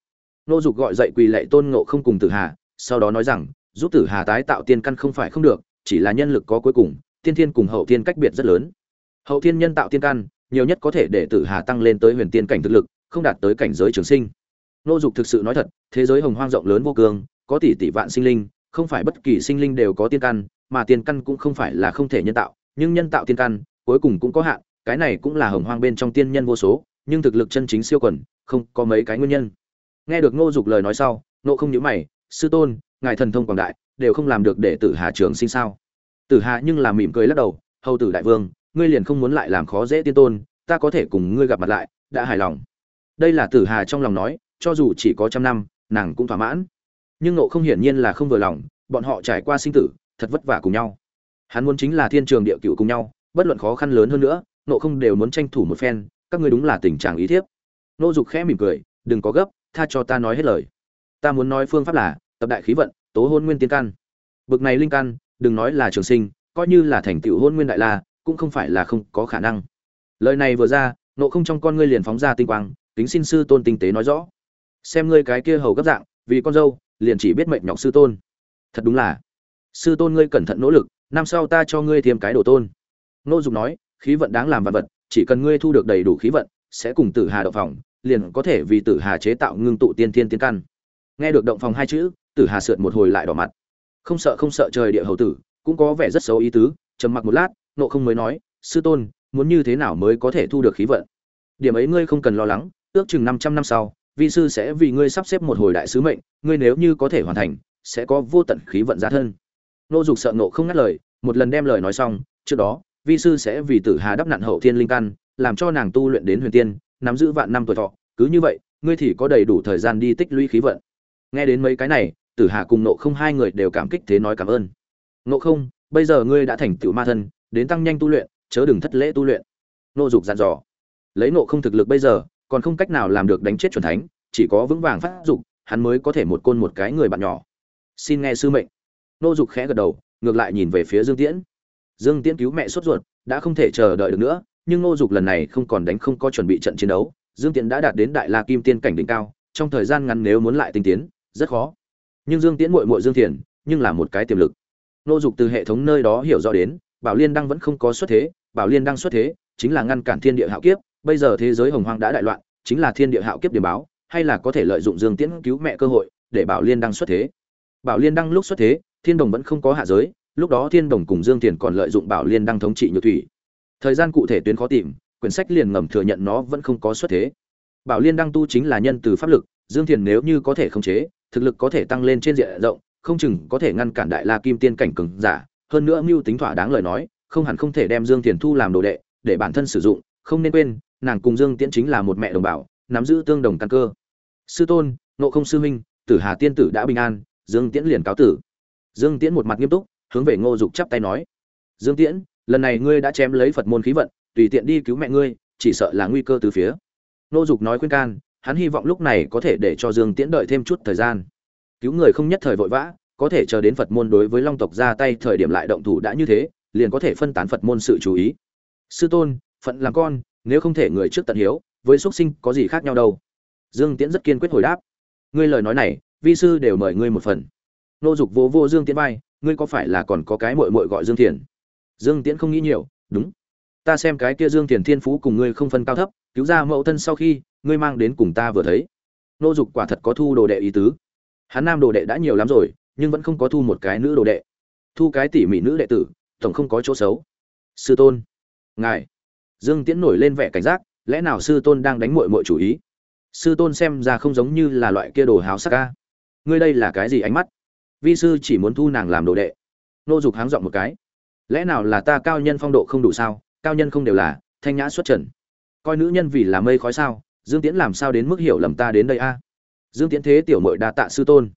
S1: Nô dục gọi dậy quỳ lệ tôn ngộ không cùng tử hà sau đó nói rằng giúp tử hà tái tạo tiên căn không phải không được chỉ là nhân lực có cuối cùng, tiên thiên cùng hậu thiên cách biệt rất lớn. Hậu thiên nhân tạo tiên căn, nhiều nhất có thể để tử hà tăng lên tới huyền tiên cảnh thực lực, không đạt tới cảnh giới trường sinh. Nô dục thực sự nói thật, thế giới hồng hoang rộng lớn vô cường có tỷ tỷ vạn sinh linh, không phải bất kỳ sinh linh đều có tiên căn, mà tiên căn cũng không phải là không thể nhân tạo, nhưng nhân tạo tiên căn, cuối cùng cũng có hạn, cái này cũng là hồng hoang bên trong tiên nhân vô số, nhưng thực lực chân chính siêu quần, không có mấy cái nguyên nhân. Nghe được ngô dục lời nói sau nộ không nhớ mày, sư tôn, ngài thần thông quảng đại đều không làm được để tử hà trường sinh sao? Tử hà nhưng là mỉm cười lắc đầu, hầu tử đại vương, ngươi liền không muốn lại làm khó dễ tiên tôn, ta có thể cùng ngươi gặp mặt lại, đã hài lòng. Đây là tử hà trong lòng nói, cho dù chỉ có trăm năm, nàng cũng thỏa mãn. Nhưng nộ không hiển nhiên là không vừa lòng, bọn họ trải qua sinh tử, thật vất vả cùng nhau. Hắn muốn chính là thiên trường địa cựu cùng nhau, bất luận khó khăn lớn hơn nữa nộ không đều muốn tranh thủ một phen, các ngươi đúng là tình trạng ý thiếp. Nô dục khẽ mỉm cười, đừng có gấp, tha cho ta nói hết lời. Ta muốn nói phương pháp là, tập đại khí vận tố hôn nguyên tiên căn. Bực này linh căn, đừng nói là trường sinh, coi như là thành tựu hôn nguyên đại la, cũng không phải là không có khả năng. Lời này vừa ra, nộ không trong con ngươi liền phóng ra tinh quang, kính xin sư tôn tinh tế nói rõ. Xem ngươi cái kia hầu gấp dạng, vì con dâu, liền chỉ biết mệnh nhọc sư tôn. Thật đúng là. Sư tôn ngươi cẩn thận nỗ lực, năm sau ta cho ngươi thêm cái đồ tôn. Nô dục nói, khí vận đáng làm vật vật, chỉ cần ngươi thu được đầy đủ khí vận, sẽ cùng tử hà động phòng, liền có thể vì tử hà chế tạo ngưng tụ tiên thiên tiên căn. Nghe được động phòng hai chữ tử hà sượt một hồi lại đỏ mặt. Không sợ không sợ trời địa hầu tử, cũng có vẻ rất xấu ý tứ, trầm mặc một lát, nộ không mới nói, sư tôn, muốn như thế nào mới có thể thu được khí vận? Điểm ấy ngươi không cần lo lắng, ước chừng năm trăm năm sau vị sư sẽ vì ngươi sắp xếp một hồi đại sứ mệnh, ngươi nếu như có thể hoàn thành, sẽ có vô tận khí vận giá thân. Nô dục sợ nộ không ngắt lời, một lần đem lời nói xong, trước đó, vi sư sẽ vì tử hà đắp nạn hậu thiên linh căn, làm cho nàng tu luyện đến huyền tiên, nắm giữ vạn năm tuổi thọ, cứ như vậy, ngươi thì có đầy đủ thời gian đi tích lũy khí vận. Nghe đến mấy cái này tử hà cùng nộ không hai người đều cảm kích thế nói cảm ơn. Nộ không, bây giờ ngươi đã thành tựu ma thân, đến tăng nhanh tu luyện, chớ đừng thất lễ tu luyện. Nô dục dặn dò. Lấy nộ không thực lực bây giờ, còn không cách nào làm được đánh chết chuẩn thánh, chỉ có vững vàng phát dục, hắn mới có thể một côn một cái người bạn nhỏ. Xin nghe sư mệnh. Nô dục khẽ gật đầu, ngược lại nhìn về phía dương tiễn. Dương tiễn cứu mẹ sốt ruột, đã không thể chờ đợi được nữa, nhưng nô dục lần này không còn đánh không có chuẩn bị trận chiến đấu. Dương tiễn đã đạt đến đại la kim tiên cảnh đỉnh cao, trong thời gian ngắn nếu muốn lại tinh tiến, rất khó nhưng dương tiễn mội mội dương thiền, nhưng là một cái tiềm lực. Nô dục từ hệ thống nơi đó hiểu rõ đến, bảo liên đăng vẫn không có xuất thế, bảo liên đăng xuất thế, chính là ngăn cản thiên địa hạo kiếp, bây giờ thế giới hồng hoang đã đại loạn, chính là thiên địa hạo kiếp điểm báo, hay là có thể lợi dụng dương tiễn cứu mẹ cơ hội, để bảo liên đăng xuất thế. Bảo liên đăng lúc xuất thế, thiên đồng vẫn không có hạ giới, lúc đó thiên đồng cùng dương Thiền còn lợi dụng bảo liên đăng thống trị nhược thủy. Thời gian cụ thể tuyến khó tìm, quyển sách liền ngầm thừa nhận nó vẫn không có xuất thế. Bảo liên đăng tu chính là nhân từ pháp lực, dương thiền nếu như có thể khống chế thực lực có thể tăng lên trên diện rộng, không chừng có thể ngăn cản đại la kim tiên cảnh cường giả. Hơn nữa mưu tính thỏa đáng lời nói, không hẳn không thể đem dương thiền thu làm đồ đệ, để bản thân sử dụng, không nên quên, nàng cùng dương tiễn chính là một mẹ đồng bào, nắm giữ tương đồng căn cơ. Sư tôn nộ không sư huynh tử hà tiên tử đã bình an, dương tiễn liền cáo tử. Dương tiễn một mặt nghiêm túc, hướng về ngô dục chắp tay nói, dương tiễn, lần này ngươi đã chém lấy phật môn khí vận, tùy tiện đi cứu mẹ ngươi, chỉ sợ là nguy cơ từ phía. Ngô dục nói khuyên can hắn hy vọng lúc này có thể để cho dương tiễn đợi thêm chút thời gian. Cứu người không nhất thời vội vã, có thể chờ đến phật môn đối với long tộc ra tay thời điểm lại động thủ đã như thế, liền có thể phân tán phật môn sự chú ý. Sư tôn phận làm con, nếu không thể người trước tận hiếu, với xuất sinh có gì khác nhau đâu? Dương tiễn rất kiên quyết hồi đáp. Ngươi lời nói này, vi sư đều mời ngươi một phần. Nô dục vô vô dương tiễn vai, ngươi có phải là còn có cái mội mội gọi dương thiền? Dương tiễn không nghĩ nhiều, đúng. Ta xem cái kia dương thiền thiên phú cùng ngươi không phân cao thấp cứu ra mẫu thân sau khi, ngươi mang đến cùng ta vừa thấy. Nô dục quả thật có thu đồ đệ ý tứ. Hắn nam đồ đệ đã nhiều lắm rồi, nhưng vẫn không có thu một cái nữ đồ đệ. Thu cái tỉ mỉ nữ đệ tử, tổng không có chỗ xấu. Sư tôn. Ngài. Dương tiễn nổi lên vẻ cảnh giác, lẽ nào sư tôn đang đánh mội mội chủ ý? Sư tôn xem ra không giống như là loại kia đồ háo sắc ca ngươi đây là cái gì ánh mắt? Vi sư chỉ muốn thu nàng làm đồ đệ. Nô dục háng dọn một cái. Lẽ nào là ta cao nhân phong độ không đủ sao? Cao nhân không đều là, thanh nhã xuất trần coi nữ nhân vì là mây khói sao, dương tiễn làm sao đến mức hiểu lầm ta đến đây a? Dương tiễn thế tiểu mội đa tạ sư tôn.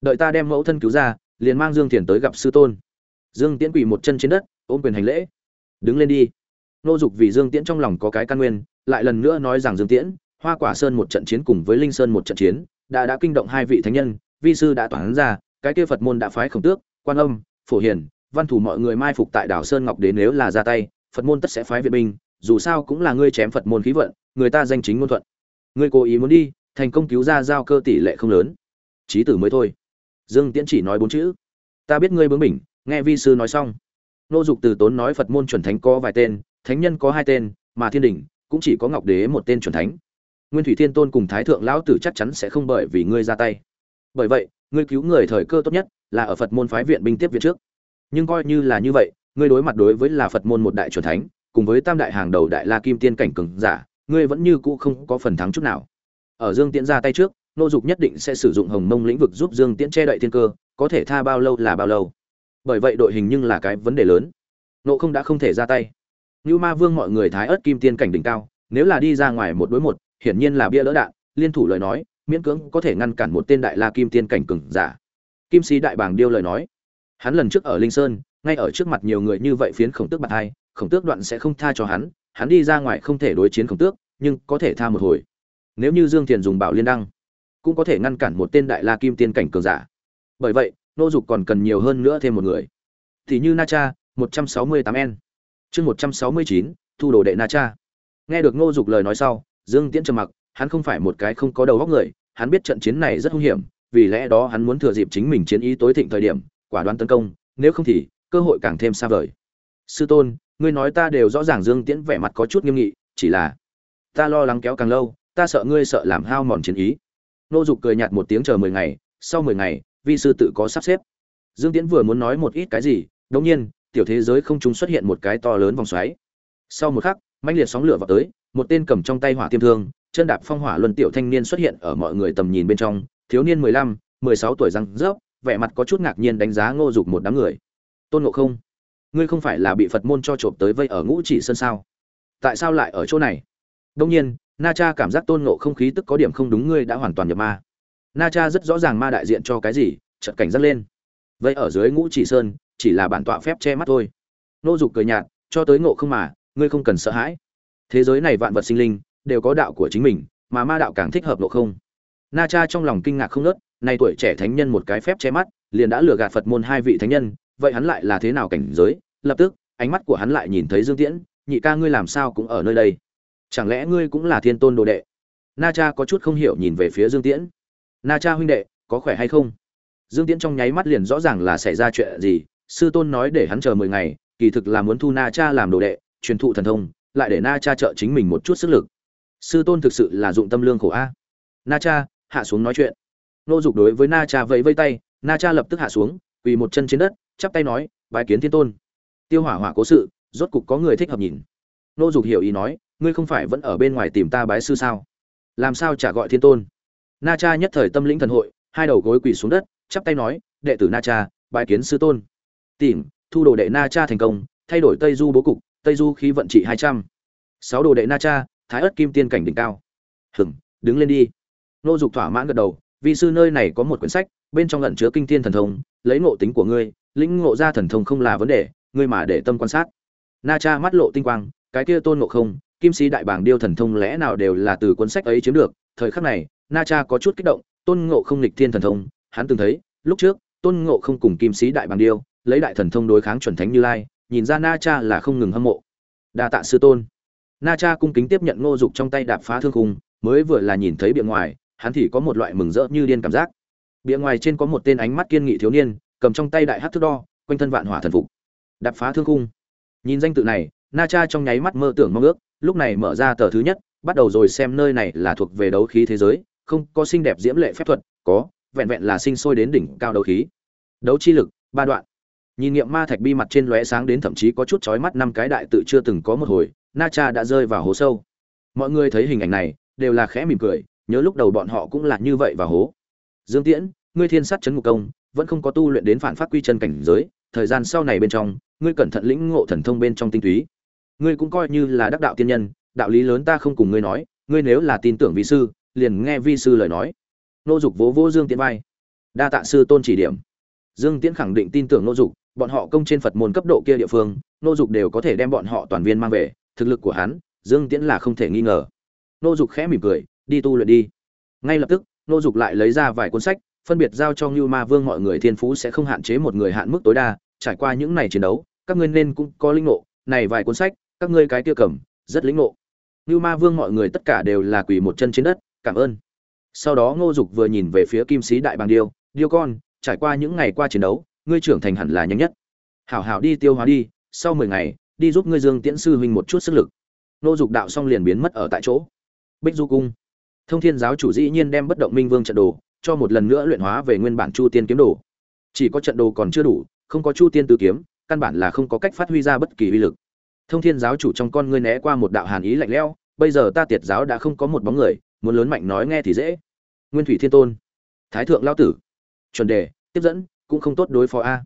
S1: Đợi ta đem mẫu thân cứu ra, liền mang dương thiền tới gặp sư tôn. Dương tiễn quỳ một chân trên đất, ôm quyền hành lễ. Đứng lên đi. Nô dục vì dương tiễn trong lòng có cái căn nguyên, lại lần nữa nói rằng dương tiễn, hoa quả sơn một trận chiến cùng với linh sơn một trận chiến, đã đã kinh động hai vị thánh nhân, vi sư đã toán ra, cái kia phật môn đã phái khổng tước, quan âm, phổ hiền, văn thủ mọi người mai phục tại đảo sơn ngọc đến nếu là ra tay, phật môn tất sẽ phái viện binh dù sao cũng là ngươi chém phật môn khí vận, người ta danh chính ngôn thuận. Ngươi cố ý muốn đi, thành công cứu ra giao cơ tỷ lệ không lớn. Trí tử mới thôi. Dương tiễn chỉ nói bốn chữ. Ta biết ngươi bướng bỉnh, nghe vi sư nói xong. Nô dục từ tốn nói phật môn chuẩn thánh có vài tên, thánh nhân có hai tên, mà thiên đình cũng chỉ có ngọc đế một tên chuẩn thánh. Nguyên thủy thiên tôn cùng thái thượng lão tử chắc chắn sẽ không bởi vì ngươi ra tay. Bởi vậy, ngươi cứu người thời cơ tốt nhất là ở phật môn phái viện binh tiếp viện trước. Nhưng coi như là như vậy, ngươi đối mặt đối với là phật môn một đại chuẩn thánh cùng với tam đại hàng đầu đại la kim tiên cảnh cường giả, ngươi vẫn như cũ không có phần thắng chút nào. Ở dương tiễn ra tay trước, nô dục nhất định sẽ sử dụng hồng mông lĩnh vực giúp dương tiễn che đậy thiên cơ, có thể tha bao lâu là bao lâu. Bởi vậy đội hình nhưng là cái vấn đề lớn. Nộ không đã không thể ra tay. Như ma vương mọi người thái ớt kim tiên cảnh đỉnh cao, nếu là đi ra ngoài một đối một, hiển nhiên là bia lỡ đạn, liên thủ lời nói, miễn cưỡng có thể ngăn cản một tên đại la kim tiên cảnh cường giả. Kim sĩ đại bàng điêu lời nói. Hắn lần trước ở linh sơn, ngay ở trước mặt nhiều người như vậy phiến khổng tước bạc hai khổng tước đoạn sẽ không tha cho hắn hắn đi ra ngoài không thể đối chiến khổng tước, nhưng có thể tha một hồi. Nếu như dương thiền dùng bảo liên đăng, cũng có thể ngăn cản một tên đại la kim tiên cảnh cường giả. Bởi vậy, nô dục còn cần nhiều hơn nữa thêm một người. Thì như na cha, một trăm sáu mươi tám n chương một trăm sáu mươi chín, thu đồ đệ na cha. Nghe được nô dục lời nói sau, dương tiễn trầm mặc, hắn không phải một cái không có đầu góc người, hắn biết trận chiến này rất hung hiểm, vì lẽ đó hắn muốn thừa dịp chính mình chiến ý tối thịnh thời điểm, quả đoán tấn công, nếu không thì, cơ hội càng thêm xa vời. Sư tôn ngươi nói ta đều rõ ràng dương tiễn vẻ mặt có chút nghiêm nghị, chỉ là, ta lo lắng kéo càng lâu, ta sợ ngươi sợ làm hao mòn chiến ý. Nô dục cười nhạt một tiếng chờ mười ngày, sau mười ngày, vi sư tự có sắp xếp. Dương tiễn vừa muốn nói một ít cái gì đống nhiên, tiểu thế giới không trung xuất hiện một cái to lớn vòng xoáy. Sau một khắc, mãnh liệt sóng lửa vào tới, một tên cầm trong tay hỏa tiêm thương, chân đạp phong hỏa luân tiểu thanh niên xuất hiện ở mọi người tầm nhìn bên trong, thiếu niên mười lăm, mười sáu tuổi răng rớp, vẻ mặt có chút ngạc nhiên đánh giá ngô dục một đám người. Tôn ngộ không ngươi không phải là bị phật môn cho trộm tới vây ở ngũ chỉ sơn sao? Tại sao lại ở chỗ này? Đông nhiên, na cha cảm giác tôn ngộ không khí tức có điểm không đúng, ngươi đã hoàn toàn nhập ma. Na cha rất rõ ràng ma đại diện cho cái gì, chợt cảnh giác lên. Vậy ở dưới ngũ chỉ sơn, chỉ là bản tọa phép che mắt thôi. Nô dục cười nhạt, cho tới ngộ không mà, ngươi không cần sợ hãi. Thế giới này vạn vật sinh linh, đều có đạo của chính mình, mà ma đạo càng thích hợp ngộ không. Na cha trong lòng kinh ngạc không nớt nay tuổi trẻ thánh nhân một cái phép che mắt, liền đã lừa gạt phật môn hai vị thánh nhân vậy hắn lại là thế nào cảnh giới? Lập tức, ánh mắt của hắn lại nhìn thấy dương tiễn, nhị ca ngươi làm sao cũng ở nơi đây? Chẳng lẽ ngươi cũng là thiên tôn đồ đệ? Na cha có chút không hiểu nhìn về phía dương tiễn. Na cha huynh đệ, có khỏe hay không? Dương tiễn trong nháy mắt liền rõ ràng là xảy ra chuyện gì. Sư tôn nói để hắn chờ mười ngày, kỳ thực là muốn thu na cha làm đồ đệ, truyền thụ thần thông, lại để na cha trợ chính mình một chút sức lực. Sư tôn thực sự là dụng tâm lương khổ a. Na cha, hạ xuống nói chuyện. Nô dục đối với na cha vẫy vây tay, na cha lập tức hạ xuống, quỳ một chân trên đất chắp tay nói bài kiến thiên tôn. Tiêu hỏa hỏa cố sự, rốt cục có người thích hợp nhìn. Nô dục hiểu ý nói, ngươi không phải vẫn ở bên ngoài tìm ta bái sư sao? Làm sao chả gọi thiên tôn? Na cha nhất thời tâm lĩnh thần hội, hai đầu gối quỳ xuống đất, chắp tay nói, đệ tử na cha bài kiến sư tôn. Tìm thu đồ đệ na cha thành công, thay đổi tây du bố cục, tây du khí vận trị hai trăm. Sáu đồ đệ na cha, thái ất kim tiên cảnh đỉnh cao. Hừng đứng lên đi. Nô dục thỏa mãn gật đầu vì sư nơi này có một quyển sách, bên trong lẩn chứa kinh thiên thần thông, lấy ngộ tính của ngươi lĩnh ngộ ra thần thông không là vấn đề, ngươi mà để tâm quan sát. Na cha mắt lộ tinh quang, cái kia tôn ngộ không, kim sĩ đại bảng điêu thần thông lẽ nào đều là từ cuốn sách ấy chiếm được. Thời khắc này, na cha có chút kích động, tôn ngộ không lịch thiên thần thông, hắn từng thấy, lúc trước, tôn ngộ không cùng kim sĩ đại bảng điêu, lấy đại thần thông đối kháng chuẩn thánh như lai, nhìn ra na cha là không ngừng hâm mộ. Đa tạ sư tôn. Na cha cung kính tiếp nhận ngô dục trong tay đạp phá thương khung, mới vừa là nhìn thấy bìa ngoài, hắn thì có một loại mừng rỡ như điên cảm giác. Bìa ngoài trên có một tên ánh mắt kiên nghị thiếu niên cầm trong tay đại hát thước đo, quanh thân vạn hỏa thần phục. Đập phá thương khung. Nhìn danh tự này, na cha trong nháy mắt mơ tưởng mong ước, lúc này mở ra tờ thứ nhất, bắt đầu rồi xem nơi này là thuộc về đấu khí thế giới, không có xinh đẹp diễm lệ phép thuật, có, vẹn vẹn là sinh sôi đến đỉnh cao đấu khí. Đấu chi lực, ba đoạn. Nhìn nghiệm ma thạch bi mặt trên lóe sáng đến thậm chí có chút chói mắt năm cái đại tự chưa từng có một hồi, na cha đã rơi vào hố sâu. Mọi người thấy hình ảnh này, đều là khẽ mỉm cười, nhớ lúc đầu bọn họ cũng là như vậy và hố. Dương tiễn, ngươi thiên sát chấn ngục công vẫn không có tu luyện đến phản phát quy chân cảnh giới, thời gian sau này bên trong, ngươi cẩn thận lĩnh ngộ thần thông bên trong tinh túy. Ngươi cũng coi như là đắc đạo tiên nhân, đạo lý lớn ta không cùng ngươi nói, ngươi nếu là tin tưởng vi sư, liền nghe vi sư lời nói. Nô dục vỗ vỗ dương tiễn vai. Đa tạ sư tôn chỉ điểm. Dương tiễn khẳng định tin tưởng nô dục, bọn họ công trên phật môn cấp độ kia địa phương, nô dục đều có thể đem bọn họ toàn viên mang về, thực lực của hắn, dương tiễn là không thể nghi ngờ. Nô dục khẽ mỉm cười, đi tu luyện đi. Ngay lập tức, nô dục lại lấy ra vài cuốn sách phân biệt giao cho Ngưu Ma Vương mọi người thiên phú sẽ không hạn chế một người hạn mức tối đa, trải qua những này chiến đấu, các ngươi nên cũng có linh ngộ, này vài cuốn sách, các ngươi cái kia cầm, rất linh ngộ. Ngưu Ma Vương mọi người tất cả đều là quỳ một chân trên đất, cảm ơn. Sau đó Ngô Dục vừa nhìn về phía Kim Sĩ Đại Bàng Điêu, "Điêu con, trải qua những ngày qua chiến đấu, ngươi trưởng thành hẳn là nhanh nhất. Hảo hảo đi tiêu hóa đi, sau mười ngày, đi giúp ngươi Dương Tiễn sư huynh một chút sức lực." Ngô Dục đạo xong liền biến mất ở tại chỗ. Bích Du cung. Thông Thiên giáo chủ dĩ nhiên đem bất động minh vương trận đồ, cho một lần nữa luyện hóa về nguyên bản chu tiên kiếm đồ. Chỉ có trận đồ còn chưa đủ, không có chu tiên tứ kiếm, căn bản là không có cách phát huy ra bất kỳ uy lực. Thông thiên giáo chủ trong con ngươi né qua một đạo hàn ý lạnh lẽo, bây giờ ta tiệt giáo đã không có một bóng người, muốn lớn mạnh nói nghe thì dễ. Nguyên thủy thiên tôn, thái thượng lao tử, chuẩn đề, tiếp dẫn, cũng không tốt đối phó a.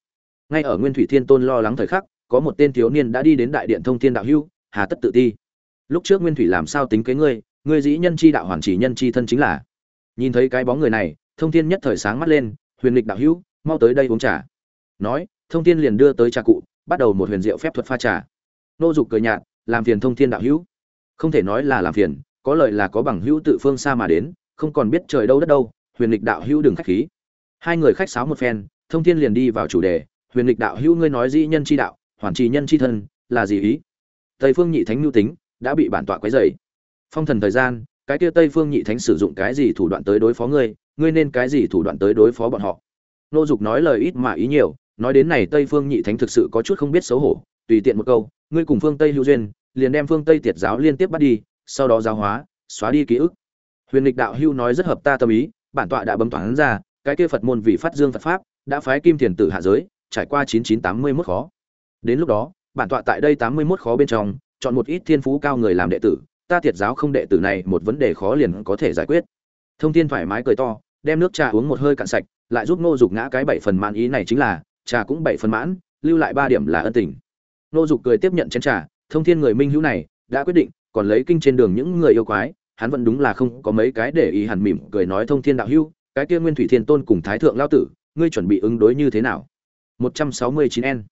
S1: Ngay ở nguyên thủy thiên tôn lo lắng thời khắc, có một tên thiếu niên đã đi đến đại điện thông thiên đạo hưu, hà tất tự ti. Lúc trước nguyên thủy làm sao tính kế ngươi ngươi dĩ nhân chi đạo hoàn chỉ nhân chi thân chính là. Nhìn thấy cái bóng người này thông thiên nhất thời sáng mắt lên, huyền lịch đạo hữu, mau tới đây uống trà. Nói, thông thiên liền đưa tới trà cụ, bắt đầu một huyền diệu phép thuật pha trà. Nô dục cười nhạt, làm phiền thông thiên đạo hữu. Không thể nói là làm phiền, có lợi là có bằng hữu tự phương xa mà đến, không còn biết trời đâu đất đâu, huyền lịch đạo hữu đừng khách khí. Hai người khách sáo một phen, thông thiên liền đi vào chủ đề, huyền lịch đạo hữu ngươi nói dĩ nhân chi đạo, hoàn trì nhân chi thân, là gì ý? Tây phương nhị thánh nhu tính, đã bị bản tọa quấy dày phong thần thời gian, cái kia tây phương nhị thánh sử dụng cái gì thủ đoạn tới đối phó ngươi ngươi nên cái gì thủ đoạn tới đối phó bọn họ? Nô dục nói lời ít mà ý nhiều, nói đến này tây phương nhị thánh thực sự có chút không biết xấu hổ, tùy tiện một câu, ngươi cùng phương tây hữu duyên, liền đem phương tây tiệt giáo liên tiếp bắt đi, sau đó giáo hóa, xóa đi ký ức. Huyền lịch đạo hưu nói rất hợp ta tâm ý, bản tọa đã bấm toán ra, cái kia phật môn vì phát dương phật pháp, đã phái kim thiền tử hạ giới, trải qua chín chín tám mươi mốt khó. Đến lúc đó, bản tọa tại đây tám mươi mốt khó bên trong, chọn một ít thiên phú cao người làm đệ tử, ta thiệt giáo không đệ tử này một vấn đề khó liền có thể giải quyết. Thông thiên thoải mái cười to đem nước trà uống một hơi cạn sạch lại giúp ngô dục ngã cái bảy phần mãn ý này chính là trà cũng bảy phần mãn lưu lại ba điểm là ân tình. Ngô dục cười tiếp nhận chén trà thông thiên người minh hữu này đã quyết định còn lấy kinh trên đường những người yêu quái hắn vẫn đúng là không có mấy cái để ý hẳn mỉm cười nói thông thiên đạo hữu cái kia nguyên thủy thiên tôn cùng thái thượng lao tử ngươi chuẩn bị ứng đối như thế nào? 169 n.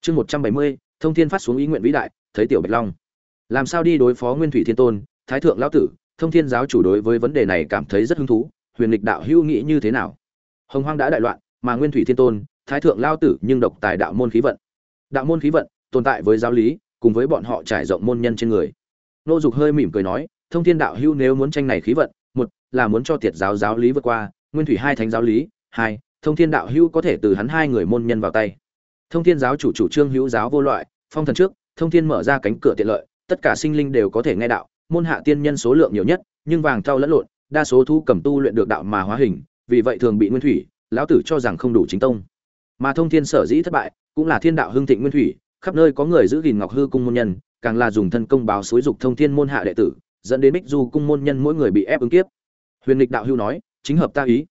S1: Chương 170, thông thiên phát xuống ý nguyện vĩ đại thấy tiểu bạch long. Làm sao đi đối phó nguyên thủy thiên tôn thái thượng lão tử? Thông thiên giáo chủ đối với vấn đề này cảm thấy rất hứng thú huyền lịch đạo hữu nghĩ như thế nào? Hồng hoang đã đại loạn, mà nguyên thủy thiên tôn, thái thượng lao tử nhưng độc tài đạo môn khí vận. Đạo môn khí vận, tồn tại với giáo lý, cùng với bọn họ trải rộng môn nhân trên người. Nô dục hơi mỉm cười nói, thông thiên đạo hữu nếu muốn tranh này khí vận, một là muốn cho tiệt giáo giáo lý vượt qua, nguyên thủy hai thánh giáo lý, hai, thông thiên đạo hữu có thể từ hắn hai người môn nhân vào tay. Thông thiên giáo chủ chủ trương hữu giáo vô loại, phong thần trước, thông thiên mở ra cánh cửa tiện lợi, tất cả sinh linh đều có thể nghe đạo, môn hạ tiên nhân số lượng nhiều nhất, nhưng vàng thau lẫn lộn đa số thu cầm tu luyện được đạo mà hóa hình, vì vậy thường bị nguyên thủy, lão tử cho rằng không đủ chính tông. Mà thông thiên sở dĩ thất bại, cũng là thiên đạo hưng thịnh nguyên thủy, khắp nơi có người giữ gìn ngọc hư cung môn nhân, càng là dùng thân công báo xúi dục thông thiên môn hạ đệ tử, dẫn đến bích du cung môn nhân mỗi người bị ép ứng kiếp. Huyền lịch đạo hưu nói, chính hợp ta ý.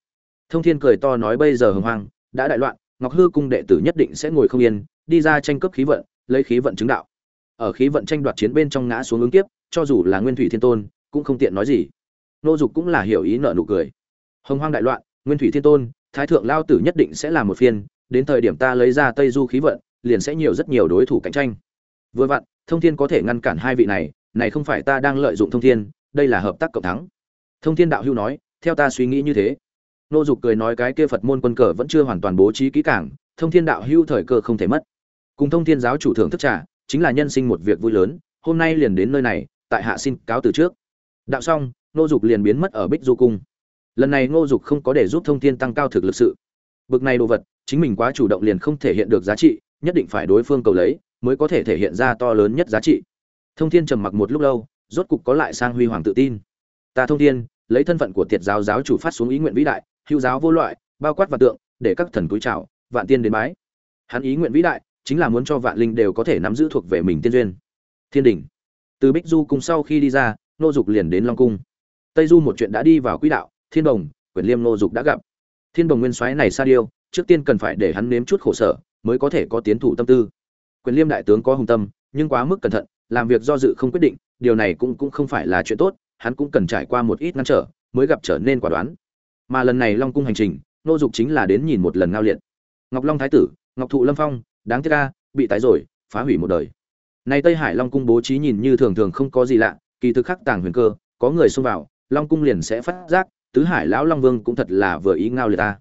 S1: Thông thiên cười to nói bây giờ hồng hoang, đã đại loạn, ngọc hư cung đệ tử nhất định sẽ ngồi không yên, đi ra tranh cấp khí vận, lấy khí vận chứng đạo. Ở khí vận tranh đoạt chiến bên trong ngã xuống ứng kiếp, cho dù là nguyên thủy thiên tôn, cũng không tiện nói gì nô dục cũng là hiểu ý nợ nụ cười. Hồng hoang đại loạn, nguyên thủy thiên tôn, thái thượng lao tử nhất định sẽ là một phiên, đến thời điểm ta lấy ra tây du khí vận, liền sẽ nhiều rất nhiều đối thủ cạnh tranh. Vừa vặn, thông thiên có thể ngăn cản hai vị này này không phải ta đang lợi dụng thông thiên, đây là hợp tác cộng thắng. Thông thiên đạo hưu nói, theo ta suy nghĩ như thế. Nô dục cười nói cái kia phật môn quân cờ vẫn chưa hoàn toàn bố trí kỹ cảng thông thiên đạo hưu thời cơ không thể mất. Cùng thông thiên giáo chủ thưởng thức trả chính là nhân sinh một việc vui lớn, hôm nay liền đến nơi này, tại hạ xin cáo từ trước. Đạo xong Ngô dục liền biến mất ở bích du cung. Lần này ngô dục không có để giúp thông thiên tăng cao thực lực sự. Bực này đồ vật, chính mình quá chủ động liền không thể hiện được giá trị, nhất định phải đối phương cầu lấy, mới có thể thể hiện ra to lớn nhất giá trị. Thông thiên trầm mặc một lúc lâu, rốt cục có lại sang huy hoàng tự tin. Ta thông thiên, lấy thân phận của tiệt giáo giáo chủ phát xuống ý nguyện vĩ đại, hữu giáo vô loại, bao quát và tượng, để các thần cúi chào, vạn tiên đến bái. Hắn ý nguyện vĩ đại, chính là muốn cho vạn linh đều có thể nắm giữ thuộc về mình tiên duyên. Thiên đình. Từ bích du cung sau khi đi ra nô dục liền đến long cung tây du một chuyện đã đi vào quỹ đạo, thiên đồng, quyền liêm nô dục đã gặp. Thiên đồng nguyên soái này sa điêu, trước tiên cần phải để hắn nếm chút khổ sở, mới có thể có tiến thủ tâm tư. Quyền liêm đại tướng có hùng tâm, nhưng quá mức cẩn thận, làm việc do dự không quyết định, điều này cũng cũng không phải là chuyện tốt, hắn cũng cần trải qua một ít ngăn trở, mới gặp trở nên quả đoán. Mà lần này long cung hành trình nô dục chính là đến nhìn một lần ngao liệt. Ngọc long thái tử, ngọc thụ lâm phong, đáng tiếc ca bị tái rồi, phá hủy một đời. Nay tây hải long cung bố trí nhìn như thường thường không có gì lạ, kỳ thực khắc tàng huyền cơ, có người xông vào long cung liền sẽ phát giác, tứ hải lão long vương cũng thật là vừa ý ngao liệt ta.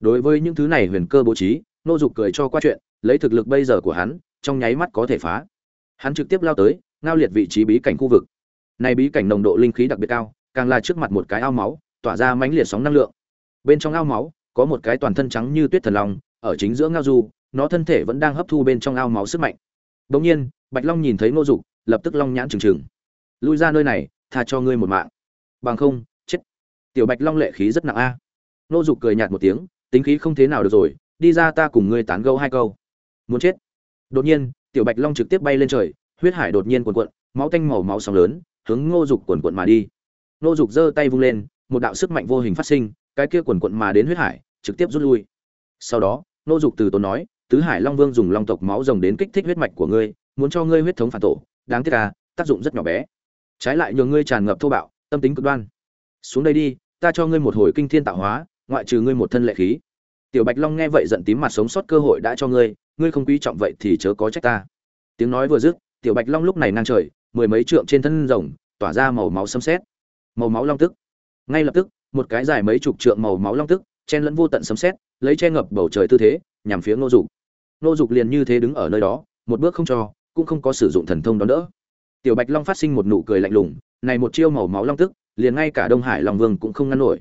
S1: Đối với những thứ này huyền cơ bố trí, nô dục cười cho qua chuyện, lấy thực lực bây giờ của hắn, trong nháy mắt có thể phá. Hắn trực tiếp lao tới, ngao liệt vị trí bí cảnh khu vực. Này bí cảnh nồng độ linh khí đặc biệt cao, càng là trước mặt một cái ao máu, tỏa ra mãnh liệt sóng năng lượng. Bên trong ao máu, có một cái toàn thân trắng như tuyết thần long, ở chính giữa ngao du, nó thân thể vẫn đang hấp thu bên trong ao máu sức mạnh. Bỗng nhiên, bạch long nhìn thấy ngô dục, lập tức long nhãn trừng trừng. Lui ra nơi này, tha cho ngươi một mạng bằng không, chết. Tiểu bạch long lệ khí rất nặng a. Nô dục cười nhạt một tiếng, tính khí không thế nào được rồi, đi ra ta cùng ngươi tán gẫu hai câu. Muốn chết. Đột nhiên, tiểu bạch long trực tiếp bay lên trời, huyết hải đột nhiên cuồn cuộn, máu tanh màu máu sóng lớn, hướng ngô dục cuồn cuộn mà đi. Ngô dục giơ tay vung lên, một đạo sức mạnh vô hình phát sinh, cái kia cuồn cuộn mà đến huyết hải, trực tiếp rút lui. Sau đó, ngô dục từ tốn nói, tứ hải long vương dùng long tộc máu rồng đến kích thích huyết mạch của ngươi, muốn cho ngươi huyết thống phản tổ, đáng tiếc à tác dụng rất nhỏ bé. Trái lại nhường ngươi tràn ngập thô bạo tâm tính cực đoan. Xuống đây đi, ta cho ngươi một hồi kinh thiên tạo hóa, ngoại trừ ngươi một thân lệ khí. Tiểu bạch long nghe vậy giận tím mặt sống sót cơ hội đã cho ngươi ngươi không quý trọng vậy thì chớ có trách ta. Tiếng nói vừa dứt, tiểu bạch long lúc này ngang trời, mười mấy trượng trên thân rồng, tỏa ra màu máu xâm xét màu máu long tức. Ngay lập tức, một cái dài mấy chục trượng màu máu long tức, chen lẫn vô tận sấm xét lấy che ngập bầu trời tư thế, nhằm phía ngô dục. Ngô dục liền như thế đứng ở nơi đó, một bước không cho, cũng không có sử dụng thần thông đón đỡ. Tiểu bạch long phát sinh một nụ cười lạnh lùng này một chiêu màu máu long tức, liền ngay cả đông hải long vương cũng không ngăn nổi.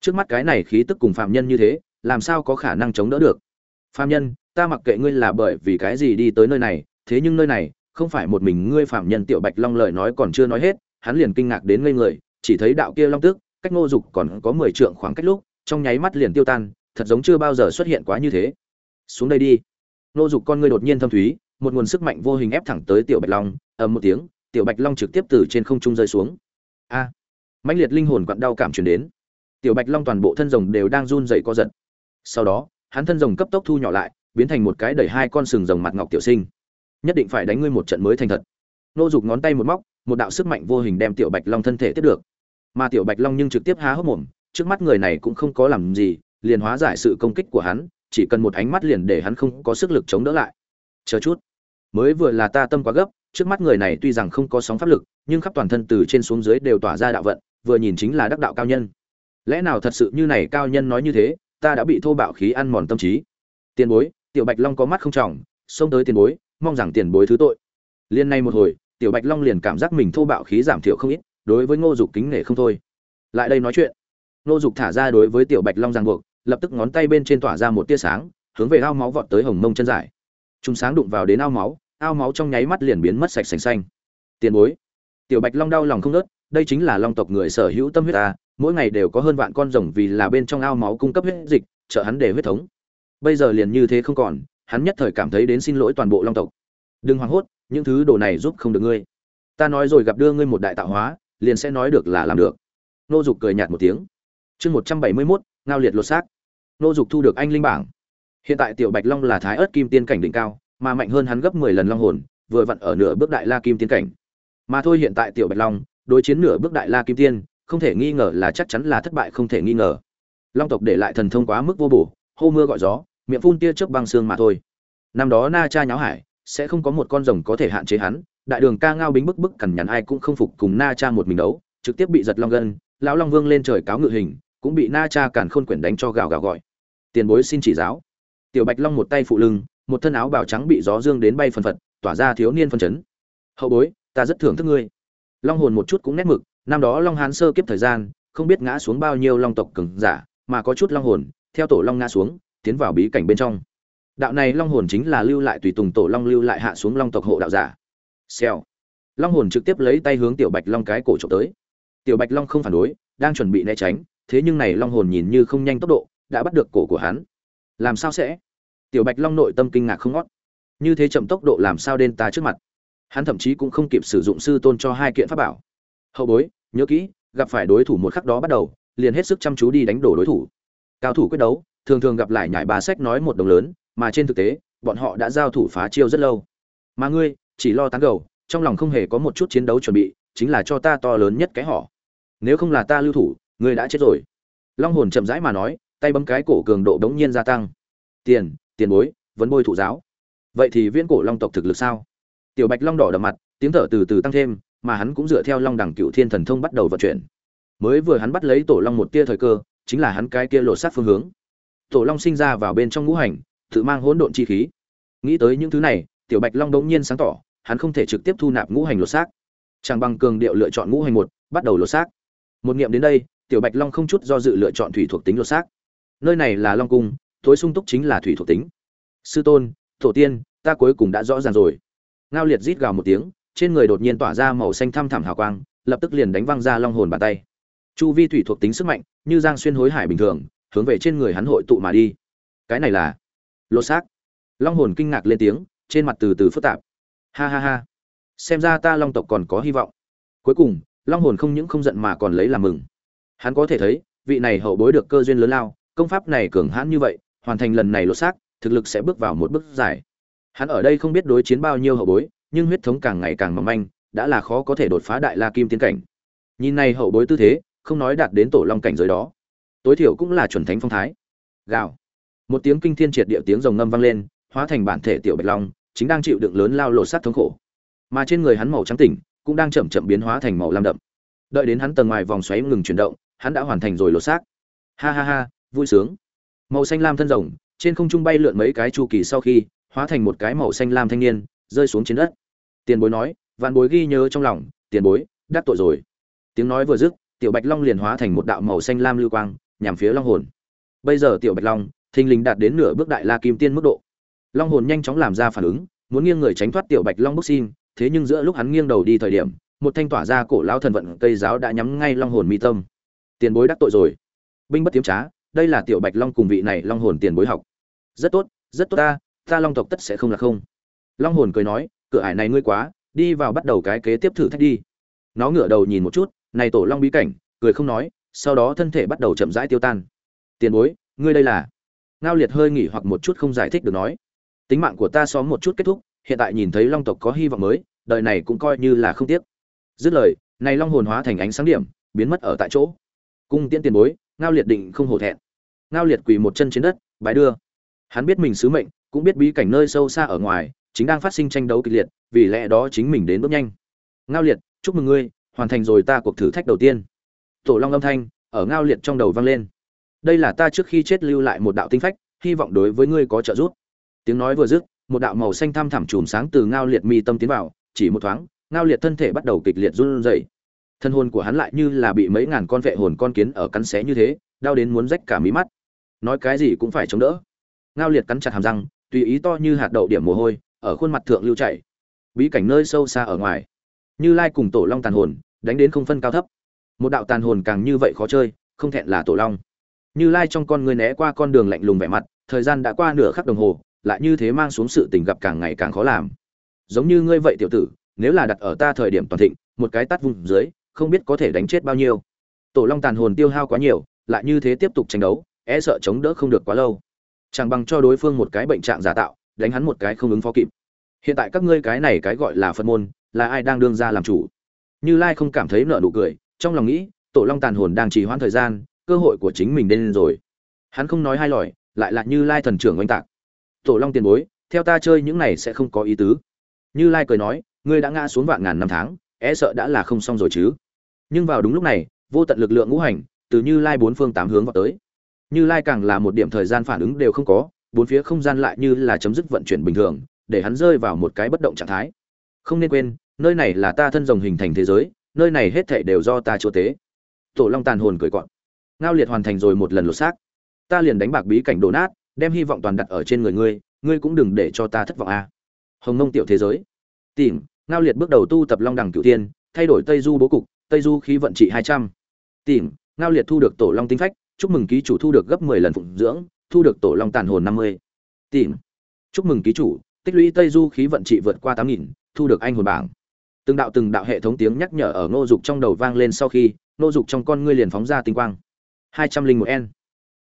S1: Trước mắt cái này khí tức cùng phạm nhân như thế, làm sao có khả năng chống đỡ được? Phạm nhân, ta mặc kệ ngươi là bởi vì cái gì đi tới nơi này, thế nhưng nơi này, không phải một mình ngươi phạm nhân tiểu bạch long lời nói còn chưa nói hết, hắn liền kinh ngạc đến ngây người, chỉ thấy đạo kia long tức, cách ngô dục còn có mười trượng khoảng cách lúc, trong nháy mắt liền tiêu tan, thật giống chưa bao giờ xuất hiện quá như thế. Xuống đây đi. Ngô dục con ngươi đột nhiên thâm thúy, một nguồn sức mạnh vô hình ép thẳng tới tiểu bạch long, ầm một tiếng tiểu bạch long trực tiếp từ trên không trung rơi xuống. A! À, mãnh liệt linh hồn quặn đau cảm chuyển đến. Tiểu bạch long toàn bộ thân rồng đều đang run rẩy co giật. Sau đó hắn thân rồng cấp tốc thu nhỏ lại biến thành một cái đẩy hai con sừng rồng mặt ngọc tiểu sinh. Nhất định phải đánh ngươi một trận mới thành thật. Nô dục ngón tay một móc một đạo sức mạnh vô hình đem tiểu bạch long thân thể tiếp được. Mà tiểu bạch long nhưng trực tiếp há hốc mồm trước mắt người này cũng không có làm gì liền hóa giải sự công kích của hắn chỉ cần một ánh mắt liền để hắn không có sức lực chống đỡ lại. Chờ chút. Mới vừa là ta tâm quá gấp trước mắt người này tuy rằng không có sóng pháp lực, nhưng khắp toàn thân từ trên xuống dưới đều tỏa ra đạo vận, vừa nhìn chính là đắc đạo cao nhân. Lẽ nào thật sự như này cao nhân nói như thế, ta đã bị thô bạo khí ăn mòn tâm trí. Tiền bối, tiểu bạch long có mắt không trọng, xông tới tiền bối, mong rằng tiền bối thứ tội. Liên nay một hồi, tiểu bạch long liền cảm giác mình thô bạo khí giảm thiểu không ít, đối với ngô dục kính nể không thôi. Lại đây nói chuyện. Ngô dục thả ra đối với tiểu bạch long ràng buộc, lập tức ngón tay bên trên tỏa ra một tia sáng, hướng về ao máu vọt tới hồng mông chân dài chúng sáng đụng vào đến ao máu ao máu trong nháy mắt liền biến mất sạch sành xanh. Tiền bối, tiểu bạch long đau lòng không nớt đây chính là long tộc người sở hữu tâm huyết ta, mỗi ngày đều có hơn vạn con rồng vì là bên trong ao máu cung cấp huyết dịch, trợ hắn để huyết thống. Bây giờ liền như thế không còn, hắn nhất thời cảm thấy đến xin lỗi toàn bộ long tộc. Đừng hoảng hốt, những thứ đồ này giúp không được ngươi. Ta nói rồi gặp đưa ngươi một đại tạo hóa, liền sẽ nói được là làm được. Nô dục cười nhạt một tiếng. Chương một trăm bảy mươi mốt, ngao liệt lột xác. Nô dục thu được anh linh bảng. Hiện tại tiểu bạch long là thái ớt kim tiên cảnh đỉnh cao mà mạnh hơn hắn gấp mười lần long hồn, vừa vặn ở nửa bước đại la kim tiên cảnh. Mà thôi hiện tại tiểu bạch long, đối chiến nửa bước đại la kim tiên, không thể nghi ngờ là chắc chắn là thất bại không thể nghi ngờ. Long tộc để lại thần thông quá mức vô bổ, hô mưa gọi gió, miệng phun tia trước băng xương mà thôi. Năm đó na cha nháo hải, sẽ không có một con rồng có thể hạn chế hắn, đại đường ca ngao bính bức bức cằn nhằn ai cũng không phục cùng na cha một mình đấu, trực tiếp bị giật long gân, lão long vương lên trời cáo ngự hình, cũng bị na cha càn khôn quyển đánh cho gào gào gọi. Tiền bối xin chỉ giáo. Tiểu bạch long một tay phụ lưng một thân áo bào trắng bị gió dương đến bay phần phật, tỏa ra thiếu niên phân chấn. Hậu bối, ta rất thưởng thức ngươi. Long hồn một chút cũng nét mực, năm đó long hán sơ kiếp thời gian, không biết ngã xuống bao nhiêu long tộc cường giả, mà có chút long hồn, theo tổ long ngã xuống, tiến vào bí cảnh bên trong. Đạo này long hồn chính là lưu lại tùy tùng tổ long lưu lại hạ xuống long tộc hộ đạo giả. Xèo. Long hồn trực tiếp lấy tay hướng tiểu bạch long cái cổ trộm tới. Tiểu bạch long không phản đối, đang chuẩn bị né tránh, thế nhưng này long hồn nhìn như không nhanh tốc độ, đã bắt được cổ của hắn. Làm sao sẽ? Tiểu bạch long nội tâm kinh ngạc không ngót. Như thế chậm tốc độ làm sao đen ta trước mặt? Hắn thậm chí cũng không kịp sử dụng sư tôn cho hai kiện pháp bảo. Hậu bối, nhớ kỹ, gặp phải đối thủ một khắc đó bắt đầu, liền hết sức chăm chú đi đánh đổ đối thủ. Cao thủ quyết đấu, thường thường gặp lại nhải bà sách nói một đồng lớn, mà trên thực tế, bọn họ đã giao thủ phá chiêu rất lâu. Mà ngươi, chỉ lo tán gầu trong lòng không hề có một chút chiến đấu chuẩn bị, chính là cho ta to lớn nhất cái họ. Nếu không là ta lưu thủ, ngươi đã chết rồi. Long hồn chậm rãi mà nói, tay bấm cái cổ cường độ đống nhiên gia tăng. Tiền tiền bối, vấn bôi thụ giáo. Vậy thì viễn cổ long tộc thực lực sao? Tiểu bạch long đỏ đậm mặt, tiếng thở từ từ tăng thêm, mà hắn cũng dựa theo long đẳng cựu thiên thần thông bắt đầu vận chuyển. Mới vừa hắn bắt lấy tổ long một tia thời cơ, chính là hắn cái tia lột sát phương hướng. Tổ long sinh ra vào bên trong ngũ hành, tự mang hỗn độn chi khí. Nghĩ tới những thứ này, tiểu bạch long đống nhiên sáng tỏ, hắn không thể trực tiếp thu nạp ngũ hành lột xác. Chẳng bằng cường điệu lựa chọn ngũ hành một, bắt đầu lột xác. Một nghiệm đến đây, tiểu bạch long không chút do dự lựa chọn thủy thuộc tính lột xác. Nơi này là long cung tối sung túc chính là thủy thuộc tính. Sư tôn tổ tiên, ta cuối cùng đã rõ ràng rồi. Ngao liệt rít gào một tiếng, trên người đột nhiên tỏa ra màu xanh thăm thẳm hào quang, lập tức liền đánh văng ra long hồn bàn tay. Chu vi thủy thuộc tính sức mạnh, như giang xuyên hối hải bình thường, hướng về trên người hắn hội tụ mà đi. Cái này là lột xác. Long hồn kinh ngạc lên tiếng, trên mặt từ từ phức tạp. Ha ha ha. Xem ra ta long tộc còn có hy vọng. Cuối cùng, long hồn không những không giận mà còn lấy làm mừng. Hắn có thể thấy, vị này hậu bối được cơ duyên lớn lao, công pháp này cường hãn như vậy hoàn thành lần này lột xác, thực lực sẽ bước vào một bước dài. Hắn ở đây không biết đối chiến bao nhiêu hậu bối, nhưng huyết thống càng ngày càng mỏng manh, đã là khó có thể đột phá đại la kim tiến cảnh. Nhìn này hậu bối tư thế, không nói đạt đến tổ long cảnh giới đó. Tối thiểu cũng là chuẩn thánh phong thái. Gào. Một tiếng kinh thiên triệt địa tiếng rồng ngâm vang lên, hóa thành bản thể tiểu bạch long, chính đang chịu đựng lớn lao lột sát thống khổ. Mà trên người hắn màu trắng tỉnh, cũng đang chậm chậm biến hóa thành màu lam đậm. Đợi đến hắn tầng ngoài vòng xoáy ngừng chuyển động, hắn đã hoàn thành rồi lột xác. Ha ha ha, vui sướng màu xanh lam thân rồng, trên không trung bay lượn mấy cái chu kỳ sau khi, hóa thành một cái màu xanh lam thanh niên, rơi xuống trên đất. Tiền bối nói, vạn bối ghi nhớ trong lòng, tiền bối, đắc tội rồi. Tiếng nói vừa dứt, tiểu bạch long liền hóa thành một đạo màu xanh lam lưu quang, nhằm phía long hồn. Bây giờ tiểu bạch long, thình lình đạt đến nửa bước đại la kim tiên mức độ. Long hồn nhanh chóng làm ra phản ứng, muốn nghiêng người tránh thoát tiểu bạch long bốc xin, thế nhưng giữa lúc hắn nghiêng đầu đi thời điểm, một thanh tỏa ra cổ lao thần vận cây giáo đã nhắm ngay long hồn mi tâm. Tiền bối đắc tội rồi. Binh bất tiếm trá đây là tiểu bạch long cùng vị này long hồn tiền bối học. Rất tốt rất tốt ta ta long tộc tất sẽ không là không. Long hồn cười nói, cửa ải này ngươi quá, đi vào bắt đầu cái kế tiếp thử thách đi. Nó ngửa đầu nhìn một chút, này tổ long bí cảnh, cười không nói, sau đó thân thể bắt đầu chậm rãi tiêu tan. Tiền bối, ngươi đây là? Ngao liệt hơi nghỉ hoặc một chút không giải thích được nói. Tính mạng của ta xóm một chút kết thúc, hiện tại nhìn thấy long tộc có hy vọng mới, đời này cũng coi như là không tiếc. Dứt lời, này long hồn hóa thành ánh sáng điểm, biến mất ở tại chỗ. Cung tiễn tiền bối ngao liệt định không hổ thẹn. Ngao liệt quỳ một chân trên đất, bái đưa. Hắn biết mình sứ mệnh, cũng biết bí cảnh nơi sâu xa ở ngoài, chính đang phát sinh tranh đấu kịch liệt, vì lẽ đó chính mình đến bước nhanh. Ngao liệt, chúc mừng ngươi, hoàn thành rồi ta cuộc thử thách đầu tiên. Tổ long âm thanh, ở ngao liệt trong đầu vang lên. Đây là ta trước khi chết lưu lại một đạo tinh phách, hy vọng đối với ngươi có trợ giúp. Tiếng nói vừa dứt, một đạo màu xanh thăm thẳm chùm sáng từ ngao liệt mi tâm tiến vào, chỉ một thoáng, ngao liệt thân thể bắt đầu kịch liệt run rẩy thân hồn của hắn lại như là bị mấy ngàn con vệ hồn con kiến ở cắn xé như thế, đau đến muốn rách cả mí mắt. Nói cái gì cũng phải chống đỡ. Ngao liệt cắn chặt hàm răng, tùy ý to như hạt đậu điểm mồ hôi, ở khuôn mặt thượng lưu chảy. Bí cảnh nơi sâu xa ở ngoài. Như lai cùng tổ long tàn hồn, đánh đến không phân cao thấp. Một đạo tàn hồn càng như vậy khó chơi, không thẹn là tổ long. Như lai trong con người né qua con đường lạnh lùng vẻ mặt, thời gian đã qua nửa khắc đồng hồ, lại như thế mang xuống sự tình gặp càng ngày càng khó làm. Giống như ngươi vậy tiểu tử, nếu là đặt ở ta thời điểm toàn thịnh, một cái tắt vùng dưới không biết có thể đánh chết bao nhiêu. Tổ long tàn hồn tiêu hao quá nhiều, lại như thế tiếp tục tranh đấu e sợ chống đỡ không được quá lâu. Chẳng bằng cho đối phương một cái bệnh trạng giả tạo, đánh hắn một cái không ứng phó kịp. Hiện tại các ngươi cái này cái gọi là phật môn, là ai đang đương ra làm chủ? Như lai không cảm thấy nợ nụ cười, trong lòng nghĩ, tổ long tàn hồn đang trì hoãn thời gian, cơ hội của chính mình đến rồi. Hắn không nói hai lời, lại là như lai thần trưởng oanh tạc. Tổ long tiền bối, theo ta chơi những này sẽ không có ý tứ. Như lai cười nói, ngươi đã ngã xuống vạn ngàn năm tháng e sợ đã là không xong rồi chứ nhưng vào đúng lúc này, vô tận lực lượng ngũ hành, từ như lai bốn phương tám hướng vào tới. Như lai càng là một điểm thời gian phản ứng đều không có, bốn phía không gian lại như là chấm dứt vận chuyển bình thường, để hắn rơi vào một cái bất động trạng thái. Không nên quên, nơi này là ta thân rồng hình thành thế giới, nơi này hết thảy đều do ta chúa tế. Tổ long tàn hồn cười cọn ngao liệt hoàn thành rồi một lần lột xác. Ta liền đánh bạc bí cảnh đổ nát, đem hy vọng toàn đặt ở trên người ngươi ngươi cũng đừng để cho ta thất vọng a. À. hồng nông tiểu thế giới. Tìm, ngao liệt bước đầu tu tập long đẳng cửu tiên thay đổi tây du bố cục tây du khí vận trị hai trăm. Tìm ngao liệt thu được tổ long tinh phách, chúc mừng ký chủ thu được gấp mười lần phụng dưỡng, thu được tổ long tàn hồn năm mươi. Tìm chúc mừng ký chủ, tích lũy tây du khí vận trị vượt qua tám nghìn, thu được anh hồn bảng. Từng đạo từng đạo hệ thống tiếng nhắc nhở ở ngô dục trong đầu vang lên sau khi, ngô dục trong con ngươi liền phóng ra tinh quang. Hai trăm linh một n.